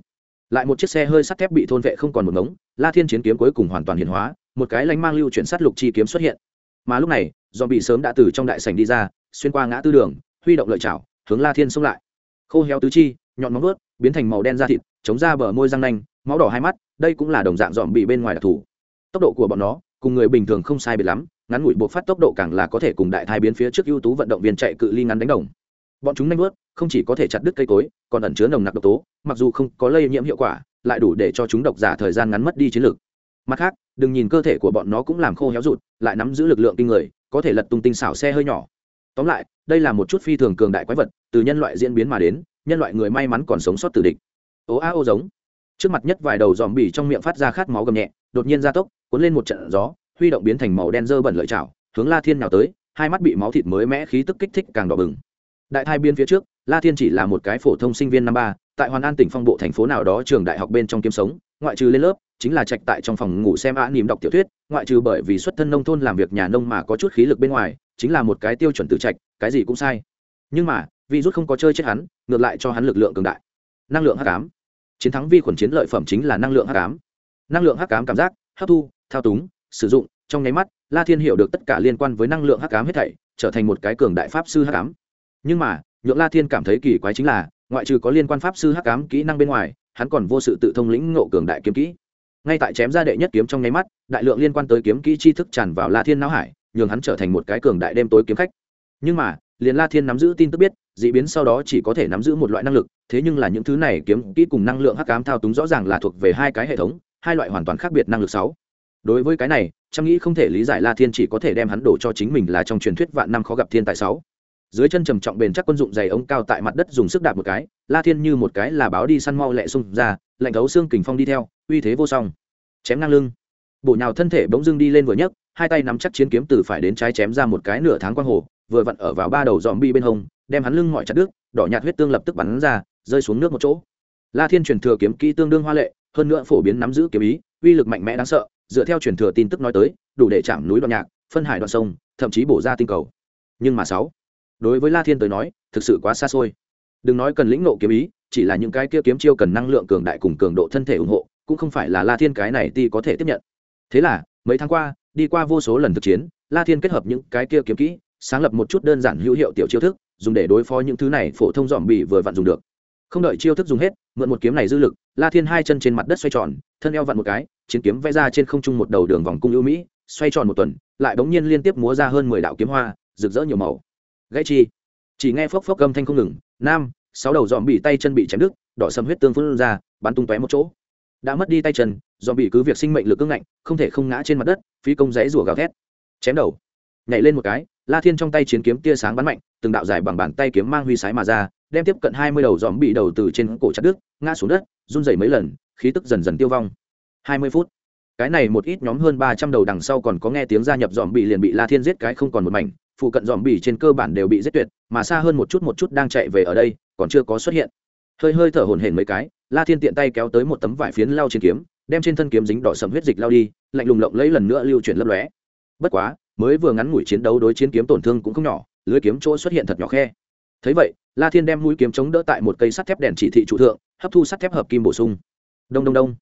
Lại một chiếc xe hơi sắt thép bị thôn vệ không còn một ngống, la thiên chiến kiếm cuối cùng hoàn toàn hiện hóa một cái lánh mang lưu chuyển sát lục chi kiếm xuất hiện. Mà lúc này dòm bị sớm đã từ trong đại sảnh đi ra, xuyên qua ngã tư đường, huy động lợi chảo, hướng la thiên xông lại. Khô héo tứ chi, nhọn móng ướt biến thành màu đen da thịt, chống ra bờ môi răng nanh, máu đỏ hai mắt, đây cũng là đồng dạng dòm bị bên ngoài đặc thù. Tốc độ của bọn nó, cùng người bình thường không sai biệt lắm, ngắn ngủi buộc phát tốc độ càng là có thể cùng đại thai biến phía trước ưu tú vận động viên chạy cự ly ngắn đánh đồng. Bọn chúng nhanh vớt, không chỉ có thể chặt đứt cây cối, còn ẩn chứa nồng nặc độc tố, mặc dù không có lây nhiễm hiệu quả, lại đủ để cho chúng độc giả thời gian ngắn mất đi chiến lược. Mặt khác đừng nhìn cơ thể của bọn nó cũng làm khô héo rụt, lại nắm giữ lực lượng kinh người, có thể lật tung tinh xảo xe hơi nhỏ. Tóm lại, đây là một chút phi thường cường đại quái vật, từ nhân loại diễn biến mà đến, nhân loại người may mắn còn sống sót từ địch. Ố a ô giống. Trước mặt nhất vài đầu dòm bỉ trong miệng phát ra khát máu gầm nhẹ, đột nhiên gia tốc, cuốn lên một trận gió, huy động biến thành màu đen dơ bẩn lợi chảo, hướng la thiên nào tới, hai mắt bị máu thịt mới mẽ khí tức kích thích càng đỏ bừng. Đại thai biên phía trước, la thiên chỉ là một cái phổ thông sinh viên năm ba, tại hoàn an tỉnh phong bộ thành phố nào đó trường đại học bên trong kiếm sống, ngoại trừ lên lớp chính là trạch tại trong phòng ngủ xem ạ nỉm đọc tiểu thuyết, ngoại trừ bởi vì xuất thân nông thôn làm việc nhà nông mà có chút khí lực bên ngoài, chính là một cái tiêu chuẩn tự trạch, cái gì cũng sai. Nhưng mà vi rút không có chơi chết hắn, ngược lại cho hắn lực lượng cường đại. Năng lượng hắc ám. Chiến thắng vi khuẩn chiến lợi phẩm chính là năng lượng hắc ám. Năng lượng hắc ám cảm giác, hấp thu, thao túng, sử dụng, trong nháy mắt, la thiên hiểu được tất cả liên quan với năng lượng hắc ám hết thảy, trở thành một cái cường đại pháp sư hắc ám. Nhưng mà, nhượng la thiên cảm thấy kỳ quái chính là, ngoại trừ có liên quan pháp sư hắc ám kỹ năng bên ngoài, hắn còn vô sự tự thông lĩnh ngộ cường đại kiếm kỹ ngay tại chém ra đệ nhất kiếm trong nháy mắt, đại lượng liên quan tới kiếm kỹ tri thức tràn vào la thiên não hải, nhường hắn trở thành một cái cường đại đêm tối kiếm khách. Nhưng mà, liền la thiên nắm giữ tin tức biết d ị biến sau đó chỉ có thể nắm giữ một loại năng lực, thế nhưng là những thứ này kiếm kỹ cùng năng lượng hắc cám thao túng rõ ràng là thuộc về hai cái hệ thống, hai loại hoàn toàn khác biệt năng lực sáu. Đối với cái này Trang nghĩ không thể lý giải la thiên chỉ có thể đem hắn đổ cho chính mình là trong truyền thuyết vạn năm khó gặp thiên tài sáu. Dưới chân trầm trọng bền chắc quân dụng dày ống cao tại mặt đất dùng sức đạp một cái, la thiên như một cái là báo đi săn mau lẹ xung ra, lạnh thấu xương kình phong đi theo uy thế vô song. Chém ngang lưng. Bổ nhào thân thể bỗng dưng đi lên vừa nhấc, hai tay nắm chắc chiến kiếm từ phải đến trái chém ra một cái nửa tháng quang hồ, vừa vặn ở vào ba đầu dòm bi bên hông, đem hắn lưng mọi chặt đứt, đỏ nhạt huyết tương lập tức bắn ra, rơi xuống nước một chỗ. La thiên truyền thừa kiếm kỹ tương đương hoa lệ, hơn nữa phổ biến nắm giữ kiếm ý, uy lực mạnh mẽ đáng sợ, dựa theo truyền thừa tin tức nói tới, đủ để chạm núi đoạn nhạc, phân hải đoạn sông, thậm chí bổ ra tinh cầu. Nhưng mà sáu, đối với la thiên tới nói, thực sự quá xa xôi. Đừng nói cần lĩnh nộ kiếm ý, chỉ là những cái kia kiếm chiêu cần năng lượng cường đại cùng cường độ thân thể ủng hộ cũng không phải là la thiên cái này ti có thể tiếp nhận. Thế là, mấy tháng qua, đi qua vô số lần thực chiến, la thiên kết hợp những cái kia kiếm kỹ, sáng lập một chút đơn giản hữu hiệu tiểu chiêu thức, dùng để đối phó những thứ này phổ thông dòm bị vừa vặn dùng được. Không đợi chiêu thức dùng hết, mượn một kiếm này dư lực, la thiên hai chân trên mặt đất xoay tròn, thân eo vặn một cái, chiến kiếm vẽ ra trên không trung một đầu đường vòng cung ưu mỹ, xoay tròn một tuần, lại bỗng nhiên liên tiếp múa ra hơn mười đạo kiếm hoa, rực rỡ nhiều màu. Gãy chi. Chỉ nghe phốc phốc âm thanh không ngừng, nam, sáu đầu dòm bị tay chân bị chém đứt, đỏ sầm huyết tương phun ra, bắn tung tóe một chỗ đã mất đi tay chân, do bị cứ việc sinh mệnh lực cưng ngạnh, không thể không ngã trên mặt đất phi công rẽ rủa gào thét. Chém đầu. Nhảy lên một cái, la thiên trong tay chiến kiếm tia sáng bắn mạnh, từng đạo dài bằng bàn tay kiếm mang huy sái mà ra, đem tiếp cận hai mươi đầu dòm bị đầu từ trên cổ chặt đứt, ngã xuống đất, run rẩy mấy lần, khí tức dần dần tiêu vong. Hai mươi phút. Cái này một ít nhóm hơn ba trăm đầu đằng sau còn có nghe tiếng gia nhập dòm bị liền bị la thiên giết cái không còn một mảnh, phụ cận dòm bị trên cơ bản đều bị giết tuyệt, mà xa hơn một chút một chút đang chạy về ở đây, còn chưa có xuất hiện. Hơi hơi thở hổn hển mấy cái la thiên tiện tay kéo tới một tấm vải phiến lao trên kiếm, đem trên thân kiếm dính đỏ sầm huyết dịch lao đi, lạnh lùng lộng lấy lần nữa lưu chuyển lấp lóe. Bất quá, mới vừa ngắn ngủi chiến đấu đối chiến kiếm tổn thương cũng không nhỏ, lưới kiếm chỗ xuất hiện thật nhỏ khe. Thấy vậy, la thiên đem mũi kiếm chống đỡ tại một cây sắt thép đèn chỉ thị trụ thượng, hấp thu sắt thép hợp kim bổ sung. Đông đông đông.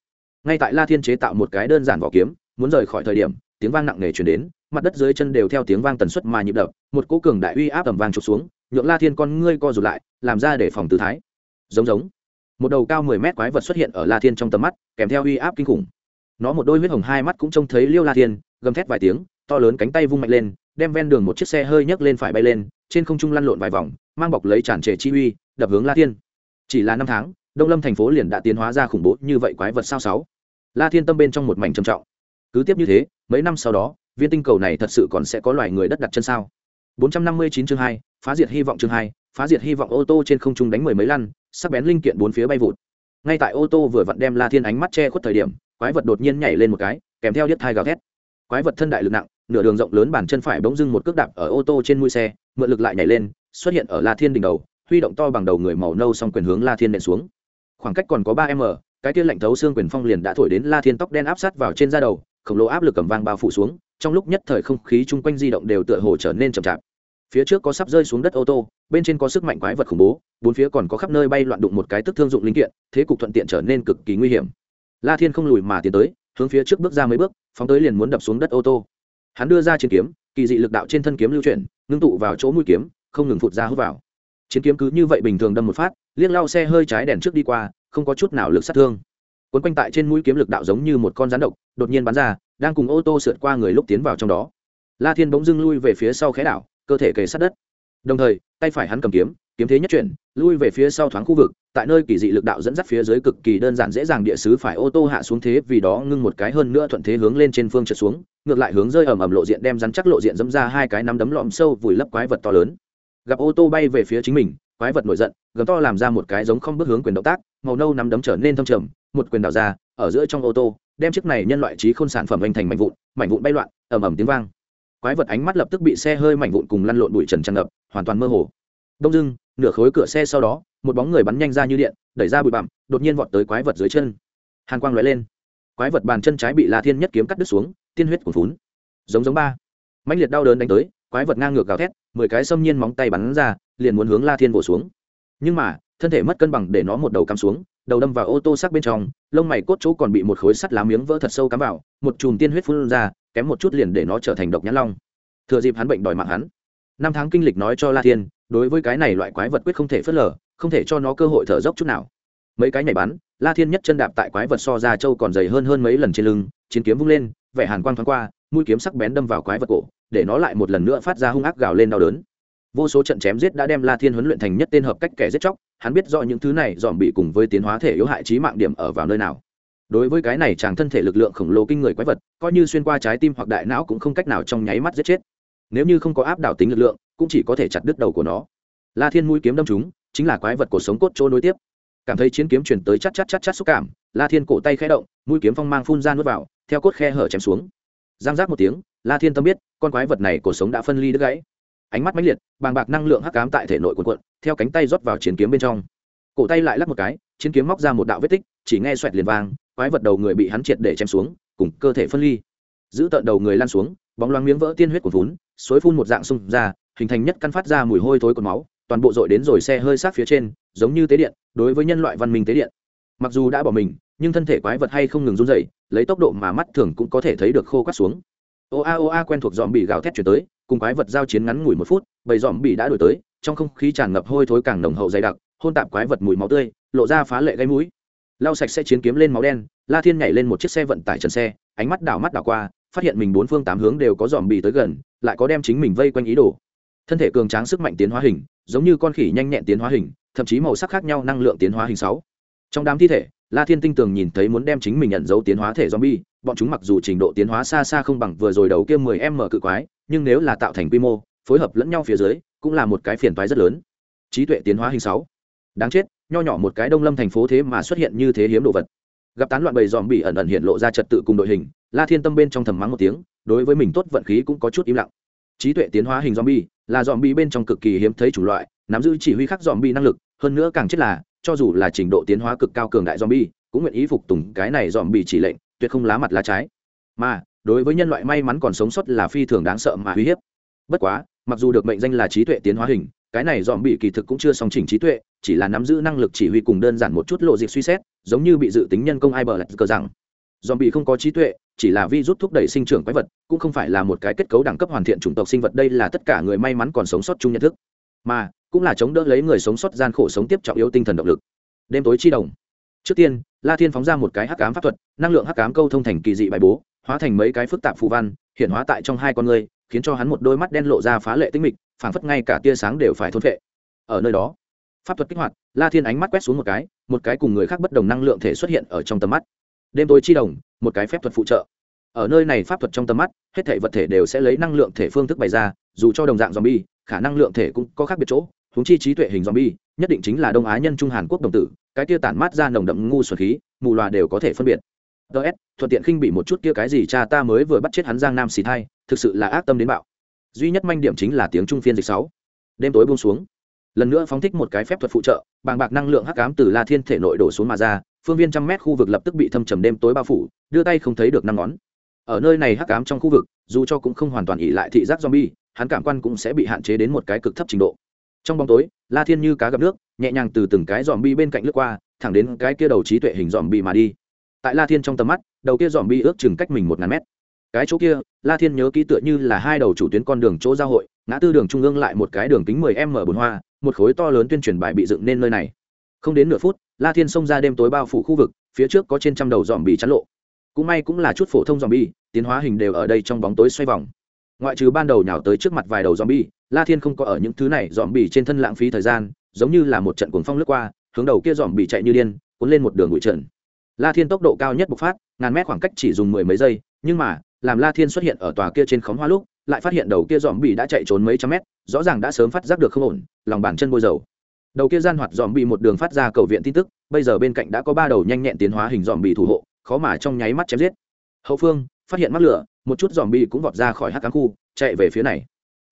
Ngay tại la thiên chế tạo một cái đơn giản vỏ kiếm, muốn rời khỏi thời điểm, tiếng vang nặng nề chuyển đến, mặt đất dưới chân đều theo tiếng vang tần suất mà nhịp đập, một cú cường đại uy áp tầm vang trục xuống, nhượng la thiên con ngươi co rụt lại, làm ra để phòng tư thái. Giống giống một đầu cao mười mét quái vật xuất hiện ở la thiên trong tầm mắt kèm theo uy áp kinh khủng. Nó một đôi huyết hồng hai mắt cũng trông thấy liêu la thiên gầm thét vài tiếng to lớn cánh tay vung mạnh lên đem ven đường một chiếc xe hơi nhấc lên phải bay lên trên không trung lăn lộn vài vòng mang bọc lấy tràn trề chi uy đập hướng la thiên. Chỉ là năm tháng đông lâm thành phố liền đã tiến hóa ra khủng bố như vậy quái vật sao sáu. La thiên tâm bên trong một mảnh trầm trọng. Cứ tiếp như thế mấy năm sau đó viên tinh cầu này thật sự còn sẽ có loài người đất đặt chân sao? 459 chương 2, phá diệt hy vọng chương 2, phá diệt hy vọng ô tô trên không trung đánh mười mấy lăn, sắc bén linh kiện bốn phía bay vụt. Ngay tại ô tô vừa vặn đem la thiên ánh mắt che khuất thời điểm, quái vật đột nhiên nhảy lên một cái, kèm theo điếc thai gào thét. Quái vật thân đại lực nặng, nửa đường rộng lớn bàn chân phải bỗng dưng một cước đạp ở ô tô trên mũi xe, mượn lực lại nhảy lên, xuất hiện ở la thiên đỉnh đầu, huy động to bằng đầu người màu nâu xong quyền hướng la thiên nện xuống. Khoảng cách còn có ba m, cái kia lạnh thấu xương quyền phong liền đã thổi đến la thiên tóc đen áp sát vào trên da đầu, khổng lồ áp lực cầm vang bao phủ xuống, trong lúc nhất thời không khí chung quanh di động đều tựa hồ trở nên chậm chạp phía trước có sắp rơi xuống đất ô tô, bên trên có sức mạnh quái vật khủng bố, bốn phía còn có khắp nơi bay loạn đụng một cái tức thương dụng linh kiện, thế cục thuận tiện trở nên cực kỳ nguy hiểm. La thiên không lùi mà tiến tới, hướng phía trước bước ra mấy bước, phóng tới liền muốn đập xuống đất ô tô. Hắn đưa ra chiến kiếm, kỳ dị lực đạo trên thân kiếm lưu chuyển, ngưng tụ vào chỗ mũi kiếm, không ngừng phụt ra hút vào. Chiến kiếm cứ như vậy bình thường đâm một phát, liếc lao xe hơi trái đèn trước đi qua, không có chút nào lực sát thương. Quấn quanh tại trên mũi kiếm lực đạo giống như một con rắn độc, đột nhiên bắn ra, đang cùng ô tô sượt qua người lúc tiến vào trong đó. La thiên bỗng dưng lui về phía sau khẽ đảo cơ thể kề sát đất. Đồng thời, tay phải hắn cầm kiếm kiếm thế nhất chuyển, lui về phía sau thoáng khu vực, tại nơi kỳ dị lực đạo dẫn dắt phía dưới cực kỳ đơn giản dễ dàng địa sứ phải ô tô hạ xuống thế, vì đó ngưng một cái hơn nữa thuận thế hướng lên trên phương trượt xuống, ngược lại hướng rơi ầm ầm lộ diện đem rắn chắc lộ diện dẫm ra hai cái nắm đấm lõm sâu vùi lấp quái vật to lớn. Gặp ô tô bay về phía chính mình, quái vật nổi giận, gầm to làm ra một cái giống không bước hướng quyền động tác, màu nâu nắm đấm trở nên thâm trầm, một quyền đào ra, ở giữa trong ô tô, đem chiếc này nhân loại trí khôn sản phẩm anh thành mảnh vụn mảnh vụn bay loạn, ầm ầm tiếng vang quái vật ánh mắt lập tức bị xe hơi mảnh vụn cùng lăn lộn bụi trần tràn ngập, hoàn toàn mơ hồ. Đông dưng, nửa khối cửa xe sau đó, một bóng người bắn nhanh ra như điện, đẩy ra bụi bặm, đột nhiên vọt tới quái vật dưới chân. Hàn quang lóe lên. Quái vật bàn chân trái bị la thiên nhất kiếm cắt đứt xuống, tiên huyết cuồn phún giống giống ba. Mãnh liệt đau đớn đánh tới, quái vật ngang ngược gào thét, mười cái xâm nhiên móng tay bắn ra, liền muốn hướng la thiên vỗ xuống. Nhưng mà, thân thể mất cân bằng để nó một đầu cắm xuống, đầu đâm vào ô tô sắc bên trong, lông mày cốt chỗ còn bị một khối sắt lá miếng vỡ thật sâu cắm vào, một chùm tiên huyết phun ra kém một chút liền để nó trở thành độc nhãn long. Thừa dịp hắn bệnh đòi mạng hắn. Năm tháng kinh lịch nói cho la thiên, đối với cái này loại quái vật quyết không thể phớt lờ, không thể cho nó cơ hội thở dốc chút nào. Mấy cái nhảy bắn, la thiên nhất chân đạp tại quái vật so ra châu còn dày hơn hơn mấy lần trên lưng, chiến kiếm vung lên, vẻ hàn quang thoáng qua, mũi kiếm sắc bén đâm vào quái vật cổ, để nó lại một lần nữa phát ra hung ác gào lên đau đớn. Vô số trận chém giết đã đem la thiên huấn luyện thành nhất tên hợp cách kẻ giết chóc, hắn biết rõ những thứ này dòm bị cùng với tiến hóa thể yếu hại trí mạng điểm ở vào nơi nào đối với cái này chàng thân thể lực lượng khổng lồ kinh người quái vật, coi như xuyên qua trái tim hoặc đại não cũng không cách nào trong nháy mắt giết chết. Nếu như không có áp đảo tính lực lượng, cũng chỉ có thể chặt đứt đầu của nó. La thiên mũi kiếm đâm chúng chính là quái vật cổ sống cốt chỗ nối tiếp. Cảm thấy chiến kiếm chuyển tới chắt chắt chắt chắt xúc cảm, la thiên cổ tay khẽ động, mũi kiếm phong mang phun ra nuốt vào, theo cốt khe hở chém xuống. Giang giác một tiếng, la thiên tâm biết, con quái vật này cổ sống đã phân ly đứt gãy. Ánh mắt mãnh liệt, bàng bạc năng lượng hắc cám tại thể nội quần quận theo cánh tay rót vào chiến kiếm bên trong. Cổ tay lại lắc một cái, chiến kiếm móc ra một đạo vết tích, chỉ nghe xoẹt liền vang quái vật đầu người bị hắn triệt để chém xuống, cùng cơ thể phân ly. Giữ tận đầu người lan xuống, bóng loáng miếng vỡ tiên huyết của vốn, suối phun một dạng xung ra, hình thành nhất căn phát ra mùi hôi thối của máu, toàn bộ dội đến rồi xe hơi sát phía trên, giống như tế điện, đối với nhân loại văn minh tế điện. Mặc dù đã bỏ mình, nhưng thân thể quái vật hay không ngừng run dậy lấy tốc độ mà mắt thường cũng có thể thấy được khô quắt xuống. Ô a ô a quen thuộc dòm bị gào thét chuyển tới, cùng quái vật giao chiến ngắn ngủi một phút, bầy dòm bị đã đổi tới, trong không khí tràn ngập hôi thối càng nồng hậu dày đặc, hôn tạp quái vật mùi máu tươi, lộ ra phá lệ gây mũi lau sạch sẽ chiến kiếm lên máu đen, la thiên nhảy lên một chiếc xe vận tải trần xe, ánh mắt đảo mắt đảo qua, phát hiện mình bốn phương tám hướng đều có dòm bì tới gần, lại có đem chính mình vây quanh ý đồ. Thân thể cường tráng sức mạnh tiến hóa hình, giống như con khỉ nhanh nhẹn tiến hóa hình, thậm chí màu sắc khác nhau năng lượng tiến hóa hình sáu. Trong đám thi thể, la thiên tinh tường nhìn thấy muốn đem chính mình nhận dấu tiến hóa thể zombie, bọn chúng mặc dù trình độ tiến hóa xa xa không bằng vừa rồi đầu kia 10 m cự quái, nhưng nếu là tạo thành quy mô, phối hợp lẫn nhau phía dưới, cũng là một cái phiền toái rất lớn. Trí tuệ tiến hóa hình sáu. Đáng chết nho nhỏ một cái đông lâm thành phố thế mà xuất hiện như thế hiếm đồ vật. Gặp tán loạn bầy dòm bị ẩn ẩn hiện lộ ra trật tự cùng đội hình, la thiên tâm bên trong thầm mắng một tiếng, đối với mình tốt vận khí cũng có chút im lặng. Trí tuệ tiến hóa hình zombie là zombie bên trong cực kỳ hiếm thấy chủng loại, nắm giữ chỉ huy khắc zombie năng lực, hơn nữa càng chết là, cho dù là trình độ tiến hóa cực cao cường đại zombie, cũng nguyện ý phục tùng cái này zombie chỉ lệnh, tuyệt không lá mặt lá trái. Mà, đối với nhân loại may mắn còn sống sót là phi thường đáng sợ mà uy hiếp. Bất quá, mặc dù được mệnh danh là trí tuệ tiến hóa hình cái này dòm bị kỳ thực cũng chưa song chỉnh trí tuệ, chỉ là nắm giữ năng lực chỉ huy cùng đơn giản một chút lộ dịch suy xét, giống như bị dự tính nhân công ai bờ lạch cờ rằng. Dòm bị không có trí tuệ, chỉ là vi rút thúc đẩy sinh trưởng quái vật, cũng không phải là một cái kết cấu đẳng cấp hoàn thiện chủng tộc sinh vật, đây là tất cả người may mắn còn sống sót chung nhận thức. Mà, cũng là chống đỡ lấy người sống sót gian khổ sống tiếp trọng yếu tinh thần động lực. Đêm tối chi đồng. Trước tiên, la thiên phóng ra một cái hắc ám pháp thuật, năng lượng hắc ám câu thông thành kỳ dị bài bố, hóa thành mấy cái phức tạp phù văn, hiện hóa tại trong hai con người khiến cho hắn một đôi mắt đen lộ ra phá lệ tinh mịch, phảng phất ngay cả tia sáng đều phải thôn phệ. Ở nơi đó, pháp thuật kích hoạt, la thiên ánh mắt quét xuống một cái một cái cùng người khác bất đồng năng lượng thể xuất hiện ở trong tầm mắt. Đêm tối chi đồng, một cái phép thuật phụ trợ. Ở nơi này pháp thuật trong tầm mắt, hết thể vật thể đều sẽ lấy năng lượng thể phương thức bày ra, dù cho đồng dạng zombie, khả năng lượng thể cũng có khác biệt chỗ húng chi trí tuệ hình zombie, nhất định chính là đông á nhân trung hàn quốc đồng tử, cái tia tản mát ra nồng đậm ngu xuẩn khí, mù loà đều có thể phân biệt ts thuận tiện khinh bị một chút kia cái gì cha ta mới vừa bắt chết hắn giang nam xì thai, thực sự là ác tâm đến bạo. Duy nhất manh điểm chính là tiếng trung phiên dịch sáu. Đêm tối buông xuống. Lần nữa phóng thích một cái phép thuật phụ trợ, bàng bạc năng lượng hắc ám từ la thiên thể nội đổ xuống mà ra, phương viên trăm mét khu vực lập tức bị thâm trầm đêm tối bao phủ, đưa tay không thấy được năm ngón. Ở nơi này hắc ám trong khu vực, dù cho cũng không hoàn toàn ỉ lại thị giác zombie, hắn cảm quan cũng sẽ bị hạn chế đến một cái cực thấp trình độ. Trong bóng tối, la thiên như cá gặp nước, nhẹ nhàng từ từng cái dòm bi bên cạnh lướt qua, thẳng đến cái kia đầu trí tuệ hình dòm bi mà đi tại la thiên trong tầm mắt, đầu kia dòm bi ước chừng cách mình một ngàn mét. Cái chỗ kia, la thiên nhớ kỹ tựa như là hai đầu chủ tuyến con đường chỗ giao hội, ngã tư đường trung ương lại một cái đường kính mười m bồn hoa, một khối to lớn tuyên truyền bài bị dựng nên nơi này. Không đến nửa phút, la thiên xông ra đêm tối bao phủ khu vực, phía trước có trên trăm đầu dòm bị chắn lộ. Cũng may cũng là chút phổ thông dòm bi, tiến hóa hình đều ở đây trong bóng tối xoay vòng. Ngoại trừ ban đầu nhào tới trước mặt vài đầu dòm bi, la thiên không có ở những thứ này dòm bi trên thân lãng phí thời gian, giống như là một trận cuồng phong lướt qua, hướng đầu kia dòm bị chạy như điên, cuốn lên một đường bụi trận la thiên tốc độ cao nhất bộc phát, ngàn mét khoảng cách chỉ dùng mười mấy giây, nhưng mà, làm la thiên xuất hiện ở tòa kia trên khóm hoa lúc, lại phát hiện đầu kia dòm bị đã chạy trốn mấy trăm mét, rõ ràng đã sớm phát giác được không ổn, lòng bàn chân bôi dầu. Đầu kia gian hoạt dòm bị một đường phát ra cầu viện tin tức, bây giờ bên cạnh đã có ba đầu nhanh nhẹn tiến hóa hình dòm bị thủ hộ, khó mà trong nháy mắt chém giết. Hậu phương, phát hiện mắc lửa, một chút dòm bị cũng vọt ra khỏi hắc cám khu, chạy về phía này.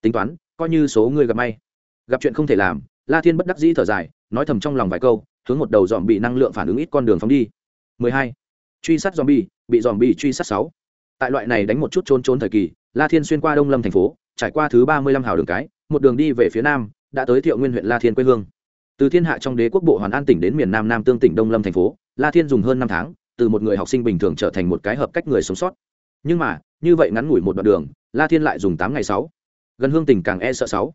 Tính toán, coi như số người gặp may. Gặp chuyện không thể làm, la thiên bất đắc dĩ thở dài, nói thầm trong lòng vài câu, hướng một đầu dòm bị năng lượng phản ứng ít con đường phóng đi. 12. truy sát zombie, bị zombie truy sát sáu. Tại loại này đánh một chút trốn trốn thời kỳ la thiên xuyên qua đông lâm thành phố trải qua thứ ba mươi lăm hào đường cái một đường đi về phía nam đã tới thiệu nguyên huyện la thiên quê hương. Từ thiên hạ trong đế quốc bộ hoàn an tỉnh đến miền nam nam tương tỉnh đông lâm thành phố la thiên dùng hơn năm tháng từ một người học sinh bình thường trở thành một cái hợp cách người sống sót. Nhưng mà như vậy ngắn ngủi một đoạn đường la thiên lại dùng tám ngày sáu. Gần hương tỉnh càng e sợ sáu.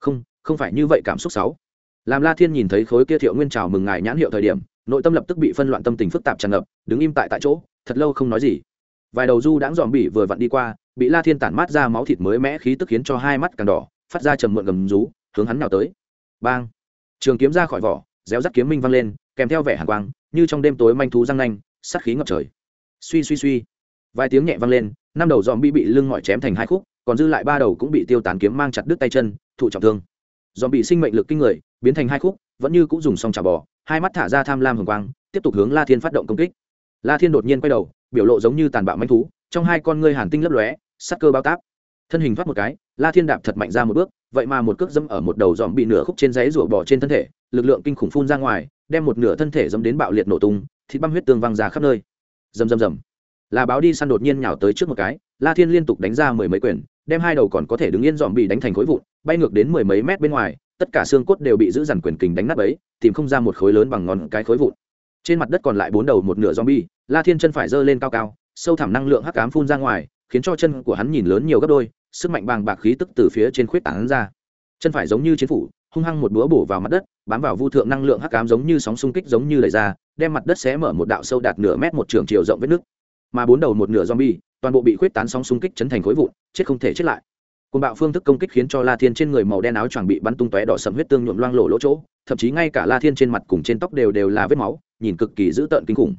Không không phải như vậy cảm xúc sáu. Làm la thiên nhìn thấy khối kia thiệu nguyên chào mừng ngài nhãn hiệu thời điểm nội tâm lập tức bị phân loạn tâm tình phức tạp tràn ngập, đứng im tại tại chỗ, thật lâu không nói gì. Vài đầu du đãng dòm bỉ vừa vặn đi qua, bị la thiên tản mát ra máu thịt mới mẽ khí tức khiến cho hai mắt càng đỏ, phát ra trầm muộn gầm rú, hướng hắn nào tới. Bang! Trường kiếm ra khỏi vỏ, réo rắt kiếm minh văng lên, kèm theo vẻ hàn quang, như trong đêm tối manh thú răng nanh sắt khí ngập trời. Suy suy suy. Vài tiếng nhẹ vang lên, năm đầu dòm bi bị lưng ngọi chém thành hai khúc, còn dư lại ba đầu cũng bị tiêu tán kiếm mang chặt đứt tay chân, thụ trọng thương. Dòm bị sinh mệnh lực kinh người, biến thành hai khúc vẫn như cũng dùng xong trả bò, hai mắt thả ra tham lam hồng quang, tiếp tục hướng la thiên phát động công kích. La thiên đột nhiên quay đầu, biểu lộ giống như tàn bạo manh thú, trong hai con ngươi hàn tinh lấp lóe, sắc cơ bao táp. Thân hình thoát một cái, la thiên đạp thật mạnh ra một bước, vậy mà một cước dẫm ở một đầu dòm bị nửa khúc trên giấy rủa bỏ trên thân thể, lực lượng kinh khủng phun ra ngoài, đem một nửa thân thể dẫm đến bạo liệt nổ tung, thịt băm huyết tương văng ra khắp nơi. Dầm dầm dầm là báo đi săn đột nhiên nhào tới trước một cái, la thiên liên tục đánh ra mười mấy quyền, đem hai đầu còn có thể đứng yên dòm bị đánh thành khối vụn, bay ngược đến mười mấy mét bên ngoài tất cả xương cốt đều bị giữ dằn quyền kình đánh nát ấy tìm không ra một khối lớn bằng ngón cái khối vụn. Trên mặt đất còn lại bốn đầu một nửa zombie, la thiên chân phải giơ lên cao cao, sâu thẳm năng lượng hắc ám phun ra ngoài, khiến cho chân của hắn nhìn lớn nhiều gấp đôi, sức mạnh bàng bạc khí tức từ phía trên khuyết tảng ra. Chân phải giống như chiến phủ, hung hăng một búa bổ vào mặt đất, bám vào vu thượng năng lượng hắc ám giống như sóng xung kích giống như lời ra, đem mặt đất xé mở một đạo sâu đạt nửa mét một trường chiều rộng vết nước mà bốn đầu một nửa zombie, toàn bộ bị khuyết tán sóng xung kích chấn thành khối vụn, chết không thể chết lại côn bạo phương thức công kích khiến cho la thiên trên người màu đen áo choàng bị bắn tung tóe đỏ sầm huyết tương nhuộm loang lổ lỗ chỗ, thậm chí ngay cả la thiên trên mặt cùng trên tóc đều đều là vết máu, nhìn cực kỳ dữ tợn kinh khủng.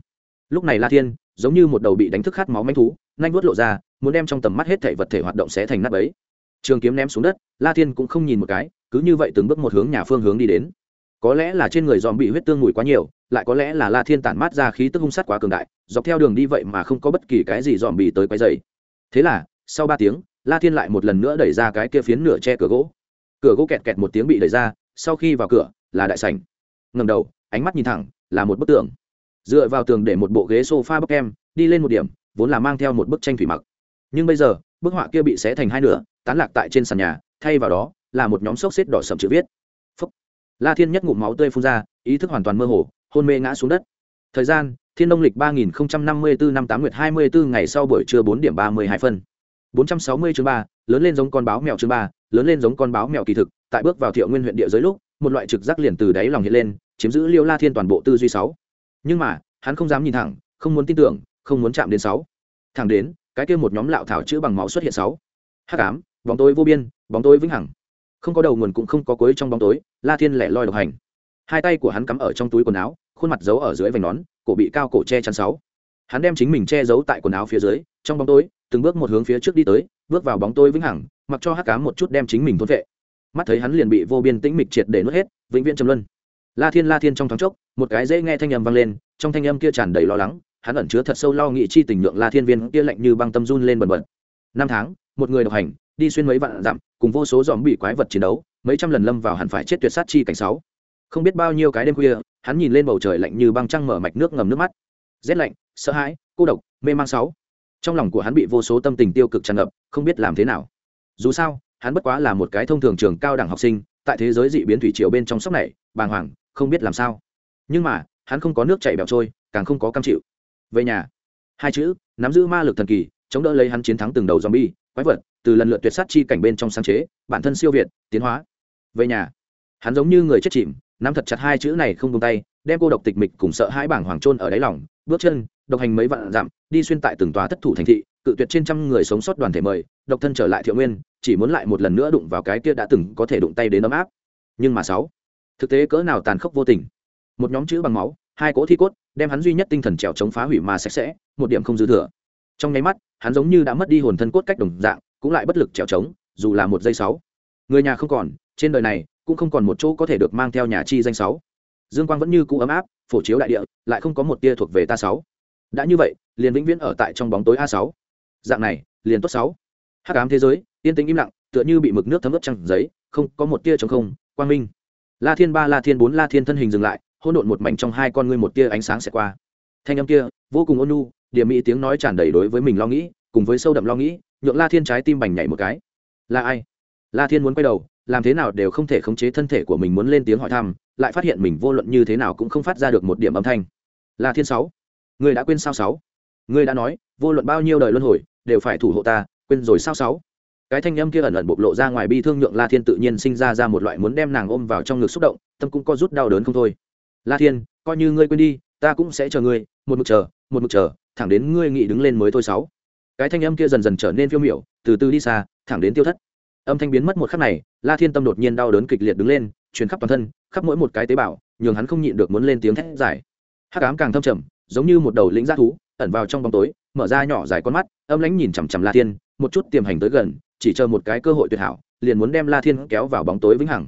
Lúc này la thiên, giống như một đầu bị đánh thức khát máu manh thú, nhanh vuốt lộ ra, muốn đem trong tầm mắt hết thể vật thể hoạt động sẽ thành nắp ấy trường kiếm ném xuống đất, la thiên cũng không nhìn một cái, cứ như vậy từng bước một hướng nhà phương hướng đi đến. Có lẽ là trên người dòm bị huyết tương mùi quá nhiều, lại có lẽ là la thiên tản mát ra khí tức hung sát quá cường đại, dọc theo đường đi vậy mà không có bất kỳ cái gì dòm bị tới quấy dày thế là, sau ba tiếng la thiên lại một lần nữa đẩy ra cái kia phiến nửa che cửa gỗ. Cửa gỗ kẹt kẹt một tiếng bị đẩy ra, sau khi vào cửa, là đại sảnh. Ngầm đầu, ánh mắt nhìn thẳng, là một bức tường. Dựa vào tường để một bộ ghế sofa bốc em đi lên một điểm, vốn là mang theo một bức tranh thủy mặc. Nhưng bây giờ, bức họa kia bị xé thành hai nửa, tán lạc tại trên sàn nhà, thay vào đó, là một nhóm xốc xếp đỏ sầm chữ viết. Phúc. la thiên nhất ngụm máu tươi phun ra, ý thức hoàn toàn mơ hồ, hôn mê ngã xuống đất. Thời gian, thiên Đông lịch ba nghìn năm mươi bốn năm tám nguyệt hai mươi bốn ngày sau buổi trưa bốn điểm ba mươi hai phân. 460 chương 3, lớn lên giống con báo mèo chương 3, lớn lên giống con báo mèo kỳ thực, tại bước vào Thiệu Nguyên huyện địa giới lúc, một loại trực giác liền từ đáy lòng hiện lên, chiếm giữ Liêu La Thiên toàn bộ tư duy 6. Nhưng mà, hắn không dám nhìn thẳng, không muốn tin tưởng, không muốn chạm đến 6. Thẳng đến, cái kia một nhóm lão thảo chữ bằng máu xuất hiện 6. Hắc ám, bóng tối vô biên, bóng tối vĩnh hằng. Không có đầu nguồn cũng không có cuối trong bóng tối, La Thiên lẻ loi độc hành. Hai tay của hắn cắm ở trong túi quần áo, khuôn mặt giấu ở dưới vành nón, cổ bị cao cổ che chắn 6. Hắn đem chính mình che giấu tại quần áo phía dưới, trong bóng tối, từng bước một hướng phía trước đi tới, bước vào bóng tối vĩnh hằng, mặc cho hắc cám một chút đem chính mình thôn vệ. Mắt thấy hắn liền bị vô biên tĩnh mịch triệt để nuốt hết, vĩnh viễn trầm luân. La thiên la thiên trong thoáng chốc, một cái dễ nghe thanh âm vang lên, trong thanh âm kia tràn đầy lo lắng, hắn ẩn chứa thật sâu lo nghị chi tình lượng la thiên viên kia lạnh như băng tâm run lên bần bật. Năm tháng, một người độc hành, đi xuyên mấy vạn dặm, cùng vô số dòm bị quái vật chiến đấu, mấy trăm lần lâm vào hẳn phải chết tuyệt sát chi cảnh sáu. Không biết bao nhiêu cái đêm khuya, hắn nhìn lên bầu trời lạnh như băng trăng mở mạch nước ngầm nước mắt. Rét lạnh, sợ hãi, cô độc, mê mang sáu trong lòng của hắn bị vô số tâm tình tiêu cực tràn ngập, không biết làm thế nào. Dù sao, hắn bất quá là một cái thông thường trường cao đẳng học sinh, tại thế giới dị biến thủy triều bên trong sóc này, bàng hoàng, không biết làm sao. Nhưng mà, hắn không có nước chảy bẹo trôi, càng không có cam chịu. Về nhà, hai chữ, nắm giữ ma lực thần kỳ, chống đỡ lấy hắn chiến thắng từng đầu zombie, quái vật, từ lần lượt tuyệt sát chi cảnh bên trong sáng chế, bản thân siêu việt, tiến hóa. Về nhà, hắn giống như người chết chìm, nắm thật chặt hai chữ này không tung tay, đem cô độc tịch mịch cùng sợ hãi bảng hoàng trôn ở đáy lòng, bước chân độc hành mấy vạn dặm, đi xuyên tại từng tòa thất thủ thành thị, cự tuyệt trên trăm người sống sót đoàn thể mời, độc thân trở lại thiệu nguyên, chỉ muốn lại một lần nữa đụng vào cái kia đã từng có thể đụng tay đến ấm áp. Nhưng mà sáu, thực tế cỡ nào tàn khốc vô tình. Một nhóm chữ bằng máu, hai cỗ thi cốt, đem hắn duy nhất tinh thần trèo chống phá hủy mà sạch sẽ, một điểm không dư thừa. Trong nháy mắt, hắn giống như đã mất đi hồn thân cốt cách đồng dạng, cũng lại bất lực trèo chống, dù là một giây sáu. Người nhà không còn, trên đời này, cũng không còn một chỗ có thể được mang theo nhà chi danh sáu. Dương quang vẫn như cũ ấm áp, phổ chiếu đại địa, lại không có một tia thuộc về ta sáu đã như vậy, liền vĩnh viễn ở tại trong bóng tối a sáu. Dạng này, liền tốt sáu. Hắc ám thế giới, yên tĩnh im lặng, tựa như bị mực nước thấm ướt trăng giấy, không, có một tia trống không, quang minh. La thiên ba, la thiên bốn, la thiên thân hình dừng lại hôn độn một mảnh trong hai con ngươi một tia ánh sáng sẽ qua. Thanh âm kia, vô cùng ôn nu điểm mỹ tiếng nói tràn đầy đối với mình lo nghĩ, cùng với sâu đậm lo nghĩ, nhượng la thiên trái tim bành nhảy một cái. Là ai? La thiên muốn quay đầu, làm thế nào đều không thể khống chế thân thể của mình muốn lên tiếng hỏi thăm, lại phát hiện mình vô luận như thế nào cũng không phát ra được một điểm âm thanh. La thiên sáu ngươi đã quên sao sáu? Ngươi đã nói, vô luận bao nhiêu đời luân hồi, đều phải thủ hộ ta, quên rồi sao sáu? Cái thanh âm kia ẩn ẩn bộc lộ ra ngoài bi thương nhượng la thiên tự nhiên sinh ra ra một loại muốn đem nàng ôm vào trong ngực xúc động, tâm cũng có rút đau đớn không thôi. La thiên, coi như ngươi quên đi, ta cũng sẽ chờ ngươi, một mực chờ, một mực chờ, thẳng đến ngươi nghĩ đứng lên mới thôi sáu. Cái thanh âm kia dần dần trở nên phiêu miểu, từ từ đi xa, thẳng đến tiêu thất. Âm thanh biến mất một khắc này, la thiên tâm đột nhiên đau đớn kịch liệt đứng lên, truyền khắp toàn thân, khắp mỗi một cái tế bào, nhường hắn không nhịn được muốn lên tiếng thét dài. Hắc ám càng thâm trầm giống như một đầu lĩnh g thú, ẩn vào trong bóng tối, mở ra nhỏ dài con mắt, âm lãnh nhìn chằm chằm la thiên, một chút tiềm hành tới gần, chỉ chờ một cái cơ hội tuyệt hảo, liền muốn đem la thiên kéo vào bóng tối vĩnh hằng.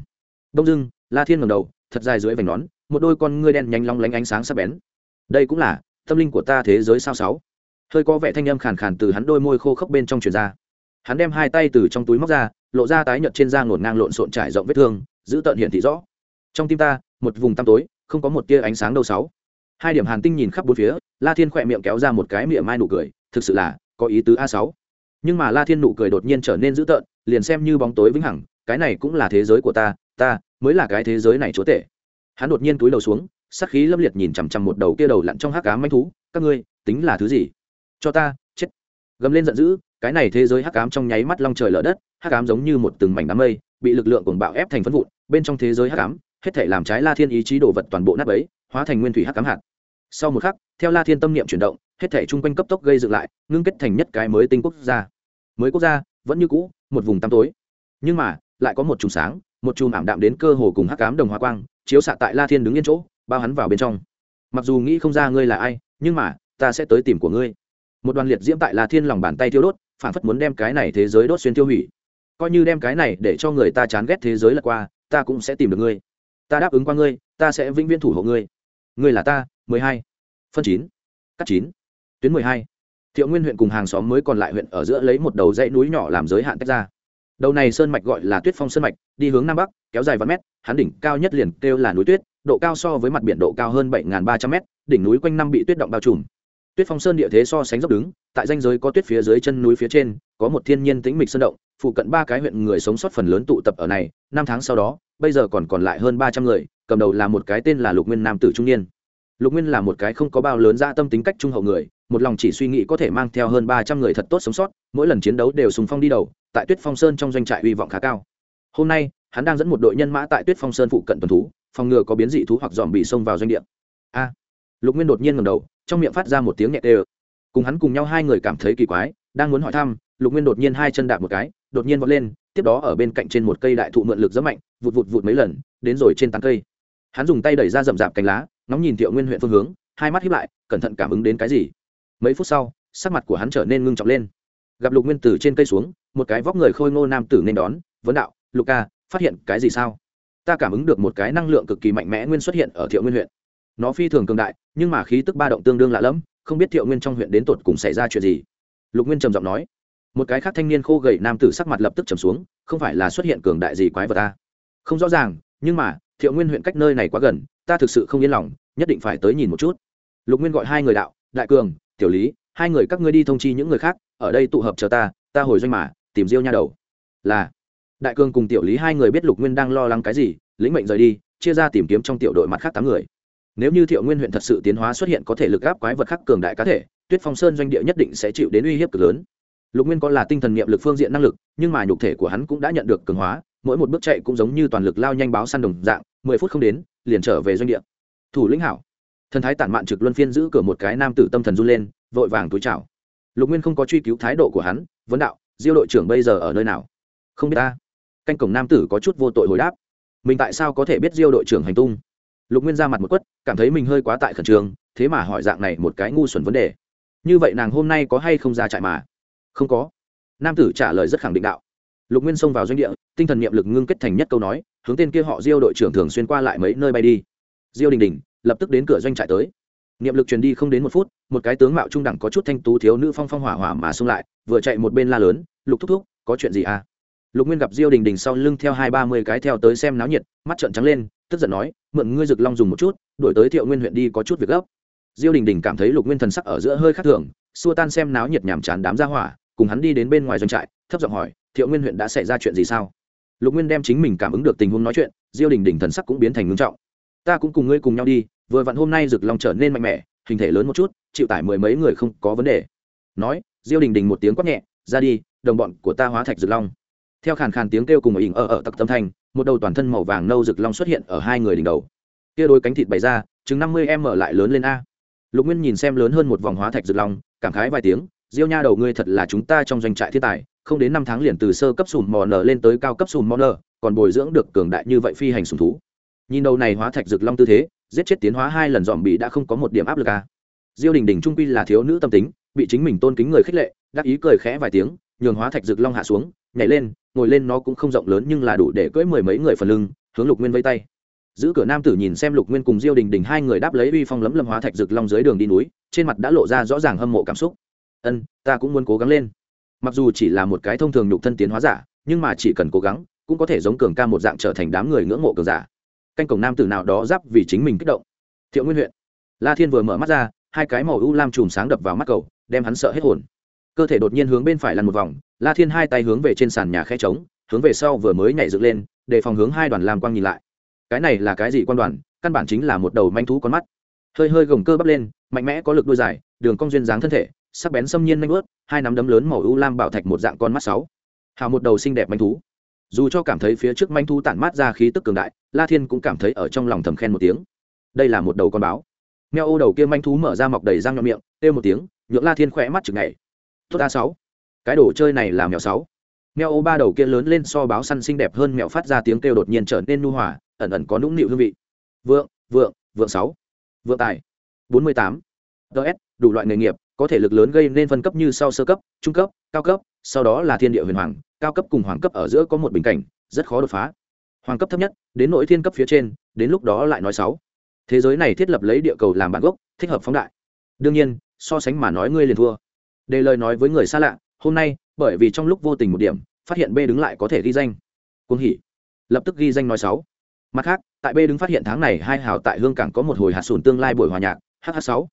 Đông dưng la thiên ngầm đầu, thật dài dưới vành nón, một đôi con ngươi đen nhanh long lánh ánh sáng sắc bén. Đây cũng là, tâm linh của ta thế giới sao sáu? Hơi có vẻ thanh âm khàn khàn từ hắn đôi môi khô khốc bên trong truyền ra. Hắn đem hai tay từ trong túi móc ra, lộ ra tái nhợt trên da ngổn ngang lộn xộn trải rộng vết thương, giữ tợn hiện thị rõ. Trong tim ta, một vùng tăm tối, không có một tia ánh sáng đâu sáu hai điểm hàn tinh nhìn khắp bốn phía, la thiên khỏe miệng kéo ra một cái miệng mai nụ cười, thực sự là có ý tứ a sáu. Nhưng mà la thiên nụ cười đột nhiên trở nên dữ tợn, liền xem như bóng tối vĩnh hằng, cái này cũng là thế giới của ta ta mới là cái thế giới này chúa tể. Hắn đột nhiên túi đầu xuống sắc khí lâm liệt nhìn chằm chằm một đầu kia đầu lặn trong hắc cá manh thú, các ngươi, tính là thứ gì? Cho ta, chết. Gầm lên giận dữ, cái này thế giới hắc cám trong nháy mắt long trời lở đất, hắc cám giống như một từng mảnh đám mây, bị lực lượng cuồng bạo ép thành phân vụn, bên trong thế giới hắc cám hết thể làm trái la thiên ý chí đồ vật toàn bộ nát ấy hóa thành nguyên thủy hắc cám hạt. Sau một khắc, theo la thiên tâm niệm chuyển động, hết thể chung quanh cấp tốc gây dựng lại, ngưng kết thành nhất cái mới tinh quốc gia. Mới quốc gia, vẫn như cũ, một vùng tăm tối. Nhưng mà, lại có một chùm sáng, một chùm ảm đạm đến cơ hồ cùng hắc cám đồng hóa quang, chiếu xạ tại la thiên đứng yên chỗ, bao hắn vào bên trong. Mặc dù nghĩ không ra ngươi là ai, nhưng mà, ta sẽ tới tìm của ngươi. Một đoàn liệt diễm tại la thiên lòng bàn tay thiêu đốt, phản phất muốn đem cái này thế giới đốt xuyên tiêu hủy. Coi như đem cái này để cho người ta chán ghét thế giới lật qua, ta cũng sẽ tìm được ngươi. Ta đáp ứng qua ngươi, ta sẽ vĩnh viễn thủ hộ ngươi ngươi là ta, mười hai. Phân chín. Cắt chín. Tuyến mười hai. Thiệu nguyên huyện cùng hàng xóm mới còn lại huyện ở giữa lấy một đầu dãy núi nhỏ làm giới hạn tách ra. Đầu này sơn mạch gọi là tuyết phong sơn mạch, đi hướng nam bắc, kéo dài vài mét, hắn đỉnh cao nhất liền kêu là núi tuyết, độ cao so với mặt biển độ cao hơn bảy ba trăm m đỉnh núi quanh năm bị tuyết động bao trùm. Tuyết phong sơn địa thế so sánh dốc đứng, tại danh giới có tuyết phía dưới chân núi phía trên, có một thiên nhiên tĩnh mịch sơn động, phụ cận ba cái huyện người sống sót phần lớn tụ tập ở này, năm tháng sau đó, bây giờ còn còn lại hơn ba trăm người cầm đầu là một cái tên là lục nguyên nam tử trung niên. Lục nguyên là một cái không có bao lớn ra tâm tính cách trung hậu người, một lòng chỉ suy nghĩ có thể mang theo hơn ba trăm người thật tốt sống sót, mỗi lần chiến đấu đều sùng phong đi đầu, tại tuyết phong sơn trong doanh trại hy vọng khá cao. Hôm nay, hắn đang dẫn một đội nhân mã tại tuyết phong sơn phụ cận tuần thú, phòng ngừa có biến dị thú hoặc dòm bị xông vào doanh địa. A! Lục nguyên đột nhiên ngầm đầu, trong miệng phát ra một tiếng nhẹ tê cùng hắn cùng nhau hai người cảm thấy kỳ quái, đang muốn hỏi thăm, lục nguyên đột nhiên hai chân đạp một cái, đột nhiên vọt lên, tiếp đó ở bên cạnh trên một cây đại thụ mượn lực rất mạnh, vụt vụt vụt mấy lần, đến rồi trên tán cây hắn dùng tay đẩy ra rậm rạp cành lá nóng nhìn thiệu nguyên huyện phương hướng, hai mắt hiếp lại, cẩn thận cảm ứng đến cái gì. Mấy phút sau, sắc mặt của hắn trở nên ngưng trọng lên. Gặp lục nguyên Tử trên cây xuống, một cái vóc người khôi ngô nam tử nên đón, vấn đạo, lục ca, phát hiện cái gì sao? Ta cảm ứng được một cái năng lượng cực kỳ mạnh mẽ nguyên xuất hiện ở thiệu nguyên huyện. Nó phi thường cường đại, nhưng mà khí tức ba động tương đương lạ lẫm, không biết thiệu nguyên trong huyện đến tột cùng xảy ra chuyện gì. Lục nguyên trầm giọng nói. Một cái khác thanh niên khô gầy nam tử sắc mặt lập tức trầm xuống, không phải là xuất hiện cường đại gì quái vật ta? Không rõ ràng nhưng mà, thiệu nguyên huyện cách nơi này quá gần, ta thực sự không yên lòng, nhất định phải tới nhìn một chút. Lục nguyên gọi hai người đạo, đại cường, tiểu lý, hai người các ngươi đi thông chi những người khác, ở đây tụ hợp chờ ta ta hồi doanh mà, tìm diêu nha đầu. Là, đại cường cùng tiểu lý hai người biết lục nguyên đang lo lắng cái gì, lĩnh mệnh rời đi, chia ra tìm kiếm trong tiểu đội mặt khác tám người. Nếu như thiệu nguyên huyện thật sự tiến hóa xuất hiện có thể lực gáp quái vật khác cường đại cá thể, tuyết phong sơn doanh địa nhất định sẽ chịu đến uy hiếp cực lớn. Lục nguyên có là tinh thần, niệm lực, phương diện năng lực, nhưng mà nhục thể của hắn cũng đã nhận được cường hóa mỗi một bước chạy cũng giống như toàn lực lao nhanh báo săn đồng dạng, mười phút không đến, liền trở về doanh địa. Thủ lĩnh hảo. Thần thái tản mạn trực luân phiên giữ cửa một cái nam tử tâm thần run lên, vội vàng túi chào. Lục nguyên không có truy cứu thái độ của hắn, vấn đạo, diêu đội trưởng bây giờ ở nơi nào? Không biết ta. Canh cổng nam tử có chút vô tội hồi đáp, mình tại sao có thể biết diêu đội trưởng hành tung? Lục nguyên ra mặt một quất, cảm thấy mình hơi quá tại khẩn trương, thế mà hỏi dạng này một cái ngu xuẩn vấn đề. Như vậy nàng hôm nay có hay không ra trại mà? Không có. Nam tử trả lời rất khẳng định đạo lục nguyên xông vào doanh địa, tinh thần niệm lực ngưng kết thành nhất câu nói, hướng tên kia họ diêu đội trưởng thường xuyên qua lại mấy nơi bay đi. Diêu đình đình, lập tức đến cửa doanh trại tới. Niệm lực truyền đi không đến một phút, một cái tướng mạo trung đẳng có chút thanh tú thiếu nữ phong phong hỏa hỏa mà xông lại, vừa chạy một bên la lớn, lục thúc thúc, có chuyện gì à? Lục nguyên gặp diêu đình đình sau lưng theo hai ba mươi cái theo tới xem náo nhiệt, mắt trợn trắng lên, tức giận nói, mượn ngươi rực long dùng một chút đổi tới thiệu nguyên huyện đi có chút việc gấp. Diêu đình đình cảm thấy lục nguyên thần sắc ở giữa hơi khác thường, xua tan xem náo nhiệt nhàm chán đám ra hỏa, cùng hắn đi đến bên ngoài doanh trại, thấp giọng hỏi thiệu nguyên huyện đã xảy ra chuyện gì sao? Lục nguyên đem chính mình cảm ứng được tình huống nói chuyện diêu đình đình thần sắc cũng biến thành ngưng trọng. Ta cũng cùng ngươi cùng nhau đi vừa vặn hôm nay rực long trở nên mạnh mẽ hình thể lớn một chút chịu tải mười mấy người không có vấn đề. Nói diêu đình đình một tiếng quát nhẹ ra đi đồng bọn của ta hóa thạch rực long. Theo khàn khàn tiếng kêu cùng ở ỉnh ở ở tặc tâm Thành, một đầu toàn thân màu vàng nâu rực long xuất hiện ở hai người đỉnh đầu. Kia đôi cánh thịt bày ra chừng năm mươi em mở lại lớn lên a. Lục nguyên nhìn xem lớn hơn một vòng hóa thạch rực long cảm khái vài tiếng diêu nha đầu ngươi thật là chúng ta trong doanh trại thiên tài, không đến năm tháng liền từ sơ cấp sùm mò nở lên tới cao cấp sùm mò nở, còn bồi dưỡng được cường đại như vậy phi hành sùng thú. Nhìn đầu này hóa thạch rực long tư thế, giết chết tiến hóa hai lần dòm bị đã không có một điểm áp lực à. diêu đình đình trung quy là thiếu nữ tâm tính, bị chính mình tôn kính người khích lệ, đắc ý cười khẽ vài tiếng, nhường hóa thạch rực long hạ xuống, nhảy lên, ngồi lên nó cũng không rộng lớn nhưng là đủ để cưỡi mười mấy người phần lưng, hướng lục nguyên vây tay. Giữ cửa nam tử nhìn xem lục nguyên cùng diêu đình đình hai người đáp lấy uy phong lấm lâm hóa thạch rực long dưới đường đi núi, trên mặt đã lộ ra rõ ràng hâm mộ cảm xúc ân, ta cũng muốn cố gắng lên. Mặc dù chỉ là một cái thông thường nhục thân tiến hóa giả, nhưng mà chỉ cần cố gắng, cũng có thể giống cường ca một dạng trở thành đám người ngưỡng mộ cường giả. Canh cổng nam tử nào đó giáp vì chính mình kích động. Thiệu nguyên huyện. La thiên vừa mở mắt ra, hai cái màu u lam chùm sáng đập vào mắt cầu đem hắn sợ hết hồn. Cơ thể đột nhiên hướng bên phải lăn một vòng, la thiên hai tay hướng về trên sàn nhà khe trống, hướng về sau vừa mới nhảy dựng lên, để phòng hướng hai đoàn lam quang nhìn lại. Cái này là cái gì quan đoàn? Căn bản chính là một đầu manh thú con mắt. Hơi hơi gồng cơ bắp lên, mạnh mẽ có lực đôi dài, đường cong duyên dáng thân thể sắc bén xâm nhiên nanh ướt, hai nắm đấm lớn màu u lam bảo thạch một dạng con mắt sáu. Hào một đầu xinh đẹp manh thú. Dù cho cảm thấy phía trước manh thú tản mát ra khí tức cường đại, la thiên cũng cảm thấy ở trong lòng thầm khen một tiếng. Đây là một đầu con báo. Mèo ô đầu kia manh thú mở ra mọc đầy răng nhọn miệng, kêu một tiếng, nhượng la thiên khỏe mắt chừng ngày tốt a sáu. Cái đồ chơi này là mèo sáu. Mèo ô ba đầu kia lớn lên so báo săn xinh đẹp hơn mèo phát ra tiếng kêu đột nhiên trở nên nu hòa, ẩn ẩn có nũng nịu hương vị. Vượng vượng vượng sáu. Vượng tài. Bốn mươi tám. Ts đủ loại nghề nghiệp có thể lực lớn gây nên phân cấp như sau sơ cấp, trung cấp, cao cấp, sau đó là thiên địa huyền hoàng, cao cấp cùng hoàng cấp ở giữa có một bình cảnh, rất khó đột phá. Hoàng cấp thấp nhất, đến nội thiên cấp phía trên, đến lúc đó lại nói sáu. Thế giới này thiết lập lấy địa cầu làm bản gốc, thích hợp phóng đại. Đương nhiên, so sánh mà nói ngươi liền thua. Đề lời nói với người xa lạ, hôm nay, bởi vì trong lúc vô tình một điểm, phát hiện b đứng lại có thể ghi danh. Cuồng hỉ. Lập tức ghi danh nói sáu. Mặt khác, tại b đứng phát hiện tháng này hai hào tại hương cảng có một hồi hạt sùn tương lai buổi hòa nhạc hh sáu.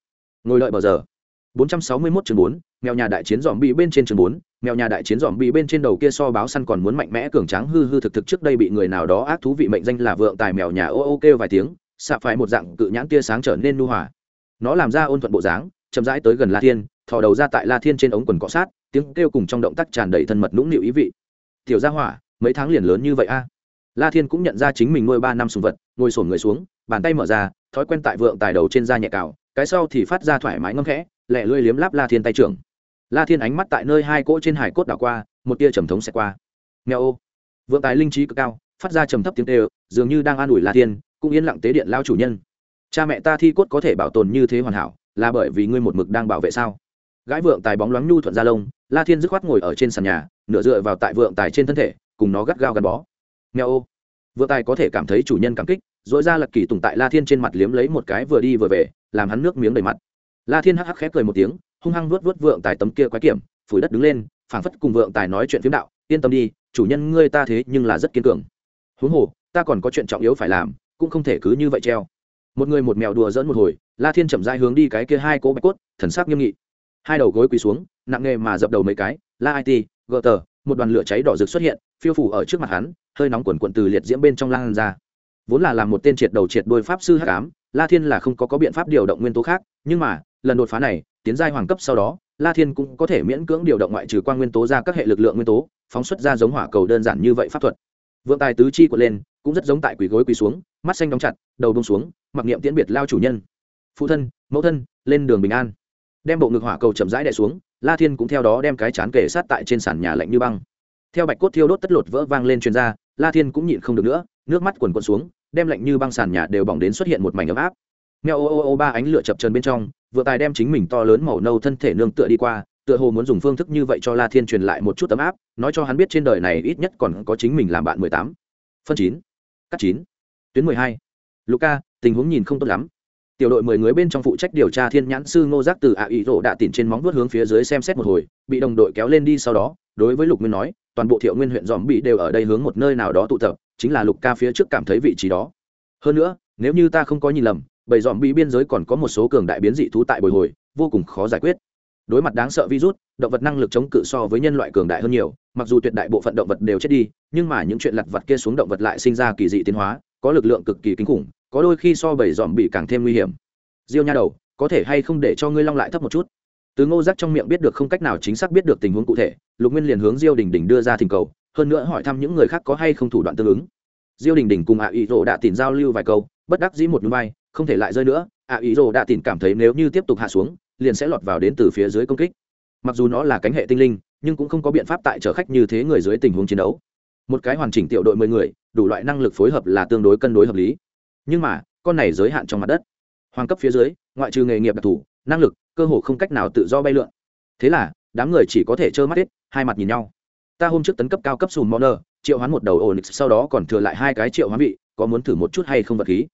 Ngồi đợi bờ giờ. 461 chương 4, mèo nhà đại chiến giòm bị bên trên chương 4, mèo nhà đại chiến giòm bị bên trên đầu kia so báo săn còn muốn mạnh mẽ cường tráng hư hư thực thực trước đây bị người nào đó ác thú vị mệnh danh là vượng tài mèo nhà ô ô kêu vài tiếng, xạ phải một dạng cự nhãn tia sáng trở nên nu hòa. Nó làm ra ôn thuận bộ dáng, chậm rãi tới gần La Thiên, thò đầu ra tại La Thiên trên ống quần cọ sát, tiếng kêu cùng trong động tác tràn đầy thân mật nũng nịu ý vị. Tiểu gia hỏa, mấy tháng liền lớn như vậy a. La Thiên cũng nhận ra chính mình nuôi 3 năm sủng vật, ngồi xổm người xuống, bàn tay mở ra, thói quen tại vượng tài đầu trên da nhẹ cào, cái sau thì phát ra thoải mái ngâm khẽ, lẹ lưỡi liếm láp La Thiên tay trưởng. La Thiên ánh mắt tại nơi hai cỗ trên hải cốt đảo qua, một tia trầm thống sẽ qua. Mèo ô. Vượng tài linh trí cực cao, phát ra trầm thấp tiếng kêu, dường như đang an ủi La Thiên, cũng yên lặng tế điện lao chủ nhân. Cha mẹ ta thi cốt có thể bảo tồn như thế hoàn hảo, là bởi vì ngươi một mực đang bảo vệ sao? Gái vượng tài bóng loáng nhu thuận ra lông, La Thiên dứt khoát ngồi ở trên sàn nhà, nửa dựa vào tại vượng tài trên thân thể, cùng nó gắt gao gắn bó. Mèo ô. Vượng tài có thể cảm thấy chủ nhân cảm kích, dội ra lật kỳ tùng tại La Thiên trên mặt liếm lấy một cái vừa đi vừa về, làm hắn nước miếng đầy mặt. La Thiên hắc hắc khép cười một tiếng, hung hăng vuốt vuốt vượng tài tấm kia quái kiểm phủi đất đứng lên phảng phất cùng vượng tài nói chuyện phiếm đạo yên tâm đi chủ nhân ngươi ta thế nhưng là rất kiên cường. Huống hồ ta còn có chuyện trọng yếu phải làm cũng không thể cứ như vậy treo. Một người một mèo đùa dỡn một hồi la thiên chậm rãi hướng đi cái kia hai cỗ bạch cốt thần sắc nghiêm nghị. Hai đầu gối quỳ xuống nặng nghề mà dập đầu mấy cái la it gờ tờ một đoàn lửa cháy đỏ rực xuất hiện phiêu phủ ở trước mặt hắn hơi nóng quần quận từ liệt diễm bên trong lan ra. Vốn là làm một tên triệt đầu triệt đôi pháp sư hắc ám la thiên là không có có biện pháp điều động nguyên tố khác nhưng mà lần đột phá này, tiến giai hoàng cấp sau đó, la thiên cũng có thể miễn cưỡng điều động ngoại trừ quan nguyên tố ra các hệ lực lượng nguyên tố, phóng xuất ra giống hỏa cầu đơn giản như vậy pháp thuật. Vượng tài tứ chi quật lên, cũng rất giống tại quỳ gối quỳ xuống, mắt xanh đóng chặt, đầu đông xuống, mặc niệm tiễn biệt lao chủ nhân. Phụ thân, mẫu thân, lên đường bình an. Đem bộ ngực hỏa cầu chậm rãi đè xuống, la thiên cũng theo đó đem cái chán kể sát tại trên sàn nhà lạnh như băng. Theo bạch cốt thiêu đốt tất lột vỡ vang lên truyền ra, la thiên cũng nhịn không được nữa, nước mắt quần quần xuống, đem lạnh như băng sàn nhà đều bỏng đến xuất hiện một mảnh ấm áp. Mèo ô ô ô ba ánh lửa chập trần bên trong vừa tài đem chính mình to lớn màu nâu thân thể nương tựa đi qua, tựa hồ muốn dùng phương thức như vậy cho la thiên truyền lại một chút tấm áp, nói cho hắn biết trên đời này ít nhất còn có chính mình làm bạn mười tám. Phân chín. Cắt chín. Tuyến mười hai. Luca tình huống nhìn không tốt lắm. Tiểu đội mười người bên trong phụ trách điều tra thiên nhãn sư ngô giác từ ạ ý rỗ đạ tìm trên móng vuốt hướng phía dưới xem xét một hồi, bị đồng đội kéo lên đi sau đó, đối với lục nguyên nói, toàn bộ thiệu nguyên huyện dòm bị đều ở đây hướng một nơi nào đó tụ tập, chính là lục ca phía trước cảm thấy vị trí đó. Hơn nữa, nếu như ta không có nhìn lầm bầy dòm bị biên giới còn có một số cường đại biến dị thú tại bồi hồi, vô cùng khó giải quyết. Đối mặt đáng sợ virus, động vật năng lực chống cự so với nhân loại cường đại hơn nhiều, mặc dù tuyệt đại bộ phận động vật đều chết đi, nhưng mà những chuyện lặt vặt kia xuống động vật lại sinh ra kỳ dị tiến hóa, có lực lượng cực kỳ kinh khủng, có đôi khi so bầy dòm bị càng thêm nguy hiểm. Diêu nha đầu, có thể hay không để cho ngươi long lại thấp một chút? Từ ngô giác trong miệng biết được không cách nào chính xác biết được tình huống cụ thể, lục nguyên liền hướng diêu đình đình đưa ra thỉnh cầu, hơn nữa hỏi thăm những người khác có hay không thủ đoạn tương ứng. Diêu đình đình cùng ạ ý rộ đã tìm giao lưu vài câu, bất đắc dĩ một núi bay không thể lại rơi nữa ạ ý rồ đã tìm cảm thấy nếu như tiếp tục hạ xuống, liền sẽ lọt vào đến từ phía dưới công kích. Mặc dù nó là cánh hệ tinh linh, nhưng cũng không có biện pháp tại chở khách như thế người dưới tình huống chiến đấu. Một cái hoàn chỉnh tiểu đội mười người, đủ loại năng lực phối hợp là tương đối cân đối hợp lý. Nhưng mà, con này giới hạn trong mặt đất. Hoàng cấp phía dưới, ngoại trừ nghề nghiệp đặc thù, năng lực, cơ hồ không cách nào tự do bay lượn. Thế là, đám người chỉ có thể trơ mắt hết, hai mặt nhìn nhau. Ta hôm trước tấn cấp cao cấp sùn moner triệu hoán một đầu ổn sau đó còn thừa lại hai cái triệu hoán vị, có muốn thử một chút hay không vật khí?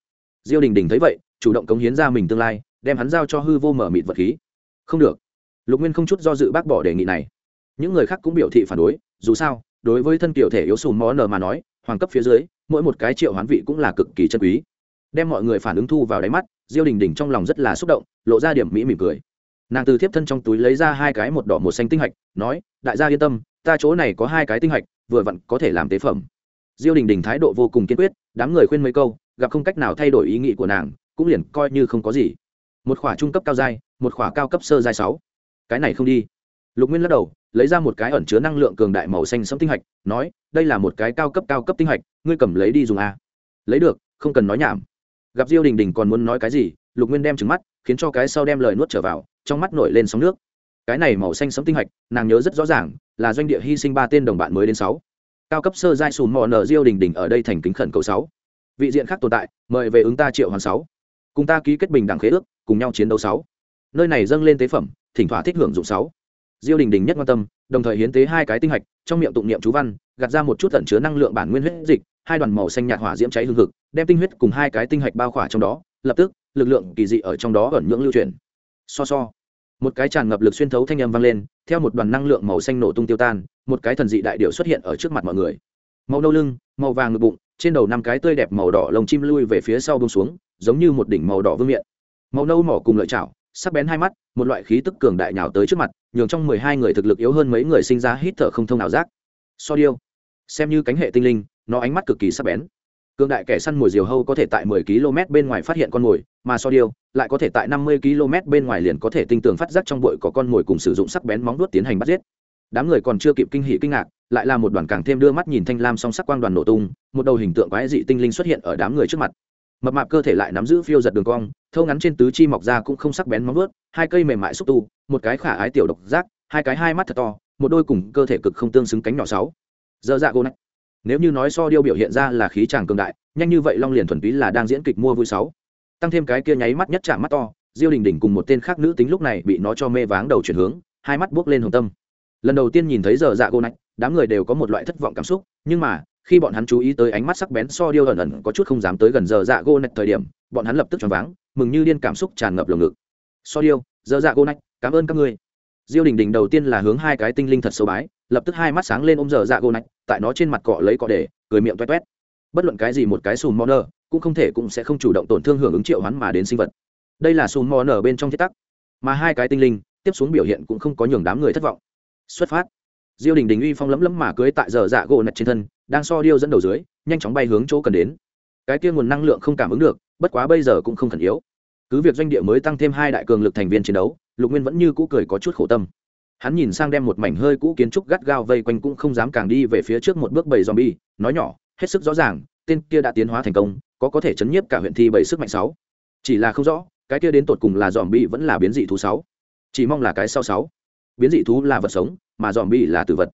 Diêu đình đình thấy vậy, chủ động cống hiến ra mình tương lai, đem hắn giao cho hư vô mở mịt vật khí. Không được. Lục nguyên không chút do dự bác bỏ đề nghị này. Những người khác cũng biểu thị phản đối, dù sao, đối với thân kiểu thể yếu sùn mó nờ mà nói, hoàng cấp phía dưới, mỗi một cái triệu hoán vị cũng là cực kỳ chân quý. Đem mọi người phản ứng thu vào đáy mắt, diêu đình đình trong lòng rất là xúc động, lộ ra điểm mỹ mỉm cười. Nàng từ thiếp thân trong túi lấy ra hai cái một đỏ một xanh tinh hạch, nói, đại gia yên tâm, ta chỗ này có hai cái tinh hạch, vừa vặn có thể làm tế phẩm. Diêu đình đình thái độ vô cùng kiên quyết, đám người khuyên mấy câu gặp không cách nào thay đổi ý nghĩ của nàng, cũng liền coi như không có gì. Một khỏa trung cấp cao giai, một khỏa cao cấp sơ giai sáu. Cái này không đi. Lục nguyên lắc đầu, lấy ra một cái ẩn chứa năng lượng cường đại màu xanh sẫm tinh hạch, nói, đây là một cái cao cấp cao cấp tinh hạch, ngươi cầm lấy đi dùng a. Lấy được, không cần nói nhảm. Gặp diêu đình đình còn muốn nói cái gì, lục nguyên đem trứng mắt, khiến cho cái sau đem lời nuốt trở vào, trong mắt nổi lên sóng nước. Cái này màu xanh sẫm tinh hạch, nàng nhớ rất rõ ràng, là doanh địa hy sinh ba tên đồng bạn mới đến sáu. Cao cấp sơ giai sùn mò nở diêu đình đình ở đây thành kính khẩn cầu sáu vị diện khác tồn tại, mời về ứng ta triệu hoàng sáu. Cùng ta ký kết bình đẳng khế ước, cùng nhau chiến đấu sáu. Nơi này dâng lên tế phẩm, thỉnh thoảng thích hưởng dụng sáu. Diêu đình đình nhất quan tâm, đồng thời hiến tế hai cái tinh hạch, trong miệng tụng niệm chú văn, gạt ra một chút tẩn chứa năng lượng bản nguyên huyết dịch, hai đoàn màu xanh nhạt hỏa diễm cháy hương thực đem tinh huyết cùng hai cái tinh hạch bao khỏa trong đó, lập tức, lực lượng kỳ dị ở trong đó ẩn nhưỡng lưu truyền. So so. Một cái tràn ngập lực xuyên thấu thanh âm vang lên, theo một đoàn năng lượng màu xanh nổ tung tiêu tan, một cái thần dị đại điệu xuất hiện ở trước mặt mọi người. Màu nâu lưng, màu vàng ngực bụng trên đầu năm cái tươi đẹp màu đỏ lồng chim lui về phía sau bông xuống, giống như một đỉnh màu đỏ vương miện. Màu nâu mỏ cùng lợi chảo, sắc bén hai mắt, một loại khí tức cường đại nhào tới trước mặt, nhường trong mười hai người thực lực yếu hơn mấy người sinh ra hít thở không thông nào giác. So điêu, xem như cánh hệ tinh linh, nó ánh mắt cực kỳ sắc bén. Cường đại kẻ săn mồi diều hâu có thể tại mười km bên ngoài phát hiện con mồi, mà so điêu, lại có thể tại năm mươi km bên ngoài liền có thể tinh tường phát giác trong bụi có con mồi cùng sử dụng sắc bén móng vuốt tiến hành bắt giết. Đám người còn chưa kịp kinh hỉ kinh ngạc lại là một đoàn càng thêm đưa mắt nhìn thanh lam song sắc quang đoàn nổ tung, một đầu hình tượng quái dị tinh linh xuất hiện ở đám người trước mặt. Mập mạp cơ thể lại nắm giữ phiêu giật đường cong, thâu ngắn trên tứ chi mọc ra cũng không sắc bén móng vớt hai cây mềm mại xúc tu, một cái khả ái tiểu độc giác, hai cái hai mắt thật to, một đôi cùng cơ thể cực không tương xứng cánh nhỏ sáu. Dơ dạ gô nách nếu như nói so điêu biểu hiện ra là khí tràng cường đại, nhanh như vậy long liền thuần túy là đang diễn kịch mua vui sáu. Tăng thêm cái kia nháy mắt nhất chạm mắt to, diêu đình đình cùng một tên khác nữ tính lúc này bị nó cho mê váng đầu chuyển hướng, hai mắt buốc lên hồng tâm. Lần đầu tiên nhìn thấy giờ dạ gô nách đám người đều có một loại thất vọng cảm xúc, nhưng mà, khi bọn hắn chú ý tới ánh mắt sắc bén so điêu ẩn ẩn có chút không dám tới gần giờ dạ gô nạch thời điểm, bọn hắn lập tức choáng váng, mừng như điên cảm xúc tràn ngập lồng ngực. So điêu, giờ dạ gô nạch, cảm ơn các ngươi. Diêu đình đình đầu tiên là hướng hai cái tinh linh thật sâu bái, lập tức hai mắt sáng lên ôm giờ dạ gô nạch, tại nó trên mặt cọ lấy cọ để, cười miệng toét toét bất luận cái gì một cái sùm mò nơ cũng không thể cũng sẽ không chủ động tổn thương hưởng ứng triệu hắn mà đến sinh vật. Đây là sùm mò nở bên trong thiết tắc. Mà hai cái tinh linh, tiếp xuống biểu hiện cũng không có nhường đám người thất vọng. Xuất phát diêu đình đình uy phong lấm lấm mà cưới tại giờ dạ gỗ nạch trên thân, đang so điêu dẫn đầu dưới, nhanh chóng bay hướng chỗ cần đến. Cái kia nguồn năng lượng không cảm ứng được, bất quá bây giờ cũng không khẩn yếu. Cứ việc doanh địa mới tăng thêm hai đại cường lực thành viên chiến đấu, lục nguyên vẫn như cũ cười có chút khổ tâm. Hắn nhìn sang đem một mảnh hơi cũ kiến trúc gắt gao vây quanh cũng không dám càng đi về phía trước một bước bầy zombie, nói nhỏ, hết sức rõ ràng, tên kia đã tiến hóa thành công, có có thể chấn nhiếp cả huyện thi bảy sức mạnh sáu. Chỉ là không rõ, cái kia đến tột cùng là zombie vẫn là biến dị thú sáu. Chỉ mong là cái sau sáu biến dị thú là vật sống, mà zombie là tử vật.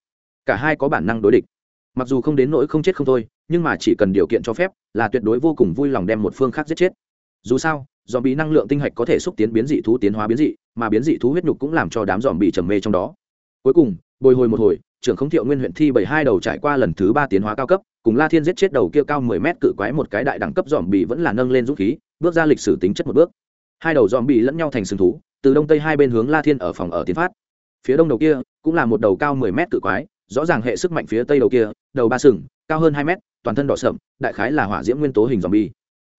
Cả hai có bản năng đối địch. Mặc dù không đến nỗi không chết không thôi, nhưng mà chỉ cần điều kiện cho phép, là tuyệt đối vô cùng vui lòng đem một phương khác giết chết. Dù sao dòm bị năng lượng tinh hạch có thể xúc tiến biến dị thú tiến hóa biến dị, mà biến dị thú huyết nhục cũng làm cho đám dòm bị trầm mê trong đó. Cuối cùng, bồi hồi một hồi, trưởng không thiệu nguyên huyện thi bảy hai đầu trải qua lần thứ ba tiến hóa cao cấp, cùng la thiên giết chết đầu kia cao mười mét cự quái một cái đại đẳng cấp dòm bị vẫn là nâng lên dũng khí, bước ra lịch sử tính chất một bước. Hai đầu dòm bị lẫn nhau thành sừng thú, từ đông tây hai bên hướng la thiên ở phòng ở tiến phát phía đông đầu kia cũng là một đầu cao mười mét cự quái, rõ ràng hệ sức mạnh phía tây đầu kia, đầu ba sừng, cao hơn hai mét, toàn thân đỏ sậm, đại khái là hỏa diễm nguyên tố hình dòm bi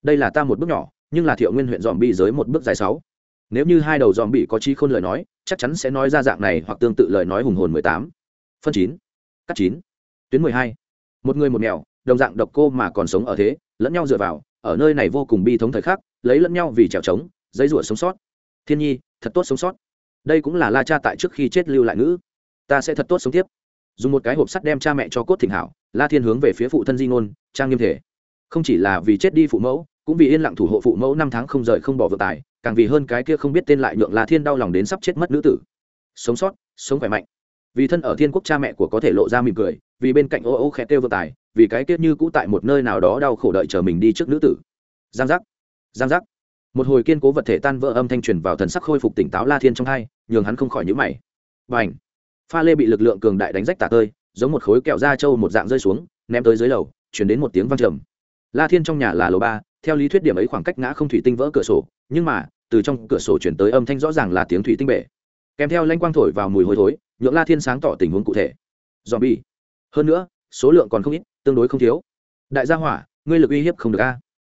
đây là ta một bước nhỏ, nhưng là thiệu nguyên huyện dòm bi giới một bước dài sáu. Nếu như hai đầu dòm bị có chi khôn lời nói, chắc chắn sẽ nói ra dạng này hoặc tương tự lời nói hùng hồn mười tám. Phân chín, cắt chín, tuyến mười hai. Một người một mèo, đồng dạng độc cô mà còn sống ở thế, lẫn nhau dựa vào, ở nơi này vô cùng bi thống thời khắc, lấy lẫn nhau vì trèo trống giấy rủa sống sót. Thiên nhi, thật tốt sống sót đây cũng là la cha tại trước khi chết lưu lại ngữ. Ta sẽ thật tốt sống tiếp. Dùng một cái hộp sắt đem cha mẹ cho cốt thịnh hảo, la thiên hướng về phía phụ thân di ngôn, trang nghiêm thể. Không chỉ là vì chết đi phụ mẫu, cũng vì yên lặng thủ hộ phụ mẫu năm tháng không rời không bỏ vợ tài, càng vì hơn cái kia không biết tên lại nhượng la thiên đau lòng đến sắp chết mất nữ tử. Sống sót, sống khỏe mạnh. Vì thân ở thiên quốc cha mẹ của có thể lộ ra mỉm cười, vì bên cạnh ô ô khẽ kêu vợ tài, vì cái kia như cũ tại một nơi nào đó đau khổ đợi chờ mình đi trước nữ tử. Giang giác. Giang giác một hồi kiên cố vật thể tan vỡ âm thanh truyền vào thần sắc khôi phục tỉnh táo la thiên trong hai, nhường hắn không khỏi nhữ mày. B à n h pha lê bị lực lượng cường đại đánh rách tả tơi, giống một khối kẹo da trâu một dạng rơi xuống, ném tới dưới lầu, chuyển đến một tiếng văng trầm. La thiên trong nhà là lầu ba, theo lý thuyết điểm ấy khoảng cách ngã không thủy tinh vỡ cửa sổ, nhưng mà, từ trong cửa sổ chuyển tới âm thanh rõ ràng là tiếng thủy tinh bể. Kèm theo lanh quang thổi vào mùi hôi thối, nhượng la thiên sáng tỏ tình huống cụ thể. Dòm bi hơn nữa, số lượng còn không ít, tương đối không thiếu. Đại gia hỏa, ngươi lực uy hiếp không được a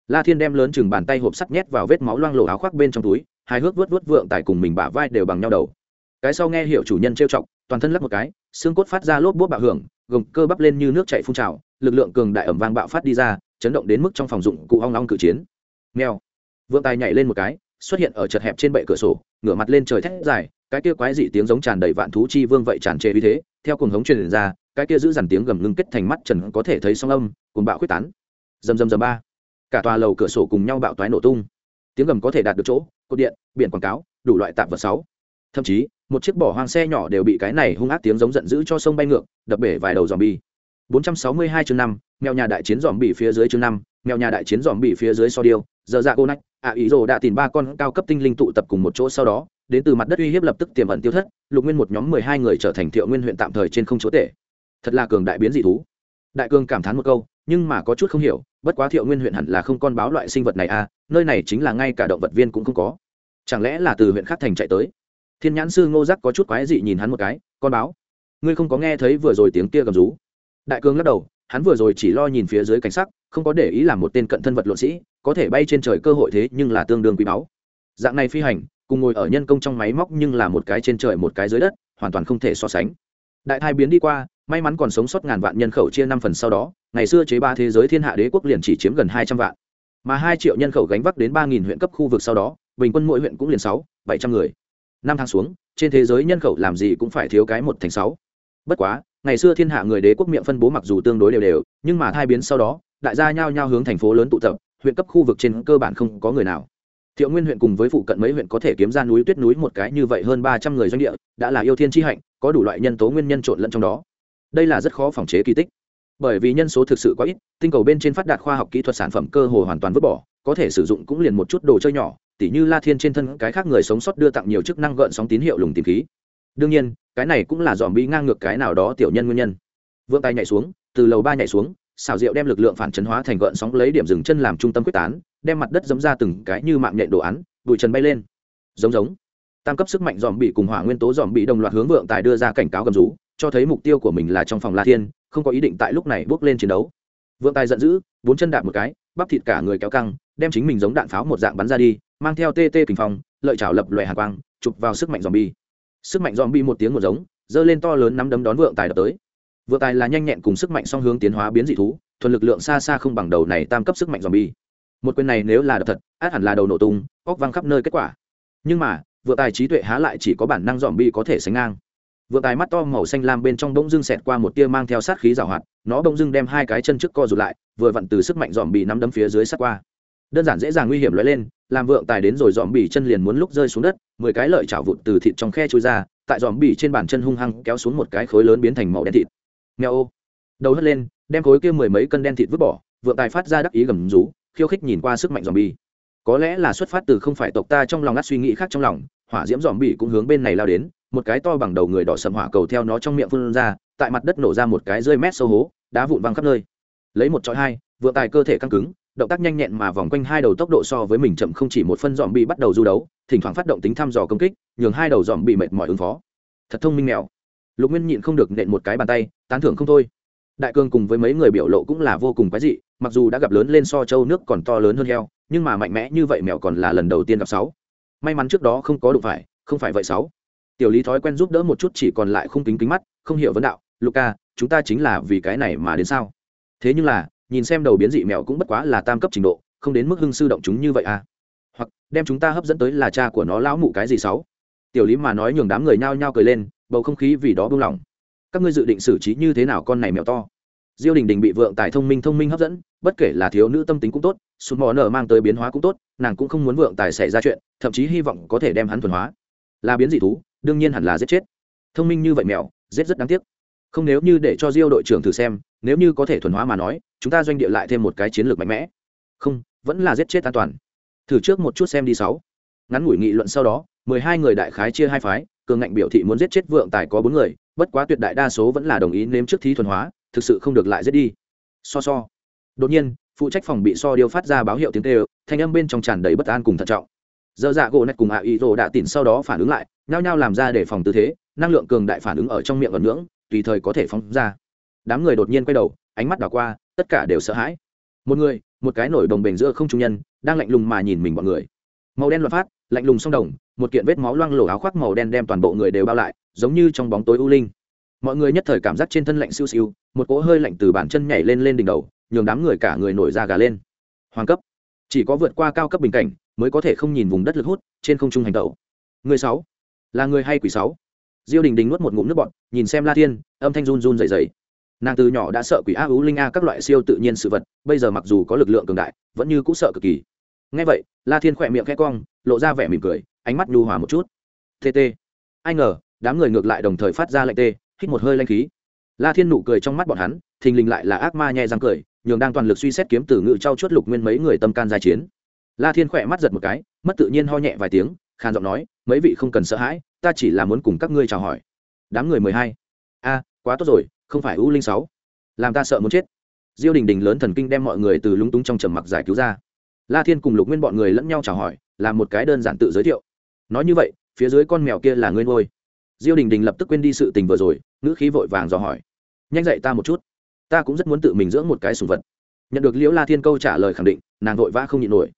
la thiên đem lớn chừng bàn tay hộp sắt nhét vào vết máu loang lổ áo khoác bên trong túi, hai hước vớt vớt vượng tại cùng mình bả vai đều bằng nhau đầu. Cái sau nghe hiểu chủ nhân trêu chọc, toàn thân lắc một cái, xương cốt phát ra lốp bốt bạo hưởng, gồng cơ bắp lên như nước chảy phun trào, lực lượng cường đại ẩm vang bạo phát đi ra, chấn động đến mức trong phòng dụng cụ ong ong cự chiến. Nghèo. Vượng tài nhảy lên một cái, xuất hiện ở chật hẹp trên bệ cửa sổ, ngửa mặt lên trời thét dài, cái kia quái dị tiếng giống tràn đầy vạn thú chi vương vậy tràn trề uy thế, theo cuồng hống truyền ra, cái kia giữ dằn tiếng gầm ngưng kết thành mắt trần có thể thấy song âm, cuồng bạo quyết tán. Dầm dầm dầm ba cả tòa lầu cửa sổ cùng nhau bạo toái nổ tung. Tiếng gầm có thể đạt được chỗ, cột điện, biển quảng cáo, đủ loại tạp vật sáu. Thậm chí, một chiếc bỏ hoang xe nhỏ đều bị cái này hung ác tiếng giống giận dữ cho sông bay ngược, đập bể vài đầu dòm bi 462 chương năm, mèo nhà đại chiến dòm bị phía dưới chương năm, mèo nhà đại chiến dòm bị phía dưới so điêu, giờ dạ cô nách ạ ý rồ đã tìm ba con cao cấp tinh linh tụ tập cùng một chỗ sau đó, đến từ mặt đất uy hiếp lập tức tiềm ẩn tiêu thất, lục nguyên một nhóm mười hai người trở thành thiệu nguyên huyện tạm thời trên không chỗ tệ thật là cường đại biến dị thú. Đại cương cảm thán một câu, nhưng mà có chút không hiểu bất quá thiệu nguyên huyện hẳn là không con báo loại sinh vật này à nơi này chính là ngay cả động vật viên cũng không có. Chẳng lẽ là từ huyện khác thành chạy tới? Thiên nhãn sư ngô giác có chút quái dị nhìn hắn một cái, con báo, ngươi không có nghe thấy vừa rồi tiếng kia gầm rú? Đại cương lắc đầu, hắn vừa rồi chỉ lo nhìn phía dưới cảnh sắc, không có để ý làm một tên cận thân vật luận sĩ, có thể bay trên trời cơ hội thế nhưng là tương đương quý báu. Dạng này phi hành, cùng ngồi ở nhân công trong máy móc nhưng là một cái trên trời một cái dưới đất, hoàn toàn không thể so sánh. Đại thai biến đi qua, may mắn còn sống sót ngàn vạn nhân khẩu chia năm phần sau đó ngày xưa chế ba thế giới thiên hạ đế quốc liền chỉ chiếm gần hai trăm vạn, mà hai triệu nhân khẩu gánh vác đến ba nghìn huyện cấp khu vực sau đó, bình quân mỗi huyện cũng liền sáu, bảy trăm người. Năm tháng xuống, trên thế giới nhân khẩu làm gì cũng phải thiếu cái một thành sáu. Bất quá, ngày xưa thiên hạ người đế quốc miệng phân bố mặc dù tương đối đều đều, nhưng mà thai biến sau đó, đại gia nhao nhao hướng thành phố lớn tụ tập, huyện cấp khu vực trên cơ bản không có người nào. Thiệu nguyên huyện cùng với phụ cận mấy huyện có thể kiếm ra núi tuyết núi một cái như vậy hơn ba trăm người doanh địa, đã là yêu thiên tri hạnh, có đủ loại nhân tố nguyên nhân trộn lẫn trong đó. Đây là rất khó phòng chế kỳ tích bởi vì nhân số thực sự quá ít, tinh cầu bên trên phát đạt khoa học kỹ thuật sản phẩm cơ hồ hoàn toàn vứt bỏ, có thể sử dụng cũng liền một chút đồ chơi nhỏ, tỉ như la thiên trên thân cái khác người sống sót đưa tặng nhiều chức năng gợn sóng tín hiệu lùng tìm khí. Đương nhiên, cái này cũng là dòm bi ngang ngược cái nào đó tiểu nhân nguyên nhân. Vượng tay nhảy xuống, từ lầu ba nhảy xuống xào rượu đem lực lượng phản chấn hóa thành gợn sóng lấy điểm dừng chân làm trung tâm quyết tán, đem mặt đất dấm ra từng cái như mạng nhện đồ án, bụi trần bay lên. Giống giống. Tam cấp sức mạnh dòm bị cùng hỏa nguyên tố dòm bị đồng loạt hướng vượng tài đưa ra cảnh cáo gầm rú, cho thấy mục tiêu của mình là trong phòng la thiên không có ý định tại lúc này bước lên chiến đấu. Vượng tài giận dữ, bốn chân đạp một cái, bắp thịt cả người kéo căng, đem chính mình giống đạn pháo một dạng bắn ra đi, mang theo tê tê kình phong, lợi chảo lập loè hàn quang, chụp vào sức mạnh dòm bi sức mạnh dòm bi một tiếng một giống, giơ lên to lớn nắm đấm đón vượng tài đập tới. Vượng tài là nhanh nhẹn cùng sức mạnh song hướng tiến hóa biến dị thú, thuần lực lượng xa xa không bằng đầu này tam cấp sức mạnh dòm bi một quyền này nếu là đập thật, át hẳn là đầu nổ tung, óc văng khắp nơi kết quả. Nhưng mà, vượng tài trí tuệ há lại chỉ có bản năng dòm bi có thể sánh ngang vượng tài mắt to màu xanh lam bên trong bỗng dưng xẹt qua một tia mang theo sát khí rào hoạt, nó bỗng dưng đem hai cái chân trước co rụt lại, vừa vặn từ sức mạnh dòm bị nắm đấm phía dưới sát qua. Đơn giản dễ dàng nguy hiểm lóe lên, làm vượng tài đến rồi dòm bị chân liền muốn lúc rơi xuống đất, mười cái lợi chảo vụt từ thịt trong khe trôi ra, tại dòm bị trên bàn chân hung hăng kéo xuống một cái khối lớn biến thành màu đen thịt. Nghèo ô. Đầu hất lên, đem khối kia mười mấy cân đen thịt vứt bỏ, vượng tài phát ra đắc ý gầm rú, khiêu khích nhìn qua sức mạnh dòm bi có lẽ là xuất phát từ không phải tộc ta trong lòng ngắt suy nghĩ khác trong lòng, hỏa diễm dòm bỉ cũng hướng bên này lao đến một cái to bằng đầu người đỏ sầm hỏa cầu theo nó trong miệng phun ra, tại mặt đất nổ ra một cái rơi mét sâu hố, đá vụn văng khắp nơi. Lấy một chọi hai, vượng tài cơ thể căng cứng, động tác nhanh nhẹn mà vòng quanh hai đầu tốc độ so với mình chậm không chỉ một phân dòm bị bắt đầu du đấu, thỉnh thoảng phát động tính thăm dò công kích, nhường hai đầu dòm bị mệt mỏi ứng phó. Thật thông minh mèo. Lục nguyên nhịn không được nện một cái bàn tay, tán thưởng không thôi. Đại cương cùng với mấy người biểu lộ cũng là vô cùng quái dị, mặc dù đã gặp lớn lên so châu nước còn to lớn hơn heo, nhưng mà mạnh mẽ như vậy mèo còn là lần đầu tiên gặp sáu. May mắn trước đó không có đụng phải, không phải vậy sáu tiểu lý thói quen giúp đỡ một chút chỉ còn lại không kính kính mắt, không hiểu vấn đạo luca chúng ta chính là vì cái này mà đến sao? Thế nhưng là, nhìn xem đầu biến dị mèo cũng bất quá là tam cấp trình độ, không đến mức hưng sư động chúng như vậy à? Hoặc đem chúng ta hấp dẫn tới là cha của nó lão mụ cái gì sáu? Tiểu lý mà nói nhường đám người nhao nhao cười lên, bầu không khí vì đó buông lỏng. Các ngươi dự định xử trí như thế nào con này mèo to? Diêu đình đình bị vượng tài thông minh thông minh hấp dẫn, bất kể là thiếu nữ tâm tính cũng tốt, sụt mò nở mang tới biến hóa cũng tốt, nàng cũng không muốn vượng tài xảy ra chuyện, thậm chí hy vọng có thể đem hắn thuần hóa. Là biến dị thú đương nhiên hẳn là giết chết. Thông minh như vậy mèo, giết rất đáng tiếc. Không nếu như để cho diêu đội trưởng thử xem, nếu như có thể thuần hóa mà nói, chúng ta doanh địa lại thêm một cái chiến lược mạnh mẽ. Không, vẫn là giết chết an toàn. Thử trước một chút xem đi sáu. Ngắn ngủi nghị luận sau đó, mười hai người đại khái chia hai phái, cường ngạnh biểu thị muốn giết chết vượng tài có bốn người, bất quá tuyệt đại đa số vẫn là đồng ý nếm trước thí thuần hóa, thực sự không được lại giết đi. So so. Đột nhiên, phụ trách phòng bị so điêu phát ra báo hiệu tiếng tê thanh âm bên trong tràn đầy bất an cùng thận trọng dơ dạ gỗ nạch cùng ạ ý rồ đã tỉn sau đó phản ứng lại, nhao nhao làm ra để phòng tư thế, năng lượng cường đại phản ứng ở trong miệng còn ngưỡng, tùy thời có thể phóng ra. Đám người đột nhiên quay đầu, ánh mắt đảo qua, tất cả đều sợ hãi. Một người, một cái nổi đồng bền giữa không trung nhân, đang lạnh lùng mà nhìn mình bọn người. Màu đen loạt phát, lạnh lùng song đồng, một kiện vết máu loang lổ áo khoác màu đen đem toàn bộ người đều bao lại, giống như trong bóng tối u linh. Mọi người nhất thời cảm giác trên thân lạnh siêu siêu, một cỗ hơi lạnh từ bàn chân nhảy lên lên đỉnh đầu, nhường đám người cả người nổi da gà lên. Hoàng cấp. Chỉ có vượt qua cao cấp bình cảnh mới có thể không nhìn vùng đất lực hút trên không trung hành tẩu. Người sáu, là người hay quỷ sáu? Diêu đình đình nuốt một ngụm nước bọt, nhìn xem la thiên, âm thanh run run dày dày nàng từ nhỏ đã sợ quỷ a ú linh a, các loại siêu tự nhiên sự vật, bây giờ mặc dù có lực lượng cường đại, vẫn như cũ sợ cực kỳ. Ngay vậy, la thiên khỏe miệng khẽ cong, lộ ra vẻ mỉm cười, ánh mắt nhu hòa một chút. Tt ai ngờ, đám người ngược lại đồng thời phát ra lệnh tê, hít một hơi lanh khí. La thiên nụ cười trong mắt bọn hắn, thình lình lại là ác ma nhẹ răng cười, nhường đang toàn lực suy xét kiếm từ ngự trao chuốt lục nguyên mấy người tâm can giai chiến la thiên khỏe mắt giật một cái, mất tự nhiên ho nhẹ vài tiếng, khàn giọng nói, mấy vị không cần sợ hãi, ta chỉ là muốn cùng các ngươi chào hỏi. Đám người mười hai. A, quá tốt rồi, không phải u linh sáu. Làm ta sợ muốn chết. Diêu đình đình lớn thần kinh đem mọi người từ lúng túng trong trầm mặc giải cứu ra. La thiên cùng lục nguyên bọn người lẫn nhau chào hỏi, làm một cái đơn giản tự giới thiệu. Nói như vậy, phía dưới con mèo kia là ngươi ngôi diêu đình đình lập tức quên đi sự tình vừa rồi, ngữ khí vội vàng dò hỏi, nhanh dậy ta một chút. Ta cũng rất muốn tự mình dưỡng một cái sùng vật. Nhận được liễu la thiên câu trả lời khẳng định, nàng vội vã không nhịn nổi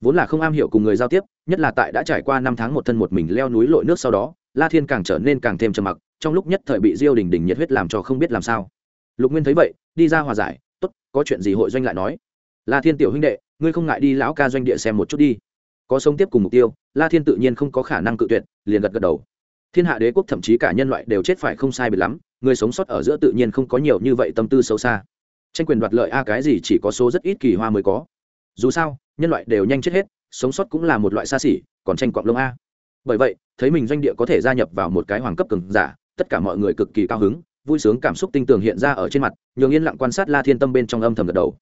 vốn là không am hiểu cùng người giao tiếp, nhất là tại đã trải qua năm tháng một thân một mình leo núi lội nước sau đó, la thiên càng trở nên càng thêm trầm mặc, trong lúc nhất thời bị diêu đình đình nhiệt huyết làm cho không biết làm sao. Lục nguyên thấy vậy, đi ra hòa giải t ố t có chuyện gì hội doanh lại nói. La thiên tiểu huynh đệ, ngươi không ngại đi lão ca doanh địa xem một chút đi. Có sống tiếp cùng mục tiêu, la thiên tự nhiên không có khả năng cự tuyệt, liền gật gật đầu. Thiên hạ đế quốc thậm chí cả nhân loại đều chết phải không sai biệt lắm, người sống sót ở giữa tự nhiên không có nhiều như vậy tâm tư xấu xa. Tranh quyền đoạt lợi a, cái gì chỉ có số rất ít kỳ hoa mới có dù sao, nhân loại đều nhanh chết hết, sống sót cũng là một loại xa xỉ, còn tranh quạng lông a. Bởi vậy, thấy mình doanh địa có thể gia nhập vào một cái hoàng cấp cường giả, tất cả mọi người cực kỳ cao hứng, vui sướng cảm xúc tinh tường hiện ra ở trên mặt, nhường yên lặng quan sát la thiên tâm bên trong âm thầm gật đầu.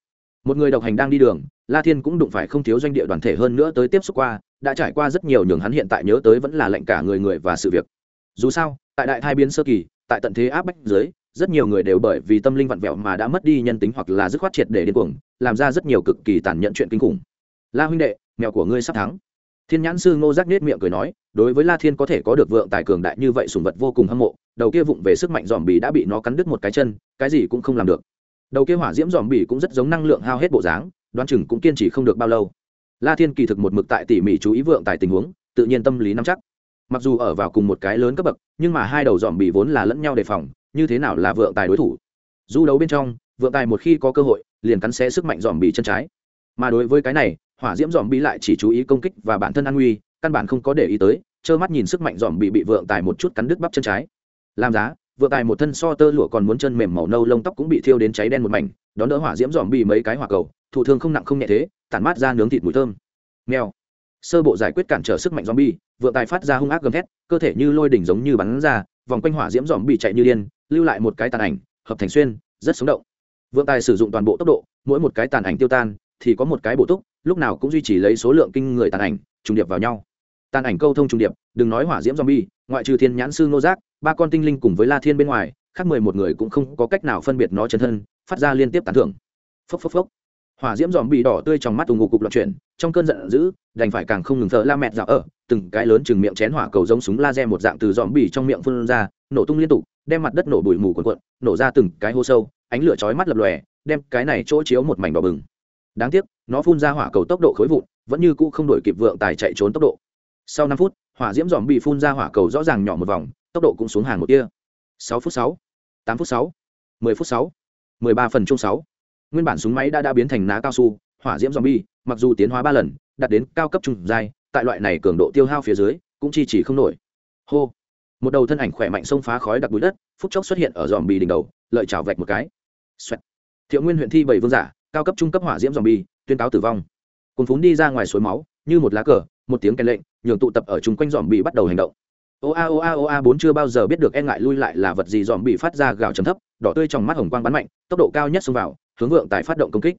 Một người độc hành đang đi đường, la thiên cũng đụng phải không thiếu doanh địa đoàn thể hơn nữa tới tiếp xúc qua, đã trải qua rất nhiều nhường hắn hiện tại nhớ tới vẫn là lệnh cả người người và sự việc. Dù sao, tại đại thai biến sơ kỳ, tại tận thế áp bách dưới rất nhiều người đều bởi vì tâm linh vặn vẹo mà đã mất đi nhân tính hoặc là dứt khoát triệt để điên cuồng, làm ra rất nhiều cực kỳ tàn nhẫn chuyện kinh khủng. La huynh đệ, mèo của ngươi sắp thắng. Thiên nhãn sư ngô giác nết miệng cười nói, đối với la thiên có thể có được vượng tài cường đại như vậy sùng vật vô cùng hâm mộ, đầu kia vụng về sức mạnh dòm bì đã bị nó cắn đứt một cái chân, cái gì cũng không làm được. Đầu kia hỏa diễm dòm bì cũng rất giống năng lượng hao hết bộ dáng, đoán chừng cũng kiên trì không được bao lâu. La thiên kỳ thực một mực tại tỉ mỉ chú ý vượng tài tình huống, tự nhiên tâm lý nắm chắc. Mặc dù ở vào cùng một cái lớn cấp bậc, nhưng mà hai đầu dòm bì vốn là lẫn nhau đề phòng như thế nào là vượng tài đối thủ? Du đấu bên trong, vượng tài một khi có cơ hội, liền cắn xé sức mạnh dòm bị chân trái. Mà đối với cái này, hỏa diễm dòm bị lại chỉ chú ý công kích và bản thân an nguy, căn bản không có để ý tới, trơ mắt nhìn sức mạnh dòm bị bị vượng tài một chút cắn đứt bắp chân trái. Làm giá, vượng tài một thân so tơ lụa còn muốn chân mềm màu nâu lông tóc cũng bị thiêu đến cháy đen một mảnh, đón đỡ hỏa diễm dòm bị mấy cái hỏa cầu, thụ thương không nặng không nhẹ thế, tản mát ra nướng thịt mùi thơm. Mèo sơ bộ giải quyết cản trở sức mạnh zombie, vượng tài phát ra hung ác gầm thét, cơ thể như lôi đỉnh giống như bắn ra, vòng quanh hỏa diễm zombie chạy như điên, lưu lại một cái tàn ảnh, hợp thành xuyên, rất sống động. Vượng tài sử dụng toàn bộ tốc độ, mỗi một cái tàn ảnh tiêu tan, thì có một cái bổ túc, lúc nào cũng duy trì lấy số lượng kinh người tàn ảnh, trùng điệp vào nhau. Tàn ảnh câu thông trùng điệp, đừng nói hỏa diễm zombie, ngoại trừ thiên nhãn sư nô giác, ba con tinh linh cùng với La Thiên bên ngoài, khác mười một người cũng không có cách nào phân biệt nó chân thân, phát ra liên tiếp tán thưởng. Phốc phốc phốc hỏa diễm dòm bị đỏ tươi trong mắt ù ngục cục loạn chuyển, trong cơn giận dữ, đành phải càng không ngừng thở la mẹt dạo ở, từng cái lớn chừng miệng chén hỏa cầu giống súng laser một dạng từ dòm bì trong miệng phun ra, nổ tung liên tục, đem mặt đất nổ bụi mù cuộn cuộn, nổ ra từng cái hô sâu, ánh lửa chói mắt lập lòe, đem cái này chỗ chiếu một mảnh đỏ bừng. Đáng tiếc, nó phun ra hỏa cầu tốc độ khối vụn, vẫn như cũ không đổi kịp vượng tài chạy trốn tốc độ. Sau năm phút, hỏa diễm dòm bị phun ra hỏa cầu rõ ràng nhỏ một vòng, tốc độ cũng xuống hàng một tia. Sáu phút sáu, tám phút sáu 10 phút 6. 13 phần chung sáu. Nguyên bản súng máy đã đã biến thành ná cao su, hỏa diễm zombie, mặc dù tiến hóa ba lần, đạt đến cao cấp trung dài, tại loại này cường độ tiêu hao phía dưới, cũng chi chỉ không nổi. Hô. Một đầu thân ảnh khỏe mạnh xông phá khói đặc bụi đất, phút chốc xuất hiện ở zombie đỉnh đầu, lợi chảo vạch một cái. Xoẹt. Thiệu Nguyên huyện thi bảy vương giả, cao cấp trung cấp hỏa diễm zombie, tuyên cáo tử vong. cồn phún đi ra ngoài suối máu, như một lá cờ, một tiếng kèn lệnh, nhường tụ tập ở chung quanh zombie bắt đầu hành động ô a ô a ô a bốn chưa bao giờ biết được e ngại lui lại là vật gì dòm bì phát ra gào trầm thấp đỏ tươi trong mắt hồng quang bắn mạnh tốc độ cao nhất xông vào hướng vượng Tài phát động công kích.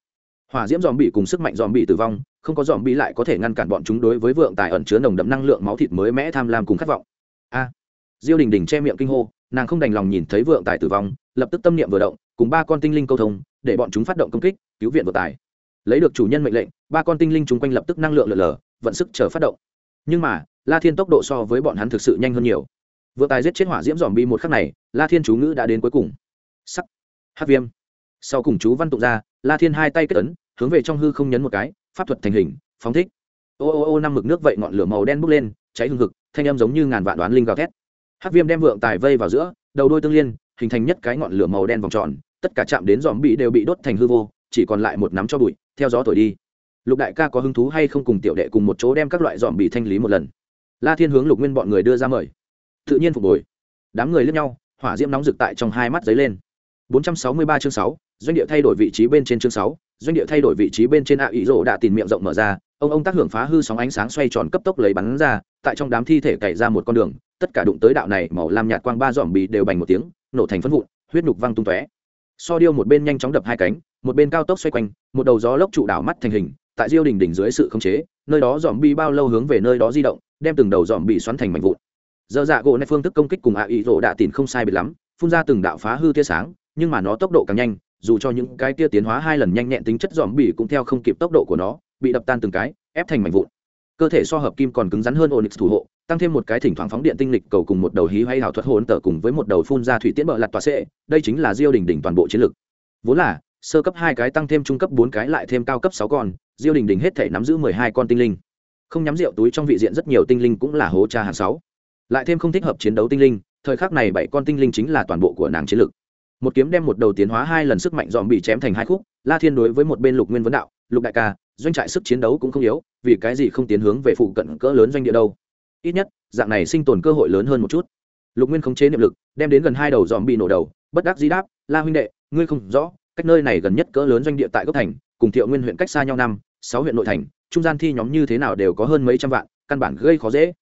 Hỏa diễm dòm bị cùng sức mạnh dòm bị tử vong, không có dòm bị lại có thể ngăn cản bọn chúng đối với vượng tài ẩn chứa nồng đậm năng lượng máu thịt mới mẽ tham lam cùng khát vọng. A. Diêu đình đình che miệng kinh hô, nàng không đành lòng nhìn thấy vượng tài tử vong, lập tức tâm niệm vừa động, cùng ba con tinh linh câu thông, để bọn chúng phát động công kích, cứu viện vượng tài. Lấy được chủ nhân mệnh lệnh, ba con tinh linh chúng quanh lập tức năng lượng lở lở, vận sức chờ phát động. Nhưng mà, la thiên tốc độ so với bọn hắn thực sự nhanh hơn nhiều. Vượng tài giết chết hỏa diễm dòm bi một khắc này, la thiên chú ngữ đã đến cuối cùng. Sắc. Hát viêm sau cùng chú văn tụng ra la thiên hai tay kết ấn hướng về trong hư không nhấn một cái pháp thuật thành hình phóng thích. Ô ô ô năm mực nước vậy ngọn lửa màu đen bốc lên cháy hương hực thanh âm giống như ngàn vạn đoán linh gào thét. Hát viêm đem vượng tài vây vào giữa đầu đôi tương liên hình thành nhất cái ngọn lửa màu đen vòng tròn tất cả chạm đến dòm bị đều bị đốt thành hư vô chỉ còn lại một nắm cho bụi theo gió thổi đi. Lục đại ca có hứng thú hay không cùng tiểu đệ cùng một chỗ đem các loại dòm bị thanh lý một lần? La thiên hướng lục nguyên bọn người đưa ra mời. Tự nhiên phục hồi. Đám người lướt nhau hỏa diễm nóng rực tại trong hai mắt dấy lên. 463 chương 6, doanh địa thay đổi vị trí bên trên chương 6, doanh địa thay đổi vị trí bên trên ạ ý rỗ đã tìm miệng rộng mở ra ông ông tác hưởng phá hư sóng ánh sáng xoay tròn cấp tốc lấy bắn ra tại trong đám thi thể cày ra một con đường tất cả đụng tới đạo này màu lam nhạt quang ba dòm bì đều bành một tiếng nổ thành phân vụn huyết nhục văng tung tóe. So điêu một bên nhanh chóng đập hai cánh một bên cao tốc xoay quanh một đầu gió lốc trụ đảo mắt thành hình tại diêu đỉnh đỉnh dưới sự khống chế nơi đó dòm bi bao lâu hướng về nơi đó di động đem từng đầu dòm bị xoắn thành mảnh vụn. Dơ dạ gỗ này phương thức công kích cùng ạ ý rỗ đạ tìm không sai biệt lắm phun ra từng đạo phá hư tia sáng nhưng mà nó tốc độ càng nhanh dù cho những cái tia tiến hóa hai lần nhanh nhẹn tính chất dòm bỉ cũng theo không kịp tốc độ của nó, bị đập tan từng cái, ép thành mảnh vụn. Cơ thể so hợp kim còn cứng rắn hơn onyx thủ hộ, tăng thêm một cái thỉnh thoảng phóng điện tinh lịch cầu cùng một đầu hí hay hảo thuật hồn tở cùng với một đầu phun ra thủy tiễn bợ lặt tòa sệ đây chính là diêu đỉnh đỉnh toàn bộ chiến lược vốn là, sơ cấp hai cái tăng thêm trung cấp bốn cái lại thêm cao cấp sáu con, diêu đỉnh đỉnh hết thể nắm giữ mười hai con tinh linh. Không nhắm rượu túi trong vị diện rất nhiều tinh linh cũng là hố cha hàng sáu. Lại thêm không thích hợp chiến đấu tinh linh, thời khắc này bảy con tinh linh chính là toàn bộ của nàng chiến lực một kiếm đem một đầu tiến hóa hai lần sức mạnh dòm bị chém thành hai khúc, la thiên đối với một bên lục nguyên vấn đạo, lục đại ca, doanh trại sức chiến đấu cũng không yếu, vì cái gì không tiến hướng về phụ cận cỡ lớn doanh địa đâu? Ít nhất, dạng này sinh tồn cơ hội lớn hơn một chút. Lục nguyên khống chế niệm lực, đem đến gần hai đầu dòm bị nổ đầu, bất đắc dĩ đáp, la huynh đệ, ngươi không rõ, cách nơi này gần nhất cỡ lớn doanh địa tại gốc thành, cùng thiệu nguyên huyện cách xa nhau năm, sáu huyện nội thành, trung gian thi nhóm như thế nào đều có hơn mấy trăm vạn, căn bản gây khó dễ.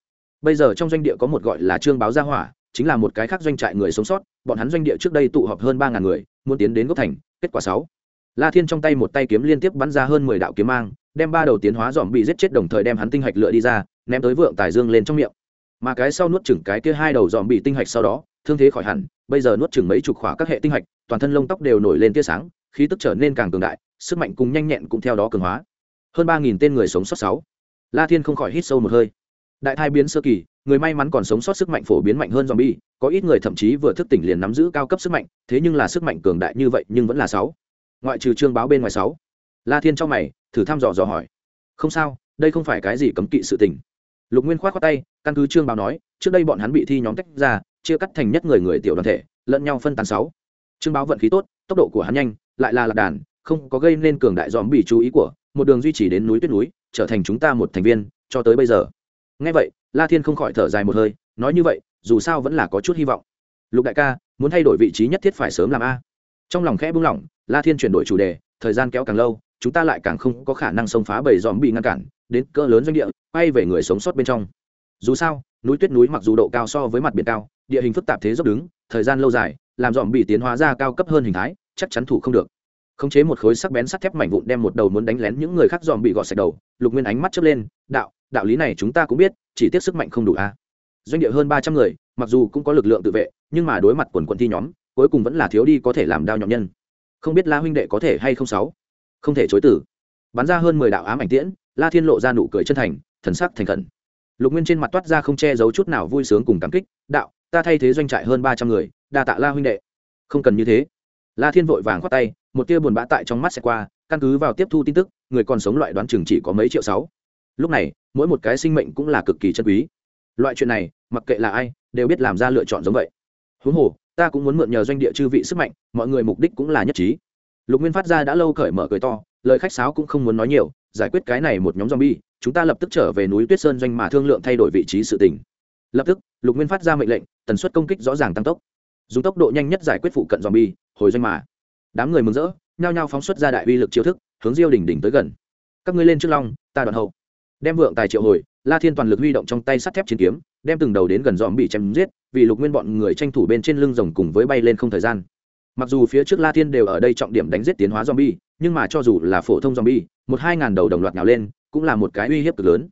Bây giờ trong doanh địa có một gọi là trương báo gia hỏa chính là một cái khác doanh trại người sống sót, bọn hắn doanh địa trước đây tụ họp hơn ba ngàn người, muốn tiến đến gốc thành, kết quả sáu. La thiên trong tay một tay kiếm liên tiếp bắn ra hơn mười đạo kiếm mang, đem ba đầu tiến hóa dòm bị giết chết đồng thời đem hắn tinh hạch lựa đi ra, ném tới vượng tài dương lên trong miệng. Mà cái sau nuốt chừng cái kia hai đầu dòm bị tinh hạch sau đó, thương thế khỏi hẳn, bây giờ nuốt chừng mấy chục khỏa các hệ tinh hạch, toàn thân lông tóc đều nổi lên tia sáng, khí tức trở nên càng cường đại, sức mạnh cùng nhanh nhẹn cũng theo đó cường hóa. Hơn ba nghìn tên người sống sót sáu. La thiên không khỏi hít sâu một hơi. Đại thai biến sơ kỳ người may mắn còn sống sót sức mạnh phổ biến mạnh hơn zombie, có ít người thậm chí vừa thức tỉnh liền nắm giữ cao cấp sức mạnh, thế nhưng là sức mạnh cường đại như vậy nhưng vẫn là sáu. Ngoại trừ trương báo bên ngoài sáu. La thiên trong mày, thử thăm dò dò hỏi. Không sao, đây không phải cái gì cấm kỵ sự tình. Lục nguyên khoát khoát tay, căn cứ trương báo nói, trước đây bọn hắn bị thi nhóm tách ra, chia cắt thành nhất người người tiểu đoàn thể, lẫn nhau phân tán sáu. Trương báo vận khí tốt, tốc độ của hắn nhanh, lại là lạc đàn, không có gây nên cường đại zombie chú ý của, một đường duy trì đến núi tuyết núi, trở thành chúng ta một thành viên, cho tới bây giờ. Nghe vậy la thiên không khỏi thở dài một hơi, nói như vậy, dù sao vẫn là có chút hy vọng. Lục đại ca, muốn thay đổi vị trí nhất thiết phải sớm làm a. Trong lòng khẽ buông lỏng, la thiên chuyển đổi chủ đề, thời gian kéo càng lâu, chúng ta lại càng không có khả năng xông phá bầy dòm bị ngăn cản, đến cỡ lớn doanh địa, quay về người sống sót bên trong. Dù sao, núi tuyết núi mặc dù độ cao so với mặt biển cao, địa hình phức tạp thế dốc đứng, thời gian lâu dài, làm dòm bị tiến hóa ra cao cấp hơn hình thái, chắc chắn thủ không được. Khống chế một khối sắc bén sắt thép mảnh vụn đem một đầu muốn đánh lén những người khác dòm bị gọt sạch đầu, lục nguyên ánh mắt chớp lên, đạo đạo lý này chúng ta cũng biết, chỉ tiếc sức mạnh không đủ a. Doanh địa hơn ba trăm người, mặc dù cũng có lực lượng tự vệ, nhưng mà đối mặt quần quận thi nhóm, cuối cùng vẫn là thiếu đi có thể làm đao nhọn nhân. Không biết la huynh đệ có thể hay không sáu? Không thể chối tử bắn ra hơn mười đạo ám ảnh tiễn, la thiên lộ ra nụ cười chân thành, thần sắc thành khẩn. Lục nguyên trên mặt toát ra không che giấu chút nào vui sướng cùng cảm kích, đạo, ta thay thế doanh trại hơn ba trăm người, đa tạ la huynh đệ. Không cần như thế. La thiên vội vàng khoát tay, một tia buồn bã tại trong mắt sẽ qua, căn cứ vào tiếp thu tin tức, người còn sống loại đoán chừng chỉ có mấy triệu sáu lúc này, mỗi một cái sinh mệnh cũng là cực kỳ chân quý. Loại chuyện này, mặc kệ là ai, đều biết làm ra lựa chọn giống vậy. Huống hồ, ta cũng muốn mượn nhờ doanh địa chư vị sức mạnh, mọi người mục đích cũng là nhất trí. Lục nguyên phát ra đã lâu cởi mở cười to, lời khách sáo cũng không muốn nói nhiều, giải quyết cái này một nhóm zombie, chúng ta lập tức trở về núi tuyết sơn doanh mà thương lượng thay đổi vị trí sự tình. Lập tức, lục nguyên phát ra mệnh lệnh, tần suất công kích rõ ràng tăng tốc. Dùng tốc độ nhanh nhất giải quyết phụ cận zombie, hồi doanh mà. Đám người mừng rỡ, nhao nhao phóng xuất ra đại uy lực chiêu thức, hướng diêu đỉnh đỉnh tới gần. Các ngươi lên trước long, ta đoạn hậu đem vượng tài triệu hồi, la thiên toàn lực huy động trong tay sắt thép chiến kiếm, đem từng đầu đến gần dòm bị chém giết, vì lục nguyên bọn người tranh thủ bên trên lưng rồng cùng với bay lên không thời gian. Mặc dù phía trước la thiên đều ở đây trọng điểm đánh giết tiến hóa zombie nhưng mà cho dù là phổ thông zombie một hai ngàn đầu đồng loạt nhào lên, cũng là một cái uy hiếp cực lớn.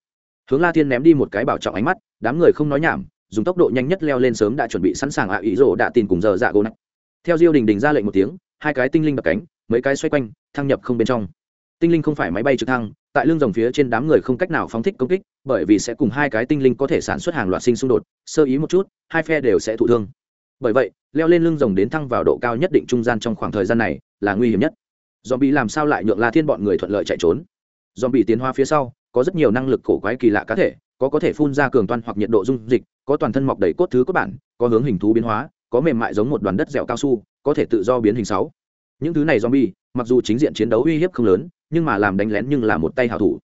Hướng la thiên ném đi một cái bảo trọng ánh mắt, đám người không nói nhảm, dùng tốc độ nhanh nhất leo lên sớm đã chuẩn bị sẵn sàng ạ, ý rổ đã tìm cùng giờ dạ gỗ nặng. Theo diêu đình đình ra lệnh một tiếng, hai cái tinh linh đập cánh, mấy cái xoay quanh, thăng nhập không bên trong. Tinh linh không phải máy bay trực thăng tại lưng rồng phía trên đám người không cách nào phóng thích công kích, bởi vì sẽ cùng hai cái tinh linh có thể sản xuất hàng loạt sinh xung đột, sơ ý một chút, hai phe đều sẽ thụ thương. Bởi vậy, leo lên lưng rồng đến thăng vào độ cao nhất định trung gian trong khoảng thời gian này là nguy hiểm nhất. Dòm bị làm sao lại nhượng la thiên bọn người thuận lợi chạy trốn? Dòm bị tiến hóa phía sau, có rất nhiều năng lực cổ quái kỳ lạ cá thể, có có thể phun ra cường toan hoặc nhiệt độ dung dịch, có toàn thân mọc đầy cốt thứ cốt bản, có hướng hình thú biến hóa, có mềm mại giống một đoàn đất dẻo cao su, có thể tự do biến hình sáu. Những thứ này zombie, mặc dù chính diện chiến đấu uy hiếp không lớn nhưng mà làm đánh lén nhưng là một tay hảo thủ.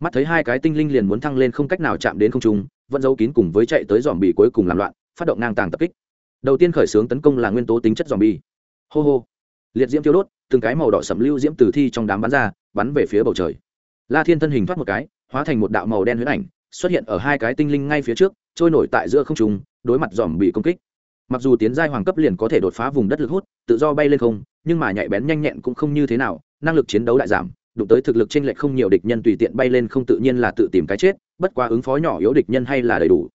Mắt thấy hai cái tinh linh liền muốn thăng lên không cách nào chạm đến không trung, vẫn giấu kín cùng với chạy tới dòm bị cuối cùng làm loạn, phát động ngang tàng tập kích. Đầu tiên khởi xướng tấn công là nguyên tố tính chất dòm bì. hô hô. Liệt diễm tiêu đốt, từng cái màu đỏ sẫm lưu diễm từ thi trong đám bắn ra, bắn về phía bầu trời. La thiên thân hình thoát một cái, hóa thành một đạo màu đen huyễn ảnh, xuất hiện ở hai cái tinh linh ngay phía trước, trôi nổi tại giữa không trung, đối mặt dòm bị công kích. Mặc dù tiến giai hoàng cấp liền có thể đột phá vùng đất lực hút, tự do bay lên không, nhưng mà nhạy bén nhanh nhẹn cũng không như thế nào, năng lực chiến đấu đại giảm đụng tới thực lực trên lệch không nhiều địch nhân tùy tiện bay lên không tự nhiên là tự tìm cái chết, bất quá ứng phó nhỏ yếu địch nhân hay là đầy đủ.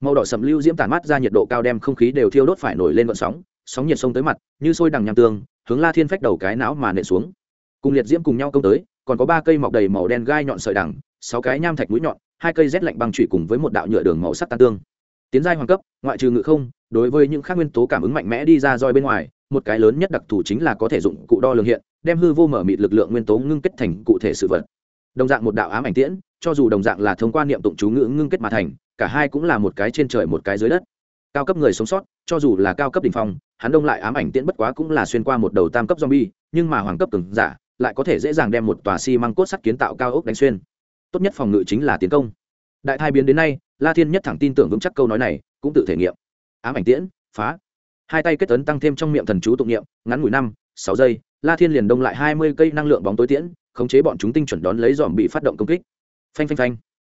Màu đỏ sầm lưu diễm tản mát ra nhiệt độ cao đem không khí đều thiêu đốt phải nổi lên vận sóng sóng nhiệt sông tới mặt, như sôi đằng nham tương hướng la thiên phách đầu cái não mà nện xuống. Cùng liệt diễm cùng nhau công tới, còn có ba cây mọc đầy màu đen gai nhọn sợi đằng, sáu cái nham thạch mũi nhọn, hai cây rét lạnh băng trụy cùng với một đạo nhựa đường màu sắc tan tương. Tiến giai hoàng cấp, ngoại trừ ngự không, đối với những khác nguyên tố cảm ứng mạnh mẽ đi ra roi bên ngoài, một cái lớn nhất đặc thù chính là có thể dụng cụ đo lường hiện đem hư vô mở mịt lực lượng nguyên tố ngưng kết thành cụ thể sự vật. Đồng dạng một đạo ám ảnh tiễn, cho dù đồng dạng là thông qua niệm tụng chú ngữ ngưng kết mà thành, cả hai cũng là một cái trên trời một cái dưới đất. Cao cấp người sống sót, cho dù là cao cấp đ ỉ n h phong, hắn đông lại ám ảnh tiễn bất quá cũng là xuyên qua một đầu tam cấp zombie, nhưng mà hoàng cấp cường giả lại có thể dễ dàng đem một tòa xi、si、măng cốt sắt kiến tạo cao ốc đánh xuyên. Tốt nhất phòng ngự chính là tiến công. Đại thai biến đến nay, la thiên nhất thẳng tin tưởng vững chắc câu nói này, cũng tự thể nghiệm. Ám ảnh tiễn, phá. Hai tay kết tấn tăng thêm trong miệng thần chú tụng niệm, ngắn ngủi năm, sáu giây la thiên liền đông lại hai mươi cây năng lượng bóng tối tiễn, khống chế bọn chúng tinh chuẩn đón lấy dòm bị phát động công kích. Phanh phanh phanh.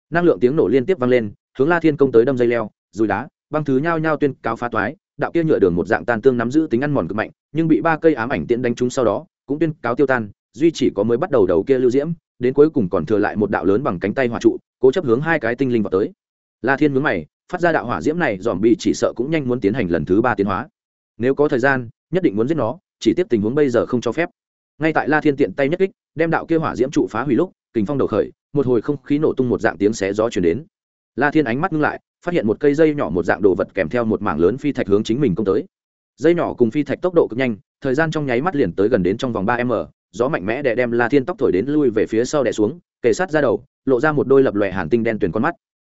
Năng lượng tiếng nổ liên tiếp vang lên, hướng la thiên công tới đâm dây leo dùi đá, băng thứ nhao nhao tuyên cáo phá toái, đạo kia nhựa đường một dạng tan tương nắm giữ tính ăn mòn cực mạnh, nhưng bị ba cây ám ảnh tiễn đánh trúng sau đó, cũng tuyên cáo tiêu tan, duy chỉ có mới bắt đầu đầu kia lưu diễm, đến cuối cùng còn thừa lại một đạo lớn bằng cánh tay hỏa trụ, cố chấp hướng hai cái tinh linh vào tới. La thiên mướn mày, phát ra đạo hỏa diễm này dòm bị chỉ sợ cũng nhanh muốn tiến hành lần thứ ba tiến hóa. Nếu có thời gian, nhất định muốn giết nó chỉ tiếp tình huống bây giờ không cho phép. Ngay tại la thiên tiện tay nhất kích, đem đạo kia hỏa diễm trụ phá hủy lúc, kình phong đầu khởi, một hồi không khí nổ tung một dạng tiếng xé gió chuyển đến. La thiên ánh mắt ngưng lại, phát hiện một cây dây nhỏ một dạng đồ vật kèm theo một mảng lớn phi thạch hướng chính mình công tới. Dây nhỏ cùng phi thạch tốc độ cực nhanh, thời gian trong nháy mắt liền tới gần đến trong vòng ba m, gió mạnh mẽ đè đem la thiên tóc thổi đến lui về phía sau đè xuống, kề sát ra đầu, lộ ra một đôi lập lòe hàn tinh đen tuyền con mắt.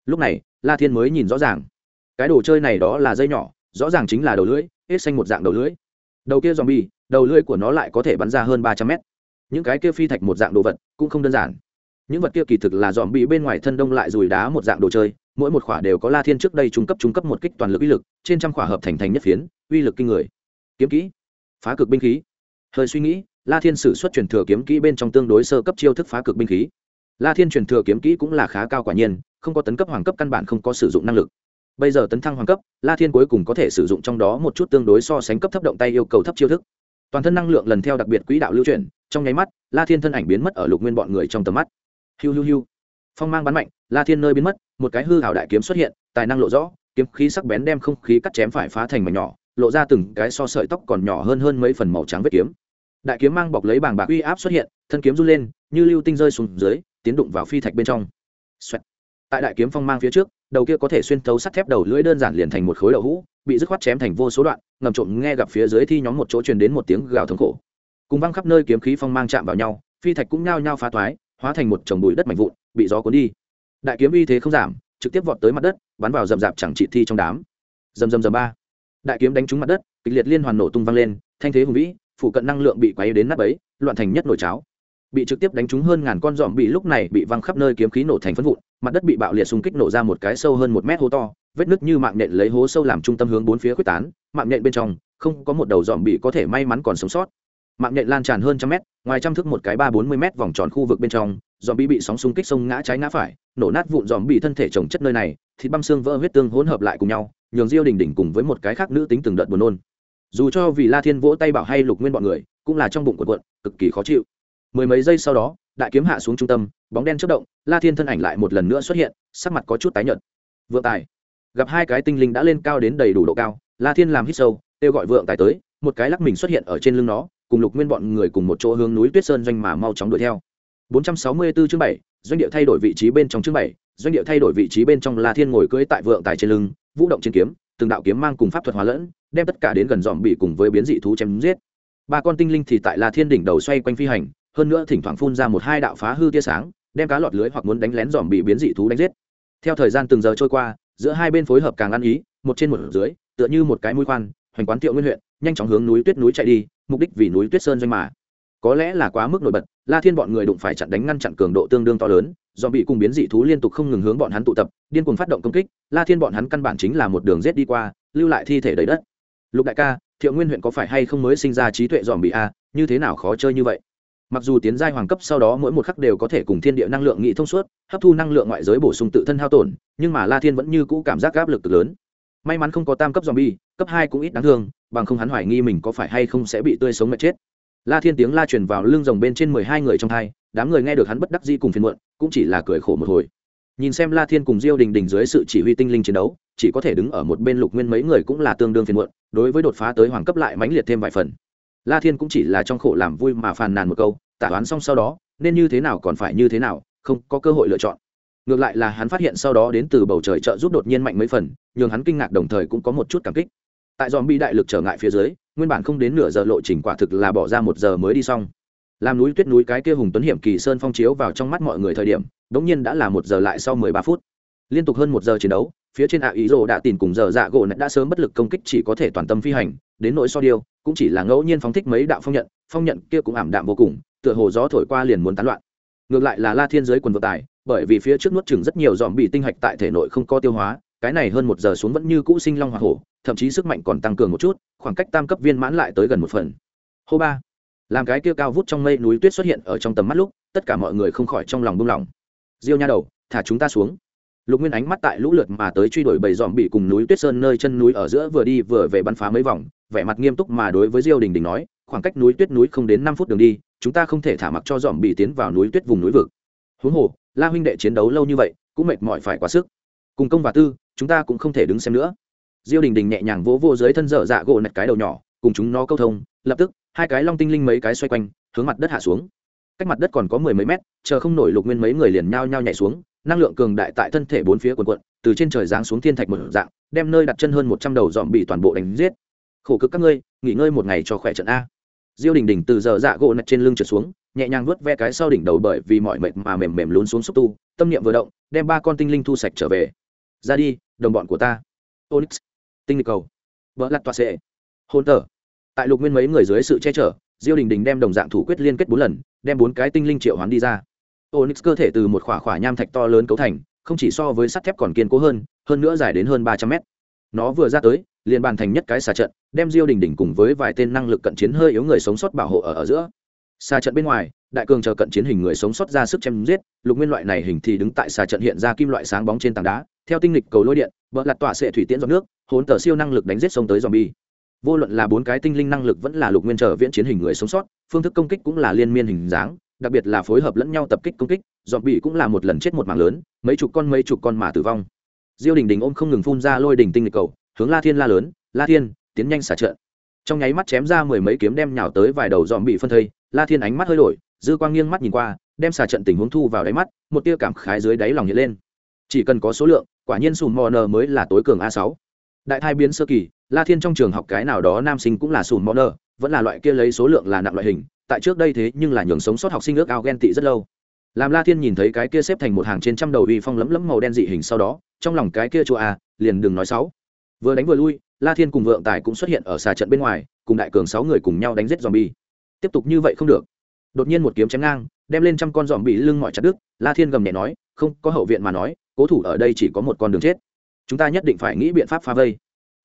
Lúc này, la thiên mới nhìn rõ ràng. Cái đồ chơi này đó là dây nhỏ, rõ ràng chính là đầu lưỡi, hết xanh một dạng đầu lưỡi đầu kia zombie, đầu lưỡi của nó lại có thể bắn ra hơn ba trăm mét. Những cái kia phi thạch một dạng đồ vật cũng không đơn giản. Những vật kia kỳ thực là dòm bị bên ngoài thân đông lại dùi đá một dạng đồ chơi, mỗi một khỏa đều có la thiên trước đây trung cấp trung cấp một kích toàn lực uy lực, trên trăm khỏa hợp thành thành nhất phiến, uy lực kinh người. Kiếm kỹ. Phá cực binh khí. Hơi suy nghĩ, la thiên sử xuất truyền thừa kiếm kỹ bên trong tương đối sơ cấp chiêu thức phá cực binh khí. La thiên truyền thừa kiếm kỹ cũng là khá cao quả nhiên, không có tấn cấp hoàng cấp căn bản không có sử dụng năng lực bây giờ tấn thăng hoàng cấp, la thiên cuối cùng có thể sử dụng trong đó một chút tương đối so sánh cấp thấp động tay yêu cầu thấp chiêu thức. Toàn thân năng lượng lần theo đặc biệt quỹ đạo lưu chuyển, trong nháy mắt, la thiên thân ảnh biến mất ở lục nguyên bọn người trong tầm mắt. Hiu hiu hiu. Phong mang bắn mạnh, la thiên nơi biến mất, một cái hư hảo đại kiếm xuất hiện, tài năng lộ rõ, kiếm khí sắc bén đem không khí cắt chém phải phá thành mảnh nhỏ, lộ ra từng cái so sợi tóc còn nhỏ hơn hơn mấy phần màu trắng vết kiếm. Đại kiếm mang bọc lấy bảng bạc uy áp xuất hiện, thân kiếm run lên, như lưu tinh rơi xuống dưới, tiến đụng vào phi thạch bên trong. Xoẹt tại đại kiếm phong mang phía trước, đầu kia có thể xuyên thấu sắt thép đầu lưỡi đơn giản liền thành một khối đậu hũ, bị dứt khoát chém thành vô số đoạn, ngầm trộm nghe gặp phía dưới thi nhóm một chỗ truyền đến một tiếng gào thống khổ. Cùng văng khắp nơi kiếm khí phong mang chạm vào nhau, phi thạch cũng nhao nhao phá toái, hóa thành một chồng bụi đất mạnh vụn, bị gió cuốn đi. Đại kiếm uy thế không giảm, trực tiếp vọt tới mặt đất, bắn vào rậm rạp chẳng trị thi trong đám. Rầm rầm rầm ba. Đại kiếm đánh trúng mặt đất, kịch liệt liên hoàn nổ tung văng lên, thanh thế hùng vĩ phụ cận năng lượng bị quấy đến nắp ấy loạn thành nhất nổi cháo. Bị trực tiếp đánh trúng hơn ngàn con dòm bị lúc này bị văng khắp nơi kiếm khí nổ thành phân vụn mặt đất bị bạo liệt xung kích nổ ra một cái sâu hơn một mét hố to, vết nứt như mạng nện lấy hố sâu làm trung tâm hướng bốn phía quyết tán, mạng nện bên trong, không có một đầu dòm bị có thể may mắn còn sống sót. Mạng nện lan tràn hơn trăm mét, ngoài trăm thước một cái ba bốn mươi mét vòng tròn khu vực bên trong dòm bị bị sóng xung kích sông ngã trái ngã phải, nổ nát vụn dòm bị thân thể trồng chất nơi này, thịt băm xương vỡ huyết tương hỗn hợp lại cùng nhau, nhường diêu đình đỉnh cùng với một cái khác nữ tính từng đợt buồn nôn. Dù cho vì la thiên vỗ tay bảo hay lục nguyên bọn người, cũng là trong bụng của quận cực kỳ khó chịu. Mười mấy giây sau đó đại kiếm hạ xuống trung tâm bóng đen chất động la thiên thân ảnh lại một lần nữa xuất hiện sắc mặt có chút tái nhợt. Vượng tài. Gặp hai cái tinh linh đã lên cao đến đầy đủ độ cao la thiên làm hít sâu kêu gọi vượng tài tới một cái lắc mình xuất hiện ở trên lưng nó cùng lục nguyên bọn người cùng một chỗ hướng núi tuyết sơn doanh mà mau chóng đuổi theo. 464 chương 7, doanh địa thay đổi vị trí bên trong chương 7, doanh địa thay đổi vị trí bên trong La Thiên ngồi cưỡi tại vượng tài trên lưng, vũ động trên kiếm, từng đạo kiếm mang cùng pháp thuật hóa lẫn, đem tất cả đến gần dòm bị cùng với biến dị thú chém giết. Ba con tinh linh thì tại La Thiên đỉnh đầu xoay quanh phi hành, hơn nữa thỉnh thoảng phun ra một hai đạo phá hư tia sáng, đem cá lọt lưới hoặc muốn đánh lén dòm bị biến dị thú đánh giết. Theo thời gian từng giờ trôi qua, giữa hai bên phối hợp càng ăn ý, một trên một dưới, tựa như một cái mũi khoan, hoành quán tiệu nguyên huyện, nhanh chóng hướng núi tuyết núi chạy đi, mục đích vì núi tuyết sơn doanh mà. Có lẽ là quá mức nổi bật la thiên bọn người đụng phải chặn đánh ngăn chặn cường độ tương đương to lớn do bị cùng biến dị thú liên tục không ngừng hướng bọn hắn tụ tập điên cuồng phát động công kích la thiên bọn hắn căn bản chính là một đường rết đi qua lưu lại thi thể đầy đất. Lục đại ca thiệu nguyên huyện có phải hay không mới sinh ra trí tuệ dòm bị a như thế nào khó chơi như vậy? Mặc dù tiến giai hoàng cấp sau đó mỗi một khắc đều có thể cùng thiên địa năng lượng nghị thông suốt, hấp thu năng lượng ngoại giới bổ sung tự thân hao tổn, nhưng mà la thiên vẫn như cũ cảm giác áp lực cực lớn. May mắn không có tam cấp dòm bi cấp hai cũng ít đáng thương, bằng không hắn hoài nghi mình có phải hay không sẽ bị tươi sống mệt chết. La thiên tiếng la truyền vào lưng rồng bên trên mười hai người trong hai, đám người nghe được hắn bất đắc di cùng phiền muộn, cũng chỉ là cười khổ một hồi. Nhìn xem la thiên cùng diêu đình đình dưới sự chỉ huy tinh linh chiến đấu, chỉ có thể đứng ở một bên lục nguyên mấy người cũng là tương đương phiền muộn, đối với đột phá tới hoàng cấp lại mãnh liệt thêm vài phần la thiên cũng chỉ là trong khổ làm vui mà phàn nàn một câu, tả đoán xong sau đó, nên như thế nào còn phải như thế nào, không có cơ hội lựa chọn. Ngược lại là hắn phát hiện sau đó đến từ bầu trời trợ giúp đột nhiên mạnh mấy phần, nhường hắn kinh ngạc đồng thời cũng có một chút cảm kích. Tại dòm bi đại lực trở ngại phía dưới, nguyên bản không đến nửa giờ lộ trình quả thực là bỏ ra một giờ mới đi xong. Làm núi tuyết núi cái kia hùng tuấn hiểm kỳ sơn phong chiếu vào trong mắt mọi người thời điểm đ ỗ n g nhiên đã là một giờ lại sau mười ba phút. Liên tục hơn một giờ chiến đấu, phía trên ạ ý rồ đã tìm cùng giờ dạ gỗ đã sớm bất lực công kích chỉ có thể toàn tâm phi hành đến nỗi so điêu, cũng chỉ là ngẫu nhiên phóng thích mấy đạo phong nhận phong nhận kia cũng ảm đạm vô cùng, tựa hồ gió thổi qua liền muốn tán loạn. Ngược lại là la thiên giới quần vận tải bởi vì phía trước nuốt chừng rất nhiều dòm bị tinh hạch tại thể nội không có tiêu hóa, cái này hơn một giờ xuống vẫn như cũ sinh long hoa hổ, thậm chí sức mạnh còn tăng cường một chút, khoảng cách tam cấp viên mãn lại tới gần một phần. Hô ba. Làm cái kia cao vút trong mây núi tuyết xuất hiện ở trong tầm mắt lúc, tất cả mọi người không khỏi trong lòng buông lỏng diêu nha đầu, thả chúng ta xuống lục nguyên ánh mắt tại lũ lượt mà tới truy đuổi bầy dòm bị cùng núi tuyết sơn nơi chân núi ở giữa vừa đi vừa về bắn phá mấy vòng, vẻ mặt nghiêm túc mà đối với diêu đình đình nói, khoảng cách núi tuyết núi không đến năm phút đường đi, chúng ta không thể thả mặc cho dòm bị tiến vào núi tuyết vùng núi vực. Huống hồ, la huynh đệ chiến đấu lâu như vậy, cũng mệt mỏi phải quá sức. Cùng công và tư, chúng ta cũng không thể đứng xem nữa. Diêu đình đình nhẹ nhàng vỗ vô dưới thân dở dạ gỗ nạch cái đầu nhỏ, cùng chúng nó câu thông, lập tức, hai cái long tinh linh mấy cái xoay quanh, hướng mặt đất hạ xuống. Cách mặt đất còn có mười mấy mét, chờ không nổi lục nguyên mấy người liền nhao nhao nhảy xuống năng lượng cường đại tại thân thể bốn phía quần quận, từ trên trời giáng xuống thiên thạch một dạng, đem nơi đặt chân hơn một trăm đầu dòm bị toàn bộ đánh giết. Khổ cực các ngươi, nghỉ ngơi một ngày cho khỏe trận a. Diêu đình đình từ giờ dạ gỗ nạch trên lưng trượt xuống, nhẹ nhàng vớt ve cái sau đỉnh đầu bởi vì mọi mệt mà mềm mềm lún xuống xúc tu, tâm niệm vừa động, đem ba con tinh linh thu sạch trở về. Ra đi, đồng bọn của ta. Onyx, tinh lịch cầu. Vỡ lặt toa sệ. Hôn tờ. Tại lục nguyên mấy người dưới sự che chở, diêu đình đình đem đồng dạng thủ quyết liên kết bốn lần, đem bốn cái tinh linh triệu hoán đi ra onyx cơ thể từ một khỏa khỏa nham thạch to lớn cấu thành không chỉ so với sắt thép còn kiên cố hơn hơn nữa dài đến hơn ba trăm mét. Nó vừa ra tới liền bàn thành nhất cái xà trận đem diêu đình đỉnh cùng với vài tên năng lực cận chiến hơi yếu người sống sót bảo hộ ở, ở giữa. Xà trận bên ngoài đại cường chờ cận chiến hình người sống sót ra sức chém giết lục nguyên loại này hình thì đứng tại xà trận hiện ra kim loại sáng bóng trên tảng đá theo tinh lịch cầu lôi điện vợ lặt tỏa sệ thủy tiễn dọc nước hỗn tờ siêu năng lực đánh giết sông tới dòm bi vô luận là bốn cái tinh linh năng lực vẫn là lục nguyên trở viễn chiến hình người sống sót phương thức công kích cũng là liên miên hình dáng đặc biệt là phối hợp lẫn nhau tập kích công kích dọn bị cũng là một lần chết một mạng lớn, mấy chục con mấy chục con mà tử vong. Diêu đình đình ôm không ngừng phun ra lôi đình tinh lịch cầu, hướng la thiên la lớn, la thiên, tiến nhanh xả trận. Trong nháy mắt chém ra mười mấy kiếm đem nhào tới vài đầu dọn bị phân thây, la thiên ánh mắt hơi đổi, dư quang nghiêng mắt nhìn qua, đem xả trận tình huống thu vào đáy mắt, một tia cảm khái dưới đáy lòng hiện lên. Chỉ cần có số lượng, quả nhiên sùm mò n mới là tối cường a sáu. Đại thai biến sơ kỳ, la thiên trong trường học cái nào đó nam sinh cũng là sùm mò n vẫn là loại kia lấy số lượng là nặng loại hình tại trước đây thế nhưng là nhường sống sót học sinh ước ao ghen tị rất lâu. Làm la thiên nhìn thấy cái kia xếp thành một hàng trên trăm đầu uy phong lấm lấm màu đen dị hình sau đó, trong lòng cái kia chỗ a à, liền đừng nói sáu vừa đánh vừa lui, la thiên cùng vượng tài cũng xuất hiện ở xà trận bên ngoài, cùng đại cường sáu người cùng nhau đánh giết dòm bi tiếp tục như vậy không được. Đột nhiên một kiếm chém ngang, đem lên trăm con dòm bị lưng mọi chặt đứt, la thiên gầm nhẹ nói, không, có hậu viện mà nói, cố thủ ở đây chỉ có một con đường chết. Chúng ta nhất định phải nghĩ biện pháp phá vây.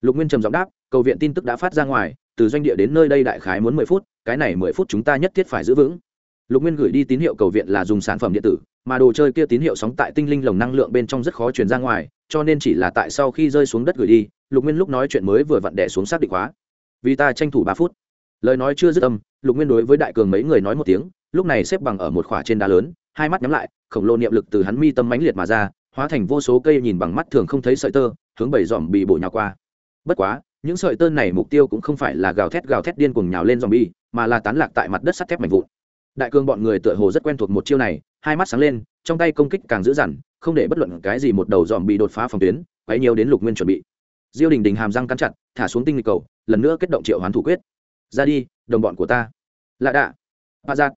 Lục nguyên trầm giọng đáp, cầu viện tin tức đã phát ra ngoài từ doanh địa đến nơi đây đại khái muốn mười phút, cái này mười phút chúng ta nhất thiết phải giữ vững. Lục nguyên gửi đi tín hiệu cầu viện là dùng sản phẩm điện tử, mà đồ chơi kia tín hiệu sóng tại tinh linh lồng năng lượng bên trong rất khó truyền ra ngoài, cho nên chỉ là tại sau khi rơi xuống đất gửi đi, lục nguyên lúc nói chuyện mới vừa vặn đẻ xuống xác định hóa. Vì ta tranh thủ ba phút. Lời nói chưa dứt âm, lục nguyên đối với đại cường mấy người nói một tiếng, lúc này xếp bằng ở một khỏa trên đá lớn, hai mắt nhắm lại, khổng lồ niệm lực từ hắn mi tâm mãnh liệt mà ra, hóa thành vô số cây nhìn bằng mắt thường không thấy sợi tơ, hướng bảy dòm bị bổ nhào qua. Bất quá những sợi tơ này mục tiêu cũng không phải là gào thét gào thét điên cuồng nhào lên dòm bi mà là tán lạc tại mặt đất sắt thép mạnh vụn. Đại cương bọn người tựa hồ rất quen thuộc một chiêu này, hai mắt sáng lên, trong tay công kích càng dữ dằn, không để bất luận cái gì một đầu dòm bị đột phá phòng tuyến, quấy nhiều đến lục nguyên chuẩn bị. Diêu đình đình hàm răng cắn chặt, thả xuống tinh lịch cầu, lần nữa kết động triệu hoán thủ quyết. Ra đi, đồng bọn của ta. Lạ đạ. Ba giạt.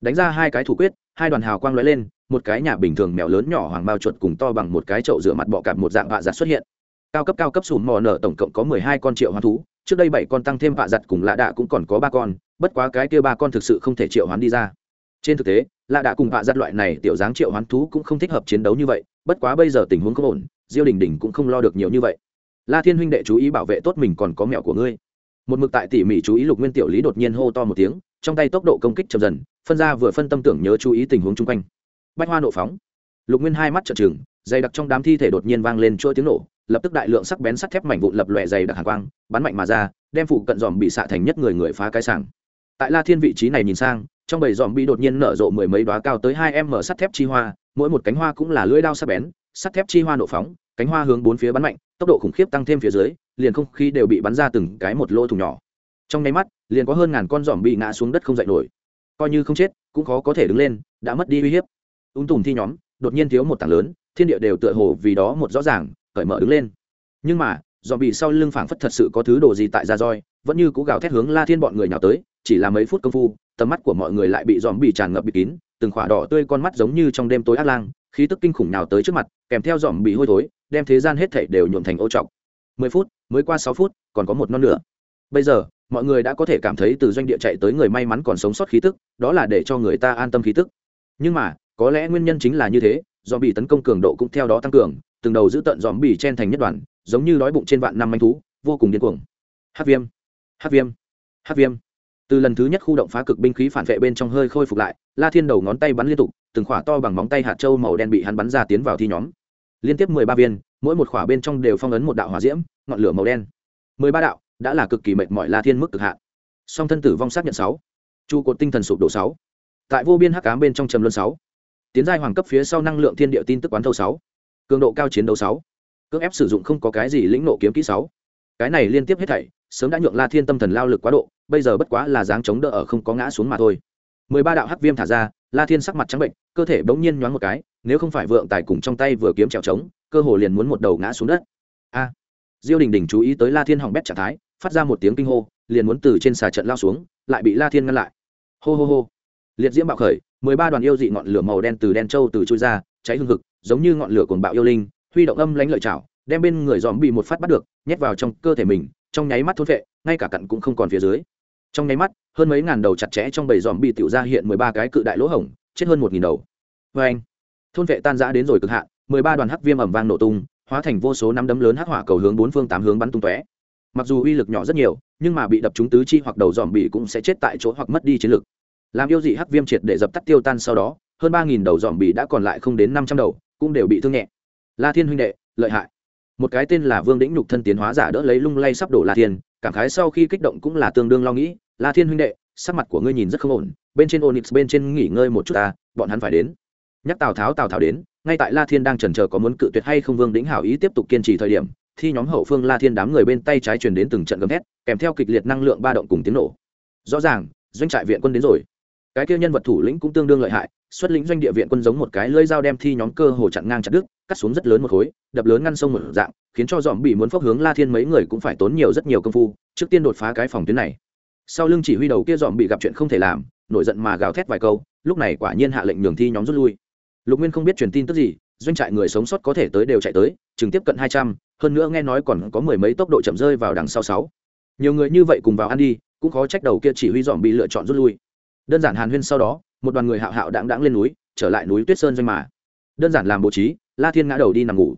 Đánh ra hai cái thủ quyết, hai đoàn hào quang lóe lên, một cái nhà bình thường mèo lớn nhỏ hoàng bao chuột cùng to bằng một cái chậu rửa mặt bọ cạp một dạng vạ giặt xuất hiện cao cấp cao cấp sùn mò nở tổng cộng có mười hai con triệu hoán thú. Trước đây bảy con tăng thêm vạ giặt cùng lạ đạ cũng còn có ba con, bất quá cái kia ba con thực sự không thể triệu hoán đi ra. Trên thực tế, lạ đạ cùng vạ giặt loại này tiểu dáng triệu hoán thú cũng không thích hợp chiến đấu như vậy, bất quá bây giờ tình huống không ổn, diêu đình đình cũng không lo được nhiều như vậy. La thiên huynh đệ chú ý bảo vệ tốt mình còn có mẹo của ngươi. Một mực tại tỉ mỉ chú ý lục nguyên tiểu lý đột nhiên hô to một tiếng, trong tay tốc độ công kích chậm dần, phân ra vừa phân tâm tưởng nhớ chú ý tình huống chung quanh. Bách hoa nộ phóng. Lục nguyên hai mắt trợn trừng, dày đặc trong đám thi thể đột nhiên vang lên chuỗi tiếng nổ lập tức đại lượng sắc bén sắt thép mảnh vụn lập lòe dày đặc hàng quang, bắn mạnh mà ra, đem phụ cận dòm bị xạ thành nhất người người phá cái sảng. Tại la thiên vị trí này nhìn sang, trong bầy dòm bị đột nhiên nở rộ mười mấy đoá cao tới hai m sắt thép chi hoa, mỗi một cánh hoa cũng là lưỡi đao sắc bén, sắt thép chi hoa nổ phóng, cánh hoa hướng bốn phía bắn mạnh, tốc độ khủng khiếp tăng thêm phía dưới, liền không khí đều bị bắn ra từng cái một lỗ thủng nhỏ. Trong nháy mắt, liền có hơn ngàn con dòm bị ngã xuống đất không dậy nổi. Coi như không chết, cũng khó có thể đứng lên, đã mất đi uy hiếp. Ung tùm thi nhóm, đột nhiên thiếu một tảng lớn, thiên địa đều tựa hồ vì đó một rõ ràng cởi mở đứng lên. Nhưng mà dòm bị sau lưng phảng phất thật sự có thứ đồ gì tại ra roi, vẫn như cú gào thét hướng la thiên bọn người nhào tới, chỉ là mấy phút công phu, tầm mắt của mọi người lại bị dòm bị tràn ngập bịt kín, từng khỏa đỏ tươi con mắt giống như trong đêm tối ác lang, khí tức kinh khủng nào tới trước mặt, kèm theo dòm bị hôi thối, đem thế gian hết thảy đều nhuộm thành ô trọc. Mười phút, mới qua sáu phút, còn có một non nữa bây giờ, mọi người đã có thể cảm thấy từ doanh địa chạy tới người may mắn còn sống sót khí tức, đó là để cho người ta an tâm khí tức. Nhưng mà, có lẽ nguyên nhân chính là như thế do bị tấn công cường độ cũng theo đó tăng cường từng đầu giữ tận dòm bỉ chen thành nhất đoàn, giống như đói bụng trên vạn năm manh thú, vô cùng điên cuồng. Hát viêm hát viêm hát viêm. Từ lần thứ nhất khu động phá cực binh khí phản vệ bên trong hơi khôi phục lại, la thiên đầu ngón tay bắn liên tục, từng khỏa to bằng móng tay hạt trâu màu đen bị hắn bắn ra tiến vào thi nhóm. Liên tiếp mười ba viên, mỗi một khỏa bên trong đều phong ấn một đạo hỏa diễm, ngọn lửa màu đen. Mười ba đạo, đã là cực kỳ mệt mỏi la thiên mức cực hạn. Song thân tử vong xác nhận sáu. Trụ cột tinh thần sụp đổ sáu. Tại vô biên hắc cám bên trong trầm luân sáu. Tiến giai hoàng cấp phía sau năng lượng thiên địa tin tức quán thâu sáu cường độ cao chiến đấu sáu, cưỡng ép sử dụng không có cái gì lĩnh nộ kiếm kỹ sáu. Cái này liên tiếp hết thảy, sớm đã nhượng la thiên tâm thần lao lực quá độ, bây giờ bất quá là dáng chống đỡ ở không có ngã xuống mà thôi. Mười ba đạo hắc viêm thả ra, la thiên sắc mặt trắng bệnh, cơ thể bỗng nhiên nhoáng một cái, nếu không phải vượng tài cùng trong tay vừa kiếm trèo trống, cơ hồ liền muốn một đầu ngã xuống đất. A! Diêu đình đình chú ý tới la thiên hỏng bét trạng thái, phát ra một tiếng kinh hô, liền muốn từ trên xà trận lao xuống, lại bị la thiên ngăn lại. Hô hô hô! Liệt diễm bạo khởi, mười ba đoàn yêu dị ngọn lửa màu đen từ đen trâu từ chui ra, cháy hương hực giống như ngọn lửa cuồng bạo yêu linh, huy động âm lánh lợi chảo đem bên người dòm bị một phát bắt được, nhét vào trong cơ thể mình, trong nháy mắt thốt vệ ngay cả cặn cũng không còn phía dưới. Trong nháy mắt, hơn mấy ngàn đầu chặt chẽ trong bầy dòm bị tiểu ra hiện mười ba cái cự đại lỗ hổng, chết hơn một nghìn đầu. Vê anh, thôn vệ tan rã đến rồi cực hạn, mười ba đoàn hắc viêm ẩm vang nổ tung, hóa thành vô số năm đấm lớn hắc hỏa cầu hướng bốn phương tám hướng bắn tung tóe. Mặc dù uy lực nhỏ rất nhiều, nhưng mà bị đập trúng tứ chi hoặc đầu dòm bị cũng sẽ chết tại chỗ hoặc mất đi chiến lực. Làm yêu dị hắc viêm triệt để dập tắt tiêu tan sau đó, hơn ba nghìn đầu dòm bị đã còn lại không đến năm trăm đầu cũng đều bị thương nhẹ. La thiên huynh đệ, lợi hại. Một cái tên là vương đĩnh nhục thân tiến hóa giả đỡ lấy lung lay sắp đổ la thiên, cảm khái sau khi kích động cũng là tương đương lo nghĩ. La thiên huynh đệ, sắc mặt của ngươi nhìn rất không ổn, bên trên onyx, bên trên nghỉ ngơi một chút ta, bọn hắn phải đến. Nhắc tào tháo tào tháo đến, ngay tại la thiên đang chần chờ có muốn cự tuyệt hay không vương đĩnh hảo ý tiếp tục kiên trì thời điểm thì nhóm hậu phương la thiên đám người bên tay trái truyền đến từng trận gầm thét, kèm theo kịch liệt năng lượng ba động cùng tiếng nổ. Rõ ràng, doanh trại viện quân đến rồi cái kia nhân vật thủ lĩnh cũng tương đương lợi hại, xuất lĩnh doanh địa viện quân giống một cái lưỡi dao đem thi nhóm cơ hồ chặn ngang chặt đứt, cắt xuống rất lớn một khối, đập lớn ngăn sông một dạng, khiến cho dòm bị muốn phốc hướng la thiên mấy người cũng phải tốn nhiều rất nhiều công phu, trước tiên đột phá cái phòng tuyến này. Sau lưng chỉ huy đầu kia dòm bị gặp chuyện không thể làm, nổi giận mà gào thét vài câu, lúc này quả nhiên hạ lệnh nhường thi nhóm rút lui. Lục nguyên không biết truyền tin tức gì, doanh trại người sống sót có thể tới đều chạy tới, chừng tiếp cận hai trăm, hơn nữa nghe nói còn có mười mấy tốc độ chậm rơi vào đằng sau sáu. Nhiều người như vậy cùng vào ăn đi, cũng khó trách đầu kia chỉ huy dòm bị lựa chọn rút lui đơn giản hàn huyên sau đó, một đoàn người hạo hạo đáng đáng lên núi, trở lại núi tuyết sơn doanh mà. Đơn giản làm bố trí, la thiên ngã đầu đi nằm ngủ.